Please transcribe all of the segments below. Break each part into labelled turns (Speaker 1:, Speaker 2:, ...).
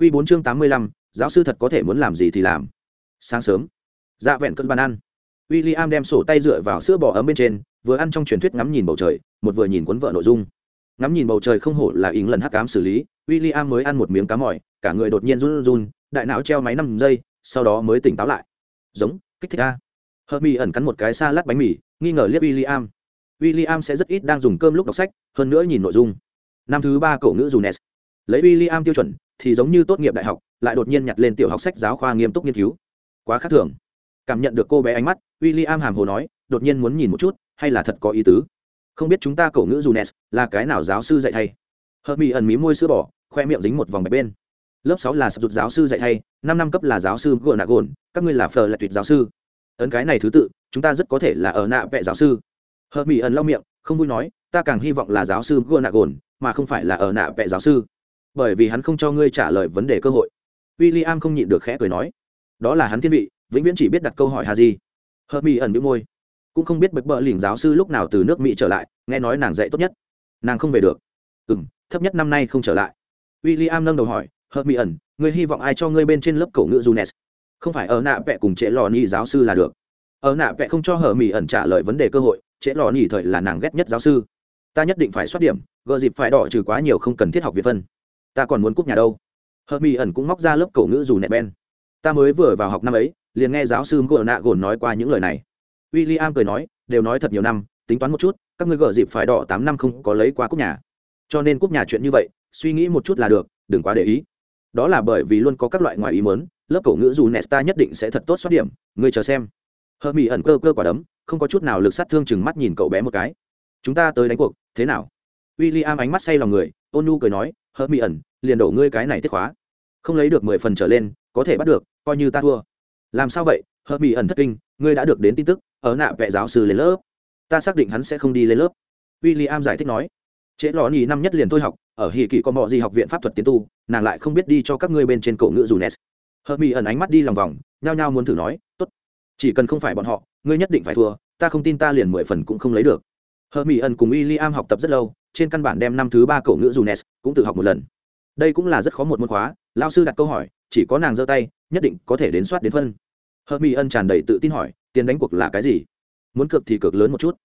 Speaker 1: Quy 4 chương 85, giáo sư thật có thể muốn làm gì thì làm. Sáng sớm, dạ vẹn cơn bàn ăn. William đem sổ tay dựa vào sữa bò ấm bên trên, vừa ăn trong truyền thuyết ngắm nhìn bầu trời, một vừa nhìn cuốn vợ nội dung. Ngắm nhìn bầu trời không hổ là ý lần hắc ám xử lý, William mới ăn một miếng cá mỏi, cả người đột nhiên run run, đại não treo máy 5 giây, sau đó mới tỉnh táo lại. Giống, kích thích a. Hermione ẩn cắn một cái xa lát bánh mì, nghi ngờ liếc William. William sẽ rất ít đang dùng cơm lúc đọc sách, hơn nữa nhìn nội dung. Năm thứ ba cổ ngữ Junes. Lấy William tiêu chuẩn, thì giống như tốt nghiệp đại học, lại đột nhiên nhặt lên tiểu học sách giáo khoa nghiêm túc nghiên cứu. Quá khác thường. Cảm nhận được cô bé ánh mắt, William hàm hồ nói, đột nhiên muốn nhìn một chút, hay là thật có ý tứ. Không biết chúng ta cổ ngữ Junes là cái nào giáo sư dạy thay. Mỹ ẩn mí môi sữa bỏ, khoe miệng dính một vòng bạch bên. Lớp sáu là sập rụt giáo sư dạy thay, năm năm cấp là giáo sư Gonagon, các ngươi là phờ là tuyệt giáo sư. Ấn cái này thứ tự, chúng ta rất có thể là ở nạ vệ giáo sư Hợp mỹ ẩn lau miệng không vui nói ta càng hy vọng là giáo sư gồn nạ gồn mà không phải là ở nạ vệ giáo sư bởi vì hắn không cho ngươi trả lời vấn đề cơ hội. W i l l i am không nhịn được khẽ cười nói. Đó là hắn thiên vị, vĩnh viễn chỉ biết đặt câu hỏi hà gì Hợp mỹ ẩn đĩu môi. Cũng không biết bật bờ lỉnh giáo sư lúc nào từ nước mỹ trở lại, nghe nói nàng dạy tốt nhất. Nàng không về được. Ừ m thấp nhất năm nay không trở lại. W i l l i am nâng đầu hỏi, hợp mỹ ẩn, ngươi hy vọng ai cho ngươi bên trên lớp cổ ngữ junes? Không phải ở nạ vẽ cùng trễ lò ni giáo sư là được. Ở nạ vẽ không cho hờ mỹ ẩn trả lời vấn đề cơ hội, trễ lò nhỉ thời là nàng ghét nhất giáo sư. Ta nhất định phải soát điểm gợ dịp phải đỏ trừ quá nhiều không cần thiết học việt phân ta còn muốn cúp nhà đâu. Hờ mỹ ẩn cũng móc ra lớp cổ ngữ dù nẹt ben. Ta mới vừa vào học năm ấy, liền nghe giáo sư gợ nạ gồn nói qua những lời này. W i l l i am cười nói, đều nói thật nhiều năm, tính toán một chút, các ngươi gỡ dịp phải đỏ tám năm không có lấy qua cúp nhà. Cho nên cúp nhà chuyện như vậy, suy nghĩ một chút là được, đừng quá để ý. Đó là bởi vì luôn có các loại ngoài ý mớn lớp cổ ngữ dù nẹt ta nhất định sẽ thật tốt xoát điểm, ngươi chờ xem. Hờ mỹ ẩn cơ cơ quả đấm, không có chút nào lực sát thương chừng mắt nhìn cậu bé một cái. Chúng ta tới đánh cuộc, thế nào? W i l l i am ánh mắt say lòng người, ôn nu cười nói hờ mỹ ẩn liền đổ ngươi cái này tiết khóa. Không lấy được mười phần trở lên, có thể bắt được, coi như ta thua. Làm sao vậy? Hợp mỹ ẩn thất kinh, ngươi đã được đến tin tức, ở nạ vệ giáo sư lên lớp. Ta xác định hắn sẽ không đi lên lớp. W i l l i am giải thích nói. Trễ lò nhì năm nhất liền thôi học, ở hì kỳ có mọi gì học viện pháp thuật tiến tu, nàng lại không biết đi cho các ngươi bên trên cổ ngữ dù nes hờ mỹ ẩn ánh mắt đi lòng vòng, nhao nhao muốn thử nói, tốt, chỉ cần không phải bọn họ, ngươi nhất định phải thua, ta không tin ta liền mười phần cũng không lấy được. Hợp mỹ ẩn cùng w i l l i am học tập rất lâu, trên căn bản đem năm thứ ba cậu ngữ dù nes cũng tự học một lần đây cũng là rất khó một môn khóa lao sư đặt câu hỏi, chỉ có nàng giơ tay, nhất định có thể đến soát đến phân. Hợp mỹ ân tràn đầy tự tin hỏi, tiền đánh cuộc là cái gì? Muốn cược thì cược lớn một chút.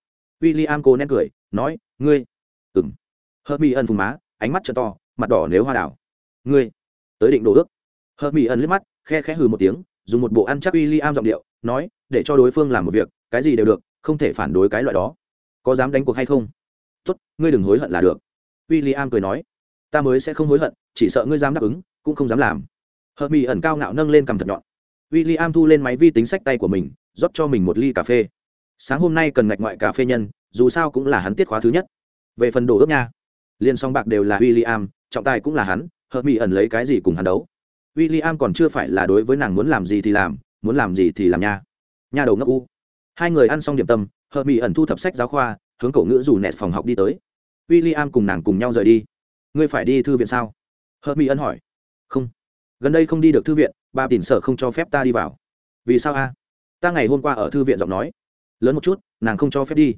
Speaker 1: W i l l i am cô nén cười, nói, ngươi ừng Hợp mỹ ân phùng má, ánh mắt t to, mặt đỏ nếu hoa đảo. Ngươi, tới định đồ ước. Hợp mỹ ân liếc mắt, khe khẽ hừ một tiếng, dùng một bộ ăn chắc w i l l i am giọng điệu, nói, để cho đối phương làm một việc, cái gì đều được, không thể phản đối cái loại đó. Có dám đánh cuộc hay không? Tốt, ngươi đừng hối hận là được. W i l l i am cười nói ta mới sẽ không hối hận, chỉ sợ ngươi dám đáp ứng, cũng không dám làm. Hợp mỹ ẩn cao ngạo nâng lên cầm thật nhọn. W i l l i am thu lên máy vi tính sách tay của mình, rót cho mình một ly cà phê. Sáng hôm nay cần ngạch ngoại cà phê nhân, dù sao cũng là hắn tiết khóa thứ nhất. Về phần đồ ước nha, liên song bạc đều là w i l l i am trọng tài cũng là hắn, hợp mỹ ẩn lấy cái gì cùng hắn đấu? W i l l i am còn chưa phải là đối với nàng muốn làm gì thì làm, muốn làm gì thì làm nha. Nhà đầu ngốc u. Hai người ăn xong điểm tâm, Hợp mỹ ẩn thu thập sách giáo khoa, hướng cổ ngữ dù nẹt phòng học đi tới. W i l l i am cùng nàng cùng nhau rời đi ngươi phải đi thư viện sao? Hớt mỹ Ân hỏi. Không. Gần đây không đi được thư viện, bà tìm sở không cho phép ta đi vào. Vì sao a? Ta ngày hôm qua ở thư viện giọng nói. Lớn một chút, nàng không cho phép đi.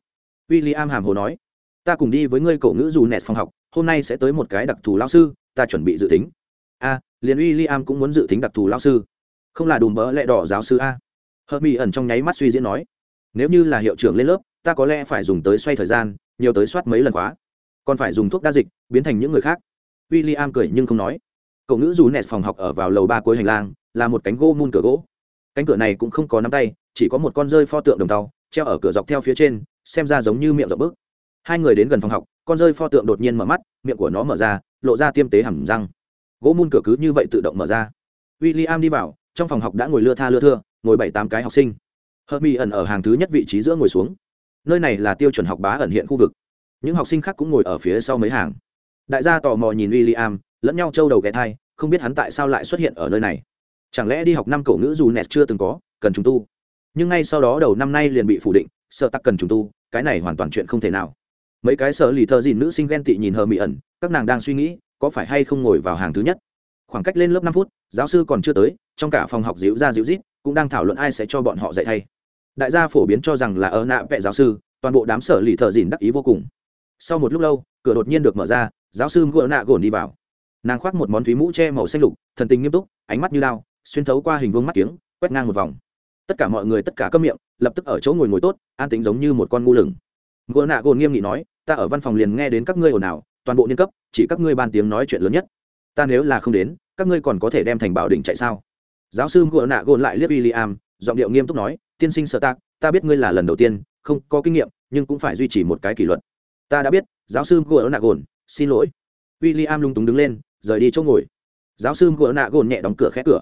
Speaker 1: W i l l i am hàm hồ nói. Ta cùng đi với ngươi cổ ngữ dù nẹt phòng học, hôm nay sẽ tới một cái đặc thù lao sư, ta chuẩn bị dự tính. A, liền w i l l i am cũng muốn dự tính đặc thù lao sư. Không là đùm bỡ lẹ đỏ giáo sư a? Hợp mỹ ẩn trong nháy mắt suy diễn nói. Nếu như là hiệu trưởng lên lớp, ta có lẽ phải dùng tới xoay thời gian, nhiều tới soát mấy lần khóa còn phải dùng thuốc đa dịch, biến thành những người khác. W i l l i am cười nhưng không nói. Cậu nữ dù nẹt phòng học ở vào lầu ba cuối hành lang, là một cánh gỗ mun cửa gỗ. Cánh cửa này cũng không có nắm tay, chỉ có một con rơi pho tượng đồng tàu, treo ở cửa dọc theo phía trên, xem ra giống như miệng dọc bước hai người đến gần phòng học, con rơi pho tượng đột nhiên mở mắt, miệng của nó mở ra, lộ ra tiêm tế hẳn răng. Gỗ mun cửa cứ như vậy tự động mở ra. W i l l i am đi vào, trong phòng học đã ngồi lưa tha lưa thưa, ngồi bảy tám cái học sinh. Hợp mỹ ẩn ở hàng thứ nhất vị trí giữa ngồi xuống. Nơi này là tiêu chuẩn học bá ẩn hiện khu vực những học sinh khác cũng ngồi ở phía sau mấy hàng. Đại gia tò mò nhìn w i l l i am lẫn nhau trâu đầu ghé thai, không biết hắn tại sao lại xuất hiện ở nơi này. Chẳng lẽ đi học năm cổ ngữ dù nẹt chưa từng có, cần trùng tu? Nhưng ngay sau đó đầu năm nay liền bị phủ định, sợ tắc cần trùng tu, cái này hoàn toàn chuyện không thể nào. Mấy cái sợ lì thợ dìn nữ sinh ghen tị nhìn hờ mỹ ẩn, các nàng đang suy nghĩ, có phải hay không ngồi vào hàng thứ nhất? Khoảng cách lên lớp năm phút, giáo sư còn chưa tới, trong cả phòng học dịu ra dịu rít, cũng đang thảo luận ai sẽ cho bọn họ dạy thay. Đại gia phổ biến cho rằng là ở nạ vẽ giáo sư, toàn bộ đám sở lì thợ dìn đắc ý vô cùng sau một lúc lâu cửa đột nhiên được mở ra giáo sư ngựa nạ gồn đi vào. Nàng khoác một món thúy mũ che màu xanh lục thần tình nghiêm túc ánh mắt như lao xuyên thấu qua hình vuông mắt kiếng quét ngang một vòng. Tất cả mọi người tất cả câm miệng lập tức ở chỗ ngồi ngồi tốt an tính giống như một con ngu lửng. Ngựa nạ gồn nghiêm nghị nói ta ở văn phòng liền nghe đến các ngươi ồn ào toàn bộ niên cấp chỉ các ngươi ban tiếng nói chuyện lớn nhất. Ta nếu là không đến các ngươi còn có thể đem thành bảo đỉnh chạy sao? Giáo sư ngựa nạ gồn lại liếc William, giọng điệu nghiêm túc nói tiên sinh sợ tạc ta biết ngươi là lần đầu tiên không có kinh nghiệm nhưng cũng phải duy trì một cái kỷ luật ta đã biết, giáo sư gỗ nạ gồn xin lỗi. W i l l i am lung túng đứng lên, rời đi chỗ ngồi. Giáo sư gỗ nạ gồn nhẹ đóng cửa khẽ cửa.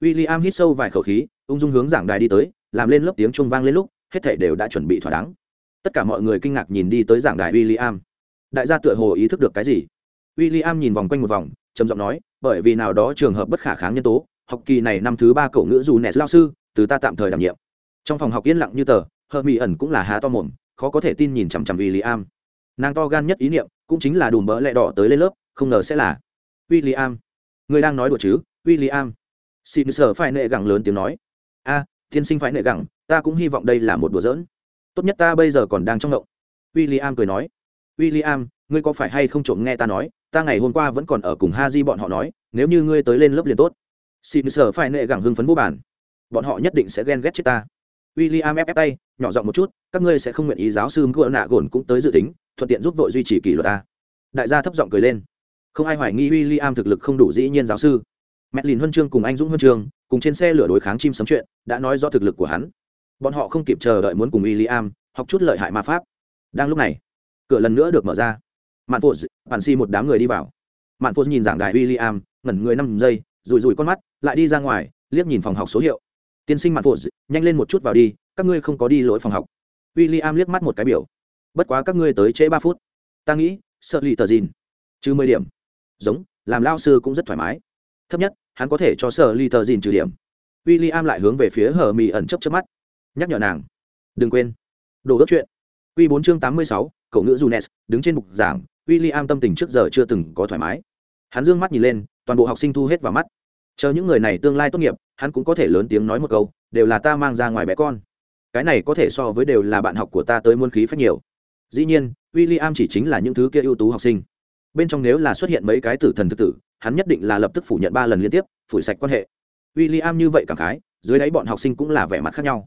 Speaker 1: W i l l i am hít sâu vài khẩu khí, ung dung hướng giảng đài đi tới, làm lên lớp tiếng trung vang lên lúc, hết thể đều đã chuẩn bị thỏa đáng. Tất cả mọi người kinh ngạc nhìn đi tới giảng đài w i l l i am đại gia tựa hồ ý thức được cái gì? W i l l i am nhìn vòng quanh một vòng, trầm giọng nói, bởi vì nào đó trường hợp bất khả kháng nhân tố, học kỳ này năm thứ ba cậu ngữ dù nes lao sư, từ ta tạm thời đảm nhiệm. Trong phòng học yên lặng như tờ hờ mỹ ẩn cũng là há to mồm, khó có thể tin nhìn chằm chằm w i l l i am nàng to gan nhất ý niệm cũng chính là đùm bỡ lẹ đỏ tới lên lớp không ngờ sẽ là w i l l i am người đang nói đùa chứ w i l l i am xin sở phải nệ gẳng lớn tiếng nói. A à, tiên sinh phải nệ gẳng ta cũng hy vọng đây là một đùa giỡn. Tốt nhất ta bây giờ còn đang trong ngộng. W i l l i am cười nói. W i l l i am ngươi có phải hay không trộm nghe ta nói ta ngày hôm qua vẫn còn ở cùng ha di bọn họ nói nếu như ngươi tới lên lớp liền tốt. Xin sở phải nệ gẳng hưng phấn vô bản bọn họ nhất định sẽ ghen ghét chết ta. W i l l i am ép ép tay nhỏ giọng một chút, các ngươi sẽ không nguyện ý giáo sư ngựa nạ gồn cũng tới dự tính, thuận tiện giúp vội duy trì kỷ luật ta. Đại gia thấp giọng cười lên. Không ai hoài nghi w i l l i am thực lực không đủ dĩ nhiên giáo sư. Mẹ lìn huân chương cùng anh dũng huân chương, cùng trên xe lửa đối kháng chim sấm chuyện, đã nói rõ thực lực của hắn. Bọn họ không kịp chờ đợi muốn cùng w i l l i am học chút lợi hại ma pháp. Đang lúc này, cửa lần nữa được mở ra. Mạn phụ bản si một đám người đi vào. Mạn phụ nhìn giảng đài w i l l i am ngẩn người năm giây rùi rùi con mắt, lại đi ra ngoài, liếc nhìn phòng học số hiệu. Tiên sinh mạn phụ nhanh lên một chút vào đi các ngươi không có đi lỗi phòng học. W i l l i am liếc mắt một cái biểu. Bất quá các ngươi tới trễ ba phút. Ta nghĩ, sợ lì tờ dìn. Trừ mười điểm. Giống, làm lao sư cũng rất thoải mái. Thấp nhất, hắn có thể cho sợ lì tờ dìn trừ điểm. W i l l i am lại hướng về phía hờ mì ẩn chấp chấp mắt. Nhắc nhở nàng. Đừng quên. Đồ ước chuyện. Q bốn chương tám mươi sáu, cậu ngữ junes đứng trên bục giảng w i l l i am tâm tình trước giờ chưa từng có thoải mái. Hắn d ư ơ n g mắt nhìn lên, toàn bộ học sinh thu hết vào mắt. Chờ những người này tương lai tốt nghiệp, hắn cũng có thể lớn tiếng nói một câu, đều là ta mang ra ngoài bé con cái này có thể so với đều là bạn học của ta tới muôn khí phách nhiều. Dĩ nhiên w i l l i am chỉ chính là những thứ kia ưu tú học sinh. Bên trong nếu là xuất hiện mấy cái tử thần thực tử, hắn nhất định là lập tức phủ nhận ba lần liên tiếp, phủi sạch quan hệ. W i l l i am như vậy cảm khái, dưới đáy bọn học sinh cũng là vẻ mặt khác nhau.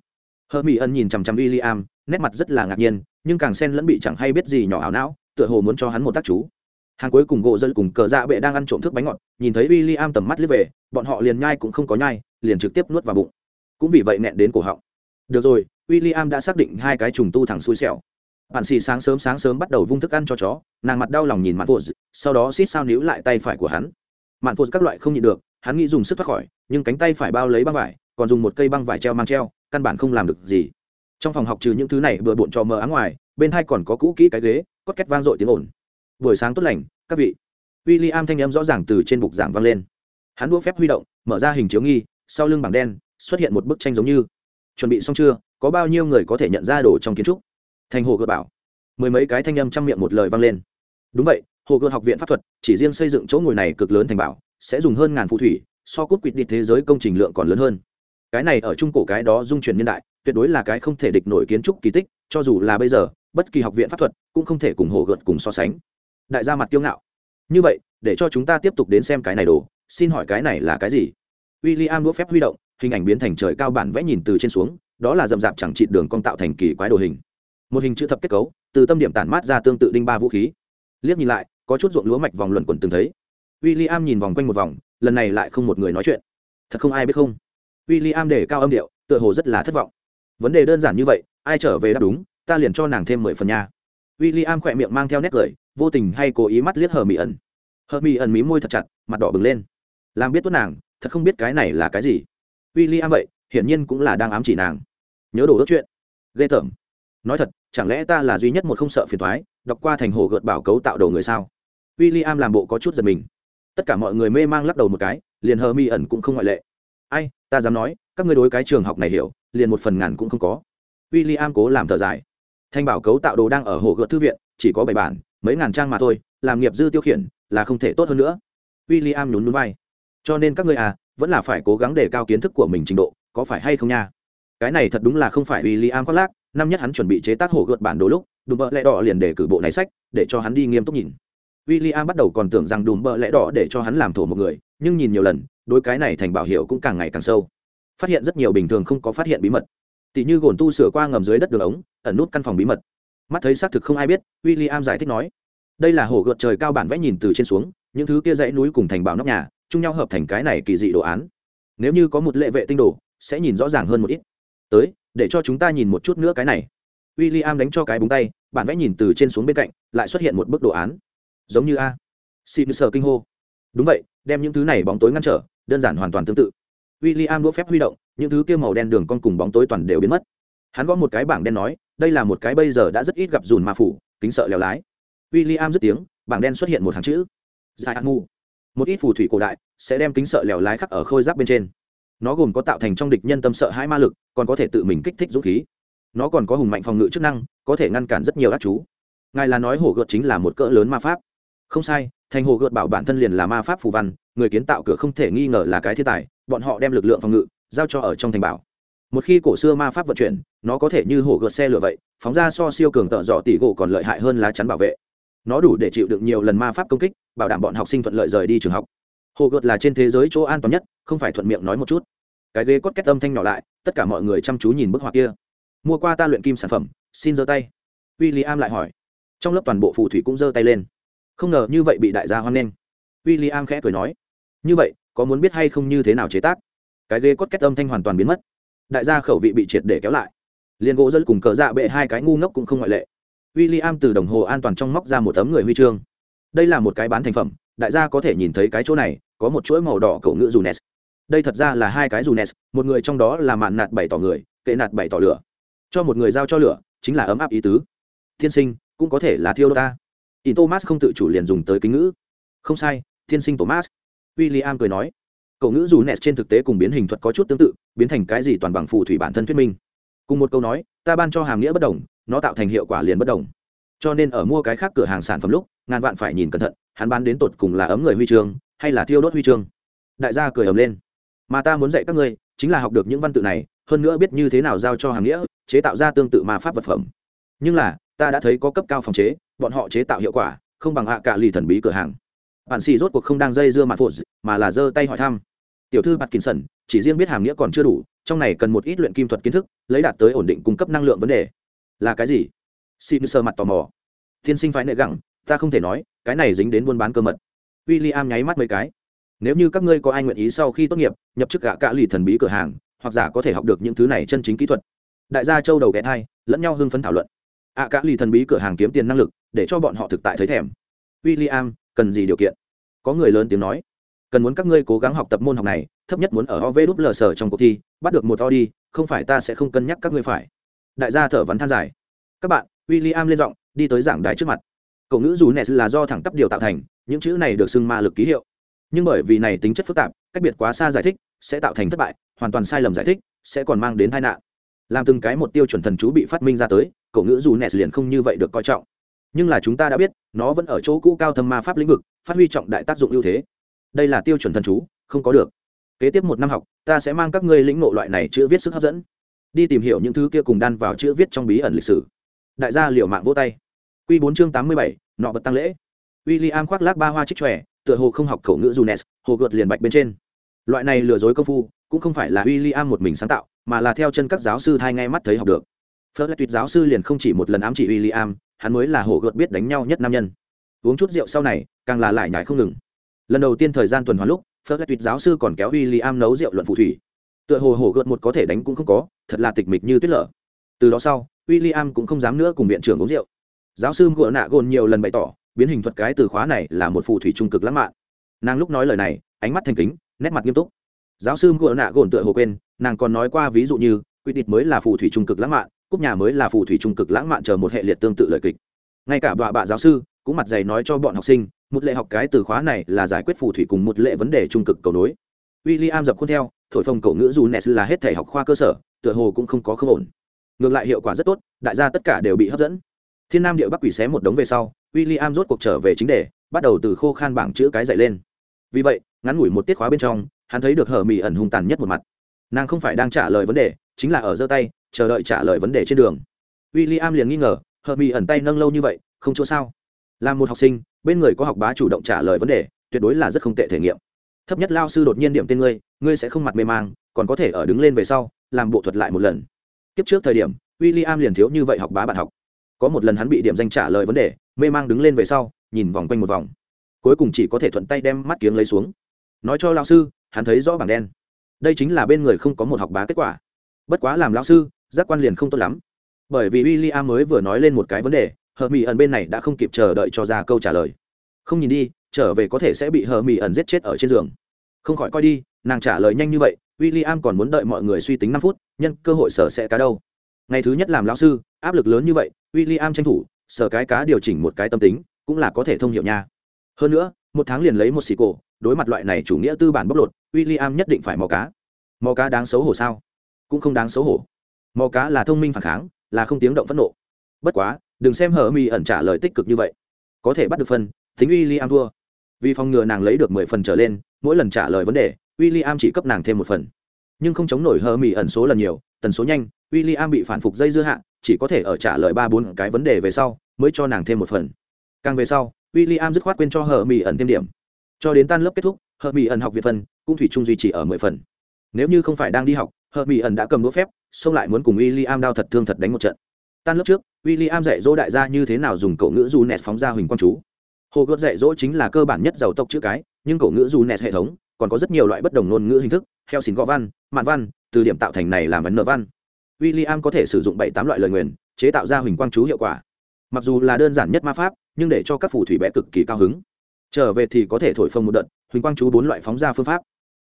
Speaker 1: Hờ mỹ ân nhìn chằm chằm w i l l i am nét mặt rất là ngạc nhiên, nhưng càng sen lẫn bị chẳng hay biết gì nhỏ ảo não, tựa hồ muốn cho hắn một tác chú. Hàng cuối cùng gỗ dân cùng cờ dạ bệ đang ăn trộm thức bánh ngọt, nhìn thấy w i l l i am tầm mắt liếc về, bọn họ liền nhai cũng không có nhai, liền trực tiếp nuốt vào bụng. Cũng vì vậy nẹn đến cổ họng được rồi, William đã xác định hai cái trùng tu thẳng xui xẻo. Bạn xì sáng sớm sáng sớm bắt đầu vung thức ăn cho chó, nàng mặt đau lòng nhìn mặt phụ sau đó xít sao níu lại tay phải của hắn. Mạn phụ các loại không nhịn được, hắn nghĩ dùng sức thoát khỏi, nhưng cánh tay phải bao lấy băng vải, còn dùng một cây băng vải treo mang treo, căn bản không làm được gì. Trong phòng học trừ những thứ này vừa bộn cho mờ áng ngoài, bên hai còn có cũ kỹ cái ghế, cốt két vang dội tiếng ồn. Buổi sáng tốt lành, các vị. William thanh âm rõ ràng từ trên bục giảng vang lên. Hắn đũa phép huy động, mở ra hình chiếu nghi, sau lưng bảng đen, xuất hiện một bức tranh giống như chuẩn bị xong chưa, có bao nhiêu người có thể nhận ra đồ trong kiến trúc? Thành hồ gợt bảo. Mười mấy cái thanh âm trong miệng một lời vang lên. Đúng vậy, hồ gợt học viện pháp thuật, chỉ riêng xây dựng chỗ ngồi này cực lớn thành bảo, sẽ dùng hơn ngàn phù thủy, so cút quỵt đi thế giới công trình lượng còn lớn hơn. Cái này ở trung cổ cái đó dung chuyển niên đại, tuyệt đối là cái không thể địch nổi kiến trúc kỳ tích, cho dù là bây giờ, bất kỳ học viện pháp thuật cũng không thể cùng hồ gợt cùng so sánh. Đại gia mặt kiêu ngạo. Như vậy, để cho chúng ta tiếp tục đến xem cái này đồ, xin hỏi cái này là cái gì? W i l l i am đũa phép huy động hình ảnh biến thành trời cao bản vẽ nhìn từ trên xuống, đó là rậm rạp chẳng trị đường cong tạo thành kỳ quái đồ hình. Một hình chữ thập kết cấu, từ tâm điểm tản mát ra tương tự đinh ba vũ khí. Liếc nhìn lại, có chút ruộng lúa mạch vòng luẩn quẩn từng thấy. W i l l i am nhìn vòng quanh một vòng, lần này lại không một người nói chuyện. Thật không ai biết không? W i l l i am để cao âm điệu, tựa hồ rất là thất vọng. Vấn đề đơn giản như vậy, ai trở về đáp đúng, ta liền cho nàng thêm mười phần nha. W i l l i am khỏe miệng mang theo nét cười, vô tình hay cố ý mắt liếc hờ mỹ ẩn. Hờ mỹ ẩn mí môi thật chặt, mặt đỏ bừng lên. Làm biết tốt nàng, thật không biết cái này là cái gì w i l l i am vậy, hiển nhiên cũng là đang ám chỉ nàng. Nhớ đồ ước chuyện. Ghê tởm. Nói thật, chẳng lẽ ta là duy nhất một không sợ phiền thoái đọc qua thành hồ gợt bảo cấu tạo đầu người sao? W i l l i am làm bộ có chút giật mình. Tất cả mọi người mê mang lắc đầu một cái, liền hờ mi ẩn cũng không ngoại lệ. Ai, ta dám nói, các ngươi đối cái trường học này hiểu, liền một phần ngàn cũng không có. W i l l i am cố làm thở dài. Thanh bảo cấu tạo đồ đang ở hồ gợt thư viện, chỉ có bảy bản, mấy ngàn trang mà thôi, làm nghiệp dư tiêu khiển, là không thể tốt hơn nữa. W i l l i am nhún núi vai. Cho nên các ngươi à vẫn là phải cố gắng để cao kiến thức của mình trình độ, có phải hay không nha? Cái này thật đúng là không phải w i l l i am khoác lác, năm nhất hắn chuẩn bị chế tác hồ gợt bản đồ lúc, đùm bợ lẹ đỏ liền để cử bộ này sách, để cho hắn đi nghiêm túc nhìn. W i l l i am bắt đầu còn tưởng rằng đùm bợ lẽ đỏ để cho hắn làm thổ một người, nhưng nhìn nhiều lần đôi cái này thành bảo hiệu cũng càng ngày càng sâu. Phát hiện rất nhiều bình thường không có phát hiện bí mật. Tỷ như gồn tu sửa qua ngầm dưới đất đường ống, ẩn nút căn phòng bí mật. Mắt thấy xác thực không ai biết w i l l i am giải thích nói, đây là hồ gợt trời cao bản vẽ nhìn từ trên xuống, những thứ kia dãy núi cùng thành bảo nóc nhà chung nhau hợp thành cái này kỳ dị đồ án. Nếu như có một lệ vệ tinh đồ, sẽ nhìn rõ ràng hơn một ít. Tới, để cho chúng ta nhìn một chút nữa cái này. W i l l i am đánh cho cái búng tay, bản vẽ nhìn từ trên xuống bên cạnh, lại xuất hiện một bức đồ án. Giống như a. Xin sờ kinh hô. Đúng vậy, đem những thứ này bóng tối ngăn trở, đơn giản hoàn toàn tương tự. W i l l i am đũa phép huy động, những thứ kia màu đen đường con cùng bóng tối toàn đều biến mất. Hắn gõ một cái bảng đen nói, đây là một cái bây giờ đã rất ít gặp dùn ma phủ, kính sợ lèo lái. W i l l i am dứt tiếng, bảng đen xuất hiện một hàng chữ. Dài ăn ngu một ít phù thủy cổ đại sẽ đem kính sợ lèo lái khắc ở khôi giáp bên trên. Nó gồm có tạo thành trong địch nhân tâm sợ hãi ma lực, còn có thể tự mình kích thích dũng khí. Nó còn có hùng mạnh phòng ngự chức năng, có thể ngăn cản rất nhiều ác chú. Ngài là nói hổ gợt chính là một cỡ lớn ma pháp. Không sai, thành hồ gợt bảo bản thân liền là ma pháp phù văn, người kiến tạo cửa không thể nghi ngờ là cái thiên tài, bọn họ đem lực lượng phòng ngự giao cho ở trong thành bảo. Một khi cổ xưa ma pháp vận chuyển, nó có thể như hổ gợt xe lửa vậy, phóng ra so siêu cường tợ dọ tỷ gỗ còn lợi hại hơn lá chắn bảo vệ. Nó đủ để chịu được nhiều lần ma pháp công kích bảo đảm bọn học sinh thuận lợi rời đi trường học. Hồ gợt là trên thế giới chỗ an toàn nhất, không phải thuận miệng nói một chút. Cái ghế cốt két âm thanh nhỏ lại, tất cả mọi người chăm chú nhìn bức họa kia. Mua qua ta luyện kim sản phẩm, xin giơ tay. W i l l i am lại hỏi. Trong lớp toàn bộ phù thủy cũng giơ tay lên. Không ngờ như vậy bị đại gia hoan nghênh. W i l l i am khẽ cười nói. Như vậy, có muốn biết hay không như thế nào chế tác? Cái ghế cốt két âm thanh hoàn toàn biến mất. Đại gia khẩu vị bị triệt để kéo lại. Liền gỗ dân cùng cờ dạ bệ hai cái ngu ngốc cũng không ngoại lệ. W i l l i am từ đồng hồ an toàn trong móc ra một tấm người huy chương đây là một cái bán thành phẩm, đại gia có thể nhìn thấy cái chỗ này, có một chuỗi màu đỏ cậu ngữ dù nes đây thật ra là hai cái dù nes một người trong đó là mạn nạt bảy tỏ người, kệ nạt bảy tỏ lửa. Cho một người giao cho lửa, chính là ấm áp ý tứ. Thiên sinh, cũng có thể là thiêu đô ta. In thomas không tự chủ liền dùng tới kính ngữ. Không sai, thiên sinh thomas. W i l l i am cười nói. Cậu ngữ dù nes trên thực tế cùng biến hình thuật có chút tương tự, biến thành cái gì toàn bằng phù thủy bản thân thuyết minh. Cùng một câu nói, ta ban cho hàm nghĩa bất đồng, nó tạo thành hiệu quả liền bất đồng. Cho nên ở mua cái khác cửa hàng sản phẩm lúc ngàn vạn phải nhìn cẩn thận, hắn bán đến tột cùng là ấm người huy chương, hay là thiêu đốt huy chương. Đại gia cười ầm lên. Mà ta muốn dạy các ngươi, chính là học được những văn tự này, hơn nữa biết như thế nào giao cho hàng nghĩa, chế tạo ra tương tự ma pháp vật phẩm. Nhưng là, ta đã thấy có cấp cao phòng chế, bọn họ chế tạo hiệu quả, không bằng hạ cả lì thần bí cửa hàng. Bạn xì rốt cuộc không đang dây dưa mặt phụt, mà là giơ tay hỏi thăm. Tiểu thư mặt kín sẩn chỉ riêng biết hàm nghĩa còn chưa đủ, trong này cần một ít luyện kim thuật kiến thức, lấy đạt tới ổn định cung cấp năng lượng vấn đề. Là cái gì? Xin sơ mặt tò mò. Tiên sinh phải nệ gẳng ta không thể nói, cái này dính đến buôn bán cơ mật. W i l l i am nháy mắt mấy cái. Nếu như các ngươi có ai nguyện ý sau khi tốt nghiệp, nhập chức gạ cạ lì thần bí cửa hàng, hoặc giả có thể học được những thứ này chân chính kỹ thuật. Đại gia châu đầu ghé thai, lẫn nhau hưng phấn thảo luận. Ạ cạ lì thần bí cửa hàng kiếm tiền năng lực, để cho bọn họ thực tại thấy thèm. W i l l i am cần gì điều kiện? Có người lớn tiếng nói. Cần muốn các ngươi cố gắng học tập môn học này, thấp nhất muốn ở ovl sở trong cuộc thi, bắt được một to đi không phải ta sẽ không cân nhắc các ngươi phải. Đại gia thở vắn than dài. Các bạn w i l l i am lên giọng, đi tới giảng đài trước mặt cậu ngữ dù nes là do thẳng tắp điều tạo thành, những chữ này được xưng ma lực ký hiệu. Nhưng bởi vì này tính chất phức tạp, cách biệt quá xa giải thích, sẽ tạo thành thất bại, hoàn toàn sai lầm giải thích, sẽ còn mang đến tai nạn. Làm từng cái một tiêu chuẩn thần chú bị phát minh ra tới cậu ngữ dù nes liền không như vậy được coi trọng. Nhưng là chúng ta đã biết, nó vẫn ở chỗ cũ cao thâm ma pháp lĩnh vực, phát huy trọng đại tác dụng ưu thế. Đây là tiêu chuẩn thần chú, không có được. Kế tiếp một năm học, ta sẽ mang các ngươi lĩnh ngộ loại này chữ viết sức hấp dẫn. Đi tìm hiểu những thứ kia cùng đan vào chữ viết trong bí ẩn lịch sử. Đại gia liệu mạng vỗ tay. Quy bốn chương tám mươi bảy nọ bật tăng lễ. William khoác lác ba hoa trích tròe tựa hồ không học khẩu ngữ Junes, hồ gợt liền bạch bên trên. Loại này lừa dối công phu cũng không phải là William một mình sáng tạo mà là theo chân các giáo sư thay ngay mắt thấy học được. Phớt tuyệt giáo sư liền không chỉ một lần ám chỉ William, hắn mới là hồ gợt biết đánh nhau nhất nam nhân. Uống chút rượu sau này càng là lại nhảy không ngừng. Lần đầu tiên thời gian tuần hoàn lúc phớt tuyệt giáo sư còn kéo William nấu rượu luận phù thủy. Tựa hồ hồ gợt một có thể đánh cũng không có thật là tịch mịch như tuyết lở. Từ đó sau William cũng không dám nữa cùng viện trưởng uống rượu giáo sư ngựa nạ gồn nhiều lần bày tỏ, biến hình thuật cái từ khóa này là một phù thủy trung cực lãng mạn. Nàng lúc nói lời này, ánh mắt thanh kính, nét mặt nghiêm túc. Giáo sư ngựa nạ gồn tựa hồ quên, nàng còn nói qua ví dụ như, quy định mới là phù thủy trung cực lãng mạn, cúp nhà mới là phù thủy trung cực lãng mạn chờ một hệ liệt tương tự lời kịch. Ngay cả bà bạ giáo sư cũng mặt dày nói cho bọn học sinh, một lệ học cái từ khóa này là giải quyết phù thủy cùng một lệ vấn đề trung cực cầu nối. William dập khuôn theo, thổi phồng cổ ngữ dù nes là hết thể học khoa cơ sở, tựa hồ cũng không có không ổn. Ngược lại hiệu quả rất tốt, đại gia tất cả đều bị hấp dẫn thiên nam địa bắc quỷ xé một đống về sau w i l l i am rốt cuộc trở về chính đề, bắt đầu từ khô khan bảng chữ cái dậy lên. Vì vậy, ngắn ngủi một tiết khóa bên trong, hắn thấy được hở mỹ ẩn hung tàn nhất một mặt. Nàng không phải đang trả lời vấn đề, chính là ở giơ tay, chờ đợi trả lời vấn đề trên đường. W i l l i am liền nghi ngờ, hở mỹ ẩn tay nâng lâu như vậy, không chỗ sao? Là một học sinh, bên người có học bá chủ động trả lời vấn đề, tuyệt đối là rất không tệ thể nghiệm. Thấp nhất lao sư đột nhiên điểm tên ngươi ngươi sẽ không mặt mê mang, còn có thể ở đứng lên về sau, làm bộ thuật lại một lần. Tiếp trước thời điểm w i l l i am liền thiếu như vậy học bá bạn học có một lần hắn bị điểm danh trả lời vấn đề, mê mang đứng lên về sau, nhìn vòng quanh một vòng. Cuối cùng chỉ có thể thuận tay đem mắt kiếng lấy xuống. Nói cho lao sư, hắn thấy rõ bảng đen. Đây chính là bên người không có một học bá kết quả. Bất quá làm lao sư, giác quan liền không tốt lắm. Bởi vì w i l l i am mới vừa nói lên một cái vấn đề, hờ mỹ ẩn bên này đã không kịp chờ đợi cho ra câu trả lời. Không nhìn đi, trở về có thể sẽ bị hờ mỹ ẩn giết chết ở trên giường. Không khỏi coi đi, nàng trả lời nhanh như vậy w i l l i am còn muốn đợi mọi người suy tính năm phút, nhân cơ hội sở sẽ cá đâu. Ngày thứ nhất làm lão sư áp lực lớn như vậy w i l l i am tranh thủ, sở cái cá điều chỉnh một cái tâm tính, cũng là có thể thông hiểu nha. Hơn nữa, một tháng liền lấy một xì cổ, đối mặt loại này chủ nghĩa tư bản bóc lột w i l l i am nhất định phải mò cá. Mò cá đáng xấu hổ sao? Cũng không đáng xấu hổ. Mò cá là thông minh phản kháng, là không tiếng động phẫn nộ. Bất quá, đừng xem hở mi ẩn trả lời tích cực như vậy. Có thể bắt được phân tính w i l l i am thua. Vì phòng ngừa nàng lấy được mười phần trở lên, mỗi lần trả lời vấn đề w i l l i am chỉ cấp nàng thêm một phần. Nhưng không chống nổi hờ mi ẩn số lần nhiều, tần số nhanh w i l l i am bị phản phục dây dưa hạ chỉ có thể ở trả lời ba bốn cái vấn đề về sau, mới cho nàng thêm một phần. Càng về sau w i l l i am dứt khoát quên cho hờ mỹ ẩn thêm điểm. Cho đến tan lớp kết thúc, hờ mỹ ẩn học việt phân, cũng thủy chung duy trì ở mười phần. Nếu như không phải đang đi học, hờ mỹ ẩn đã cầm đũa phép, xông lại muốn cùng w i l l i am đao thật thương thật đánh một trận. Tan lớp trước w i l l i am dạy dỗ đại gia như thế nào dùng cậu ngữ du nẹt phóng ra huỳnh quang chú. Hồ gợt dạy dỗ chính là cơ bản nhất giàu tộc chữ cái, nhưng cậu ngữ du nẹt hệ thống còn có rất nhiều loại bất đồng ngôn ngữ hình thức, heo xin gõ văn, mạn văn, từ điểm tạo thành này làm ấn nợ văn w i l l i am có thể sử dụng bảy tám loại lời nguyền, chế tạo ra huỳnh quang chú hiệu quả. Mặc dù là đơn giản nhất ma pháp, nhưng để cho các phù thủy bé cực kỳ cao hứng. Trở về thì có thể thổi phồng một đợt, huỳnh quang chú bốn loại phóng ra phương pháp.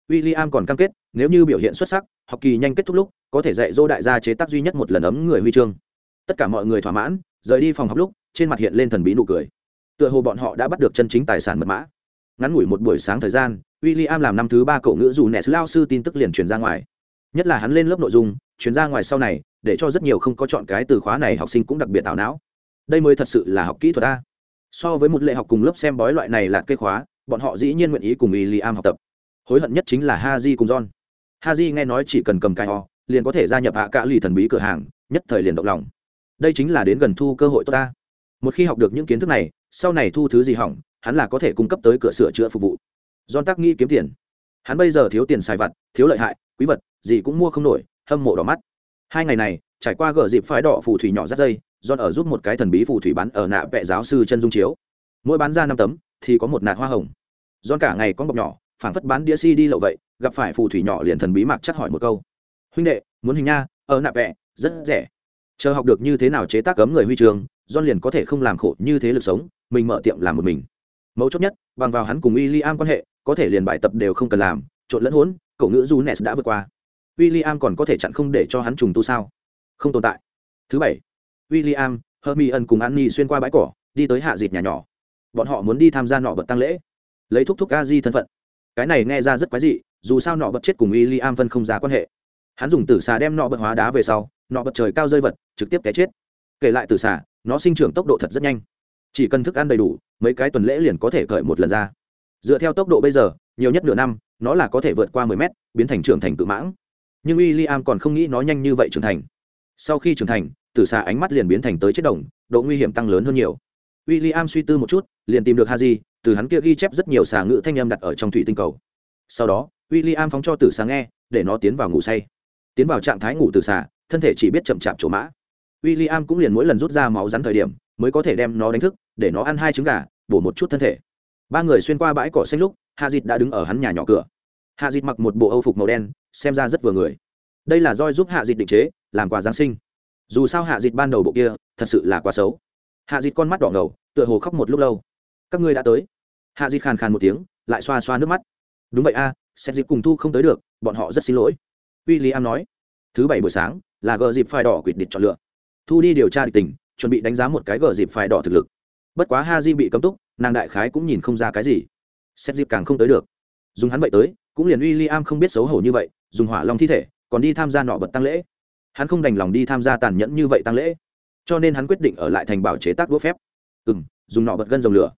Speaker 1: W i l l i am còn cam kết, nếu như biểu hiện xuất sắc, học kỳ nhanh kết thúc lúc, có thể dạy dỗ đại gia chế tác duy nhất một lần ấm người huy chương. Tất cả mọi người thỏa mãn, rời đi phòng học lúc, trên mặt hiện lên thần bí nụ cười. Tựa hồ bọn họ đã bắt được chân chính tài sản mật mã. Ngắn ngủi một buổi sáng thời gian w i l l i am làm năm thứ ba cậu ngữ dù nes lao sư tin tức liền truyền ra ngoài nhất là hắn lên lớp nội dung chuyển ra ngoài sau này, để cho rất nhiều không có chọn cái từ khóa này học sinh cũng đặc biệt ảo não. Đây mới thật sự là học kỹ thuật a. So với một lệ học cùng lớp xem bói loại này là cây khóa, bọn họ dĩ nhiên nguyện ý cùng y li am học tập. Hối hận nhất chính là ha di cùng john. Ha di nghe nói chỉ cần cầm cái ho liền có thể gia nhập hạ cả lì thần bí cửa hàng, nhất thời liền động lòng. Đây chính là đến gần thu cơ hội tốt ta. Một khi học được những kiến thức này, sau này thu thứ gì hỏng, hắn là có thể cung cấp tới cửa sửa chữa phục vụ. John tắc nghĩ kiếm tiền. Hắn bây giờ thiếu tiền xài vặt, thiếu lợi hại, quý vật gì cũng mua không nổi, hâm mộ đỏ mắt. Hai ngày này, trải qua gỡ dịp phái đỏ phù thủy nhỏ rắt dây, john ở giúp một cái thần bí phù thủy bán ở nạ vẽ giáo sư chân dung chiếu. Mỗi bán ra năm tấm, thì có một nạt hoa hồng. John cả ngày con bọc nhỏ, phảng phất bán đĩa si đi lậu vậy, gặp phải phù thủy nhỏ liền thần bí mặc chắc hỏi một câu. Huynh đệ, muốn hình nha, ở nạ vẽ rất rẻ. Chờ học được như thế nào chế tác cấm người huy trường, john liền có thể không làm khổ như thế lực sống, mình mở tiệm làm một mình. Mấu chốt nhất, bằng vào hắn cùng w i l l i am quan hệ, có thể liền bài tập đều không cần làm, trộn lẫn hỗn cậu ngữ du nes đã vượt qua w i l l i am còn có thể chặn không để cho hắn trùng tu sao? Không tồn tại. Thứ bảy w i l l i am hermione cùng an nhi xuyên qua bãi cỏ, đi tới hạ dịt nhà nhỏ. Bọn họ muốn đi tham gia nọ bật tăng lễ. Lấy thúc thúc a di thân phận. Cái này nghe ra rất quái dị, dù sao nọ bật chết cùng w i l l i am phân không ra quan hệ. Hắn dùng tử xà đem nọ bật hóa đá về sau, nọ bật trời cao rơi vật, trực tiếp té chết. Kể lại tử xà, nó sinh trưởng tốc độ thật rất nhanh. Chỉ cần thức ăn đầy đủ, mấy cái tuần lễ liền có thể cởi một lần ra. Dựa theo tốc độ bây giờ, nhiều nhất nửa năm, nó là có thể vượt qua mười mét, biến thành trưởng thành cự mãng nhưng w i l l i am còn không nghĩ nó nhanh như vậy trưởng thành. Sau khi trưởng thành, tử xà ánh mắt liền biến thành tới chết đồng, độ nguy hiểm tăng lớn hơn nhiều. W i l l i am suy tư một chút, liền tìm được ha di từ hắn kia ghi chép rất nhiều xà ngữ thanh âm đặt ở trong thủy tinh cầu. Sau đó w i l l i am phóng cho tử xà nghe, để nó tiến vào ngủ say. Tiến vào trạng thái ngủ tử xà, thân thể chỉ biết chậm chạp chỗ mã. W i l l i am cũng liền mỗi lần rút ra máu rắn thời điểm, mới có thể đem nó đánh thức, để nó ăn hai trứng gà, bổ một chút thân thể. Ba người xuyên qua bãi cỏ xanh lúc hạ dịt đã đứng ở hắn nhà nhỏ cửa. Hạ dịt mặc một bộ âu phục màu đen xem ra rất vừa người. Đây là roi giúp hạ dịt định chế làm quà giáng sinh. Dù sao hạ dịt ban đầu bộ kia thật sự là quá xấu. Hạ dịt con mắt đỏ ngầu tựa hồ khóc một lúc lâu. Các ngươi đã tới. Hạ dịt khàn khàn một tiếng lại xoa xoa nước mắt. Đúng vậy a à, xét dịp cùng thu không tới được bọn họ rất xin lỗi. W i l l i am nói thứ bảy buổi sáng là gờ dịp phai đỏ quyết định chọn lựa. Thu đi điều tra địch tình chuẩn bị đánh giá một cái gờ dịp phai đỏ thực lực. Bất quá ha di bị cấm túc nàng đại khái cũng nhìn không ra cái gì. Xét dịp càng không tới được. Dùng hắn vậy tới cũng liền uy i am không biết xấu hổ như vậy dùng hỏa long thi thể, còn đi tham gia nọ bật tăng lễ. Hắn không đành lòng đi tham gia tàn nhẫn như vậy tăng lễ, cho nên hắn quyết định ở lại thành bảo chế tác đũa phép. Ừ m dùng nọ bật gân dòng lửa.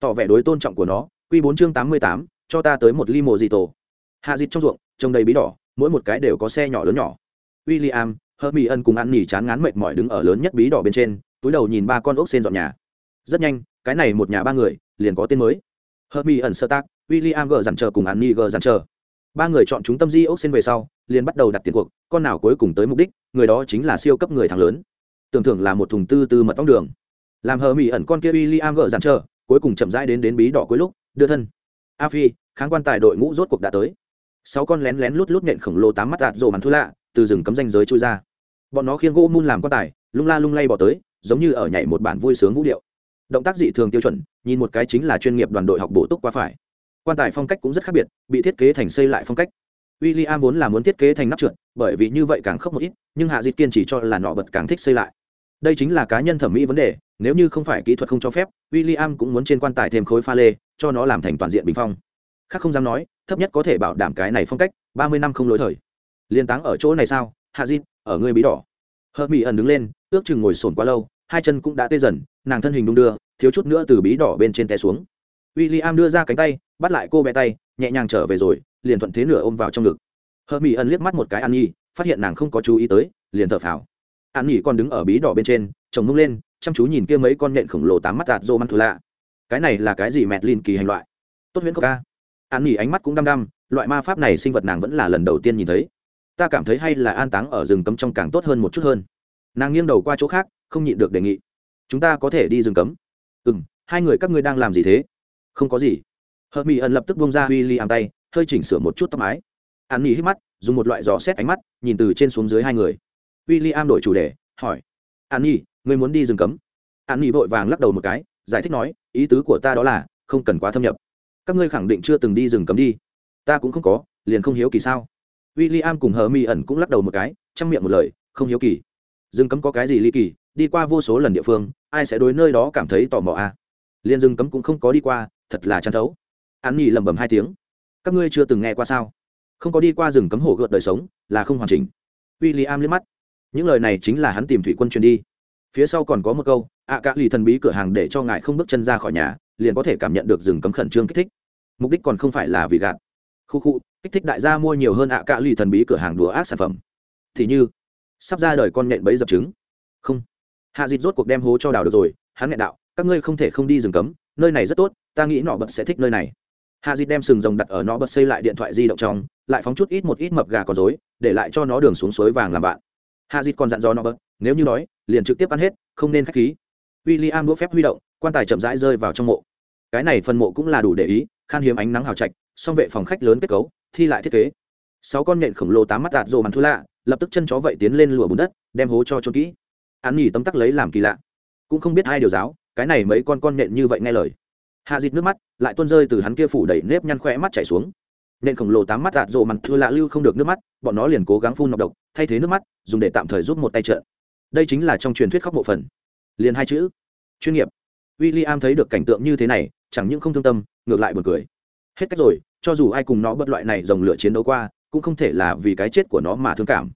Speaker 1: Tỏ vẻ đối tôn trọng của nó q bốn chương tám mươi tám, cho ta tới một ly mồ dị tổ hạ dịt trong ruộng, trông đầy bí đỏ, mỗi một cái đều có xe nhỏ lớn nhỏ. W i l l i am hơ mỹ ân cùng ăn nỉ chán ngán mệt mỏi đứng ở lớn nhất bí đỏ bên trên, túi đầu nhìn ba con ốc xên dọn nhà. Rất nhanh, cái này một nhà ba người, liền có tên mới. Hermi ẩn sơ tác, william gờ dằn chờ cùng ăn nỉ gờ dằn chờ ba người chọn chúng tâm di ốc xin về sau, liền bắt đầu đặt tiền cuộc, con nào cuối cùng tới mục đích, người đó chính là siêu cấp người thắng lớn. Tưởng thưởng là một thùng tư tư mật ong đường. Làm hờ mỹ ẩn con kia William gỡ dàn chờ, cuối cùng chậm rãi đến đến bí đỏ cuối lúc, đưa thân. A phi, kháng quan tài đội ngũ rốt cuộc đã tới. Sáu con lén lén lút lút nện khổng lồ tám mắt đạt rộ màn thu lạ, từ rừng cấm danh giới chui ra. Bọn nó khiêng gỗ mun làm quan tài, lung la lung lay bỏ tới, giống như ở nhảy một bản vui sướng vũ điệu. Động tác dị thường tiêu chuẩn, nhìn một cái chính là chuyên nghiệp đoàn đội học bổ túc qua phải quan tài phong cách cũng rất khác biệt, bị thiết kế thành xây lại phong cách. William vốn là muốn thiết kế thành nắp trượt, bởi vì như vậy càng khốc một ít, nhưng hạ dịt kiên chỉ cho là nọ bật càng thích xây lại. Đây chính là cá nhân thẩm mỹ vấn đề, nếu như không phải kỹ thuật không cho phép, William cũng muốn trên quan tài thêm khối pha lê, cho nó làm thành toàn diện bình phong. Khác không dám nói, thấp nhất có thể bảo đảm cái này phong cách, ba mươi năm không lỗi thời. Liên táng ở chỗ này sao? Hạ dịt ở ngươi bí đỏ. Hờ mỹ ẩn đứng lên, ước chừng ngồi sồn quá lâu, hai chân cũng đã tê dần, nàng thân hình đung đưa, thiếu chút nữa từ bí đỏ bên trên té xuống w i l l i am đưa ra cánh tay, bắt lại cô bé tay, nhẹ nhàng trở về rồi, liền thuận thế nửa ôm vào trong ngực. Hờ mỹ ẩn liếc mắt một cái an nhi, phát hiện nàng không có chú ý tới, liền thở phào. An nhi còn đứng ở bí đỏ bên trên, chồng mông lên, chăm chú nhìn kia mấy con nhện khổng lồ tám mắt tạt rô măng thù lạ cái này là cái gì mẹt lin kỳ hành loại? Tốt huyễn cốc ca an nhi ánh mắt cũng đăm đăm, loại ma pháp này sinh vật nàng vẫn là lần đầu tiên nhìn thấy. Ta cảm thấy hay là an táng ở rừng cấm trong càng tốt hơn một chút hơn. Nàng nghiêng đầu qua chỗ khác, không nhịn được đề nghị. Chúng ta có thể đi rừng cấm. Ừ m hai người các ngươi đang làm gì thế? Không có gì. Hợp mỹ ẩn lập tức bông ra w i l l i am tay, hơi chỉnh sửa một chút tóc mái. An nhi hít mắt, dùng một loại giò xét ánh mắt, nhìn từ trên xuống dưới hai người. W i l l i am đổi chủ đề, hỏi. An nhi ngươi muốn đi rừng cấm? An nhi vội vàng lắc đầu một cái, giải thích nói, ý tứ của ta đó là, không cần quá thâm nhập. Các ngươi khẳng định chưa từng đi rừng cấm đi. Ta cũng không có, liền không hiếu kỳ sao? W i l l i am cùng hờ mi ẩn cũng lắc đầu một cái, chăm miệng một lời, không hiếu kỳ. Rừng cấm có cái gì ly kỳ, đi qua vô số lần địa phương, ai sẽ đối nơi đó cảm thấy tò mò à? Liền rừng cấm cũng không có đi qua thật là chăn thấu. An nhi lẩm bẩm hai tiếng. Các ngươi chưa từng nghe qua sao? Không có đi qua rừng cấm hổ gợt đời sống là không hoàn chỉnh. W i l l i am liếc mắt. Những lời này chính là hắn tìm thủy quân truyền đi. Phía sau còn có một câu ạ à, cả lì thần bí cửa hàng để cho ngài không bước chân ra khỏi nhà liền có thể cảm nhận được rừng cấm khẩn trương kích thích. Mục đích còn không phải là vì gạt. Khu khu kích thích đại gia mua nhiều hơn ạ à, cả lì thần bí cửa hàng đùa ác sản phẩm. Thì như sắp ra đời con nhện bấy dập trứng. Không. Hạ dịt rốt cuộc đem hố cho đào được rồi hắn nghẹn đạo các ngươi không thể không đi rừng cấm nơi này rất tốt ta nghĩ nọ bật sẽ thích nơi này. Hạ dịt đem sừng rồng đặt ở nó bật xây lại điện thoại di động trong, lại phóng chút ít một ít mập gà còn dối để lại cho nó đường xuống suối vàng làm bạn. Hạ dịt còn dặn dò nó bật, nếu như nói, liền trực tiếp ăn hết, không nên k h á c h khí. W i l l i am đũa phép huy động, quan tài chậm rãi rơi vào trong mộ. Cái này phần mộ cũng là đủ để ý, khan hiếm ánh nắng hào trạch, song vệ phòng khách lớn kết cấu, thi lại thiết kế. Sáu con nhện khổng lồ tám mắt đạt rộ màn thu lạ, lập tức chân chó vậy tiến lên lụa bùn đất, đem hố cho trôn kỹ. An nhỉ tấm tắc lấy làm kỳ lạ. Cũng không biết hai điều giáo, cái này mấy con con nhện như vậy nghe lời hạ dịt nước mắt, lại tuôn rơi từ hắn kia phủ đẩy nếp nhăn khỏe mắt chảy xuống. Nên khổng lồ tám mắt đạt rộ mặt thua lạ lưu không được nước mắt, bọn nó liền cố gắng phun nọc độc, thay thế nước mắt, dùng để tạm thời giúp một tay trợ. Đây chính là trong truyền thuyết khóc bộ phần. Liền hai chữ. Chuyên nghiệp. W i l l i am thấy được cảnh tượng như thế này, chẳng những không thương tâm, ngược lại buồn cười. Hết cách rồi, cho dù ai cùng nó bất loại này dòng lửa chiến đấu qua, cũng không thể là vì cái chết của nó mà thương cảm.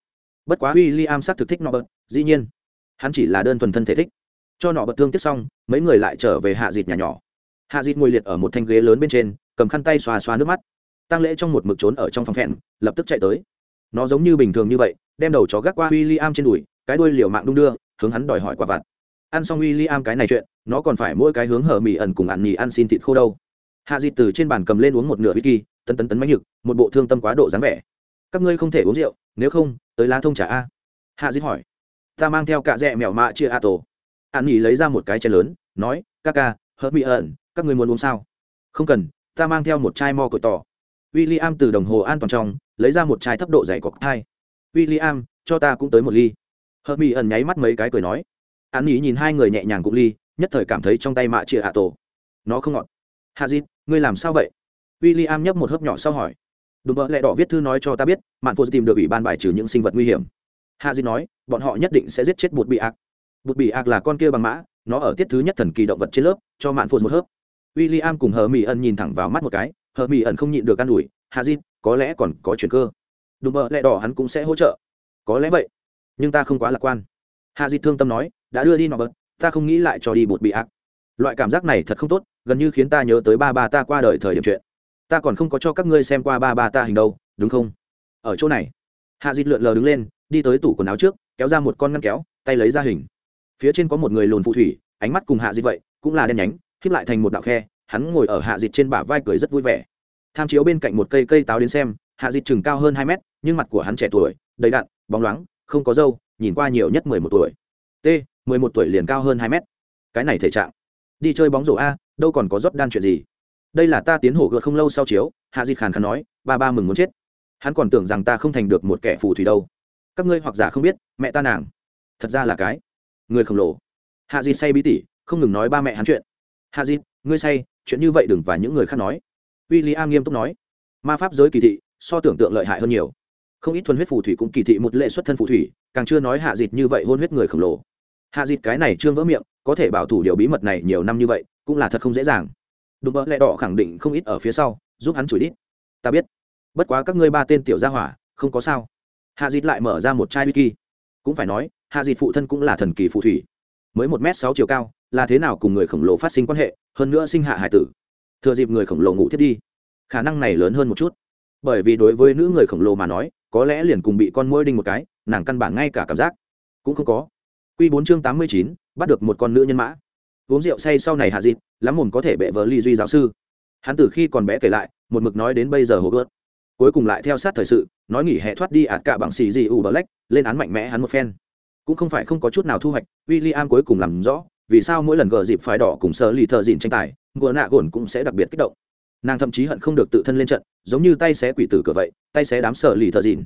Speaker 1: Bất quá w i l l i am xác thực thích nó bật dĩ nhiên, hắn chỉ là đơn thuần thân thể thích. Cho nó bật thương tiếc xong, mấy người lại trở về hạ dịt nhà nhỏ hạ dịt ngồi liệt ở một thanh ghế lớn bên trên, cầm khăn tay xoa xoa nước mắt. Tăng lễ trong một mực trốn ở trong phòng phèn, lập tức chạy tới. Nó giống như bình thường như vậy, đem đầu chó gác qua w i l l i am trên đùi, cái đuôi liều mạng đung đưa, hướng hắn đòi hỏi quả vặt. Ăn xong w i l l i am cái này chuyện, nó còn phải mỗi cái hướng hở mì ẩn cùng ăn mì ăn xin thịt khô đâu. Hạ dịt từ trên bàn cầm lên uống một nửa whisky tân tấn tấn máy nhực, một bộ thương tâm quá độ dáng vẻ. Các ngươi không thể uống rượu, nếu không, tới lá thông trả a. Hạ dịt hỏi. Ta mang theo cạ rẽ mèo mạ chia a tổ. An nhì lấy ra một cái chén lớn, nói, ca ca hớt mỹ ẩn các người muốn uống sao? Không cần, ta mang theo một chai mo cội tỏ. W i l l i am từ đồng hồ an toàn trong, lấy ra một chai thấp độ dày cọc thai. W i l l i am cho ta cũng tới một ly. Hợp mỹ ẩn nháy mắt mấy cái cười nói. An ý nhìn hai người nhẹ nhàng cũng ly, nhất thời cảm thấy trong tay mạ chia hạ tổ. Nó không ngọt. Hạ dịt, ngươi làm sao vậy? W i l l i am nhấp một hớp nhỏ sau hỏi. Đùm bợ lẹ đỏ viết thư nói cho ta biết, mạn phụ tìm được ủy ban bài trừ những sinh vật nguy hiểm. Hạ dịt nói, bọn họ nhất định sẽ giết chết bụt bị ác. Bụt bị ác là con kia bằng mã, nó ở tiết thứ nhất thần kỳ động vật trên lớp, cho mạn phụ một hớp w i l l i am cùng hờ mỹ ẩn nhìn thẳng vào mắt một cái, hờ mỹ ẩn không nhịn được can ủi hạ di có lẽ còn có chuyện cơ. Đùm bợ lẹ đỏ hắn cũng sẽ hỗ trợ. Có lẽ vậy, nhưng ta không quá lạc quan. Hạ di thương tâm nói, đã đưa đi nọ bớt, ta không nghĩ lại cho đi bụt bị ác. Loại cảm giác này thật không tốt, gần như khiến ta nhớ tới ba ba ta qua đời thời điểm chuyện. Ta còn không có cho các ngươi xem qua ba ba ta hình đâu, đúng không? Ở chỗ này hạ dịt lượn lờ đứng lên, đi tới tủ quần áo trước, kéo ra một con ngăn kéo, tay lấy ra hình. Phía trên có một người lùn phù thủy, ánh mắt cùng hạ dịt vậy, cũng là đen nhánh khiếp lại thành một đạo khe, hắn ngồi ở hạ dịt trên bả vai cười rất vui vẻ. Tham chiếu bên cạnh một cây cây táo đến xem, hạ dịt chừng cao hơn hai mét, nhưng mặt của hắn trẻ tuổi, đầy đặn, bóng loáng, không có râu, nhìn qua nhiều nhất mười một tuổi. T, mười một tuổi liền cao hơn hai mét. Cái này thể trạng. Đi chơi bóng rổ a, đâu còn có rót đan chuyện gì? Đây là ta tiến hổ gợt không lâu sau chiếu, hạ dịt khàn khàn nói, ba ba mừng muốn chết. Hắn còn tưởng rằng ta không thành được một kẻ phù thủy đâu. Các ngươi hoặc giả không biết, mẹ ta nàng. Thật ra là cái. Người khổng lồ. Hạ dịt say bí tỉ, không ngừng nói ba mẹ hắn chuyện hạ dịt ngươi say, chuyện như vậy đừng và những người khác nói. W i l l i am nghiêm túc nói. Ma pháp giới kỳ thị, so tưởng tượng lợi hại hơn nhiều. Không ít thuần huyết phù thủy cũng kỳ thị một lệ xuất thân phù thủy, càng chưa nói hạ dịt như vậy hôn huyết người khổng lồ. Hạ dịt cái này trương vỡ miệng, có thể bảo thủ điều bí mật này nhiều năm như vậy, cũng là thật không dễ dàng. Đùm bỡ lẹ đỏ khẳng định không ít ở phía sau, giúp hắn chửi đít. Ta biết. Bất quá các ngươi ba tên tiểu gia hỏa, không có sao. Hạ dịt lại mở ra một chai whisky. Cũng phải nói, hạ dịt phụ thân cũng là thần kỳ phù thủy. Mới một m sáu chiều cao là thế nào cùng người khổng lồ phát sinh quan hệ, hơn nữa sinh hạ hải tử. Thừa dịp người khổng lồ ngủ thiết đi, khả năng này lớn hơn một chút. Bởi vì đối với nữ người khổng lồ mà nói, có lẽ liền cùng bị con mũi đinh một cái, nàng căn bản ngay cả cảm giác cũng không có. Q bốn chương tám mươi chín, bắt được một con nữ nhân mã. Uống rượu say sau này hạ dịp, lắm mồm có thể bệ vợ ly duy giáo sư. Hắn từ khi còn bé kể lại, một mực nói đến bây giờ hồ gớt cuối cùng lại theo sát thời sự, nói nghỉ hè thoát đi ạt cả bằng xì gì u bờ lách, lên án mạnh mẽ hắn một phen. Cũng không phải không có chút nào thu hoạch w i l l i am cuối cùng làm rõ vì sao mỗi lần gờ dịp phái đỏ cùng sơ lì thợ dìn tranh tài, ngựa nạ gồn cũng sẽ đặc biệt kích động. Nàng thậm chí hận không được tự thân lên trận, giống như tay xé quỷ tử cửa vậy, tay xé đám sở lì thợ dìn.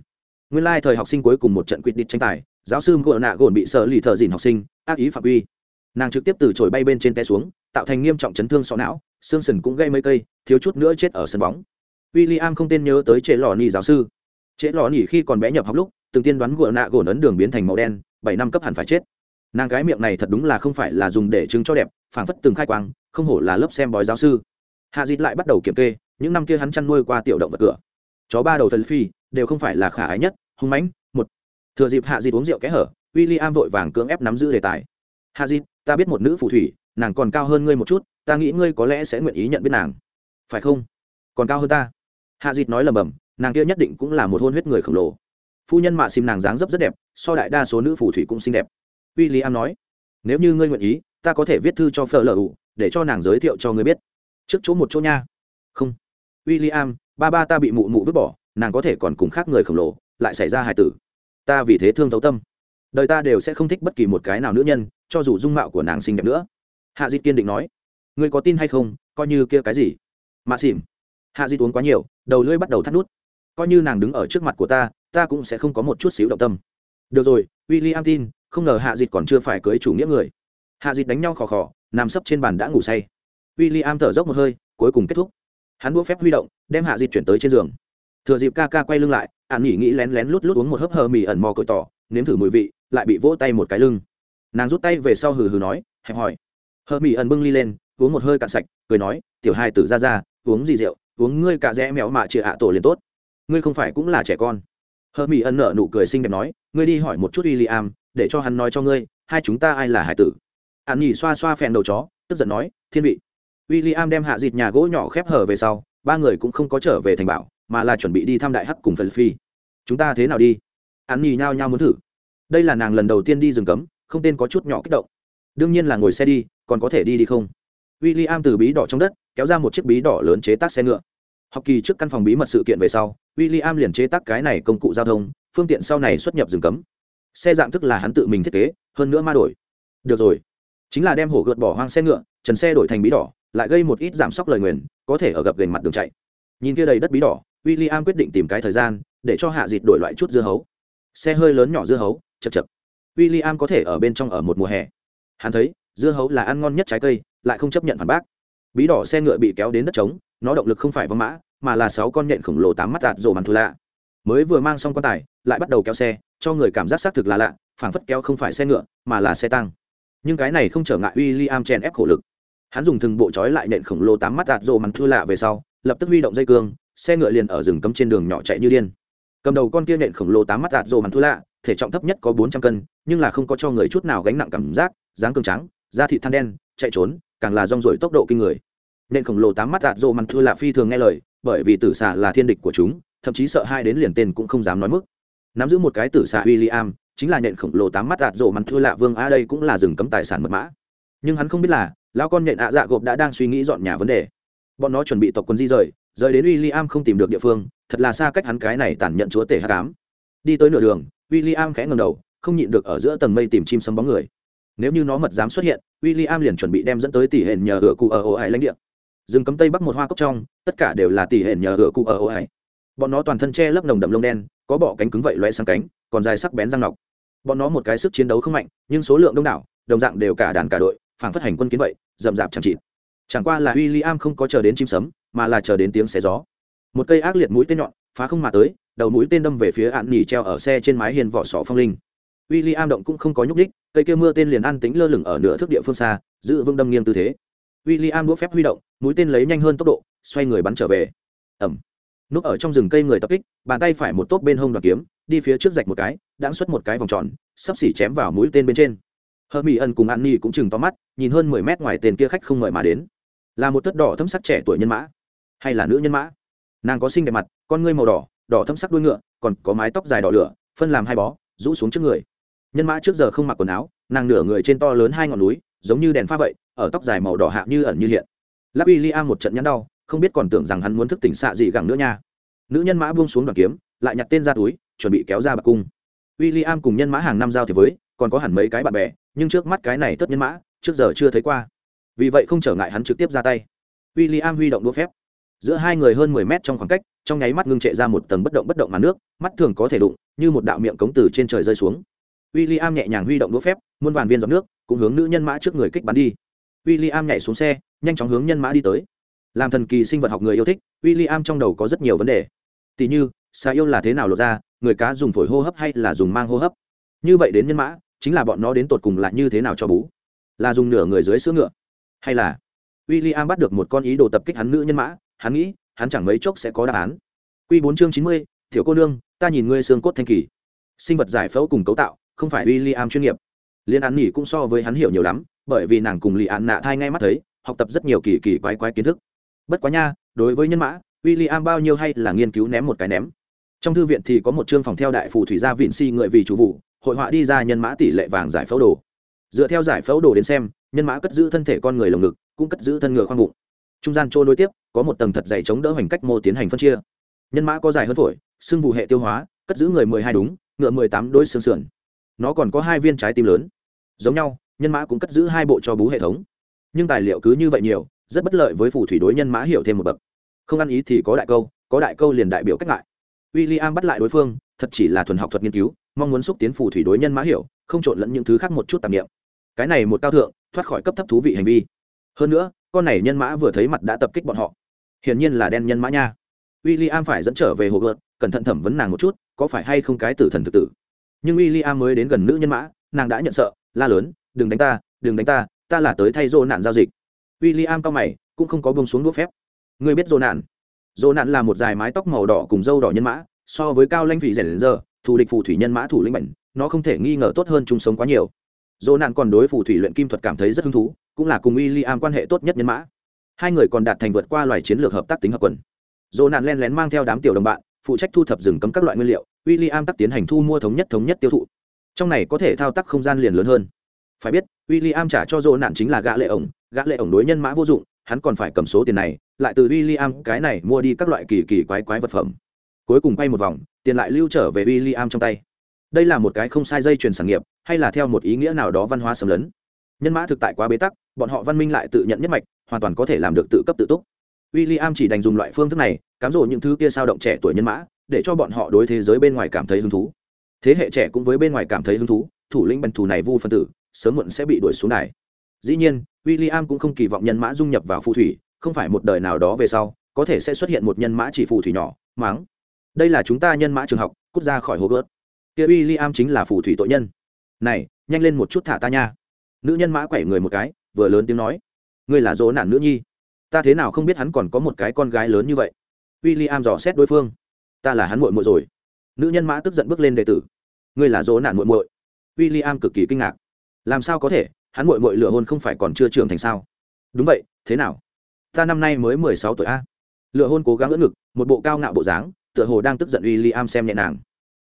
Speaker 1: Nguyên lai、like、thời học sinh cuối cùng một trận quyết định tranh tài, giáo sư ngựa nạ gồn bị sở lì thợ dìn học sinh ác ý phạm uy nàng trực tiếp từ chổi bay bên trên té xuống, tạo thành nghiêm trọng chấn thương sọ não, xương sần cũng gây mấy cây, thiếu chút nữa chết ở sân bóng. W i l l i am không tên nhớ tới trễ lò nỉ giáo sư. Trễ lò nỉ khi còn bé nhập học lúc, từng tiên đoán gựa nạ gồn ấn đường biến thành màu đen, bảy năm cấp hẳn phải chết nàng gái miệng này thật đúng là không phải là dùng để chứng cho đẹp, phảng phất từng khai quang, không hổ là lớp xem bói giáo sư. Hạ dịt lại bắt đầu kiểm kê, những năm kia hắn chăn nuôi qua tiểu động vật cửa. Chó ba đầu thần phi đều không phải là khả ái nhất, hung mãnh, một. Thừa dịp hạ dịt uống rượu kẽ hở w i l l i am vội vàng cưỡng ép nắm giữ đề tài. Hạ dịt ta biết một nữ phù thủy, nàng còn cao hơn ngươi một chút, ta nghĩ ngươi có lẽ sẽ nguyện ý nhận biết nàng. Phải không? Còn cao hơn ta? Hạ dịt nói lầm bầm nàng kia nhất định cũng là một hôn huyết người khổng lồ. Phu nhân mạ xìm nàng dáng dấp rất đẹp, so đại đa số nữ phù thủy cũng xinh đẹp w i l l i am nói, nếu như ngươi nguyện ý, ta có thể viết thư cho phở lờ ủ để cho nàng giới thiệu cho ngươi biết. Trước chỗ một chỗ nha. Không. W i l l i am ba ba ta bị mụ mụ vứt bỏ, nàng có thể còn cùng khác người khổng lồ, lại xảy ra hài tử. Ta vì thế thương thấu tâm. Đời ta đều sẽ không thích bất kỳ một cái nào nữ nhân, cho dù dung mạo của nàng xinh đẹp nữa. Hạ di kiên định nói, ngươi có tin hay không, coi như kia cái gì? Mạ xỉm. Hạ di uống quá nhiều, đầu lưỡi bắt đầu thắt nút. Coi như nàng đứng ở trước mặt của ta ta cũng sẽ không có một chút xíu động tâm. Được rồi w i l l i am tin không ngờ hạ dịt còn chưa phải cưới chủ nghĩa người. Hạ dịt đánh nhau khò khò, nằm sấp trên bàn đã ngủ say. W i l l i am thở dốc một hơi, cuối cùng kết thúc. Hắn đũa phép huy động, đem hạ dịt chuyển tới trên giường. Thừa dịp ca ca quay lưng lại ạn nghỉ nghĩ lén lén lút lút uống một hớp hờ mì ẩn mò cội tỏ, nếm thử mùi vị, lại bị vỗ tay một cái lưng. Nàng rút tay về sau hừ hừ nói, hẹp hỏi hờ mì ẩn bưng ly lên, uống một hơi cạn sạch, cười nói, tiểu hai tử ra ra, uống gì rượu, uống ngươi cả rẽ mẹo mạ chịa hạ tổ liền tốt. Ngươi không phải cũng là trẻ con. Hờ mỹ ân nở nụ cười xinh đẹp nói, ngươi đi hỏi một chút w i l l i am để cho hắn nói cho ngươi, hai chúng ta ai là hải tử? Hắn nhỉ xoa xoa phèn đầu chó, tức giận nói, thiên vị. W i l l i am đem hạ dịt nhà gỗ nhỏ khép hở về sau, ba người cũng không có trở về thành bảo, mà là chuẩn bị đi thăm đại hắc cùng phần phi. Chúng ta thế nào đi? Hắn nhỉ nhao nhao muốn thử. Đây là nàng lần đầu tiên đi rừng cấm, không tên có chút nhỏ kích động. Đương nhiên là ngồi xe đi, còn có thể đi đi không? W i l l i am từ bí đỏ trong đất, kéo ra một chiếc bí đỏ lớn chế tác xe ngựa. Học kỳ trước căn phòng bí mật sự kiện về sau w i l l i am liền chế tác cái này công cụ giao thông, phương tiện sau này xuất nhập rừng cấm xe dạng thức là hắn tự mình thiết kế, hơn nữa ma đổi. Được rồi. Chính là đem hổ gợt bỏ hoang xe ngựa, trần xe đổi thành bí đỏ, lại gây một ít giảm sốc lời nguyền, có thể ở gập gành mặt đường chạy. Nhìn kia đầy đất bí đỏ w i l l i am quyết định tìm cái thời gian, để cho hạ dịt đổi loại chút dưa hấu. Xe hơi lớn nhỏ dưa hấu, chật chật. W i l l i am có thể ở bên trong ở một mùa hè. Hắn thấy, dưa hấu là ăn ngon nhất trái cây, lại không chấp nhận phản bác. Bí đỏ xe ngựa bị kéo đến đất trống, nó động lực không phải văng mã, mà là sáu con nhện khổng lồ tám mắt tạt rồ màn thù lạ mới vừa mang xong quan tài, lại bắt đầu kéo xe, cho người cảm giác xác thực là lạ, phảng phất kéo không phải xe ngựa, mà là xe tăng. Nhưng cái này không trở ngại w i l l i am chèn ép khổ lực. Hắn dùng thừng bộ trói lại nện khổng lồ tám mắt đạt rộ màn thư lạ về sau, lập tức huy động dây cương, xe ngựa liền ở rừng cấm trên đường nhỏ chạy như điên. Cầm đầu con kia nện khổng lồ tám mắt đạt rộ màn thư lạ, thể trọng thấp nhất có bốn trăm cân, nhưng là không có cho người chút nào gánh nặng cảm giác, dáng cường trắng da thịt than đen, chạy trốn, càng là rong rổi tốc độ kinh người. Nện khổng lồ tám mắt đạt rộ mặn thua lạ phi thường nghe lời, bởi vì tử xạ là thiên địch của chúng thậm chí sợ hai đến liền tên cũng không dám nói mức. Nắm giữ một cái tử xạ William, chính là nhện khổng lồ tám mắt đạt rộ mặn thua lạ vương a đây cũng là rừng cấm tài sản mật mã. Nhưng hắn không biết là, lão con nhện ạ dạ gộp đã đang suy nghĩ dọn nhà vấn đề. Bọn nó chuẩn bị tộc quân di rời rời đến William không tìm được địa phương, thật là xa cách hắn cái này tản nhận chúa tể hát cám đi tới nửa đường, William khẽ ngầm đầu, không nhịn được ở giữa tầng mây tìm chim sấm bóng người. Nếu như nó mật dám xuất hiện, William liền chuẩn bị đem dẫn tới tỷ hển nhờ hựa cụ ở ổ ải lãnh địa. Rừng cấm tây bắc một hoa cốc trong, tất cả đều là tỷ hển nhờ hựa cụ ở ổ ải bọn nó toàn thân che lấp nồng đậm lông đen, có bọ cánh cứng vậy loe sang cánh, còn dài sắc bén răng nọc. Bọn nó một cái sức chiến đấu không mạnh, nhưng số lượng đông đảo, đồng dạng đều cả đàn cả đội phản phất hành quân kiến vậy, rậm rạp chẳng chịt. Chẳng qua là w i l l i am không có chờ đến chim sấm, mà là chờ đến tiếng xé gió. Một cây ác liệt mũi tên nhọn, phá không mà tới, đầu mũi tên đâm về phía ạn nỉ treo ở xe trên mái hiền vỏ sỏ phong linh. W i l l i am động cũng không có nhúc đích cây kia mưa tên liền ăn tính lơ lửng ở nửa thước địa phương xa, giữ vững đâm nghiêng tư thế. W i l l i am đũa phép huy động, mũi tên lấy nhanh hơn tốc độ, xoay người bắn trở về. Ẩm núp ở trong rừng cây người tập kích, bàn tay phải một tốp bên hông đoạn kiếm, đi phía trước rạch một cái đãng xuất một cái vòng tròn, sắp xỉ chém vào mũi tên bên trên. Hơ mỹ ân cùng an ni cũng chừng to mắt, nhìn hơn mười mét ngoài tên kia khách không mời mà đến. Là một tất đỏ thâm sắc trẻ tuổi nhân mã, hay là nữ nhân mã? Nàng có xinh đẹp mặt, con ngươi màu đỏ đỏ thâm sắc đuôi ngựa, còn có mái tóc dài đỏ lửa, phân làm hai bó, rũ xuống trước người. Nhân mã trước giờ không mặc quần áo, nàng nửa người trên to lớn hai ngọn núi, giống như đèn pha vậy, ở tóc dài màu đỏ hạ như ẩn như hiện. Lắc uy li một trận nhắn đau không biết còn tưởng rằng hắn muốn thức tỉnh xạ gì gẳng nữa nha. Nữ nhân mã buông xuống đoàn kiếm, lại nhặt tên ra túi, chuẩn bị kéo ra bạc cung. W i l l i am cùng nhân mã hàng năm giao thì với, còn có hẳn mấy cái bạn bè, nhưng trước mắt cái này tất nhân mã, trước giờ chưa thấy qua. Vì vậy không trở ngại hắn trực tiếp ra tay. W i l l i am huy động đũa phép. Giữa hai người hơn mười mét trong khoảng cách, trong nháy mắt ngưng trệ ra một tầng bất động bất động mà nước, mắt thường có thể đụng, như một đạo miệng cống từ trên trời rơi xuống. W i l l i am nhẹ nhàng huy động đũa phép, muôn vàn viên giọt nước, cũng hướng nữ nhân mã trước người kích bắn đi. W i l l i am nhảy xuống xe, nhanh chóng hướng nhân mã đi tới làm thần kỳ sinh vật học người yêu thích w i l l i am trong đầu có rất nhiều vấn đề. Tỉ như xà yêu là thế nào lột ra, người cá dùng phổi hô hấp hay là dùng mang hô hấp? Như vậy đến nhân mã, chính là bọn nó đến tột cùng lại như thế nào cho bú? Là dùng nửa người dưới sữa ngựa? Hay là w i l l i am bắt được một con ý đồ tập kích hắn nữ nhân mã, hắn nghĩ, hắn chẳng mấy chốc sẽ có đáp án. Q bốn chương chín mươi thiểu cô nương, ta nhìn ngươi xương cốt thanh kỳ. Sinh vật giải phẫu cùng cấu tạo, không phải w i l l i am chuyên nghiệp. Liên án nghỉ cũng so với hắn hiểu nhiều lắm, bởi vì nàng cùng lì án nạ thai ngay mắt thấy, học tập rất nhiều kỳ kỳ quái quái kiến thức bất quá nha, đối với nhân mã w i l l i am bao nhiêu hay là nghiên cứu ném một cái ném. Trong thư viện thì có một chương phòng theo đại phù thủy gia vịn si người vì chủ vụ, hội họa đi ra nhân mã tỷ lệ vàng giải phẫu đồ. Dựa theo giải phẫu đồ đến xem, nhân mã cất giữ thân thể con người lồng ngực, cũng cất giữ thân ngựa khoang bụng. Trung gian trôi nối tiếp, có một tầng thật dày chống đỡ hành cách mô tiến hành phân chia. Nhân mã có dài hơn phổi, xương vụ hệ tiêu hóa, cất giữ người mười hai đúng, ngựa mười tám đôi xương sườn. Nó còn có hai viên trái tim lớn. Giống nhau, nhân mã cũng cất giữ hai bộ cho bú hệ thống. Nhưng tài liệu cứ như vậy nhiều rất bất lợi với phù thủy đối nhân mã hiểu thêm một bậc. Không ăn ý thì có đại câu, có đại câu liền đại biểu cách ngại. W i l l i am bắt lại đối phương, thật chỉ là thuần học thuật nghiên cứu, mong muốn xúc tiến phù thủy đối nhân mã hiểu, không trộn lẫn những thứ khác một chút tạp nghiệm cái này một cao thượng, thoát khỏi cấp thấp thú vị hành vi. Hơn nữa, con này nhân mã vừa thấy mặt đã tập kích bọn họ. Hiển nhiên là đen nhân mã nha. W i l l i am phải dẫn trở về hồ gợt cẩn thận thẩm vấn nàng một chút, có phải hay không cái tử thần thực tử. Nhưng w i l l i am mới đến gần nữ nhân mã, nàng đã nhận sợ, la lớn, đừng đánh ta, đừng đánh ta ta là tới thay dô nạn giao dịch w i l l i am cao mày, cũng không có bông xuống đũa phép. Người biết dồn nạn. Dồn nạn là một dài mái tóc màu đỏ cùng dâu đỏ nhân mã, so với cao lanh vị rẻ đến giờ thù địch phù thủy nhân mã thủ lĩnh bệnh nó không thể nghi ngờ tốt hơn chung sống quá nhiều. Dồn nạn còn đối phù thủy luyện kim thuật cảm thấy rất hứng thú, cũng là cùng w i l l i am quan hệ tốt nhất nhân mã. Hai người còn đạt thành vượt qua loài chiến lược hợp tác tính hợp quần. Dồn nạn len lén mang theo đám tiểu đồng bạn, phụ trách thu thập rừng cấm các loại nguyên liệu w i l l i am tắc tiến hành thu mua thống nhất thống nhất tiêu thụ. Trong này có thể thao tác không gian liền lớn hơn. Phải biết w i l l i am trả cho dỗ nạn chính là gã lệ ổng, gã lệ ổng đối nhân mã vô dụng, hắn còn phải cầm số tiền này, lại từ w i l l i am cái này mua đi các loại kỳ kỳ quái quái vật phẩm. Cuối cùng quay một vòng, tiền lại lưu trở về w i l l i am trong tay. Đây là một cái không sai dây chuyền sản nghiệp, hay là theo một ý nghĩa nào đó văn hóa xâm lấn. Nhân mã thực tại quá bế tắc, bọn họ văn minh lại tự nhận nhất mạch, hoàn toàn có thể làm được tự cấp tự túc. W i l l i am chỉ đành dùng loại phương thức này, cám dỗ những thứ kia sao động trẻ tuổi nhân mã, để cho bọn họ đối thế giới bên ngoài cảm thấy hứng thú. Thế hệ trẻ cũng với bên ngoài cảm thấy hứng thú, thủ lĩnh bần thù này vu phân tử sớm muộn sẽ bị đuổi xuống đài. Dĩ nhiên w i l l i am cũng không kỳ vọng nhân mã dung nhập vào phù thủy, không phải một đời nào đó về sau, có thể sẽ xuất hiện một nhân mã chỉ phù thủy nhỏ, máng. Đây là chúng ta nhân mã trường học, cút ra khỏi hố gớt kia w i am chính là phù thủy tội nhân. Này, nhanh lên một chút thả ta nha. Nữ nhân mã quẩy người một cái, vừa lớn tiếng nói. Ngươi là dỗ nạn nữ nhi. Ta thế nào không biết hắn còn có một cái con gái lớn như vậy. W i l l i am dò xét đối phương. Ta là hắn muội muội rồi. Nữ nhân mã tức giận bước lên đệ tử. Ngươi là dỗ nạn muội muội. W i l l i am cực kỳ kinh ngạc làm sao có thể? Hắn muội muội lựa hôn không phải còn chưa trưởng thành sao? Đúng vậy, thế nào? Ta năm nay mới mười sáu tuổi a. Lựa hôn cố gắng ưỡn ngực, một bộ cao ngạo bộ dáng, tựa hồ đang tức giận w i l l i am xem nhẹ nàng.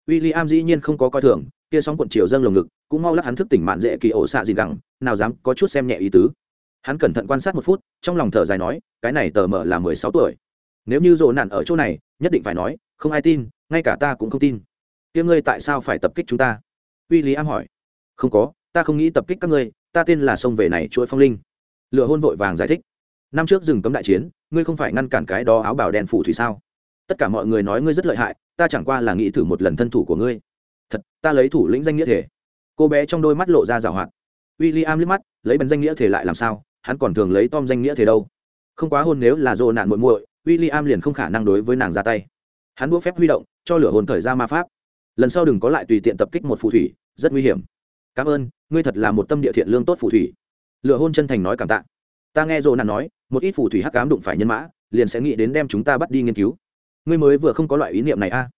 Speaker 1: W i l l i am dĩ nhiên không có coi thường, kia sóng cuộn chiều dâng lồng ngực, cũng mau lắc hắn thức tỉnh mạn dễ kỳ ổ xạ gì gẳng, nào dám có chút xem nhẹ ý tứ. Hắn cẩn thận quan sát một phút, trong lòng thở dài nói, cái này tờ mờ là mười sáu tuổi. Nếu như dồ nạn ở chỗ này, nhất định phải nói, không ai tin, ngay cả ta cũng không tin. Tiếng ngươi tại sao phải tập kích chúng ta? W i l l i am hỏi. Không có ta không nghĩ tập kích các ngươi, ta tên là sông về này chuỗi phong linh. Lựa hôn vội vàng giải thích. Năm trước rừng cấm đại chiến, ngươi không phải ngăn cản cái đó áo bảo đen phủ thủy sao? Tất cả mọi người nói ngươi rất lợi hại, ta chẳng qua là nghĩ thử một lần thân thủ của ngươi. Thật, ta lấy thủ lĩnh danh nghĩa thể. Cô bé trong đôi mắt lộ ra rào hoạt. W i l l i am liếc mắt, lấy bắn danh nghĩa thể lại làm sao? Hắn còn thường lấy tom danh nghĩa thể đâu. Không quá hôn nếu là dồ nạn muội muội w i l l i am liền không khả năng đối với nàng ra tay. Hắn đũa phép huy động, cho lửa hồn thời ra ma pháp. Lần sau đừng có lại tùy tiện tập kích một phù thủy, rất nguy hiểm cảm ơn, ngươi thật là một tâm địa thiện lương tốt phù thủy. Lựa hôn chân thành nói cảm tạ. Ta nghe dô nạn nói, một ít phù thủy hắc cám đụng phải nhân mã, liền sẽ nghĩ đến đem chúng ta bắt đi nghiên cứu. Ngươi mới vừa không có loại ý niệm này a. À?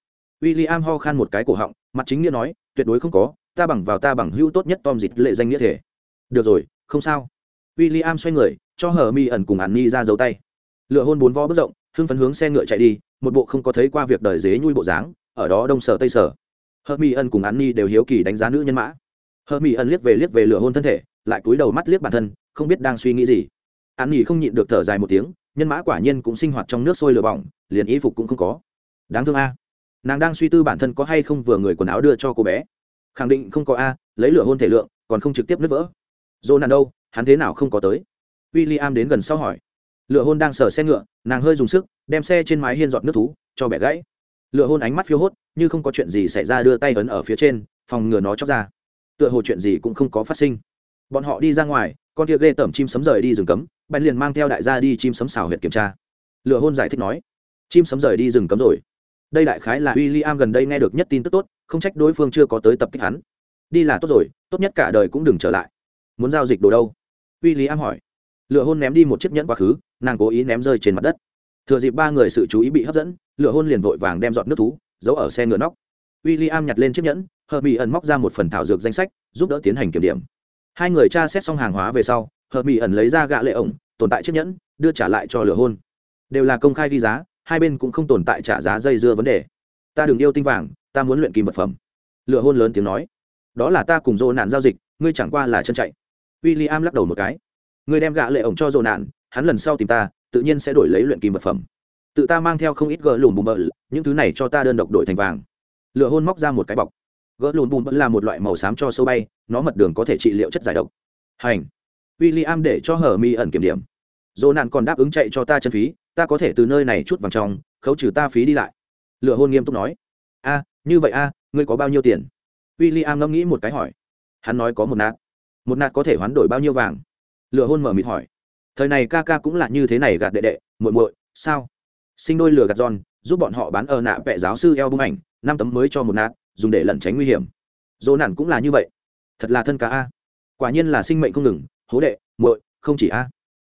Speaker 1: w i l l i am ho khan một cái cổ họng, mặt chính nghĩa nói, tuyệt đối không có, ta bằng vào ta bằng hữu tốt nhất tom dịch lệ danh nghĩa thể. Được rồi, không sao. W i l l i am xoay người, cho hờ mi ẩn cùng ạn ni ra dấu tay. Lựa hôn bốn vó bước rộng, hưng phấn hướng xe ngựa chạy đi, một bộ không có thấy qua việc đời dế nhui bộ dáng, ở đó đông sở tây sở. Hờ mi ẩn cùng ạn ni đều hiếu kỳ đánh giá nữ nhân mã hờ mỹ ẩn liếc về liếc về lửa hôn thân thể, lại cúi đầu mắt liếc bản thân, không biết đang suy nghĩ gì. An nghỉ không nhịn được thở dài một tiếng, nhân mã quả nhiên cũng sinh hoạt trong nước sôi lửa bỏng, liền y phục cũng không có. Đáng thương a. Nàng đang suy tư bản thân có hay không vừa người quần áo đưa cho cô bé. Khẳng định không có a, lấy lửa hôn thể lượng, còn không trực tiếp nứt vỡ. Dô nạn đâu hắn thế nào không có tới? W i l l i am đến gần sau hỏi. Lửa hôn đang sờ xe ngựa, nàng hơi dùng sức, đem xe trên mái hiên giọt nước thú, cho bẻ gãy. Lửa hôn ánh mắt phiêu hốt, như không có chuyện gì xảy ra đưa tay ấn ở phía trên, phòng ngừa nó chóc ra tựa hồ chuyện gì cũng không có phát sinh. Bọn họ đi ra ngoài, con kia ghê tởm chim sấm rời đi rừng cấm, bèn liền mang theo đại gia đi chim sấm xào huyệt kiểm tra. Lựa hôn giải thích nói, chim sấm rời đi rừng cấm rồi. Đây đại khái là w i l l i am gần đây nghe được nhất tin tức tốt, không trách đối phương chưa có tới tập kích hắn. Đi là tốt rồi, tốt nhất cả đời cũng đừng trở lại. Muốn giao dịch đồ đâu? W i l l i am hỏi. Lựa hôn ném đi một chiếc nhẫn quá khứ, nàng cố ý ném rơi trên mặt đất. Thừa dịp ba người sự chú ý bị hấp dẫn, lựa hôn liền vội vàng đem dọn nước thú giấu ở xe ngựa nóc. W i l l i am nhặt lên chiếc nhẫn hờ mỹ ẩn móc ra một phần thảo dược danh sách, giúp đỡ tiến hành kiểm điểm. Hai người tra xét xong hàng hóa về sau, hờ mỹ ẩn lấy ra gạ lệ ổng, tồn tại chiếc nhẫn, đưa trả lại cho lửa hôn. Đều là công khai ghi giá, hai bên cũng không tồn tại trả giá dây dưa vấn đề. Ta đừng yêu tinh vàng, ta muốn luyện kim vật phẩm. Lửa hôn lớn tiếng nói. Đó là ta cùng dô nạn giao dịch, ngươi chẳng qua là chân chạy. W i l l i am lắc đầu một cái. Ngươi đem gạ lệ ổng cho dô nạn, hắn lần sau tìm ta, tự nhiên sẽ đổi lấy luyện kim vật phẩm. Tự ta mang theo không ít gỡ lùm bùm bợ, những thứ này cho ta đơn độc đổi thành vàng. Lửa hôn móc ra một cái bọc gỡ lùn bùn vẫn là một loại màu xám cho sâu bay, nó mật đường có thể trị liệu chất giải độc. Hành. W i l l i am để cho hở mi ẩn kiểm điểm. Dồ nạn còn đáp ứng chạy cho ta chân phí, ta có thể từ nơi này chút vàng trong, khấu trừ ta phí đi lại. Lựa hôn nghiêm túc nói. A, như vậy a, ngươi có bao nhiêu tiền? W i l l i am ngẫm nghĩ một cái hỏi. Hắn nói có một nạt. Một nạt có thể hoán đổi bao nhiêu vàng? Lựa hôn mở mịt hỏi. Thời này ca ca cũng là như thế này gạt đệ đệ, muội muội, sao? Sinh đôi lừa gạt giòn giúp bọn họ bán ở nạ vẽ giáo sư eo bung ảnh, năm tấm mới cho một nạt dùng để lẩn tránh nguy hiểm. Dỗ nản cũng là như vậy. Thật là thân cá a. Quả nhiên là sinh mệnh không ngừng. Hố đệ, muội, không chỉ a.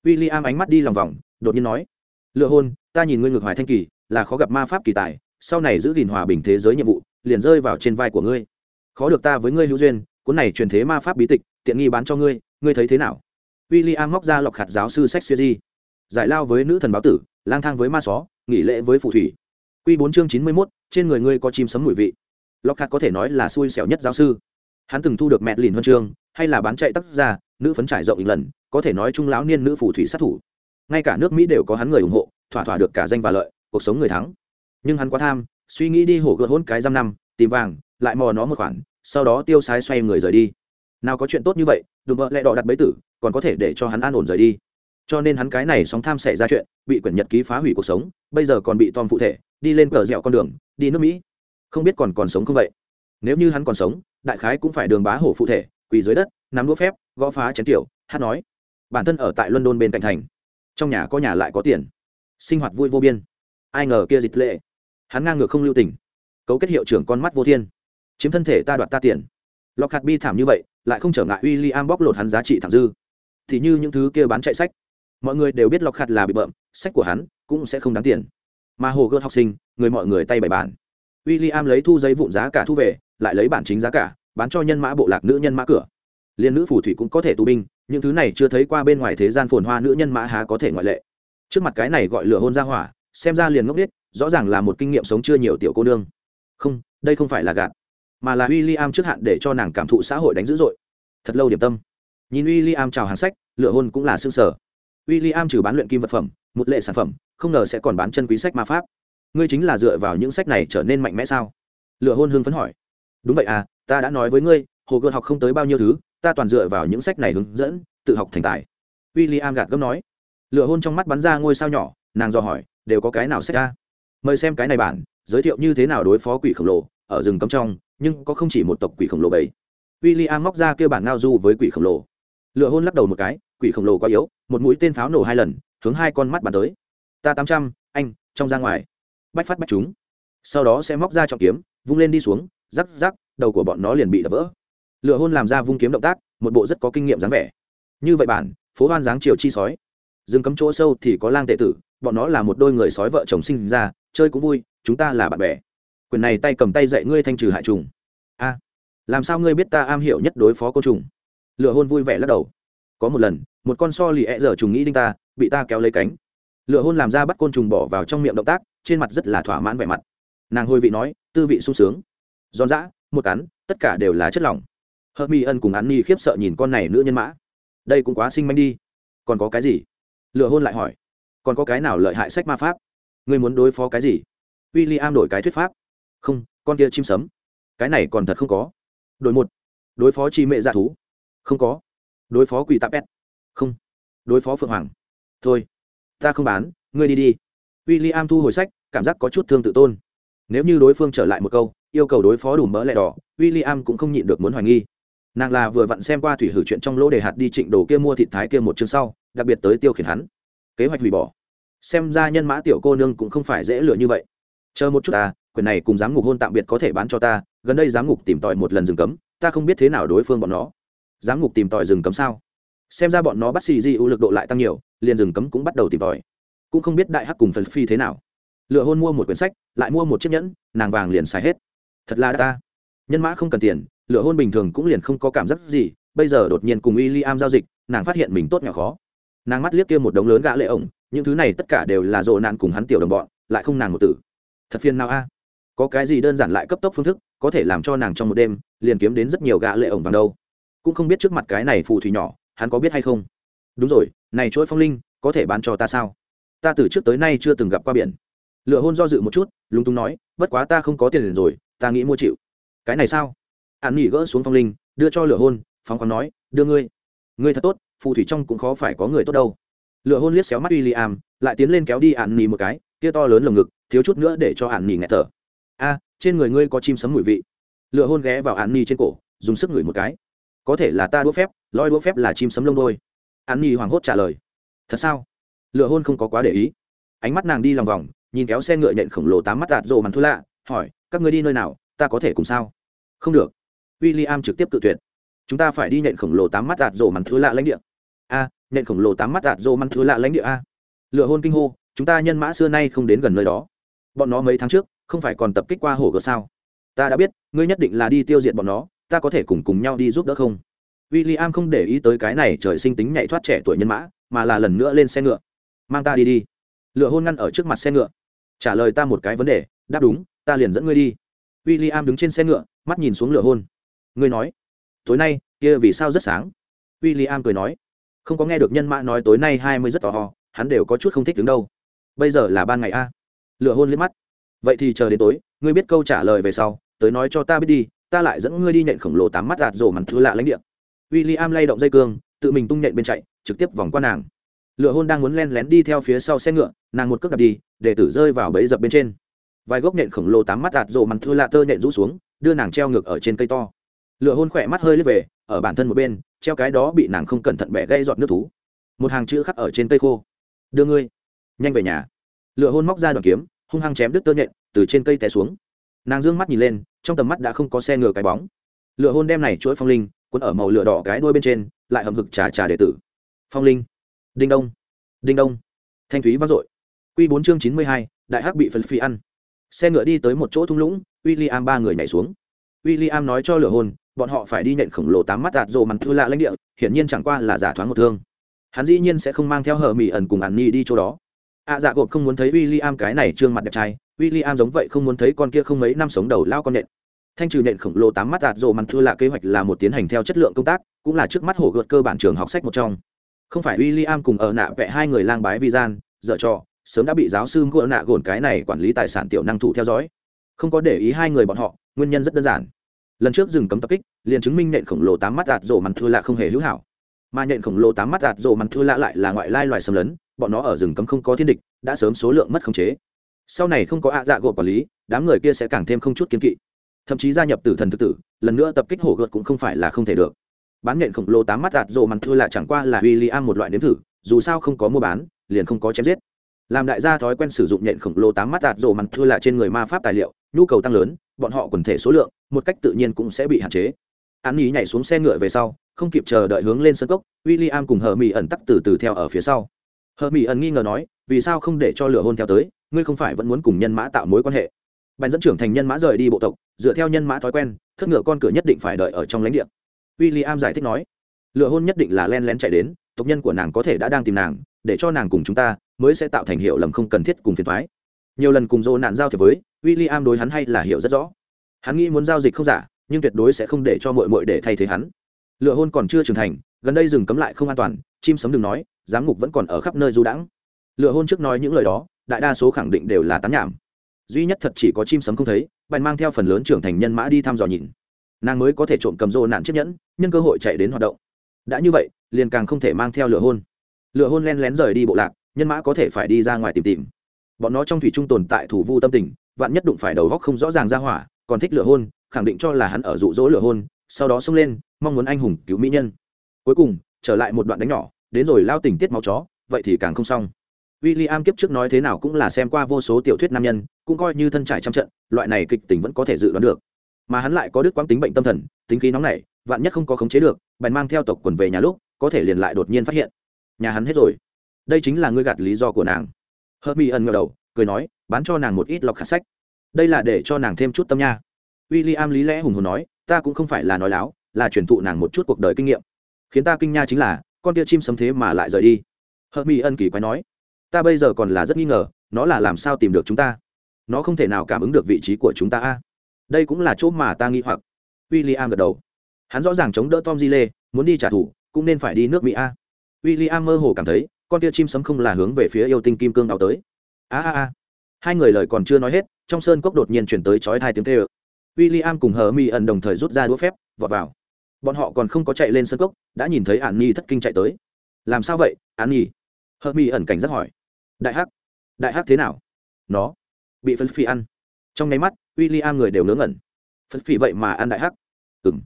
Speaker 1: W i l l i am ánh mắt đi lòng vòng, đột nhiên nói, lựa hôn, ta nhìn ngươi ngược hoài thanh kỳ, là khó gặp ma pháp kỳ tài, sau này giữ gìn hòa bình thế giới nhiệm vụ, liền rơi vào trên vai của ngươi. Khó được ta với ngươi hữu duyên, cuốn này truyền thế ma pháp bí tịch, tiện nghi bán cho ngươi ngươi thấy thế nào? W i l l i am móc ra lọc hạt giáo sư sách siêu di giải lao với nữ thần báo tử, lang thang với ma só nghỉ lễ với phù thủy. Q bốn chương chín mươi mốt, trên người ngươi có chim sấm mùi vị lockhart có thể nói là xui xẻo nhất giáo sư. Hắn từng thu được mẹ lìn huân chương, hay là bán chạy tác gia nữ phấn trải rộng hình lần. có thể nói trung lão niên nữ phù thủy sát thủ. Ngay cả nước mỹ đều có hắn người ủng hộ, thỏa thỏa được cả danh và lợi, cuộc sống người thắng. Nhưng hắn quá tham, suy nghĩ đi hổ gợt hôn cái giam năm, tìm vàng, lại mò nó một khoản, sau đó tiêu sái xoay người rời đi. Nào có chuyện tốt như vậy, đùm bợ lại đỏ đặt bấy tử, còn có thể để cho hắn an ổn rời đi. Cho nên hắn cái này sóng tham xảy ra chuyện, bị quyển nhật ký phá hủy cuộc sống, bây giờ còn bị tom phụ thể, đi lên cờ dẻo con đường, đi nước mỹ không biết còn còn sống không vậy. Nếu như hắn còn sống, đại khái cũng phải đường bá hổ phụ thể, quỳ dưới đất, nắm đũa phép, gõ phá chén tiểu, hát nói. Bản thân ở tại london bên cạnh thành. Trong nhà có nhà lại có tiền. Sinh hoạt vui vô biên. Ai ngờ kia dịch lệ. Hắn ngang ngược không lưu tình. Cấu kết hiệu trưởng con mắt vô thiên. Chiếm thân thể ta đoạt ta tiền. Lọc hạt bi thảm như vậy, lại không trở ngại w i l l i am bóc lột hắn giá trị thẳng dư. Thì như những thứ kia bán chạy sách. Mọi người đều biết lọc hạt là bị bợm, sách của hắn cũng sẽ không đáng tiền. Mà hồ gợt học sinh, người mọi người tay bày bản w i l l i am lấy thu giấy vụn giá cả thu về, lại lấy bản chính giá cả, bán cho nhân mã bộ lạc nữ nhân mã cửa. Liên nữ phù thủy cũng có thể tù binh, những thứ này chưa thấy qua bên ngoài thế gian phồn hoa nữ nhân mã há có thể ngoại lệ. Trước mặt cái này gọi lửa hôn ra hỏa, xem ra liền ngốc biết rõ ràng là một kinh nghiệm sống chưa nhiều tiểu cô nương. Không, đây không phải là gạt, mà là w i l l i am trước hạn để cho nàng cảm thụ xã hội đánh dữ dội. Thật lâu điểm tâm. Nhìn w i l l i am chào hàng sách lựa hôn cũng là xương sở w i l l i am trừ bán luyện kim vật phẩm, một lệ sản phẩm, không ngờ sẽ còn bán chân quý sách ma pháp ngươi chính là dựa vào những sách này trở nên mạnh mẽ sao? Lựa hôn hưng phấn hỏi. Đúng vậy à ta đã nói với ngươi, hồ gợt học không tới bao nhiêu thứ, ta toàn dựa vào những sách này hướng dẫn, tự học thành tài. W i l l i am gạt gấm nói. Lựa hôn trong mắt bắn ra ngôi sao nhỏ, nàng dò hỏi, đều có cái nào sách ra mời xem cái này bản, giới thiệu như thế nào đối phó quỷ khổng lồ, ở rừng cấm trong, nhưng có không chỉ một tộc quỷ khổng lồ bảy w i l l i am móc ra kêu bản ngao du với quỷ khổng lồ. Lựa hôn lắc đầu một cái, quỷ khổng lồ quá yếu, một mũi tên pháo nổ hai lần, hướng hai con mắt bắn tới. Ta tám trăm, anh, trong ra ngoài bách phát bách chúng. Sau đó sẽ móc ra trọng kiếm, vung lên đi xuống, rắc rắc, đầu của bọn nó liền bị đập vỡ. Lựa hôn làm ra vung kiếm động tác, một bộ rất có kinh nghiệm dáng vẻ. Như vậy bản, phố hoan dáng chiều chi sói. Rừng cấm chỗ sâu thì có lang tệ tử, bọn nó là một đôi người sói vợ chồng sinh ra, chơi cũng vui, chúng ta là bạn bè. Quyền này tay cầm tay dạy ngươi thanh trừ hại trùng. A, làm sao ngươi biết ta am hiểu nhất đối phó côn trùng? Lựa hôn vui vẻ lắc đầu. Có một lần, một con so lì ẹ dở trùng nghĩ đinh ta, bị ta kéo lấy cánh. Lựa hôn làm ra bắt côn trùng bỏ vào trong miệng động tác trên mặt rất là thỏa mãn vẻ mặt. Nàng hôi vị nói, tư vị sung sướng. Giòn giã một cắn, tất cả đều là chất lỏng. Hơ mi ân cùng án ni khiếp sợ nhìn con này nữ nhân mã. Đây cũng quá sinh manh đi. Còn có cái gì? Lựa hôn lại hỏi. Còn có cái nào lợi hại sách ma pháp? Ngươi muốn đối phó cái gì? W i l l i am đổi cái thuyết pháp. Không, con kia chim sấm. Cái này còn thật không có. Đổi một. Đối phó chi mệ dạ thú. Không có. Đối phó quỷ tạp pet. Không. Đối phó phượng hoàng. Thôi, ta không bán. Ngươi đi đi. W i l l i am thu hồi sách cảm giác có chút thương tự tôn. Nếu như đối phương trở lại một câu, yêu cầu đối phó đủ mỡ lẻ đỏ w i l l i am cũng không nhịn được muốn hoài nghi. Nàng là vừa vặn xem qua thủy hử chuyện trong lỗ đề hạt đi trịnh đồ kia mua thịt thái kia một chương sau, đặc biệt tới tiêu khiển hắn. Kế hoạch hủy bỏ. Xem ra nhân mã tiểu cô nương cũng không phải dễ lựa như vậy. Chờ một chút ta quyền này cùng giám ngục hôn tạm biệt có thể bán cho ta, gần đây giám ngục tìm tòi một lần rừng cấm, ta không biết thế nào đối phương bọn nó. Giám ngục tìm tòi rừng cấm sao? Xem ra bọn nó bắt xì di ưu lực độ lại tăng nhiều, liền rừng cấm cũng bắt đầu tìm tòi. Cũng không biết đại hắc cùng phần phi thế nào lựa hôn mua một quyển sách, lại mua một chiếc nhẫn, nàng vàng liền xài hết. Thật là ta. Nhân mã không cần tiền, lựa hôn bình thường cũng liền không có cảm giác gì, bây giờ đột nhiên cùng w i l l i am giao dịch, nàng phát hiện mình tốt nhỏ khó. Nàng mắt liếc kia một đống lớn gã lệ ổng, những thứ này tất cả đều là rộ nạn cùng hắn tiểu đồng bọn, lại không nàng một tử. Thật phiền nào a. Có cái gì đơn giản lại cấp tốc phương thức, có thể làm cho nàng trong một đêm, liền kiếm đến rất nhiều gã lệ ổng vàng đâu. Cũng không biết trước mặt cái này phù thủy nhỏ, hắn có biết hay không? Đúng rồi, này chuỗi phong linh, có thể bán cho ta sao? Ta từ trước tới nay chưa từng gặp qua biển lựa hôn do dự một chút, lúng túng nói, bất quá ta không có tiền rồi, ta nghĩ mua chịu. Cái này sao? An nghỉ gỡ xuống phong linh, đưa cho lựa hôn, phóng khoáng nói, đưa ngươi. Ngươi thật tốt, phù thủy trong cũng khó phải có người tốt đâu. Lựa hôn liếc xéo mắt w i l l i am lại tiến lên kéo đi ạn nghỉ một cái, kia to lớn lồng ngực, thiếu chút nữa để cho ạn nghỉ nghẹt thở. A, trên người ngươi có chim sấm mùi vị. Lựa hôn ghé vào ạn nghỉ trên cổ, dùng sức ngửi một cái. Có thể là ta đũa phép, loi đũa phép là chim sấm lông đôi. An nỉ hoảng hốt trả lời. Thật sao? Lựa hôn không có quá để ý. Ánh mắt nàng đi lòng vòng nhìn kéo xe ngựa nhện khổng lồ tám mắt đạt rộ màn thu lạ, hỏi, các ngươi đi nơi nào? Ta có thể cùng sao? Không được. W i l l i am trực tiếp tự tuyệt. Chúng ta phải đi nhện khổng lồ tám mắt đạt rộ màn thứ lạ lãnh địa. A, nhện khổng lồ tám mắt đạt rộ màn thứ lạ lãnh địa a? Lựa hôn kinh hô, chúng ta nhân mã xưa nay không đến gần nơi đó. Bọn nó mấy tháng trước, không phải còn tập kích qua hồ gờ sao? Ta đã biết, ngươi nhất định là đi tiêu diệt bọn nó, ta có thể cùng cùng nhau đi giúp đỡ không? W i l l i am không để ý tới cái này trời sinh tính nhảy thoát trẻ tuổi nhân mã, mà là lần nữa lên xe ngựa. Mang ta đi đi. Lựa hôn ngăn ở trước mặt xe ngựa trả lời ta một cái vấn đề, đáp đúng, ta liền dẫn ngươi đi. W i l l i am đứng trên xe ngựa, mắt nhìn xuống lửa hôn. Ngươi nói, tối nay, kia vì sao rất sáng? W i l l i am cười nói, không có nghe được nhân mã nói tối nay hai mươi rất tò ho hắn đều có chút không thích đứng đâu. Bây giờ là ban ngày a. Lửa hôn liếc mắt. Vậy thì chờ đến tối, ngươi biết câu trả lời về sau, tới nói cho ta biết đi, ta lại dẫn ngươi đi nhện khổng lồ tám mắt gạt rổ mặn thứ lạ lãnh địa. W i l l i am lay động dây cương, tự mình tung nhện bên chạy, trực tiếp vòng qua nàng lựa hôn đang muốn len lén đi theo phía sau xe ngựa, nàng một cước đạp đi để tử rơi vào bẫy dập bên trên. Vài gốc nện khổng lồ tám mắt đạt rộ mặn thư lạ tơ nện rũ xuống, đưa nàng treo ngược ở trên cây to. Lựa hôn khỏe mắt hơi lướt về, ở bản thân một bên, treo cái đó bị nàng không cẩn thận bẻ gây dọn nước thú. Một hàng chữ khắc ở trên cây khô. Đưa ngươi, nhanh về nhà. Lựa hôn móc ra đoàn kiếm, hung hăng chém đứt tơ nhện, từ trên cây té xuống. Nàng d ư ơ n g mắt nhìn lên, trong tầm mắt đã không có xe ngựa cái bóng. Lựa hôn đem này chuỗi phong linh, cuốn ở màu lửa đỏ cái đuôi bên trên, lại hầm hực trà trà đệ tử. Phong linh đinh đông. Đinh đông. Thanh thúy vang dội. Q bốn chương chín mươi hai đại hắc bị phân phi ăn. Xe ngựa đi tới một chỗ thung lũng w i l l i am ba người nhảy xuống. W i l l i am nói cho lửa hôn bọn họ phải đi nhện khổng lồ tám mắt đạt rộ mặn thư lạ lãnh địa hiển nhiên chẳng qua là giả thoáng một thương. Hắn dĩ nhiên sẽ không mang theo hờ mỹ ẩn cùng ẩn nhi đi chỗ đó. Ạ à, dạ gộp không muốn thấy w i l l i am cái này trương mặt đẹp trai w i l l i am giống vậy không muốn thấy con kia không mấy năm sống đầu lao con nện thanh trừ nện khổng lồ tám mắt đạt rộ mặn thư lạ kế hoạch là một tiến hành theo chất lượng công tác cũng là trước mắt hổ gợt cơ bản trường học sách một trong không phải w i l l i am cùng ở nạ vẽ hai người lang bái vi gian, dở trò, sớm đã bị giáo sư ngựa nạ gồn cái này quản lý tài sản tiểu năng thủ theo dõi. Không có để ý hai người bọn họ, nguyên nhân rất đơn giản. Lần trước dừng cấm tập kích, liền chứng minh nện khổng lồ tám mắt đạt rổ mặn thua lạ không hề hữu hảo. Mà nện khổng lồ tám mắt đạt rổ mặn thua lạ lại là ngoại lai loài xâm lấn, bọn nó ở rừng cấm không có thiên địch, đã sớm số lượng mất khống chế. Sau này không có ạ dạ gộp quản lý, đám người kia sẽ càng thêm không chút kiến kỵ. Thậm chí gia nhập tử thần thực tử, lần nữa tập kích hổ gợt cũng không phải là không thể được bán nện khổng lồ tám mắt đạt rộ mặn thưa lạ chẳng qua là w i l l i am một loại nếm thử, dù sao không có mua bán, liền không có chém giết. Làm đại gia thói quen sử dụng nhện khổng lồ tám mắt đạt rộ mặn thưa lạ trên người ma pháp tài liệu, nhu cầu tăng lớn, bọn họ quần thể số lượng, một cách tự nhiên cũng sẽ bị hạn chế. An ý nhảy xuống xe ngựa về sau, không kịp chờ đợi hướng lên sân cốc w i l l i am cùng hờ mỹ ẩn tắc từ từ theo ở phía sau. Hờ mỹ ẩn nghi ngờ nói, vì sao không để cho lửa hôn theo tới? Ngươi không phải vẫn muốn cùng nhân mã tạo mối quan hệ? Bạn dẫn trưởng thành nhân mã rời đi bộ tộc, dựa theo nhân mã thói quen, thất ngựa con cửa nhất định phải đợi ở trong lãnh địa w i l l i am giải thích nói, lựa hôn nhất định là len lén chạy đến, tộc nhân của nàng có thể đã đang tìm nàng, để cho nàng cùng chúng ta mới sẽ tạo thành hiệu lầm không cần thiết cùng phiền thoái nhiều lần cùng dô nạn giao thiệp với w i l l i am đối hắn hay là hiểu rất rõ. Hắn nghĩ muốn giao dịch không giả, nhưng tuyệt đối sẽ không để cho mội mội để thay thế hắn. Lựa hôn còn chưa trưởng thành, gần đây rừng cấm lại không an toàn, chim sấm đừng nói, giám ngục vẫn còn ở khắp nơi du đãng. Lựa hôn trước nói những lời đó, đại đa số khẳng định đều là tán nhảm. Duy nhất thật chỉ có chim sấm không thấy, bèn mang theo phần lớn trưởng thành nhân mã đi thăm dò nhìn nàng mới có thể trộm cầm rô nạn chiếc nhẫn, nhân cơ hội chạy đến hoạt động. Đã như vậy, liền càng không thể mang theo lửa hôn. Lửa hôn len lén rời đi bộ lạc, nhân mã có thể phải đi ra ngoài tìm tìm. Bọn nó trong thủy trung tồn tại thủ vu tâm tình, vạn nhất đụng phải đầu góc không rõ ràng ra hỏa, còn thích lửa hôn, khẳng định cho là hắn ở dụ dỗ lửa hôn, sau đó xông lên, mong muốn anh hùng cứu mỹ nhân. Cuối cùng, trở lại một đoạn đánh nhỏ, đến rồi lao tình tiết máu chó, vậy thì càng không xong. W i l l i am kiếp trước nói thế nào cũng là xem qua vô số tiểu thuyết nam nhân, cũng coi như thân trải trăm trận, loại này kịch tình vẫn có thể dự đoán được mà hắn lại có đức quang tính bệnh tâm thần tính khí nóng này, vạn nhất không có khống chế được bèn mang theo tộc quần về nhà lúc có thể liền lại đột nhiên phát hiện. Nhà hắn hết rồi. Đây chính là ngươi gạt lý do của nàng. Hớt mi ẩn ngờ đầu cười nói bán cho nàng một ít lọc khả sách. Đây là để cho nàng thêm chút tâm nha. W i l l i am lý lẽ hùng hồn nói ta cũng không phải là nói láo là truyền thụ nàng một chút cuộc đời kinh nghiệm. Khiến ta kinh nha chính là con tia chim sấm thế mà lại rời đi. Hớt mi ân kỳ quái nói ta bây giờ còn là rất nghi ngờ nó là làm sao tìm được chúng ta? Nó không thể nào cảm ứng được vị trí của chúng ta a đây cũng là chỗ mà ta nghi hoặc. W i l l i am gật đầu. Hắn rõ ràng chống đỡ tom di lê muốn đi trả thù, cũng nên phải đi nước mỹ a. W i l l i am mơ hồ cảm thấy, con tia chim sấm không là hướng về phía yêu tinh kim cương đào tới. A a a. Hai người lời còn chưa nói hết, trong sơn cốc đột nhiên chuyển tới chói hai tiếng tê ơ w i l l i am cùng hờ mi ẩn đồng thời rút ra đũa phép, vọt vào. Bọn họ còn không có chạy lên sơn cốc, đã nhìn thấy ạn nhi thất kinh chạy tới. Làm sao vậy ạn nhi hờ mi ẩn cảnh giác hỏi. Đại hắc. Đại hắc thế nào? Nó bị phân phi ăn. Trong nháy mắt w i l l i am người đều ngớ ngẩn. Phật phỉ vậy mà ăn đại hắc. Ừng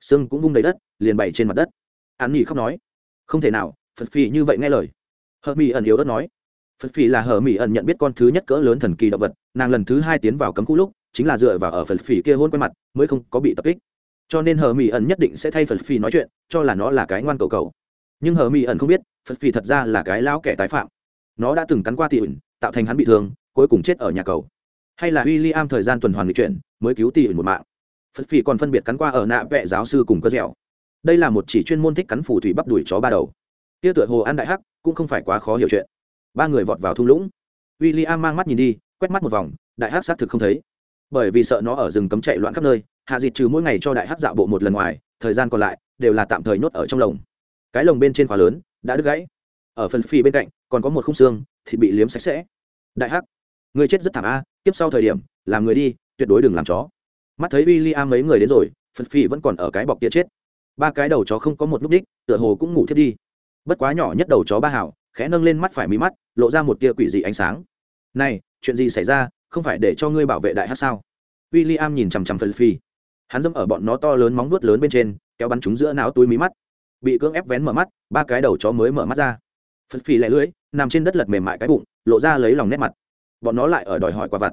Speaker 1: sưng cũng vung đầy đất, liền bày trên mặt đất. An nhi khóc nói. Không thể nào, phật phỉ như vậy nghe lời. Hờ mỹ ẩn yếu ớt nói. Phật phỉ là hờ mỹ ẩn nhận biết con thứ nhất cỡ lớn thần kỳ động vật, nàng lần thứ hai tiến vào cấm khu lúc, chính là dựa vào ở phật phỉ kia hôn quen mặt, mới không có bị tập kích. Cho nên hờ mỹ ẩn nhất định sẽ thay phật phỉ nói chuyện, cho là nó là cái ngoan cầu cầu. Nhưng hờ mỹ ẩn không biết, phật phỉ thật ra là cái lão kẻ tái phạm. Nó đã từng cắn qua tị ẩn tạo thành hắn bị thương, cuối cùng chết ở nhà cầu hay là w i l l i am thời gian tuần hoàn người chuyển, mới cứu tỷ một mạng? Phật phi còn phân biệt cắn qua ở nạ vệ giáo sư cùng cơ dẻo. Đây là một chỉ chuyên môn thích cắn phù thủy bắp đùi chó ba đầu. Tia tựa hồ ăn đại hắc, cũng không phải quá khó hiểu chuyện. Ba người vọt vào thung lũng. W i l l i am mang mắt nhìn đi, quét mắt một vòng, đại hắc xác thực không thấy. Bởi vì sợ nó ở rừng cấm chạy loạn khắp nơi, hạ dịt trừ mỗi ngày cho đại hắc dạo bộ một lần ngoài, thời gian còn lại đều là tạm thời nhốt ở trong lồng. Cái lồng bên trên khóa lớn, đã đứt gãy. Ở phần phi bên cạnh, còn có một khung xương thì bị liếm sạch sẽ. Đại hắc người chết rất thảm a tiếp sau thời điểm, làm người đi, tuyệt đối đừng làm chó. Mắt thấy w i l l i am mấy người đến rồi, phật phi vẫn còn ở cái bọc kia chết. Ba cái đầu chó không có một lúc đích, tựa hồ cũng ngủ thiếp đi. Bất quá nhỏ nhất đầu chó ba hảo, khẽ nâng lên mắt phải mí mắt, lộ ra một tia quỷ dị ánh sáng. Này, chuyện gì xảy ra, không phải để cho ngươi bảo vệ đại hát sao? W i l l i am nhìn chằm chằm phật phi. Hắn dâm ở bọn nó to lớn móng vuốt lớn bên trên, kéo bắn chúng giữa não túi mí mắt. Bị cưỡng ép vén mở mắt, ba cái đầu chó mới mở mắt ra. Phật phi lẻ lưỡi, nằm trên đất lật mềm mại cái bụng, lộ ra lấy lòng nét mặt bọn nó lại ở đòi hỏi quả vặt.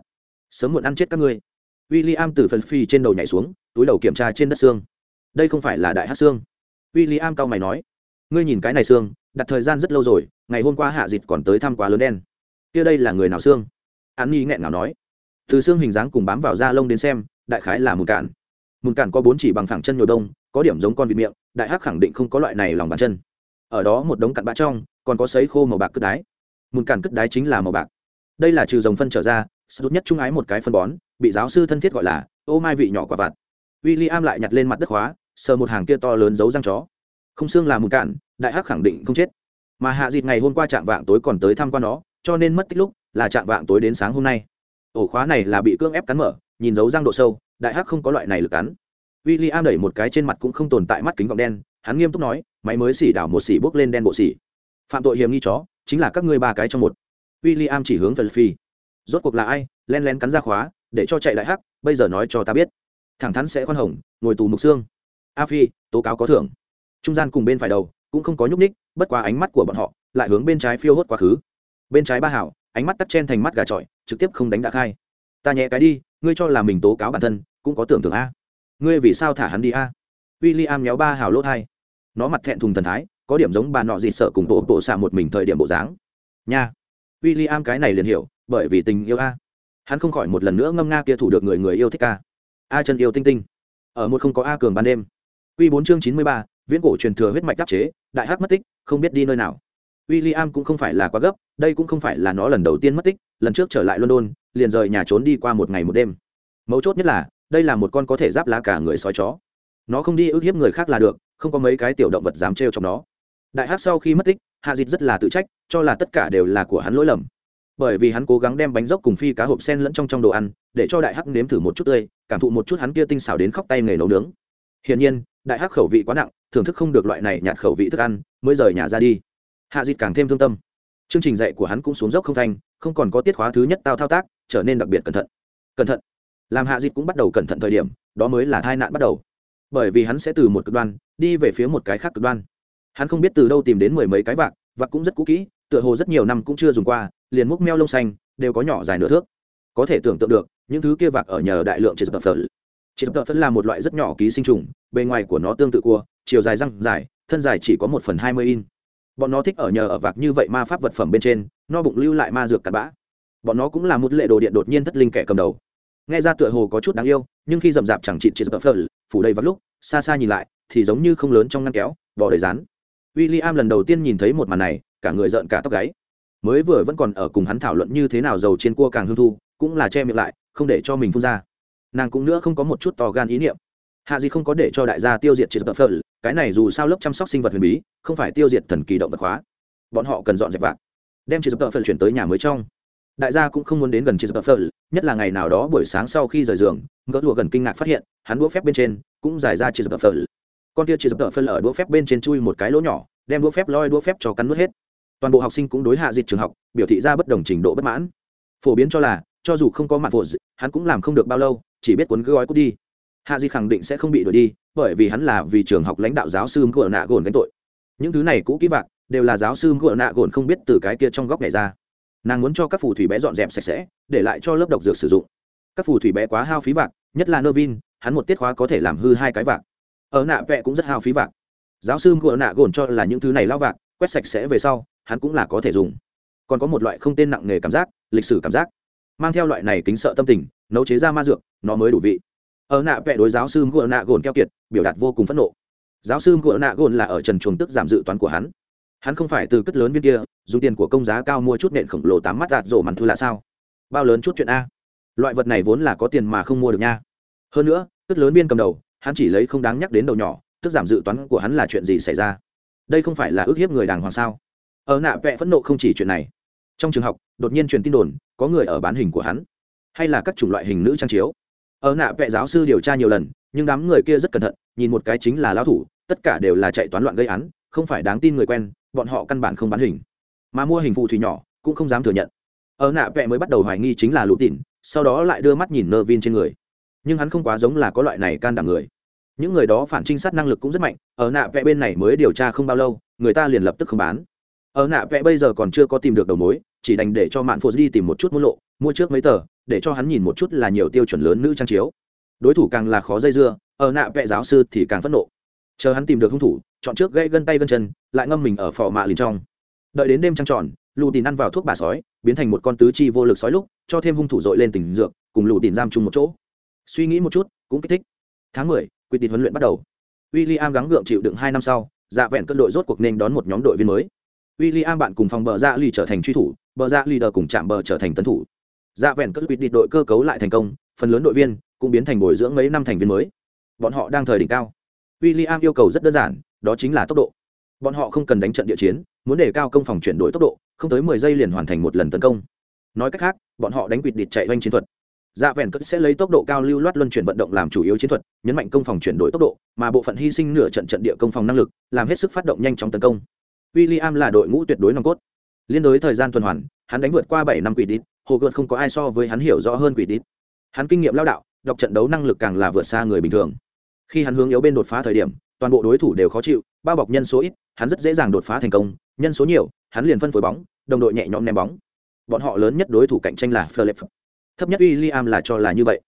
Speaker 1: Sớm muộn ăn chết các ngươi. W i l l i am từ phần phi trên đầu nhảy xuống, túi đầu kiểm tra trên đất xương. Đây không phải là đại hát xương. W i l l i am cao mày nói, ngươi nhìn cái này xương, đặt thời gian rất lâu rồi, ngày hôm qua hạ dịt còn tới thăm quá lớn đen. Kia đây là người nào xương? An nhi nghẹn nào nói, từ xương hình dáng cùng bám vào da lông đến xem, đại khái là mùn cạn. Mùn cạn có bốn chỉ bằng phẳng chân nhồi đông, có điểm giống con vịt miệng, đại hắc khẳng định không có loại này lòng bàn chân. Ở đó một đống cặn bã trong, còn có sấy khô màu bạc cất đái. Mùn cạn cất đái chính là màu bạc đây là trừ dòng phân trở ra rút nhất trung ái một cái phân bón, bị giáo sư thân thiết gọi là, ô mai vị nhỏ quả vặt. W i l l i am lại nhặt lên mặt đất khóa, sờ một hàng kia to lớn giấu răng chó. Không xương là mùn cạn, đại hắc khẳng định không chết. Mà hạ dịt ngày hôm qua trạng vạng tối còn tới tham quan nó, cho nên mất tích lúc là trạng vạng tối đến sáng hôm nay. Ổ khóa này là bị cưỡng ép cắn mở, nhìn dấu răng độ sâu, đại hắc không có loại này lực cắn. W i l l i am đẩy một cái trên mặt cũng không tồn tại mắt kính gọng đen, hắn nghiêm túc nói, máy mới xỉ đảo một xỉ bốc lên đen bộ xỉ. Phạm tội hiểm nghi chó, chính là các ngươi ba cái trong một w i l l i am chỉ hướng phần phi rốt cuộc là ai? Len len cắn ra khóa, để cho chạy đại hắc, bây giờ nói cho ta biết. Thẳng thắn sẽ khoan hồng, ngồi tù mục xương. A phi, tố cáo có thưởng. Trung gian cùng bên phải đầu, cũng không có nhúc ních bất quá ánh mắt của bọn họ lại hướng bên trái phiêu hốt quá khứ. Bên trái ba hảo, ánh mắt tắt chen thành mắt gà trọi, trực tiếp không đánh đã khai. Ta nhẹ cái đi, ngươi cho là mình tố cáo bản thân, cũng có tưởng thưởng a. Ngươi vì sao thả hắn đi a? W i l l i am nhéo ba Hảo lỗ hai. nó mặt thẹn thùng thần thái, có điểm giống bà nọ gì sợ cùng bộ bộ xạ một mình thời điểm bộ dáng. Nha w i l l i am cái này liền hiểu, bởi vì tình yêu a. Hắn không khỏi một lần nữa ngâm nga kia thủ được người người yêu thích ca a chân yêu tinh tinh. Ở một không có a cường ban đêm. Q bốn chương chín mươi ba, viễn cổ truyền thừa huyết mạch đắc chế, đại hát mất tích, không biết đi nơi nào. W i l l i am cũng không phải là quá gấp, đây cũng không phải là nó lần đầu tiên mất tích, lần trước trở lại london, liền rời nhà trốn đi qua một ngày một đêm. Mấu chốt nhất là, đây là một con có thể giáp lá cả người sói chó. Nó không đi ức hiếp người khác là được, không có mấy cái tiểu động vật dám trêu trong nó đại hát sau khi mất tích, hạ dịt rất là tự trách, cho là tất cả đều là của hắn lỗi lầm. Bởi vì hắn cố gắng đem bánh dốc cùng phi cá hộp sen lẫn trong trong đồ ăn, để cho đại hắc nếm thử một chút tươi, cảm thụ một chút hắn kia tinh xảo đến khóc tay nghề nấu nướng. Hiển nhiên, đại hắc khẩu vị quá nặng, thưởng thức không được loại này nhạt khẩu vị thức ăn, mới rời nhà ra đi. Hạ dịt càng thêm thương tâm. Chương trình dạy của hắn cũng xuống dốc không thanh, không còn có tiết khóa thứ nhất tao thao tác, trở nên đặc biệt cẩn thận. Cẩn thận. Làm hạ dịt cũng bắt đầu cẩn thận thời điểm, đó mới là tai nạn bắt đầu. Bởi vì hắn sẽ từ một cực đoan, đi về phía một cái khác cực đoan hắn không biết từ đâu tìm đến mười mấy cái vạc vạc cũng rất cũ kỹ, tựa hồ rất nhiều năm cũng chưa dùng qua, liền múc meo lông xanh, đều có nhỏ dài nửa thước. Có thể tưởng tượng được, những thứ kia vạc ở nhờ đại lượng trên tập phở. Triệt tập phở là một loại rất nhỏ ký sinh trùng, bề ngoài của nó tương tự cua, chiều dài răng dài, thân dài chỉ có một phần hai mươi in. Bọn nó thích ở nhờ ở vạc như vậy ma pháp vật phẩm bên trên, no bụng lưu lại ma dược cặn bã. Bọn nó cũng là một lệ đồ điện đột nhiên thất linh kẻ cầm đầu. Nghe ra tựa hồ có chút đáng yêu, nhưng khi rậm rạp chẳng chịt triệt tập phở, phủ đầy vắt lúc, xa xa nhìn lại, thì giống như không lớn trong ngăn kéo vỏ đầy rán w i l l i am lần đầu tiên nhìn thấy một màn này, cả người rợn cả tóc gáy. Mới vừa vẫn còn ở cùng hắn thảo luận như thế nào dầu trên cua càng hương thu, cũng là che miệng lại, không để cho mình phun ra. Nàng cũng nữa không có một chút to gan ý niệm. Hạ gì không có để cho đại gia tiêu diệt triệt tập phở, cái này dù sao lớp chăm sóc sinh vật huyền bí, không phải tiêu diệt thần kỳ động vật hóa. Bọn họ cần dọn dẹp vạc, đem triệt tập phở chuyển tới nhà mới trong. Đại gia cũng không muốn đến gần triệt tập phở, nhất là ngày nào đó buổi sáng sau khi rời giường, ngỡ lụa gần kinh ngạc phát hiện, hắn đũa phép bên trên, cũng giải ra triệt tập phở con kia dập tờ phân ở đũa phép bên trên chui một cái lỗ nhỏ, đem đũa phép loi đũa phép cho cắn nuốt hết. Toàn bộ học sinh cũng đối hạ dịch trường học, biểu thị ra bất đồng trình độ bất mãn. Phổ biến cho là, cho dù không có mặt phổ hắn cũng làm không được bao lâu, chỉ biết cuốn gói cút đi. Hạ dịch khẳng định sẽ không bị đuổi đi, bởi vì hắn là vì trường học lãnh đạo giáo sư ngựa nạ gồn gánh tội. Những thứ này cũ kỹ vạc, đều là giáo sư ngựa nạ gồn không biết từ cái kia trong góc này ra. Nàng muốn cho các phù thủy bé dọn dẹp sạch sẽ, để lại cho lớp độc dược sử dụng. Các phù thủy bé quá hao phí vạc, nhất là nơ vin hắn một tiết khóa có thể làm hư hai cái vạc ở nạ vẽ cũng rất hao phí vạc. Giáo sư ngựa nạ gồn cho là những thứ này lao vạc, quét sạch sẽ về sau, hắn cũng là có thể dùng. Còn có một loại không tên nặng nề cảm giác, lịch sử cảm giác. Mang theo loại này kính sợ tâm tình, nấu chế ra ma dược, nó mới đủ vị. Ở nạ vẽ đối giáo sư ngựa nạ gồn keo kiệt, biểu đạt vô cùng phẫn nộ. Giáo sư ngựa nạ gồn là ở trần chuồng tức giảm dự toán của hắn. Hắn không phải từ cất lớn viên kia, dùng tiền của công giá cao mua chút nện khổng lồ tám mắt đạt rổ mặn thu là sao? Bao lớn chút chuyện a? Loại vật này vốn là có tiền mà không mua được nha. Hơn nữa, cất lớn viên cầm đầu hắn chỉ lấy không đáng nhắc đến đầu nhỏ, tức giảm dự toán của hắn là chuyện gì xảy ra? Đây không phải là ước hiếp người đàng hoàng sao? Ở nạ vẽ phẫn nộ không chỉ chuyện này. Trong trường học, đột nhiên truyền tin đồn, có người ở bán hình của hắn. Hay là các chủng loại hình nữ trang chiếu. Ở nạ vẽ giáo sư điều tra nhiều lần, nhưng đám người kia rất cẩn thận, nhìn một cái chính là lao thủ, tất cả đều là chạy toán loạn gây án, không phải đáng tin người quen, bọn họ căn bản không bán hình. Mà mua hình phụ thủy nhỏ, cũng không dám thừa nhận. Ở nạ vẽ mới bắt đầu hoài nghi chính là lũ tỉn sau đó lại đưa mắt nhìn nơ vin trên người nhưng hắn không quá giống là có loại này can đảm người. Những người đó phản trinh sát năng lực cũng rất mạnh, ở nạ vẽ bên này mới điều tra không bao lâu, người ta liền lập tức không bán. Ở nạ vẽ bây giờ còn chưa có tìm được đầu mối, chỉ đành để cho mạn phô đi tìm một chút mua lộ, mua trước mấy tờ, để cho hắn nhìn một chút là nhiều tiêu chuẩn lớn nữ trang chiếu. Đối thủ càng là khó dây dưa, ở nạ vẽ giáo sư thì càng phẫn nộ. Chờ hắn tìm được hung thủ, chọn trước gây gân tay gân chân, lại ngâm mình ở phò mạ lìn trong. Đợi đến đêm trăng tròn, lù tìm ăn vào thuốc bà sói, biến thành một con tứ chi vô lực sói lúc, cho thêm hung thủ dội lên tình dược, cùng lù tìm giam chung một chỗ suy nghĩ một chút cũng kích thích tháng mười quyết định huấn luyện bắt đầu w i l l i am gắng gượng chịu đựng hai năm sau dạ vẹn cân đội rốt cuộc nên đón một nhóm đội viên mới William bạn cùng phòng bờ dạ lì trở thành truy thủ, bờ dạ lì đờ cùng chạm bờ trở thành tấn thủ. Dạ vẹn cất quyết định đội cơ cấu lại thành công, phần lớn đội viên cũng biến thành bồi dưỡng mấy năm thành viên mới. Bọn họ đang thời đỉnh cao. William yêu cầu rất đơn giản, đó chính là tốc độ. Bọn họ không cần đánh trận địa chiến, muốn để cao công phòng chuyển đổi tốc độ không tới mười giây liền hoàn thành một lần tấn công nói cách khác bọn họ đánh quyết định chạy doanh chiến thuật dạ vẹn cất sẽ lấy tốc độ cao lưu loát luân chuyển vận động làm chủ yếu chiến thuật, nhấn mạnh công phòng chuyển đổi tốc độ, mà bộ phận hy sinh nửa trận trận địa công phòng năng lực, làm hết sức phát động nhanh chóng tấn công. William là đội ngũ tuyệt đối nòng cốt. Liên đối thời gian tuần hoàn, hắn đánh vượt qua bảy năm quỷ đít hồ gợt không có ai so với hắn hiểu rõ hơn quỷ đít hắn kinh nghiệm lao đạo, đọc trận đấu năng lực càng là vượt xa người bình thường. Khi hắn hướng yếu bên đột phá thời điểm, toàn bộ đối thủ đều khó chịu, bao bọc nhân số ít, hắn rất dễ dàng đột phá thành công, nhân số nhiều, hắn liền phân phối bóng, đồng đội nhẹ nhõm ném bóng. Bọn họ lớn nhất đối thủ cạnh tranh là Philip thấp nhất William là cho là như vậy.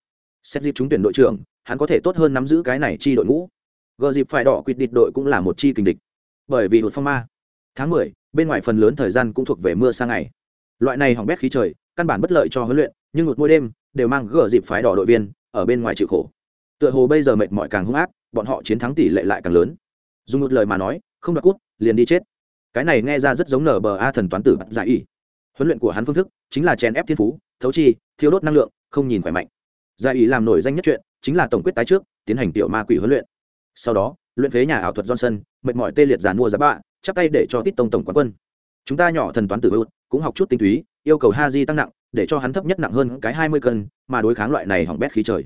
Speaker 1: Xét dịp trúng tuyển đội trưởng, hắn có thể tốt hơn nắm giữ cái này chi đội ngũ. Gờ dịp phải đỏ quyết địch đội cũng là một chi kình địch. Bởi vì hụt phong ma. Tháng mười, bên ngoài phần lớn thời gian cũng thuộc về mưa sang ngày. Loại này hỏng bét khí trời, căn bản bất lợi cho huấn luyện, nhưng một mỗi đêm, đều mang gờ dịp phái đỏ đội viên, ở bên ngoài chịu khổ. Tựa hồ bây giờ mệt mỏi càng hung ác, bọn họ chiến thắng tỷ lệ lại càng lớn. Dùng một lời mà nói, không đoạt cút liền đi chết. Cái này nghe ra rất giống nở bờ a thần toán tử giải dạ y. Huấn luyện của hắn phương thức, chính là chèn ép thiên phú thấu chi thiếu đốt năng lượng, không nhìn khỏe mạnh. Giải ý làm nổi danh nhất chuyện chính là tổng quyết tái trước, tiến hành tiểu ma quỷ huấn luyện. Sau đó, luyện phế nhà ảo thuật johnson, mệt mỏi tê liệt giàn mua giá bạ, chắp tay để cho tít tông tổng quán quân. Chúng ta nhỏ thần toán tử hữu cũng học chút tinh túy, yêu cầu ha di tăng nặng, để cho hắn thấp nhất nặng hơn cái hai mươi cân, mà đối kháng loại này hỏng bét khí trời.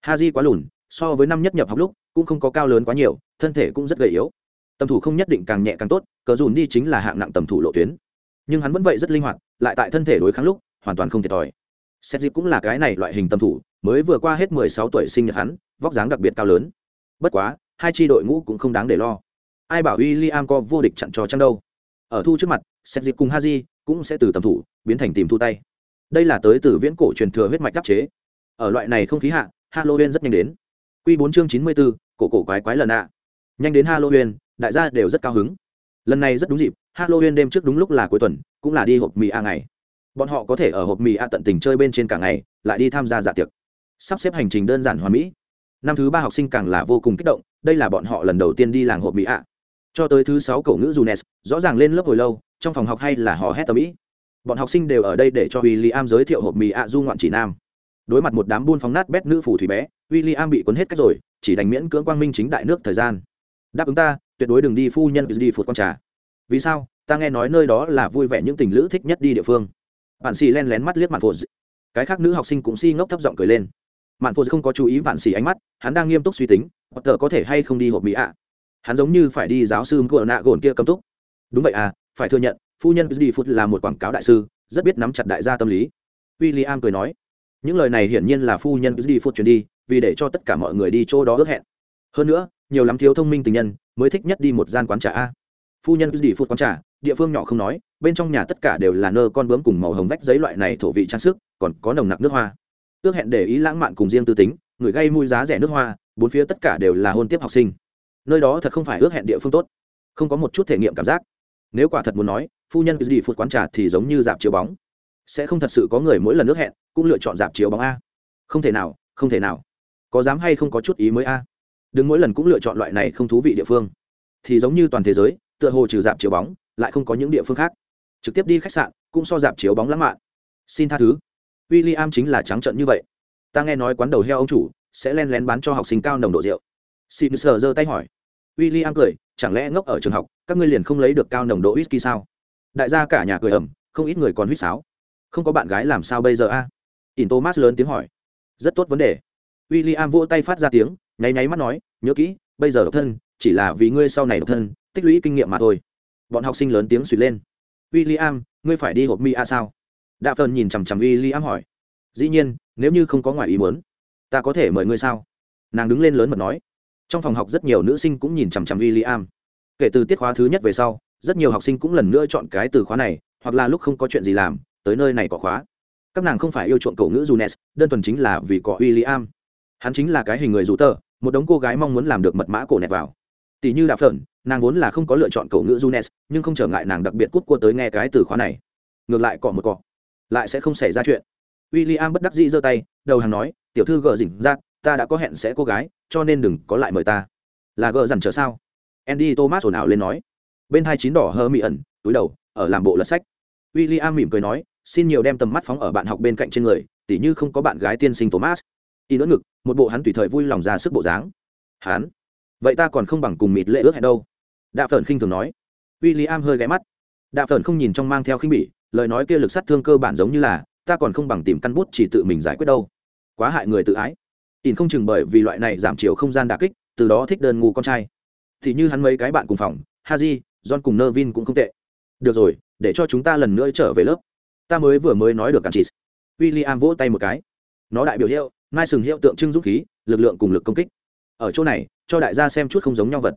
Speaker 1: Ha di quá lùn, so với năm nhất nhập học lúc, cũng không có cao lớn quá nhiều, thân thể cũng rất gầy yếu. Tầm thủ không nhất định càng nhẹ càng tốt, cờ dùn đi chính là hạng nặng tầm thủ lộ tuyến. Nhưng hắn vẫn vậy rất linh hoạt, lại tại thân thể đối kháng lúc hoàn toàn không thiệt thòi. Xét dịp cũng là cái này loại hình tâm thủ, mới vừa qua hết mười sáu tuổi sinh nhật hắn, vóc dáng đặc biệt cao lớn. Bất quá, hai tri đội ngũ cũng không đáng để lo. Ai bảo w i l l i am có vô địch chặn trò chăng đâu. Ở thu trước mặt xét dịp cùng haji cũng sẽ từ tầm thủ, biến thành tìm thu tay. Đây là tới từ viễn cổ truyền thừa huyết mạch đắc chế. Ở loại này không khí hạ, halloween rất nhanh đến. Q bốn chương chín mươi bốn cổ cổ quái quái lần ạ. Nhanh đến halloween, đại gia đều rất cao hứng. Lần này rất đúng dịp, halloween đêm trước đúng lúc là cuối tuần, cũng là đi hộp mì a ngày bọn họ có thể ở hộp mì a tận tình chơi bên trên cả ngày, lại đi tham gia dạ tiệc. Sắp xếp hành trình đơn giản hoàn mỹ. Năm thứ ba học sinh càng là vô cùng kích động, đây là bọn họ lần đầu tiên đi làng hộp mì ạ. cho tới thứ sáu cậu ngữ junes, rõ ràng lên lớp hồi lâu, trong phòng học hay là họ hét tầm ĩ. Bọn học sinh đều ở đây để cho w i l l i am giới thiệu hộp mì ạ du ngoạn chỉ nam. Đối mặt một đám buôn phóng nát bét nữ phủ thủy bé w i l l i am bị cuốn hết cách rồi, chỉ đành miễn cưỡng quang minh chính đại nước thời gian. Đáp ứng ta, tuyệt đối đừng đi phu nhân, đi phụt con trà. Vì sao? Ta nghe nói nơi đó là vui vẻ những tình lữ thích nhất đi địa phương bạn xì len lén mắt liếc mạn phô cái khác nữ học sinh cũng si ngốc thấp giọng cười lên. Mạn phô không có chú ý bạn xì ánh mắt, hắn đang nghiêm túc suy tính, bất tờ có thể hay không đi hộp mỹ ạ? Hắn giống như phải đi giáo sư của nạ gồn kia cấm túc. Đúng vậy à phải thừa nhận, phu nhân đi phút là một quảng cáo đại sư, rất biết nắm chặt đại gia tâm lý. W i l l i am cười nói. Những lời này hiển nhiên là phu nhân đi phút chuyển đi, vì để cho tất cả mọi người đi chỗ đó ước hẹn. Hơn nữa, nhiều lắm thiếu thông minh tình nhân mới thích nhất đi một gian quán trà a. Phu nhân đi phút quán trà địa phương nhỏ không nói, bên trong nhà tất cả đều là nơ con bướm cùng màu hồng vách giấy loại này thổ vị trang sức, còn có nồng nặc nước hoa. Ước hẹn để ý lãng mạn cùng riêng tư tính, người gây mùi giá rẻ nước hoa, bốn phía tất cả đều là hôn tiếp học sinh. Nơi đó thật không phải ước hẹn địa phương tốt. Không có một chút thể nghiệm cảm giác. Nếu quả thật muốn nói, phu nhân đi phụt quán trà thì giống như dạp chiếu bóng. Sẽ không thật sự có người mỗi lần ước hẹn, cũng lựa chọn dạp chiếu bóng a. Không thể nào, không thể nào. Có dám hay không có chút ý mới a. Đừng mỗi lần cũng lựa chọn loại này không thú vị địa phương. Thì giống như toàn thế giới, tựa hồ trừ dạp chiếu bóng lại không có những địa phương khác. Trực tiếp đi khách sạn, cũng so dạp chiếu bóng lãng mạn. Xin tha thứ. W i l l i am chính là trắng trận như vậy. Ta nghe nói quán đầu heo ông chủ sẽ len lén bán cho học sinh cao nồng độ rượu. Xin sờ giơ tay hỏi. W i l l i am cười, chẳng lẽ ngốc ở trường học, các ngươi liền không lấy được cao nồng độ whisky sao? Đại gia cả nhà cười ẩm không ít người còn huýt sáo. Không có bạn gái làm sao bây giờ a? À? in thomas lớn tiếng hỏi. Rất tốt vấn đề. W i l l i am vỗ tay phát ra tiếng, nháy nháy mắt nói, nhớ kỹ, bây giờ độc thân chỉ là vì ngươi sau này độc thân, tích lũy kinh nghiệm mà thôi bọn học sinh lớn tiếng suy lên. W i l l i am ngươi phải đi hộp mi a sao? Đạ phần nhìn chằm chằm w i l l i am hỏi. Dĩ nhiên nếu như không có ngoài ý muốn ta có thể mời ngươi sao? Nàng đứng lên lớn mật nói. Trong phòng học rất nhiều nữ sinh cũng nhìn chằm chằm w i l l i am kể từ tiết khóa thứ nhất về sau rất nhiều học sinh cũng lần nữa chọn cái từ khóa này hoặc là lúc không có chuyện gì làm tới nơi này có khóa. Các nàng không phải yêu chuộng cậu ngữ Junes, đơn thuần chính là vì có William. Hắn chính là cái hình người rủ tờ, một đống cô gái mong muốn làm được mật mã cổ nẹt vào. Tỷ như Đạp Phởn, nàng vốn là không có lựa chọn cậu ngữ Junes, nhưng không trở ngại nàng đặc biệt cút cua tới nghe cái từ khóa này. Ngược lại cọ một cọ, lại sẽ không xảy ra chuyện. William bất đắc dĩ giơ tay, đầu hàng nói, "Tiểu thư gờ dỉnh ra, ta đã có hẹn sẽ cô gái, cho nên đừng có lại mời ta." Là gờ dằn chờ sao? Andy Thomas ồn ào lên nói. Bên hai chín đỏ hơ mị ẩn, túi đầu, ở làm bộ lật sách. William mỉm cười nói, xin nhiều đem tầm mắt phóng ở bạn học bên cạnh trên người tỉ như không có bạn gái tiên sinh thomas y nỡ ngực một bộ hắn tùy thời vui lòng ra sức bộ dáng hắn vậy ta còn không bằng cùng mịt lệ ước hẹn đâu. Đạ phởn khinh thường nói. W i l l i am hơi ghé mắt. Đạ phởn không nhìn trong mang theo khinh bỉ, lời nói kia lực sát thương cơ bản giống như là, ta còn không bằng tìm căn bút chỉ tự mình giải quyết đâu. Quá hại người tự ái. Ỉn không chừng bởi vì loại này giảm chiều không gian đà kích, từ đó thích đơn ngu con trai. Thì như hắn mấy cái bạn cùng phòng, haji, john cùng nơ vin cũng không tệ. Được rồi, để cho chúng ta lần nữa trở về lớp. Ta mới vừa mới nói được cản chỉ. w i l l i am vỗ tay một cái. Nó đại biểu hiệu nai sừng hiệu tượng trưng dũng khí, lực lượng cùng lực công kích ở chỗ này, cho đại gia xem chút không giống nhau vật.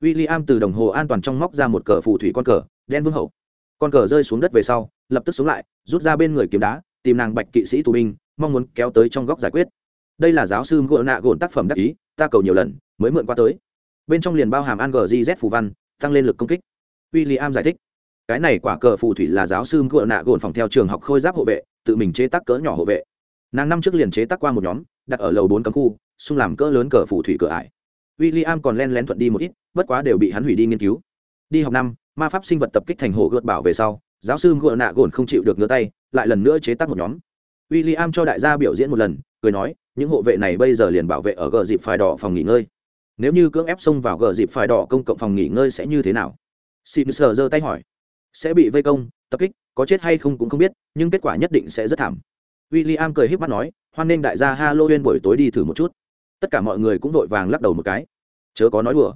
Speaker 1: W i l l i am từ đồng hồ an toàn trong móc ra một cờ phù thủy con cờ, đen vương hậu. Con cờ rơi xuống đất về sau, lập tức sống lại, rút ra bên người kiếm đá, tìm nàng bạch kỵ sĩ tù binh, mong muốn kéo tới trong góc giải quyết. Đây là giáo sư ngộ nạ gồn tác phẩm đắc ý, ta cầu nhiều lần, mới mượn qua tới. Bên trong liền bao hàm an gz phù văn, tăng lên lực công kích. W i l l i am giải thích. Cái này quả cờ phù thủy là giáo sư ngộ nạ gồn phòng theo trường học khôi giáp hộ vệ, tự mình chế tác cỡ nhỏ hộ vệ. Nàng năm trước liền chế tác qua một nhóm, đặt ở lầu bốn cấm khu xung làm cỡ lớn cờ phủ thủy cửa ải. W i l l i am còn len lén thuận đi một ít, bất quá đều bị hắn hủy đi nghiên cứu. Đi học năm, ma pháp sinh vật tập kích thành hồ gợt bảo về sau, giáo sư ngựa nạ gồn không chịu được ngứa tay, lại lần nữa chế tác một nhóm. W i l l i am cho đại gia biểu diễn một lần, cười nói, những hộ vệ này bây giờ liền bảo vệ ở gờ dịp phải đỏ phòng nghỉ ngơi. Nếu như cưỡng ép xông vào gờ dịp phải đỏ công cộng phòng nghỉ ngơi sẽ như thế nào? Sim sờ giơ tay hỏi. Sẽ bị vây công, tập kích, có chết hay không cũng không biết, nhưng kết quả nhất định sẽ rất thảm. W i l l i am cười h í p mắt nói, hoan nghênh đại gia halloween buổi tối đi thử một chút tất cả mọi người cũng vội vàng lắc đầu một cái. Chớ có nói đùa.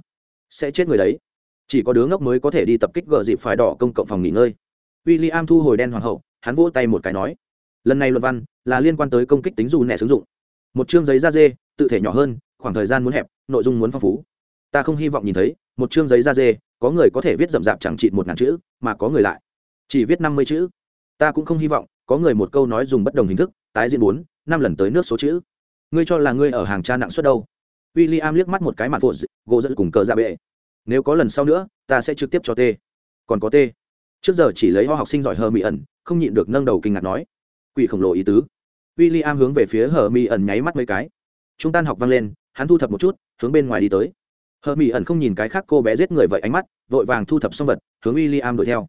Speaker 1: Sẽ chết người đấy. Chỉ có đứa ngốc mới có thể đi tập kích gờ dịp phải đỏ công cộng phòng nghỉ ngơi. W i l l i am thu hồi đen hoàng hậu, hắn vỗ tay một cái nói, lần này luật văn là liên quan tới công kích tính dù nẻ sử dụng. Một chương giấy da dê, tự thể nhỏ hơn, khoảng thời gian muốn hẹp, nội dung muốn phong phú. Ta không hy vọng nhìn thấy, một chương giấy da dê, có người có thể viết rậm rạp chẳng trị một ngàn chữ, mà có người lại chỉ viết năm mươi chữ. Ta cũng không hy vọng có người một câu nói dùng bất đồng hình thức, tái diễn bốn, năm lần tới nước số chữ ngươi cho là ngươi ở hàng cha nặng suất đâu? W i l l i am liếc mắt một cái mặt phụt, gỗ dẫn cùng cờ ra bệ. Nếu có lần sau nữa, ta sẽ trực tiếp cho t còn có t trước giờ chỉ lấy ho học sinh giỏi hờ mỹ ẩn, không nhịn được nâng đầu kinh ngạc nói. Quỷ khổng lồ ý tứ. W i l l i am hướng về phía hờ mỹ ẩn nháy mắt mấy cái. Chúng tan học vang lên, hắn thu thập một chút, hướng bên ngoài đi tới. Hờ mỹ ẩn không nhìn cái khác cô bé giết người vậy ánh mắt, vội vàng thu thập xong vật, hướng w i l l i am đuổi theo.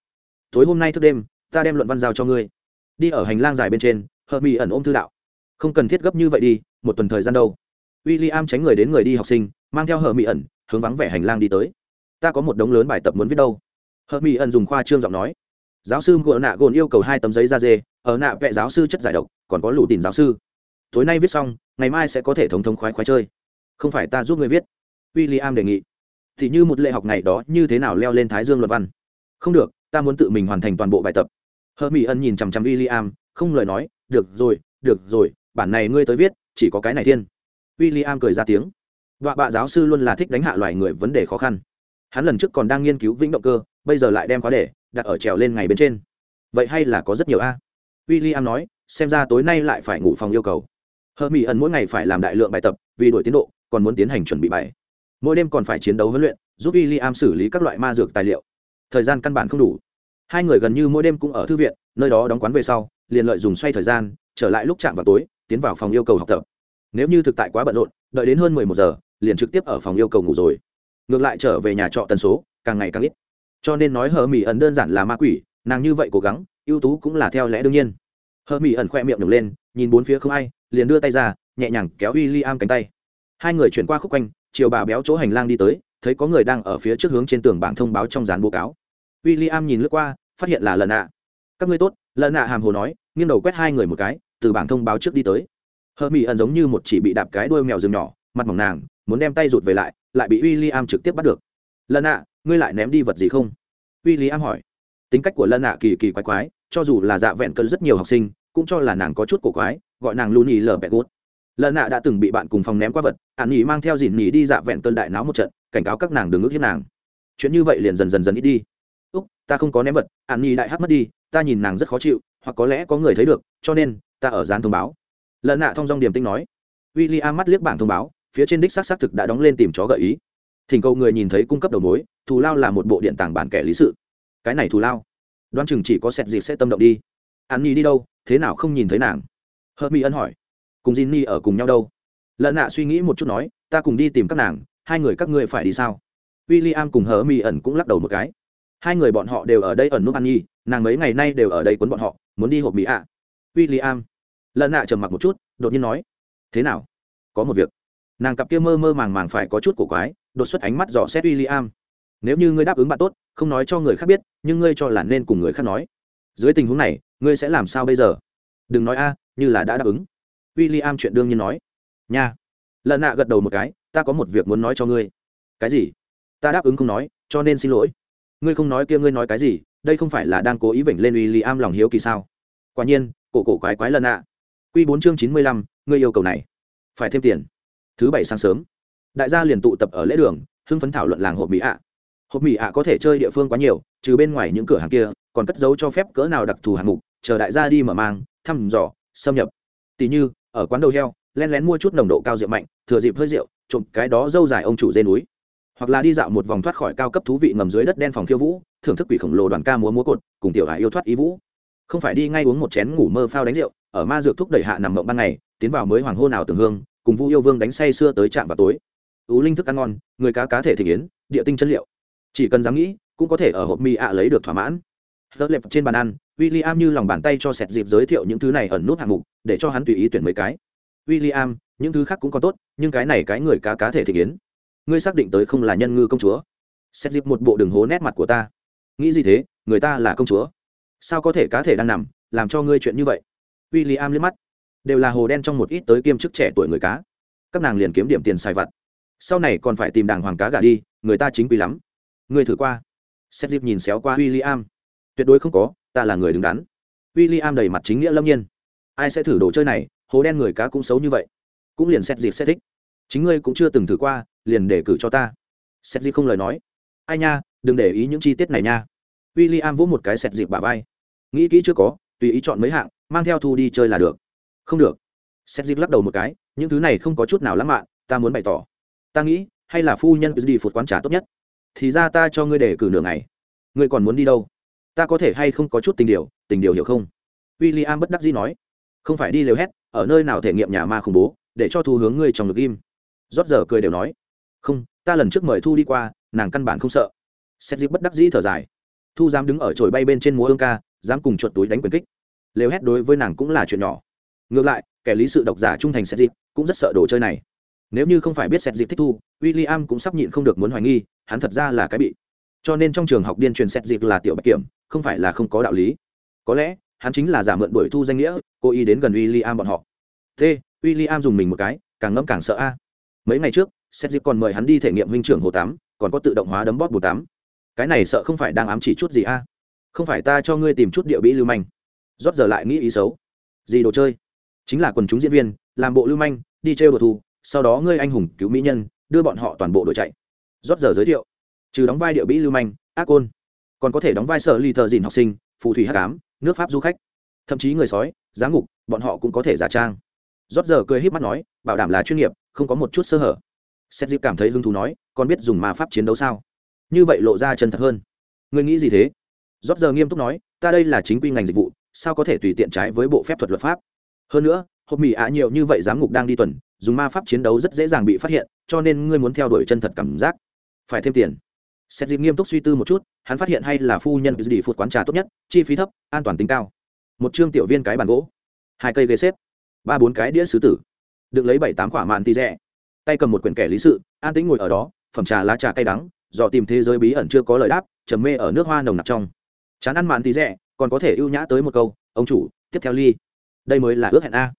Speaker 1: Tối hôm nay thức đêm, ta đem luận văn giao cho ngươi. Đi ở hành lang dài bên trên, hờ mỹ ẩn ôm thư đạo. Không cần thiết gấp như vậy đi một tuần thời gian đâu. W i l l i am tránh người đến người đi học sinh, mang theo hờ mỹ ẩn, hướng vắng vẻ hành lang đi tới. Ta có một đống lớn bài tập muốn viết đâu. Hờ mỹ ẩn dùng khoa trương giọng nói. Giáo sư ngựa nạ gồn yêu cầu hai tấm giấy da dê, ở nạ vẽ giáo sư chất giải độc, còn có lũ tìm giáo sư. Tối nay viết xong, ngày mai sẽ có thể thống thống khoái khoái chơi. Không phải ta giúp người viết. W i l l i am đề nghị. Thì như một lệ học ngày đó, như thế nào leo lên thái dương luật văn? Không được, ta muốn tự mình hoàn thành toàn bộ bài tập. Hờ mỹ ân nhìn chằm chằm w i l l i am không lời nói. Được rồi được rồi, bản này ngươi tới viết chỉ có cái này thiên. W i l l i am cười ra tiếng. Đọa bạ giáo sư luôn là thích đánh hạ loài người vấn đề khó khăn. Hắn lần trước còn đang nghiên cứu vĩnh động cơ, bây giờ lại đem khóa để, đặt ở trèo lên ngày bên trên. Vậy hay là có rất nhiều a? W i l l i am nói, xem ra tối nay lại phải ngủ phòng yêu cầu. Hơ mỹ ẩn mỗi ngày phải làm đại lượng bài tập, vì đổi tiến độ, còn muốn tiến hành chuẩn bị bài. Mỗi đêm còn phải chiến đấu huấn luyện, giúp w i l l i am xử lý các loại ma dược tài liệu. Thời gian căn bản không đủ. Hai người gần như mỗi đêm cũng ở thư viện, nơi đó đóng quán về sau, liền lợi dùng xoay thời gian, trở lại lúc chạm vào tối tiến vào phòng yêu cầu học tập. Nếu như thực tại quá bận rộn, đợi đến hơn mười một giờ, liền trực tiếp ở phòng yêu cầu ngủ rồi. Ngược lại trở về nhà trọ tần số, càng ngày càng ít. Cho nên nói hờ mỹ ẩn đơn giản là ma quỷ, nàng như vậy cố gắng, ưu tú cũng là theo lẽ đương nhiên. Hờ mỹ ẩn khoe miệng nhổng lên, nhìn bốn phía không ai, liền đưa tay ra, nhẹ nhàng kéo w i l l i am cánh tay. Hai người chuyển qua khúc quanh, chiều bà béo chỗ hành lang đi tới, thấy có người đang ở phía trước hướng trên tường bảng thông báo trong dán bố cáo. W i l l i am nhìn lướt qua, phát hiện là lần ạ các ngươi tốt lần ạ hàm hồ nói, nghiêng đầu quét hai người một cái từ bảng thông báo trước đi tới. Hờ mỹ ẩn giống như một chỉ bị đạp cái đuôi mèo rừng nhỏ, mặt mỏng nàng, muốn đem tay rụt về lại lại bị w i l l i am trực tiếp bắt được. Lần ạ, ngươi lại ném đi vật gì không? W i l l i am hỏi. Tính cách của lân ạ kỳ kỳ quái quái, cho dù là dạ vẹn cơn rất nhiều học sinh, cũng cho là nàng có chút cổ quái, gọi nàng lu nhì lờ bẹt gút. Lân ạ đã từng bị bạn cùng phòng ném qua vật ạn nhì mang theo dìn nhì đi dạ vẹn cơn đại náo một trận, cảnh cáo các nàng đừng ước hiếp nàng. Chuyện như vậy liền dần dần dần ít đi. Úc, ta không có ném vật ạn nhì đại hát mất đi, ta nhìn nàng rất khó chịu, hoặc có lẽ có người thấy được, cho nên ta ở gian thông báo. Lần nạ thông dong điểm tinh nói. W i l l i am mắt liếc bảng thông báo, phía trên đích xác xác thực đã đóng lên tìm chó gợi ý. Thỉnh cầu người nhìn thấy cung cấp đầu mối, thù lao là một bộ điện tảng bản kẻ lý sự. Cái này thù lao. Đoán chừng chỉ có sẹt dịp sẽ tâm động đi. An nhi đi đâu, thế nào không nhìn thấy nàng? Hớt mỹ ân hỏi. Cùng j ni ở cùng nhau đâu? Lợn nạ suy nghĩ một chút nói, ta cùng đi tìm các nàng, hai người các ngươi phải đi sao? W i l l i am cùng hờ mỹ ẩn cũng lắc đầu một cái. Hai người bọn họ đều ở đây ẩn núp an nhi, nàng mấy ngày nay đều ở đây quấn bọn họ, muốn đi hộp mỹ ạ. à w i l l i am nạ trầm mặc một chút, đột nhiên nói, thế nào? Có một việc. Nàng cặp kia mơ mơ màng màng phải có chút cổ quái, đột xuất ánh mắt dò xét w i l l i am nếu như ngươi đáp ứng bạn tốt, không nói cho người khác biết, nhưng ngươi cho là nên cùng người khác nói. Dưới tình huống này, ngươi sẽ làm sao bây giờ? Đừng nói a, như là đã đáp ứng. W i l l i am chuyện đương nhiên nói, nha. Lần nạ gật đầu một cái, ta có một việc muốn nói cho ngươi. Cái gì? Ta đáp ứng không nói, cho nên xin lỗi. Ngươi không nói kia ngươi nói cái gì, đây không phải là đang cố ý vểnh lên w i l l i am lòng hiếu kỳ sao? Quả nhiên cổ cổ quái quái lần à q bốn chương chín mươi lăm, ngươi yêu cầu này. Phải thêm tiền. Thứ bảy sáng sớm. Đại gia liền tụ tập ở lễ đường, hưng phấn thảo luận làng hộp mỹ ạ. Hộp mỹ ạ có thể chơi địa phương quá nhiều, trừ bên ngoài những cửa hàng kia, còn cất giấu cho phép cỡ nào đặc thù hạng mục, chờ đại gia đi mở mang, thăm dò, xâm nhập. Tỉ như, ở quán đầu heo, len lén mua chút nồng độ cao rượu mạnh, thừa dịp hơi rượu, trộm cái đó dâu dài ông chủ dê núi. Hoặc là đi dạo một vòng thoát khỏi cao cấp thú vị ngầm dưới đất đen phòng khiêu vũ, thưởng thức quỷ khổng lồ đoàn ca múa múa cột, cùng tiểu hải yêu thoát ý vũ không phải đi ngay uống một chén ngủ mơ phao đánh rượu, ở ma dược thúc đẩy hạ nằm mộng ban ngày, tiến vào mới hoàng hôn nào tưởng hương, cùng vu yêu vương đánh say xưa tới trạm vào tối. Ú linh thức ăn ngon, người cá cá thể thể yến, địa tinh chân liệu. Chỉ cần dám nghĩ, cũng có thể ở hộp mì ạ lấy được thỏa mãn. Tớ lệp trên bàn ăn w i l l i am như lòng bàn tay cho sẹt dịp giới thiệu những thứ này ẩn nút hạng mục, để cho hắn tùy ý tuyển mấy cái. W i l l i am những thứ khác cũng có tốt, nhưng cái này cái người cá cá thể thể yến. Ngươi xác định tới không là nhân ngư công chúa. Xét dịp một bộ đường hố nét mặt của ta. Nghĩ gì thế? Người ta là công chúa sao có thể cá thể đang nằm, làm cho ngươi chuyện như vậy? W i l l i am liếc mắt. Đều là hồ đen trong một ít tới kiêm chức trẻ tuổi người cá. Các nàng liền kiếm điểm tiền xài vặt. Sau này còn phải tìm đàng hoàng cá gà đi, người ta chính quy lắm. Người thử qua. Xét dịp nhìn xéo qua w i l l i am tuyệt đối không có, ta là người đứng đắn. W i l l i am đầy mặt chính nghĩa lâm nhiên. Ai sẽ thử đồ chơi này, hồ đen người cá cũng xấu như vậy. Cũng liền xét dịp xét thích. Chính ngươi cũng chưa từng thử qua, liền để cử cho ta. Xét dịp không lời nói. Ai nha, đừng để ý những chi tiết này nha w i l l i am vỗ một cái sẹt dịp bà vai. Nghĩ kỹ chưa có, tùy ý chọn mấy hạng, mang theo thu đi chơi là được. Không được. Sẹt dịp lắc đầu một cái, những thứ này không có chút nào lãng mạn, ta muốn bày tỏ. Ta nghĩ, hay là phu nhân đi phụt quán trà tốt nhất. Thì ra ta cho ngươi để cử nửa ngày. Ngươi còn muốn đi đâu? Ta có thể hay không có chút tình điều tình điều hiểu không? W i l l i am bất đắc dĩ nói. Không phải đi lều hét, ở nơi nào thể nghiệm nhà ma khủng bố, để cho thu hướng ngươi trong ngực im. Rót giờ cười đều nói. Không, ta lần trước mời thu đi qua, nàng căn bản không sợ. Xét dịp bất đắc dĩ thở dài thu dám đứng ở trồi bay bên trên múa ương ca, dám cùng chuột túi đánh quyền kích. Lều hét đối với nàng cũng là chuyện nhỏ. Ngược lại, kẻ lý sự độc giả trung thành xét dịp cũng rất sợ đồ chơi này. Nếu như không phải biết xét dịp thích thu w i l l i am cũng sắp nhịn không được muốn hoài nghi, hắn thật ra là cái bị. Cho nên trong trường học điên truyền xét dịp là tiểu bạch kiểm, không phải là không có đạo lý. Có lẽ, hắn chính là giả mượn đuổi thu danh nghĩa Cô ý đến gần w i l l i am bọn họ. T w i l l i am dùng mình một cái, càng ngẫm càng sợ a. Mấy ngày trước xét dịp còn mời hắn đi thể nghiệm huynh trưởng hồ tám, còn có tự động hóa đấm bóp bù tám cái này sợ không phải đang ám chỉ chút gì a? Không phải ta cho ngươi tìm chút địa bĩ lưu manh. Rót giờ lại nghĩ ý xấu. Gì đồ chơi? Chính là quần chúng diễn viên, làm bộ lưu manh, đi trêu đồ thù, sau đó ngươi anh hùng cứu mỹ nhân, đưa bọn họ toàn bộ đội chạy. Rót giờ giới thiệu. Trừ đóng vai địa bĩ lưu manh, ác côn. Còn có thể đóng vai sở ly thờ dìn học sinh, phù thủy hát cám nước pháp du khách. Thậm chí người sói giá ngục, bọn họ cũng có thể giả trang. Rót giờ cười h í p mắt nói, bảo đảm là chuyên nghiệp, không có một chút sơ hở. Xét dịp cảm thấy hứng thú nói, còn biết dùng ma pháp chiến đấu sao? Như vậy lộ ra chân thật hơn. Ngươi nghĩ gì thế? Rót giờ nghiêm túc nói, ta đây là chính quy ngành dịch vụ, sao có thể tùy tiện trái với bộ phép thuật luật pháp? Hơn nữa, hộp mỹ ạ nhiều như vậy giám ngục đang đi tuần, dùng ma pháp chiến đấu rất dễ dàng bị phát hiện, cho nên ngươi muốn theo đuổi chân thật cảm giác. Phải thêm tiền. Xét dịp nghiêm túc suy tư một chút, hắn phát hiện hay là phu nhân đi phụt quán trà tốt nhất, chi phí thấp, an toàn tính cao. Một chương tiểu viên cái bàn gỗ, hai cây ghế xếp, ba bốn cái đĩa sứ tử, được lấy bảy tám quả mạn tì rẻ. Tay cầm một quyển kẻ lý sự, an tĩnh ngồi ở đó, phẩm trà lá trà cay đắng dò tìm thế giới bí ẩn chưa có lời đáp, trầm mê ở nước hoa nồng nặc trong. Chán ăn mạn tí rẻ, còn có thể ưu nhã tới một câu, ông chủ, tiếp theo ly. Đây mới là ước hẹn a.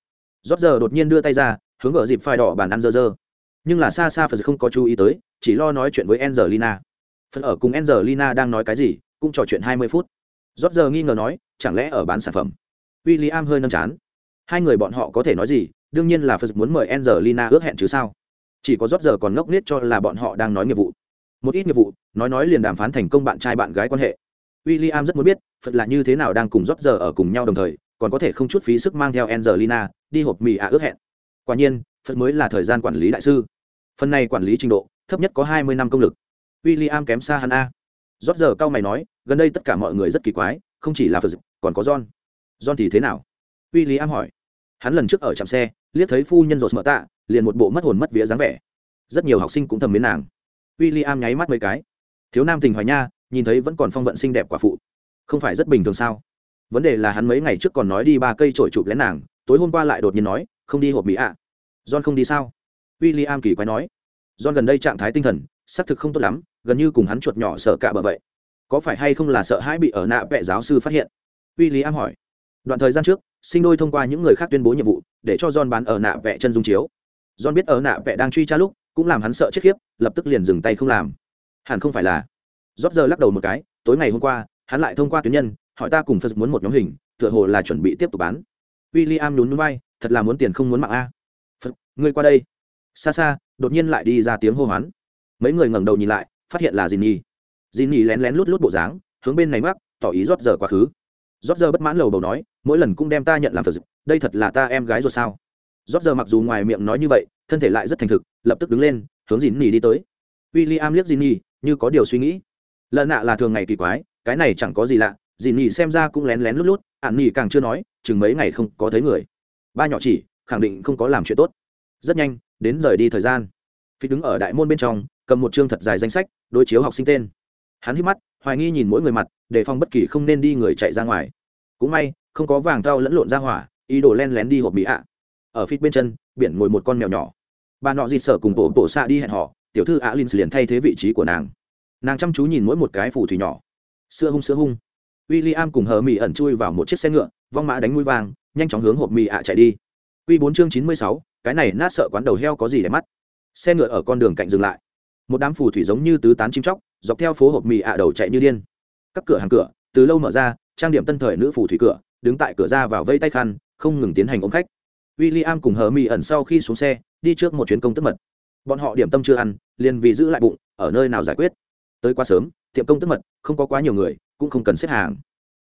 Speaker 1: Rót giờ đột nhiên đưa tay ra, hướng ở dịp phai đỏ bàn ăn dơ dơ. Nhưng là xa xa phật không có chú ý tới, chỉ lo nói chuyện với angelina. Phật ở cùng angelina đang nói cái gì, cũng trò chuyện hai mươi phút. Rót giờ nghi ngờ nói, chẳng lẽ ở bán sản phẩm? W i l l i am hơi nâm chán. Hai người bọn họ có thể nói gì, đương nhiên là phật muốn mời angelina ước hẹn chứ sao? Chỉ có rót giờ còn ngốc nết cho là bọn họ đang nói nghiệp vụ một ít nghiệp vụ, nói nói liền đàm phán thành công bạn trai bạn gái quan hệ. W i l l i am rất muốn biết, phật là như thế nào đang cùng rót giờ ở cùng nhau đồng thời, còn có thể không chút phí sức mang theo angelina đi hộp mì ạ ước hẹn. Quả nhiên, phật mới là thời gian quản lý đại sư. Phần này quản lý trình độ, thấp nhất có hai mươi năm công lực. W i l l i am kém xa hắn a. Rót giờ cao mày nói, gần đây tất cả mọi người rất kỳ quái, không chỉ là phật, còn có john. John thì thế nào? W i l l i am hỏi. Hắn lần trước ở trạm xe, liếc thấy phu nhân rột mở tạ, liền một bộ mất hồn mất vía dáng vẻ. Rất nhiều học sinh cũng thầm mến nàng w i l l i am nháy mắt mấy cái. Thiếu nam tình hoài nha, nhìn thấy vẫn còn phong vận xinh đẹp quả phụ. Không phải rất bình thường sao? Vấn đề là hắn mấy ngày trước còn nói đi ba cây trổi chụp lén nàng, tối hôm qua lại đột nhiên nói, không đi hộp mỹ ạ. À. john không đi sao? W i l l i am kỳ quái nói. John gần đây trạng thái tinh thần, xác thực không tốt lắm, gần như cùng hắn chuột nhỏ sợ cả bờ vậy. Có phải hay không là sợ hãi bị ở nạ vẽ giáo sư phát hiện? W i l l i am hỏi. Đoạn thời gian trước, sinh đôi thông qua những người khác tuyên bố nhiệm vụ, để cho john bán ở nạ vẽ chân dung chiếu. John biết ở nạ vẽ đang truy tra lúc cũng làm hắn sợ chết khiếp, lập tức liền dừng tay không làm. Hẳn không phải là. Rót giờ lắc đầu một cái, tối ngày hôm qua, hắn lại thông qua tuyến nhân, hỏi ta cùng phật muốn một nhóm hình, tựa hồ là chuẩn bị tiếp tục bán. W i l l i am nhún núi bay thật là muốn tiền không muốn mạng a. Phật, ngươi qua đây. Xa xa, đột nhiên lại đi ra tiếng hô hoán. Mấy người ngẩng đầu nhìn lại, phát hiện là dì nhi dì nhi lén lén lút lút bộ dáng, hướng bên này mắc tỏ ý rót giờ quá khứ. Rót giờ bất mãn lầu đầu nói, mỗi lần cũng đem ta nhận làm phật đây thật là ta em gái rồi sao? Rót giờ mặc dù ngoài miệng nói như vậy, thân thể lại rất thành thực, lập tức đứng lên, hướng dì nỉ đi tới. W i l l i am liếc dì nỉ như có điều suy nghĩ. Lần nạ là thường ngày kỳ quái, cái này chẳng có gì lạ dì nỉ xem ra cũng lén lén lút lút ạn nỉ càng chưa nói, chừng mấy ngày không có thấy người. Ba nhỏ chỉ, khẳng định không có làm chuyện tốt. Rất nhanh, đến rời đi thời gian. Phi đứng ở đại môn bên trong, cầm một chương thật dài danh sách, đối chiếu học sinh tên. Hắn hít mắt, hoài nghi nhìn mỗi người mặt, để phòng bất kỳ không nên đi người chạy ra ngoài. Cũng may, không có vàng thau lẫn lộn ra hỏa, ý đồ len lén đi hộp mỹ ạ ở phía bên chân, biển ngồi một con mèo nhỏ. Bà nọ dịt sở cùng bộ bộ xạ đi hẹn họ, tiểu thư á linh liền thay thế vị trí của nàng. Nàng chăm chú nhìn mỗi một cái phù thủy nhỏ. Sữa hung sữa hung. W i l l i am cùng hờ mỹ ẩn chui vào một chiếc xe ngựa, vong mã đánh mũi vàng nhanh chóng hướng hộp mì ạ chạy đi. Q bốn chương chín mươi sáu, cái này nát sợ quán đầu heo có gì để mắt? Xe ngựa ở con đường cạnh dừng lại. Một đám phù thủy giống như tứ tán chim chóc, dọc theo phố hộp mì ạ đầu chạy như điên. Các cửa hàng cửa, từ lâu mở ra, trang điểm tân thời nữ phù thủy cửa, đứng tại cửa ra vào vây tay khăn, không ngừng tiến hành ống khách w i l l i am cùng hờ mỹ ẩn sau khi xuống xe, đi trước một chuyến công tức mật. Bọn họ điểm tâm chưa ăn, liền vì giữ lại bụng, ở nơi nào giải quyết? Tới quá sớm, tiệm công tức mật, không có quá nhiều người, cũng không cần xếp hàng.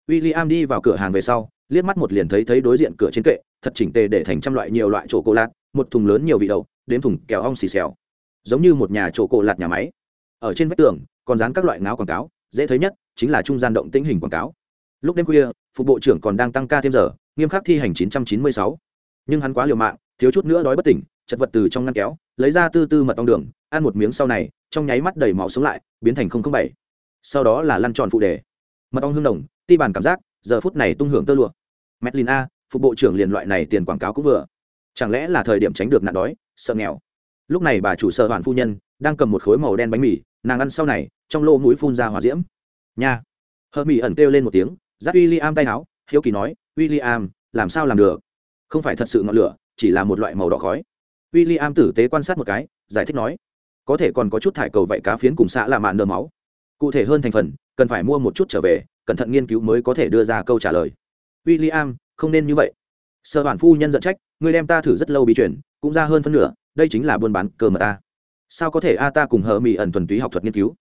Speaker 1: W i l l i am đi vào cửa hàng về sau, liếc mắt một liền thấy thấy đối diện cửa trên kệ, thật chỉnh tề để thành trăm loại nhiều loại chỗ cô lạt, một thùng lớn nhiều vị đậu, đếm thùng kẹo ong xì xèo. Giống như một nhà chỗ cổ lạt nhà máy. Ở trên vách tường, còn dán các loại ngáo quảng cáo, dễ thấy nhất chính là trung gian động tĩnh hình quảng cáo. Lúc đêm khuya, phục bộ trưởng còn đang tăng ca thêm giờ, nghiêm khắc thi hành 996 nhưng hắn quá liều mạng, thiếu chút nữa đói bất tỉnh, chật vật từ trong ngăn kéo, lấy ra tư tư mật ong đường, ăn một miếng sau này, trong nháy mắt đầy máu sống lại, biến thành không bảy. Sau đó là lăn tròn phụ đề. Mật ong hương đồng, ti bàn cảm giác, giờ phút này tung hưởng tơ lụa. Medlin a, phục bộ trưởng liền loại này tiền quảng cáo cũng vừa. Chẳng lẽ là thời điểm tránh được nạn đói, sợ nghèo? Lúc này bà chủ sợ hoàn phu nhân, đang cầm một khối màu đen bánh mì, nàng ăn sau này, trong lô mũi phun ra hỏa diễm. Nha. Hờ mỹ ẩn kêu lên một tiếng giáp w i l l i am tay áo, hiếu kỳ nói w i l l i am làm sao làm được? Không phải thật sự ngọn lửa, chỉ là một loại màu đỏ khói. W i l l i am tử tế quan sát một cái, giải thích nói, có thể còn có chút thải cầu vậy cá phiến cùng xạ là mạn đờ máu. Cụ thể hơn thành phần, cần phải mua một chút trở về, cẩn thận nghiên cứu mới có thể đưa ra câu trả lời. W i l l i am không nên như vậy. Sợ bản phu nhân giận trách người đem ta thử rất lâu bị chuyển cũng ra hơn phân nửa, đây chính là buôn bán cơ mà ta. Sao có thể a ta cùng hờ mì ẩn thuần túy học thuật nghiên cứu?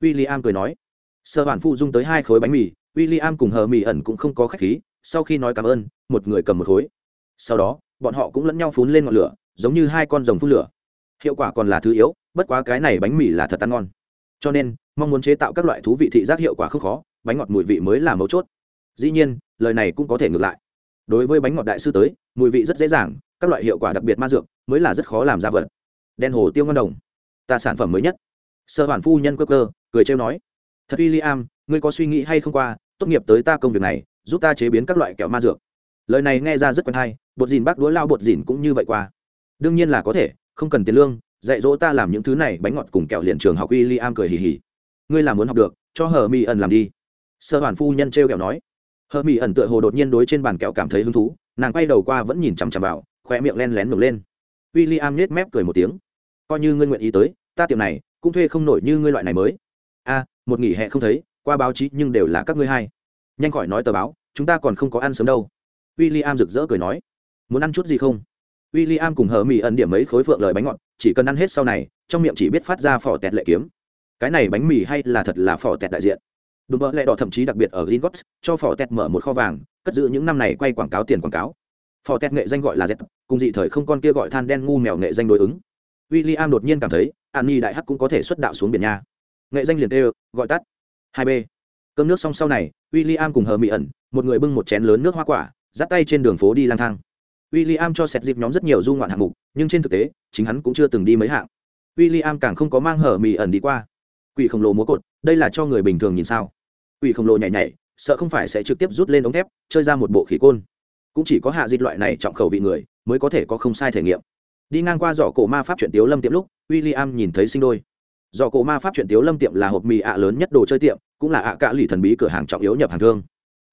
Speaker 1: W i l l i am cười nói. Sợ bản phu dung tới hai khối bánh mì w i l l i am cùng hờ mì ẩn cũng không có khách khí, sau khi nói cảm ơn, một người cầm một khối sau đó, bọn họ cũng lẫn nhau phun lên ngọn lửa, giống như hai con rồng phun lửa. Hiệu quả còn là thứ yếu, bất quá cái này bánh mì là thật ăn ngon. Cho nên, mong muốn chế tạo các loại thú vị thị giác hiệu quả không khó, bánh ngọt mùi vị mới là mấu chốt. Dĩ nhiên, lời này cũng có thể ngược lại. Đối với bánh ngọt đại sư tới, mùi vị rất dễ dàng, các loại hiệu quả đặc biệt ma dược mới là rất khó làm ra vật. Đen hồ tiêu ngon đồng. Ta sản phẩm mới nhất. Sơ hoàn phu nhân cơ cơ cười trêu nói. Thật uy liam, ngươi có suy nghĩ hay không qua, tốt nghiệp tới ta công việc này, giúp ta chế biến các loại kẹo ma dược. Lời này nghe ra rất quen hay bột dìn bác đũa lao bột dìn cũng như vậy qua. Đương nhiên là có thể, không cần tiền lương, dạy dỗ ta làm những thứ này, bánh ngọt cùng kẹo liền trường học w i l l i am cười hì hì. Ngươi làm muốn học được, cho hờ mi ẩn làm đi. Sơ hoàn phu nhân t r kẹo nói. Hờ mỹ ẩn tựa hồ đột nhiên đối trên bàn kẹo cảm thấy hứng thú, nàng quay đầu qua vẫn nhìn chằm chằm vào khoe miệng len lén nổi lên. W i l l i am nhét mép cười một tiếng. Coi như ngươi nguyện ý tới, ta tiệm này cũng thuê không nổi như ngươi loại này mới. A, một nghỉ hè không thấy, qua báo chí nhưng đều là các ngươi hai. Nhanh khỏi nói tờ báo, chúng ta còn không có ăn sớm đâu. W i l l i am rực rỡ cười nói muốn ăn chút gì không? W i l l i am cùng hờ mỹ ẩn điểm mấy khối phượng lời bánh ngọt, chỉ cần ăn hết sau này, trong miệng chỉ biết phát ra phỏ tẹt lệ kiếm. Cái này bánh mì hay là thật là phỏ tẹt đại diện? Đùm bợ lẹ đỏ thậm chí đặc biệt ở Gringotts cho phỏ tẹt mở một kho vàng, cất giữ những năm này quay quảng cáo tiền quảng cáo. Phỏ tẹt nghệ danh gọi là z, cùng dị thời không con kia gọi than đen ngu mèo nghệ danh đối ứng. William đột nhiên cảm thấy, an nhi đại hắc cũng có thể xuất đạo xuống biển nha. Nghệ danh liền tê, gọi tắt. Hai b cơm nước xong sau này, William cùng hờ mỹ ẩn, một người bưng một chén lớn nước hoa quả, dắt tay trên đường phố đi lang thang. William cho sẹt dịp nhóm rất nhiều du ngoạn hạng mục, nhưng trên thực tế, chính hắn cũng chưa từng đi mấy hạng. William càng không có mang hở mì ẩn đi qua. Quỷ khổng lồ múa cột, đây là cho người bình thường nhìn sao? Quỷ khổng lồ nhảy nhảy, sợ không phải sẽ trực tiếp rút lên ống thép, chơi ra một bộ khí côn. Cũng chỉ có hạ dịch loại này trọng khẩu vị người, mới có thể có không sai thể nghiệm. Đi ngang qua giỏ cổ ma pháp chuyện tiếu lâm tiệm lúc w i l l i am nhìn thấy sinh đôi. Giỏ cổ ma pháp chuyện tiếu lâm tiệm là hộp mì ạ lớn nhất đồ chơi tiệm, cũng là ạ cả lì thần bí cửa hàng trọng yếu nhập hàng thương.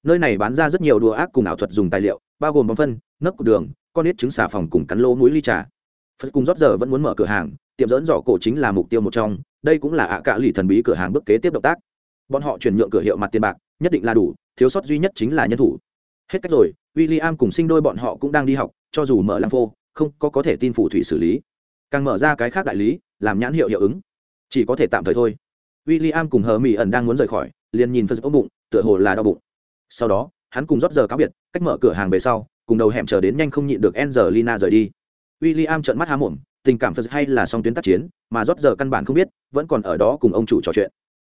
Speaker 1: Nơi này bán ra rất nhiều đùa ác cùng ảo thuật dùng tài liệu bao gồm bóng phân, nấc đường, con ít trứng xà phòng cùng cắn lỗ mũi ly trà. Phật cùng rót giờ vẫn muốn mở cửa hàng, tiệm dẫn dò cổ chính là mục tiêu một trong, đây cũng là ạ cả lì thần bí cửa hàng bước kế tiếp động tác. Bọn họ chuyển nhượng cửa hiệu mặt tiền bạc, nhất định là đủ, thiếu sót duy nhất chính là nhân thủ. Hết cách rồi, William cùng sinh đôi bọn họ cũng đang đi học, cho dù mở lăng phô, không có có thể tin phủ thủy xử lý. Càng mở ra cái khác đại lý, làm nhãn hiệu hiệu ứng. Chỉ có thể tạm thời thôi. William cùng hờ mỹ ẩn đang muốn rời khỏi, liền nhìn phật ống bụng, tựa hồ là đau bụng. Sau đó hắn cùng rót giờ cáo biệt, cách mở cửa hàng về sau, cùng đầu hẻm chờ đến nhanh không nhịn được Angelina rời đi. William trợn mắt há mồm, tình cảm phật hay là song tuyến tác chiến, mà rót giờ căn bản không biết, vẫn còn ở đó cùng ông chủ trò chuyện.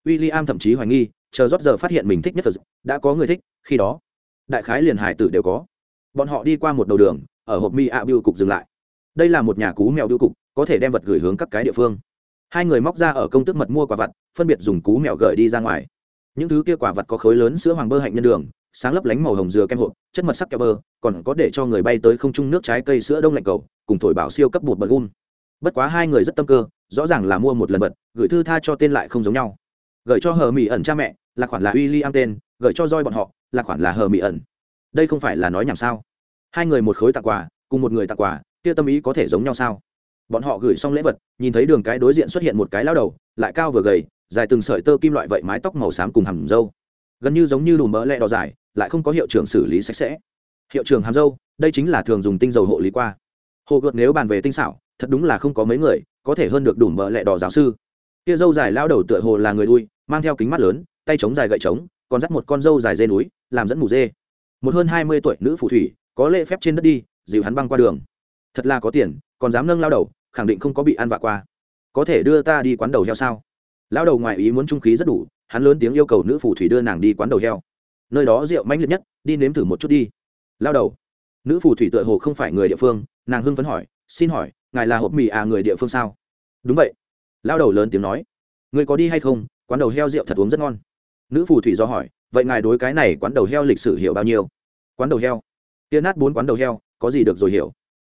Speaker 1: William thậm chí hoài nghi, chờ rót giờ phát hiện mình thích nhất phật, đã có người thích, khi đó, đại khái liền hải tử đều có. Bọn họ đi qua một đầu đường, ở hộp mi a biêu cục dừng lại. Đây là một nhà cú mèo biêu cục, có thể đem vật gửi hướng các cái địa phương. Hai người móc ra ở công tức mật mua quả vật phân biệt dùng cú mèo gửi đi ra ngoài. Những thứ kia quả vật có khối lớn sữa hoàng bơ hạnh nhân đường sáng lấp lánh màu hồng dừa kem hộp chất mật sắc kẹo bơ còn có để cho người bay tới không trung nước trái cây sữa đông lạnh cầu cùng thổi bảo siêu cấp bột bật gun bất quá hai người rất tâm cơ rõ ràng là mua một lần vật gửi thư tha cho tên lại không giống nhau. Gửi cho hờ mỹ ẩn cha mẹ là khoản là w i l l i am tên gửi cho roi bọn họ là khoản là hờ mỹ ẩn. Đây không phải là nói nhảm sao? Hai người một khối tặng quà cùng một người tặng quà kia tâm ý có thể giống nhau sao? Bọn họ gửi xong lễ vật nhìn thấy đường cái đối diện xuất hiện một cái lao đầu lại cao vừa gầy dài từng sợi tơ kim loại vậy mái tóc màu xám cùng hầm râu, gần như giống như đùm mỡ lẹ đỏ dài lại không có hiệu trưởng xử lý sạch sẽ. Hiệu trưởng hàm dâu, đây chính là thường dùng tinh dầu hộ lý qua. Hồ gợt nếu bàn về tinh xảo, thật đúng là không có mấy người, có thể hơn được đủ mỡ lẹ đỏ giáo sư. Kia dâu dài lao đầu tựa hồ là người đuôi, mang theo kính mắt lớn, tay chống dài gậy trống, còn dắt một con dâu dài dê núi, làm dẫn mù dê. Một hơn hai mươi tuổi nữ phù thủy, có lễ phép trên đất đi dịu hắn băng qua đường. Thật là có tiền, còn dám nâng lao đầu, khẳng định không có bị ăn vạ qua. Có thể đưa ta đi quán đầu heo sao? Lao đầu ngoài ý muốn trung khí rất đủ, hắn lớn tiếng yêu cầu nữ phù thủy đưa nàng đi quán đầu heo nơi đó rượu mãnh liệt nhất, đi nếm thử một chút đi. Lao đầu. Nữ phù thủy tựa hồ không phải người địa phương, nàng hưng phấn hỏi, xin hỏi, ngài là hộp mì à người địa phương sao? Đúng vậy. Lao đầu lớn tiếng nói người có đi hay không? Quán đầu heo rượu thật uống rất ngon. Nữ phù thủy do hỏi, vậy ngài đối cái này quán đầu heo lịch sử hiểu bao nhiêu? Quán đầu heo? Tia nát bốn quán đầu heo, có gì được rồi hiểu?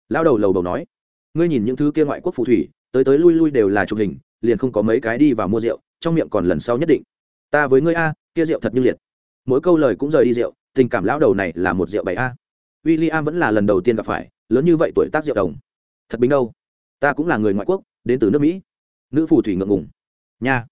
Speaker 1: Lao đầu lầu đầu nói, ngươi nhìn những thứ kia ngoại quốc phù thủy, tới tới lui lui đều là chụp hình, liền không có mấy cái đi vào mua rượu, trong miệng còn lần sau nhất định. Ta với ngươi a, kia rượu thật như liệt mỗi câu lời cũng rời đi rượu tình cảm lão đầu này là một rượu bảy a. W i l l i am vẫn là lần đầu tiên gặp phải lớn như vậy tuổi tác rượu đồng. Thật bình đâu? Ta cũng là người ngoại quốc đến từ nước mỹ. Nữ phù thủy ngượng ngùng. Nha.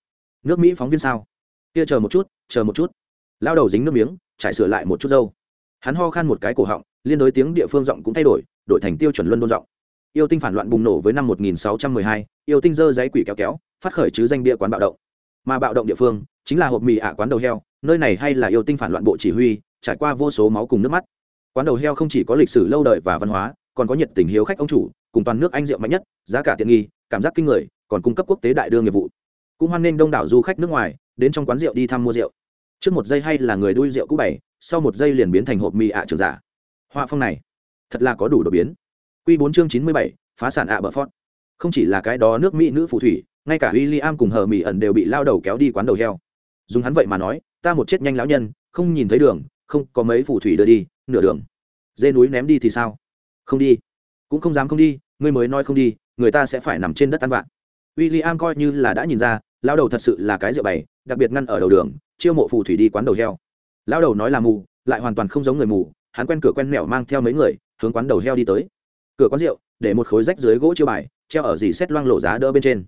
Speaker 1: Nước mỹ phóng viên sao? Kia chờ một chút chờ một chút. Lao đầu dính nước miếng trải sửa lại một chút dâu. Hắn ho khan một cái cổ họng liên đối tiếng địa phương giọng cũng thay đổi đổi thành tiêu chuẩn luân đôn giọng. Yêu tinh phản loạn bùng nổ với năm 1612, yêu tinh dơ giấy quỷ kéo kéo phát khởi chứ danh địa quán bạo động. Mà bạo động địa phương chính là hộp mì ả quán đầu heo nơi này hay là yêu tinh phản loạn bộ chỉ huy, trải qua vô số máu cùng nước mắt. Quán đầu heo không chỉ có lịch sử lâu đời và văn hóa, còn có nhiệt tình hiếu khách ông chủ, cùng toàn nước anh rượu mạnh nhất, giá cả tiện nghi, cảm giác kinh người, còn cung cấp quốc tế đại đương nghiệp vụ. Cũng hoan nghênh đông đảo du khách nước ngoài, đến trong quán rượu đi thăm mua rượu. Trước một giây hay là người đuôi rượu cũ bảy, sau một giây liền biến thành hộp mì ạ trường giả. Họa phong này, thật là có đủ đột biến. Q bốn chương chín mươi bảy, phá sản ạ bờ phót. Không chỉ là cái đó nước mỹ nữ phù thủy, ngay cả w i l l i am cùng hờ mỹ ẩn đều bị lao đầu kéo đi quán đầu heo. Dùng hắn vậy mà nói ta một chết nhanh lão nhân, không nhìn thấy đường, không có mấy phù thủy đưa đi, nửa đường. Dê núi ném đi thì sao? Không đi. Cũng không dám không đi, ngươi mới nói không đi, người ta sẽ phải nằm trên đất ăn vạn w i l l i am coi như là đã nhìn ra lao đầu thật sự là cái rượu bày, đặc biệt ngăn ở đầu đường, chiêu mộ phù thủy đi quán đầu heo. Lao đầu nói là mù, lại hoàn toàn không giống người mù, hắn quen cửa quen mẹo mang theo mấy người, hướng quán đầu heo đi tới. Cửa quán rượu, để một khối rách dưới gỗ chiêu bài, treo ở dì xét loang lộ giá đỡ bên trên.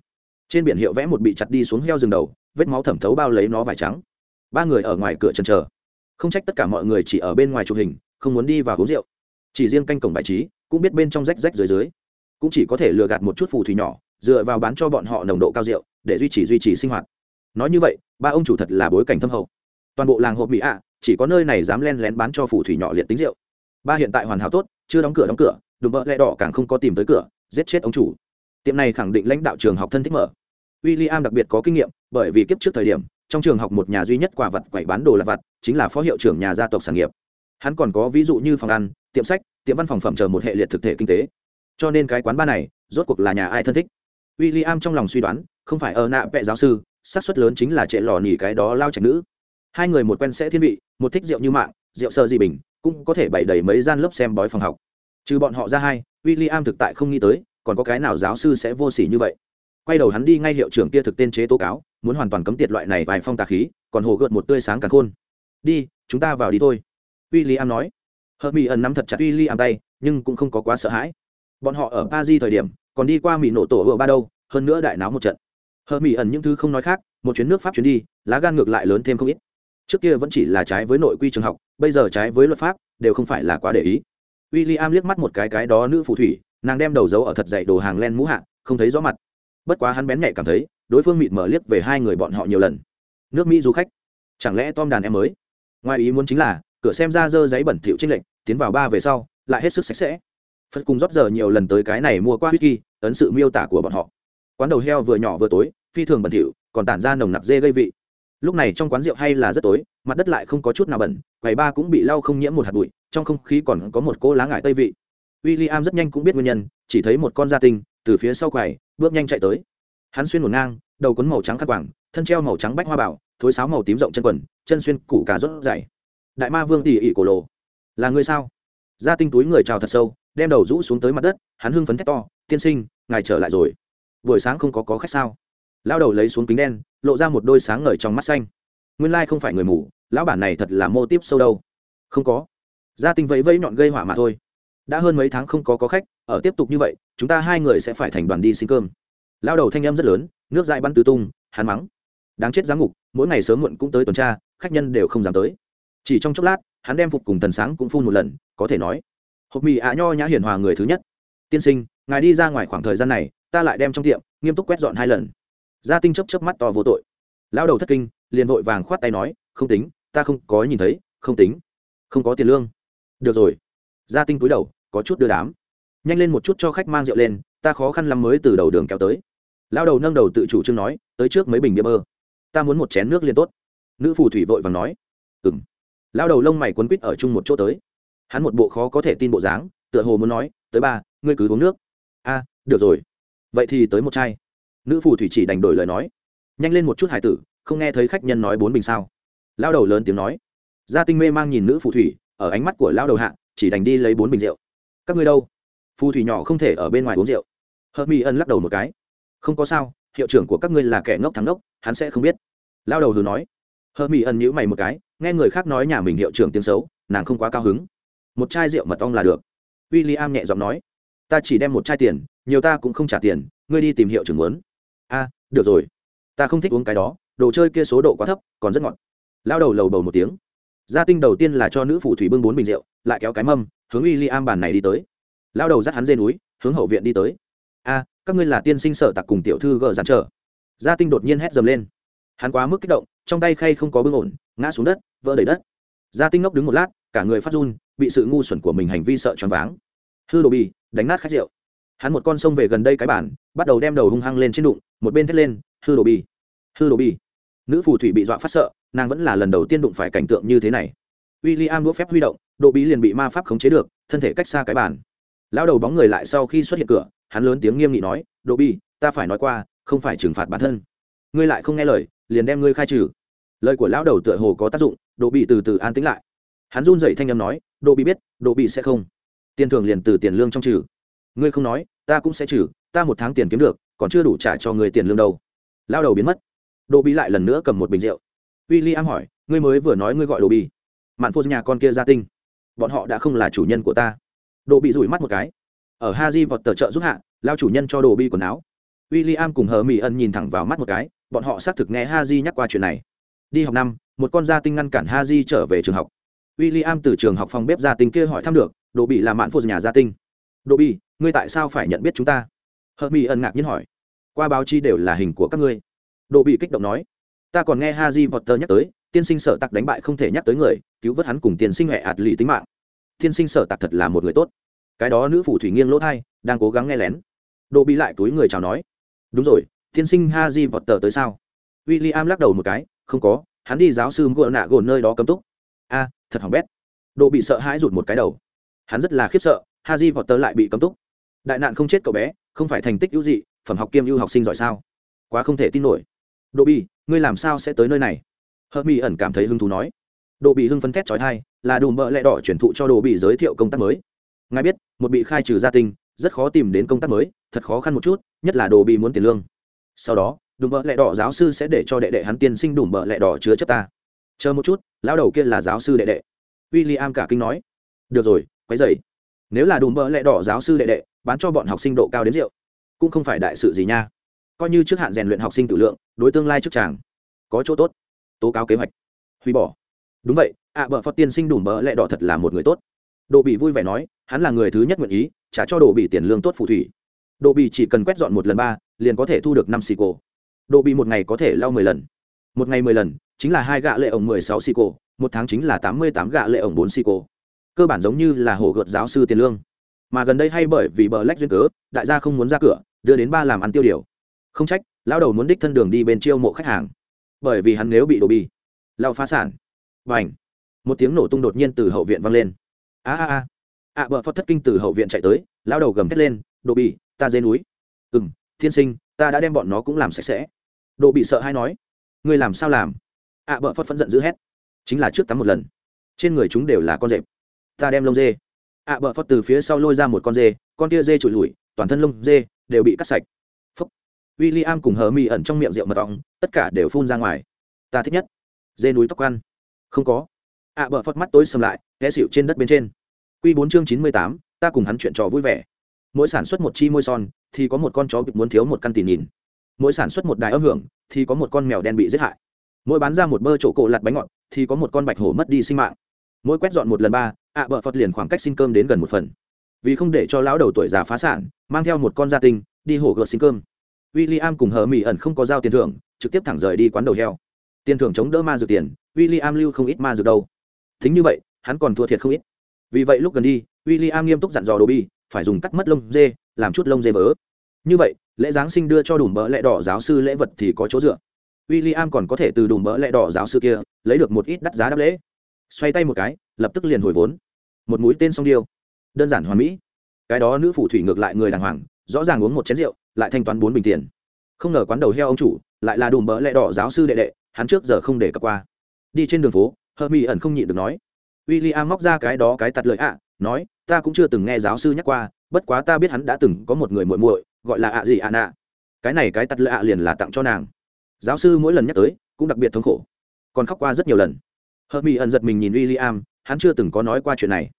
Speaker 1: Trên biển hiệu vẽ một bị chặt đi xuống heo rừng đầu, vết máu thẩm thấu bao lấy nó vải trắng ba người ở ngoài cửa chân chờ không trách tất cả mọi người chỉ ở bên ngoài chụp hình, không muốn đi vào uống rượu. Chỉ riêng canh cổng bài trí, cũng biết bên trong rách rách dưới dưới. Cũng chỉ có thể lừa gạt một chút phù thủy nhỏ, dựa vào bán cho bọn họ nồng độ cao rượu, để duy trì duy trì sinh hoạt. Nói như vậy, ba ông chủ thật là bối cảnh thâm hậu. Toàn bộ làng hộp mỹ ạ, chỉ có nơi này dám len lén bán cho phù thủy nhỏ liệt tính rượu. Ba hiện tại hoàn hảo tốt, chưa đóng cửa đóng cửa, đùm bợ lẹ đỏ càng không có tìm tới cửa, giết chết ông chủ. Tiệm này khẳng định lãnh đạo trường học thân thích mở. W i l l i am đặc biệt có kinh nghiệm, bởi vì kiếp trước thời điểm trong trường học một nhà duy nhất quả vật quẩy bán đồ lặt vặt, chính là phó hiệu trưởng nhà gia tộc sản nghiệp. Hắn còn có ví dụ như phòng ăn, tiệm sách, tiệm văn phòng phẩm chờ một hệ liệt thực thể kinh tế. Cho nên cái quán ba này, rốt cuộc là nhà ai thân thích? W i l l i am trong lòng suy đoán, không phải ở nạ vẽ giáo sư, xác suất lớn chính là trệ lò nỉ cái đó lao trạch nữ. Hai người một quen sẽ thiên vị, một thích rượu như mạng, rượu sơ gì bình, cũng có thể bày đầy mấy gian lớp xem bói phòng học. Trừ bọn họ ra hai w i l l i am thực tại không nghĩ tới, còn có cái nào giáo sư sẽ vô s ỉ như vậy? Quay đầu hắn đi ngay hiệu trưởng kia thực tên chế tố cáo muốn hoàn toàn cấm tiệt loại này vài phong tà khí, còn hồ gợt một tươi sáng càng khôn. Đi, chúng ta vào đi thôi. W i l l i am nói. Hợp mỹ ẩn nắm thật chặt w i l l i am tay, nhưng cũng không có quá sợ hãi. Bọn họ ở pa di thời điểm, còn đi qua mỹ nổ tổ ở ba đâu, hơn nữa đại náo một trận. Hợp mỹ ẩn những thứ không nói khác, một chuyến nước pháp chuyến đi, lá gan ngược lại lớn thêm không ít. Trước kia vẫn chỉ là trái với nội quy trường học, bây giờ trái với luật pháp, đều không phải là quá để ý. W i l l i am liếc mắt một cái cái đó nữ phù thủy, nàng đem đầu dấu ở thật dậy đồ hàng len mũ hạ, không thấy rõ mặt. Bất quá hắn bén nhạy cảm thấy đối phương mịt mở liếc về hai người bọn họ nhiều lần. Nước mỹ du khách. Chẳng lẽ tom đàn em mới? Ngoài ý muốn chính là, cửa xem ra dơ giấy bẩn thỉu trên lệnh tiến vào ba về sau, lại hết sức sạch sẽ. Phật cùng rót giờ nhiều lần tới cái này mua qua whisky, ấn sự miêu tả của bọn họ. Quán đầu heo vừa nhỏ vừa tối, phi thường bẩn thỉu, còn tản ra nồng nặc dê gây vị. Lúc này trong quán rượu hay là rất tối, mặt đất lại không có chút nào bẩn, quầy ba cũng bị lau không nhiễm một hạt bụi, trong không khí còn có một cô lá ngải tây vị. W i l l i am rất nhanh cũng biết nguyên nhân, chỉ thấy một con gia tinh từ phía sau quầy, bước nhanh chạy tới hắn xuyên một ngang, đầu quấn màu trắng khắc quảng thân treo màu trắng bách hoa bảo, thối sáo màu tím rộng chân quần, chân xuyên củ cà rốt dày. Đại ma vương tỉ ỉ cổ lộ. Là người sao? Gia tinh túi người trào thật sâu, đem đầu rũ xuống tới mặt đất, hắn hưng phấn thét to, tiên sinh, ngài trở lại rồi. Buổi sáng không có có khách sao? Lao đầu lấy xuống kính đen, lộ ra một đôi sáng ngời trong mắt xanh. Nguyên lai không phải người mù, lão bản này thật là mô tiếp sâu đâu. Không có. Gia tinh vẫy vẫy nhọn gây hỏa mà thôi. Đã hơn mấy tháng không có có khách, ở tiếp tục như vậy, chúng ta hai người sẽ phải thành đoàn đi xin cơm lao đầu thanh âm rất lớn, nước dại bắn tứ tung, hắn mắng. Đáng chết giám ngục, mỗi ngày sớm muộn cũng tới tuần tra, khách nhân đều không dám tới. Chỉ trong chốc lát, hắn đem phục cùng thần sáng cũng phun một lần, có thể nói, hộp mì ạ nho nhã hiền hòa người thứ nhất. Tiên sinh, ngài đi ra ngoài khoảng thời gian này, ta lại đem trong tiệm, nghiêm túc quét dọn hai lần. Gia tinh chấp chấp mắt to vô tội. Lao đầu thất kinh, liền vội vàng khoát tay nói, không tính, ta không có nhìn thấy, không tính, không có tiền lương. Được rồi. Gia tinh cúi đầu, có chút đưa đám. Nhanh lên một chút cho khách mang rượu lên, ta khó khăn lắm mới từ đầu đường kéo tới lao đầu nâng đầu tự chủ trương nói, tới trước mấy bình bia bơ. Ta muốn một chén nước liên tốt. Nữ phù thủy vội vàng nói ừng lao đầu lông mày quấn quýt ở chung một chỗ tới. Hắn một bộ khó có thể tin bộ dáng, tựa hồ muốn nói, tới ba, ngươi cứ uống nước. A, được rồi. Vậy thì tới một chai. Nữ phù thủy chỉ đành đổi lời nói, nhanh lên một chút hải tử, không nghe thấy khách nhân nói bốn bình sao? Lao đầu lớn tiếng nói, gia tinh mê mang nhìn nữ phù thủy, ở ánh mắt của lao đầu hạ, chỉ đành đi lấy bốn bình rượu. Các ngươi đâu? Phù thủy nhỏ không thể ở bên ngoài uống rượu. Hợp mỹ ân lắc đầu một cái không có sao, hiệu trưởng của các ngươi là kẻ ngốc thắng ngốc, hắn sẽ không biết. Lao đầu hừ nói. Hờ mỹ ẩn nhữ mày một cái, nghe người khác nói nhà mình hiệu trưởng tiếng xấu, nàng không quá cao hứng. Một chai rượu mật ong là được. W i l l i am nhẹ giọng nói. Ta chỉ đem một chai tiền, nhiều ta cũng không trả tiền, ngươi đi tìm hiệu trưởng muốn. A, được rồi. Ta không thích uống cái đó, đồ chơi kia số độ quá thấp, còn rất ngọt. Lao đầu lầu bầu một tiếng. Gia tinh đầu tiên là cho nữ phủ thủy bưng bốn bình rượu, lại kéo cái mâm, hướng w i l l i am bàn này đi tới. Lao đầu dắt hắn dê núi, hướng hậu viện đi tới a, các ngươi là tiên sinh sở tặc cùng tiểu thư gờ giàn trở. Gia tinh đột nhiên hét dầm lên. Hắn quá mức kích động, trong tay khay không có bưng ổn, ngã xuống đất, vỡ đầy đất. Gia tinh ngốc đứng một lát, cả người phát run, bị sự ngu xuẩn của mình hành vi sợ choáng váng. Hư đồ bì, đánh nát khách rượu. Hắn một con sông về gần đây cái bản, bắt đầu đem đầu hung hăng lên trên đụng, một bên thét lên, hư đồ bì, hư đồ bì. Nữ phù thủy bị dọa phát sợ, nàng vẫn là lần đầu tiên đụng phải cảnh tượng như thế này. W i l l i am đũa phép huy động, đồ bí liền bị ma pháp khống chế được, thân thể cách xa cái bản. Lao đầu bóng người lại sau khi xuất hiện cửa hắn lớn tiếng nghiêm nghị nói đồ bi, ta phải nói qua, không phải trừng phạt bản thân. Ngươi lại không nghe lời, liền đem ngươi khai trừ. Lời của lão đầu tựa hồ có tác dụng đồ bị từ từ an tĩnh lại. Hắn run dậy thanh â m nói đồ bị biết đồ bị sẽ không. Tiền thường liền từ tiền lương trong trừ. Ngươi không nói, ta cũng sẽ trừ, ta một tháng tiền kiếm được, còn chưa đủ trả cho người tiền lương đâu. Lao đầu biến mất. Đồ bị lại lần nữa cầm một bình rượu. W i l l i am hỏi, ngươi mới vừa nói ngươi gọi đồ bị mạn phô nhà con kia gia tinh. Bọn họ đã không là chủ nhân của ta. Đồ bị rủi mắt một cái ở Haji vọt tờ trợ giúp hạ, lao chủ nhân cho đồ bi quần áo. W i l l i am cùng hờ mỹ ân nhìn thẳng vào mắt một cái, bọn họ xác thực nghe Haji nhắc qua chuyện này. Đi học năm, một con gia tinh ngăn cản Haji trở về trường học. W i l l i am từ trường học phòng bếp gia tinh kia hỏi thăm được, đồ bị là mạn phụ nhà gia tinh. Đồ bị ngươi tại sao phải nhận biết chúng ta? Hờ mỹ ân ngạc nhiên hỏi. Qua báo chí đều là hình của các ngươi. Đồ bị kích động nói. Ta còn nghe Haji vọt tờ nhắc tới, tiên sinh sở tặc đánh bại không thể nhắc tới người, cứu vớt hắn cùng tiên sinh huệ ạt lì tính mạng. Tiên sinh sở tặc thật là một người tốt cái đó nữ phủ thủy nghiêng lỗ thai, đang cố gắng nghe lén. Đỗ bị lại túi người chào nói, đúng rồi, tiên sinh ha di vọt tờ tới sao? W i l l i am lắc đầu một cái, không có, hắn đi giáo sư ngựa nạ gồn nơi đó cấm túc. A, thật hỏng bét. Đỗ bị sợ hãi rụt một cái đầu. Hắn rất là khiếp sợ ha di vọt tờ lại bị cấm túc. Đại nạn không chết cậu bé, không phải thành tích ưu dị, phẩm học kiêm ưu học sinh giỏi sao? Quá không thể tin nổi. Đỗ bị, ngươi làm sao sẽ tới nơi này? Hờ mỹ ẩn cảm thấy hứng thú nói. Đỗ bị hưng phấn thét trói thai là đùm bợ lẹ đỏ chuyển thụ cho đồ bị giới thiệu công tác mới ngài biết một bị khai trừ gia tinh rất khó tìm đến công tác mới thật khó khăn một chút nhất là đồ bị muốn tiền lương. Sau đó đùm bợ lẹ đỏ giáo sư sẽ để cho đệ đệ hắn tiên sinh đùm bợ lẹ đỏ chứa chấp ta. Chờ một chút lão đầu kia là giáo sư đệ đệ. W i l l i am cả kinh nói. Được rồi quấy dày nếu là đùm bợ lẹ đỏ giáo sư đệ đệ bán cho bọn học sinh độ cao đến rượu cũng không phải đại sự gì nha. Coi như trước hạn rèn luyện học sinh tự lượng đối tương lai trước chàng có chỗ tốt. Tố cáo kế hoạch. Hủy bỏ. Đúng vậy ạ à, bợ phật tiên sinh đùm bợ lẹ đỏ thật là một người tốt. Độ bị vui vẻ nói hắn là người thứ nhất nguyện ý trả cho độ bị tiền lương tốt phù thủy. Độ bị chỉ cần quét dọn một lần ba, liền có thể thu được năm xì cổ. Độ bị một ngày có thể lau mười lần. Một ngày mười lần, chính là hai gạ lệ ổng mười sáu xì cổ, một tháng chính là tám mươi tám gạ lệ ổng bốn xì cổ. Cơ bản giống như là hổ gợt giáo sư tiền lương. Mà gần đây hay bởi vì bờ lách duyên cớ, đại gia không muốn ra cửa, đưa đến ba làm ăn tiêu điều. Không trách lao đầu muốn đích thân đường đi bên chiêu mộ khách hàng. Bởi vì hắn nếu bị đổ bi lao phá sản. Và ảnh một tiếng nổ tung đột nhiên từ hậu viện vang lên. A a a! Ạ, bờ phật thất kinh từ hậu viện chạy tới lao đầu gầm thét lên, đồ bị ta dê núi. Ừ m thiên sinh, ta đã đem bọn nó cũng làm sạch sẽ. Đồ bị sợ hay nói, ngươi làm sao làm? ạ, bờ phật phẫn giận d ữ hét, chính là trước tắm một lần, trên người chúng đều là con rệp, ta đem lông dê. ạ, bờ phật từ phía sau lôi ra một con dê, con kia dê trụi lùi toàn thân lông dê đều bị cắt sạch. Phúc. W i l l i am cùng hờ mì ẩn trong miệng rượu mật ong, tất cả đều phun ra ngoài. Ta thích nhất dê núi tóc ăn. Không có. ạ, bờ phật mắt tối xâm lại, té xịu trên đất bên trên. Quy bốn chương chín mươi tám, ta cùng hắn chuyện trò vui vẻ. Mỗi sản xuất một chi môi son, thì có một con chó bị muốn thiếu một căn tỉ nhìn. Mỗi sản xuất một đài âm hưởng, thì có một con mèo đen bị giết hại. Mỗi bán ra một bơ chỗ cổ lặt bánh ngọt, thì có một con bạch hổ mất đi sinh mạng. Mỗi quét dọn một lần ba, ạ bợ phật liền khoảng cách xin cơm đến gần một phần. Vì không để cho lão đầu tuổi già phá sản, mang theo một con gia tinh, đi hổ gợt xin cơm. William cùng hờ mỹ ẩn không có giao tiền thưởng, trực tiếp thẳng rời đi quán đầu heo. Tiền thưởng chống đỡ ma dược tiền, William lưu không ít ma dược đâu. Thính như vậy, hắn còn thua thiệt không ít vì vậy lúc gần đi w i l l i am nghiêm túc dặn dò đồ bi, phải dùng cắt mất lông dê, làm chút lông dê vỡ như vậy, lễ giáng sinh đưa cho đùm bỡ lẽ đỏ giáo sư lễ vật thì có chỗ dựa. W i l l i am còn có thể từ đùm bỡ lẽ đỏ giáo sư kia, lấy được một ít đắt giá đáp lễ. Xoay tay một cái, lập tức liền hồi vốn. Một mũi tên song điêu. Đơn giản hoàn mỹ. Cái đó nữ phủ thủy ngược lại người đàng hoàng, rõ ràng uống một chén rượu, lại thanh toán bốn bình tiền. Không ngờ quán đầu heo ông chủ, lại là đùm bỡ lẽ đỏ giáo sư đệ đệ, hắn trước giờ không để cập qua. Đi trên đường phố hơ mi ẩn không nhịn được nói w i l am móc ra cái đó cái tặt lợi ạ à, nói, ta cũng chưa từng nghe giáo sư nhắc qua, bất quá ta biết hắn đã từng có một người muội muội, gọi là ạ gì ạ nạ. Cái này cái tặt lợi ạ liền là tặng cho nàng. Giáo sư mỗi lần nhắc tới, cũng đặc biệt thống khổ. Còn khóc qua rất nhiều lần. Hơ mỹ ẩn giật mình nhìn w i l l i am hắn chưa từng có nói qua chuyện này.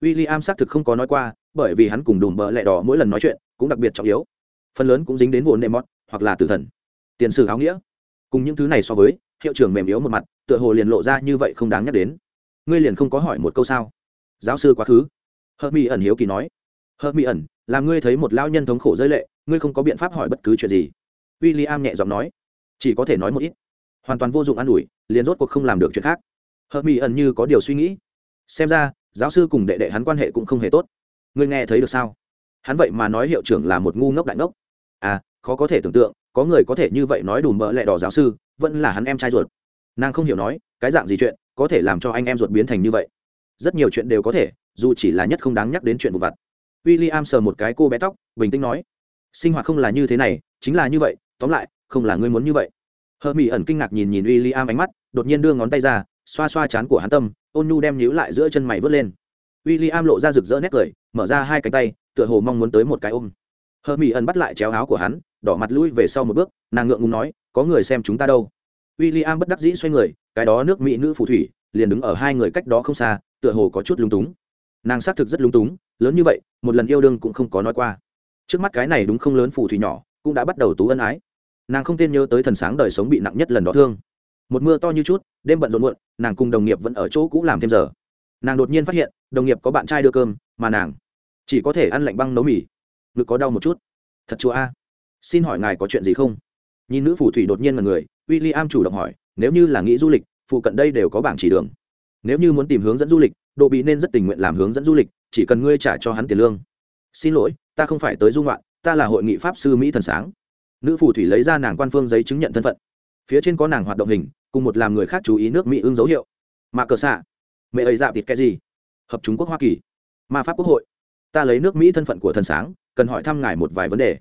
Speaker 1: W i l l i am xác thực không có nói qua, bởi vì hắn cùng đùm bợ lẹ đỏ mỗi lần nói chuyện cũng đặc biệt trọng yếu. Phần lớn cũng dính đến vốn nệ mót hoặc là tử thần. Tiền sử áo nghĩa. Cùng những thứ này so với, hiệu trưởng mềm yếu một mặt, tựa hồ liền lộ ra như vậy không đáng nhắc đến ngươi liền không có hỏi một câu sao? Giáo sư quá khứ. Hợp mỹ ẩn hiếu kỳ nói. Hợp mỹ ẩn là ngươi thấy một lao nhân thống khổ rơi lệ, ngươi không có biện pháp hỏi bất cứ chuyện gì. W i l l i am nhẹ giọng nói. Chỉ có thể nói một ít. Hoàn toàn vô dụng an ủi, liền rốt cuộc không làm được chuyện khác. Hợp mỹ ẩn như có điều suy nghĩ. Xem ra, giáo sư cùng đệ đệ hắn quan hệ cũng không hề tốt. Ngươi nghe thấy được sao? Hắn vậy mà nói hiệu trưởng là một ngu ngốc đại ngốc. À khó có thể tưởng tượng, có người có thể như vậy nói đùm mỡ lẹ đỏ giáo sư, vẫn là hắn em trai ruột. Nàng không hiểu nói, cái dạng gì chuyện có thể làm cho anh em ruột biến thành như vậy. Rất nhiều chuyện đều có thể, dù chỉ là nhất không đáng nhắc đến chuyện vụ vặt. W i l l i am sờ một cái cô bé tóc, bình tĩnh nói, sinh hoạt không là như thế này, chính là như vậy, tóm lại, không là ngươi muốn như vậy. Hờ mỹ ẩn kinh ngạc nhìn nhìn w i l l i am ánh mắt, đột nhiên đưa ngón tay ra, xoa xoa chán của hắn tâm, ôn nhu đem nhíu lại giữa chân mày vớt lên. W i l l i am lộ ra rực rỡ nét cười, mở ra hai cánh tay, tựa hồ mong muốn tới một cái ôm. Hờ mỹ ẩn bắt lại chéo áo của hắn, đỏ mặt lui về sau một bước, nàng ngượng ngùng nói, có người xem chúng ta đâu? W i l l i am bất đắc dĩ xoay người cái đó nước mỹ nữ phù thủy liền đứng ở hai người cách đó không xa, tựa hồ có chút lúng túng. Nàng xác thực rất lúng túng, lớn như vậy, một lần yêu đương cũng không có nói qua. Trước mắt cái này đúng không lớn phù thủy nhỏ, cũng đã bắt đầu tú ân ái. Nàng không tên nhớ tới thần sáng đời sống bị nặng nhất lần đó thương. Một mưa to như chút, đêm bận rộn muộn, nàng cùng đồng nghiệp vẫn ở chỗ cũ làm thêm giờ. Nàng đột nhiên phát hiện, đồng nghiệp có bạn trai đưa cơm, mà nàng chỉ có thể ăn lạnh băng nấu mì. Ngực có đau một chút. Thật chúa a. Xin hỏi ngài có chuyện gì không? Nhìn nữ phù thủy đột nhiên là người w i l l i am chủ động hỏi nếu như là nghĩ du lịch, phụ cận đây đều có bảng chỉ đường. Nếu như muốn tìm hướng dẫn du lịch độ bị nên rất tình nguyện làm hướng dẫn du lịch, chỉ cần ngươi trả cho hắn tiền lương. Xin lỗi, ta không phải tới dung loạn ta là hội nghị pháp sư mỹ thần sáng. Nữ phù thủy lấy ra nàng quan phương giấy chứng nhận thân phận. Phía trên có nàng hoạt động hình, cùng một làm người khác chú ý nước mỹ ưng dấu hiệu. Mà cờ xạ mẹ ấy dạ thịt cái gì? Hợp trung quốc hoa kỳ. Ma pháp quốc hội. Ta lấy nước mỹ thân phận của thần sáng, cần hỏi thăm ngài một vài vấn đề.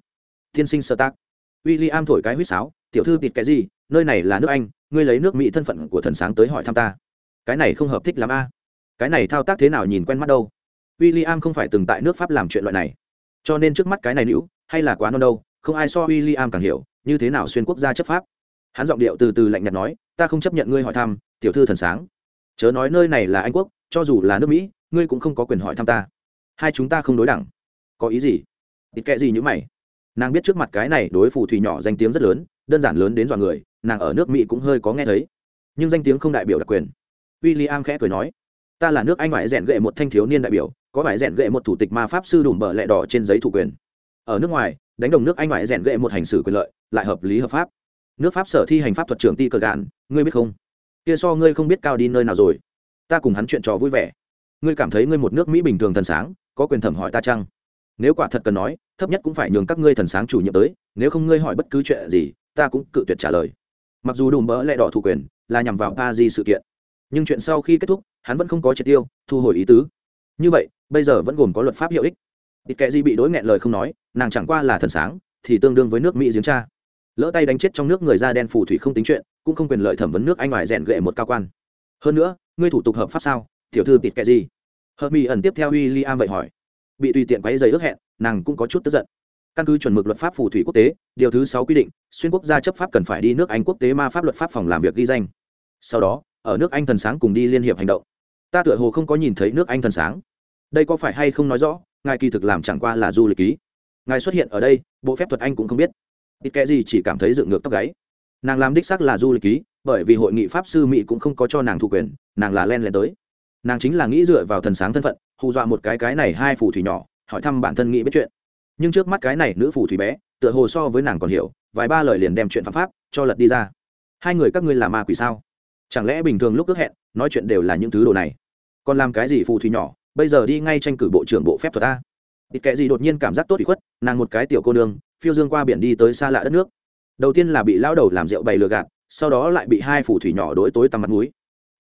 Speaker 1: Tiên sinh sơ tác w i l l i am thổi cái huýt sáo tiểu thư tịt cái gì, nơi này là nước anh, ngươi lấy nước mỹ thân phận của thần sáng tới hỏi thăm ta. Cái này không hợp thích lắm a. Cái này thao tác thế nào nhìn quen mắt đâu. W i l l i am không phải từng tại nước pháp làm chuyện loại này. Cho nên trước mắt cái này nữ hay là quá non đâu, không ai so w i l l i am càng hiểu, như thế nào xuyên quốc gia chấp pháp. Hắn giọng điệu từ từ lạnh nhạt nói, ta không chấp nhận ngươi hỏi thăm, tiểu thư thần sáng. Chớ nói nơi này là anh quốc, cho dù là nước mỹ, ngươi cũng không có quyền hỏi thăm ta. Hai chúng ta không đối đẳng. Có ý gì? Ít kệ gì như mày? Nàng biết trước mặt cái này đối phù thủy nhỏ danh tiếng rất lớn đơn giản lớn đến dọa người, nàng ở nước mỹ cũng hơi có nghe thấy. Nhưng danh tiếng không đại biểu đặc quyền. W i l l i am khẽ cười nói, ta là nước anh ngoại rèn gệ một thanh thiếu niên đại biểu, có phải rèn gệ một thủ tịch ma pháp sư đùm bờ lẹ đỏ trên giấy thủ quyền. Ở nước ngoài, đánh đồng nước anh ngoại rèn gệ một hành xử quyền lợi, lại hợp lý hợp pháp. Nước pháp sở thi hành pháp thuật trưởng ti cờ gạn, ngươi biết không? Kia so ngươi không biết cao đi nơi nào rồi. Ta cùng hắn chuyện trò vui vẻ. Ngươi cảm thấy ngươi một nước mỹ bình thường thần sáng, có quyền thẩm hỏi ta chăng? Nếu quả thật cần nói, thấp nhất cũng phải nhường các ngươi thần sáng chủ nhiệm tới, nếu không ngươi hỏi bất cứ chuyện gì ta cũng cự tuyệt trả lời. Mặc dù đùm bỡ lẹ đỏ thủ quyền là nhằm vào pa di sự kiện, nhưng chuyện sau khi kết thúc, hắn vẫn không có triệt tiêu, thu hồi ý tứ. Như vậy, bây giờ vẫn gồm có luật pháp hiệu ích. Ít kệ gì bị đối nghẹn lời không nói, nàng chẳng qua là thần sáng, thì tương đương với nước mỹ giếng cha. Lỡ tay đánh chết trong nước người da đen phù thủy không tính chuyện, cũng không quyền lợi thẩm vấn nước anh ngoài rèn gệ một cao quan. Hơn nữa, ngươi thủ tục hợp pháp sao? Tiểu thư tịt kệ gì? Hợp mỹ ẩn tiếp theo w i l l i am vậy hỏi. Bị tùy tiện quấy giày ước hẹn, nàng cũng có chút tức giận căn cứ chuẩn mực luật pháp phù thủy quốc tế, điều thứ sáu quy định, xuyên quốc gia chấp pháp cần phải đi nước anh quốc tế ma pháp luật pháp phòng làm việc ghi danh. Sau đó, ở nước anh thần sáng cùng đi liên hiệp hành động. Ta tựa hồ không có nhìn thấy nước anh thần sáng. Đây có phải hay không nói rõ, ngài kỳ thực làm chẳng qua là du lịch ký ngài xuất hiện ở đây, bộ phép thuật anh cũng không biết. Ít kẽ gì chỉ cảm thấy dựng ngược tóc gáy. Nàng làm đích xác là du lịch ký bởi vì hội nghị pháp sư mỹ cũng không có cho nàng thu quyền, nàng là len lén tới. Nàng chính là nghĩ dựa vào thần sáng thân phận, hù dọa một cái cái này hai phù thủy nhỏ, hỏi thăm bản thân nghĩ biết chuyện nhưng trước mắt cái này nữ phù thủy bé, tựa hồ so với nàng còn hiểu, vài ba lời liền đem chuyện phạm pháp cho lật đi ra. Hai người các ngươi là ma quỷ sao? Chẳng lẽ bình thường lúc ước hẹn, nói chuyện đều là những thứ đồ này? Còn làm cái gì phù thủy nhỏ, bây giờ đi ngay tranh cử bộ trưởng bộ phép thuật ta ít kệ gì đột nhiên cảm giác tốt bị khuất, nàng một cái tiểu cô nương, phiêu dương qua biển đi tới xa lạ đất nước. Đầu tiên là bị lao đầu làm rượu bày lừa gạt, sau đó lại bị hai phù thủy nhỏ đối tối tăm mặt núi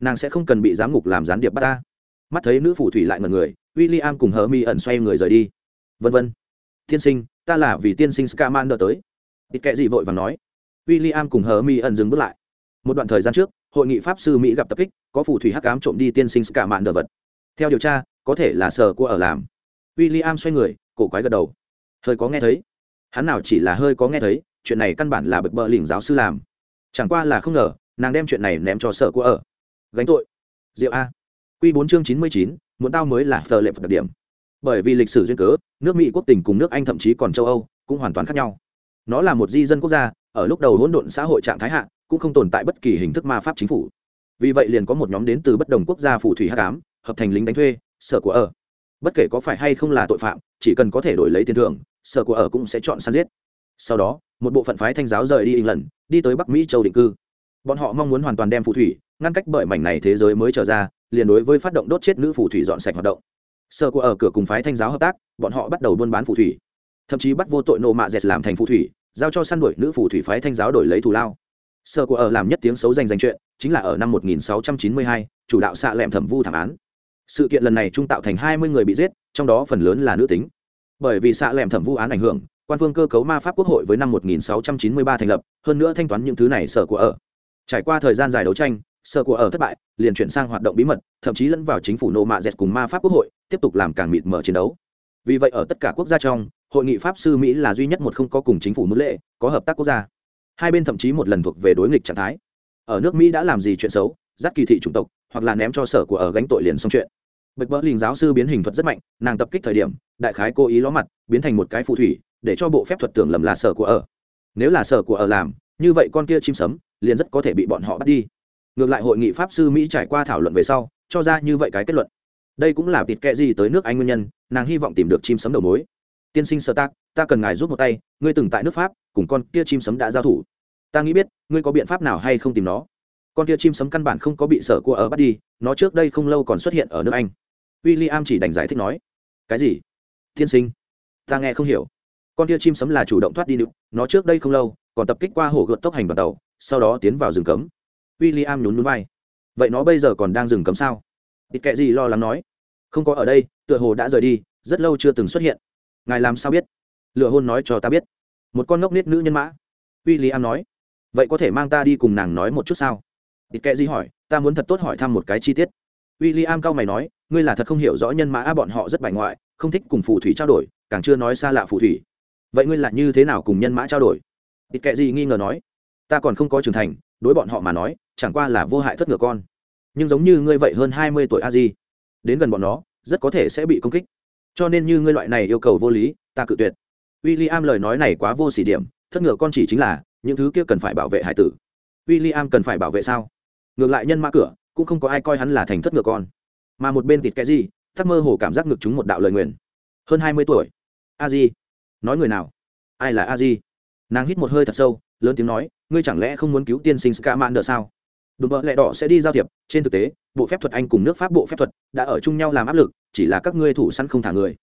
Speaker 1: nàng sẽ không cần bị giám ngục làm gián điệp bắt ta. Mắt thấy nữ phù thủy lại ngần người w i l l i am cùng hờ mi ẩn xoay người rời đi. Vân vân tiên sinh, ta là vì tiên sinh scamander tới. Ít kệ gì vội và nói. W i l l i am cùng hờ mi ẩn dừng bước lại. Một đoạn thời gian trước, hội nghị pháp sư mỹ gặp tập kích, có phù thủy hắc cám trộm đi tiên sinh scamander vật. Theo điều tra, có thể là sở của ở làm. W i l l i am xoay người, cổ quái gật đầu. Hơi có nghe thấy. Hắn nào chỉ là hơi có nghe thấy, chuyện này căn bản là bực bờ lỉnh giáo sư làm. Chẳng qua là không ngờ, nàng đem chuyện này ném cho sở của ở. Gánh tội. Diệu a. Q bốn chương chín mươi chín, muốn tao mới là thờ lệ phật đặc điểm bởi vì lịch sử duyên cớ, nước mỹ quốc tình cùng nước anh thậm chí còn châu âu cũng hoàn toàn khác nhau. Nó là một di dân quốc gia, ở lúc đầu hỗn độn xã hội trạng thái hạ, cũng không tồn tại bất kỳ hình thức ma pháp chính phủ. Vì vậy liền có một nhóm đến từ bất đồng quốc gia phù thủy hắc cám hợp thành lính đánh thuê, sở của ở. Bất kể có phải hay không là tội phạm, chỉ cần có thể đổi lấy tiền thưởng, sở của ở cũng sẽ chọn săn giết. Sau đó, một bộ phận phái thanh giáo rời đi england, đi tới bắc mỹ châu định cư. Bọn họ mong muốn hoàn toàn đem phù thủy, ngăn cách bởi mảnh này thế giới mới trở ra, liền đối với phát động đốt chết nữ phù thủy dọn sạch hoạt động sở của ở cửa cùng phái thanh giáo hợp tác bọn họ bắt đầu buôn bán phù thủy. Thậm chí bắt vô tội nộ mạ dẹt làm thành phù thủy giao cho săn đuổi nữ phù thủy phái thanh giáo đổi lấy thù lao. Sở của ở làm nhất tiếng xấu danh danh chuyện chính là ở năm 1692, chủ đạo xạ lẹm thẩm vu thảm án. Sự kiện lần này trung tạo thành hai mươi người bị giết trong đó phần lớn là nữ tính. Bởi vì xạ lẹm thẩm vu án ảnh hưởng quan phương cơ cấu ma pháp quốc hội với năm 1693 thành lập hơn nữa thanh toán những thứ này sở của ở. Trải qua thời gian dài đấu tranh sở của ở thất bại liền chuyển sang hoạt động bí mật thậm chí lẫn vào chính phủ nô mạ dẹt cùng ma pháp quốc hội tiếp tục làm càng mịt mở chiến đấu. Vì vậy ở tất cả quốc gia trong, hội nghị pháp sư mỹ là duy nhất một không có cùng chính phủ mức lệ, có hợp tác quốc gia. Hai bên thậm chí một lần thuộc về đối nghịch trạng thái. Ở nước mỹ đã làm gì chuyện xấu, dắt kỳ thị chủng tộc, hoặc là ném cho sở của ở gánh tội liền xong chuyện. Bạch bỡ lình giáo sư biến hình thuật rất mạnh, nàng tập kích thời điểm, đại khái cố ý ló mặt, biến thành một cái phù thủy, để cho bộ phép thuật tưởng lầm là sở của ở. Nếu là sở của ở làm, như vậy con kia chim sấm, liền rất có thể bị bọn họ bắt đi. Ngược lại hội nghị pháp sư mỹ trải qua thảo luận về sau, cho ra như vậy cái kết luận đây cũng là vịt kệ gì tới nước anh nguyên nhân, nàng hy vọng tìm được chim sấm đầu mối. Tiên sinh sơ tác ta cần ngài giúp một tay, ngươi từng tại nước pháp, cùng con kia chim sấm đã giao thủ. Ta nghĩ biết, ngươi có biện pháp nào hay không tìm nó? Con kia chim sấm căn bản không có bị sở cua ở bắt đi, nó trước đây không lâu còn xuất hiện ở nước anh. W i l l i am chỉ đành giải thích nói. Cái gì? Tiên sinh, ta nghe không hiểu. Con kia chim sấm là chủ động thoát đi nữ nó trước đây không lâu, còn tập kích qua hồ gợt tốc hành đoàn tàu, sau đó tiến vào rừng cấm. W i l l i am nhún núi vai. Vậy nó bây giờ còn đang rừng cấm sao? Ít kệ gì lo lắng nói, không có ở đây, tựa hồ đã rời đi, rất lâu chưa từng xuất hiện. Ngài làm sao biết? Lựa hôn nói cho ta biết. Một con ngốc nết nữ nhân mã. W i l l i am nói, vậy có thể mang ta đi cùng nàng nói một chút sao? Ít kệ gì hỏi, ta muốn thật tốt hỏi thăm một cái chi tiết. W i l l i am cao mày nói, ngươi là thật không hiểu rõ nhân mã bọn họ rất bài ngoại, không thích cùng phù thủy trao đổi, càng chưa nói xa lạ phù thủy. Vậy ngươi là như thế nào cùng nhân mã trao đổi? Ít kệ gì nghi ngờ nói, ta còn không có trưởng thành, đối bọn họ mà nói, chẳng qua là vô hại thất ngựa con nhưng giống như ngươi vậy hơn hai mươi tuổi a di. Đến gần bọn nó, rất có thể sẽ bị công kích. Cho nên như ngươi loại này yêu cầu vô lý, ta cự tuyệt. W i l l i am lời nói này quá vô sỉ điểm, thất ngựa con chỉ chính là, những thứ kia cần phải bảo vệ hải tử. W i l l i am cần phải bảo vệ sao? Ngược lại nhân mã cửa, cũng không có ai coi hắn là thành thất ngựa con. Mà một bên thịt cái gì thắc mơ hồ cảm giác ngược chúng một đạo lời nguyền. Hơn hai mươi tuổi. A di. Nói người nào? Ai là a di? Nàng hít một hơi thật sâu, lớn tiếng nói, ngươi chẳng lẽ không muốn cứu tiên sinh scamander đỡ sao? Đùm bợ lẹ đỏ sẽ đi giao thiệp. Trên thực tế, bộ phép thuật anh cùng nước pháp bộ phép thuật đã ở chung nhau làm áp lực, chỉ là các ngươi thủ săn không thả người.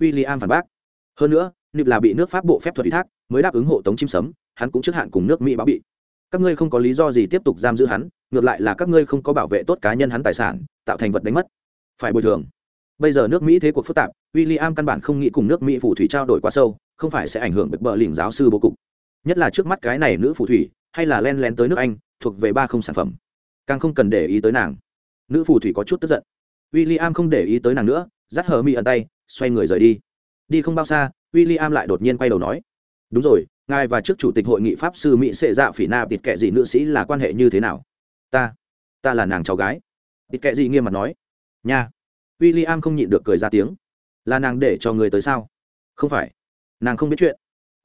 Speaker 1: W i l l i am phản bác. Hơn nữa, nịp là bị nước pháp bộ phép thuật ủy thác, mới đáp ứng hộ tống chim sấm, hắn cũng trước hạn cùng nước mỹ báo bị. Các ngươi không có lý do gì tiếp tục giam giữ hắn, ngược lại là các ngươi không có bảo vệ tốt cá nhân hắn tài sản, tạo thành vật đánh mất. Phải bồi thường. Bây giờ nước mỹ thế cuộc phức tạp w i l l i am căn bản không nghĩ cùng nước mỹ phù thủy trao đổi quá sâu, không phải sẽ ảnh hưởng bực bờ lỉnh giáo sư bố cục. Nhất là trước mắt cái này nữ phù thủy, hay là len lén tới nước anh, thuộc về ba không sản phẩm càng không cần để ý tới nàng. Nữ phù thủy có chút tức giận. W i l l i am không để ý tới nàng nữa, dắt hờ mi ẩn tay, xoay người rời đi. Đi không bao xa w i l l i am lại đột nhiên quay đầu nói, đúng rồi, ngài và trước chủ tịch hội nghị pháp sư mỹ sệ dạ phỉ na tịt kệ gì nữ sĩ là quan hệ như thế nào? Ta ta là nàng cháu gái. Tịt kệ gì nghiêm mặt nói, nha. W i l l i am không nhịn được cười ra tiếng, là nàng để cho người tới sao? Không phải, nàng không biết chuyện.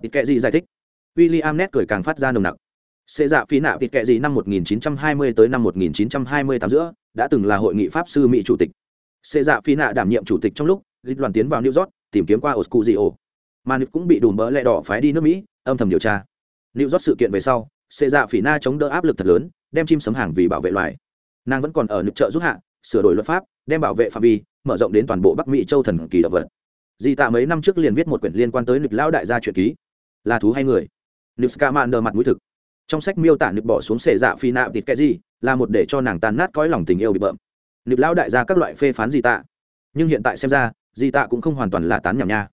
Speaker 1: Tịt kệ gì giải thích. W i l l i am nét cười càng phát ra nồng nặc. Sẽ dạ phí nạ tịt kệ gì năm 1920 tới năm 1928 giữa, đã từng là hội nghị pháp sư mỹ chủ tịch. Sẽ dạ phí nạ đảm nhiệm chủ tịch trong lúc, dịch đoàn tiến vào new york, tìm kiếm qua Oscurio. mà cũng bị đùm bỡ lẹ đỏ phái đi nước mỹ, âm thầm điều tra. New york sự kiện về sau Sẽ dạ phí na chống đỡ áp lực thật lớn, đem chim sấm hàng vì bảo vệ loài. Nàng vẫn còn ở nực trợ giúp hạ, sửa đổi luật pháp, đem bảo vệ phạm vi, mở rộng đến toàn bộ bắc mỹ châu thần kỳ động vật. Di tạ mấy năm trước liền viết một quyển liên quan tới lịch lão đại gia truyện ký. Là thú hay người? Nực Mạn đờ mặt mũi thực trong sách miêu tả nực bỏ xuống xệ dạ phi nạ thịt cái gì, là một để cho nàng tàn nát cõi lòng tình yêu bị bợm. Nực lao đại gia các loại phê phán gì tạ. Nhưng hiện tại xem ra di tạ cũng không hoàn toàn là tán nhảm nha.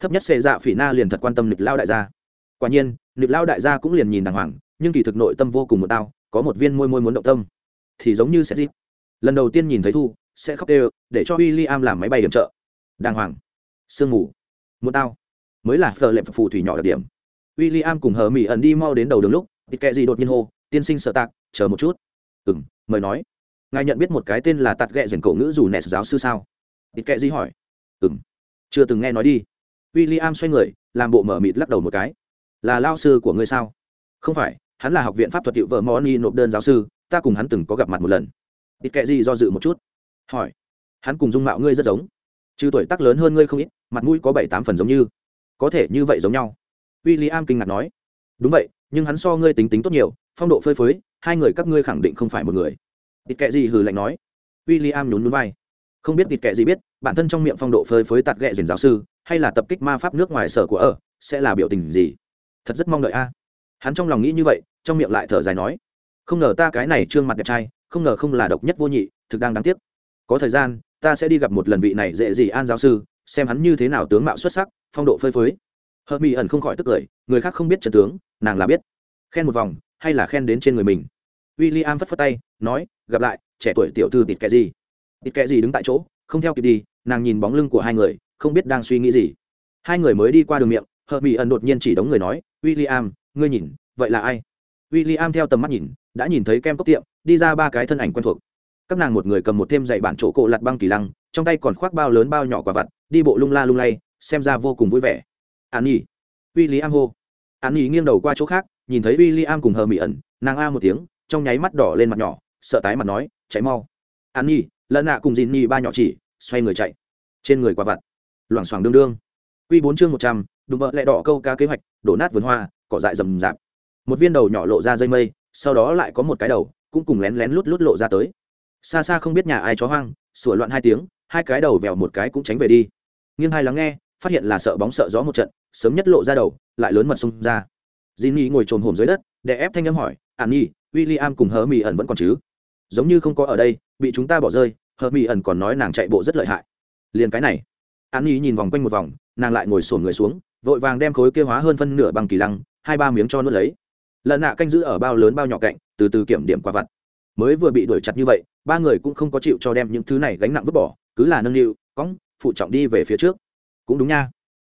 Speaker 1: Thấp nhất xệ dạ phỉ na liền thật quan tâm nực lao đại gia. Quả nhiên nực lao đại gia cũng liền nhìn đàng hoàng, nhưng kỳ thực nội tâm vô cùng một tao, có một viên môi môi muốn động tâm. Thì giống như sẽ dịp lần đầu tiên nhìn thấy thu, sẽ khóc đều, để cho w i l l i am làm máy bay điểm trợ. Đàng hoàng. Sương mù. Một tao. Mới là phờ lệm phù thủy nhỏ đặc điểm. W i l l i am cùng hờ mỹ ẩn đi mau đến đầu đường lúc tịt kệ gì đột nhiên hô, tiên sinh sợ tạc, chờ một chút. Ừ m mời nói. Ngài nhận biết một cái tên là tạt ghẹ dền cổ ngữ dù nẹt giáo sư sao? Tịt kệ gì hỏi. Ừ m chưa từng nghe nói đi. W i l l i am xoay người, làm bộ mở mịt lắc đầu một cái. Là lao sư của ngươi sao? Không phải, hắn là học viện pháp thuật hiệu vợ moni nộp đơn giáo sư, ta cùng hắn từng có gặp mặt một lần. Tịt kệ gì do dự một chút. Hỏi. Hắn cùng dung mạo ngươi rất giống, trừ tuổi tác lớn hơn ngươi không ít, mặt mũi có bảy tám phần giống như, có thể như vậy giống nhau. W i l l i am kinh ngạc nói. Đúng vậy nhưng hắn so ngươi tính tính tốt nhiều, phong độ phơi phới, hai người các ngươi khẳng định không phải một người. Ít kệ gì hừ lạnh nói. W i l l i am nhún núi vai. Không biết ít kệ gì biết, bản thân trong miệng phong độ phơi phới tạt ghẹ dền giáo sư, hay là tập kích ma pháp nước ngoài sở của ở, sẽ là biểu tình gì? Thật rất mong đợi a. Hắn trong lòng nghĩ như vậy, trong miệng lại thở dài nói. Không ngờ ta cái này trương mặt đẹp trai, không ngờ không là độc nhất vô nhị, thực đang đáng tiếc. Có thời gian, ta sẽ đi gặp một lần vị này dễ gì an giáo sư, xem hắn như thế nào tướng mạo xuất sắc, phong độ phơi phới hợp mỹ ẩn không khỏi tức cười, người khác không biết trận tướng, nàng là biết. Khen một vòng, hay là khen đến trên người mình? W i l l i am phất phất tay, nói, gặp lại, trẻ tuổi tiểu thư tịt kệ gì? Tịt kệ gì đứng tại chỗ, không theo kịp đi, nàng nhìn bóng lưng của hai người, không biết đang suy nghĩ gì. Hai người mới đi qua đường miệng hợp mỹ ẩn đột nhiên chỉ đóng người nói w i l l i am ngươi nhìn, vậy là ai? W i l l i am theo tầm mắt nhìn, đã nhìn thấy kem cốc tiệm, đi ra ba cái thân ảnh quen thuộc. Các nàng một người cầm một thêm dạy bản chỗ cổ lặt băng kỳ lăng, trong tay còn khoác bao lớn bao nhỏ quả vặt, đi bộ lung la lung lay, xem ra vô cùng vui vẻ an nhi. W i l l i am hô. An nhi nghiêng đầu qua chỗ khác, nhìn thấy w i l l i am cùng hờ mỹ ẩn, nàng a một tiếng, trong nháy mắt đỏ lên mặt nhỏ, sợ tái mặt nói, chạy mau. An nhi, lần nạ cùng dìn nhi ba nhỏ chỉ, xoay người chạy. Trên người quả vặt, loảng xoảng đương đương. Q bốn chương một trăm, đùm bợ lẹ đỏ câu cá kế hoạch, đổ nát vườn hoa, cỏ dại rầm rạp. Một viên đầu nhỏ lộ ra dây mây, sau đó lại có một cái đầu, cũng cùng lén lén lút lút lộ ra tới. Xa xa không biết nhà ai chó hoang, sủa loạn hai tiếng, hai cái đầu vèo một cái cũng tránh về đi. Nghiêng hai lắng nghe phát hiện là sợ bóng sợ gió một trận, sớm nhất lộ ra đầu, lại lớn mật xông ra. Jinny ngồi trồn hổm dưới đất, để ép thanh âm hỏi ạn nhi William cùng hờ mì ẩn vẫn còn chứ? Giống như không có ở đây, bị chúng ta bỏ rơi hờ mì ẩn còn nói nàng chạy bộ rất lợi hại. Liền cái này. Ạn nhi nhìn vòng quanh một vòng, nàng lại ngồi sổn người xuống, vội vàng đem khối kêu hóa hơn phân nửa bằng kỳ lăng, hai ba miếng cho nuốt lấy. Lần nạ canh giữ ở bao lớn bao nhỏ cạnh, từ từ kiểm điểm qua vặt. Mới vừa bị đuổi chặt như vậy, ba người cũng không có chịu cho đem những thứ này gánh nặng vứt bỏ, cứ là nâng niu cõng phụ trọng đi về phía trước cũng đúng nha.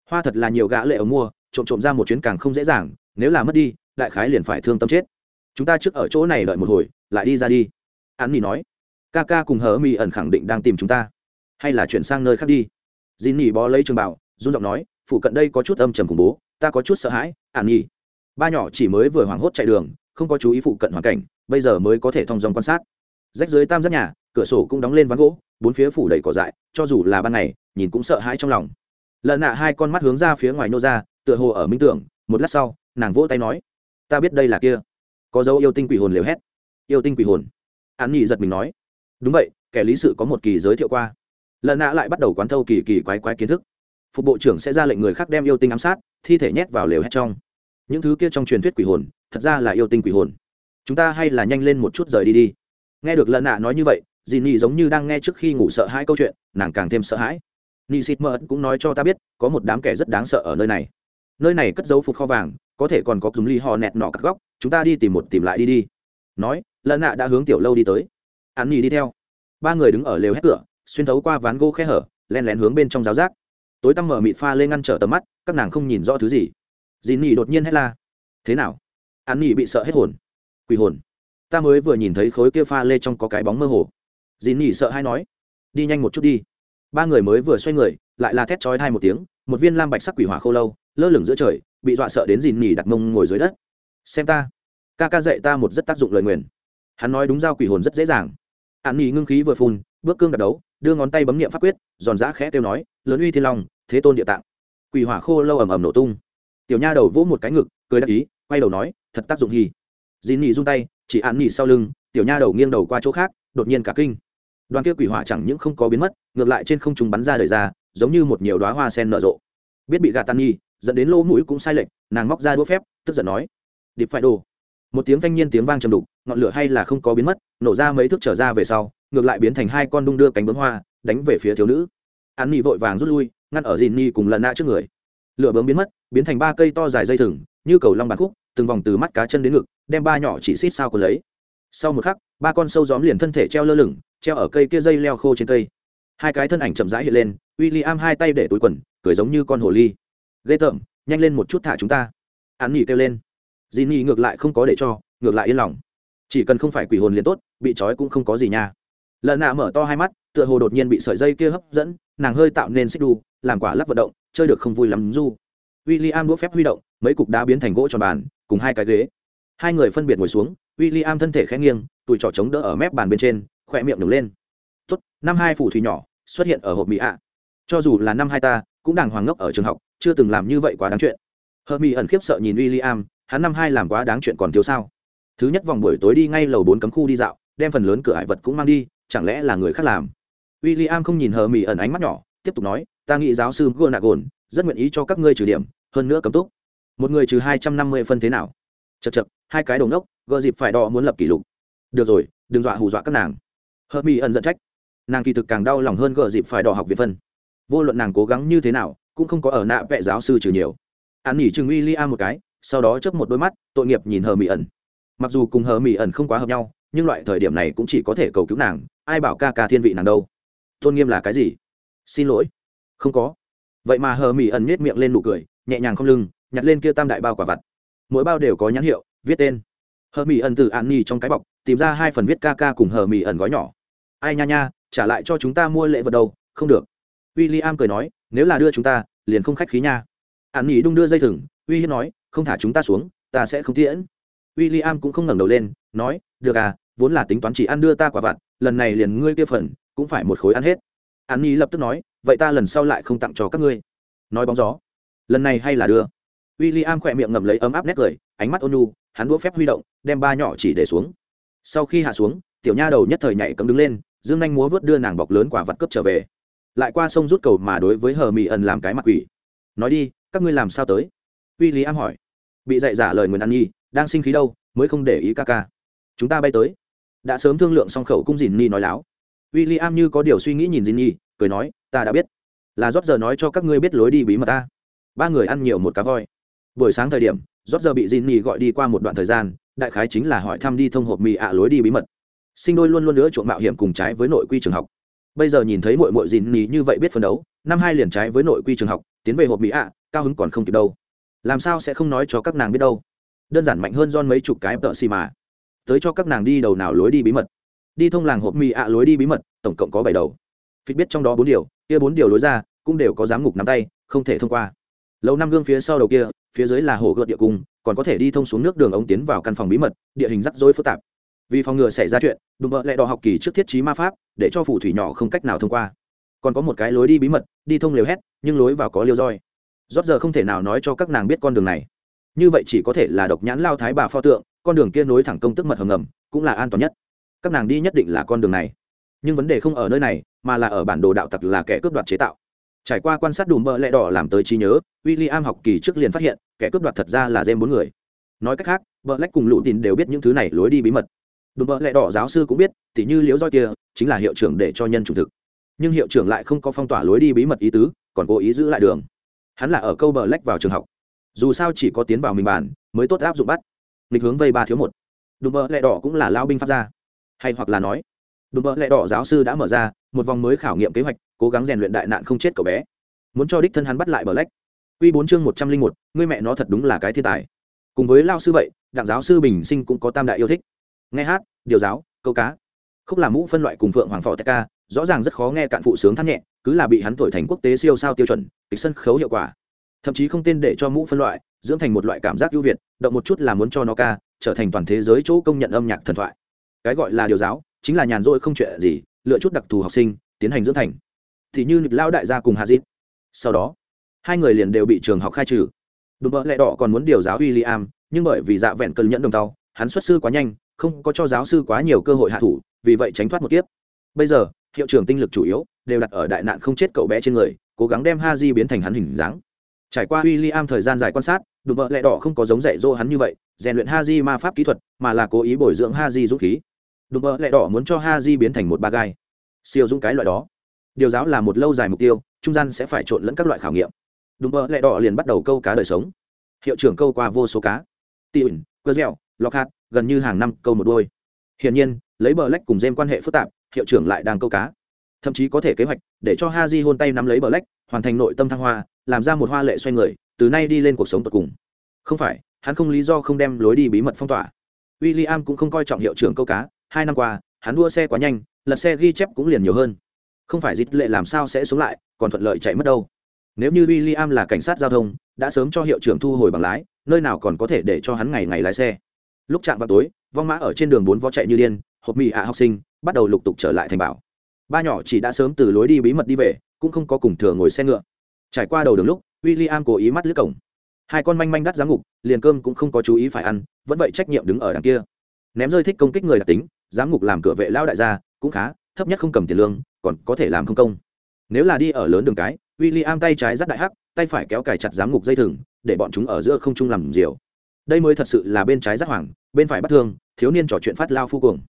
Speaker 1: Hoa thật là nhiều gã lệ ở mua trộm trộm ra một chuyến càng không dễ dàng nếu là mất đi đại khái liền phải thương tâm chết. Chúng ta trước ở chỗ này đợi một hồi lại đi ra đi. An nhỉ nói. Ca ca cùng hờ mi ẩn khẳng định đang tìm chúng ta. Hay là chuyển sang nơi khác đi. J nhỉ bó lấy trường bảo run giọng nói phụ cận đây có chút âm trầm khủng bố ta có chút sợ hãi an nhỉ, ba nhỏ chỉ mới vừa hoảng hốt chạy đường không có chú ý phụ cận hoàn cảnh bây giờ mới có thể thông dòng quan sát. Rách dưới tam giác nhà cửa sổ cũng đóng lên ván gỗ bốn phía phủ đầy cỏ dại cho dù là ban ngày nhìn cũng sợ hãi trong lòng lợn nạ hai con mắt hướng ra phía ngoài nô ra, tựa hồ ở minh tưởng, một lát sau, nàng vỗ tay nói, ta biết đây là kia. Có dấu yêu tinh quỷ hồn liều hét. Yêu tinh quỷ hồn. An nhị giật mình nói, đúng vậy, kẻ lý sự có một kỳ giới thiệu qua. Lợn nạ lại bắt đầu quán thâu kỳ kỳ quái quái kiến thức. Phục bộ trưởng sẽ ra lệnh người khác đem yêu tinh ám sát, thi thể nhét vào lều hét trong. Những thứ kia trong truyền thuyết quỷ hồn, thật ra là yêu tinh quỷ hồn. Chúng ta hay là nhanh lên một chút rời đi đi. Nghe được lợn nạ nói như vậy dì nhị giống như đang nghe trước khi ngủ sợ hãi câu chuyện, nàng càng thêm sợ hãi nị xịt mờ cũng nói cho ta biết, có một đám kẻ rất đáng sợ ở nơi này. Nơi này cất giấu phục kho vàng, có thể còn có dùng ly ho nẹt nọ cắt góc, chúng ta đi tìm một tìm lại đi đi. Nói lần nạ đã hướng tiểu lâu đi tới. Hắn nhì đi theo. Ba người đứng ở lều hét cửa, xuyên thấu qua ván gỗ khe hở, len lén hướng bên trong giáo giác. Tối tăm mở mịt pha lên ngăn trở tầm mắt, các nàng không nhìn rõ thứ gì. Dì nhì đột nhiên hét la. Thế nào? Hắn nhì bị sợ hết hồn. Quỷ hồn. Ta mới vừa nhìn thấy khối kia pha lê trong có cái bóng mơ hồ. Dì nhì sợ hay nói. Đi nhanh một chút đi ba người mới vừa xoay người, lại là thét chói thai một tiếng, một viên lam bạch sắc quỷ hỏa khô lâu, lơ lửng giữa trời, bị dọa sợ đến dìn nhì đặt mông ngồi dưới đất. Xem ta. Ca ca dạy ta một rất tác dụng lời nguyền. Hắn nói đúng giao quỷ hồn rất dễ dàng. Hạn nhì ngưng khí vừa phun, bước cương đặt đấu, đưa ngón tay bấm nghiệm pháp quyết, giòn giã khẽ kêu nói, lớn uy thiên long, thế tôn địa tạng. Quỷ hỏa khô lâu ầm ầm nổ tung. Tiểu nha đầu vỗ một cái ngực, cười đáp ý, quay đầu nói, thật tác dụng hì. Dìn nhì run tay, chỉ hạn nhì sau lưng, tiểu nha đầu nghiêng đầu qua chỗ khác, đột nhiên cả kinh đoàn kia quỷ hỏa chẳng những không có biến mất, ngược lại trên không trung bắn ra đời ra, giống như một nhiều đoá hoa sen nở rộ. Biết bị gạt tan nhi dẫn đến lỗ mũi cũng sai lệch, nàng móc ra đũa phép, tức giận nói, điệp phải đồ. Một tiếng thanh nhiên tiếng vang trầm đục, ngọn lửa hay là không có biến mất, nổ ra mấy thước trở ra về sau, ngược lại biến thành hai con đung đưa cánh bướm hoa, đánh về phía thiếu nữ. An nhi vội vàng rút lui, ngăn ở dìn nhi cùng lần nạ trước người. Lửa bướm biến mất, biến thành ba cây to dài dây thừng, như cầu long bàn khúc, từng vòng từ mắt cá chân đến ngực, đem ba nhỏ chỉ xít sao còn lấy. Sau một khắc, ba con sâu gióm liền thân thể treo lơ lửng treo ở cây kia dây leo khô trên cây. Hai cái thân ảnh chậm rãi hiện lên w i l l i am hai tay để túi quần, cười giống như con hồ ly. Ghê tởm, nhanh lên một chút thả chúng ta. Hắn nghỉ kêu lên. Dì nghỉ ngược lại không có để cho, ngược lại yên lòng. Chỉ cần không phải quỷ hồn liền tốt, bị trói cũng không có gì nha. Lần nạ mở to hai mắt, tựa hồ đột nhiên bị sợi dây kia hấp dẫn, nàng hơi tạo nên xích đu, làm quả lắc vận động, chơi được không vui lắm du. W i l l i am đũa phép huy động, mấy cục đá biến thành gỗ tròn bàn, cùng hai cái ghế. Hai người phân biệt ngồi xuống w i l l i am thân thể khẽ nghiêng tụi trỏ chống đỡ ở mép bàn bên trên khỏe miệng nhổ lên. Tốt, năm hai phủ thủy nhỏ xuất hiện ở hộp mỹ ạ. Cho dù là năm hai ta, cũng đàng hoàng ngốc ở trường học, chưa từng làm như vậy quá đáng chuyện. Hờ mỹ ẩn khiếp sợ nhìn w i l l i am hắn năm hai làm quá đáng chuyện còn thiếu sao? Thứ nhất vòng buổi tối đi ngay lầu bốn cấm khu đi dạo, đem phần lớn cửa hải vật cũng mang đi, chẳng lẽ là người khác làm? W i l l i am không nhìn hờ mỹ ẩn ánh mắt nhỏ, tiếp tục nói, ta nghĩ giáo sư gôn nạc gồn rất nguyện ý cho các ngươi trừ điểm, hơn nữa cấm túc. Một người trừ hai trăm năm mươi phân thế nào? Chật chật hai cái đầu ngốc gợ dịp phải đo muốn lập kỷ lục. Được rồi, đừng dọa hù dọa các nàng hờ mỹ ẩn giận trách. Nàng kỳ thực càng đau lòng hơn gợ dịp phải đỏ học việt phân. Vô luận nàng cố gắng như thế nào, cũng không có ở nạ vệ giáo sư trừ nhiều. An nghỉ chừng uy li a một cái, sau đó chớp một đôi mắt, tội nghiệp nhìn hờ mỹ ẩn. Mặc dù cùng hờ mỹ ẩn không quá hợp nhau, nhưng loại thời điểm này cũng chỉ có thể cầu cứu nàng, ai bảo ca ca thiên vị nàng đâu. Tôn nghiêm là cái gì? Xin lỗi. Không có. Vậy mà hờ mỹ ẩn nhét miệng lên nụ cười, nhẹ nhàng không lưng, nhặt lên kia tam đại bao quả vặt. Mỗi bao đều có nhãn hiệu, viết tên. Hờ mỹ ẩn từ an nhi trong cái bọc, tìm ra hai phần viết ca ca cùng hờ mỹ ẩn gói nhỏ ai nha nha, trả lại cho chúng ta mua lễ vật đâu, không được. W i l l i am cười nói, nếu là đưa chúng ta, liền không khách khí nha. Ạn nghỉ đung đưa dây thừng, uy hiếp nói, không thả chúng ta xuống, ta sẽ không tiễn. W i l l i am cũng không ngẩng đầu lên, nói, được à vốn là tính toán chỉ ăn đưa ta quả vặt, lần này liền ngươi kia phần, cũng phải một khối ăn hết. Ạn nghỉ lập tức nói, vậy ta lần sau lại không tặng cho các ngươi. Nói bóng gió. Lần này hay là đưa? W i l l i am khỏe miệng ngậm lấy ấm áp nét cười, ánh mắt ôn hắn đũa phép huy động, đem ba nhỏ chỉ để xuống. Sau khi hạ xuống tiểu nha đầu nhất thời nhảy cấm đứng lên, dương anh múa vớt đưa nàng bọc lớn quả vật cướp trở về. Lại qua sông rút cầu mà đối với hờ mỹ ẩn làm cái mặt quỷ. Nói đi, các ngươi làm sao tới? W i l l i am hỏi. Bị dạy giả lời nguyền ăn nhi đang sinh khí đâu, mới không để ý ca ca. Chúng ta bay tới. Đã sớm thương lượng xong khẩu cung dìn nhi nói láo. W i l l i am như có điều suy nghĩ nhìn dìn nhi cười nói, ta đã biết. Là rót giờ nói cho các ngươi biết lối đi bí mật ta. Ba người ăn nhiều một cá voi. Buổi sáng thời điểm, rót giờ bị dìn nhi gọi đi qua một đoạn thời gian, đại khái chính là hỏi thăm đi thông hộp mì ạ lối đi bí mật sinh đôi luôn luôn nữa chuộng mạo hiểm cùng trái với nội quy trường học. Bây giờ nhìn thấy mội mội dìn nhì như vậy biết phấn đấu, năm hai liền trái với nội quy trường học, tiến về hộp mỹ ạ, cao hứng còn không kịp đâu. Làm sao sẽ không nói cho các nàng biết đâu? Đơn giản mạnh hơn don mấy chục cái tợ xì mà. Tới cho các nàng đi đầu nào lối đi bí mật. Đi thông làng hộp mì ạ lối đi bí mật, tổng cộng có bảy đầu. Phí biết trong đó bốn điều, kia bốn điều lối ra, cũng đều có giám ngục nắm tay, không thể thông qua. Lâu năm gương phía sau đầu kia, phía dưới là hồ gợt địa cung, còn có thể đi thông xuống nước đường ống tiến vào căn phòng bí mật, địa hình rắc rối phức tạp vì phòng ngừa xảy ra chuyện, đùm bợ lẹ đỏ học kỳ trước thiết trí ma pháp, để cho phù thủy nhỏ không cách nào thông qua. Còn có một cái lối đi bí mật, đi thông liều hét, nhưng lối vào có liêu roi. Rót giờ không thể nào nói cho các nàng biết con đường này. Như vậy chỉ có thể là độc nhãn lao thái bà pho tượng, con đường kia nối thẳng công tức mật hầm ngầm, cũng là an toàn nhất. Các nàng đi nhất định là con đường này. Nhưng vấn đề không ở nơi này, mà là ở bản đồ đạo tặc là kẻ cướp đoạt chế tạo. Trải qua quan sát đùm bợ lẹ đỏ làm tới trí nhớ w i l l i am học kỳ trước liền phát hiện, kẻ cướp đoạt thật ra là dêm bốn người. Nói cách khác, bợ lách cùng lũ tin đều biết những thứ này lối đi bí mật đùm bợ lẹ đỏ giáo sư cũng biết tỉ như liễu roi kia chính là hiệu trưởng để cho nhân chủ thực. Nhưng hiệu trưởng lại không có phong tỏa lối đi bí mật ý tứ còn cố ý giữ lại đường. Hắn là ở câu bờ lách vào trường học. Dù sao chỉ có tiến vào mình bàn mới tốt áp dụng bắt. Nghịch hướng vây ba thiếu một. Đùm bợ lẹ đỏ cũng là lao binh phát ra. Hay hoặc là nói đùm bợ lẹ đỏ giáo sư đã mở ra một vòng mới khảo nghiệm kế hoạch cố gắng rèn luyện đại nạn không chết cậu bé. Muốn cho đích thân hắn bắt lại bờ lách. Quy bốn chương một trăm linh một, người mẹ nó thật đúng là cái thiên tài. Cùng với lao sư vậy, đặng giáo sư bình sinh cũng có tam đại yêu thích. Nghe hát, điều giáo, câu cá. Khúc làm mũ phân loại cùng phượng hoàng phò ca, rõ ràng rất khó nghe cạn phụ sướng than nhẹ, cứ là bị hắn thổi thành quốc tế siêu sao tiêu chuẩn, kịch sân khấu hiệu quả. Thậm chí không tên để cho mũ phân loại, dưỡng thành một loại cảm giác ưu việt, động một chút là muốn cho nó ca, trở thành toàn thế giới chỗ công nhận âm nhạc thần thoại. Cái gọi là điều giáo, chính là nhàn rỗi không chuyện gì, lựa chút đặc thù học sinh, tiến hành dưỡng thành. Thì như nghịch lao đại gia cùng Hazit. Sau đó, hai người liền đều bị trường học khai trừ đùm vợ lẹ đỏ còn muốn điều giáo w i l l i am nhưng bởi vì dạ vẹn cân nhẫn đồng tàu hắn xuất sư quá nhanh không có cho giáo sư quá nhiều cơ hội hạ thủ, vì vậy tránh thoát một kiếp. Bây giờ, hiệu trưởng tinh lực chủ yếu đều đặt ở đại nạn không chết cậu bé trên người, cố gắng đem ha di biến thành hắn hình dáng. Trải qua w i l l i am thời gian dài quan sát, đùm bợ lẹ đỏ không có giống dạy dỗ hắn như vậy, rèn luyện ha di ma pháp kỹ thuật, mà là cố ý bồi dưỡng ha di dũng khí. Đùm bợ lẹ đỏ muốn cho ha di biến thành một ba gai. Siêu dũng cái loại đó. Điều giáo là một lâu dài mục tiêu, trung gian sẽ phải trộn lẫn các loại khảo nghiệm. Đùm bơ lẹ đỏ liền bắt đầu câu cá đời sống. Hiệu trưởng câu qua vô số cá. Tỉ ẩn, cơ dẻo, lọc hạt gần như hàng năm câu một đôi. Hiển nhiên, lấy bờ lách cùng dêm quan hệ phức tạp, hiệu trưởng lại đang câu cá. Thậm chí có thể kế hoạch, để cho ha di hôn tay nắm lấy bờ lách, hoàn thành nội tâm thăng hoa, làm ra một hoa lệ xoay người, từ nay đi lên cuộc sống tột cùng. Không phải, hắn không lý do không đem lối đi bí mật phong tỏa. W i l l i am cũng không coi trọng hiệu trưởng câu cá, hai năm qua, hắn đua xe quá nhanh, lật xe ghi chép cũng liền nhiều hơn. Không phải dịch lệ làm sao sẽ xuống lại, còn thuận lợi chạy mất đâu. Nếu như William là cảnh sát giao thông, đã sớm cho hiệu trưởng thu hồi bằng lái, nơi nào còn có thể để cho hắn ngày ngày lái xe lúc chạm vào tối, vong mã ở trên đường bốn vó chạy như điên, hộp mì ạ học sinh, bắt đầu lục tục trở lại thành bảo. Ba nhỏ chỉ đã sớm từ lối đi bí mật đi về, cũng không có cùng thừa ngồi xe ngựa. Trải qua đầu đường lúc, William cố ý mắt lướt cổng. Hai con manh manh đắt giám ngục, liền cơm cũng không có chú ý phải ăn, vẫn vậy trách nhiệm đứng ở đằng kia. Ném rơi thích công kích người đặc tính giám ngục làm cửa vệ lao đại gia, cũng khá, thấp nhất không cầm tiền lương, còn có thể làm không công. Nếu là đi ở lớn đường cái w i l l i am tay trái dắt đại hắc, tay phải kéo cài chặt giám ngục dây thừng, để bọn chúng ở giữa không trung làm diều đây mới thật sự là bên trái giác hoàng, bên phải bắt thương, thiếu niên trò chuyện phát lao phu cuồng.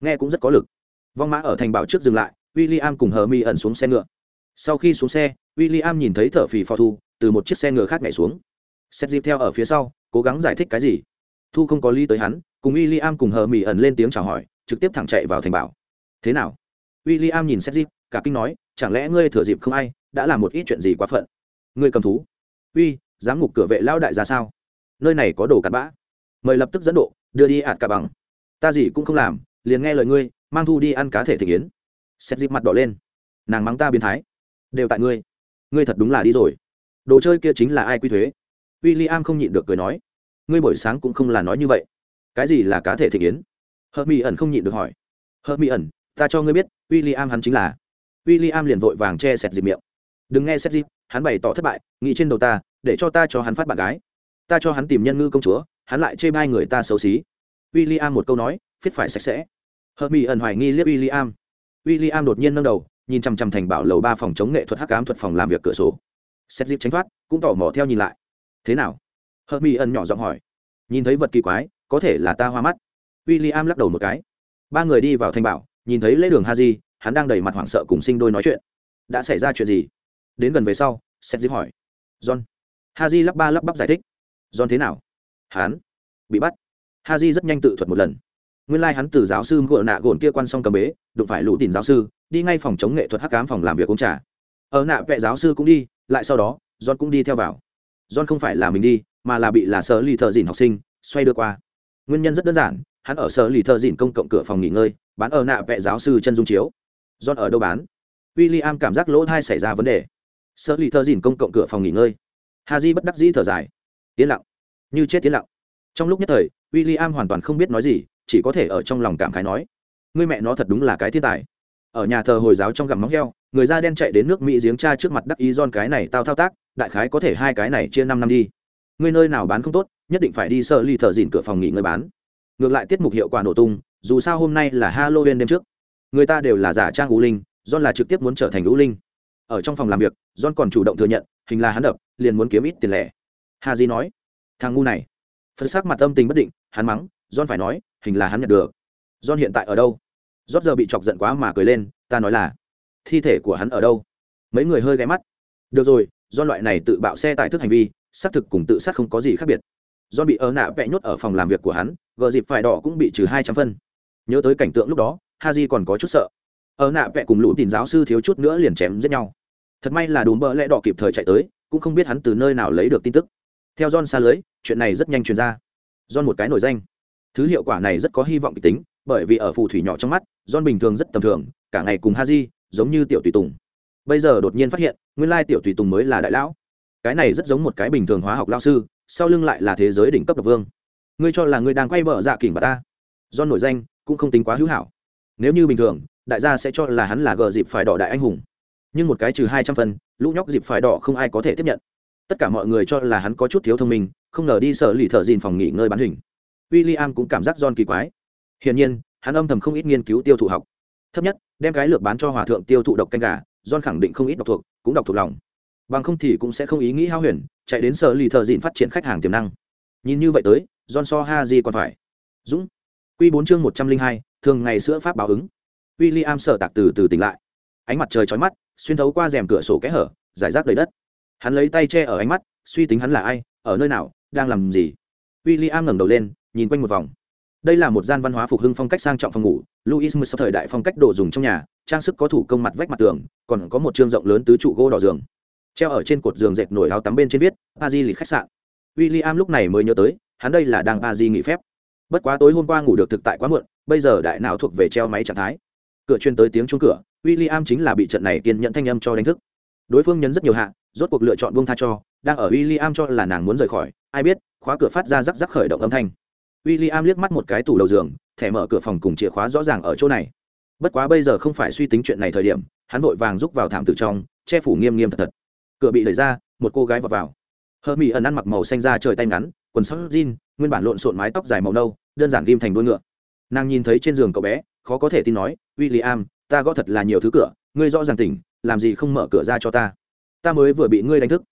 Speaker 1: Nghe cũng rất có lực. Vong mã ở thành bảo trước dừng lại w i l l i am cùng hờ mi ẩn xuống xe ngựa. Sau khi xuống xe w i l l i am nhìn thấy thở phì phò thu, từ một chiếc xe ngựa khác nhảy xuống. Xét dịp theo ở phía sau, cố gắng giải thích cái gì. Thu không có ly tới hắn, cùng w i l l i am cùng hờ mi ẩn lên tiếng chào hỏi, trực tiếp thẳng chạy vào thành bảo. Thế nào? W i l l i am nhìn xét dịp cả kinh nói, chẳng lẽ ngươi thừa dịp không ai, đã làm một ít chuyện gì quá phận? Ngươi cầm thú. Uy, giám ngục cửa vệ lao đại ra sao? Nơi này có đồ cặn bã. Mời lập tức dẫn độ, đưa đi ạt cả bằng. Ta gì cũng không làm, liền nghe lời ngươi, mang thu đi ăn cá thể thể yến. Xét dịp mặt đỏ lên. Nàng mắng ta biến thái. Đều tại ngươi. Ngươi thật đúng là đi rồi. Đồ chơi kia chính là ai quy thuế? W i l l i am không nhịn được cười nói. Ngươi buổi sáng cũng không là nói như vậy. Cái gì là cá thể thể yến? Hợp mỹ ẩn không nhịn được hỏi. Hợp mỹ ẩn ta cho ngươi biết w i l l i am hắn chính là. W i l l i am liền vội vàng che sẹt dịp miệng. Đừng nghe xét dịp, hắn bày tỏ thất bại, nghĩ trên đầu ta, để cho ta cho hắn phát bạn gái ta cho hắn tìm nhân ngư công chúa, hắn lại chê bai người ta xấu xí. W i l l i am một câu nói, viết phải sạch sẽ. Hợp mỹ ẩn hoài nghi liếc w i l l i am w i l l i am đột nhiên nâng đầu, nhìn chằm chằm thành bảo lầu ba phòng chống nghệ thuật hắc ám thuật phòng làm việc cửa sổ. Xét dịp tránh thoát, cũng tỏ mò theo nhìn lại. Thế nào? Hợp mỹ ẩn nhỏ giọng hỏi. Nhìn thấy vật kỳ quái, có thể là ta hoa mắt. W i l l i am lắc đầu một cái. Ba người đi vào thành bảo, nhìn thấy lễ đường ha di hắn đang đầy mặt hoảng sợ cùng sinh đôi nói chuyện. Đã xảy ra chuyện gì? Đến gần về sau, xét dịp hỏi. John. Ha di lắp ba lắp bắp giải thích john thế nào? Hắn bị bắt. Haji rất nhanh tự thuật một lần. Nguyên lai、like、hắn từ giáo sư gợ nạ gồn kia quan xong cầm bế, đụng phải lũ tìm giáo sư, đi ngay phòng chống nghệ thuật hắc cám phòng làm việc uống trà. Ở nạ vệ giáo sư cũng đi, lại sau đó, john cũng đi theo vào. John không phải là mình đi, mà là bị là sở lì thợ dìn học sinh xoay đưa qua. Nguyên nhân rất đơn giản, hắn ở sở lì thợ dìn công cộng cửa phòng nghỉ ngơi, bán ở nạ vệ giáo sư chân dung chiếu. John ở đâu bán? W i l l i am cảm giác lỗ thai xảy ra vấn đề. Sở lì thợ dìn công cộng cửa phòng nghỉ ngơi. Ha di bất đắc dĩ thở dài yên lặng. Như chết yên lặng. Trong lúc nhất thời w i l l i am hoàn toàn không biết nói gì, chỉ có thể ở trong lòng cảm khái nói người mẹ nó thật đúng là cái thiên tài. Ở nhà thờ hồi giáo trong gặm móng heo, người da đen chạy đến nước mỹ giếng cha trước mặt đắc ý don cái này tao thao tác, đại khái có thể hai cái này chia năm năm đi. Người nơi nào bán không tốt, nhất định phải đi sợ ly thợ dìn cửa phòng nghỉ người bán. Ngược lại tiết mục hiệu quả nổ tung, dù sao hôm nay là halloween đêm trước. Người ta đều là giả trang ú linh don là trực tiếp muốn trở thành ú linh. Ở trong phòng làm việc don còn chủ động thừa nhận, hình là hắn đập, liền muốn kiếm ít tiền lẻ hà di nói, thằng ngu này. Phân sắc mặt tâm tình bất định, hắn mắng, john phải nói, hình là hắn nhận được. John hiện tại ở đâu? Rót giờ bị chọc giận quá mà cười lên, ta nói là, thi thể của hắn ở đâu? Mấy người hơi ghé mắt. Được rồi do loại này tự bạo xe tại thức hành vi, xác thực cùng tự sát không có gì khác biệt. Do bị ớ nạ vẽ nhốt ở phòng làm việc của hắn, gờ dịp phải đỏ cũng bị trừ hai trăm phân. Nhớ tới cảnh tượng lúc đó, ha j còn có chút sợ. Ớ nạ vẽ cùng lũ tìm giáo sư thiếu chút nữa liền chém giết nhau. Thật may là đùm bơ lẽ đỏ kịp thời chạy tới, cũng không biết hắn từ nơi nào lấy được tin tức theo john xa lưới, chuyện này rất nhanh truyền ra. John một cái nổi danh. Thứ hiệu quả này rất có hy vọng kịch tính, bởi vì ở phù thủy nhỏ trong mắt, john bình thường rất tầm thường, cả ngày cùng ha giống như tiểu tùy tùng. Bây giờ đột nhiên phát hiện, nguyên lai tiểu tùy tùng mới là đại lão. Cái này rất giống một cái bình thường hóa học lao sư, sau lưng lại là thế giới đỉnh cấp độc vương. Ngươi cho là ngươi đang quay bờ dạ kỉnh bà ta? John nổi danh, cũng không tính quá hữu hảo. Nếu như bình thường, đại gia sẽ cho là hắn là gờ dịp phải đỏ đại anh hùng. Nhưng một cái trừ hai trăm phần, lũ nhóc dịp phải đỏ không ai có thể tiếp nhận tất cả mọi người cho là hắn có chút thiếu thông minh, không ngờ đi sở lì thợ dìn phòng nghỉ ngơi bán hình. W i l l i am cũng cảm giác John kỳ quái. Hiển nhiên, hắn âm thầm không ít nghiên cứu tiêu thụ học. Thấp nhất, đem cái lược bán cho hòa thượng tiêu thụ độc canh gà, John khẳng định không ít đọc thuộc, cũng đọc thuộc lòng. Bằng không thì cũng sẽ không ý nghĩ hao huyền, chạy đến sở lì thợ dìn phát triển khách hàng tiềm năng. Nhìn như vậy tới, John so ha di còn phải. Dũng. Q bốn chương một trăm linh hai, thường ngày sữa pháp báo ứng. W i l l i am sợ tạc từ từ tỉnh lại. Ánh mặt trời trói mắt, xuyên thấu qua rèm cửa sổ kẽ hở giải rác đầy đất hắn lấy tay che ở ánh mắt, suy tính hắn là ai, ở nơi nào, đang làm gì. W i l l i am ngẩng đầu lên, nhìn quanh một vòng. Đây là một gian văn hóa phục hưng phong cách sang trọng phòng ngủ, louis sau thời đại phong cách đồ dùng trong nhà, trang sức có thủ công mặt vách mặt tường, còn có một chương rộng lớn tứ trụ gỗ đỏ giường. Treo ở trên cột giường dệt nổi áo tắm bên trên viết, paris lịch khách sạn. W i l l i am lúc này mới nhớ tới, hắn đây là đang paris nghỉ phép. Bất quá tối hôm qua ngủ được thực tại quá muộn, bây giờ đại não thuộc về treo máy trạng thái. Cửa chuyên tới tiếng chuông cửa w i l l i am chính là bị trận này kiên nhận thanh âm cho đánh thức. Đối phương nhấn rất nhiều hạ rốt cuộc lựa chọn buông tha cho đang ở William cho là nàng muốn rời khỏi ai biết khóa cửa phát ra rắc rắc khởi động âm thanh William liếc mắt một cái tủ đầu giường, thẻ mở cửa phòng cùng chìa khóa rõ ràng ở chỗ này. Bất quá bây giờ không phải suy tính chuyện này thời điểm, hắn vội vàng rúc vào thảm tử trong, che phủ nghiêm nghiêm thật thật. Cửa bị đẩy ra, một cô gái vọt vào. Hermione ẩn ăn mặc màu xanh da trời tay ngắn, quần sóc jean, nguyên bản lộn xộn mái tóc dài màu nâu, đơn giản ghim thành đuôi ngựa. Nàng nhìn thấy trên giường cậu bé, khó có thể tin nói, "William, ta gõ thật là nhiều thứ cửa, ngươi rõ ràng tỉnh, làm gì không mở cửa ra cho ta? Ta mới vừa bị ngươi đánh thức."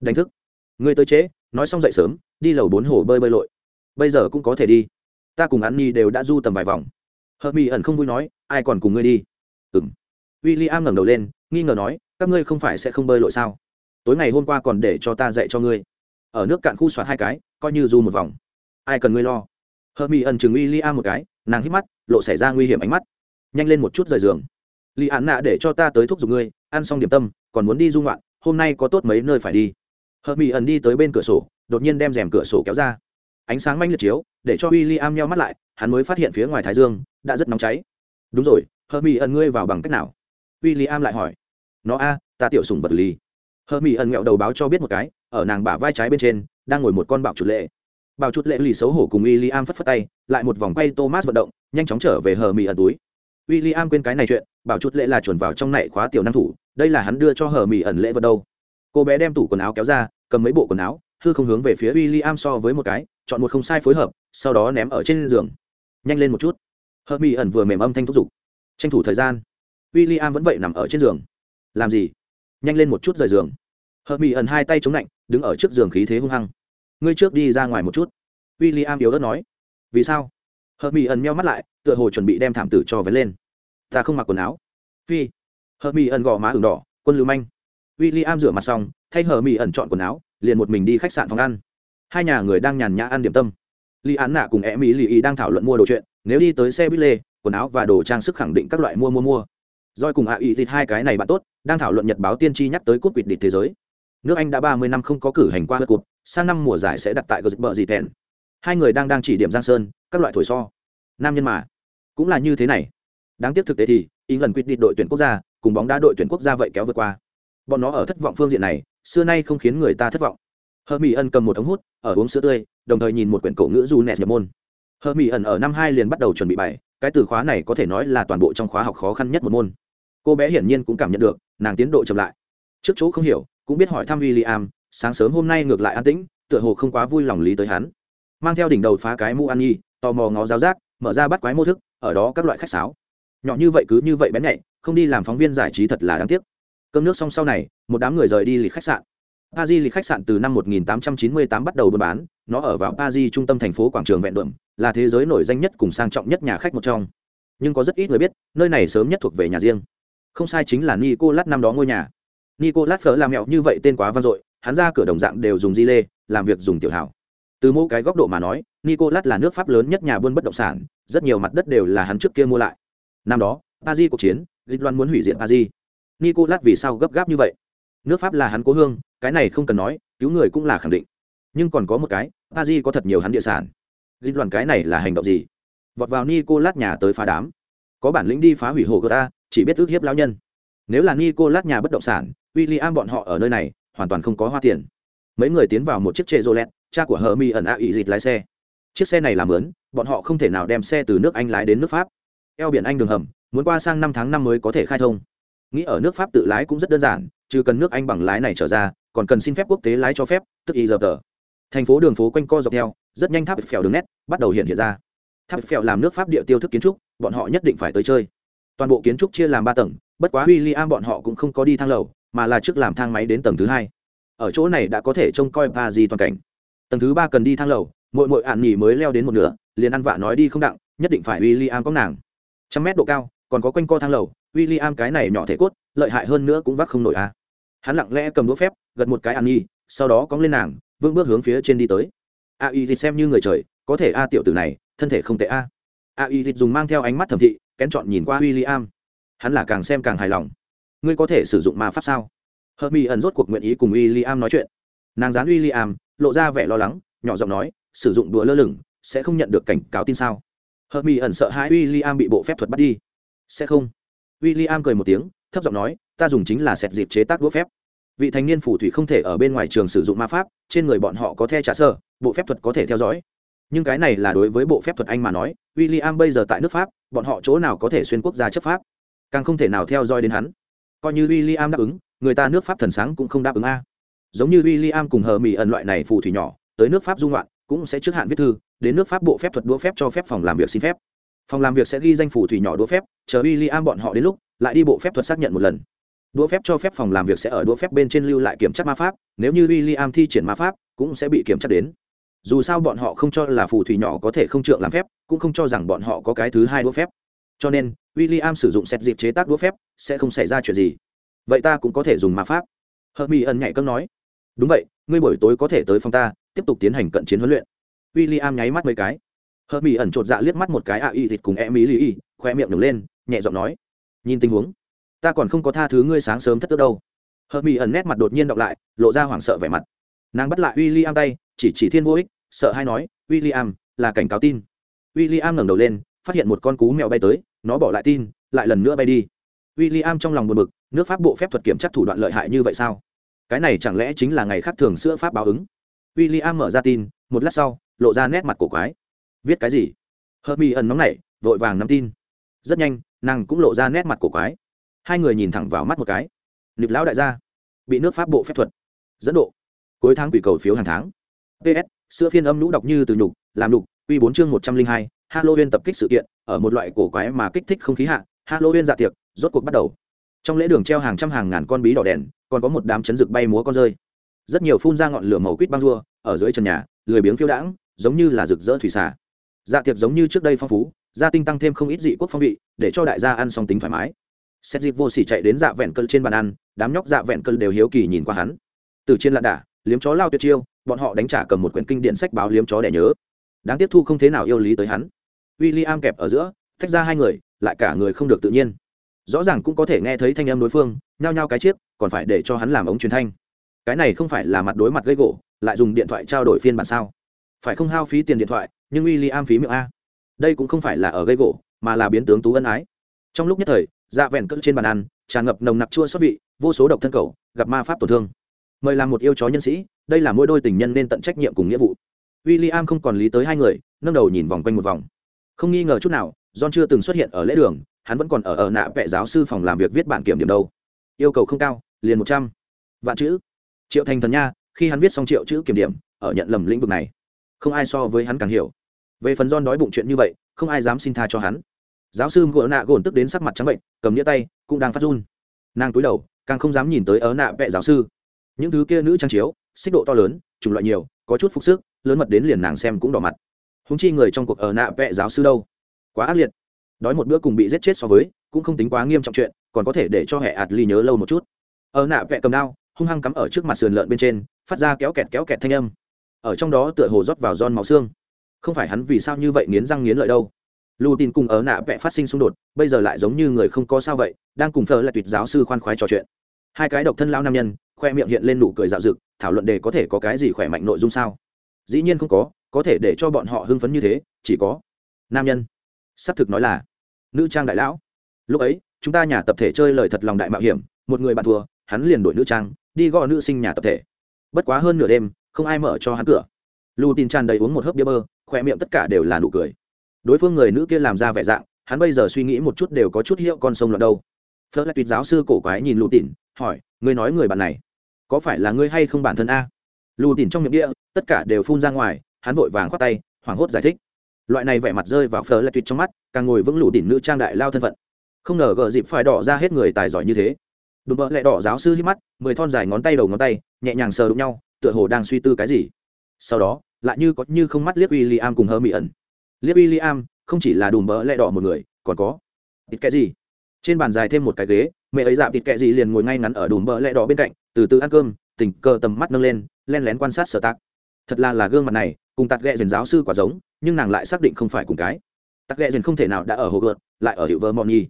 Speaker 1: "Đánh thức? Ngươi tới chế, nói xong dậy sớm, đi lầu bốn hồ bơi bơi lội. Bây giờ cũng có thể đi. Ta cùng ăn nhi đều đã du tầm vài vòng. Hợp mỹ ẩn không vui nói ai còn cùng ngươi đi? Ừng w i l l i am ngẩng đầu lên nghi ngờ nói các ngươi không phải sẽ không bơi lội sao? Tối ngày hôm qua còn để cho ta dạy cho ngươi. Ở nước cạn khu soạt hai cái coi như du một vòng. Ai cần ngươi lo? Hợp mỹ ẩn chừng w i l l i am một cái nàng hít mắt lộ xảy ra nguy hiểm ánh mắt. Nhanh lên một chút rời giường. Li án nạ để cho ta tới thúc giục ngươi ăn xong điểm tâm còn muốn đi dung loạn hôm nay có tốt mấy nơi phải đi. Hợp mỹ ẩn đi tới bên cửa sổ, đột nhiên đem rèm cửa sổ kéo ra. Ánh sáng manh liệt chiếu, để cho w i l l i am nheo mắt lại, hắn mới phát hiện phía ngoài thái dương đã rất nóng cháy. Đúng rồi, hợp mỹ ẩn ngươi vào bằng cách nào? W i l l i am lại hỏi. Nó a, ta tiểu sùng vật lý hợp mỹ ẩn nghẹo đầu báo cho biết một cái, ở nàng bả vai trái bên trên, đang ngồi một con bạo chuột lệ. Bạo chuột lệ lì xấu hổ cùng w i l l i am phất phất tay, lại một vòng quay thomas vận động, nhanh chóng trở về hờ mỹ ẩn túi. W i l l i am quên cái này chuyện bảo chuột lệ là chuẩn vào trong nạy khóa tiểu năng thủ đây là hắn đưa cho hờ mỹ ẩn lễ vật đâu. Cô bé đem tủ quần áo kéo ra, cầm mấy bộ quần áo, hư không hướng về phía w i l l i am so với một cái, chọn một không sai phối hợp, sau đó ném ở trên giường. Nhanh lên một chút. Hờ mỹ ẩn vừa mềm âm thanh thúc giục. Tranh thủ thời gian. W i l l i am vẫn vậy nằm ở trên giường. Làm gì? Nhanh lên một chút rời giường. Hờ mỹ ẩn hai tay chống lạnh đứng ở trước giường khí thế hung hăng. Ngươi trước đi ra ngoài một chút. W i l l i am yếu ớt nói. Vì sao? Hờ mỹ ẩn meo mắt lại, tựa hồ chuẩn bị đem thảm tử cho vén lên. Ta không mặc quần áo. Phi hợp mỹ ẩn gò má ửng đỏ, quân lưu manh. W i l l i am rửa mặt xong, thay hờ mỹ ẩn chọn quần áo, liền một mình đi khách sạn phòng ăn. Hai nhà người đang nhàn nhã ăn điểm tâm. Li án nạ cùng e mỹ lì ý đang thảo luận mua đồ chuyện, nếu đi tới xe buýt lê quần áo và đồ trang sức khẳng định các loại mua mua mua. Doi cùng ạ ý thịt hai cái này bạn tốt, đang thảo luận nhật báo tiên tri nhắc tới cúp quỵt địch thế giới. Nước anh đã ba mươi năm không có cử hành qua hớt cụt sang năm mùa giải sẽ đặt tại gờ bờ gì tèn hai người đang đang chỉ điểm giang sơn, các loại thổi so. Nam nhân mà. Cũng là như thế này. Đáng tiếc thực tế thì ý lần quyết định đội tuyển quốc gia cùng bóng đá đội tuyển quốc gia vậy kéo vượt qua. Bọn nó ở thất vọng phương diện này, xưa nay không khiến người ta thất vọng. Hơ mỹ ân cầm một ống hút, ở uống sữa tươi, đồng thời nhìn một quyển cổ ngữ du nẹt nhập môn. Hơ mỹ ẩn ở năm hai liền bắt đầu chuẩn bị bài, cái từ khóa này có thể nói là toàn bộ trong khóa học khó khăn nhất một môn. Cô bé hiển nhiên cũng cảm nhận được, nàng tiến độ chậm lại. Trước chỗ không hiểu, cũng biết hỏi thăm w i l l i am sáng sớm hôm nay ngược lại an tĩnh, tựa hồ không quá vui lòng lý tới hắn. Mang theo đỉnh đầu phá cái mũ ăn nhi, tò mò ngó giáo giác, mở ra bắt quái mô thức, ở đó các loại khách sáo. Nhỏ như vậy cứ như vậy bén nhạy không đi làm phóng viên giải trí thật là đáng tiếc cơm nước xong sau này một đám người rời đi lịch khách sạn Paris lịch khách sạn từ năm 1898 bắt đầu buôn bán, nó ở vào Paris trung tâm thành phố quảng trường vẹn đượm, là thế giới nổi danh nhất cùng sang trọng nhất nhà khách một trong. Nhưng có rất ít người biết, nơi này sớm nhất thuộc về nhà riêng. Không sai chính là Nicolas năm đó ngôi nhà. Nicolas Fleur làm mẹo như vậy tên quá vang dội, hắn ra cửa đồng dạng đều dùng di lê, làm việc dùng tiểu hảo. Từ mỗi cái góc độ mà nói, Nicolas là nước Pháp lớn nhất nhà buôn bất động sản, rất nhiều mặt đất đều là hắn trước kia mua lại. Năm đó, Paris cuộc chiến, Dịch Loan muốn hủy diệt Paris. Nicolas vì sao gấp gáp như vậy? Nước Pháp là hắn cố hương, cái này không cần nói cứu người cũng là khẳng định. Nhưng còn có một cái paris có thật nhiều hắn địa sản. Dịch đoàn cái này là hành động gì? Vọt vào nicolas nhà tới phá đám. Có bản lĩnh đi phá hủy hồ gờ ta chỉ biết ước hiếp lao nhân. Nếu là nicolas nhà bất động sản w i l l i am bọn họ ở nơi này hoàn toàn không có hoa tiền. Mấy người tiến vào một chiếc chê rô lẹt cha của hờ mi ẩn ạ ỵ dịch lái xe. Chiếc xe này làm lớn bọn họ không thể nào đem xe từ nước anh lái đến nước pháp. Eo biển anh đường hầm muốn qua sang năm tháng năm mới có thể khai thông. Nghĩ ở nước pháp tự lái cũng rất đơn giản, trừ cần nước anh bằng lái này trở ra, còn cần xin phép quốc tế lái cho phép, tức ý giờ tờ. Thành phố đường phố quanh co dọc theo, rất nhanh tháp phèo đường nét bắt đầu hiện hiện ra. Tháp phèo làm nước pháp địa tiêu thức kiến trúc, bọn họ nhất định phải tới chơi. Toàn bộ kiến trúc chia làm ba tầng, bất quá w i l l i am bọn họ cũng không có đi thang lầu, mà là trước làm thang máy đến tầng thứ hai. Ở chỗ này đã có thể trông coi ba di toàn cảnh. Tầng thứ ba cần đi thang lầu mỗi mỗi ạn nghỉ mới leo đến một nửa, liền ăn vạ nói đi không đặng, nhất định phải w i l l i am có nàng. Trăm mét độ cao còn có quanh co thang lầu w i l l i am cái này nhỏ thể cốt, lợi hại hơn nữa cũng vác không nổi à hắn lặng lẽ cầm đũa phép, gật một cái ăn nhi sau đó cóng lên nàng vương bước hướng phía trên đi tới. A y thì xem như người trời, có thể a tiểu tử này, thân thể không tệ a. A y thì dùng mang theo ánh mắt thẩm thị, kén chọn nhìn qua w i l l i am hắn là càng xem càng hài lòng. Ngươi có thể sử dụng ma pháp sao? Hợp mỹ ẩn rốt cuộc nguyện ý cùng w i l l i am nói chuyện. Nàng dán w i l l i am lộ ra vẻ lo lắng, nhỏ giọng nói, sử dụng đùa lơ lửng, sẽ không nhận được cảnh cáo tin sao? Hợp mỹ ẩn sợ hai William am bị bộ phép thuật bắt đi sẽ không? W i l l i am cười một tiếng, thấp giọng nói, ta dùng chính là sẹt dịp chế tác đũa phép. Vị thành niên phù thủy không thể ở bên ngoài trường sử dụng ma pháp, trên người bọn họ có the trả sơ, bộ phép thuật có thể theo dõi. Nhưng cái này là đối với bộ phép thuật anh mà nói w i l l i am bây giờ tại nước pháp, bọn họ chỗ nào có thể xuyên quốc gia chấp pháp? Càng không thể nào theo dõi đến hắn. Coi như w i l l i am đáp ứng, người ta nước pháp thần sáng cũng không đáp ứng a. Giống như w i l l i am cùng hờ mỹ ẩn loại này phù thủy nhỏ, tới nước pháp dung loạn, cũng sẽ trước hạn viết thư, đến nước pháp bộ phép thuật đũa phép cho phép phòng làm việc xin phép phòng làm việc sẽ ghi danh phù thủy nhỏ đũa phép, chờ w i l l i am bọn họ đến lúc, lại đi bộ phép thuật xác nhận một lần. Đũa phép cho phép phòng làm việc sẽ ở đũa phép bên trên lưu lại kiểm tra ma pháp, nếu như w i l l i am thi triển ma pháp, cũng sẽ bị kiểm tra đến. Dù sao bọn họ không cho là phù thủy nhỏ có thể không trượng làm phép, cũng không cho rằng bọn họ có cái thứ hai đũa phép. Cho nên w i l l i am sử dụng xét dịp chế tác đũa phép, sẽ không xảy ra chuyện gì. Vậy ta cũng có thể dùng ma pháp. Hợp mỹ ẩn nhảy cấm nói. Đúng vậy, ngươi buổi tối có thể tới phòng ta, tiếp tục tiến hành cận chiến huấn luyện. W i l l i am nháy mắt mấy cái hợp mỹ ẩn chột dạ liếc mắt một cái a y thịt cùng e mỹ lì y, khoe miệng nhường lên, nhẹ giọng nói, nhìn tình huống, ta còn không có tha thứ ngươi sáng sớm thất tức đâu. Hợp mỹ ẩn nét mặt đột nhiên đọc lại, lộ ra hoảng sợ vẻ mặt. Nàng bắt lại w i l l i am tay, chỉ chỉ thiên vô ích, sợ hay nói w i l l i am là cảnh cáo tin. W i l l i am ngẩng đầu lên, phát hiện một con cú mèo bay tới, nó bỏ lại tin, lại lần nữa bay đi. W i l l i am trong lòng buồn bực, nước pháp bộ phép thuật kiểm tra thủ đoạn lợi hại như vậy sao? Cái này chẳng lẽ chính là ngày khác thường sữa pháp báo ứng? W i l l i am mở ra tin, một lát sau, lộ ra nét mặt cổ quái viết cái gì? Hợp mi ẩn nóng nảy vội vàng nắm tin. Rất nhanh, nàng cũng lộ ra nét mặt cổ quái. Hai người nhìn thẳng vào mắt một cái. Nịp lão đại gia, bị nước pháp bộ phép thuật. Dẫn độ. Cuối tháng quỷ cầu phiếu hàng tháng. Ps sữa phiên âm nhũ đọc như từ nhục, làm đục quy bốn chương một trăm linh hai, halloween tập kích sự kiện, ở một loại cổ quái mà kích thích không khí hạ, halloween dạ tiệc, rốt cuộc bắt đầu. Trong lễ đường treo hàng trăm hàng ngàn con bí đỏ đèn, còn có một đám chấn rực bay múa con rơi. Rất nhiều phun ra ngọn lửa màu quýt băng rua, ở dưới trần nhà, lười biếng phiêu đãng, giống như là rực rỡ thủy xả dạ tiệc giống như trước đây phong phú, gia tinh tăng thêm không ít dị quốc phong vị, để cho đại gia ăn song tính thoải mái. Xét dịp vô s ỉ chạy đến dạ vẹn cơn trên bàn ăn, đám nhóc dạ vẹn cơn đều hiếu kỳ nhìn qua hắn. Từ trên lạn đả liếm chó lao tuyệt chiêu, bọn họ đánh trả cầm một quyển kinh điện sách báo liếm chó để nhớ. Đáng tiếp thu không thế nào yêu lý tới hắn. W i l l i am kẹp ở giữa, tách ra hai người, lại cả người không được tự nhiên. Rõ ràng cũng có thể nghe thấy thanh âm đối phương, nhao nhao cái chiếc, còn phải để cho hắn làm ống truyền thanh. Cái này không phải là mặt đối mặt gây gỗ, lại dùng điện thoại trao đổi phiên bản sao? Phải không hao phí tiền điện thoại nhưng w i l l i am phí miệng a. Đây cũng không phải là ở gây gỗ, mà là biến tướng tú ân ái. Trong lúc nhất thời dạ vẹn cỡ trên bàn ăn, tràn ngập nồng nặc chua xót vị, vô số độc thân cầu, gặp ma pháp tổn thương. Mời làm một yêu chó nhân sĩ, đây là mỗi đôi tình nhân nên tận trách nhiệm cùng nghĩa vụ. W i l l i am không còn lý tới hai người nâng đầu nhìn vòng quanh một vòng. Không nghi ngờ chút nào, john chưa từng xuất hiện ở lễ đường, hắn vẫn còn ở ở nạ vệ giáo sư phòng làm việc viết bản kiểm điểm đâu. Yêu cầu không cao, liền một trăm. Vạn chữ. Triệu thành thần nha, khi hắn viết xong triệu chữ kiểm điểm, ở nhận lầm lĩnh vực này. Không ai so với hắn càng hiểu về phần John đói bụng chuyện như vậy, không ai dám xin tha cho hắn. Giáo sư gỗ nạ gồn tức đến sắc mặt trắng bệnh, cầm nghĩa tay, cũng đang phát run. Nàng túi đầu, càng không dám nhìn tới ớ nạ vẹ giáo sư. Những thứ kia nữ trang chiếu, xích độ to lớn, chủng loại nhiều, có chút phục sức, lớn mật đến liền nàng xem cũng đỏ mặt. Húng chi người trong cuộc ở nạ vẹ giáo sư đâu? Quá ác liệt. Đói một bữa cùng bị giết chết so với, cũng không tính quá nghiêm trọng chuyện, còn có thể để cho hệ ạt ly nhớ lâu một chút. Ở nạ vẹ cầm đao, hung hăng cắm ở trước mặt sườn lợn bên trên, phát ra kéo kẹt kéo kẹt thanh âm. Ở trong đó tựa hồ rót vào giòn máu xương không phải hắn vì sao như vậy nghiến răng nghiến lợi đâu. Lù tin cùng ở nạ vẽ phát sinh xung đột, bây giờ lại giống như người không có sao vậy, đang cùng thờ là tuyệt giáo sư khoan khoái trò chuyện. Hai cái độc thân lao nam nhân, khoe miệng hiện lên nụ cười dạo dực, thảo luận đề có thể có cái gì khỏe mạnh nội dung sao? Dĩ nhiên không có có thể để cho bọn họ hưng phấn như thế, chỉ có nam nhân. Xác thực nói là nữ trang đại lão. Lúc ấy, chúng ta nhà tập thể chơi lời thật lòng đại mạo hiểm, một người bạn thua, hắn liền đổi nữ trang, đi gõ nữ sinh nhà tập thể. Bất quá hơn nửa đêm, không ai mở cho hắn cửa. Lù tin tràn đầy uống một hớp bia bơ khoe miệng tất cả đều là nụ cười. Đối phương người nữ kia làm ra vẻ dạng, hắn bây giờ suy nghĩ một chút đều có chút hiệu con sông loạn đâu. Phớt lại tuyệt giáo sư cổ quái nhìn lù tỉn hỏi, ngươi nói người bạn này, có phải là ngươi hay không bản thân a? Lù tỉn trong miệng địa tất cả đều phun ra ngoài, hắn vội vàng khoát tay, hoảng hốt giải thích. Loại này vẻ mặt rơi vào phở lại tuyệt trong mắt, càng ngồi vững lù tỉn nữ trang đại lao thân phận. Không ngờ gợ dịp phải đỏ ra hết người tài giỏi như thế. Đùm bỡ lẹ đỏ giáo sư hít mắt, mười thon dài ngón tay đầu ngón tay, nhẹ nhàng sờ đụng nhau, tựa hồ đang suy tư cái gì. Sau đó lại như có như không mắt liếc w i l l i am cùng hơ mỹ ẩn liếc w i l l i am không chỉ là đùm bỡ lẹ đỏ một người, còn có thịt kẹ gì? Trên bàn dài thêm một cái ghế, mẹ ấy dạp thịt kẹ gì liền ngồi ngay ngắn ở đùm bỡ lẹ đỏ bên cạnh, từ từ ăn cơm, tình cờ tầm mắt nâng lên, len lén quan sát sở tạc. Thật là là gương mặt này, cùng tạc ghẹ dền giáo sư quả giống, nhưng nàng lại xác định không phải cùng cái. Tạc ghẹ dền không thể nào đã ở hồ gợt lại ở hiệu vơ mọn nhi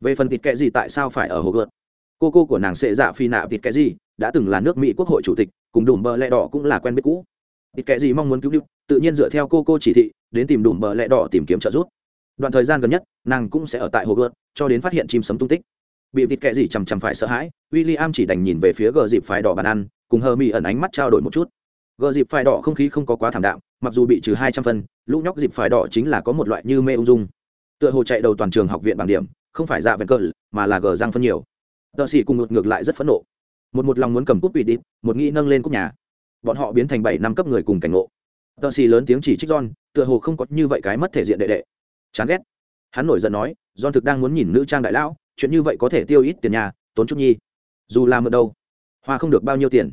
Speaker 1: về phần thịt kẹ gì tại sao phải ở hồ gợt cô cô của nàng sệ dạ phi nạ thịt kẹ gì, đã từng là nước mỹ quốc hội chủ tịch, cùng đùm bờ lẹ đỏ cũng là quen biết cũ ít kệ gì mong muốn cứu cứu tự nhiên dựa theo cô cô chỉ thị, đến tìm đùm bờ lẹ đỏ tìm kiếm trợ giúp. Đoạn thời gian gần nhất, nàng cũng sẽ ở tại hồ gợt cho đến phát hiện chim sấm tung tích. Bị vịt kệ gì chằm chằm phải sợ hãi w i l l i am chỉ đành nhìn về phía gờ dịp phải đỏ bàn ăn, cùng hờ mỹ ẩn ánh mắt trao đổi một chút. Gờ dịp phải đỏ không khí không có quá thảm đạm, mặc dù bị trừ hai trăm phân, lũ nhóc dịp phải đỏ chính là có một loại như mê ung dung. Tựa hồ chạy đầu toàn trường học viện bằng điểm, không phải dạ vẹn cơ, mà là gờ răng phân nhiều. Tợ sĩ cùng ngược ngược lại rất phẫn nộ. Một một lòng muốn cầm cúp bị đi một nghĩ nâng lên cúp nhà bọn họ biến thành bảy năm cấp người cùng cảnh ngộ. Tờ xì lớn tiếng chỉ trích john, tựa hồ không có như vậy cái mất thể diện đệ đệ. Chán ghét. Hắn nổi giận nói, john thực đang muốn nhìn nữ trang đại lão, chuyện như vậy có thể tiêu ít tiền nhà, tốn chút nhi. Dù làm ở đâu, hoa không được bao nhiêu tiền.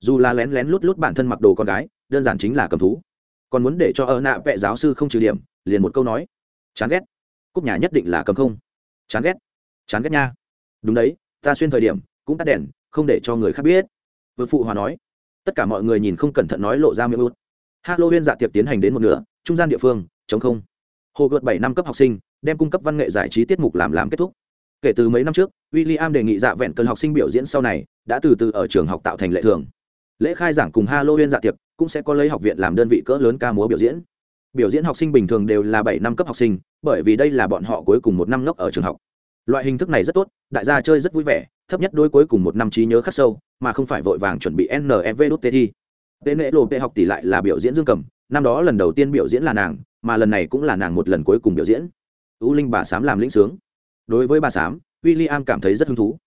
Speaker 1: Dù là lén lén lút lút bản thân mặc đồ con gái, đơn giản chính là cầm thú. Còn muốn để cho ơ nạ vệ giáo sư không trừ điểm, liền một câu nói. Chán ghét. Cúp nhà nhất định là cầm không. Chán ghét. Chán ghét nha. Đúng đấy, ta xuyên thời điểm, cũng tắt đèn, không để cho người khác biết. Vợ phụ hòa nói tất cả mọi người nhìn không cẩn thận nói lộ ra miệng út. Halloween dạ tiệc tiến hành đến một nửa, trung gian địa phương chống không. Hồ gợt bảy năm cấp học sinh, đem cung cấp văn nghệ giải trí tiết mục làm làm kết thúc. Kể từ mấy năm trước, William đề nghị dạ vẹn cần học sinh biểu diễn sau này, đã từ từ ở trường học tạo thành lệ thường. Lễ khai giảng cùng halloween dạ tiệc cũng sẽ có lấy học viện làm đơn vị cỡ lớn ca múa biểu diễn. Biểu diễn học sinh bình thường đều là bảy năm cấp học sinh, bởi vì đây là bọn họ cuối cùng một năm ngốc ở trường học. Loại hình thức này rất tốt, đại gia chơi rất vui vẻ thấp nhất đôi cuối cùng một năm trí nhớ khắc sâu, mà không phải vội vàng chuẩn bị nev đốt tê thi. Tên lễ lộ tê học tỷ lại là biểu diễn dương cầm, năm đó lần đầu tiên biểu diễn là nàng, mà lần này cũng là nàng một lần cuối cùng biểu diễn. U linh bà sám làm lĩnh sướng. Đối với bà sám w i l l i am cảm thấy rất hứng thú.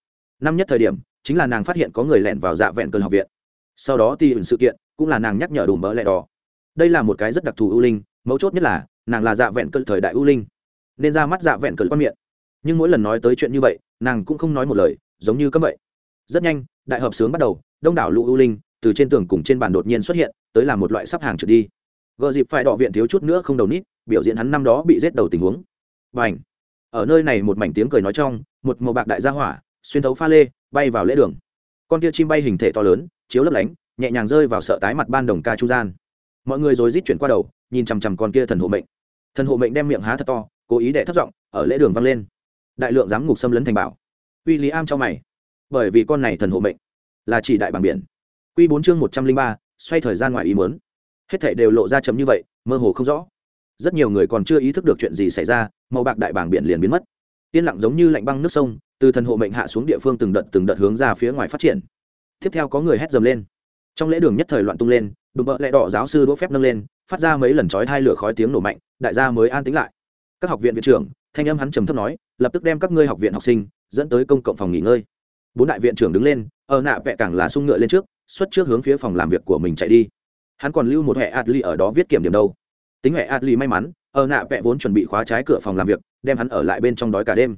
Speaker 1: Năm nhất thời điểm, chính là nàng phát hiện có người lẻn vào dạ vẹn cơn học viện. Sau đó thì ẩn sự kiện, cũng là nàng nhắc nhở đủ mỡ lẹ đỏ. Đây là một cái rất đặc thù ưu linh, mấu chốt nhất là, nàng là dạ vẹn cơn thời đại ưu linh. Nên ra mắt dạ vẹn cơn quan miệng. Nhưng mỗi lần nói tới chuyện như vậy, nàng cũng không nói một lời giống như cấm vậy. Rất nhanh, đại hợp sướng bắt đầu, đông đảo lũ ưu linh từ trên tường cùng trên bàn đột nhiên xuất hiện, tới làm một loại sắp hàng trượt đi. Gợ dịp phải đọ viện thiếu chút nữa không đầu nít, biểu diễn hắn năm đó bị giết đầu tình huống. Và ảnh ở nơi này một mảnh tiếng cười nói trong, một màu bạc đại gia hỏa, xuyên thấu pha lê, bay vào lễ đường. Con kia chim bay hình thể to lớn, chiếu lấp lánh, nhẹ nhàng rơi vào sợ tái mặt ban đồng ca chu gian. Mọi người rồi rít chuyển qua đầu, nhìn chằm chằm con kia thần hộ mệnh. Thần hộ mệnh đem miệng há thật to, cố ý để thất giọng, ở lễ đường vang lên. Đại lượng giám ngục xâm lấn thành bảo uy lý am cho mày. Bởi vì con này thần hộ mệnh là chỉ đại bằng biển. Q bốn chương một trăm linh ba, xoay thời gian ngoài ý muốn. Hết thảy đều lộ ra chấm như vậy, mơ hồ không rõ. Rất nhiều người còn chưa ý thức được chuyện gì xảy ra, màu bạc đại bảng biển liền biến mất. Yên lặng giống như lạnh băng nước sông, từ thần hộ mệnh hạ xuống địa phương từng đợt từng đợt hướng ra phía ngoài phát triển. Tiếp theo có người hét dầm lên. Trong lễ đường nhất thời loạn tung lên, đùm bợ lẽ đỏ giáo sư đỗ phép nâng lên, phát ra mấy lần chói hai lửa khói tiếng nổ mạnh, đại gia mới an tính lại. Các học viện viện trưởng, thanh âm hắn trầm thấp nói, lập tức đem các ngươi học viện học sinh dẫn tới công cộng phòng nghỉ ngơi. Bốn đại viện trưởng đứng lên, ở nạ vẹ càng là sung ngựa lên trước, xuất trước hướng phía phòng làm việc của mình chạy đi. Hắn còn lưu một hệ adli ở đó viết kiểm điểm đâu. Tính hệ adli may mắn, ở nạ vẹ vốn chuẩn bị khóa trái cửa phòng làm việc, đem hắn ở lại bên trong đói cả đêm.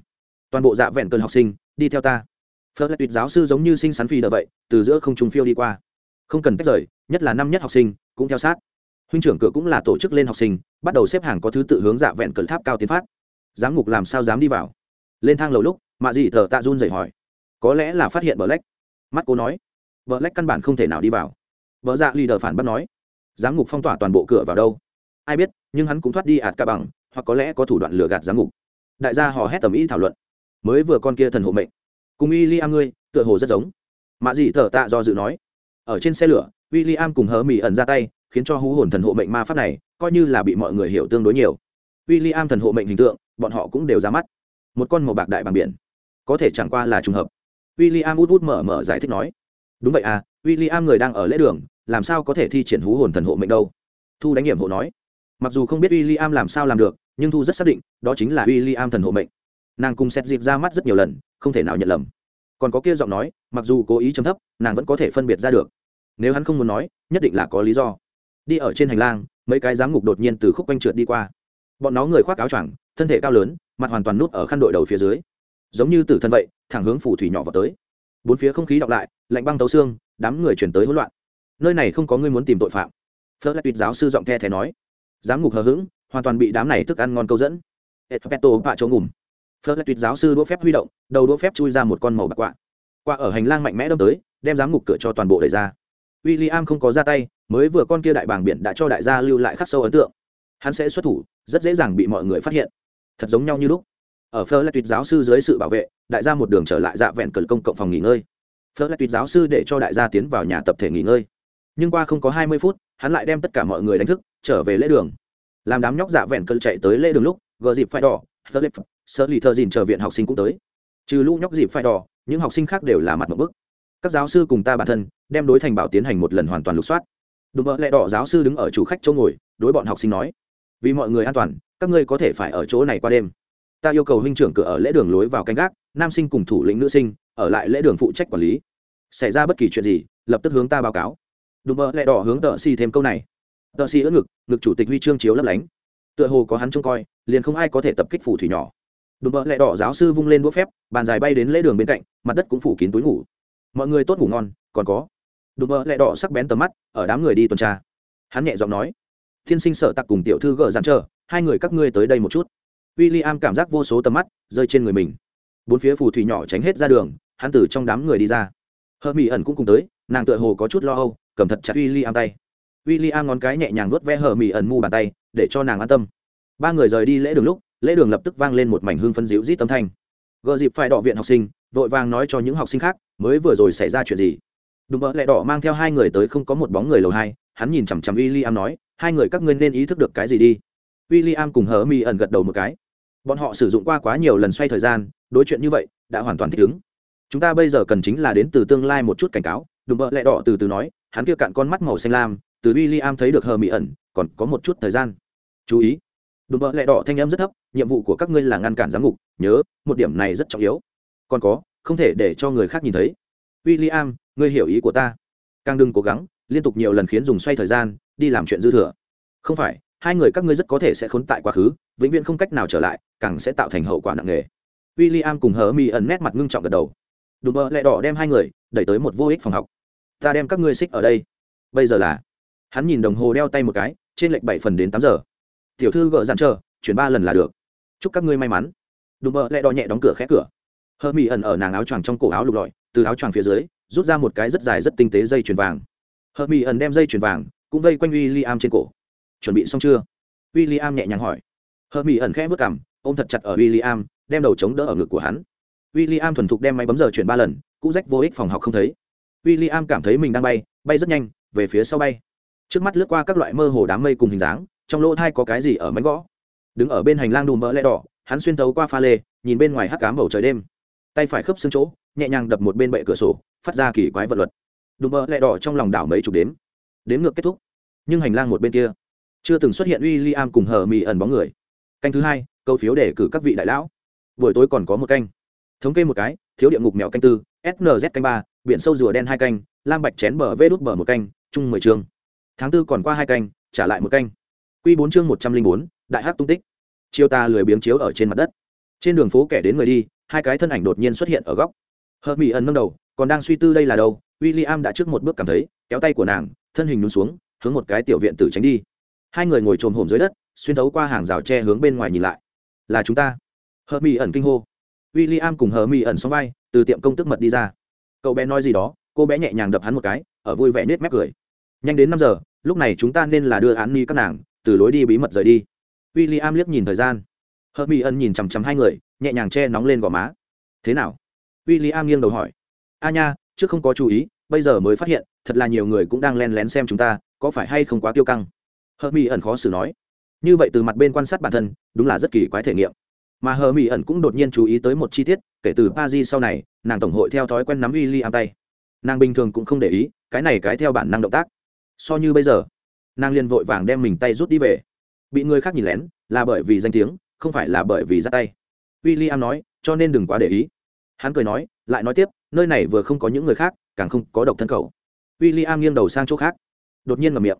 Speaker 1: Toàn bộ dạ vẹn cơn học sinh, đi theo ta. Phớt lại tuyệt giáo sư giống như sinh sắn phi đờ vậy, từ giữa không trung phiêu đi qua. Không cần tách rời, nhất là năm nhất học sinh, cũng theo sát. Huynh trưởng cửa cũng là tổ chức lên học sinh, bắt đầu xếp hàng có thứ tự hướng dạ vẹn cơn tháp cao tiến phát. Giám ngục làm sao dám đi vào? Lên thang lầu lúc mạ dị thờ tạ run dậy hỏi, có lẽ là phát hiện bờ lách? Mắt cô nói, bờ lách căn bản không thể nào đi vào. Vợ dạ lì đờ phản bắt nói, giám ngục phong tỏa toàn bộ cửa vào đâu? Ai biết, nhưng hắn cũng thoát đi ạt ca bằng, hoặc có lẽ có thủ đoạn lừa gạt giám ngục. Đại gia hò hét tầm ý thảo luận, mới vừa con kia thần hộ mệnh, cùng y li am ngươi, tựa hồ rất giống. Mạ dị thở tạ do dự nói, ở trên xe lửa w i l l i am cùng hớ mỹ ẩn ra tay, khiến cho hú hồn thần hộ mệnh ma pháp này, coi như là bị mọi người hiểu tương đối nhiều. W i l l i am thần hộ mệnh hình tượng, bọn họ cũng đều ra mắt. Một con màu bạc đại bằng biển có thể chẳng qua là trùng hợp. W i l l i am út út mở mở giải thích nói, đúng vậy à w i l l i am người đang ở lễ đường, làm sao có thể thi triển hú hồn thần hộ mệnh đâu? Thu đánh nghiệm hộ nói, mặc dù không biết w i l l i am làm sao làm được, nhưng thu rất xác định, đó chính là w i l l i am thần hộ mệnh. Nàng cùng xét dịp ra mắt rất nhiều lần, không thể nào nhận lầm. Còn có kia giọng nói, mặc dù cố ý chấm thấp, nàng vẫn có thể phân biệt ra được. Nếu hắn không muốn nói, nhất định là có lý do. Đi ở trên hành lang, mấy cái giám ngục đột nhiên từ khúc quanh trượt đi qua. Bọn nó người khoác áo choàng, thân thể cao lớn, mặt hoàn toàn nút ở khăn đội đầu phía dưới giống như tử thân vậy, thẳng hướng phủ thủy nhỏ vào tới. Bốn phía không khí đọc lại, lạnh băng tấu xương, đám người chuyển tới hỗn loạn. Nơi này không có người muốn tìm tội phạm. Phớt lại tuyệt giáo sư giọng the thé nói. Giám ngục hờ hững, hoàn toàn bị đám này thức ăn ngon câu dẫn. Etpeto vạ chỗ ngủm. Phớt lại tuyệt giáo sư đũa phép huy động, đầu đũa phép chui ra một con màu bạc quạ. Quạ ở hành lang mạnh mẽ đâm tới, đem giám ngục cửa cho toàn bộ đẩy ra. W i l l i am không có ra tay, mới vừa con kia đại bàng biển đã cho đại gia lưu lại khắc sâu ấn tượng. Hắn sẽ xuất thủ, rất dễ dàng bị mọi người phát hiện. Thật giống nhau như lúc ở phơ lại tuyệt giáo sư dưới sự bảo vệ, đại gia một đường trở lại dạ vẹn cờ công cộng phòng nghỉ ngơi. Phơ lại tuyệt giáo sư để cho đại gia tiến vào nhà tập thể nghỉ ngơi. Nhưng qua không có hai mươi phút, hắn lại đem tất cả mọi người đánh thức, trở về lễ đường. Làm đám nhóc dạ vẹn cờ chạy tới lễ đường lúc, gờ dịp phải đỏ philip sơ lì thơ dìn chờ viện học sinh cũng tới. Trừ lũ nhóc dịp phải đỏ, những học sinh khác đều là mặt một bức. Các giáo sư cùng ta bản thân, đem đối thành bảo tiến hành một lần hoàn toàn lục soát. Đùm bợ lẹ đỏ giáo sư đứng ở chủ khách chỗ ngồi, đối bọn học sinh nói, vì mọi người an toàn, các ngươi có thể phải ở chỗ này qua đêm ta yêu cầu huynh trưởng cửa ở lễ đường lối vào canh gác, nam sinh cùng thủ lĩnh nữ sinh, ở lại lễ đường phụ trách quản lý. Xảy ra bất kỳ chuyện gì, lập tức hướng ta báo cáo. Đùm mơ lẹ đỏ hướng tợ xì thêm câu này. Tợ xì ưỡn ngực ngực chủ tịch huy chương chiếu lấp lánh. Tựa hồ có hắn trông coi, liền không ai có thể tập kích phủ thủy nhỏ. Đùm mơ lẹ đỏ giáo sư vung lên đũa phép, bàn dài bay đến lễ đường bên cạnh, mặt đất cũng phủ kín túi ngủ. Mọi người tốt ngủ ngon, còn có. Đùm mơ lẹ đỏ sắc bén tầm mắt, ở đám người đi tuần tra. Hắn nhẹ giọng nói, thiên sinh sợ tặc cùng tiểu thư gờ dàn chờ, hai người các ngươi tới đây một chút w i l l i am cảm giác vô số tầm mắt rơi trên người mình. Bốn phía phù thủy nhỏ tránh hết ra đường, hắn từ trong đám người đi ra. Hơ mỹ ẩn cũng cùng tới, nàng tựa hồ có chút lo âu, cầm thật chặt w i l l i am tay. W i l l i am ngón cái nhẹ nhàng vớt ve hờ mỹ ẩn mu bàn tay, để cho nàng an tâm. Ba người rời đi lễ đường lúc, lễ đường lập tức vang lên một mảnh hương phân dịu rít tâm thanh. Gợ dịp phải đọ viện học sinh, vội vàng nói cho những học sinh khác, mới vừa rồi xảy ra chuyện gì? Đùm bợ lẹ đỏ mang theo hai người tới không có một bóng người lầu hai, hắn nhìn chằm chằm w i l l i am nói, hai người các ngươi nên ý thức được cái gì đi? W i l l i am cùng hờ mi ẩn gật đầu một cái. Bọn họ sử dụng qua quá nhiều lần xoay thời gian, đối chuyện như vậy, đã hoàn toàn thích ứng. Chúng ta bây giờ cần chính là đến từ tương lai một chút cảnh cáo đùm bợ lẹ đỏ từ từ nói, hắn kia cạn con mắt màu xanh lam, từ w i l l i am thấy được hờ mi ẩn, còn có một chút thời gian. Chú ý. Đùm bợ lẹ đỏ thanh âm rất thấp, nhiệm vụ của các ngươi là ngăn cản giám ngục, nhớ, một điểm này rất trọng yếu. Còn có, không thể để cho người khác nhìn thấy. W i l l i am ngươi hiểu ý của ta. Càng đừng cố gắng, liên tục nhiều lần khiến dùng xoay thời gian, đi làm chuyện dư thừa. Không phải hai người các ngươi rất có thể sẽ khốn tại quá khứ, vĩnh viễn không cách nào trở lại, càng sẽ tạo thành hậu quả nặng nề. W i l l i am cùng hờ mi ẩn nét mặt ngưng trọng gật đầu. Đùm bơ lẹ đỏ đem hai người đẩy tới một vô ích phòng học. Ta đem các ngươi xích ở đây. Bây giờ là, hắn nhìn đồng hồ đeo tay một cái, trên lệch bảy phần đến tám giờ. Tiểu thư gợ dàn chờ, chuyển ba lần là được. Chúc các ngươi may mắn. Đùm bơ lẹ đỏ nhẹ đóng cửa khẽ cửa. Hờ mi ẩn ở nàng áo choàng trong cổ áo lục lọi, từ áo choàng phía dưới, rút ra một cái rất dài rất tinh tế dây chuyền vàng. Hờ mi ẩn đem dây chuyền vàng cũng vây quanh w i am trên cổ chuẩn bị xong chưa? W i l l i am nhẹ nhàng hỏi. Hờ mỹ ẩn khẽ vớt cảm ôm thật chặt ở w i l l i am đem đầu chống đỡ ở ngực của hắn. W i l l i am thuần thục đem máy bấm giờ chuyển ba lần, cũ rách vô ích phòng học không thấy. W i l l i am cảm thấy mình đang bay bay rất nhanh, về phía sau bay. Trước mắt lướt qua các loại mơ hồ đám mây cùng hình dáng, trong lỗ thai có cái gì ở mánh gõ? Đứng ở bên hành lang đùm mỡ lẽ đỏ, hắn xuyên tấu qua pha lê, nhìn bên ngoài hắc cám bầu trời đêm. Tay phải khớp xương chỗ, nhẹ nhàng đập một bên bệ cửa sổ, phát ra kỳ quái vật luật. Đùm mỡ lẽ đỏ trong lòng đảo mấy chục đếm. Đếm ngược kết thúc. Nhưng hành lang một bên kia chưa từng xuất hiện William li am cùng hờ mì ẩn bóng người. Canh thứ hai, câu phiếu để cử các vị đại lão. Buổi tối còn có một canh. Thống kê một cái, thiếu địa ngục mèo canh tư snz canh ba, biển sâu rùa đen hai canh, lam bạch chén bờ vê đút bờ một canh, chung mười chương. Tháng tư còn qua hai canh, trả lại một canh. Q bốn chương một trăm linh bốn, đại hát tung tích. Chiêu ta lười biếng chiếu ở trên mặt đất. Trên đường phố kẻ đến người đi, hai cái thân ảnh đột nhiên xuất hiện ở góc. Hờ mỹ ẩn nâng đầu, còn đang suy tư đây là đâu w i l l i am đã trước một bước cảm thấy, kéo tay của nàng, thân hình nhún xuống, hướng một cái tiểu viện tử tránh đi hai người ngồi trồm hổm dưới đất, xuyên thấu qua hàng rào tre hướng bên ngoài nhìn lại. Là chúng ta. Hờ mỹ ẩn kinh hô. W i l l i am cùng hờ mỹ ẩn xong vai, từ tiệm công tức mật đi ra. Cậu bé nói gì đó, cô bé nhẹ nhàng đập hắn một cái, ở vui vẻ nết mép cười. Nhanh đến năm giờ, lúc này chúng ta nên là đưa án ni các nàng, từ lối đi bí mật rời đi. W i l l i am liếc nhìn thời gian. Hờ mỹ ẩn nhìn chằm chằm hai người, nhẹ nhàng che nóng lên gò má. Thế nào? W i l l i am nghiêng đầu hỏi. A nha, trước không có chú ý, bây giờ mới phát hiện, thật là nhiều người cũng đang len lén xem chúng ta, có phải hay không quá tiêu căng? Hờ mỹ ẩn khó xử nói. Như vậy từ mặt bên quan sát bản thân, đúng là rất kỳ quái thể nghiệm. Mà hờ mỹ ẩn cũng đột nhiên chú ý tới một chi tiết, kể từ pa di sau này, nàng tổng hội theo thói quen nắm uy ly am tay. Nàng bình thường cũng không để ý, cái này cái theo bản năng động tác. So như bây giờ, nàng liền vội vàng đem mình tay rút đi về. Bị người khác nhìn lén, là bởi vì danh tiếng, không phải là bởi vì ra tay. W i l l i am nói, cho nên đừng quá để ý. Hắn cười nói, lại nói tiếp, nơi này vừa không có những người khác, càng không có độc thân cầu. W i l l i am nghiêng đầu sang chỗ khác. Đột nhiên ngầm miệng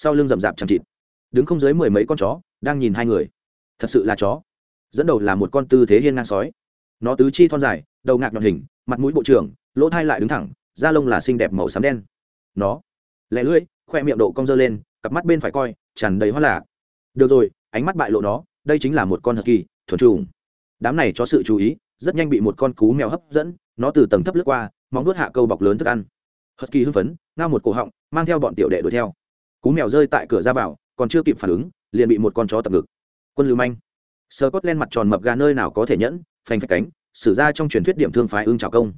Speaker 1: sau lưng rậm rạp chẳng chịt. Đứng không dưới mười mấy con chó, đang nhìn hai người. Thật sự là chó. Dẫn đầu là một con tư thế hiên ngang sói. Nó tứ chi thon dài, đầu ngạc nhọn hình, mặt mũi bộ trưởng, lỗ thai lại đứng thẳng, da lông là xinh đẹp màu xám đen. Nó, lẻ lưỡi, khoe miệng độ cong dơ lên, cặp mắt bên phải coi, tràn đầy hoa lạ được rồi, ánh mắt bại lộ nó, đây chính là một con hờ kỳ thuần trùng. Đám này cho sự chú ý, rất nhanh bị một con cú mèo hấp dẫn, nó từ tầng thấp lướt qua, móng nuốt hạ câu bọc lớn thức ăn. Hất kỳ hưng phấn, ngao một cổ họng, mang theo bọn tiểu đệ đuổi theo cú mèo rơi tại cửa ra vào, còn chưa kịp phản ứng, liền bị một con chó tập ngực. Quân lưu manh. Sơ cốt lên mặt tròn mập gà nơi nào có thể nhẫn, phanh phách cánh, xử ra trong truyền thuyết điểm thương phái ương trào công.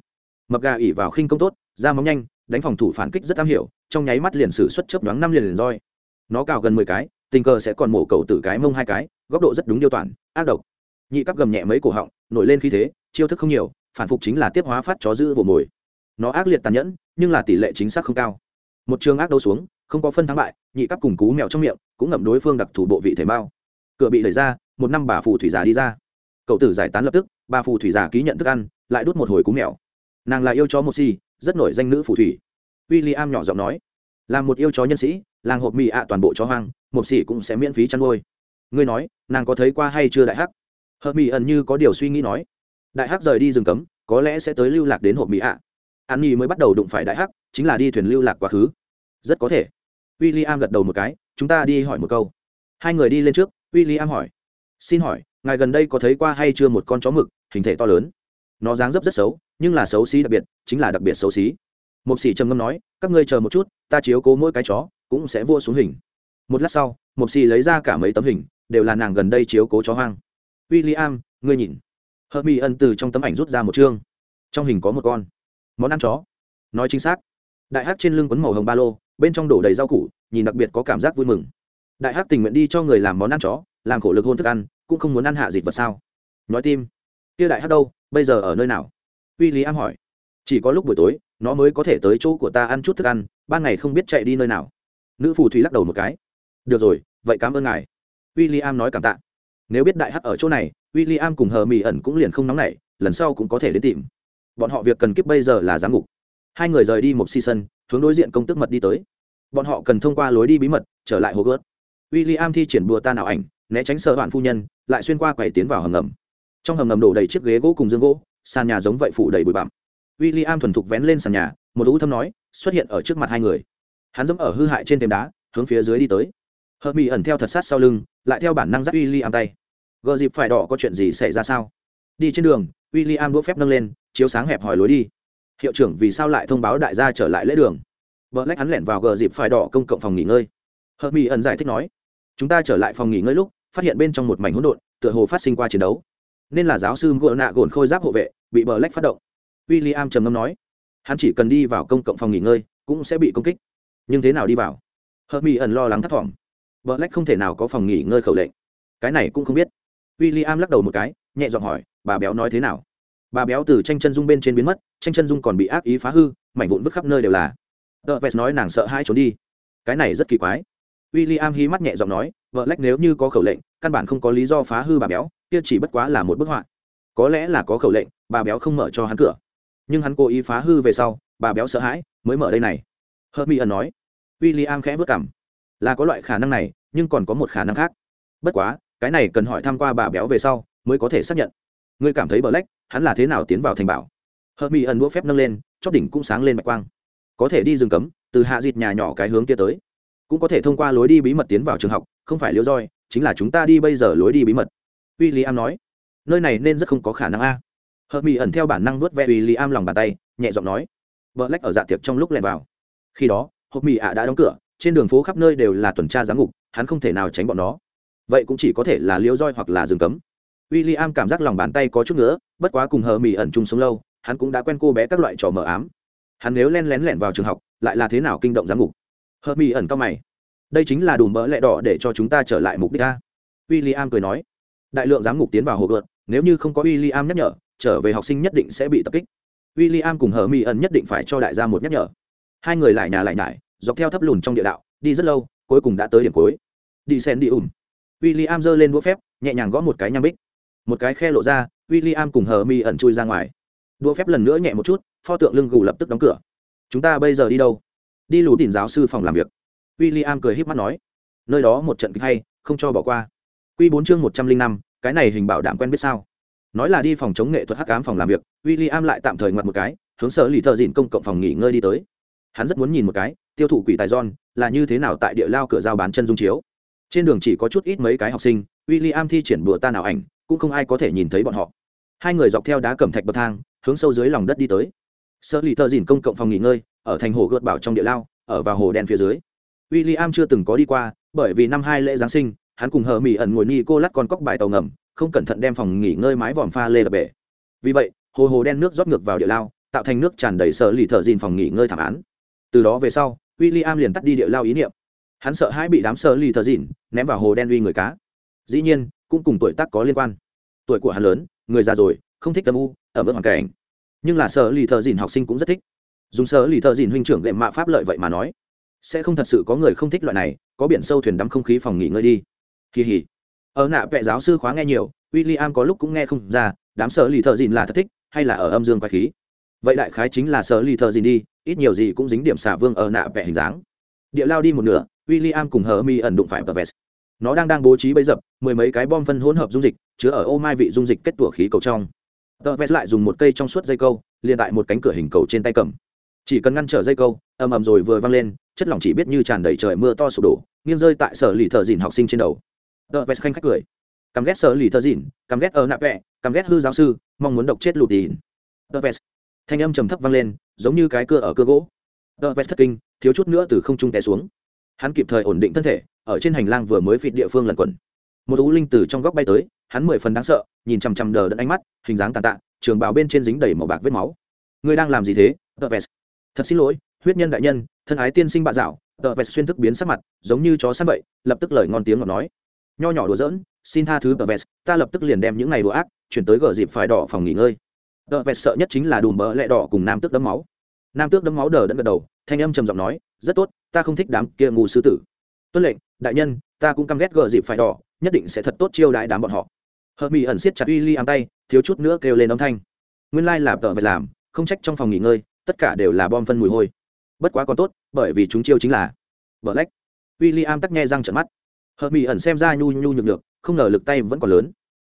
Speaker 1: Mập gà ỉ vào khinh công tốt ra móng nhanh, đánh phòng thủ phản kích rất am hiểu, trong nháy mắt liền xử xuất chớp đoán năm liền liền roi. Nó cào gần mười cái, tình cờ sẽ còn mổ cầu tử cái mông hai cái, góc độ rất đúng điêu toàn, ác độc. Nhị cắp gầm nhẹ mấy cổ họng, nổi lên khí thế, chiêu thức không nhiều, phản phục chính là tiếp hóa phát chó giữ vồ mồi. Nó ác liệt tàn nhẫn, nhưng là tỷ lệ chính xác không cao. Một trường ác đấu xuống không có phân thắng bại, nhị cắp cùng cú mèo trong miệng, cũng ngậm đối phương đặc thủ bộ vị thể mao cửa bị đẩy ra, một năm bà phù thủy giả đi ra. Cậu tử giải tán lập tức, bà phù thủy giả ký nhận thức ăn, lại đút một hồi cú mèo. Nàng là yêu chó một si, rất nổi danh nữ phù thủy. W i l l i am nhỏ giọng nói, là một yêu chó nhân sĩ, làng hộp mì ạ toàn bộ chó hoang, một xỉ cũng sẽ miễn phí chăn nuôi. Ngươi nói, nàng có thấy qua hay chưa đại hắc? Hợp mỹ ẩn như có điều suy nghĩ nói, đại hắc rời đi rừng cấm, có lẽ sẽ tới lưu lạc đến hộp mỹ ạ. An nhi mới bắt đầu đụng phải đại hắc, chính là đi thuyền lưu lạc quá khứ. Rất có thể w i l l i am gật đầu một cái, chúng ta đi hỏi một câu. Hai người đi lên trước w i l l i am hỏi, xin hỏi, ngài gần đây có thấy qua hay chưa một con chó mực, hình thể to lớn? Nó dáng dấp rất xấu, nhưng là xấu xí đặc biệt, chính là đặc biệt xấu xí. Một sĩ trầm ngâm nói, các ngươi chờ một chút, ta chiếu cố mỗi cái chó, cũng sẽ vua xuống hình. Một lát sau một sĩ lấy ra cả mấy tấm hình, đều là nàng gần đây chiếu cố chó hoang. W i l l i am ngươi nhìn. Hợp mỹ ân từ trong tấm ảnh rút ra một chương. Trong hình có một con. Món ăn chó. Nói chính xác. Đại hát trên lưng quấn màu hồng ba lô bên trong đổ đầy rau củ, nhìn đặc biệt có cảm giác vui mừng. Đại hắc tình nguyện đi cho người làm món ăn chó, làm khổ lực hôn thức ăn, cũng không muốn ăn hạ dịch vật sao? Nói tim. Kia đại hắc đâu, bây giờ ở nơi nào? W i l l i am hỏi. Chỉ có lúc buổi tối, nó mới có thể tới chỗ của ta ăn chút thức ăn, ban ngày không biết chạy đi nơi nào. Nữ phù thủy lắc đầu một cái. Được rồi, vậy cảm ơn ngài. W i l l i am nói cảm tạ. Nếu biết đại hắc ở chỗ này w i l l i am cùng hờ mỹ ẩn cũng liền không nóng nảy, lần sau cũng có thể đến tìm. Bọn họ việc cần kiếp bây giờ là giám ngục. Hai người rời đi một si sân hướng đối diện công tức mật đi tới. Bọn họ cần thông qua lối đi bí mật, trở lại hồ gớt w i l l i am thi triển bùa ta nào ảnh, né tránh sợ đoạn phu nhân, lại xuyên qua quầy tiến vào hầm ngầm. Trong hầm ngầm đổ đầy chiếc ghế gỗ cùng dương gỗ, sàn nhà giống vậy phủ đầy bụi bặm. W i l l i am thuần thục vén lên sàn nhà, một lũ thâm nói, xuất hiện ở trước mặt hai người. Hắn dẫm ở hư hại trên thềm đá, hướng phía dưới đi tới. Hợp mỹ ẩn theo thật sát sau lưng, lại theo bản năng dắt w i l l i am tay. Gờ dịp phải đỏ có chuyện gì xảy ra sao? Đi trên đường w i l l i am đũa phép nâng lên, chiếu sáng hẹp hỏi lối đi hiệu trưởng vì sao lại thông báo đại gia trở lại lễ đường? Vợ lách hắn lẻn vào gờ dịp phải đỏ công cộng phòng nghỉ ngơi. Hợp mỹ ẩn giải thích nói, chúng ta trở lại phòng nghỉ ngơi lúc, phát hiện bên trong một mảnh hỗn độn, tựa hồ phát sinh qua chiến đấu. Nên là giáo sư gỗ nạ gồn khôi giáp hộ vệ, bị bờ lách phát động. W i l l i am trầm ngâm nói, hắn chỉ cần đi vào công cộng phòng nghỉ ngơi, cũng sẽ bị công kích. Nhưng thế nào đi vào? Hờ mỹ ẩn lo lắng thấp vọng bờ lách không thể nào có phòng nghỉ ngơi khẩu lệnh. Cái này cũng không biết. W i l l i am lắc đầu một cái, nhẹ giọng hỏi, bà béo nói thế nào? Bà béo từ tranh chân dung bên trên biến mất, tranh chân dung còn bị ác ý phá hư, mảnh vụn vứt khắp nơi đều là. Tờ vest nói nàng sợ hai trốn đi. Cái này rất kỳ quái. W i l l i am hí mắt nhẹ giọng nói, vợ lách nếu như có khẩu lệnh, căn bản không có lý do phá hư bà béo, kia chỉ bất quá là một bức họa. Có lẽ là có khẩu lệnh, bà béo không mở cho hắn cửa. Nhưng hắn cố ý phá hư về sau, bà béo sợ hãi mới mở đây này. Hớt mi ẩn nói w i l l i am khẽ vất cảm là có loại khả năng này, nhưng còn có một khả năng khác. Bất quá, cái này cần hỏi thăm qua bà béo về sau mới có thể xác nhận ngươi cảm thấy bờ lách, hắn là thế nào tiến vào thành bảo? Hợp Mỹ ẩn đũa phép nâng lên, chóp đỉnh cũng sáng lên bạch quang. Có thể đi rừng cấm, từ hạ dịt nhà nhỏ cái hướng kia tới. Cũng có thể thông qua lối đi bí mật tiến vào trường học, không phải liêu roi, chính là chúng ta đi bây giờ lối đi bí mật. W i l l i am nói. Nơi này nên rất không có khả năng a. Hợp mỹ ẩn theo bản năng nuốt ve w i l l i am lòng bàn tay, nhẹ giọng nói. Vợ lách ở dạ tiệc trong lúc lẻn vào. Khi đó hộp mỹ ạ đã đóng cửa, trên đường phố khắp nơi đều là tuần tra giám ngục, hắn không thể nào tránh bọn nó. Vậy cũng chỉ có thể là liêu roi hoặc là rừng cấm w i l l i am cảm giác lòng bàn tay có chút nữa bất quá cùng hờ mỹ ẩn chung sống lâu, hắn cũng đã quen cô bé các loại trò mờ ám. Hắn nếu len lén lẻn vào trường học, lại là thế nào kinh động giám ngục? Hờ mỹ ẩn cao mày. Đây chính là đùm bỡ lẹ đỏ để cho chúng ta trở lại mục đích a. W i l l i am cười nói. Đại lượng giám ngục tiến vào hồ gợt nếu như không có w i l l i am nhắc nhở, trở về học sinh nhất định sẽ bị tập kích. W i l l i am cùng hờ mỹ ẩn nhất định phải cho đại gia một nhắc nhở. Hai người lại nhà lại nhải, dọc theo thấp lùn trong địa đạo, đi rất lâu, cuối cùng đã tới điểm cuối. Đi sen đi ùm. W i l l i am giơ lên đũa phép, nhẹ nhàng gõ một cái nham bích một cái khe lộ ra w i l l i am cùng hờ mi ẩn chui ra ngoài. Đua phép lần nữa nhẹ một chút, pho tượng lưng gù lập tức đóng cửa. Chúng ta bây giờ đi đâu? Đi lù tìm giáo sư phòng làm việc. W i l l i am cười h í p mắt nói. Nơi đó một trận kịch hay, không cho bỏ qua. Q bốn chương một trăm linh năm, cái này hình bảo đảm quen biết sao? Nói là đi phòng chống nghệ thuật hắc cám phòng làm việc w i l l i am lại tạm thời ngoặt một cái, hướng sở lì thợ dìn công cộng phòng nghỉ ngơi đi tới. Hắn rất muốn nhìn một cái, tiêu thụ quỷ tài john là như thế nào tại địa lao cửa giao bán chân dung chiếu. Trên đường chỉ có chút ít mấy cái học sinh w i l l i am thi triển bừa ta nào ảnh cũng không ai có thể nhìn thấy bọn họ. Hai người dọc theo đá cẩm thạch bậc thang, hướng sâu dưới lòng đất đi tới. Sơ lì thợ dìn công cộng phòng nghỉ ngơi, ở thành hồ gợt bảo trong địa lao, ở vào hồ đen phía dưới. W i l l i am chưa từng có đi qua, bởi vì năm hai lễ giáng sinh, hắn cùng hờ mỹ ẩn ngồi ni cô lắt con cóc bài tàu ngầm, không cẩn thận đem phòng nghỉ ngơi mái vòm pha lê đập bể. Vì vậy, hồ hồ đen nước rót ngược vào địa lao, tạo thành nước tràn đầy sợ lì thợ dìn phòng nghỉ ngơi thảm án. Từ đó về sau w i l l i am liền tắt đi địa lao ý niệm. Hắn sợ hãi bị đám sợ lì thợ dìn ném vào hồ đen uy người cá. Dĩ nhiên cũng cùng tuổi tác có liên quan. Tuổi của hắn lớn, người già rồi, không thích tâm u, ở mức hoàn cảnh. Nhưng là sở lì thợ dìn học sinh cũng rất thích. Dùng sở lì thợ dìn huynh trưởng lệ mạ pháp lợi vậy mà nói, sẽ không thật sự có người không thích loại này, có biển sâu thuyền đắm không khí phòng nghỉ ngơi đi. Kỳ hỉ ở nạ vệ giáo sư khóa nghe nhiều w i l l i am có lúc cũng nghe không ra, đám sở lì thợ dìn là thật thích hay là ở âm dương quái khí. Vậy đại khái chính là sở lì thợ dìn đi, ít nhiều gì cũng dính điểm xả vương ở nạ vệ hình dáng. Địa lao đi một nửa w i l l i am cùng hờ mi ẩn đụng phải tờ vest nó đang đang bố trí bấy dập, mười mấy cái bom phân hỗn hợp dung dịch, chứa ở ô mai vị dung dịch kết tủa khí cầu trong. Tờ vest lại dùng một cây trong suốt dây câu, liền tại một cánh cửa hình cầu trên tay cầm. Chỉ cần ngăn trở dây câu, ầm ầm rồi vừa văng lên, chất lỏng chỉ biết như tràn đầy trời mưa to sụp đổ, nghiêng rơi tại sở lì thợ dìn học sinh trên đầu. Tờ vest khanh khách cười. Căm ghét sở lì thợ dìn, căm ghét ở nạp vẹ, căm ghét hư giáo sư, mong muốn độc chết lụt đìn tờ vest thanh âm trầm thấp vang lên, giống như cái cưa ở cưa gỗ. Tờ vest thất kinh, thiếu chút nữa từ không trung té xuống. Hắn kịp thời ổn định thân thể ở trên hành lang vừa mới phịt địa phương lần quẩn. Một ú linh từ trong góc bay tới, hắn mười phần đáng sợ, nhìn chằm chằm đờ đẫn ánh mắt, hình dáng tàn tạ, trường bào bên trên dính đầy màu bạc vết máu. Ngươi đang làm gì thế, tờ vest? Thật xin lỗi, huyết nhân đại nhân, thân ái tiên sinh bạ dạo, tờ vest xuyên thức biến sắc mặt, giống như chó săn vậy, lập tức lời ngon tiếng ngọt nói. Nho nhỏ đùa giỡn, xin tha thứ tờ vest, ta lập tức liền đem những ngày đùa ác, chuyển tới gờ dịp phải đỏ phòng nghỉ ngơi. Tờ vest sợ nhất chính là đùm bỡ lẹ đỏ cùng nam tước đấm máu. Nam tước đấm máu đờ đẫn gật đầu, thanh âm trầm giọng nói, rất tốt, ta không thích đám kia ngu sư tử tuân lệnh, đại nhân, ta cũng căm ghét gờ dịp phải đỏ, nhất định sẽ thật tốt chiêu đại đám bọn họ. Hợp mỹ ẩn siết chặt uy ly ám tay, thiếu chút nữa kêu lên âm thanh. Nguyên lai là tờ vest làm, không trách trong phòng nghỉ ngơi, tất cả đều là bom phân mùi hôi. Bất quá còn tốt, bởi vì chúng chiêu chính là vợ lách w i l l i am tắc nghe răng trận mắt. Hợp mỹ ẩn xem ra nhu nhu nhược được không ngờ lực tay vẫn còn lớn.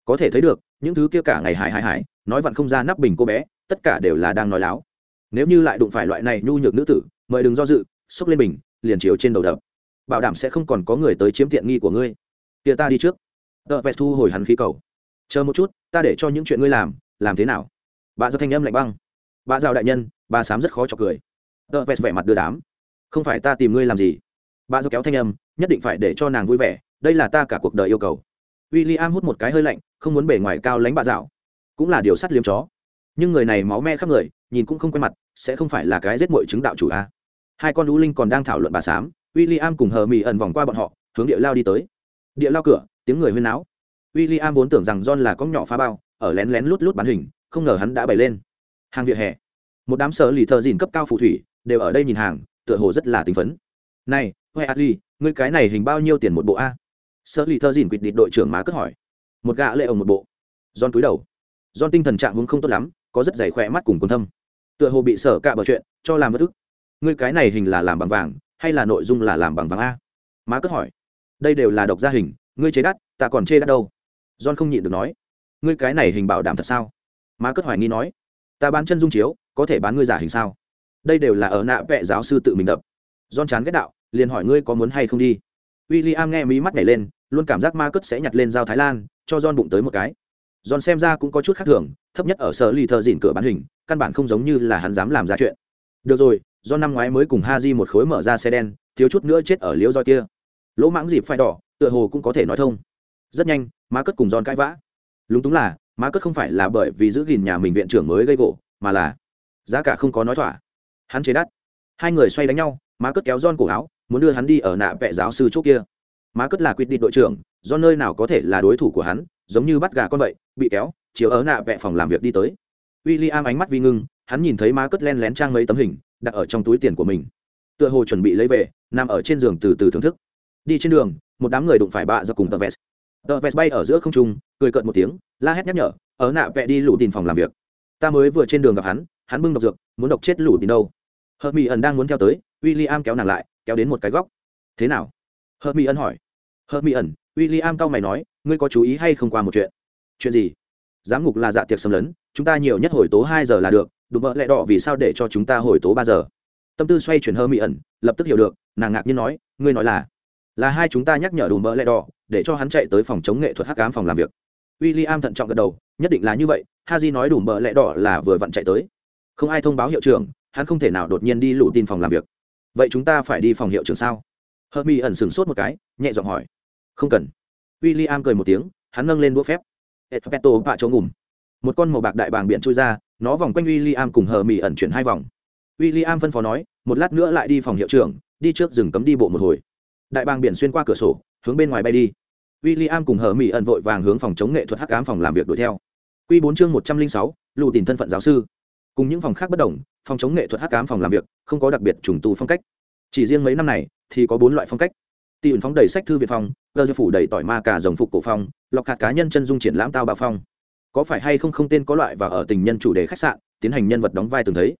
Speaker 1: Có thể thấy được, những thứ kia cả ngày hải hải hải nói vặn không ra nắp bình cô bé, tất cả đều là đang nói láo. Nếu như lại đụng phải loại này nhu nhược nữ tử, mời đừng do dự, xốc lên bình, liền chiếu trên đầu đập bảo đảm sẽ không còn có người tới chiếm tiện nghi của ngươi. Kia ta đi trước. Tờ vest thu hồi hắn khí cầu. Chờ một chút, ta để cho những chuyện ngươi làm làm thế nào? Bà giao thanh âm lạnh băng. Bà giao đại nhân, bà sám rất khó cho cười. Tờ vest vẻ mặt đưa đám. Không phải ta tìm ngươi làm gì. Bà giao kéo thanh âm, nhất định phải để cho nàng vui vẻ, đây là ta cả cuộc đời yêu cầu. W i l l i am hút một cái hơi lạnh, không muốn bể ngoài cao lánh bà dạo cũng là điều sắt liếm chó. Nhưng người này máu me khắp người, nhìn cũng không quen mặt, sẽ không phải là cái giết mội chứng đạo chủ a. Hai con lũ linh còn đang thảo luận bà sám w i l l i am cùng hờ mỹ ẩn vòng qua bọn họ, hướng địa lao đi tới. Địa lao cửa, tiếng người huyên náo. W i l l i am vốn tưởng rằng john là con nhỏ phá bao, ở lén lén lút lút bán hình, không ngờ hắn đã bày lên. Hàng vỉa hè. Một đám sở lì thợ dìn cấp cao phù thủy, đều ở đây nhìn hàng, tựa hồ rất là tính phấn. Này, huệ adli ngươi cái này hình bao nhiêu tiền một bộ a? Sở lì thợ dìn quỵt địt đội trưởng má cất hỏi. Một gã lệ ổng một bộ. John túi đầu. John tinh thần trạng hướng không tốt lắm, có rất dày khỏe mắt cùng con thâm. Tựa hồ bị sở cạ bờ chuyện, cho làm bất ức. Ngươi cái này hình là làm bằng vàng hay là nội dung là làm bằng vàng a? Má cất hỏi. Đây đều là độc gia hình, ngươi chế đắt, ta còn chê đắt đâu? John không nhịn được nói. Ngươi cái này hình bảo đảm thật sao? Má cất hoài nghi nói. Ta bán chân dung chiếu, có thể bán ngươi giả hình sao? Đây đều là ở nạ vẽ giáo sư tự mình đập. John chán ghét đạo, liền hỏi ngươi có muốn hay không đi. W i l l i am nghe mí mắt nhảy lên, luôn cảm giác ma cất sẽ nhặt lên dao thái lan, cho john bụng tới một cái. John xem ra cũng có chút khác thường, thấp nhất ở sở lì thợ dìn cửa bán hình, căn bản không giống như là hắn dám làm ra chuyện. Được rồi do năm ngoái mới cùng ha di một khối mở ra xe đen, thiếu chút nữa chết ở liễu roi kia. Lỗ mãng dịp phải đỏ, tựa hồ cũng có thể nói thông. Rất nhanh, má cất cùng giòn cãi vã. Lúng túng là, má cất không phải là bởi vì giữ gìn nhà mình viện trưởng mới gây gỗ, mà là giá cả không có nói thỏa. Hắn chế đắt. Hai người xoay đánh nhau, má cất kéo giòn cổ áo, muốn đưa hắn đi ở nạ vệ giáo sư chỗ kia. Má cất là quyết định đội trưởng do nơi nào có thể là đối thủ của hắn, giống như bắt gà con vậy, bị kéo, chiếu ở nạ vệ phòng làm việc đi tới. W i l l i am ánh mắt vi ngưng, hắn nhìn thấy má cất len lén trang mấy tấm hình đặt ở trong túi tiền của mình. Tựa hồ chuẩn bị lấy về, nằm ở trên giường từ từ thưởng thức. Đi trên đường, một đám người đụng phải bạ ra cùng tờ vest. Tờ vest bay ở giữa không trung, cười cợt một tiếng, la hét nhắc nhở, ở nạ vẹ đi lũ tìm phòng làm việc. Ta mới vừa trên đường gặp hắn hắn bưng độc dược, muốn độc chết lũ tìm đâu. Hợp mỹ ẩn đang muốn theo tới w i l l i am kéo nàng lại, kéo đến một cái góc. Thế nào? Hợp mỹ ẩn hỏi. Hợp mỹ ẩn w i l l i am cau mày nói, ngươi có chú ý hay không qua một chuyện? Chuyện gì? Giám ngục là dạ tiệc xâm lấn, chúng ta nhiều nhất hồi tố hai giờ là được đùm bợ lẹ đỏ vì sao để cho chúng ta hồi tố ba giờ? Tâm tư xoay chuyển hơ mỹ ẩn, lập tức hiểu được, nàng ngạc nhiên nói, ngươi nói là là hai chúng ta nhắc nhở đùm bợ lẹ đỏ, để cho hắn chạy tới phòng chống nghệ thuật hắc cám phòng làm việc. W i l l i am thận trọng gật đầu, nhất định là như vậy ha di nói đùm bợ lẹ đỏ là vừa vặn chạy tới. Không ai thông báo hiệu trưởng, hắn không thể nào đột nhiên đi lủ tin phòng làm việc. Vậy chúng ta phải đi phòng hiệu trưởng sao? Hơ mỹ ẩn sửng sốt một cái, nhẹ giọng hỏi. Không cần. W i l l i am cười một tiếng, hắn nâng lên đũa phép. Epeto bạ chỗ ngủm một con màu bạc đại bàng biện trôi ra nó vòng quanh w i l l i am cùng hờ mỹ ẩn chuyển hai vòng. W i l l i am phân phó nói, một lát nữa lại đi phòng hiệu trưởng, đi trước rừng cấm đi bộ một hồi. Đại bàng biển xuyên qua cửa sổ, hướng bên ngoài bay đi. W i l l i am cùng hờ mỹ ẩn vội vàng hướng phòng chống nghệ thuật hắc ám phòng làm việc đuổi theo. Q bốn chương một trăm linh sáu lụ tìm thân phận giáo sư. Cùng những phòng khác bất đồng, phòng chống nghệ thuật hắc ám phòng làm việc không có đặc biệt trùng tu phong cách. Chỉ riêng mấy năm này thì có bốn loại phong cách. Tỷ ứng phóng đầy sách thư viện phong cơ phủ đầy tỏi ma cả dòng phục cổ phong, lọc hạt cá nhân chân dung triển lãm tao bạo phong có phải hay không không tên có loại và ở tình nhân chủ đề khách sạn, tiến hành nhân vật đóng vai từng thấy.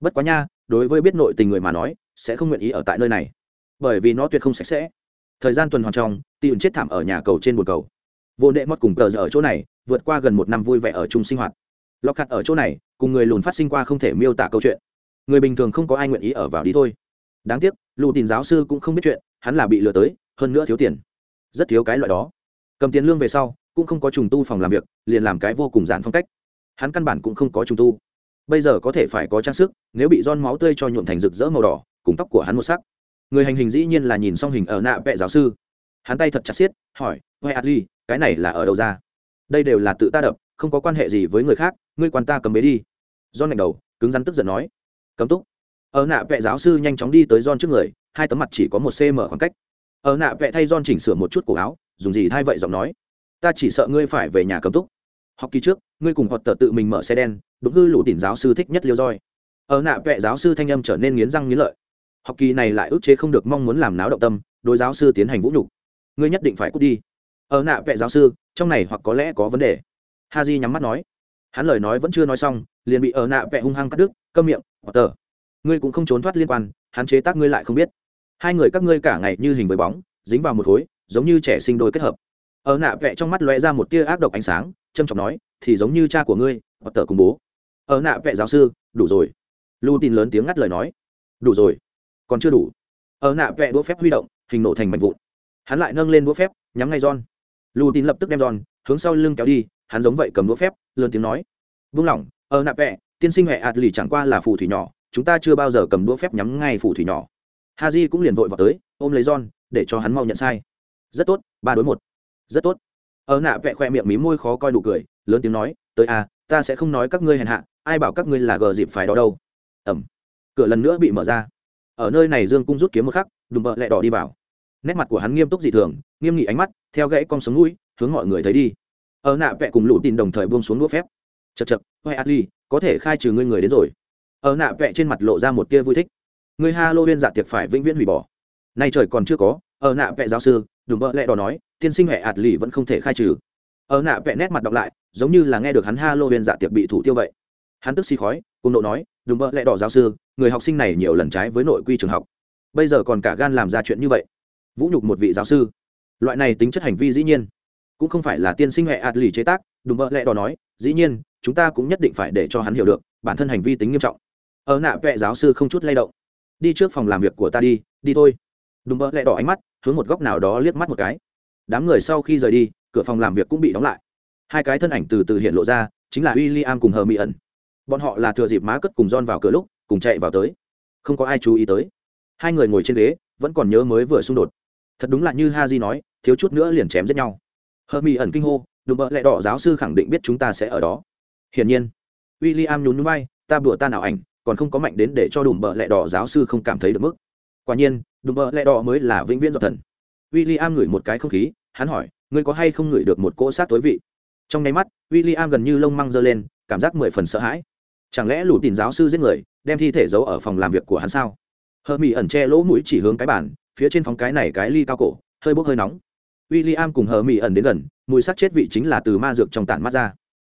Speaker 1: Bất quá nha, đối với biết nội tình người mà nói, sẽ không nguyện ý ở tại nơi này. Bởi vì nó tuyệt không sạch sẽ. Thời gian tuần hoàn trong tỷ ẩn chết thảm ở nhà cầu trên bồn cầu. Vô đệ mất cùng cờ giờ ở chỗ này, vượt qua gần một năm vui vẻ ở chung sinh hoạt. Lọc hạt ở chỗ này, cùng người lùn phát sinh qua không thể miêu tả câu chuyện. Người bình thường không có ai nguyện ý ở vào đi thôi. Đáng tiếc, lù tìm giáo sư cũng không biết chuyện, hắn là bị lừa tới, hơn nữa thiếu tiền. Rất thiếu cái loại đó. Cầm tiền lương về sau cũng không có trùng tu phòng làm việc, liền làm cái vô cùng giản phong cách. Hắn căn bản cũng không có trùng tu. Bây giờ có thể phải có trang sức, nếu bị don máu tươi cho nhuộm thành rực rỡ màu đỏ, cùng tóc của hắn một sắc. Người hành hình dĩ nhiên là nhìn xong hình ở nạ vệ giáo sư. Hắn tay thật chặt xiết, hỏi huệ adli, cái này là ở đâu ra? Đây đều là tự ta đập, không có quan hệ gì với người khác, ngươi quan ta cầm bế đi. Don ngạch đầu, cứng rắn tức giận nói, cấm túc. Ở nạ vệ giáo sư nhanh chóng đi tới don trước người, hai tấm mặt chỉ có một cm khoảng cách. Ở nạ vệ thay don chỉnh sửa một chút cổ áo, dùng gì thay vậy giọng nói ta chỉ sợ ngươi phải về nhà cấm túc. Học kỳ trước, ngươi cùng hoặc tờ tự mình mở xe đen đúng hư lũ tìm giáo sư thích nhất liêu roi. Ở nạ vệ giáo sư thanh âm trở nên nghiến răng nghiến lợi. Học kỳ này lại ức chế không được mong muốn làm náo động tâm, đối giáo sư tiến hành vũ nhục. Ngươi nhất định phải cút đi. Ở nạ vệ giáo sư, trong này hoặc có lẽ có vấn đề. Ha di nhắm mắt nói. Hắn lời nói vẫn chưa nói xong, liền bị ở nạ vệ hung hăng cắt đứt, câm miệng hoặc tờ ngươi cũng không trốn thoát liên quan, hắn chế tác ngươi lại không biết. Hai người các ngươi cả ngày như hình với bóng, dính vào một khối, giống như trẻ sinh đôi kết hợp ở nạ vẽ trong mắt lóe ra một tia ác độc ánh sáng, trâm trọng nói, thì giống như cha của ngươi, hoặc tờ cùng bố. Ở nạ vẽ giáo sư, đủ rồi. Lưu tin lớn tiếng ngắt lời nói, đủ rồi, còn chưa đủ. Ở nạ vẽ đũa phép huy động, hình nổ thành mảnh vụn. Hắn lại nâng lên đũa phép, nhắm ngay john. Lưu tin lập tức đem john, hướng sau lưng kéo đi, hắn giống vậy cầm đũa phép, lớn tiếng nói, vung lỏng ở nạ vẽ tiên sinh huệ ạt lì chẳng qua là phù thủy nhỏ, chúng ta chưa bao giờ cầm đũa phép nhắm ngay phù thủy nhỏ. Ha cũng liền vội vào tới, ôm lấy john, để cho hắn mau nhận sai. Rất tốt, ba đối một rất tốt. Ở nạ vẹ khoe miệng mí môi khó coi đủ cười, lớn tiếng nói, tới à ta sẽ không nói các ngươi hèn hạ, ai bảo các ngươi là gờ dịp phải đó đâu. Ẩm. Cửa lần nữa bị mở ra. Ở nơi này dương cung rút kiếm một khắc, đùm bợ lẹ đỏ đi vào. Nét mặt của hắn nghiêm túc dị thường, nghiêm nghị ánh mắt, theo gãy con sống mũi, hướng mọi người thấy đi. Ở nạ vẹ cùng lũ tin đồng thời buông xuống đũa phép. Chật chật hoài adli có thể khai trừ ngươi người đến rồi. Ở nạ vẹ trên mặt lộ ra một tia vui thích. Người halloween dạ tiệc phải vĩnh viễn hủy bỏ. Nay trời còn chưa có, ở nạ vẹ giáo sư đùm bợ lẹ đỏ nói, tiên sinh huệ lì vẫn không thể khai trừ. Ở nạ vẹ nét mặt đọc lại, giống như là nghe được hắn halloween dạ tiệc bị thủ tiêu vậy. Hắn tức xì khói, cùng độ nói, đùm bợ lẹ đỏ giáo sư, người học sinh này nhiều lần trái với nội quy trường học. Bây giờ còn cả gan làm ra chuyện như vậy. Vũ nhục một vị giáo sư. Loại này tính chất hành vi dĩ nhiên, cũng không phải là tiên sinh hệ ạt lì chế tác, đùm bợ lẹ đỏ nói, dĩ nhiên, chúng ta cũng nhất định phải để cho hắn hiểu được, bản thân hành vi tính nghiêm trọng. Ở nạ vẽ giáo sư không chút lay động, đi trước phòng làm việc của ta đi đi thôi. Đùm bợ lẹ đỏ ánh mắt hướng một góc nào đó liếc mắt một cái. Đám người sau khi rời đi, cửa phòng làm việc cũng bị đóng lại. Hai cái thân ảnh từ từ hiện lộ ra, chính là w i l l i am cùng hờ mỹ ẩn bọn họ là thừa dịp má cất cùng don vào cửa lúc, cùng chạy vào tới. Không có ai chú ý tới. Hai người ngồi trên ghế, vẫn còn nhớ mới vừa xung đột. Thật đúng là như ha di nói, thiếu chút nữa liền chém giết nhau. Hờ mỹ ẩn kinh hô đùm bợ lẹ đỏ, giáo sư khẳng định biết chúng ta sẽ ở đó. Hiển nhiên w i l l i am nhún núi bay ta bụa ta nào ảnh, còn không có mạnh đến để cho đùm bợ lẹ đỏ, giáo sư không cảm thấy được mức quả nhiên, đùm bợ lẹ đỏ mới là vĩnh viễn dọc thần. W i l l i am ngửi một cái không khí, hắn hỏi, ngươi có hay không ngửi được một cỗ sát tối vị? Trong nháy mắt w i l l i am gần như lông măng dơ lên, cảm giác mười phần sợ hãi. Chẳng lẽ lũ tìm giáo sư giết người, đem thi thể giấu ở phòng làm việc của hắn sao? Hờ mỹ ẩn che lỗ mũi chỉ hướng cái bản phía trên phóng cái này cái ly cao cổ, hơi bốc hơi nóng. W i l l i am cùng hờ mỹ ẩn đến gần, mùi sắc chết vị chính là từ ma dược trong tản mắt ra.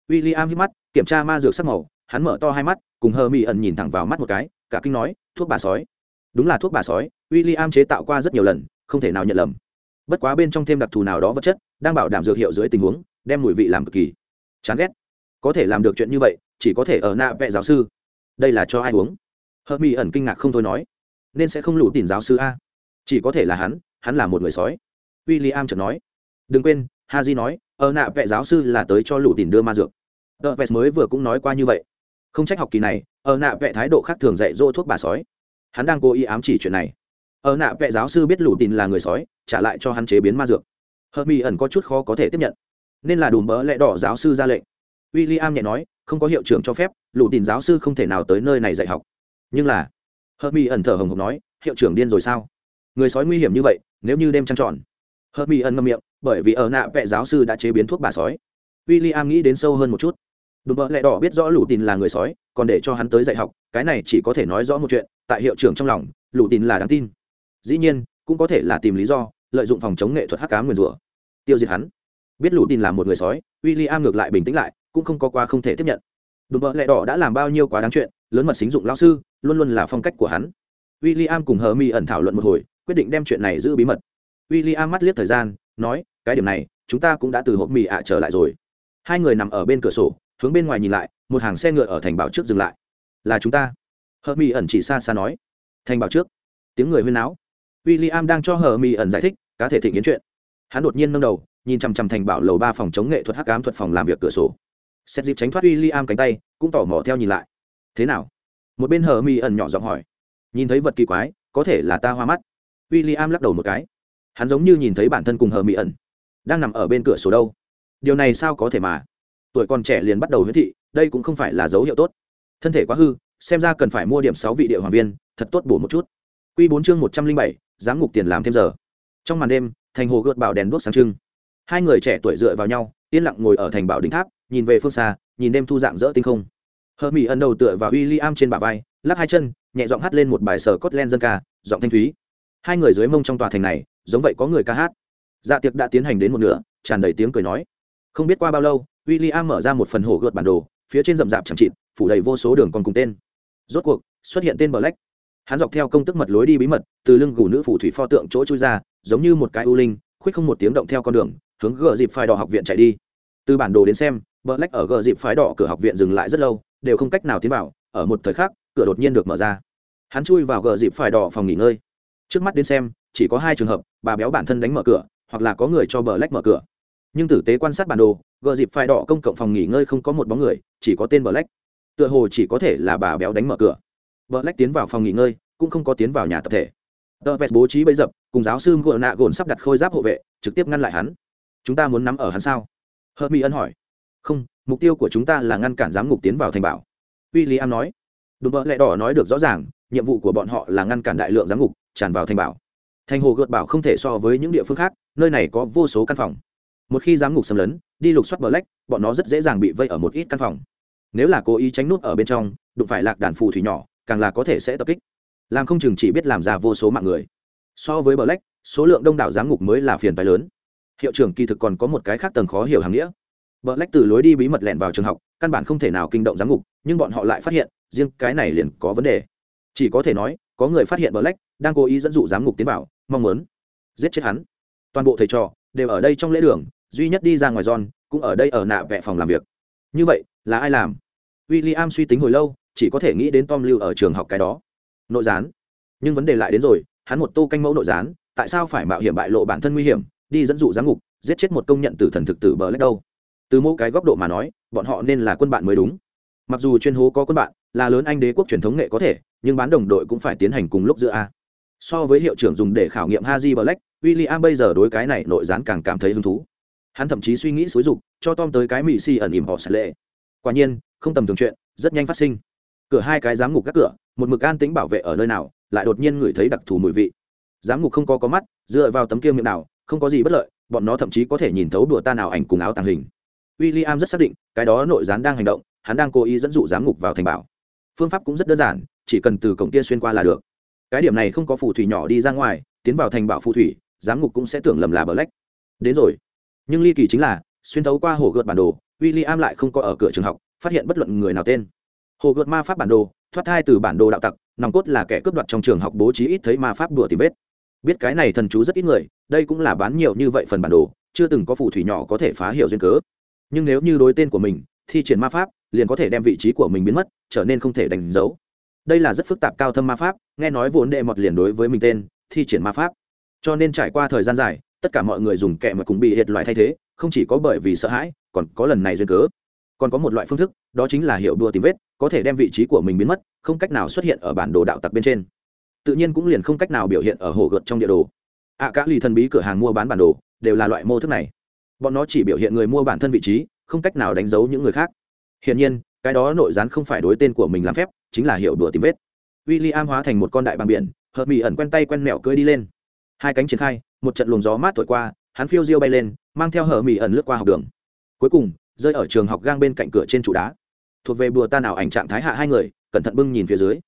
Speaker 1: W i l l i am hít mắt, kiểm tra ma dược sắc màu, hắn mở to hai mắt, cùng hờ mỹ ẩn nhìn thẳng vào mắt một cái, cả kinh nói, thuốc bà sói đúng là thuốc bà sói w i l l i am chế tạo qua rất nhiều lần, không thể nào nhận lầm. Bất quá bên trong thêm đặc thù nào đó vật chất, đang bảo đảm dược hiệu dưới tình huống, đem mùi vị làm cực kỳ chán ghét. Có thể làm được chuyện như vậy, chỉ có thể ở nạ vẹ giáo sư. Đây là cho ai uống? Hợp mỹ ẩn kinh ngạc không thôi nói. Nên sẽ không lủ tìm giáo sư a. Chỉ có thể là hắn hắn là một người sói. W i l l i am chợt nói. Đừng quên ha di nói, ở nạ vẹ giáo sư là tới cho lủ tìm đưa ma dược. Tờ vest mới vừa cũng nói qua như vậy. Không trách học kỳ này, ở nạ vẹ thái độ khác thường dạy dỗ thuốc bà sói hắn đang cố ý ám chỉ chuyện này. Ở nạ vệ giáo sư biết lủ tin là người sói, trả lại cho hắn chế biến ma dược. Hợp mỹ ẩn có chút khó có thể tiếp nhận. Nên là đùm bỡ lẽ đỏ giáo sư ra lệnh. W i l l i am nhẹ nói, không có hiệu trưởng cho phép lụ tin giáo sư không thể nào tới nơi này dạy học. Nhưng là, hợp mỹ ẩn thở hồng hộc nói, hiệu trưởng điên rồi sao? Người sói nguy hiểm như vậy, nếu như đêm trăng tròn. Hợp mỹ ẩn ngâm miệng, bởi vì ở nạ vệ giáo sư đã chế biến thuốc bà sói. W i l l i am nghĩ đến sâu hơn một chút. Đùm bỡ lẹ đỏ biết rõ lụ tin là người sói, còn để cho hắn tới dạy học, cái này chỉ có thể nói rõ một chuyện tại hiệu trưởng trong lòng lụ tin là đáng tin. Dĩ nhiên, cũng có thể là tìm lý do, lợi dụng phòng chống nghệ thuật hắc cá nguyền rủa. Tiêu diệt hắn. Biết lụ tin là một người sói w i l l i am ngược lại bình tĩnh lại, cũng không có qua không thể tiếp nhận. Đùm bợ lẹ đỏ đã làm bao nhiêu quá đáng chuyện, lớn mật xính dụng lao sư, luôn luôn là phong cách của hắn. W i l l i am cùng hờ mi ẩn thảo luận một hồi, quyết định đem chuyện này giữ bí mật. W i l l i am mắt liếc thời gian, nói, cái điểm này, chúng ta cũng đã từ hộp mì ạ trở lại rồi. Hai người nằm ở bên cửa sổ, hướng bên ngoài nhìn lại, một hàng xe ngựa ở thành bảo trước dừng lại. Là chúng ta hờ mỹ ẩn chỉ xa xa nói. Thành bảo trước. Tiếng người huyên náo. W i l l i am đang cho hờ mỹ ẩn giải thích, cá thể thịnh yến chuyện. Hắn đột nhiên nâng đầu, nhìn chằm chằm thành bảo lầu ba phòng chống nghệ thuật hắc ám thuật phòng làm việc cửa sổ. Xét dịp tránh thoát w i l l i am cánh tay, cũng tỏ mò theo nhìn lại. Thế nào? Một bên hờ mỹ ẩn nhỏ giọng hỏi. Nhìn thấy vật kỳ quái, có thể là ta hoa mắt. W i l l i am lắc đầu một cái. Hắn giống như nhìn thấy bản thân cùng hờ mỹ ẩn. Đang nằm ở bên cửa sổ đâu? Điều này sao có thể mà? Tuổi còn trẻ liền bắt đầu huyết thị, đây cũng không phải là dấu hiệu tốt. Thân thể quá hư xem ra cần phải mua điểm sáu vị địa hoàng viên, thật tốt bổ một chút. Q bốn chương một trăm linh bảy, giám ngục tiền làm thêm giờ. Trong màn đêm, thành hồ gợt bảo đèn đuốc sáng trưng. Hai người trẻ tuổi dựa vào nhau, yên lặng ngồi ở thành bảo đỉnh tháp, nhìn về phương xa, nhìn đêm thu dạng dỡ tinh không. Hờ mỹ ẩn đầu tựa vào w i l l i am trên bả vai, lắc hai chân, nhẹ giọng hát lên một bài sở cốt len dân ca, giọng thanh thúy. Hai người dưới mông trong tòa thành này, giống vậy có người ca hát. Dạ tiệc đã tiến hành đến một nửa, tràn đầy tiếng cười nói. Không biết qua bao lâu w i l l i am mở ra một phần hồ gợt bản đồ, phía trên rậm rạp chẳng chịt, phủ đầy vô số đường còn cùng tên rốt cuộc, xuất hiện tên black. Hắn dọc theo công tức mật lối đi bí mật, từ lưng gù nữ phủ thủy pho tượng chỗ chui ra, giống như một cái u linh, khuyết không một tiếng động theo con đường, hướng gờ dịp phái đỏ học viện chạy đi. Từ bản đồ đến xem, black ở gờ dịp phái đỏ cửa học viện dừng lại rất lâu, đều không cách nào tiến vào, ở một thời khắc, cửa đột nhiên được mở ra. Hắn chui vào gờ dịp phái đỏ phòng nghỉ ngơi. Trước mắt đến xem, chỉ có hai trường hợp, bà béo bản thân đánh mở cửa, hoặc là có người cho bờ lách mở cửa. Nhưng tử tế quan sát bản đồ, gờ dịp phái đỏ công cộng phòng nghỉ ngơi không có một bóng người, chỉ có tên bờ lách tựa hồ chỉ có thể là bà béo đánh mở cửa. Vợ lách tiến vào phòng nghỉ ngơi, cũng không có tiến vào nhà tập thể. Tờ vest bố trí bấy dập, cùng giáo sư ngựa nạ gồn sắp đặt khôi giáp hộ vệ, trực tiếp ngăn lại hắn. Chúng ta muốn nắm ở hắn sao? Hớt mỹ ân hỏi. Không, mục tiêu của chúng ta là ngăn cản giám ngục tiến vào thành bảo. W i l l i am nói. Đùm bợ lẹ đỏ nói được rõ ràng, nhiệm vụ của bọn họ là ngăn cản đại lượng giám ngục tràn vào thành bảo. Thành hồ gợt bảo không thể so với những địa phương khác, nơi này có vô số căn phòng. Một khi giám ngục xâm lấn, đi lục soát bờ lách, bọn nó rất dễ dàng bị vây ở một ít căn phòng nếu là cố ý tránh nút ở bên trong, đụng phải lạc đàn phù thủy nhỏ, càng là có thể sẽ tập kích. Làm không chừng chỉ biết làm ra vô số mạng người. So với bờ lách số lượng đông đảo giám ngục mới là phiền phái lớn. Hiệu trưởng kỳ thực còn có một cái khác tầng khó hiểu hàng nghĩa. Bờ lách từ lối đi bí mật lẹn vào trường học, căn bản không thể nào kinh động giám ngục, nhưng bọn họ lại phát hiện, riêng cái này liền có vấn đề. Chỉ có thể nói, có người phát hiện bờ lách đang cố ý dẫn dụ giám ngục tiến vào, mong muốn giết chết hắn. Toàn bộ thầy trò đều ở đây trong lễ đường, duy nhất đi ra ngoài giòn cũng ở đây ở nạ vẹ phòng làm việc. Như vậy, là ai làm? W i l l i am suy tính hồi lâu, chỉ có thể nghĩ đến tom lưu ở trường học cái đó. Nội gián. Nhưng vấn đề lại đến rồi, hắn một tô canh mẫu nội gián, tại sao phải mạo hiểm bại lộ bản thân nguy hiểm, đi dẫn dụ giám ngục, giết chết một công nhận tử thần thực tử bờ lách đâu? Từ mỗi cái góc độ mà nói, bọn họ nên là quân bạn mới đúng. Mặc dù chuyên hố có quân bạn, là lớn anh đế quốc truyền thống nghệ có thể, nhưng bán đồng đội cũng phải tiến hành cùng lúc giữa a. So với hiệu trưởng dùng để khảo nghiệm haji black w i l l i am bây giờ đối cái này nội gián càng cảm thấy hứng thú. Hắn thậm chí suy nghĩ xúi dục, cho tom tới cái mỹ si ẩn ỉm họ sạch lệ quả nhiên, không tầm thường chuyện, rất nhanh phát sinh. Cửa hai cái giám ngục các cửa, một mực an tính bảo vệ ở nơi nào, lại đột nhiên ngửi thấy đặc thù mùi vị. Giám ngục không có có mắt, dựa vào tấm kia miệng nào không có gì bất lợi, bọn nó thậm chí có thể nhìn thấu đùa ta nào ảnh cùng áo tàng hình. W i l l i am rất xác định, cái đó nội gián đang hành động, hắn đang cố ý dẫn dụ giám ngục vào thành bảo. Phương pháp cũng rất đơn giản, chỉ cần từ cổng kia xuyên qua là được. Cái điểm này không có phù thủy nhỏ đi ra ngoài, tiến vào thành bảo phù thủy, giám ngục cũng sẽ tưởng lầm là bờ lách. Đến rồi. Nhưng ly kỳ chính là, xuyên thấu qua hồ gợt bản đồ w i l l i am lại không có ở cửa trường học, phát hiện bất luận người nào tên. Hồ gợt ma pháp bản đồ, thoát thai từ bản đồ đạo tặc, nòng cốt là kẻ cướp đoạt trong trường học bố trí ít thấy ma pháp đùa tìm vết. Biết cái này thần chú rất ít người, đây cũng là bán nhiều như vậy phần bản đồ, chưa từng có phù thủy nhỏ có thể phá hiểu duyên cớ. Nhưng nếu như đối tên của mình, thi triển ma pháp, liền có thể đem vị trí của mình biến mất, trở nên không thể đánh dấu. Đây là rất phức tạp cao thâm ma pháp, nghe nói vốn đệ mọt liền đối với mình tên, thi triển ma pháp. Cho nên trải qua thời gian dài, tất cả mọi người dùng kẹ mà cùng bị hiệt loại thay thế, không chỉ có bởi vì sợ hãi còn có lần này duyên cớ. Còn có một loại phương thức đó chính là hiệu đua tìm vết có thể đem vị trí của mình biến mất không cách nào xuất hiện ở bản đồ đạo tặc bên trên. Tự nhiên cũng liền không cách nào biểu hiện ở hồ gợt trong địa đồ. Ạ à, lì thần bí cửa hàng mua bán bản đồ đều là loại mô thức này. Bọn nó chỉ biểu hiện người mua bản thân vị trí không cách nào đánh dấu những người khác. Hiển nhiên cái đó nội gián không phải đối tên của mình làm phép chính là hiệu đùa tìm vết. W i l l i am hóa thành một con đại bằng biển hợp mỹ ẩn quen tay quen mẹo cưới đi lên. Hai cánh triển khai một trận luồng gió mát thổi qua hắn phiêu diêu bay lên mang theo hở mỹ ẩn lướt qua học đường cuối cùng, rơi ở trường học gang bên cạnh cửa trên trụ đá. Thuộc về bùa ta nào ảnh trạng thái hạ hai người, cẩn thận bưng nhìn phía dưới.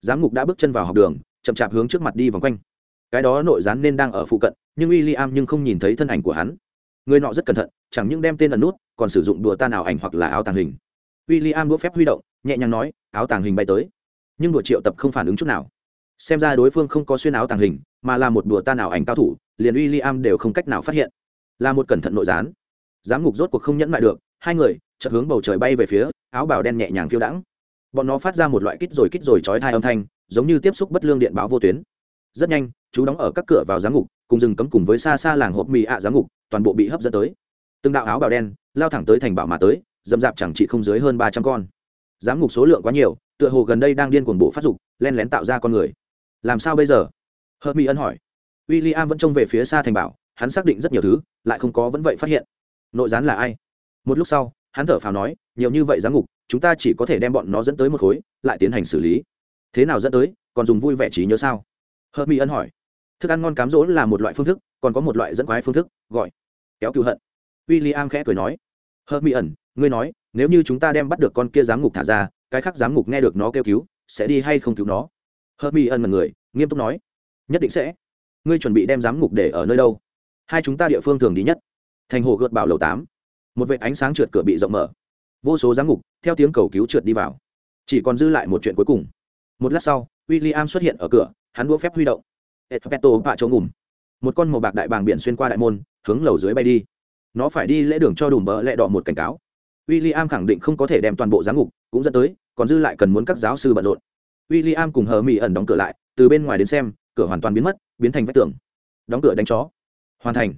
Speaker 1: Giám ngục đã bước chân vào học đường, chậm chạp hướng trước mặt đi vòng quanh. Cái đó nội gián nên đang ở phụ cận, nhưng w i l l i am nhưng không nhìn thấy thân ảnh của hắn. Người nọ rất cẩn thận, chẳng những đem tên ẩn nút, còn sử dụng đùa ta nào ảnh hoặc là áo tàng hình. W i l l i am đũa phép huy động, nhẹ nhàng nói, áo tàng hình bay tới. Nhưng đùa triệu tập không phản ứng chút nào. Xem ra đối phương không có xuyên áo tàng hình, mà là một đùa ta nào ảnh cao thủ, liền w i l l i am đều không cách nào phát hiện. Là một cẩn thận nội gián giám ngục rốt cuộc không nhẫn lại được, hai người chợt hướng bầu trời bay về phía, áo bào đen nhẹ nhàng phiêu đãng. Bọn nó phát ra một loại kít rồi kít rồi chói thai âm thanh, giống như tiếp xúc bất lương điện báo vô tuyến. Rất nhanh, chú đóng ở các cửa vào giám ngục, cùng rừng cấm cùng với xa xa làng hộp mì ạ giám ngục, toàn bộ bị hấp dẫn tới. Từng đạo áo bào đen lao thẳng tới thành bảo mà tới dầm dạp chẳng chỉ không dưới hơn ba trăm con. Giám ngục số lượng quá nhiều, tựa hồ gần đây đang điên cuồng bộ phát dục, len lén tạo ra con người. Làm sao bây giờ? Hợp mỹ ân hỏi. W i l l i am vẫn trông về phía xa thành bảo, hắn xác định rất nhiều thứ, lại không có vẫn vậy phát hiện nội gián là ai? Một lúc sau, hắn thở phào nói, nhiều như vậy giám ngục, chúng ta chỉ có thể đem bọn nó dẫn tới một khối, lại tiến hành xử lý. Thế nào dẫn tới, còn dùng vui vẻ trí nhớ sao? Hớt mỹ ân hỏi. Thức ăn ngon cám dỗ là một loại phương thức, còn có một loại dẫn quái phương thức, gọi kéo cựu hận. W i l l i am khẽ cười nói. Hớt mỹ ẩn ngươi nói, nếu như chúng ta đem bắt được con kia giám ngục thả ra, cái khác giám ngục nghe được nó kêu cứu, sẽ đi hay không cứu nó? Hớt mỹ ẩn mật người, nghiêm túc nói. Nhất định sẽ. Ngươi chuẩn bị đem giám ngục để ở nơi đâu? Hai chúng ta địa phương thường đi nhất thành hồ gợt bảo lầu tám. Một vệ ánh sáng trượt cửa bị rộng mở. Vô số giám ngục, theo tiếng cầu cứu trượt đi vào. Chỉ còn dư lại một chuyện cuối cùng. Một lát sau w i l l i am xuất hiện ở cửa, hắn đua phép huy động. Epeto bạ chỗ ngủm. Một con màu bạc đại bàng biển xuyên qua đại môn, hướng lầu dưới bay đi. Nó phải đi lễ đường cho đùm bỡ lẹ đỏ một cảnh cáo. W i l l i am khẳng định không có thể đem toàn bộ giám ngục, cũng dẫn tới, còn dư lại cần muốn các giáo sư bận rộn. W i l l i am cùng hờ mỹ ẩn đóng cửa lại, từ bên ngoài đến xem, cửa hoàn toàn biến mất, biến thành vách tường. Đóng cửa đánh chó. Hoàn thành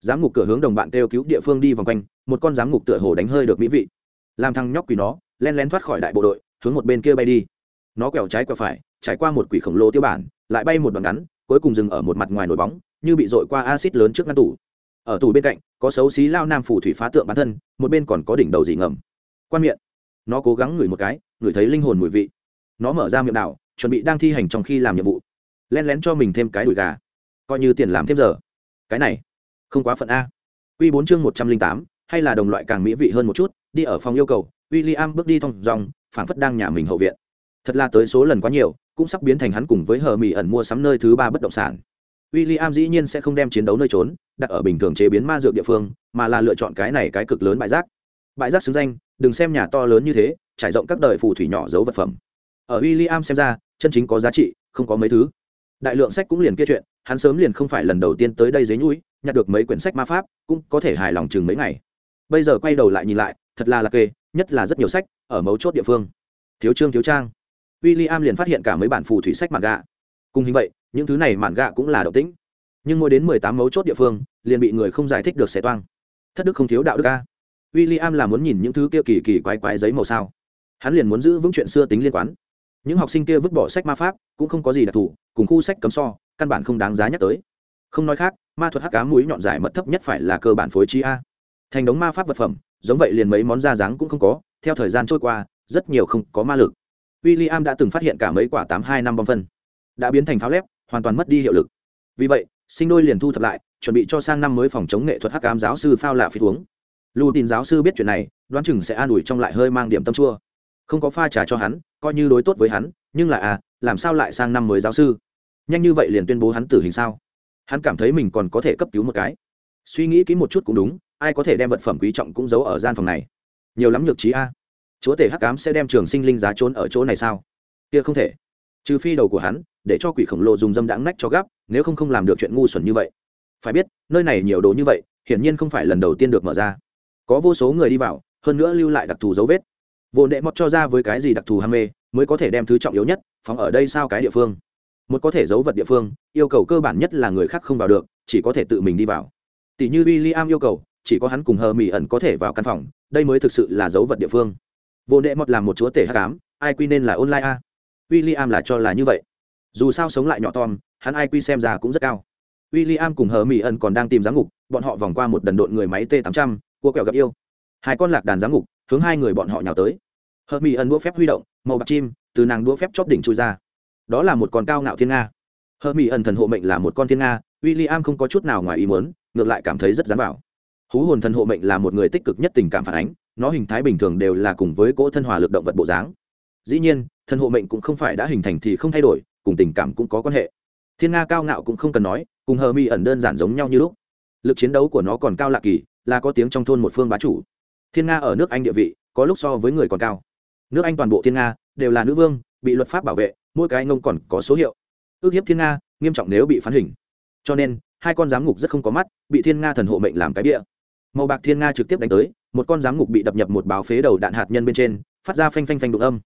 Speaker 1: giám ngục cửa hướng đồng bạn kêu cứu địa phương đi vòng quanh, một con giám ngục tựa hồ đánh hơi được mỹ vị. Làm thằng nhóc quỷ nó, len lén thoát khỏi đại bộ đội, hướng một bên kia bay đi. Nó quẹo trái quẹo phải, trải qua một quỷ khổng lồ tiêu bản, lại bay một đoạn ngắn, cuối cùng dừng ở một mặt ngoài nổi bóng, như bị dội qua acid lớn trước ngăn tủ. Ở tủ bên cạnh, có xấu xí lao nam phủ thủy phá tượng bản thân, một bên còn có đỉnh đầu dị ngầm. Quan miệng. Nó cố gắng ngửi một cái, ngửi thấy linh hồn mùi vị. Nó mở ra miệng đảo, chuẩn bị đang thi hành trong khi làm nhiệm vụ. Len lén cho mình thêm cái đùi gà. Coi như tiền làm thêm giờ. Cái này không quá phận a. Q bốn chương một trăm linh tám, hay là đồng loại càng mỹ vị hơn một chút, đi ở phòng yêu cầu w i l l i am bước đi thong dòng phảng phất đang nhà mình hậu viện. Thật là tới số lần quá nhiều, cũng sắp biến thành hắn cùng với hờ mỹ ẩn mua sắm nơi thứ ba bất động sản. W i l l i am dĩ nhiên sẽ không đem chiến đấu nơi trốn, đặt ở bình thường chế biến ma dược địa phương, mà là lựa chọn cái này cái cực lớn bãi rác. Bãi rác xứng danh, đừng xem nhà to lớn như thế, trải rộng các đời phù thủy nhỏ giấu vật phẩm. Ở w i l l i am xem ra, chân chính có giá trị, không có mấy thứ đại lượng sách cũng liền kia chuyện, hắn sớm liền không phải lần đầu tiên tới đây dế nhũi, nhặt được mấy quyển sách ma pháp, cũng có thể hài lòng chừng mấy ngày. Bây giờ quay đầu lại nhìn lại, thật là là kê, nhất là rất nhiều sách, ở mấu chốt địa phương. Thiếu trương thiếu trang. W i l l i am liền phát hiện cả mấy bản phù thủy sách mạn gạ. Cùng như vậy, những thứ này mạn gạ cũng là động tĩnh. Nhưng mỗi đến mười tám mấu chốt địa phương, liền bị người không giải thích được xẻ toang. Thất đức không thiếu đạo đức ca w i l l i am là muốn nhìn những thứ kia kỳ kỳ quái quái giấy màu sao. Hắn liền muốn giữ vững chuyện xưa tính liên quan những học sinh kia vứt bỏ sách ma pháp, cũng không có gì đặc thù, cùng khu sách cấm so, căn bản không đáng giá nhắc tới. Không nói khác, ma thuật hắc cá mũi nhọn dài mật thấp nhất phải là cơ bản phối trí a. Thành đống ma pháp vật phẩm, giống vậy liền mấy món da dáng cũng không có, theo thời gian trôi qua, rất nhiều không có ma lực. W i l l i am đã từng phát hiện cả mấy quả tám hai năm bom phân. Đã biến thành pháo lép, hoàn toàn mất đi hiệu lực. Vì vậy, sinh đôi liền thu thập lại, chuẩn bị cho sang năm mới phòng chống nghệ thuật hắc cám giáo sư phao lạ phi uống. Lù tin giáo sư biết chuyện này, đoán chừng sẽ an ủi trong lại hơi mang điểm tâm chua không có pha trà cho hắn, coi như đối tốt với hắn, nhưng là à làm sao lại sang năm mới giáo sư? Nhanh như vậy liền tuyên bố hắn tử hình sao? Hắn cảm thấy mình còn có thể cấp cứu một cái. Suy nghĩ kỹ một chút cũng đúng, ai có thể đem vật phẩm quý trọng cũng giấu ở gian phòng này? Nhiều lắm nhược trí a. Chúa tể hắc cám sẽ đem trường sinh linh giá trốn ở chỗ này sao? Kia không thể. Trừ phi đầu của hắn, để cho quỷ khổng lồ dùng dâm đãng nách cho gắp, nếu không không làm được chuyện ngu xuẩn như vậy. Phải biết, nơi này nhiều đồ như vậy, hiển nhiên không phải lần đầu tiên được mở ra. Có vô số người đi vào, hơn nữa lưu lại đặc thù dấu vết vô đệ mọt cho ra với cái gì đặc thù ham mê, mới có thể đem thứ trọng yếu nhất phóng ở đây sao cái địa phương. Một có thể giấu vật địa phương, yêu cầu cơ bản nhất là người khác không vào được, chỉ có thể tự mình đi vào. Tỷ như w i l l i am yêu cầu, chỉ có hắn cùng hờ mỹ ẩn có thể vào căn phòng, đây mới thực sự là dấu vật địa phương. Vô đệ mọt là một chúa tể hát cám ai quy nên là online a? W i l l i am là cho là như vậy. Dù sao sống lại nhỏ tom, hắn ai quy xem ra cũng rất cao. W i l l i am cùng hờ mỹ ẩn còn đang tìm giám ngục, bọn họ vòng qua một đần độn người máy t 800 cua kẹo gặp yêu. Hai con lạc đàn giám ngục, hướng hai người bọn họ nhào tới hợp mỹ ẩn đũa phép huy động, màu bạc chim, từ nàng đũa phép chóp đỉnh trôi ra. Đó là một con cao ngạo thiên nga. Hợp mỹ ẩn thần hộ mệnh là một con thiên nga w i l l i am không có chút nào ngoài ý muốn, ngược lại cảm thấy rất dám bảo. Hú hồn thần hộ mệnh là một người tích cực nhất tình cảm phản ánh, nó hình thái bình thường đều là cùng với cỗ thân hòa lực động vật bộ dáng. Dĩ nhiên, thần hộ mệnh cũng không phải đã hình thành thì không thay đổi, cùng tình cảm cũng có quan hệ. Thiên nga cao ngạo cũng không cần nói, cùng hờ mi ẩn đơn giản giống nhau như lúc. Lực chiến đấu của nó còn cao lạ kỳ, là có tiếng trong thôn một phương bá chủ. Thiên nga ở nước anh địa vị, có lúc so với người còn cao nước anh toàn bộ thiên nga đều là nữ vương, bị luật pháp bảo vệ, mỗi cái ngông còn có số hiệu. Ước hiếp thiên nga, nghiêm trọng nếu bị phán hình. Cho nên, hai con giám ngục rất không có mắt, bị thiên nga thần hộ mệnh làm cái địa màu bạc thiên nga trực tiếp đánh tới, một con giám ngục bị đập nhập một báo phế đầu đạn hạt nhân bên trên, phát ra phanh phanh phanh đụng âm.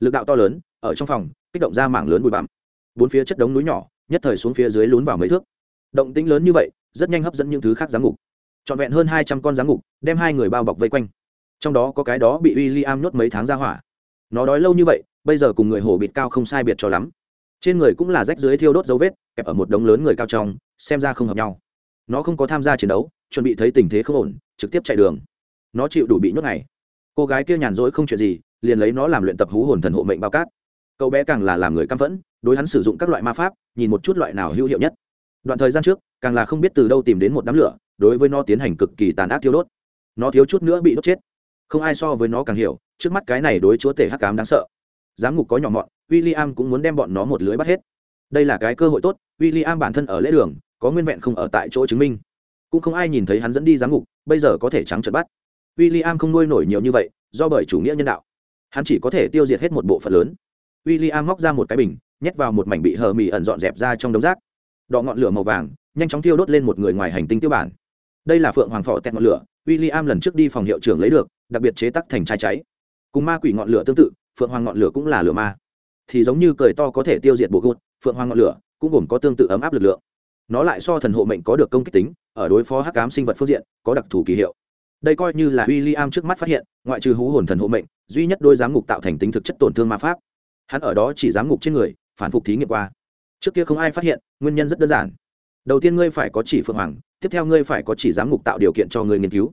Speaker 1: Lực đạo to lớn, ở trong phòng, kích động ra mảng lớn bụi bặm. Bốn phía chất đống núi nhỏ, nhất thời xuống phía dưới lún vào mấy thước. Động tĩnh lớn như vậy, rất nhanh hấp dẫn những thứ khác giám ngục. Trọn vẹn hơn hai trăm con giám ngục, đem hai người bao bọc vây quanh. Trong đó có cái đó bị w i l l i am nhốt mấy tháng ra hỏa nó đói lâu như vậy, bây giờ cùng người hổ bịt cao không sai biệt cho lắm. Trên người cũng là rách dưới thiêu đốt dấu vết, kẹp ở một đống lớn người cao trong, xem ra không hợp nhau. Nó không có tham gia chiến đấu, chuẩn bị thấy tình thế không ổn, trực tiếp chạy đường. Nó chịu đủ bị nhốt này cô gái kia nhàn rỗi không chuyện gì, liền lấy nó làm luyện tập hú hồn thần hộ mệnh bao cát. Cậu bé càng là làm người căm phẫn, đối hắn sử dụng các loại ma pháp, nhìn một chút loại nào hữu hiệu nhất. Đoạn thời gian trước, càng là không biết từ đâu tìm đến một đám lửa, đối với nó tiến hành cực kỳ tàn ác thiêu đốt. Nó thiếu chút nữa bị đốt chết. Không ai so với nó càng hiểu trước mắt cái này đối chúa tể hắc cám đáng sợ. Giám ngục có nhỏ mọn w i l l i am cũng muốn đem bọn nó một lưới bắt hết. Đây là cái cơ hội tốt w i l l i am bản thân ở lễ đường, có nguyên vẹn không ở tại chỗ chứng minh. Cũng không ai nhìn thấy hắn dẫn đi giám ngục, bây giờ có thể trắng trợn bắt. W i l l i am không nuôi nổi nhiều như vậy, do bởi chủ nghĩa nhân đạo. Hắn chỉ có thể tiêu diệt hết một bộ phận lớn. W i l l i am móc ra một cái bình, nhét vào một mảnh bị hờ mì ẩn dọn dẹp ra trong đống rác. Đọ ngọn lửa màu vàng, nhanh chóng thiêu đốt lên một người ngoài hành tinh tiêu bản. Đây là phượng hoàng phỏ tẹt ngọn lửa w i l l i am lần trước đi phòng hiệu trưởng lấy được, đặc biệt chế tắc thành chai cháy cùng ma quỷ ngọn lửa tương tự, phượng hoàng ngọn lửa cũng là lửa ma. Thì giống như cười to có thể tiêu diệt bộ gột, phượng hoàng ngọn lửa cũng gồm có tương tự ấm áp lực lượng. Nó lại so thần hộ mệnh có được công kích tính, ở đối phó hắc ám sinh vật phương diện, có đặc thù kỳ hiệu. Đây coi như là w i l l i am trước mắt phát hiện, ngoại trừ hú hồn thần hộ mệnh, duy nhất đôi giám ngục tạo thành tính thực chất tổn thương ma pháp. Hắn ở đó chỉ giám ngục trên người, phản phục thí nghiệm qua. Trước kia không ai phát hiện, nguyên nhân rất đơn giản. Đầu tiên ngươi phải có chỉ phượng hoàng, tiếp theo ngươi phải có chỉ giám ngục tạo điều kiện cho người nghiên cứu.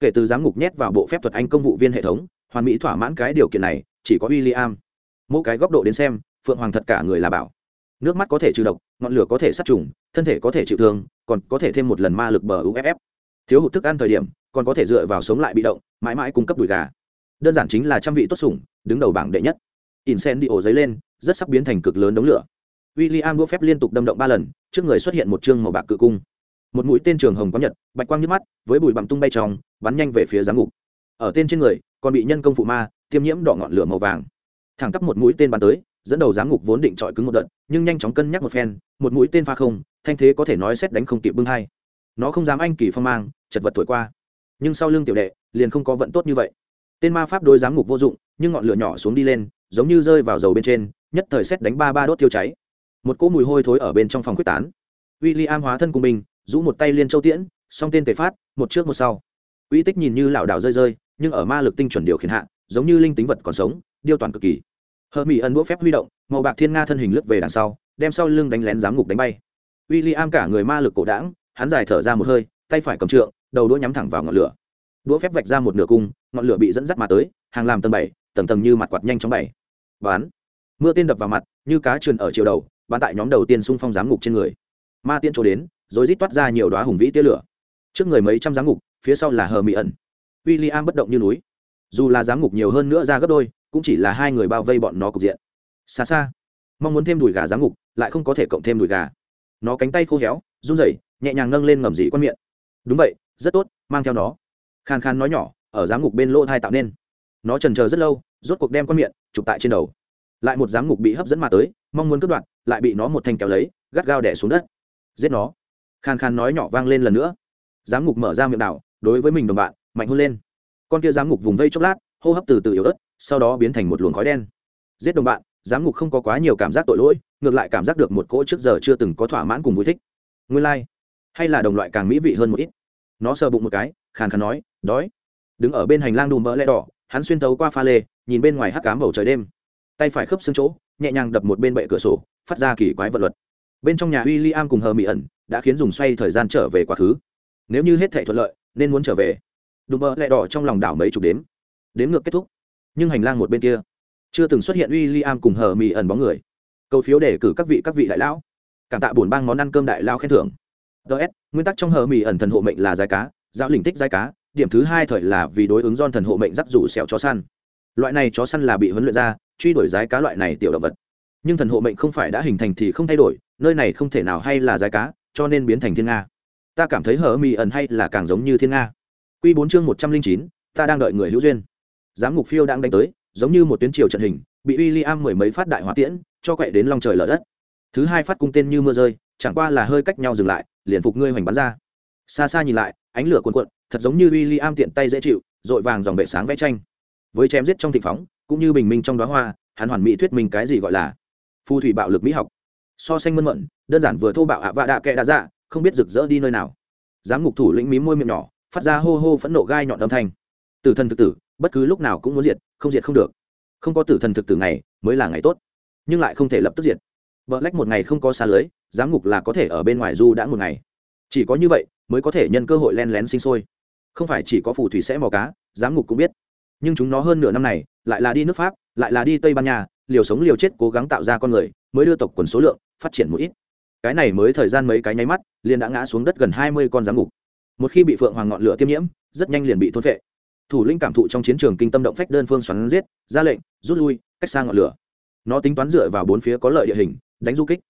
Speaker 1: Kể từ giám ngục nhét vào bộ phép thuật anh công vụ viên hệ thống hoàn mỹ thỏa mãn cái điều kiện này, chỉ có w i l l i am mỗi cái góc độ đến xem, phượng hoàng thật cả người là bảo. Nước mắt có thể trừ độc, ngọn lửa có thể sát trùng, thân thể có thể chịu thương, còn có thể thêm một lần ma lực bờ uff thiếu hụt thức ăn thời điểm, còn có thể dựa vào sống lại bị động, mãi mãi cung cấp đùi gà. Đơn giản chính là trăm vị tốt sủng, đứng đầu bảng đệ nhất. Incen đi ổ giấy lên, rất sắp biến thành cực lớn đống lửa. W i l l i am đũa phép liên tục đâm động ba lần, trước người xuất hiện một chương màu bạc cự cung. Một mũi tên trường hồng có nhật, bạch quang nhức mắt, với bụi bặm tung bay tròng bắn nhanh về phía giám ngục. Ở tên trên người còn bị nhân công phụ ma tiêm nhiễm đỏ ngọn lửa màu vàng. Thẳng tắp một mũi tên bắn tới dẫn đầu giám ngục vốn định trọi cứng một đợt nhưng nhanh chóng cân nhắc một phen một mũi tên pha không thanh thế có thể nói xét đánh không kịp bưng hai. Nó không dám anh kỳ phong mang chật vật thổi qua. Nhưng sau lưng tiểu đệ liền không có vận tốt như vậy. Tên ma pháp đôi giám ngục vô dụng nhưng ngọn lửa nhỏ xuống đi lên giống như rơi vào dầu bên trên nhất thời xét đánh ba ba đốt tiêu cháy. Một cỗ mùi hôi thối ở bên trong phòng quyết tán. W i l l i am hóa thân cùng mình, rũ một tay liên châu tiễn song tên tề phát một trước một sau. Uy tích nhìn như lảo đảo rơi rơi nhưng ở ma lực tinh chuẩn điều khiển hạ, giống như linh tính vật còn sống, điêu toàn cực kỳ. Hờ mỹ ẩn đũa phép huy động, màu bạc thiên nga thân hình lướt về đằng sau, đem sau lưng đánh lén giám ngục đánh bay. W i l l i am cả người ma lực cổ đảng hắn dài thở ra một hơi, tay phải cầm trượng, đầu đũa nhắm thẳng vào ngọn lửa. Đũa phép vạch ra một nửa cung, ngọn lửa bị dẫn dắt mà tới, hàng làm tầng bảy, tầng tầng như mặt quạt nhanh chóng bảy bán mưa tên đập vào mặt, như cá trườn ở chiều đầu, bán tại nhóm đầu tiên xung phong giám ngục trên người. Ma tiên trổ đến rồi rít toát ra nhiều đoá hùng vĩ tia lửa. Trước người mấy trăm giám ngục, phía sau là hờ mỹ ẩn w i l l i am bất động như núi. Dù là giám ngục nhiều hơn nữa ra gấp đôi, cũng chỉ là hai người bao vây bọn nó cục diện. Xa xa, mong muốn thêm đùi gà giám ngục, lại không có thể cộng thêm đùi gà. Nó cánh tay khô héo, run rẩy, nhẹ nhàng nâng lên ngầm dị quan miệng. Đúng vậy, rất tốt, mang theo nó. Khan khan nói nhỏ, ở giám ngục bên lỗ thai tạo nên. Nó trần chờ rất lâu, rốt cuộc đem quan miệng, chụp tại trên đầu. Lại một giám ngục bị hấp dẫn mà tới, mong muốn cướp đoạn lại bị nó một thanh kéo lấy, gắt gao đẻ xuống đất. Giết nó. Khan khan nói nhỏ vang lên lần nữa. Giám ngục mở ra miệng đảo, đối với mình đồng bạn mạnh hôn lên. Con kia giám ngục vùng vây chốc lát, hô hấp từ từ yếu ớt, sau đó biến thành một luồng khói đen. Giết đồng bạn, giám ngục không có quá nhiều cảm giác tội lỗi, ngược lại cảm giác được một cỗ trước giờ chưa từng có thỏa mãn cùng vui thích. Nguyên lai、like. hay là đồng loại càng mỹ vị hơn một ít. Nó sờ bụng một cái, khàn khàn nói, đói. Đứng ở bên hành lang đùm mỡ lẽ đỏ, hắn xuyên tấu qua pha lê, nhìn bên ngoài hắc cám bầu trời đêm. Tay phải khớp xương chỗ, nhẹ nhàng đập một bên bệ cửa sổ, phát ra kỳ quái vật luật. Bên trong nhà w i l l i am cùng hờ mỹ ẩn đã khiến dùng xoay thời gian trở về quá khứ. Nếu như hết thể thuận lợi, nên muốn trở về đùm mỡ lẹ đỏ trong lòng đảo mấy chục đếm. Đếm ngược kết thúc. Nhưng hành lang một bên kia, chưa từng xuất hiện w i l l i am cùng hờ mỹ ẩn bóng người. Cầu phiếu để cử các vị các vị đại lão. Cảm tạ bổn bang món ăn cơm đại lao khen thưởng. Ts nguyên tắc trong hờ mỹ ẩn thần hộ mệnh là dài cá, giáo lình tích dài cá. Điểm thứ hai thời là vì đối ứng don thần hộ mệnh dắt rủ sẹo chó săn. Loại này chó săn là bị huấn luyện ra, truy đuổi dài cá loại này tiểu động vật. Nhưng thần hộ mệnh không phải đã hình thành thì không thay đổi, nơi này không thể nào hay là dài cá, cho nên biến thành thiên nga. Ta cảm thấy hờ mỹ ẩn hay là càng giống như thiên nga. Quy bốn chương một trăm linh chín, ta đang đợi người hữu duyên. Giám ngục phiêu đang đánh tới, giống như một tuyến triều trận hình, bị William mười mấy phát đại hỏa tiễn, cho quậy đến long trời lở đất. Thứ hai phát cung tên như mưa rơi, chẳng qua là hơi cách nhau dừng lại, liền phục ngươi hoành bắn ra. Xa xa nhìn lại, ánh lửa cuồn cuộn, thật giống như William tiện tay dễ chịu rọi vàng dòng vệ sáng vẽ tranh. Với chém giết trong thịnh phóng, cũng như bình minh trong đóa hoa, hắn hoàn mỹ thuyết minh cái gì gọi là phù thủy bạo lực mỹ học. So sánh mơn mận, đơn giản vừa thô bạo ạ vạ đạ kệ đa dạ không biết rực rỡ đi nơi nào. Giám ngục thủ lĩnh mím môi miệng nhỏ phát ra hô hô phẫn nộ gai nhọn âm thanh. Tử thần thực tử, bất cứ lúc nào cũng muốn diệt, không diệt không được. Không có tử thần thực tử ngày mới là ngày tốt, nhưng lại không thể lập tức diệt. Vợ lách một ngày không có xa lưới, giám ngục là có thể ở bên ngoài du đã một ngày. Chỉ có như vậy mới có thể nhân cơ hội len lén sinh sôi. Không phải chỉ có phù thủy sẽ mò cá, giám ngục cũng biết. Nhưng chúng nó hơn nửa năm này lại là đi nước pháp, lại là đi tây ban nha, liều sống liều chết cố gắng tạo ra con người, mới đưa tộc quần số lượng phát triển một ít. Cái này mới thời gian mấy cái nháy mắt, liền đã ngã xuống đất gần hai mươi con giám ngục một khi bị phượng hoàng ngọn lửa tiêm nhiễm, rất nhanh liền bị thôn vệ thủ lĩnh cảm thụ trong chiến trường kinh tâm động phách đơn phương xoắn giết, ra lệnh, rút lui, cách xa ngọn lửa. Nó tính toán dựa vào bốn phía có lợi địa hình, đánh du kích.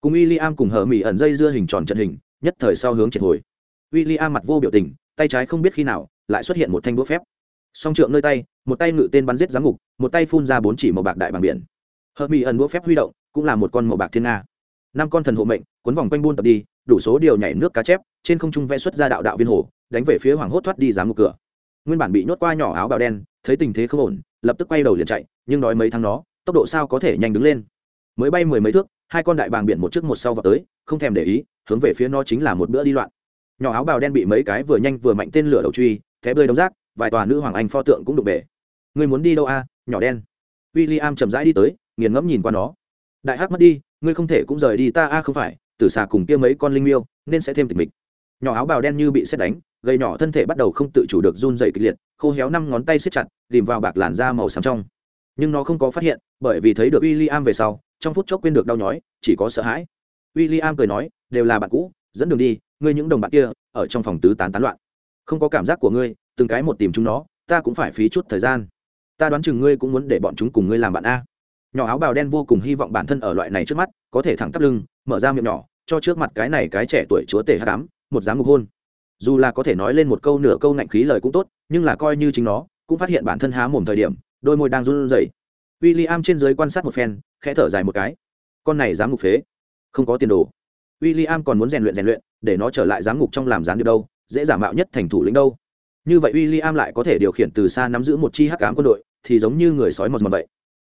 Speaker 1: Cùng w i l l i am cùng hở mỹ ẩn dây dưa hình tròn trận hình, nhất thời sau hướng triệt hồi. W i l l i am mặt vô biểu tình, tay trái không biết khi nào, lại xuất hiện một thanh đũa phép. Song trượng nơi tay, một tay ngự tên bắn giết giám ngục, một tay phun ra bốn chỉ màu bạc đại bằng biển. Hở mỹ ẩn đũa phép huy động, cũng là một con màu bạc thiên nga. Năm con thần hộ mệnh, cuốn vòng quanh buôn tập đi, đủ số điều nhảy nước cá chép trên không trung vẽ xuất ra đạo đạo viên hồ, đánh về phía hoàng hốt thoát đi giám ngục cửa. Nguyên bản bị nhốt qua nhỏ áo bào đen, thấy tình thế không ổn, lập tức quay đầu liền chạy, nhưng nói mấy tháng nó, tốc độ sao có thể nhanh đứng lên. Mới bay mười mấy thước, hai con đại bàng biển một trước một sau vào tới, không thèm để ý, hướng về phía nó chính là một bữa đi loạn. Nhỏ áo bào đen bị mấy cái vừa nhanh vừa mạnh tên lửa đầu truy, té bơi đống rác, vài tòa nữ hoàng anh pho tượng cũng đụng bể. Người muốn đi đâu a? Nhỏ đen. W i l l i am chậm rãi đi tới, nghiền ngẫm nhìn qua nó. Đại hắc mất đi, ngươi không thể cũng rời đi ta a, không phải tử xà cùng kia mấy con linh miêu, nên sẽ thêm tịch mịch nhỏ áo bào đen như bị xét đánh gây nhỏ thân thể bắt đầu không tự chủ được run dày kịch liệt, khô héo năm ngón tay siết chặt tìm vào bạc làn da màu xám trong. Nhưng nó không có phát hiện, bởi vì thấy được w i l l i am về sau, trong phút chốc quên được đau nhói, chỉ có sợ hãi. W i l l i am cười nói, đều là bạn cũ, dẫn đường đi, ngươi những đồng bạn kia, ở trong phòng tứ tán tán loạn. Không có cảm giác của ngươi, từng cái một tìm chúng nó, ta cũng phải phí chút thời gian. Ta đoán chừng ngươi cũng muốn để bọn chúng cùng ngươi làm bạn a. Nhỏ áo bào đen vô cùng hy vọng bản thân ở loại này trước mắt, có thể thẳng tắp lưng, mở ra miệng nhỏ, cho trước mặt cái này cái trẻ tuổi chúa tể hát cám một giám ngục hôn. Dù là có thể nói lên một câu nửa câu ngạnh khí lời cũng tốt, nhưng là coi như chính nó, cũng phát hiện bản thân há mồm thời điểm, đôi môi đang run rẩy. W i l l i am trên dưới quan sát một phen, khẽ thở dài một cái. Con này dám ngục phế. Không có tiền đồ. W i l l i am còn muốn rèn luyện rèn luyện, để nó trở lại giám ngục trong làm gián được đâu, dễ giả mạo nhất thành thủ lĩnh đâu. Như vậy w i l l i am lại có thể điều khiển từ xa nắm giữ một chi hắc ám quân đội, thì giống như người sói mọt mọt vậy.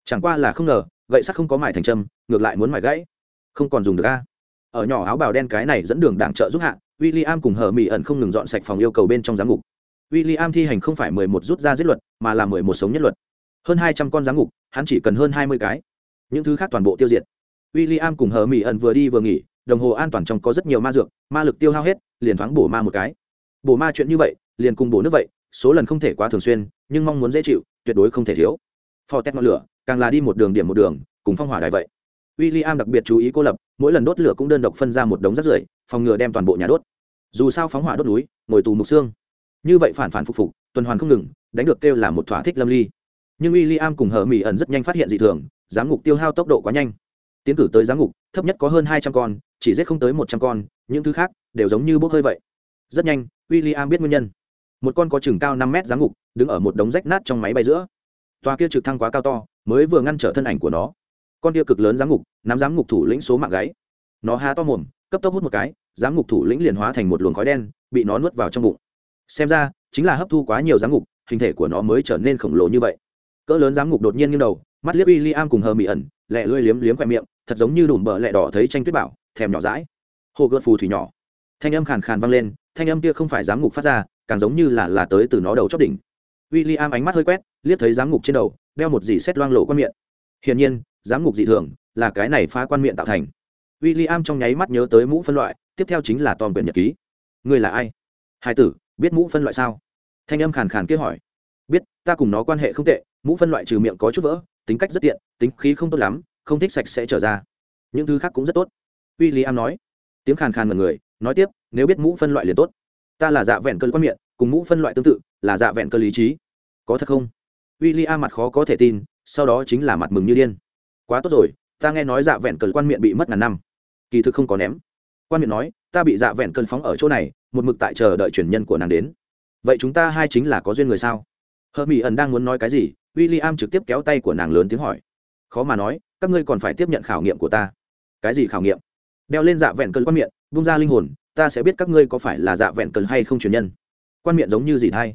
Speaker 1: Chẳng qua là không ngờ, gậy sắt không có mải thành trâm ngược lại muốn mải gãy. Không còn dùng được a. Ở nhỏ áo bào đen cái này dẫn đường đảng trợ giúp hạ w i l l i am cùng hờ mỹ ẩn không ngừng dọn sạch phòng yêu cầu bên trong giám ngục. W i l l i am thi hành không phải mười một rút ra giết luật, mà là mười một sống nhất luật. Hơn hai trăm con giám ngục, hắn chỉ cần hơn hai mươi cái. Những thứ khác toàn bộ tiêu diệt. W i l l i am cùng hờ mỹ ẩn vừa đi vừa nghỉ, đồng hồ an toàn trong có rất nhiều ma dược, ma lực tiêu hao hết, liền thoáng bổ ma một cái. Bổ ma chuyện như vậy, liền cùng bổ nước vậy, số lần không thể quá thường xuyên, nhưng mong muốn dễ chịu, tuyệt đối không thể thiếu. Phò tét ngọn lửa, càng là đi một đường điểm một đường, cùng phong hỏa đài vậy. W i l l i am đặc biệt chú ý cô lập, mỗi lần đốt lửa cũng đơn độc phân ra một đống rác rưởi, phòng ngừa đem toàn bộ nhà đốt dù sao phóng hỏa đốt núi, ngồi tù mục xương. Như vậy phản phản phục phục, tuần hoàn không ngừng, đánh được kêu là một thỏa thích lâm ly. Nhưng w i l l i am cùng hờ mỹ ẩn rất nhanh phát hiện dị thường, giám ngục tiêu hao tốc độ quá nhanh. Tiến cử tới giám ngục, thấp nhất có hơn hai trăm con, chỉ giết không tới một trăm con, những thứ khác đều giống như bốc hơi vậy. Rất nhanh w i l l i am biết nguyên nhân. Một con có chừng cao năm mét giám ngục, đứng ở một đống rách nát trong máy bay giữa. Toa kia trực thăng quá cao to, mới vừa ngăn trở thân ảnh của nó. Con kia cực lớn giám ngục, nắm giám ngục thủ lĩnh số mạng gáy. Nó há to mồm, cấp tốc hút một cái giám ngục thủ lĩnh liền hóa thành một luồng khói đen, bị nó nuốt vào trong bụng. Xem ra, chính là hấp thu quá nhiều giám ngục, hình thể của nó mới trở nên khổng lồ như vậy. Cỡ lớn giám ngục đột nhiên nghiêng đầu, mắt liếc uy li am cùng hờ mị ẩn, lẹ lưỡi liếm liếm khoe miệng, thật giống như đùm bờ lẹ đỏ thấy tranh tuyết bảo, thèm nhỏ rãi hồ gợt phù thủy nhỏ. Thanh âm khàn khàn vang lên, thanh âm kia không phải giám ngục phát ra, càng giống như là là tới từ nó đầu chót đỉnh. W i l l i am ánh mắt hơi quét, liếc thấy giám ngục trên đầu, đeo một dì xét loang lộ quan miệng. Hiển nhiên, giám ngục dị thường, là cái này phá quan miệng tạo thành. W i l l i am trong nháy mắt nhớ tới mũ phân loại tiếp theo chính là tom quyển nhật ký. Người là ai? Hai tử, biết mũ phân loại sao? Thanh âm khàn khàn kia hỏi. Biết, ta cùng nó quan hệ không tệ, mũ phân loại trừ miệng có chút vỡ, tính cách rất tiện, tính khí không tốt lắm, không thích sạch sẽ trở ra. Những thứ khác cũng rất tốt. W i l l i am nói. Tiếng khàn khàn mật người, nói tiếp, nếu biết mũ phân loại liền tốt. Ta là dạ vẹn cơ quan miệng, cùng mũ phân loại tương tự, là dạ vẹn cơ lý trí. Có thật không? W i l l i am mặt khó có thể tin, sau đó chính là mặt mừng như điên. Quá tốt rồi, ta nghe nói dạ vẹn cờ quan miệng bị mất ngàn năm. Kỳ thực không có ném quan miệng nói, ta bị dạ vẹn cơn phóng ở chỗ này, một mực tại chờ đợi chuyển nhân của nàng đến. Vậy chúng ta hai chính là có duyên người sao? Hờ mỹ ẩn đang muốn nói cái gì w i l l i am trực tiếp kéo tay của nàng lớn tiếng hỏi. Khó mà nói, các ngươi còn phải tiếp nhận khảo nghiệm của ta. Cái gì khảo nghiệm? Đeo lên dạ vẹn cơn quan miệng bung ra linh hồn, ta sẽ biết các ngươi có phải là dạ vẹn cơn hay không truyền nhân. Quan miệng giống như gì thay.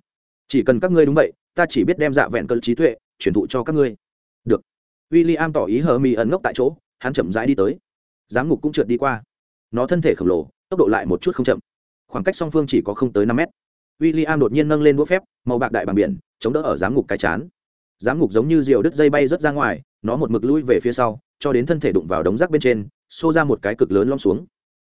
Speaker 1: Chỉ cần các ngươi đúng vậy, ta chỉ biết đem dạ vẹn cơn trí tuệ truyền thụ cho các ngươi. Được. W i l l i am tỏ ý hờ mỹ ẩn ngốc tại chỗ, hắn chậm rãi đi tới. Giám ngục cũng trượt đi qua nó thân thể khổng lồ, tốc độ lại một chút không chậm. Khoảng cách song phương chỉ có không tới năm mét. W i l l i am đột nhiên nâng lên đũa phép, màu bạc đại bằng biển, chống đỡ ở giám ngục cái chán. Giám ngục giống như diều đứt dây bay rớt ra ngoài, nó một mực lui về phía sau, cho đến thân thể đụng vào đống rác bên trên, xô ra một cái cực lớn lom xuống.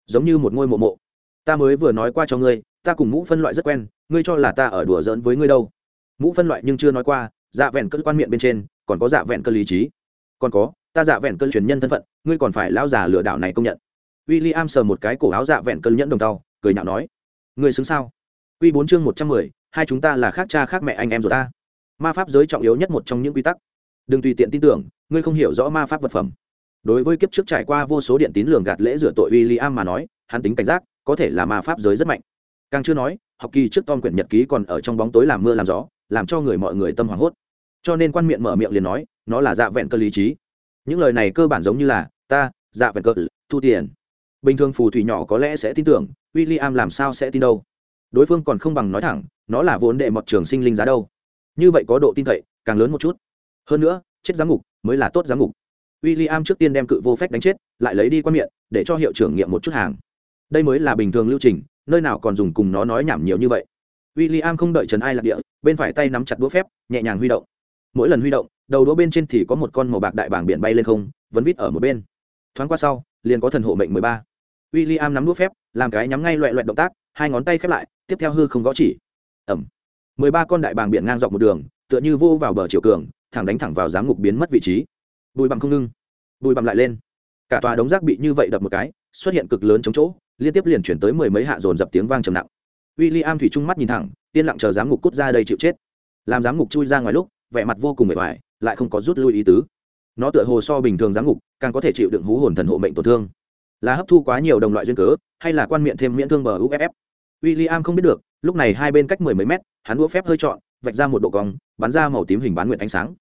Speaker 1: Giống như một ngôi mộ mộ. Ta mới vừa nói qua cho ngươi, ta cùng mũ phân loại rất quen, ngươi cho là ta ở đùa giỡn với ngươi đâu. Mũ phân loại nhưng chưa nói qua dạ vẹn cơn quan miệng bên trên, còn có dạ vẹn cơn lý trí. Còn có, ta dạ vẹn cơn truyền nhân thân phận, ngươi còn phải lao già lừa đảo này công nhận w i l l i am sờ một cái cổ áo dạ vẹn cơn nhẫn đồng tàu cười nhạo nói, ngươi xứng sao? Q bốn chương một trăm mười, hai chúng ta là khác cha khác mẹ anh em rồi ta. Ma pháp giới trọng yếu nhất một trong những quy tắc. Đừng tùy tiện tin tưởng, ngươi không hiểu rõ ma pháp vật phẩm. Đối với kiếp trước trải qua vô số điện tín lường gạt lễ rửa tội w i l l i am mà nói, hắn tính cảnh giác, có thể là ma pháp giới rất mạnh. Càng chưa nói, học kỳ trước tom quyển nhật ký còn ở trong bóng tối làm mưa làm gió, làm cho người mọi người tâm hoảng hốt. Cho nên quan miệng mở miệng liền nói, nó là dạ vẹn cơ lý trí. Những lời này cơ bản giống như là, ta dạ vẹn cơ, thu tiền bình thường phù thủy nhỏ có lẽ sẽ tin tưởng w i l l i am làm sao sẽ tin đâu? Đối phương còn không bằng nói thẳng, nó là vốn đệ mọt trường sinh linh giá đâu. Như vậy có độ tin cậy, càng lớn một chút. Hơn nữa, chết giám ngục mới là tốt giám ngục w i l l i am trước tiên đem cự vô phép đánh chết, lại lấy đi quan miệng, để cho hiệu trưởng nghiệm một chút hàng. Đây mới là bình thường lưu trình, nơi nào còn dùng cùng nó nói nhảm nhiều như vậy. W i l l i am không đợi trần ai lạc địa, bên phải tay nắm chặt đũa phép, nhẹ nhàng huy động. Mỗi lần huy động, đầu đũa bên trên thì có một con màu bạc đại bảng biển bay lên không, vẫn vít ở một bên thoáng qua sau, liền có thần hộ mệnh mười ba. W i l l i am nắm đũa phép, làm cái nhắm ngay loẹ loẹt động tác, hai ngón tay khép lại, tiếp theo hư không gõ chỉ. Ẩm. Mười ba con đại bàng biển ngang dọc một đường, tựa như vô vào bờ chiều cường, thẳng đánh thẳng vào giám ngục biến mất vị trí. Bùi bằng không ngưng. Bùi bặm lại lên. Cả tòa đống rác bị như vậy đập một cái, xuất hiện cực lớn chống chỗ, liên tiếp liền chuyển tới mười mấy hạ dồn dập tiếng vang trầm nặng. W i l l i am thủy trung mắt nhìn thẳng, yên lặng chờ giám ngục cút ra đây chịu chết. Làm giám ngục chui ra ngoài lúc, vẻ mặt vô cùng mệt mỏi lại không có rút lui ý tứ. Nó tựa hồ so bình thường giám ngục càng có thể chịu đựng hú hồn thần hộ mệnh tổn thương. Là hấp thu quá nhiều đồng loại duyên cớ, hay là quan miệng thêm miễn thương bờ uff w i l l i am không biết được, lúc này hai bên cách mười mấy mét, hắn đũa phép hơi trọn, vạch ra một độ cong, bắn ra màu tím hình bán nguyện ánh sáng.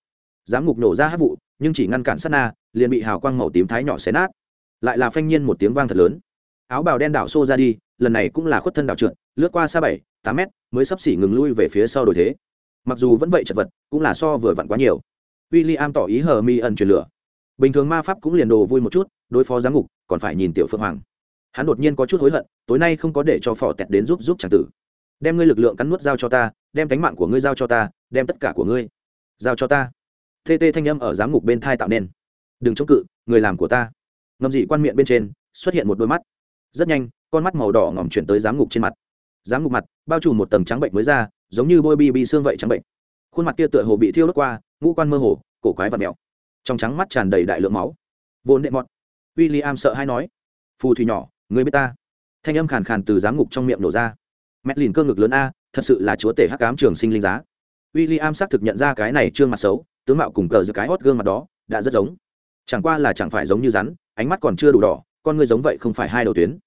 Speaker 1: Giám ngục nổ ra hát vụ, nhưng chỉ ngăn cản sát na, liền bị hào quang màu tím thái nhỏ xé nát. Lại là phanh nhiên một tiếng vang thật lớn. Áo bào đen đảo xô ra đi, lần này cũng là khuất thân đảo trượt, lướt qua xa bảy, tám mét, mới sắp xỉ ngừng lui về phía sau đổi thế. Mặc dù vẫn vậy chật vật, cũng là so vừa vặn quá nhiều. W i l l i am tỏ ý hờ mi ẩn truyền lửa bình thường ma pháp cũng liền đồ vui một chút, đối phó giám ngục, còn phải nhìn tiểu phượng hoàng. Hắn đột nhiên có chút hối hận, tối nay không có để cho phò tẹt đến giúp giúp c tử. Đem ngươi lực lượng cắn nuốt giao cho ta, đem cánh mạng của ngươi giao cho ta, đem tất cả của ngươi giao cho ta. Tê tê thanh âm ở giám ngục bên thai tạo nên. Đừng chống cự, người làm của ta. Ngầm dị quan miệng bên trên, xuất hiện một đôi mắt. Rất nhanh, con mắt màu đỏ ngỏm chuyển tới giám ngục trên mặt. Giám ngục mặt, bao trùm một tầng trắng bệnh mới ra, giống như bôi bi bi xương vậy trắng bệnh. Khuôn mặt kia tựa hồ bị thiêu đốt qua, ngũ quan mơ hồ, cổ quái và mèo trong trắng mắt tràn đầy đại lượng máu. Vốn đệ mọt. W i l l i am sợ hay nói, phù thủy nhỏ, người biết ta. Thanh âm khàn khàn từ giám ngục trong miệng nổ ra. Mẹt lìn cơ ngực lớn a, thật sự là chúa tể hắc cám trường sinh linh giá. W i l l i am xác thực nhận ra cái này trương mặt xấu, tướng mạo cùng cờ giữa cái hót gương mặt đó đã rất giống. Chẳng qua là chẳng phải giống như rắn, ánh mắt còn chưa đủ đỏ, con người giống vậy không phải hai đầu tuyến.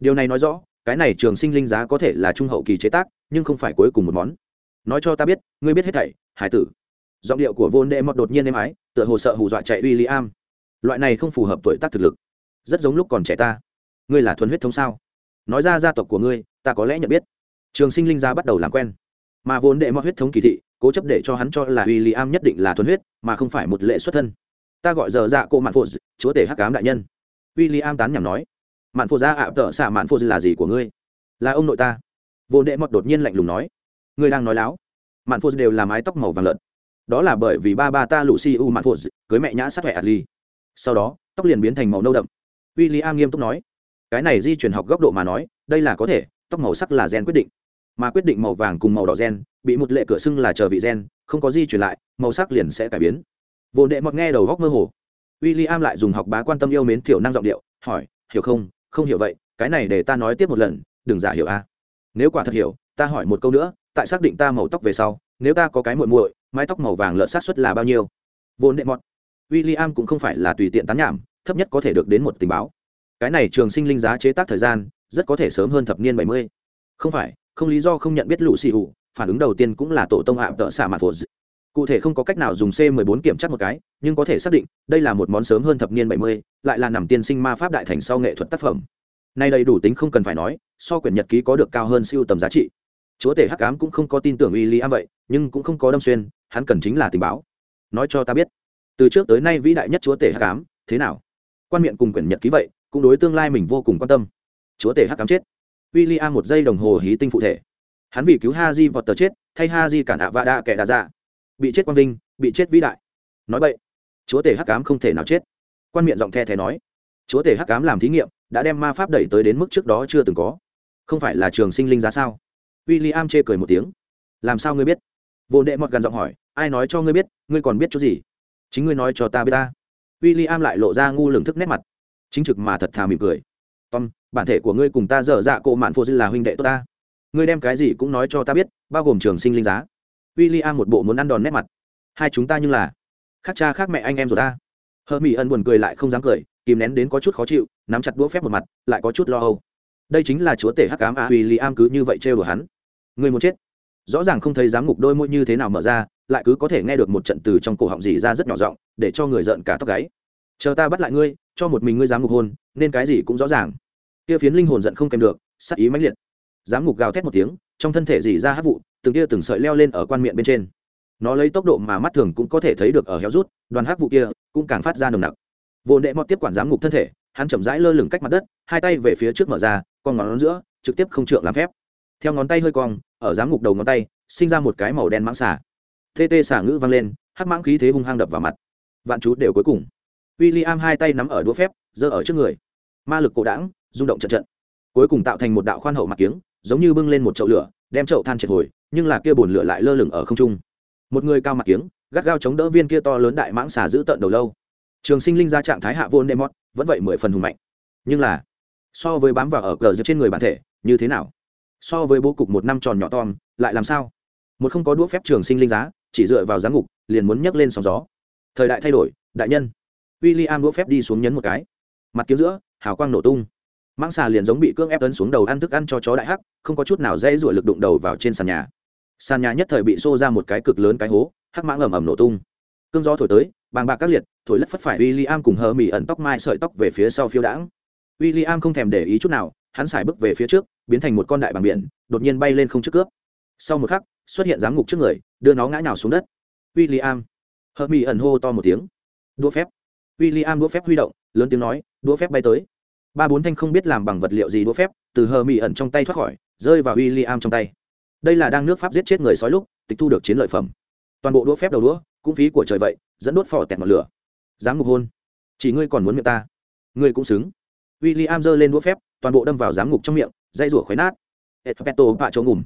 Speaker 1: Điều này nói rõ, cái này trường sinh linh giá có thể là trung hậu kỳ chế tác, nhưng không phải cuối cùng một món. Nói cho ta biết, ngươi biết hết thảy, hải tử giọng điệu của vô đệ mọt đột nhiên êm ái, tựa hồ sợ hù dọa chạy w i l l i am loại này không phù hợp tuổi tác thực lực. Rất giống lúc còn trẻ ta. Ngươi là thuần huyết thống sao? Nói ra gia tộc của ngươi, ta có lẽ nhận biết. Trường sinh linh gia bắt đầu làm quen. Mà vốn đệ mọt huyết thống kỳ thị, cố chấp để cho hắn cho là w i l l i am nhất định là thuần huyết, mà không phải một lệ xuất thân. Ta gọi giờ dạ cô mạn phụ chúa tể hắc cám đại nhân. W i l l i am tán nhảm nói. Mạn phụ gia ạ, tợ xạ mạn phụ là gì của ngươi? Là ông nội ta. Vô đệ mọt đột nhiên lạnh lùng nói. Ngươi đang nói láo. Mạn phụ đều là mái tóc màu vàng lợn đó là bởi vì ba ba ta lụ si u mạn phô cưới mẹ nhã sát huệ adli sau đó, tóc liền biến thành màu nâu đậm. W i l l i am nghiêm túc nói, cái này di chuyển học góc độ mà nói, đây là có thể, tóc màu sắc là gen quyết định. Mà quyết định màu vàng cùng màu đỏ gen, bị một lệ cửa xưng là chờ vị gen, không có di chuyển lại, màu sắc liền sẽ cải biến. Vô đệ mọt nghe đầu góc mơ hồ. W i l l i am lại dùng học bá quan tâm yêu mến thiểu năng giọng điệu, hỏi, hiểu không? Không hiểu vậy, cái này để ta nói tiếp một lần, đừng giả hiểu a. Nếu quả thật hiểu, ta hỏi một câu nữa, tại xác định ta màu tóc về sau, nếu ta có cái muội muội mái tóc màu vàng lợn sát xuất là bao nhiêu? Vốn đệ mọt. W i l l i am cũng không phải là tùy tiện tán nhảm thấp nhất có thể được đến một tình báo. Cái này trường sinh linh giá chế tác thời gian rất có thể sớm hơn thập niên bảy mươi. Không phải không lý do không nhận biết lũ xì hụ phản ứng đầu tiên cũng là tổ tông hạm tợ xạ mặt phổ cụ thể không có cách nào dùng c 14 kiểm tra một cái nhưng có thể xác định đây là một món sớm hơn thập niên 70, lại là nằm tiên sinh ma pháp đại thành sau nghệ thuật tác phẩm. Nay đầy đủ tính không cần phải nói so quyển nhật ký có được cao hơn siêu tầm giá trị. Chúa tể hắc ám cũng không có tin tưởng uy lý am vậy nhưng cũng không có đâm xuyên hắn cần chính là tình báo. Nói cho ta biết, từ trước tới nay vĩ đại nhất chúa tể hắc ám, thế nào? Quan miệng cùng quyển nhật ký vậy, cũng đối tương lai mình vô cùng quan tâm. Chúa tể hắc ám chết. W i l l i am một giây đồng hồ hí tinh phụ thể. Hắn vì cứu ha di vọt tờ chết, thay ha di cản ạ vạ đạ kẻ đà ra bị chết quang vinh, bị chết vĩ đại. Nói vậy chúa tể hắc Ám không thể nào chết. Quan miệng giọng the thé nói, chúa tể hắc Ám làm thí nghiệm, đã đem ma pháp đẩy tới đến mức trước đó chưa từng có. Không phải là trường sinh linh giá sao? W i l l i am chê cười một tiếng. Làm sao ngươi biết? Vô đệ mọt gần giọng hỏi, ai nói cho ngươi biết, ngươi còn biết chút gì? Chính ngươi nói cho ta biết ta. W i l l i am lại lộ ra ngu lường thức nét mặt. Chính trực mà thật thà mỉm cười. Tom, bản thể của ngươi cùng ta dở dạ cộ mạn phô dư là huynh đệ tốt ta. Ngươi đem cái gì cũng nói cho ta biết, bao gồm trường sinh linh giá. W i l l i am một bộ muốn ăn đòn nét mặt. Hai chúng ta như là khác cha khác mẹ anh em rồi ta. Hờ mỹ ân buồn cười lại không dám cười, kìm nén đến có chút khó chịu, nắm chặt đũa phép một mặt, lại có chút lo âu. Đây chính là chúa tể hắc cám a à, w i am cứ như vậy trêu đùa hắn. Người muốn chết? Rõ ràng không thấy giám ngục đôi môi như thế nào mở ra, lại cứ có thể nghe được một trận từ trong cổ họng dì ra rất nhỏ giọng, để cho người giận cả tóc gáy. Chờ ta bắt lại ngươi, cho một mình ngươi giám ngục hôn, nên cái gì cũng rõ ràng. Kia phiến linh hồn giận không kèm được sắc ý mãnh liệt. Giám ngục gào thét một tiếng, trong thân thể dì ra hát vụ, từng kia từng sợi leo lên ở quan miệng bên trên. Nó lấy tốc độ mà mắt thường cũng có thể thấy được ở héo rút, đoàn hát vụ kia cũng càng phát ra nồng nặc. Vô nệ mọt tiếp quản giám ngục thân thể, hắn chậm rãi lơ lửng cách mặt đất, hai tay về phía trước mở ra, con ngón giữa, trực tiếp không trượng làm phép theo ngón tay hơi cong, ở giám ngục đầu ngón tay, sinh ra một cái màu đen mãng xả tê tê xả ngữ vang lên, hắc mãng khí thế hung hăng đập vào mặt. Vạn chú đều cuối cùng. W i l l i am hai tay nắm ở đũa phép, giơ ở trước người. Ma lực cổ đảng rung động trận trận. Cuối cùng tạo thành một đạo khoan hậu mặt kiếng, giống như bưng lên một chậu lửa, đem chậu than triệt hồi, nhưng là kia bồn lửa lại lơ lửng ở không trung. Một người cao mặt kiếng, gắt gao chống đỡ viên kia to lớn đại mãng xà giữ tận đầu lâu. Trường sinh linh ra trạng thái hạ vô nemot vẫn vậy mười phần hùng mạnh. Nhưng là, so với bám vào ở cờ trên người bản thể, như thế nào? So với bố cục một năm tròn nhỏ tom, lại làm sao? Một không có đũa phép trường sinh linh giá, chỉ dựa vào giám ngục, liền muốn nhấc lên sóng gió. Thời đại thay đổi, đại nhân. W i l l i am đũa phép đi xuống nhấn một cái. Mặt kiếm giữa, hào quang nổ tung. Mang xà liền giống bị cưỡng ép tấn xuống đầu ăn thức ăn cho chó đại hắc, không có chút nào dây ruổi lực đụng đầu vào trên sàn nhà. Sàn nhà nhất thời bị xô ra một cái cực lớn cái hố, hắc mãng ầm ầm nổ tung. Cơn gió thổi tới, bàng bạc các liệt, thổi lất phất phải w i l l i am cùng hờ mỹ ẩn tóc mai sợi tóc về phía sau phiêu đãng. W i l l i am không thèm để ý chút nào hắn xài bước về phía trước, biến thành một con đại bằng biển, đột nhiên bay lên không trước cướp. Sau một khắc, xuất hiện giám ngục trước người, đưa nó ngã nhào xuống đất. W i l l i am hờ mỹ ẩn hô to một tiếng. Đũa phép. W i l l i am đũa phép huy động, lớn tiếng nói đũa phép bay tới. Ba bốn thanh không biết làm bằng vật liệu gì đũa phép, từ hờ mỹ ẩn trong tay thoát khỏi, rơi vào w i l l i am trong tay. Đây là đang nước pháp giết chết người sói lúc, tịch thu được chiến lợi phẩm. Toàn bộ đũa phép đầu đũa, cũng phí của trời vậy, dẫn đốt phỏ tẹt ngọn lửa. Dám ngục hôn. Chỉ ngươi còn muốn miệng ta. Ngươi cũng xứng. W i l l i am giơ lên đũa phép toàn bộ đâm vào giám ngục trong miệng dây rủa khuấy nát. Etpeto vạ chỗ ngủm.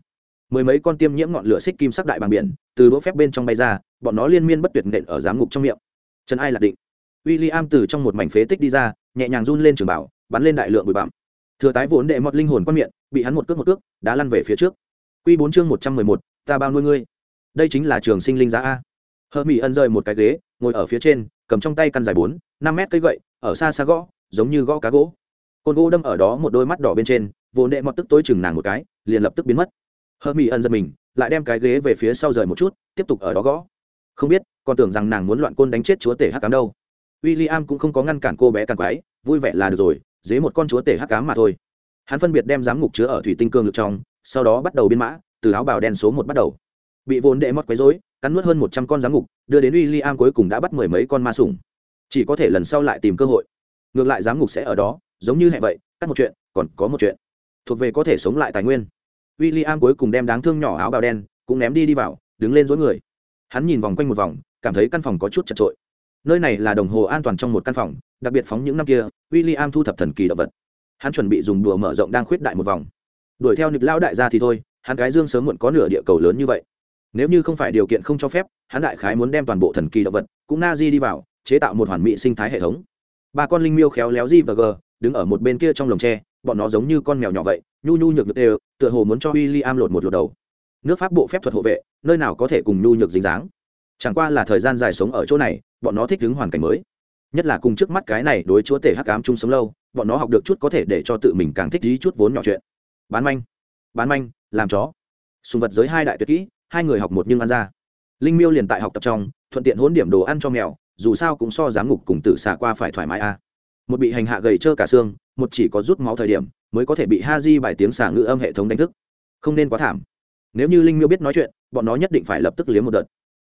Speaker 1: Mười mấy con tiêm nhiễm ngọn lửa xích kim sắc đại bằng biển, từ đũa phép bên trong bay ra, bọn nó liên miên bất tuyệt nện ở giám ngục trong miệng. Trần ai lạc định. W i l l i am từ trong một mảnh phế tích đi ra, nhẹ nhàng run lên trường bảo, bắn lên đại lượng bụi bặm. Thừa tái vốn đệ mọt linh hồn quan miệng, bị hắn một cước một cước đã lăn về phía trước. Q bốn chương một trăm mười một, ta bao nuôi ngươi. Đây chính là trường sinh linh giá a. Hơ mỹ ân rơi một cái ghế, ngồi ở phía trên, cầm trong tay căn dài bốn, năm mét cây gậy, ở xa xa gõ, giống như gõ cá gỗ côn gỗ đâm ở đó một đôi mắt đỏ bên trên, vốn đệ mọt tức tối chừng nàng một cái, liền lập tức biến mất. Hơ mỹ ẩn giật mình, lại đem cái ghế về phía sau rời một chút, tiếp tục ở đó gõ. Không biết, còn tưởng rằng nàng muốn loạn côn đánh chết chúa tể hắc cám đâu. W i l l i am cũng không có ngăn cản cô bé càng quái, vui vẻ là được rồi, dế một con chúa tể hắc cám mà thôi. Hắn phân biệt đem giám ngục chứa ở thủy tinh cương lực trong, sau đó bắt đầu biên mã, từ áo bào đen số một bắt đầu. Bị vốn đệ mót quấy dối cắn nuốt hơn một trăm con giám ngục, đưa đến w i l l i am cuối cùng đã bắt mười mấy con ma sủng. Chỉ có thể lần sau lại tìm cơ hội. Ngược lại giám ngục sẽ ở đó giống như hẹn vậy, cắt một chuyện, còn có một chuyện. Thuộc về có thể sống lại tài nguyên. W i l l i am cuối cùng đem đáng thương nhỏ áo bào đen cũng ném đi đi vào, đứng lên dối người. Hắn nhìn vòng quanh một vòng, cảm thấy căn phòng có chút chật trội. Nơi này là đồng hồ an toàn trong một căn phòng, đặc biệt phóng những năm kia w i l l i am thu thập thần kỳ động vật. Hắn chuẩn bị dùng đùa mở rộng đang khuyết đại một vòng. Đuổi theo nịp lao đại gia thì thôi, hắn cái dương sớm muộn có nửa địa cầu lớn như vậy. Nếu như không phải điều kiện không cho phép, hắn đại khái muốn đem toàn bộ thần kỳ động vật cũng na di đi vào, chế tạo một hoàn mỹ sinh thái hệ thống. Ba con linh miêu khéo léo di và g đứng ở một bên kia trong lồng tre, bọn nó giống như con mèo nhỏ vậy, nhu nhu nhược được đều, tựa hồ muốn cho w i l l i am lột một lột đầu. Nước pháp bộ phép thuật hộ vệ, nơi nào có thể cùng nhu nhược dính dáng? Chẳng qua là thời gian dài sống ở chỗ này, bọn nó thích ứng hoàn cảnh mới. Nhất là cùng trước mắt cái này đối chúa tể hắc cám chung sống lâu, bọn nó học được chút có thể để cho tự mình càng thích dí chút vốn nhỏ chuyện. Bán manh bán manh, làm chó. Sùng vật giới hai đại tuyệt kỹ, hai người học một nhưng ăn ra. Linh miêu liền tại học tập trong, thuận tiện hỗn điểm đồ ăn cho mèo, dù sao cũng so giám ngục cùng tử xả qua phải thoải mái a một bị hành hạ gầy trơ cả xương, một chỉ có rút máu thời điểm, mới có thể bị ha di bài tiếng xả ngữ âm hệ thống đánh thức. Không nên quá thảm. Nếu như linh miêu biết nói chuyện, bọn nó nhất định phải lập tức liếm một đợt.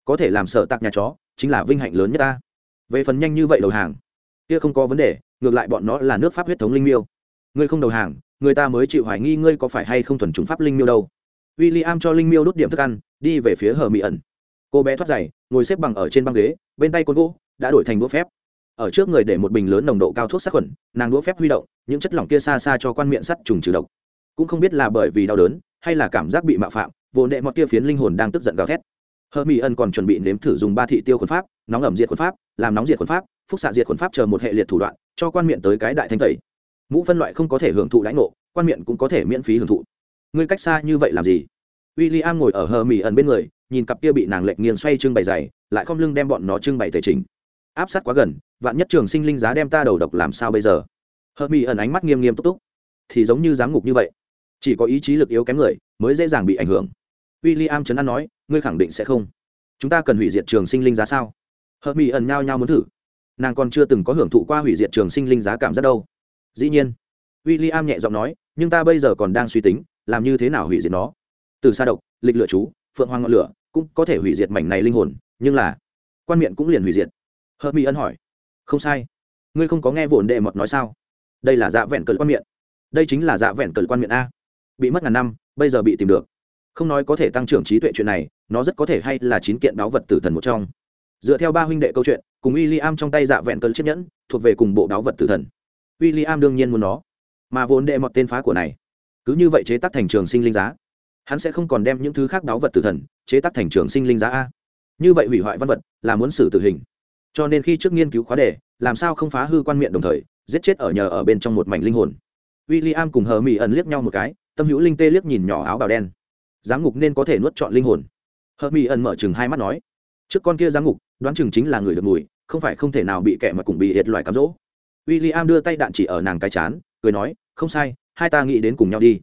Speaker 1: Có thể làm sợ tạc nhà chó, chính là vinh hạnh lớn nhất ta. Về phần nhanh như vậy đầu hàng, kia không có vấn đề, ngược lại bọn nó là nước pháp huyết thống linh miêu. Ngươi không đầu hàng, người ta mới chịu hoài nghi ngươi có phải hay không thuần chủng pháp linh miêu đâu. W i l l i am cho linh miêu đốt điểm thức ăn, đi về phía hờ mỹ ẩn. Cô bé thoát giày, ngồi xếp bằng ở trên băng ghế, bên tay con gỗ, đã đổi thành đũa phép ở trước người để một bình lớn nồng độ cao thuốc sát khuẩn, nàng đũa phép huy động, những chất lỏng kia xa xa cho quan miệng sắt trùng trừ độc. Cũng không biết là bởi vì đau đớn, hay là cảm giác bị mạo phạm vồn đệ mọt kia phiến linh hồn đang tức giận gào thét. Hơ mỹ ân còn chuẩn bị nếm thử dùng ba thị tiêu khuẩn pháp, nóng ẩm diệt khuẩn pháp, làm nóng diệt khuẩn pháp, phúc xạ diệt khuẩn pháp chờ một hệ liệt thủ đoạn, cho quan miệng tới cái đại thanh tẩy. Mũ phân loại không có thể hưởng thụ lãnh ngộ, quan miệng cũng có thể miễn phí hưởng thụ. Ngươi cách xa như vậy làm gì? W i l l i am ngồi ở hờ mỹ ẩn bên người, nhìn cặp kia bị nàng lệch nghiêng xoay trưng bày dày, lại không lưng đem bọn nó trưng bày tề trình áp sát quá gần vạn nhất trường sinh linh giá đem ta đầu độc làm sao bây giờ? Hờ mỹ ẩn ánh mắt nghiêm nghiêm túc túc. Thì giống như giám ngục như vậy. Chỉ có ý chí lực yếu kém người mới dễ dàng bị ảnh hưởng. W i l l i am trấn an nói, ngươi khẳng định sẽ không. Chúng ta cần hủy diệt trường sinh linh giá sao? Hờ mỹ ẩn nhao nhao muốn thử. Nàng còn chưa từng có hưởng thụ qua hủy diệt trường sinh linh giá cảm giác đâu. Dĩ nhiên w i l l i am nhẹ giọng nói, nhưng ta bây giờ còn đang suy tính, làm như thế nào hủy diệt nó? Từ xa độc, lịch lựa chú, phượng hoàng ngọn lửa cũng có thể hủy diệt mảnh này linh hồn, nhưng là quan miệng cũng liền hủy diệt. Hờ mỹ ân hỏi không sai. Ngươi không có nghe vồn đệ mọt nói sao? Đây là dạ vẹn cờ quan miệng. Đây chính là dạ vẹn cờ quan miệng a. Bị mất ngàn năm, bây giờ bị tìm được. Không nói có thể tăng trưởng trí tuệ chuyện này, nó rất có thể hay là chín kiện đáo vật tử thần một trong. Dựa theo ba huynh đệ câu chuyện, cùng w i l l i am trong tay dạ vẹn cơn chiếc nhẫn, thuộc về cùng bộ đáo vật tử thần. W i l l i am đương nhiên muốn nó. Mà vốn đệ mọt tên phá của này, cứ như vậy chế tác thành trường sinh linh giá. Hắn sẽ không còn đem những thứ khác đáo vật tử thần, chế tác thành trường sinh linh giá a. Như vậy hủy hoại văn vật là muốn xử tử hình cho nên khi trước nghiên cứu khóa đề, làm sao không phá hư quan miệng đồng thời, giết chết ở nhờ ở bên trong một mảnh linh hồn. W i l l i am cùng hờ mỹ ẩn liếc nhau một cái, tâm hữu linh tê liếc nhìn nhỏ áo bào đen. Giám ngục nên có thể nuốt chọn linh hồn. Hờ mỹ ẩn mở chừng hai mắt nói, trước con kia giám ngục, đoán chừng chính là người được mùi, không phải không thể nào bị kẻ mà cùng bị hiệt loại cám dỗ. W i l l i am đưa tay đạn chỉ ở nàng cái chán, cười nói, không sai, hai ta nghĩ đến cùng nhau đi.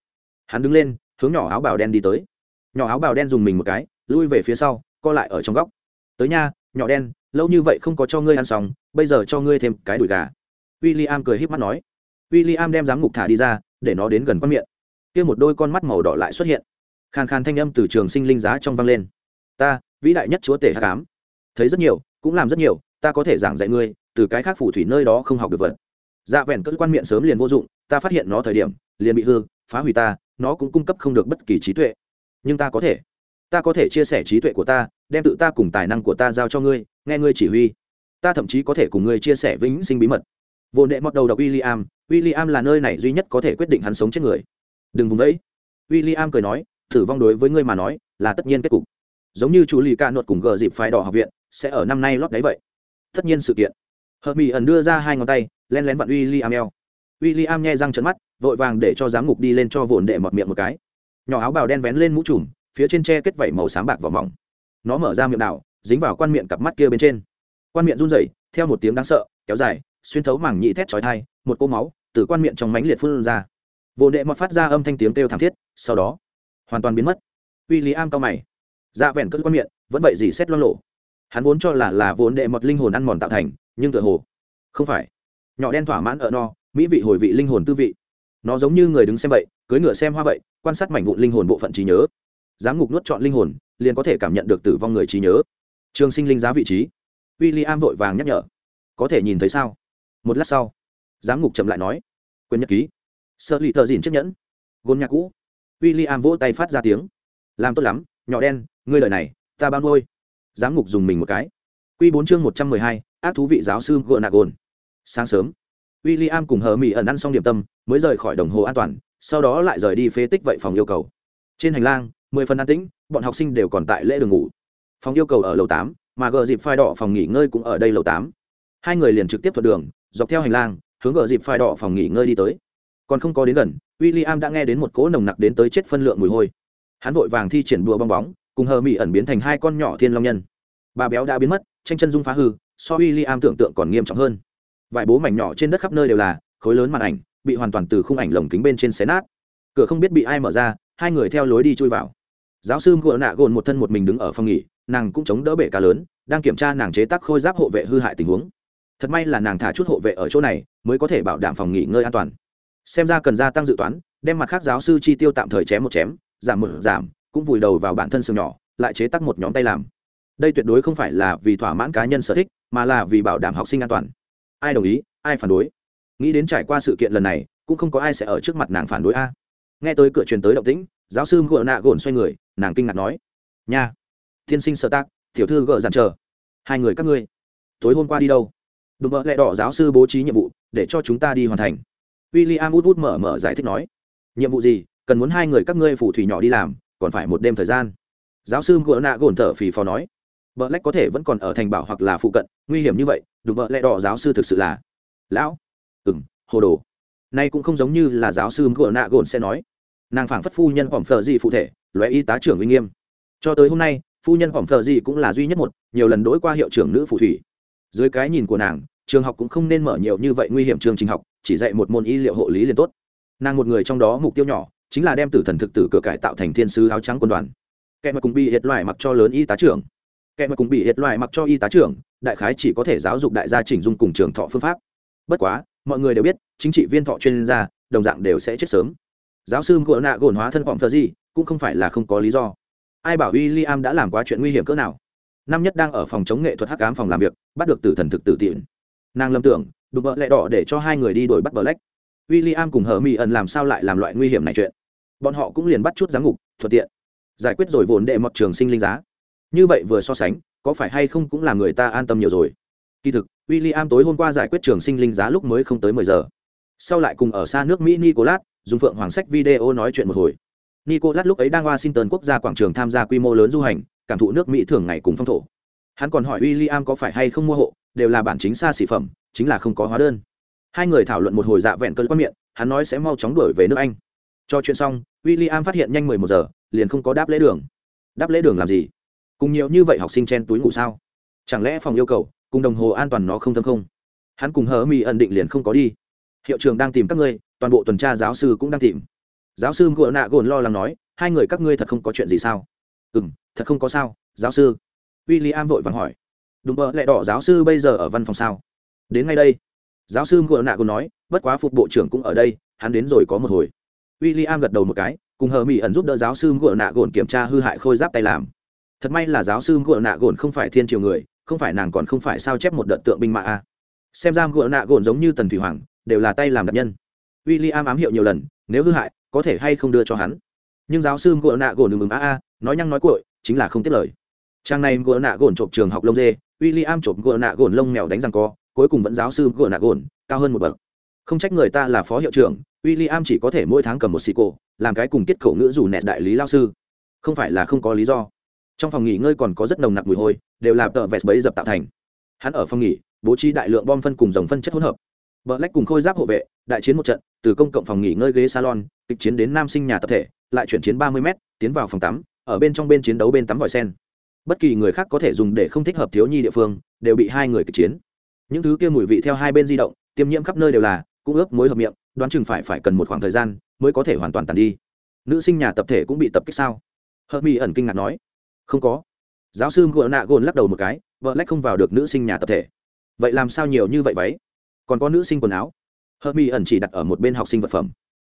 Speaker 1: Hắn đứng lên, hướng nhỏ áo bào đen đi tới. Nhỏ áo bào đen dùng mình một cái, lui về phía sau, co lại ở trong góc. Tới nha, nhỏ đen lâu như vậy không có cho ngươi ăn xong, bây giờ cho ngươi thêm cái đùi gà. W i l l i am cười h í p mắt nói. W i l l i am đem giám ngục thả đi ra, để nó đến gần quan miệng. Kia một đôi con mắt màu đỏ lại xuất hiện. Khàn khàn thanh âm từ trường sinh linh giá trong vang lên. Ta, vĩ đại nhất chúa tể hát cám. Thấy rất nhiều, cũng làm rất nhiều, ta có thể giảng dạy ngươi, từ cái khác phủ thủy nơi đó không học được vật. Dạ vẹn cỡ quan miệng sớm liền vô dụng, ta phát hiện nó thời điểm, liền bị hư, phá hủy ta, nó cũng cung cấp không được bất kỳ trí tuệ. Nhưng ta có thể. Ta có thể chia sẻ trí tuệ của ta, đem tự ta cùng tài năng của ta giao cho ngươi nghe ngươi chỉ huy, ta thậm chí có thể cùng ngươi chia sẻ vĩnh sinh bí mật. Vô nệ mọt đầu đọc w i l l i am w i l l i am là nơi này duy nhất có thể quyết định hắn sống chết người. Đừng vùng đấy w i l l i am cười nói thử vong đối với ngươi mà nói là tất nhiên kết cục. Giống như chú lì ca nột cùng gờ dịp phái đỏ học viện sẽ ở năm nay lót đấy vậy. Tất nhiên sự kiện. Hợp mỹ ẩn đưa ra hai ngón tay len lén vặn w i l l i am eo. W i l l i am nghe răng trận mắt, vội vàng để cho giám ngục đi lên cho vồn đệ mọt miệng một cái. Nhỏ áo bào đen vén lên mũ trùm, phía trên tre kết vảy màu sáng bạc vào mỏng. Nó mở ra miệng đảo dính vào quan miệng cặp mắt kia bên trên. Quan miệng run rẩy, theo một tiếng đáng sợ, kéo dài, xuyên thấu mảng nhị thét chói thai một cô máu từ quan miệng trong mánh liệt phun ra. Vô đệ mọt phát ra âm thanh tiếng kêu thảm thiết, sau đó, hoàn toàn biến mất. W i l l i am cao mày. Dạ vẹn cất quan miệng, vẫn vậy gì xét lo lộ. Hắn vốn cho là là vốn đệ mọt linh hồn ăn mòn tạo thành, nhưng tựa hồ, không phải. Nhỏ đen thỏa mãn ở no, mỹ vị hồi vị linh hồn tư vị. Nó giống như người đứng xem vậy cưới ngựa xem hoa vậy, quan sát mảnh vụn linh hồn bộ phận trí nhớ. Giám ngục nuốt chọn linh hồn, liền có thể cảm nhận được tử vong người trí nhớ trường sinh linh giá vị trí. W i l l i am vội vàng nhắc nhở. Có thể nhìn thấy sao? Một lát sau, giám ngục chậm lại nói. Quyền nhật ký. Sợ lì thợ dìn chiếc nhẫn. Gôn nhạc cũ. W i l l i am vỗ tay phát ra tiếng. Làm tốt lắm, nhỏ đen, ngươi lời này, ta bao ngôi giám ngục dùng mình một cái. Q bốn chương một trăm mười hai, ác thú vị giáo sư gợ nạc gồn sáng sớm w i l l i am cùng hờ mỹ ẩn ăn xong điểm tâm, mới rời khỏi đồng hồ an toàn, sau đó lại rời đi phế tích vậy phòng yêu cầu. Trên hành lang, mười phần an tĩnh, bọn học sinh đều còn tại lễ đường ngủ phòng yêu cầu ở lầu tám, mà gờ dịp phai đỏ phòng nghỉ ngơi cũng ở đây lầu tám. Hai người liền trực tiếp thuật đường, dọc theo hành lang, hướng gờ dịp phai đỏ phòng nghỉ ngơi đi tới. Còn không có đến gần w i l l i am đã nghe đến một cỗ nồng nặc đến tới chết phân lượng mùi hôi. Hắn vội vàng thi triển đùa bong bóng, cùng hờ mỹ ẩn biến thành hai con nhỏ thiên long nhân. Bà béo đã biến mất, tranh chân dung phá hư, so w i l l i am tưởng tượng còn nghiêm trọng hơn. Vài bố mảnh nhỏ trên đất khắp nơi đều là khối lớn màn ảnh, bị hoàn toàn từ khung ảnh lồng kính bên trên xé nát. Cửa không biết bị ai mở ra, hai người theo lối đi chui vào. Giáo sư ngựa nạ gồn một thân một mình đứng ở phòng nghỉ nàng cũng chống đỡ bể cá lớn, đang kiểm tra nàng chế tác khôi giáp hộ vệ hư hại tình huống. Thật may là nàng thả chút hộ vệ ở chỗ này, mới có thể bảo đảm phòng nghỉ ngơi an toàn. Xem ra cần gia tăng dự toán, đem mặt khác giáo sư chi tiêu tạm thời chém một chém, giảm một giảm, cũng vùi đầu vào bản thân sừng nhỏ, lại chế tác một nhóm tay làm. Đây tuyệt đối không phải là vì thỏa mãn cá nhân sở thích, mà là vì bảo đảm học sinh an toàn. Ai đồng ý, ai phản đối? Nghĩ đến trải qua sự kiện lần này, cũng không có ai sẽ ở trước mặt nàng phản đối a. Nghe tới cửa truyền tới động tĩnh, giáo sư ngựa nạ gồn xoay người, nàng kinh ngạc nói, nha tiên sinh sợ tác, tiểu thư gợ dàn chờ. Hai người các ngươi, tối hôm qua đi đâu? Đùm bợ lẹ đỏ giáo sư bố trí nhiệm vụ, để cho chúng ta đi hoàn thành. W i l l i am út út mở mở giải thích nói, nhiệm vụ gì? Cần muốn hai người các ngươi phủ thủy nhỏ đi làm, còn phải một đêm thời gian. Giáo sư gợ nạ gồn thở phì phò nói, bợ lách có thể vẫn còn ở thành bảo hoặc là phụ cận, nguy hiểm như vậy, đùm bợ lẹ đỏ giáo sư thực sự là lão. Ừng hồ đồ. Nay cũng không giống như là giáo sư gợ nạ gồn sẽ nói. Nàng phảng phất phu nhân phỏng phờ gì phụ thể loại y tá trưởng uy nghiêm. Cho tới hôm nay phu nhân phỏng phờ gì cũng là duy nhất một, nhiều lần đổi qua hiệu trưởng nữ phù thủy. Dưới cái nhìn của nàng, trường học cũng không nên mở nhiều như vậy nguy hiểm chương trình học, chỉ dạy một môn y liệu hộ lý liền tốt. Nàng một người trong đó mục tiêu nhỏ, chính là đem tử thần thực tử cửa cải tạo thành thiên sứ áo trắng quân đoàn. Kẻ mà cùng bị hiệt loại mặc cho lớn y tá trưởng. Kẻ mà cùng bị hiệt loại mặc cho y tá trưởng, đại khái chỉ có thể giáo dục đại gia chỉnh dung cùng trường thọ phương pháp. Bất quá, mọi người đều biết, chính trị viên thọ chuyên gia, đồng dạng đều sẽ chết sớm. Giáo sư của nạ gồn hóa thân phỏng thờ gì, cũng không phải là không có lý do ai bảo w i l l i am đã làm quá chuyện nguy hiểm cỡ nào? Năm nhất đang ở phòng chống nghệ thuật hắc cám phòng làm việc, bắt được tử thần thực tử tiện. Nàng lâm tưởng, đục vợ lẹ đỏ để cho hai người đi đổi bắt bờ lách. W i l l i am cùng hờ mỹ ẩn làm sao lại làm loại nguy hiểm này chuyện? Bọn họ cũng liền bắt chút giám ngục, thuận tiện. Giải quyết rồi vốn đệ mọt trường sinh linh giá. Như vậy vừa so sánh, có phải hay không cũng làm người ta an tâm nhiều rồi? Kỳ thực w i l l i am tối hôm qua giải quyết trường sinh linh giá lúc mới không tới mười giờ. Sau lại cùng ở xa nước mỹ nicolas, dùng phượng hoàng sách video nói chuyện một hồi nicolas lúc ấy đang washington quốc gia quảng trường tham gia quy mô lớn du hành, cảm thụ nước mỹ thường ngày cùng phong thổ. Hắn còn hỏi William có phải hay không mua hộ, đều là bản chính xa xỉ phẩm, chính là không có hóa đơn. Hai người thảo luận một hồi dạ vẹn cơn quan miệng, hắn nói sẽ mau chóng đuổi về nước anh. Cho chuyện xong, William phát hiện nhanh mười một giờ, liền không có đáp lễ đường. Đáp lễ đường làm gì? Cùng nhiều như vậy học sinh chen túi ngủ sao? Chẳng lẽ phòng yêu cầu, cùng đồng hồ an toàn nó không thâm không? Hắn cùng hờ mỹ ẩn định liền không có đi. Hiệu trường đang tìm các ngươi, toàn bộ tuần tra giáo sư cũng đang tìm giáo sư gợ nạ gồn lo lắng nói, hai người các ngươi thật không có chuyện gì sao? Ừ m thật không có sao, giáo sư. W i l l i am vội vàng hỏi. Đúng mơ lẹ đỏ giáo sư bây giờ ở văn phòng sao? Đến ngay đây. Giáo sư gợ nạ gồn nói, bất quá phục bộ trưởng cũng ở đây, hắn đến rồi có một hồi. W i l l i am gật đầu một cái, cùng hờ mỹ ẩn giúp đỡ giáo sư gợ nạ gồn kiểm tra hư hại khôi giáp tay làm. Thật may là giáo sư gợ nạ gồn không phải thiên triều người, không phải nàng còn không phải sao chép một đợt tượng binh mạ a. Xem ra gợ nạ gồn giống như tần thủy hoàng, đều là tay làm đặc nhân. W i l l i am ám hiệu nhiều lần, nếu hư hại có thể hay không đưa cho hắn. Nhưng giáo sư ngựa nạ gồn đừng mừng a a, nói nhăng nói cội chính là không tiếp lời. Trang này ngựa nạ gồn trộm trường học lông dê w i l l i am trộm ngựa nạ gồn lông mèo đánh răng co, cuối cùng vẫn giáo sư ngựa nạ gồn cao hơn một bậc. Không trách người ta là phó hiệu trưởng w i l l i am chỉ có thể mỗi tháng cầm một xì cổ, làm cái cùng kết khẩu ngữ dù nẹt đại lý lao sư. Không phải là không có lý do. Trong phòng nghỉ ngơi còn có rất nồng nặc mùi hôi, đều là tờ vẹt bấy dập tạo thành. Hắn ở phòng nghỉ, bố trí đại lượng bom phân cùng dòng phân chất hỗn hợp bờ lách cùng khôi giáp hộ vệ, đại chiến một trận, từ công cộng phòng nghỉ ngơi ghế salon, kịch chiến đến nam sinh nhà tập thể, lại chuyển chiến ba mươi m tiến vào phòng tắm, ở bên trong bên chiến đấu bên tắm vòi sen. Bất kỳ người khác có thể dùng để không thích hợp thiếu nhi địa phương, đều bị hai người kịch chiến. Những thứ kia mùi vị theo hai bên di động, tiêm nhiễm khắp nơi đều là, cũng ướp mối hợp miệng, đoán chừng phải phải cần một khoảng thời gian mới có thể hoàn toàn tàn đi. Nữ sinh nhà tập thể cũng bị tập kích sao? Hợp mỹ ẩn kinh ngạc nói. Không có. Giáo sư ngựa nạ gồn lắc đầu một cái vợ lách không vào được nữ sinh nhà tập thể. Vậy làm sao nhiều như vậy váy còn có nữ sinh quần áo. Hợp mỹ ẩn chỉ đặt ở một bên học sinh vật phẩm.